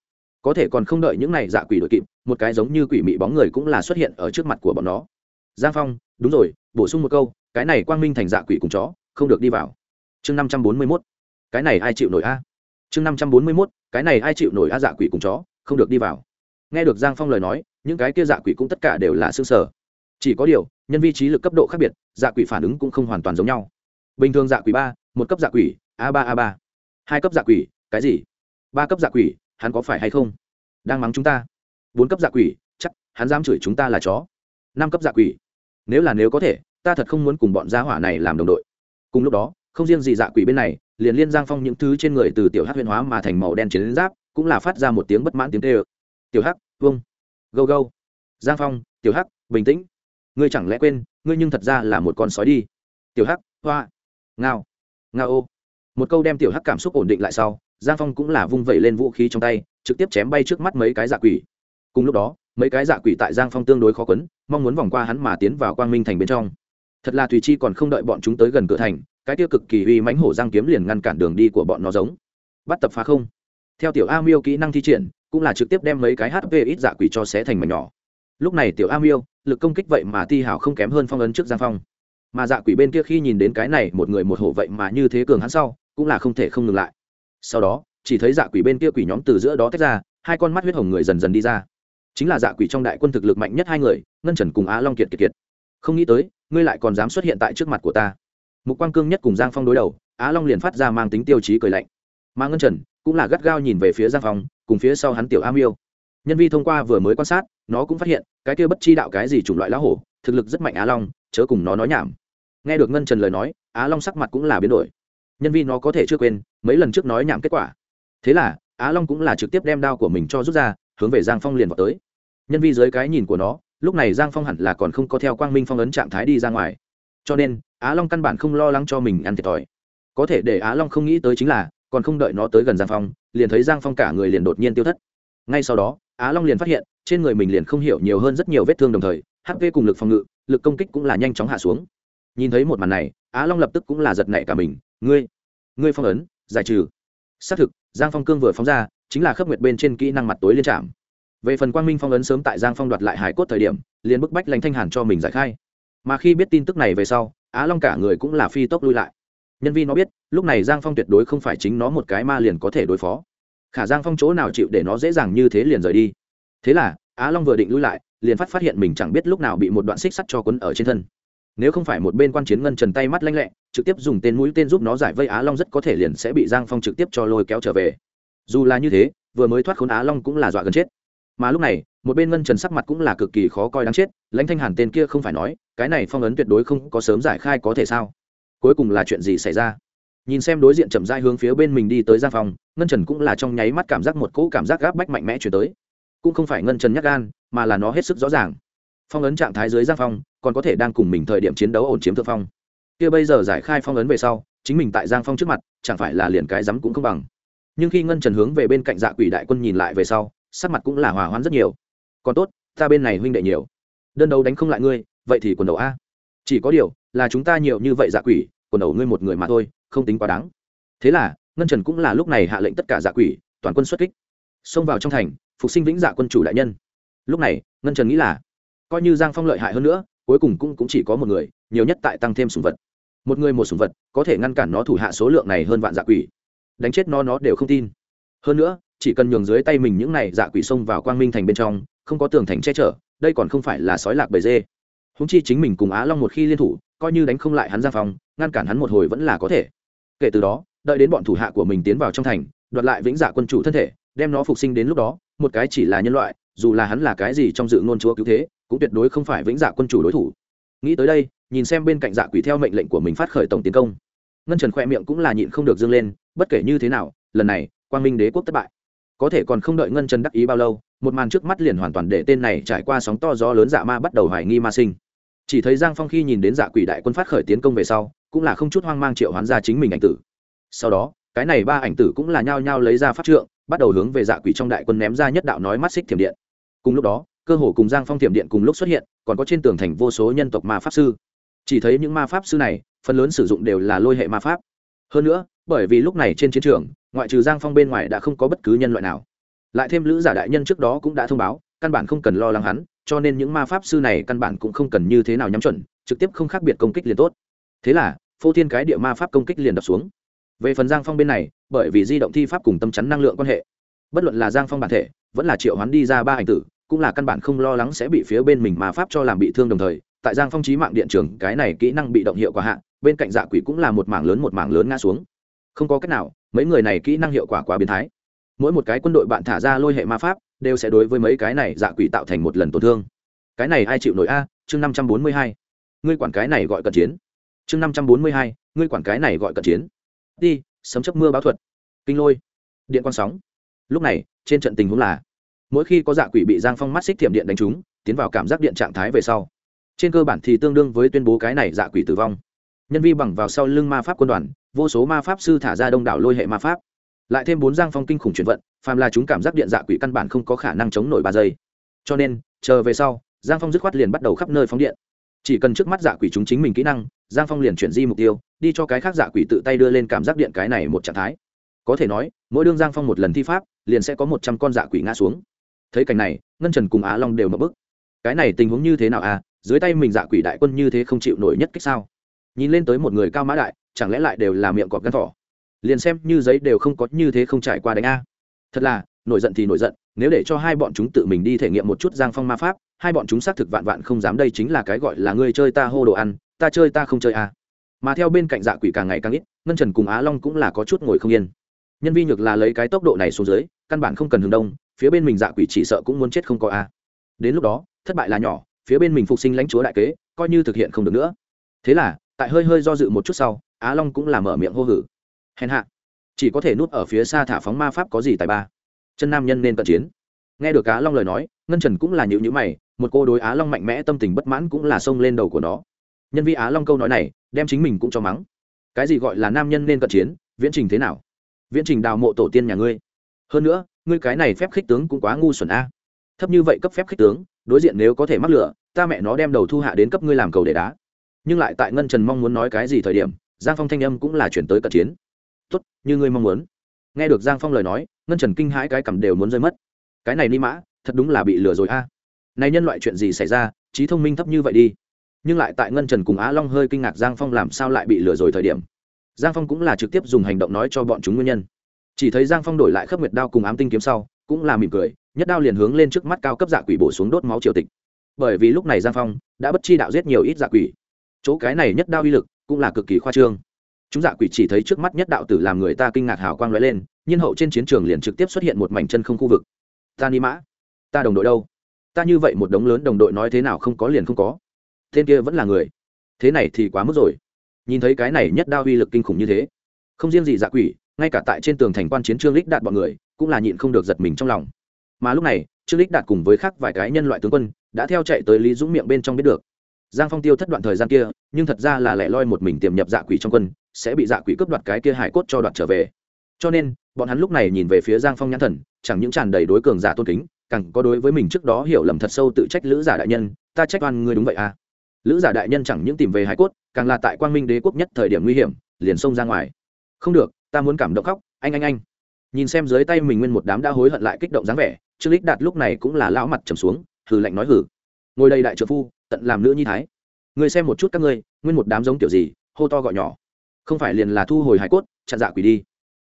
S1: có thể còn không đợi những này dạ quỷ đội kịp, một cái giống như quỷ mị bóng người cũng là xuất hiện ở trước mặt của bọn nó. Giang phong, đúng rồi, bổ sung một câu, cái này quang minh thành dạ quỷ cùng chó, không được đi vào. Chương năm trăm bốn mươi mốt, cái này ai chịu nổi a? Chương năm trăm bốn mươi mốt, cái này ai chịu nổi a dạ quỷ cùng chó, không được đi vào. Nghe được giang phong lời nói, những cái kia dạ quỷ cũng tất cả đều là xương sở chỉ có điều, nhân vi trí lực cấp độ khác biệt dạ quỷ phản ứng cũng không hoàn toàn giống nhau. Bình thường dạ quỷ ba, một cấp dạ quỷ, a ba a ba. Hai cấp dạ quỷ, cái gì? Ba cấp dạ quỷ hắn có phải hay không? Đang mắng chúng ta. Bốn cấp dạ quỷ, chắc hắn dám chửi chúng ta là chó. Năm cấp dạ quỷ. Nếu là nếu có thể, ta thật không muốn cùng bọn gia hỏa này làm đồng đội. Cùng lúc đó, không riêng gì dạ quỷ bên này, liền liên giang phong những thứ trên người từ tiểu hắc huyền hóa mà thành màu đen chiến giáp, cũng là phát ra một tiếng bất mãn tiếng tê ơ tiểu hắc, vung. Gâu gâu. Giang phong, tiểu hắc, bình tĩnh. Ngươi chẳng lẽ quên, ngươi nhưng thật ra là một con sói đi. Tiểu hắc, hoa. Ngao. Ngao ô. Một câu đem tiểu hắc cảm xúc ổn định lại sau giang phong cũng là vung vẩy lên vũ khí trong tay, trực tiếp chém bay trước mắt mấy cái dạ quỷ. Cùng lúc đó, mấy cái dạ quỷ tại giang phong tương đối khó quấn, mong muốn vòng qua hắn mà tiến vào quang minh thành bên trong. Thật là thùy chi còn không đợi bọn chúng tới gần cửa thành, cái tiêu cực kỳ uy mãnh hổ giang kiếm liền ngăn cản đường đi của bọn nó giống. Bắt tập phá không. Theo tiểu a miêu kỹ năng thi triển, cũng là trực tiếp đem mấy cái hp ít dạ quỷ cho xé thành mảnh nhỏ. Lúc này tiểu a miêu, lực công kích vậy mà ti hảo không kém hơn phong ấn trước giang phong. Mà dạ quỷ bên kia khi nhìn đến cái này một người một hổ vậy mà như thế cường hắn sau, cũng là không thể không ngừng lại sau đó, chỉ thấy dạ quỷ bên kia quỷ nhóm từ giữa đó tách ra, hai con mắt huyết hồng người dần dần đi ra. Chính là dạ quỷ trong đại quân thực lực mạnh nhất hai người, ngân trần cùng á long kiệt kiệt kiệt. Không nghĩ tới, ngươi lại còn dám xuất hiện tại trước mặt của ta. Mục quang cương nhất cùng giang phong đối đầu, á long liền phát ra mang tính tiêu chí cười lạnh. Mà ngân trần cũng là gắt gao nhìn về phía giang phong, cùng phía sau hắn tiểu a miêu. Nhân vi thông qua vừa mới quan sát, nó cũng phát hiện, cái kia bất chi đạo cái gì chủng loại lá hổ, thực lực rất mạnh á long, chớ cùng nó nói nhảm. Nghe được ngân trần lời nói, á long sắc mặt cũng là biến đổi nhân vi nó có thể chưa quên, mấy lần trước nói nhảm kết quả. Thế là, á long cũng là trực tiếp đem đao của mình cho rút ra, hướng về giang phong liền vào tới. Nhân vi dưới cái nhìn của nó, lúc này giang phong hẳn là còn không có theo quang minh phong ấn trạng thái đi ra ngoài. Cho nên, á long căn bản không lo lắng cho mình ăn thiệt thòi. Có thể để á long không nghĩ tới chính là, còn không đợi nó tới gần giang phong, liền thấy giang phong cả người liền đột nhiên tiêu thất. Ngay sau đó, á long liền phát hiện, trên người mình liền không hiểu nhiều hơn rất nhiều vết thương đồng thời hp cùng lực phòng ngự, lực công kích cũng là nhanh chóng hạ xuống. Nhìn thấy một màn này, á long lập tức cũng là giật nảy cả mình ngươi ngươi phong ấn, giải trừ. Xác thực, giang phong cương vừa phóng ra, chính là khớp nguyệt bên trên kỹ năng mặt tối liên trạm. Về phần quang minh phong ấn sớm tại giang phong đoạt lại hải cốt thời điểm, liền bức bách lãnh thanh hàn cho mình giải khai. Mà khi biết tin tức này về sau, á long cả người cũng là phi tốc lui lại. Nhân viên nó biết, lúc này giang phong tuyệt đối không phải chính nó một cái ma liền có thể đối phó. Khả giang phong chỗ nào chịu để nó dễ dàng như thế liền rời đi. Thế là, á long vừa định lui lại, liền phát phát hiện mình chẳng biết lúc nào bị một đoạn xích sắt cho quấn ở trên thân nếu không phải một bên quan chiến ngân trần tay mắt lanh lẹ, trực tiếp dùng tên mũi tên giúp nó giải vây á long rất có thể liền sẽ bị giang phong trực tiếp cho lôi kéo trở về. Dù là như thế, vừa mới thoát khốn á long cũng là dọa gần chết. Mà lúc này, một bên ngân trần sắc mặt cũng là cực kỳ khó coi đáng chết, lãnh thanh hàn tên kia không phải nói, cái này phong ấn tuyệt đối không có sớm giải khai có thể sao? Cuối cùng là chuyện gì xảy ra? Nhìn xem đối diện chậm dai hướng phía bên mình đi tới giang phong, ngân trần cũng là trong nháy mắt cảm giác một cỗ cảm giác gáp bách mạnh mẽ chuyển tới. Cũng không phải ngân trần nhắc gan, mà là nó hết sức rõ ràng. Phong ấn trạng thái dưới giang phong còn có thể đang cùng mình thời điểm chiến đấu ổn chiếm thượng phong. Kia bây giờ giải khai phong ấn về sau, chính mình tại giang phong trước mặt, chẳng phải là liền cái rắm cũng không bằng. Nhưng khi ngân trần hướng về bên cạnh dạ quỷ đại quân nhìn lại về sau, sắc mặt cũng là hòa hoãn rất nhiều. Còn tốt, ta bên này huynh đệ nhiều. Đơn đấu đánh không lại ngươi, vậy thì quần đầu a. Chỉ có điều, là chúng ta nhiều như vậy dạ quỷ, quần đầu ngươi một người mà thôi, không tính quá đáng. Thế là, ngân trần cũng là lúc này hạ lệnh tất cả dạ quỷ, toàn quân xuất kích. Xông vào trong thành, phục sinh vĩnh dạ quân chủ đại nhân. Lúc này, ngân trần nghĩ là, coi như giang phong lợi hại hơn nữa cuối cùng cũng, cũng chỉ có một người nhiều nhất tại tăng thêm sùng vật. Một người một sùng vật có thể ngăn cản nó thủ hạ số lượng này hơn vạn dạ quỷ. Đánh chết nó nó đều không tin. Hơn nữa chỉ cần nhường dưới tay mình những này dạ quỷ xông vào quang minh thành bên trong không có tường thành che chở đây còn không phải là sói lạc bầy dê. Húng chi chính mình cùng á long một khi liên thủ coi như đánh không lại hắn ra phòng ngăn cản hắn một hồi vẫn là có thể. Kể từ đó đợi đến bọn thủ hạ của mình tiến vào trong thành đoạt lại vĩnh dạ quân chủ thân thể đem nó phục sinh đến lúc đó một cái chỉ là nhân loại dù là hắn là cái gì trong dự ngôn chúa cứu thế cũng tuyệt đối không phải vĩnh dạ quân chủ đối thủ. Nghĩ tới đây, nhìn xem bên cạnh dạ quỷ theo mệnh lệnh của mình phát khởi tổng tiến công. Ngân trần khoe miệng cũng là nhịn không được dâng lên, bất kể như thế nào, lần này, quang minh đế quốc thất bại. Có thể còn không đợi ngân trần đắc ý bao lâu, một màn trước mắt liền hoàn toàn để tên này trải qua sóng to gió lớn dạ ma bắt đầu hoài nghi ma sinh. Chỉ thấy giang phong khi nhìn đến dạ quỷ đại quân phát khởi tiến công về sau, cũng là không chút hoang mang triệu hoán ra chính mình ảnh tử. Sau đó, cái này ba ảnh tử cũng là nhao nhao lấy ra pháp trượng, bắt đầu hướng về dạ quỷ trong đại quân ném ra nhất đạo nói mắt xích thiểm điện. Cùng lúc đó cơ hồ cùng giang phong thiểm điện cùng lúc xuất hiện, còn có trên tường thành vô số nhân tộc ma pháp sư. Chỉ thấy những ma pháp sư này, phần lớn sử dụng đều là lôi hệ ma pháp. Hơn nữa, bởi vì lúc này trên chiến trường, ngoại trừ giang phong bên ngoài đã không có bất cứ nhân loại nào. Lại thêm lữ giả đại nhân trước đó cũng đã thông báo, căn bản không cần lo lắng hắn, cho nên những ma pháp sư này căn bản cũng không cần như thế nào nhắm chuẩn, trực tiếp không khác biệt công kích liền tốt. Thế là, phô thiên cái địa ma pháp công kích liền đập xuống. Về phần giang phong bên này, bởi vì di động thi pháp cùng tâm chắn năng lượng quan hệ, bất luận là giang phong bản thể, vẫn là triệu hoán đi ra ba ảnh tử cũng là căn bản không lo lắng sẽ bị phía bên mình mà pháp cho làm bị thương đồng thời, tại giang phong trí mạng điện trường, cái này kỹ năng bị động hiệu quả hạ, bên cạnh dạ quỷ cũng là một mảng lớn một mảng lớn ngã xuống. Không có cách nào, mấy người này kỹ năng hiệu quả quá biến thái. Mỗi một cái quân đội bạn thả ra lôi hệ ma pháp, đều sẽ đối với mấy cái này dạ quỷ tạo thành một lần tổn thương. Cái này ai chịu nổi a? Chương năm trăm bốn mươi hai. Ngươi quản cái này gọi cận chiến. Chương năm trăm bốn mươi hai. Ngươi quản cái này gọi cận chiến. Đi, sấm chấp mưa báo thuật. Kinh lôi. Điện quang sóng. Lúc này, trên trận tình huống là mỗi khi có dạ quỷ bị giang phong mắt xích thiểm điện đánh trúng, tiến vào cảm giác điện trạng thái về sau. Trên cơ bản thì tương đương với tuyên bố cái này dạ quỷ tử vong. Nhân vi bằng vào sau lưng ma pháp quân đoàn, vô số ma pháp sư thả ra đông đảo lôi hệ ma pháp. Lại thêm bốn giang phong kinh khủng chuyển vận, phàm là chúng cảm giác điện dạ quỷ căn bản không có khả năng chống nổi ba giây. Cho nên, chờ về sau, giang phong dứt khoát liền bắt đầu khắp nơi phóng điện. Chỉ cần trước mắt dạ quỷ chúng chính mình kỹ năng, giang phong liền chuyển di mục tiêu, đi cho cái khác dạ quỷ tự tay đưa lên cảm giác điện cái này một trạng thái. Có thể nói, mỗi đương giang phong một lần thi pháp, liền sẽ có một trăm con dạ quỷ ngã xuống thấy cảnh này, ngân trần cùng á long đều mập bức cái này tình huống như thế nào à? Dưới tay mình dạ quỷ đại quân như thế không chịu nổi nhất cách sao? Nhìn lên tới một người cao mã đại, chẳng lẽ lại đều là miệng cọp gắn thỏ? Liền xem như giấy đều không có như thế không trải qua đánh a. Thật là, nổi giận thì nổi giận, nếu để cho hai bọn chúng tự mình đi thể nghiệm một chút giang phong ma pháp, hai bọn chúng xác thực vạn vạn không dám đây chính là cái gọi là ngươi chơi ta hô đồ ăn, ta chơi ta không chơi a mà theo bên cạnh dạ quỷ càng ngày càng ít, ngân trần cùng á long cũng là có chút ngồi không yên. Nhân vi nhược là lấy cái tốc độ này xuống dưới, căn bản không cần hướng đông phía bên mình dạ quỷ chỉ sợ cũng muốn chết không có a. Đến lúc đó, thất bại là nhỏ, phía bên mình phục sinh lãnh chúa đại kế, coi như thực hiện không được nữa. Thế là, tại hơi hơi do dự một chút sau, á long cũng làm mở miệng hô hử. Hèn hạ. Chỉ có thể nuốt ở phía xa thả phóng ma pháp có gì tài ba. Chân nam nhân nên cận chiến. Nghe được á long lời nói, ngân trần cũng là nhịu nhữ mày, một cô đối á long mạnh mẽ tâm tình bất mãn cũng là xông lên đầu của nó. Nhân vi á long câu nói này, đem chính mình cũng cho mắng. Cái gì gọi là nam nhân nên cận chiến, viễn trình thế nào? Viễn trình đào mộ tổ tiên nhà ngươi. Hơn nữa ngươi cái này phép khích tướng cũng quá ngu xuẩn a. Thấp như vậy cấp phép khích tướng, đối diện nếu có thể mắc lửa, ta mẹ nó đem đầu thu hạ đến cấp ngươi làm cầu để đá. Nhưng lại tại ngân trần mong muốn nói cái gì thời điểm, giang phong thanh âm cũng là chuyển tới cận chiến. Tốt, như ngươi mong muốn. Nghe được giang phong lời nói, ngân trần kinh hãi cái cầm đều muốn rơi mất. Cái này ni mã, thật đúng là bị lừa rồi a. Này nhân loại chuyện gì xảy ra, trí thông minh thấp như vậy đi. Nhưng lại tại ngân trần cùng á long hơi kinh ngạc giang phong làm sao lại bị lừa rồi thời điểm. Giang phong cũng là trực tiếp dùng hành động nói cho bọn chúng nguyên nhân chỉ thấy giang phong đổi lại khớp nguyệt đao cùng ám tinh kiếm sau, cũng là mỉm cười, nhất đao liền hướng lên trước mắt cao cấp dạ quỷ bổ xuống đốt máu triều tịch. Bởi vì lúc này giang phong đã bất chi đạo giết nhiều ít dạ quỷ. Chỗ cái này nhất đao uy lực cũng là cực kỳ khoa trương. Chúng dạ quỷ chỉ thấy trước mắt nhất đạo tử làm người ta kinh ngạc hào quang lóe lên nhiên hậu trên chiến trường liền trực tiếp xuất hiện một mảnh chân không khu vực. Ta ni mã, ta đồng đội đâu? Ta như vậy một đống lớn đồng đội nói thế nào không có liền không có. Tên kia vẫn là người. Thế này thì quá mức rồi. Nhìn thấy cái này nhất đao uy lực kinh khủng như thế, không riêng gì dạ quỷ ngay cả tại trên tường thành quan chiến trương lích đạt bọn người, cũng là nhịn không được giật mình trong lòng. Mà lúc này, trương lích đạt cùng với khác vài cái nhân loại tướng quân, đã theo chạy tới lý dũng miệng bên trong biết được. Giang phong tiêu thất đoạn thời gian kia, nhưng thật ra là lẻ loi một mình tiềm nhập dạ quỷ trong quân, sẽ bị dạ quỷ cướp đoạt cái kia hải cốt cho đoạt trở về. Cho nên, bọn hắn lúc này nhìn về phía giang phong nhãn thần, chẳng những tràn đầy đối cường giả tôn kính, càng có đối với mình trước đó hiểu lầm thật sâu tự trách lữ giả đại nhân, ta trách oan ngươi đúng vậy à? Lữ giả đại nhân chẳng những tìm về hải cốt, càng là tại quang minh đế quốc nhất thời điểm nguy hiểm, liền xông ra ngoài. Không được ta muốn cảm động khóc, anh anh anh. Nhìn xem dưới tay mình nguyên một đám đã hối hận lại kích động dáng vẻ, trương lích đạt lúc này cũng là lão mặt trầm xuống, hừ lạnh nói hử ngồi đây đại trợ phu, tận làm nữ nhi thái. Người xem một chút các ngươi, nguyên một đám giống kiểu gì, hô to gọi nhỏ. Không phải liền là thu hồi hải cốt, chặn dạ quỷ đi.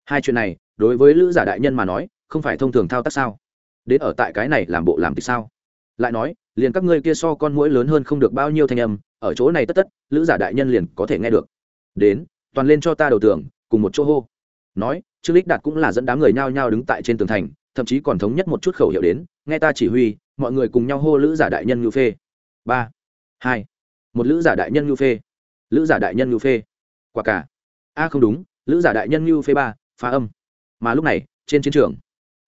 S1: Hai chuyện này, đối với lữ giả đại nhân mà nói, không phải thông thường thao tác sao? Đến ở tại cái này làm bộ làm thì sao? Lại nói, liền các ngươi kia so con mũi lớn hơn không được bao nhiêu thanh âm, ở chỗ này tất tất, lữ giả đại nhân liền có thể nghe được. Đến, toàn lên cho ta đầu tường cùng một chỗ hô. Nói, trương lích đạt cũng là dẫn đám người nhao nhao đứng tại trên tường thành, thậm chí còn thống nhất một chút khẩu hiệu đến, nghe ta chỉ huy, mọi người cùng nhau hô lữ giả đại nhân ngưu phê. Ba, hai, một lữ giả đại nhân ngưu phê. Lữ giả đại nhân ngưu phê. Quả cả. A, không đúng, lữ giả đại nhân ngưu phê ba, phá âm. Mà lúc này, trên chiến trường,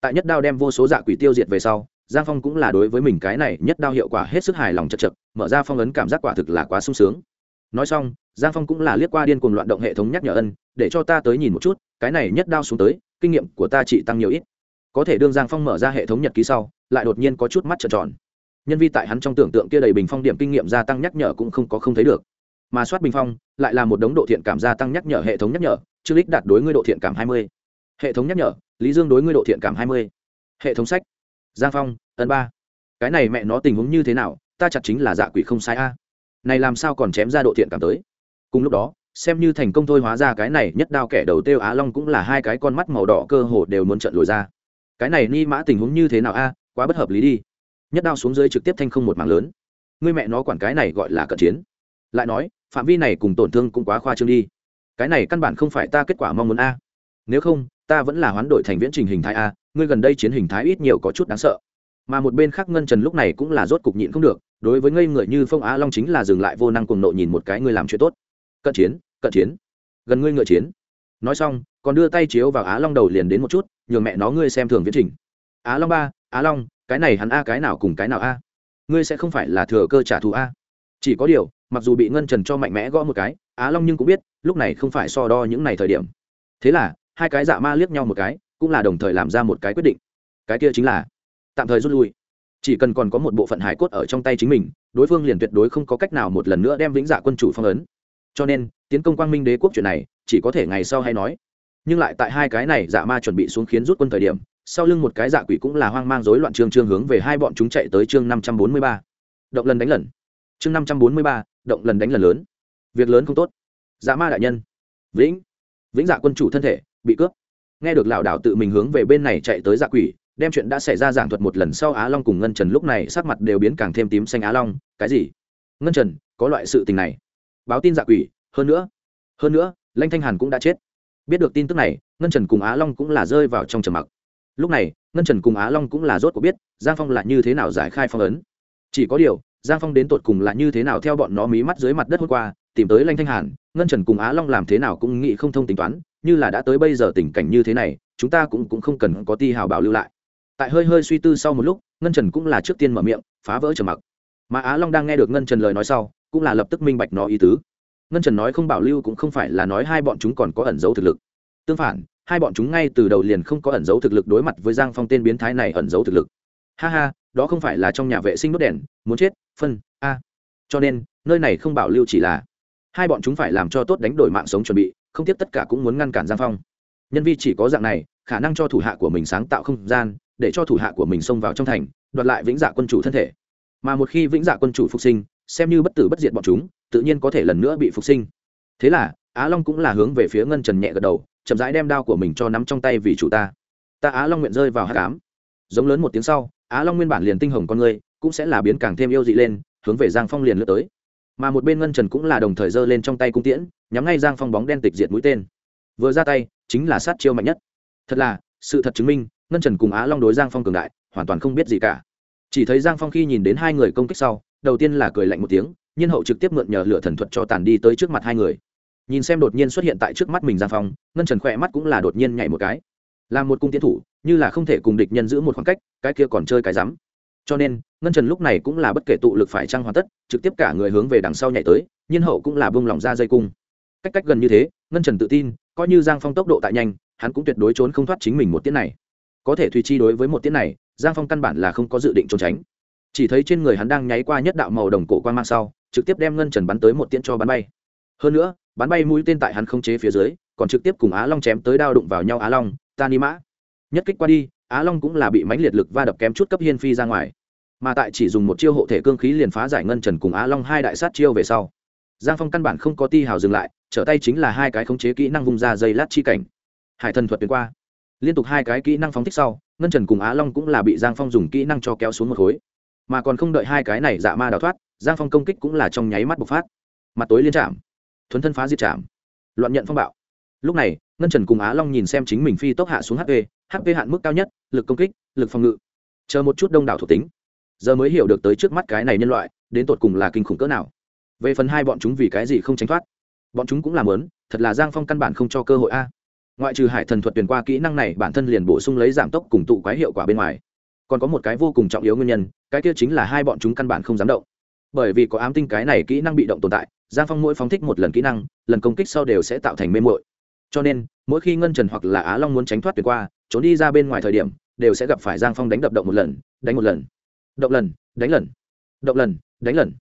S1: tại nhất đao đem vô số dạ quỷ tiêu diệt về sau, giang phong cũng là đối với mình cái này nhất đao hiệu quả hết sức hài lòng chật chật, mở ra phong ấn cảm giác quả thực là quá sung sướng nói xong, giang phong cũng là liếc qua điên cuồng loạn động hệ thống nhắc nhở ân, để cho ta tới nhìn một chút, cái này nhất đao xuống tới, kinh nghiệm của ta chỉ tăng nhiều ít. Có thể đương giang phong mở ra hệ thống nhật ký sau, lại đột nhiên có chút mắt trợn tròn. Nhân vi tại hắn trong tưởng tượng kia đầy bình phong điểm kinh nghiệm gia tăng nhắc nhở cũng không có không thấy được. Mà soát bình phong, lại là một đống độ thiện cảm gia tăng nhắc nhở hệ thống nhắc nhở trương lích đạt đối ngươi độ thiện cảm hai mươi. Hệ thống nhắc nhở, lý dương đối ngươi độ thiện cảm hai mươi. Hệ thống sách, giang phong, ấn ba. Cái này mẹ nó tình huống như thế nào, ta chặt chính là dạ quỷ không sai a này làm sao còn chém ra độ thiện cảm tới? Cùng lúc đó, xem như thành công thôi hóa ra cái này nhất đao kẻ đầu tiêu á long cũng là hai cái con mắt màu đỏ cơ hồ đều muốn trận lồi ra. Cái này ni mã tình huống như thế nào a? Quá bất hợp lý đi. Nhất đao xuống dưới trực tiếp thanh không một mảng lớn. Người mẹ nó quản cái này gọi là cận chiến. Lại nói, phạm vi này cùng tổn thương cũng quá khoa trương đi. Cái này căn bản không phải ta kết quả mong muốn a. Nếu không, ta vẫn là hoán đổi thành viễn trình hình thái a. Ngươi gần đây chiến hình thái ít nhiều có chút đáng sợ. Mà một bên khác ngân trần lúc này cũng là rốt cục nhịn không được đối với ngây người như phong á long chính là dừng lại vô năng cùng nộ nhìn một cái ngươi làm chuyện tốt. Cận chiến cận chiến. Gần ngươi ngựa chiến. Nói xong, còn đưa tay chiếu vào á long đầu liền đến một chút, nhường mẹ nó ngươi xem thường viễn trình. Á long ba, á long, cái này hắn a, cái nào cùng cái nào a? Ngươi sẽ không phải là thừa cơ trả thù a? Chỉ có điều, mặc dù bị ngân trần cho mạnh mẽ gõ một cái, á long nhưng cũng biết, lúc này không phải so đo những này thời điểm. Thế là, hai cái dạ ma liếc nhau một cái, cũng là đồng thời làm ra một cái quyết định. Cái kia chính là, tạm thời rút lui chỉ cần còn có một bộ phận hải cốt ở trong tay chính mình, đối phương liền tuyệt đối không có cách nào một lần nữa đem vĩnh dạ quân chủ phong ấn. Cho nên, tiến công quang minh đế quốc chuyện này, chỉ có thể ngày sau hay nói. Nhưng lại tại hai cái này dạ ma chuẩn bị xuống khiến rút quân thời điểm, sau lưng một cái dạ quỷ cũng là hoang mang rối loạn trương trương hướng về hai bọn chúng chạy tới chương năm trăm bốn mươi ba. Động lần đánh lần. Chương năm trăm bốn mươi ba, động lần đánh lần lớn. Việc lớn không tốt. Dạ ma đại nhân. Vĩnh. Vĩnh dạ quân chủ thân thể, bị cướp. Nghe được lảo đảo tự mình hướng về bên này chạy tới dạ quỷ đem chuyện đã xảy ra giảng thuật một lần sau á long cùng ngân trần lúc này sắc mặt đều biến càng thêm tím xanh á long. Cái gì? Ngân trần, có loại sự tình này. Báo tin dạ quỷ, hơn nữa hơn nữa lanh thanh hàn cũng đã chết. Biết được tin tức này, ngân trần cùng á long cũng là rơi vào trong trầm mặc. Lúc này, ngân trần cùng á long cũng là rốt của biết giang phong là như thế nào giải khai phong ấn. Chỉ có điều, giang phong đến tột cùng là như thế nào theo bọn nó mí mắt dưới mặt đất hôm qua, tìm tới lanh thanh hàn, ngân trần cùng á long làm thế nào cũng nghĩ không thông tính toán, như là đã tới bây giờ tình cảnh như thế này, chúng ta cũng cũng không cần có ti hào bảo lưu lại tại hơi hơi suy tư sau một lúc, ngân trần cũng là trước tiên mở miệng, phá vỡ trầm mặc. Mà á long đang nghe được ngân trần lời nói sau, cũng là lập tức minh bạch nó ý tứ. Ngân trần nói không bảo lưu cũng không phải là nói hai bọn chúng còn có ẩn dấu thực lực. Tương phản, hai bọn chúng ngay từ đầu liền không có ẩn dấu thực lực đối mặt với giang phong tên biến thái này ẩn dấu thực lực. Ha ha, đó không phải là trong nhà vệ sinh đốt đèn, muốn chết, phân, a. Cho nên, nơi này không bảo lưu chỉ là hai bọn chúng phải làm cho tốt đánh đổi mạng sống chuẩn bị, không tiếp tất cả cũng muốn ngăn cản giang phong. Nhân vi chỉ có dạng này, khả năng cho thủ hạ của mình sáng tạo không gian để cho thủ hạ của mình xông vào trong thành, đoạt lại vĩnh dạ quân chủ thân thể. Mà một khi vĩnh dạ quân chủ phục sinh, xem như bất tử bất diệt bọn chúng, tự nhiên có thể lần nữa bị phục sinh. Thế là, á long cũng là hướng về phía ngân trần nhẹ gật đầu, chậm rãi đem đao của mình cho nắm trong tay vì chủ ta. Ta á long nguyện rơi vào hạ cám giống lớn một tiếng sau, á long nguyên bản liền tinh hồng con người, cũng sẽ là biến càng thêm yêu dị lên, hướng về giang phong liền lướt tới. Mà một bên ngân trần cũng là đồng thời giơ lên trong tay cung tiễn, nhắm ngay giang phong bóng đen tịch diệt mũi tên. Vừa ra tay, chính là sát chiêu mạnh nhất. Thật là, sự thật chứng minh ngân trần cùng á long đối giang phong cường đại, hoàn toàn không biết gì cả. Chỉ thấy giang phong khi nhìn đến hai người công kích sau, đầu tiên là cười lạnh một tiếng, nhiên hậu trực tiếp mượn nhờ lửa thần thuật cho tàn đi tới trước mặt hai người. Nhìn xem đột nhiên xuất hiện tại trước mắt mình giang phong, ngân trần khỏe mắt cũng là đột nhiên nhảy một cái. Là một cung tiến thủ, như là không thể cùng địch nhân giữ một khoảng cách, cái kia còn chơi cái rắm. Cho nên, ngân trần lúc này cũng là bất kể tụ lực phải trăng hoàn tất, trực tiếp cả người hướng về đằng sau nhảy tới, nhiên hậu cũng là bông lỏng ra dây cung. Cách cách gần như thế, ngân trần tự tin, coi như giang phong tốc độ tại nhanh, hắn cũng tuyệt đối trốn không thoát chính mình một tiết này có thể thùy chi đối với một tiết này, giang phong căn bản là không có dự định trốn tránh. Chỉ thấy trên người hắn đang nháy qua nhất đạo màu đồng cổ quan mang sau, trực tiếp đem ngân trần bắn tới một tiễn cho bắn bay. Hơn nữa, bắn bay mũi tên tại hắn không chế phía dưới, còn trực tiếp cùng á long chém tới đao đụng vào nhau á long, ta ni mã. Nhất kích qua đi, á long cũng là bị mánh liệt lực va đập kém chút cấp hiên phi ra ngoài. Mà tại chỉ dùng một chiêu hộ thể cương khí liền phá giải ngân trần cùng á long hai đại sát chiêu về sau, giang phong căn bản không có ti hào dừng lại, trở tay chính là hai cái khống chế kỹ năng vùng ra dây lát chi cảnh. Hải thần thuật tuyến qua liên tục hai cái kỹ năng phóng thích sau, ngân trần cùng á long cũng là bị giang phong dùng kỹ năng cho kéo xuống một khối. Mà còn không đợi hai cái này dạ ma đào thoát, giang phong công kích cũng là trong nháy mắt bộc phát. Mặt tối liên trạm, thuấn thân phá diệt trạm, loạn nhận phong bạo. Lúc này, ngân trần cùng á long nhìn xem chính mình phi tốc hạ xuống hp hp hạn mức cao nhất, lực công kích, lực phòng ngự. Chờ một chút đông đảo thuộc tính. Giờ mới hiểu được tới trước mắt cái này nhân loại, đến tột cùng là kinh khủng cỡ nào. Về phần hai bọn chúng vì cái gì không tránh thoát? Bọn chúng cũng làm lớn, thật là giang phong căn bản không cho cơ hội a ngoại trừ hải thần thuật tuyển qua kỹ năng này, bản thân liền bổ sung lấy giảm tốc cùng tụ quái hiệu quả bên ngoài. Còn có một cái vô cùng trọng yếu nguyên nhân, cái kia chính là hai bọn chúng căn bản không dám động. Bởi vì có ám tinh cái này kỹ năng bị động tồn tại, giang phong mỗi phóng thích một lần kỹ năng, lần công kích sau đều sẽ tạo thành mê mội cho nên, mỗi khi ngân trần hoặc là á long muốn tránh thoát tuyệt qua, trốn đi ra bên ngoài thời điểm, đều sẽ gặp phải giang phong đánh đập động một lần, đánh một lần, động lần, đánh lần, động lần, đánh lần,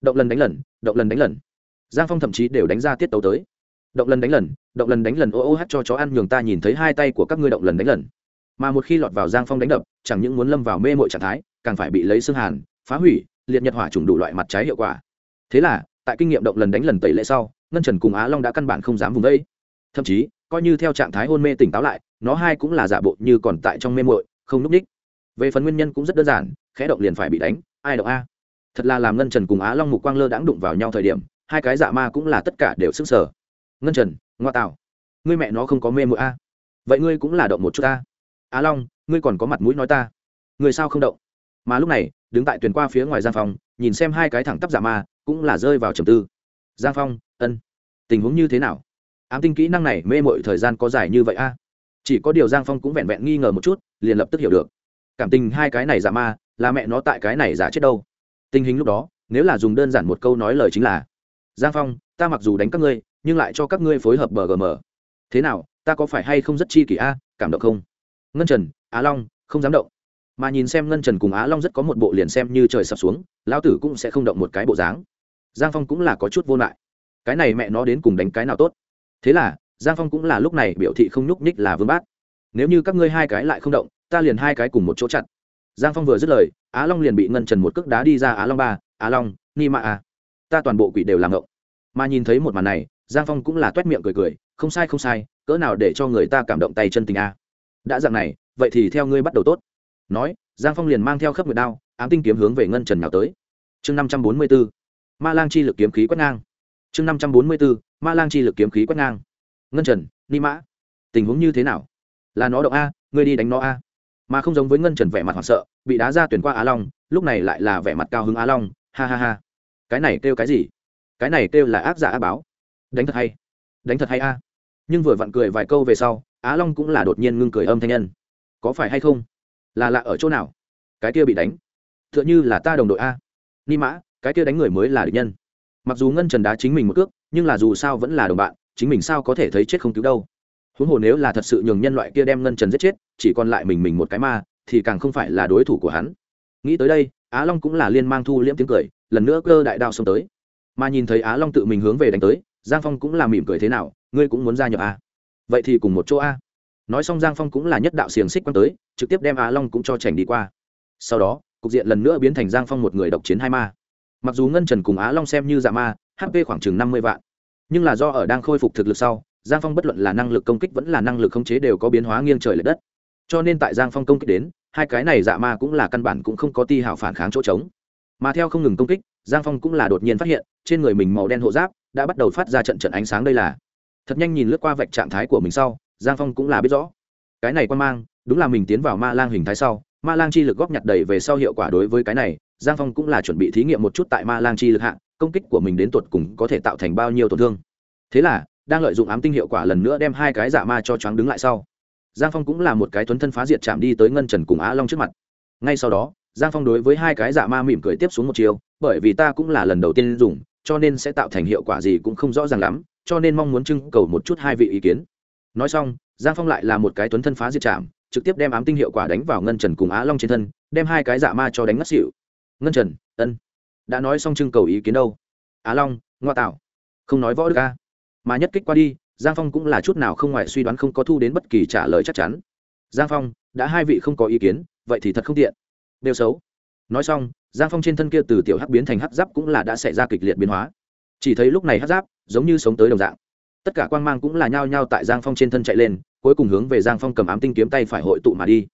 S1: động lần, đánh lần, động lần, đánh lần. Giang phong thậm chí đều đánh ra tiết tấu tới động lần đánh lần, động lần đánh lần, ô ô hát cho chó ăn nhường ta nhìn thấy hai tay của các ngươi động lần đánh lần. Mà một khi lọt vào giang phong đánh đập, chẳng những muốn lâm vào mê mội trạng thái, càng phải bị lấy xương hàn, phá hủy, liệt nhật hỏa trùng đủ loại mặt trái hiệu quả. Thế là, tại kinh nghiệm động lần đánh lần tẩy lệ sau, ngân trần cùng á long đã căn bản không dám vùng vẫy thậm chí, coi như theo trạng thái hôn mê tỉnh táo lại, nó hai cũng là giả bộ như còn tại trong mê mội không núp ních về phần nguyên nhân cũng rất đơn giản, khẽ động liền phải bị đánh, ai động a? Thật là làm ngân trần cùng á long mục quang lơ đãng đụng vào nhau thời điểm, hai cái dạ ma cũng là tất cả đều sức sở ngân trần, ngoa tạo. Ngươi mẹ nó không có mê mội a. Vậy ngươi cũng là động một chút ta. Á long, ngươi còn có mặt mũi nói ta. Người sao không động? Mà lúc này, đứng tại tuyển qua phía ngoài giang phong, nhìn xem hai cái thẳng tắp giả ma, cũng là rơi vào trầm tư. Giang phong, ân. Tình huống như thế nào? Ám tinh kỹ năng này mê mội thời gian có dài như vậy a? Chỉ có điều giang phong cũng vẹn vẹn nghi ngờ một chút, liền lập tức hiểu được. Cảm tình hai cái này giả ma, là mẹ nó tại cái này giả chết đâu? Tình hình lúc đó, nếu là dùng đơn giản một câu nói lời chính là, giang phong, ta mặc dù đánh các ngươi nhưng lại cho các ngươi phối hợp bgm thế nào, ta có phải hay không rất chi kỷ a, cảm động không? Ngân trần, á long, không dám động. Mà nhìn xem ngân trần cùng á long rất có một bộ liền xem như trời sập xuống, lão tử cũng sẽ không động một cái bộ dáng. Giang phong cũng là có chút vô lại. Cái này mẹ nó đến cùng đánh cái nào tốt? Thế là, giang phong cũng là lúc này biểu thị không nhúc nhích là vương bát. Nếu như các ngươi hai cái lại không động, ta liền hai cái cùng một chỗ chặt giang phong vừa dứt lời, á long liền bị ngân trần một cước đá đi ra á long ba. Á long ni mạ à. Ta toàn bộ quỷ đều làm ngộng. Mà nhìn thấy một màn này giang phong cũng là t u é t miệng cười cười, không sai không sai, cỡ nào để cho người ta cảm động tay chân tình a. Đã dạng này, vậy thì theo ngươi bắt đầu tốt. Nói, giang phong liền mang theo khớp nguyệt đao, ám tinh kiếm hướng về ngân trần nào tới. Chương năm trăm bốn mươi b ố ma lang chi lực kiếm khí quét ngang. Chương năm trăm bốn mươi b ố ma lang chi lực kiếm khí quét ngang. Ngân trần, ni mã, tình huống như thế nào? Là nó động a, ngươi đi đánh nó a. Mà không giống với ngân trần vẻ mặt hoảng sợ, bị đá ra tuyển qua á long, lúc này lại là vẻ mặt cao hứng á long, ha ha ha. Cái này kêu cái gì? Cái này kêu là ác giả á báo đánh thật hay. Đánh thật hay a. Nhưng vừa vặn cười vài câu về sau, á long cũng là đột nhiên ngưng cười âm thanh nhân. Có phải hay không? Là lạ ở chỗ nào? Cái kia bị đánh. T h ư ợ n h ư là ta đồng đội a. Ni mã, cái kia đánh người mới là địch nhân. Mặc dù ngân trần đá chính mình một cước, nhưng là dù sao vẫn là đồng bạn, chính mình sao có thể thấy chết không cứu đâu. Huống hồ nếu là thật sự nhường nhân loại kia đem ngân trần giết chết, chỉ còn lại mình mình một cái ma, thì càng không phải là đối thủ của hắn. Nghĩ tới đây, á long cũng là liên mang thu liễm tiếng cười, lần nữa cơ đại đao xông tới. Mà nhìn thấy á long tự mình hướng về đánh tới giang phong cũng là mỉm cười thế nào, ngươi cũng muốn gia nhập a vậy thì cùng một chỗ a nói xong giang phong cũng là nhất đạo xiềng xích quăng tới, trực tiếp đem á long cũng cho chảnh đi qua. Sau đó, cục diện lần nữa biến thành giang phong một người độc chiến hai ma. Mặc dù ngân trần cùng á long xem như dạ ma hp khoảng chừng năm mươi vạn. Nhưng là do ở đang khôi phục thực lực sau, giang phong bất luận là năng lực công kích vẫn là năng lực khống chế đều có biến hóa nghiêng trời l ệ đất. Cho nên tại giang phong công kích đến, hai cái này dạ ma cũng là căn bản cũng không có ti hào phản kháng chỗ trống. Mà theo không ngừng công kích, giang phong cũng là đột nhiên phát hiện, trên người mình màu đen hộ giáp đã bắt đầu phát ra trận trận ánh sáng đây là. Thật nhanh nhìn lướt qua vạch trạng thái của mình sau, giang phong cũng là biết rõ. Cái này quan mang, đúng là mình tiến vào ma lang hình thái sau. Ma lang chi lực góp nhặt đầy về sau hiệu quả đối với cái này, giang phong cũng là chuẩn bị thí nghiệm một chút tại ma lang chi lực hạng công kích của mình đến tột cùng có thể tạo thành bao nhiêu tổn thương. Thế là, đang lợi dụng ám tinh hiệu quả lần nữa đem hai cái dạ ma cho choáng đứng lại sau. Giang phong cũng là một cái tuấn thân phá diệt chạm đi tới ngân trần cùng á long trước mặt. Ngay sau đó, giang phong đối với hai cái dạ ma mỉm cười tiếp xuống một chiều, bởi vì ta cũng là lần đầu tiên dùng cho nên sẽ tạo thành hiệu quả gì cũng không rõ ràng lắm, cho nên mong muốn trưng cầu một chút hai vị ý kiến. Nói xong, giang phong lại là một cái tuấn thân phá diệt chạm trực tiếp đem ám tinh hiệu quả đánh vào ngân trần cùng á long trên thân, đem hai cái dạ ma cho đánh ngất xỉu. Ngân trần, ân. Đã nói xong trưng cầu ý kiến đâu? Á long, ngoa tạo. Không nói võ được ca mà nhất kích qua đi, giang phong cũng là chút nào không ngoài suy đoán không có thu đến bất kỳ trả lời chắc chắn. Giang phong, đã hai vị không có ý kiến, vậy thì thật không tiện. Đều xấu. Nói xong giang phong trên thân kia từ tiểu hắc biến thành hắc giáp cũng là đã xảy ra kịch liệt biến hóa. Chỉ thấy lúc này hắc giáp giống như sống tới đồng dạng. Tất cả quan g mang cũng là nhao nhao tại giang phong trên thân chạy lên, cuối cùng hướng về giang phong cầm ám tinh kiếm tay phải hội tụ mà đi.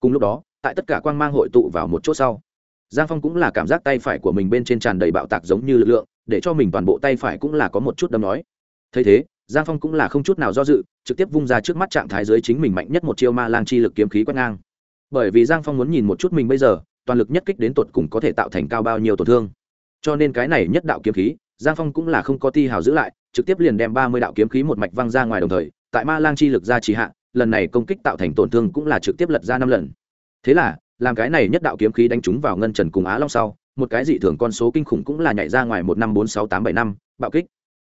S1: Cùng lúc đó, tại tất cả quan g mang hội tụ vào một chỗ sau, giang phong cũng là cảm giác tay phải của mình bên trên tràn đầy bạo tạc giống như lực lượng, để cho mình toàn bộ tay phải cũng là có một chút đâm nói. Thấy thế, giang phong cũng là không chút nào do dự, trực tiếp vung ra trước mắt trạng thái dưới chính mình mạnh nhất một chiêu ma lang chi lực kiếm khí quét ngang. Bởi vì giang phong muốn nhìn một chút mình bây giờ toàn lực nhất kích đến tột cùng có thể tạo thành cao bao nhiêu tổn thương. Cho nên cái này nhất đạo kiếm khí, giang phong cũng là không có ti hào giữ lại, trực tiếp liền đem ba mươi đạo kiếm khí một mạch văng ra ngoài đồng thời, tại ma lang chi lực ra trì hạ, lần này công kích tạo thành tổn thương cũng là trực tiếp lật ra năm lần. Thế là, làm cái này nhất đạo kiếm khí đánh trúng vào ngân trần cùng á long sau, một cái dị thường con số kinh khủng cũng là nhảy ra ngoài một năm bốn sáu tám bảy năm, bạo kích.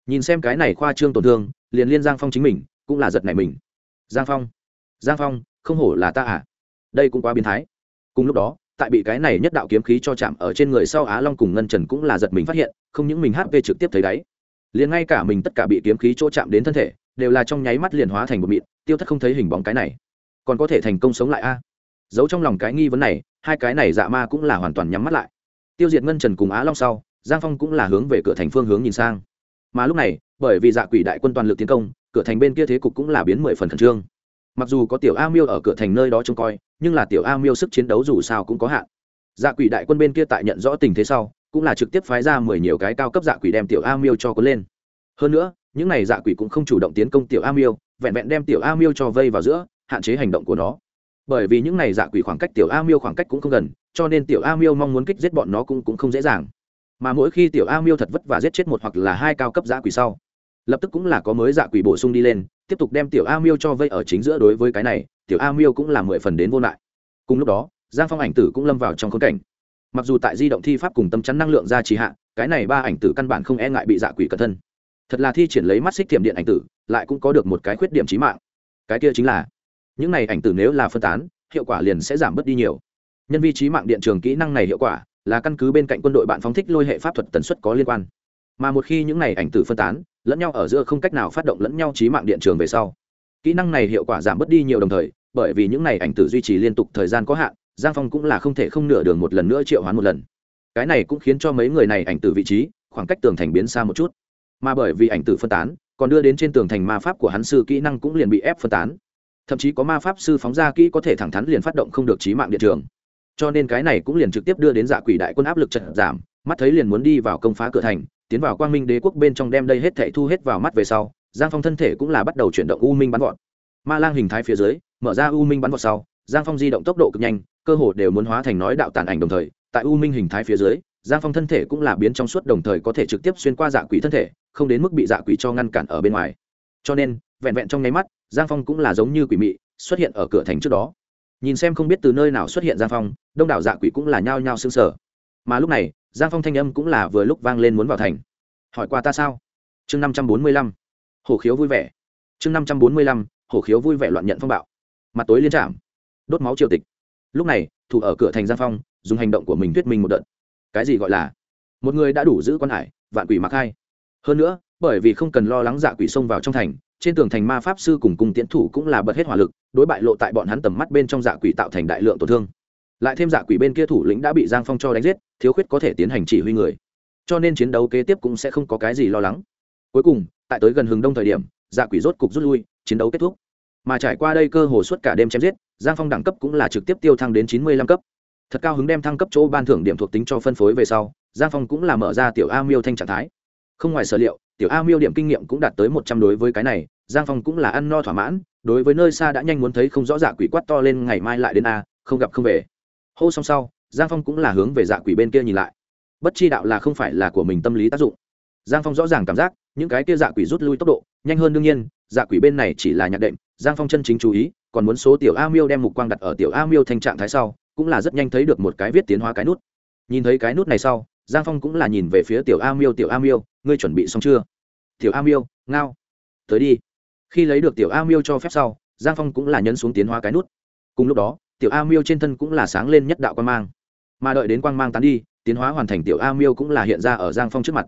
S1: Nhìn xem cái này khoa trương tổn thương, liền liên giang phong chính mình, cũng là giật nảy mình. Giang phong giang phong, không hổ là ta à? Đây cũng quá biến thái. Cùng lúc đó tại bị cái này nhất đạo kiếm khí cho chạm ở trên người sau á long cùng ngân trần cũng là giật mình phát hiện, không những mình hp trực tiếp thấy đáy, liền ngay cả mình tất cả bị kiếm khí chỗ chạm đến thân thể, đều là trong nháy mắt liền hóa thành một mịn, tiêu thất không thấy hình bóng cái này. Còn có thể thành công sống lại a? Giấu trong lòng cái nghi vấn này, hai cái này dạ ma cũng là hoàn toàn nhắm mắt lại. Tiêu diệt ngân trần cùng á long sau, giang phong cũng là hướng về cửa thành phương hướng nhìn sang. Mà lúc này, bởi vì dạ quỷ đại quân toàn lực tiến công, cửa thành bên kia thế cục cũng là biến mười phần khẩn trương mặc dù có tiểu a miêu ở cửa thành nơi đó trông coi nhưng là tiểu a miêu sức chiến đấu dù sao cũng có hạn. Dạ quỷ đại quân bên kia tại nhận rõ tình thế sau cũng là trực tiếp phái ra mười nhiều cái cao cấp dạ quỷ đem tiểu a miêu cho cuốn lên. Hơn nữa những này dạ quỷ cũng không chủ động tiến công tiểu a miêu vẹn vẹn đem tiểu a miêu cho vây vào giữa hạn chế hành động của nó. Bởi vì những này dạ quỷ khoảng cách tiểu a miêu khoảng cách cũng không gần cho nên tiểu a miêu mong muốn kích giết bọn nó cũng, cũng không dễ dàng. Mà mỗi khi tiểu a miêu thật vất và giết chết một hoặc là hai cao cấp dạ quỷ sau lập tức cũng là có mới dạ quỷ bổ sung đi lên tiếp tục đem tiểu a miêu cho vây ở chính giữa đối với cái này, tiểu a miêu cũng là mười phần đến vô lại. Cùng lúc đó, giang phong ảnh tử cũng lâm vào trong khốn cảnh. Mặc dù tại di động thi pháp cùng tâm chắn năng lượng ra trì hạ, cái này ba ảnh tử căn bản không e ngại bị dạ quỷ cẩn thân. Thật là thi triển lấy mắt xích thiểm điện ảnh tử, lại cũng có được một cái khuyết điểm trí mạng. Cái kia chính là, những này ảnh tử nếu là phân tán, hiệu quả liền sẽ giảm bớt đi nhiều. Nhân vi trí mạng điện trường kỹ năng này hiệu quả là căn cứ bên cạnh quân đội bạn phóng thích lôi hệ pháp thuật tần suất có liên quan mà một khi những này ảnh tử phân tán, lẫn nhau ở giữa không cách nào phát động lẫn nhau trí mạng điện trường về sau. Kỹ năng này hiệu quả giảm bớt đi nhiều đồng thời, bởi vì những này ảnh tử duy trì liên tục thời gian có hạn, giang phong cũng là không thể không nửa đường một lần nữa triệu hoán một lần. Cái này cũng khiến cho mấy người này ảnh tử vị trí, khoảng cách tường thành biến xa một chút. Mà bởi vì ảnh tử phân tán, còn đưa đến trên tường thành ma pháp của hắn sư kỹ năng cũng liền bị ép phân tán. Thậm chí có ma pháp sư phóng ra kỹ có thể thẳng thắn liền phát động không được trí mạng điện trường. Cho nên cái này cũng liền trực tiếp đưa đến dạ quỷ đại quân áp lực trận giảm, mắt thấy liền muốn đi vào công phá cửa thành tiến vào quang minh đế quốc bên trong đem đây hết thảy thu hết vào mắt về sau, giang phong thân thể cũng là bắt đầu chuyển động u minh bắn vọt. Ma lang hình thái phía dưới, mở ra u minh bắn vọt sau, giang phong di động tốc độ cực nhanh, cơ hồ đều muốn hóa thành nói đạo tàn ảnh đồng thời, tại u minh hình thái phía dưới, giang phong thân thể cũng là biến trong suốt đồng thời có thể trực tiếp xuyên qua dạ quỷ thân thể, không đến mức bị dạ quỷ cho ngăn cản ở bên ngoài. Cho nên, vẹn vẹn trong nháy mắt, giang phong cũng là giống như quỷ mị, xuất hiện ở cửa thành trước đó. Nhìn xem không biết từ nơi nào xuất hiện giang phong, đông đảo dạ quỷ cũng là nhao nhao xương sở mà lúc này giang phong thanh âm cũng là vừa lúc vang lên muốn vào thành. Hỏi qua ta sao? Chương năm trăm bốn mươi lăm. Hổ khiếu vui vẻ. Chương năm trăm bốn mươi lăm, hổ khiếu vui vẻ loạn nhận phong bạo. Mặt tối liên trạm. Đốt máu triều tịch. Lúc này, thủ ở cửa thành giang phong, dùng hành động của mình thuyết minh một đợt. Cái gì gọi là? Một người đã đủ giữ quan hải, vạn quỷ mặc hai. Hơn nữa, bởi vì không cần lo lắng dạ quỷ xông vào trong thành, trên tường thành ma pháp sư cùng cùng tiến thủ cũng là bật hết hỏa lực, đối bại lộ tại bọn hắn tầm mắt bên trong dạ quỷ tạo thành đại lượng tổn thương lại thêm dạ quỷ bên kia thủ lĩnh đã bị giang phong cho đánh giết, thiếu khuyết có thể tiến hành chỉ huy người. Cho nên chiến đấu kế tiếp cũng sẽ không có cái gì lo lắng. Cuối cùng, tại tới gần hướng đông thời điểm dạ quỷ rốt cục rút lui, chiến đấu kết thúc. Mà trải qua đây cơ hồ suốt cả đêm chém giết, giang phong đẳng cấp cũng là trực tiếp tiêu thăng đến chín mươi lăm cấp. Thật cao hứng đem thăng cấp chỗ ban thưởng điểm thuộc tính cho phân phối về sau, giang phong cũng là mở ra tiểu a miêu thanh trạng thái. Không ngoài sở liệu, tiểu a miêu điểm kinh nghiệm cũng đạt tới một trăm đối với cái này, giang phong cũng là ăn no thỏa mãn, đối với nơi xa đã nhanh muốn thấy không rõ dạ quỷ quát to lên ngày mai lại đến a, không gặp không về hô xong sau, giang phong cũng là hướng về dạ quỷ bên kia nhìn lại. Bất chi đạo là không phải là của mình tâm lý tác dụng. Giang phong rõ ràng cảm giác, những cái kia dạ quỷ rút lui tốc độ, nhanh hơn đương nhiên dạ quỷ bên này chỉ là nhạc đệm, giang phong chân chính chú ý, còn muốn số tiểu a miêu đem mục quang đặt ở tiểu a miêu thành trạng thái sau, cũng là rất nhanh thấy được một cái viết tiến hóa cái nút. Nhìn thấy cái nút này sau, giang phong cũng là nhìn về phía tiểu a miêu, tiểu a miêu, ngươi chuẩn bị xong chưa? Tiểu a miêu, ngao. Tới đi. Khi lấy được tiểu a miêu cho phép sau, giang phong cũng là nhấn xuống tiến hóa cái nút. Cùng lúc đó tiểu a miêu trên thân cũng là sáng lên nhất đạo quan mang. Mà đợi đến quang mang tán đi, tiến hóa hoàn thành tiểu a miêu cũng là hiện ra ở giang phong trước mặt.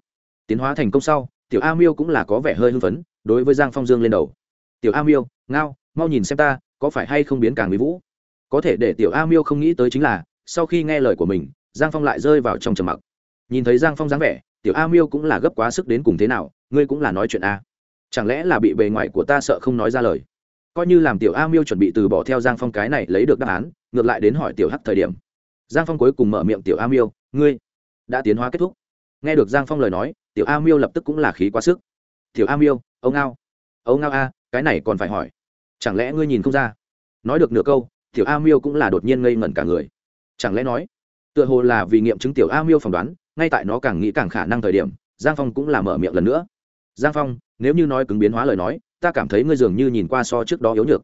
S1: Tiến hóa thành công sau, tiểu a miêu cũng là có vẻ hơi hưng phấn đối với giang phong dương lên đầu. Tiểu a miêu, ngao, mau nhìn xem ta, có phải hay không biến càng mỹ vũ? Có thể để tiểu a miêu không nghĩ tới chính là, sau khi nghe lời của mình, giang phong lại rơi vào trong trầm mặc. Nhìn thấy giang phong dáng vẻ, tiểu a miêu cũng là gấp quá sức đến cùng thế nào, ngươi cũng là nói chuyện a. Chẳng lẽ là bị bề ngoài của ta sợ không nói ra lời? Coi như làm tiểu a miêu chuẩn bị từ bỏ theo giang phong cái này lấy được đáp án, ngược lại đến hỏi tiểu hắc thời điểm. Giang phong cuối cùng mở miệng, tiểu a miêu, ngươi đã tiến hóa kết thúc. Nghe được giang phong lời nói, tiểu a miêu lập tức cũng là khí quá sức. Tiểu a miêu, ông ngao ông ngao a, cái này còn phải hỏi. Chẳng lẽ ngươi nhìn không ra? Nói được nửa câu, tiểu a miêu cũng là đột nhiên ngây ngẩn cả người. Chẳng lẽ nói, tựa hồ là vì nghiệm chứng tiểu a miêu phỏng đoán, ngay tại nó càng nghĩ càng khả năng thời điểm, giang phong cũng là mở miệng lần nữa. Giang phong nếu như nói cứng biến hóa lời nói ta cảm thấy ngươi dường như nhìn qua so trước đó yếu nhược.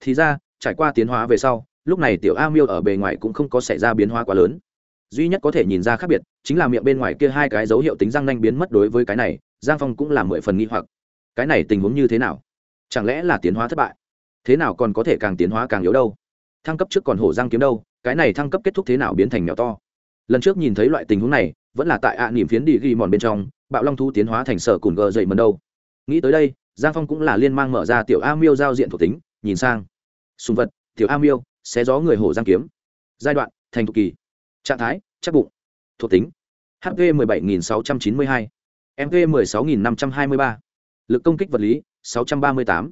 S1: Thì ra trải qua tiến hóa về sau lúc này tiểu a miêu ở bề ngoài cũng không có xảy ra biến hóa quá lớn. Duy nhất có thể nhìn ra khác biệt chính là miệng bên ngoài kia hai cái dấu hiệu tính răng nanh biến mất đối với cái này giang phong cũng là mười phần nghi hoặc. Cái này tình huống như thế nào? Chẳng lẽ là tiến hóa thất bại? Thế nào còn có thể càng tiến hóa càng yếu đâu? Thăng cấp trước còn hổ giang kiếm đâu cái này thăng cấp kết thúc thế nào biến thành mèo to? Lần trước nhìn thấy loại tình huống này vẫn là tại ạ à, niềm phiến đi ghi mòn bên trong bạo long thu tiến hóa thành sở cùn gờ dậy mần đâu nghĩ tới đây giang phong cũng là liên mang mở ra tiểu a miêu giao diện thuộc tính nhìn sang. Sùng vật tiểu a miêu xé gió người hổ giang kiếm. Giai đoạn thành thục kỳ. Trạng thái chắc bụng. Thuộc tính hp 17692, mp 16523, lực công kích vật lý 638,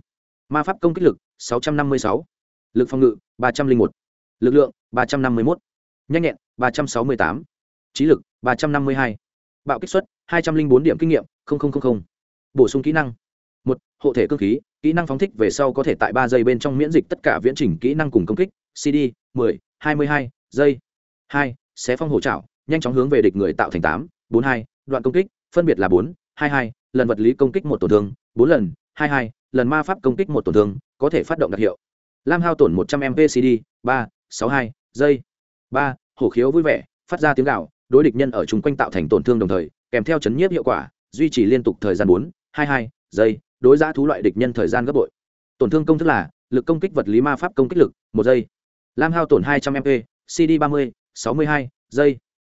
S1: ma pháp công kích lực 656, lực phòng ngự 301, lực lượng 351, nhanh nhẹn 368, trí lực 352, bạo kích suất 204 điểm kinh nghiệm bổ sung kỹ năng. Một hộ thể cơ khí kỹ năng phóng thích về sau có thể tại ba giây bên trong miễn dịch tất cả viễn trình kỹ năng cùng công kích. Cd 10, 22, giây. Hai xé phong hổ trảo nhanh chóng hướng về địch người tạo thành tám. Bốn hai đoạn công kích phân biệt là bốn hai hai lần vật lý công kích một tổn thương. Bốn lần hai hai lần ma pháp công kích một tổn thương có thể phát động đặc hiệu. Lam hao tổn một trăm mpcd ba sáu hai giây. Ba hổ khiếu vui vẻ phát ra tiếng gạo đối địch nhân ở chung quanh tạo thành tổn thương đồng thời kèm theo chấn nhiếp hiệu quả duy trì liên tục thời gian bốn hai hai giây đối giã thú loại địch nhân thời gian gấp bội. Tổn thương công thức là, lực công kích vật lý ma pháp công kích lực, một giây. Lam hao tổn hai trăm mp, cd ba mươi, sáu mươi hai, giây.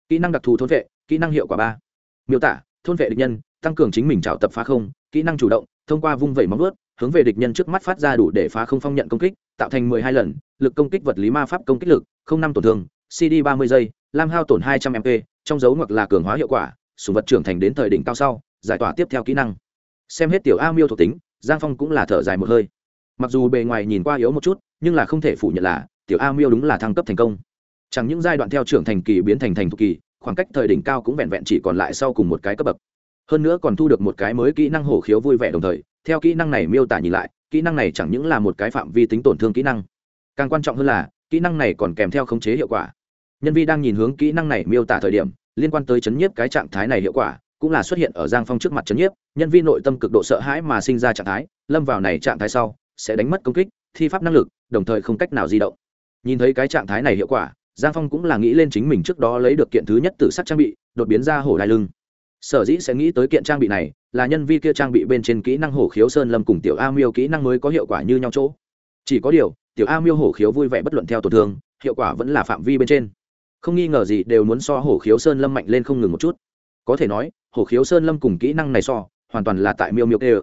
S1: Kỹ năng đặc thù thôn vệ, kỹ năng hiệu quả ba. Miêu tả, thôn vệ địch nhân, tăng cường chính mình trào tập phá không, kỹ năng chủ động, thông qua vung vẩy móng ướt hướng về địch nhân trước mắt phát ra đủ để phá không phong nhận công kích, tạo thành mười hai lần, lực công kích vật lý ma pháp công kích lực, không năm tổn thương, cd ba mươi giây, lam hao tổn hai trăm mp, trong dấu ngoặc là cường hóa hiệu quả, sùng vật trưởng thành đến thời đỉnh cao sau, giải tỏa tiếp theo kỹ năng xem hết tiểu a miêu thuộc tính, giang phong cũng là thở dài một hơi. Mặc dù bề ngoài nhìn qua yếu một chút, nhưng là không thể phủ nhận là tiểu a miêu đúng là thăng cấp thành công. Chẳng những giai đoạn theo trưởng thành kỳ biến thành thành thục kỳ, khoảng cách thời đỉnh cao cũng vẹn vẹn chỉ còn lại sau cùng một cái cấp bậc. Hơn nữa còn thu được một cái mới kỹ năng hổ khiếu vui vẻ đồng thời, theo kỹ năng này miêu tả nhìn lại, kỹ năng này chẳng những là một cái phạm vi tính tổn thương kỹ năng. Càng quan trọng hơn là, kỹ năng này còn kèm theo khống chế hiệu quả. Nhân vi đang nhìn hướng kỹ năng này miêu tả thời điểm, liên quan tới chấn nhiếp cái trạng thái này hiệu quả cũng là xuất hiện ở giang phong trước mặt trấn nhiếp, nhân viên nội tâm cực độ sợ hãi mà sinh ra trạng thái, lâm vào này trạng thái sau, sẽ đánh mất công kích, thi pháp năng lực, đồng thời không cách nào di động. Nhìn thấy cái trạng thái này hiệu quả, giang phong cũng là nghĩ lên chính mình trước đó lấy được kiện thứ nhất từ sắc trang bị, đột biến ra hổ đai lưng. Sở dĩ sẽ nghĩ tới kiện trang bị này, là nhân vi kia trang bị bên trên kỹ năng hổ khiếu sơn lâm cùng tiểu a miêu kỹ năng mới có hiệu quả như nhau chỗ. Chỉ có điều, tiểu a miêu hổ khiếu vui vẻ bất luận theo tổn thương, hiệu quả vẫn là phạm vi bên trên. Không nghi ngờ gì đều muốn so hổ khiếu sơn lâm mạnh lên không ngừng một chút. Có thể nói hổ khiếu sơn lâm cùng kỹ năng này so, hoàn toàn là tại miêu miêu kê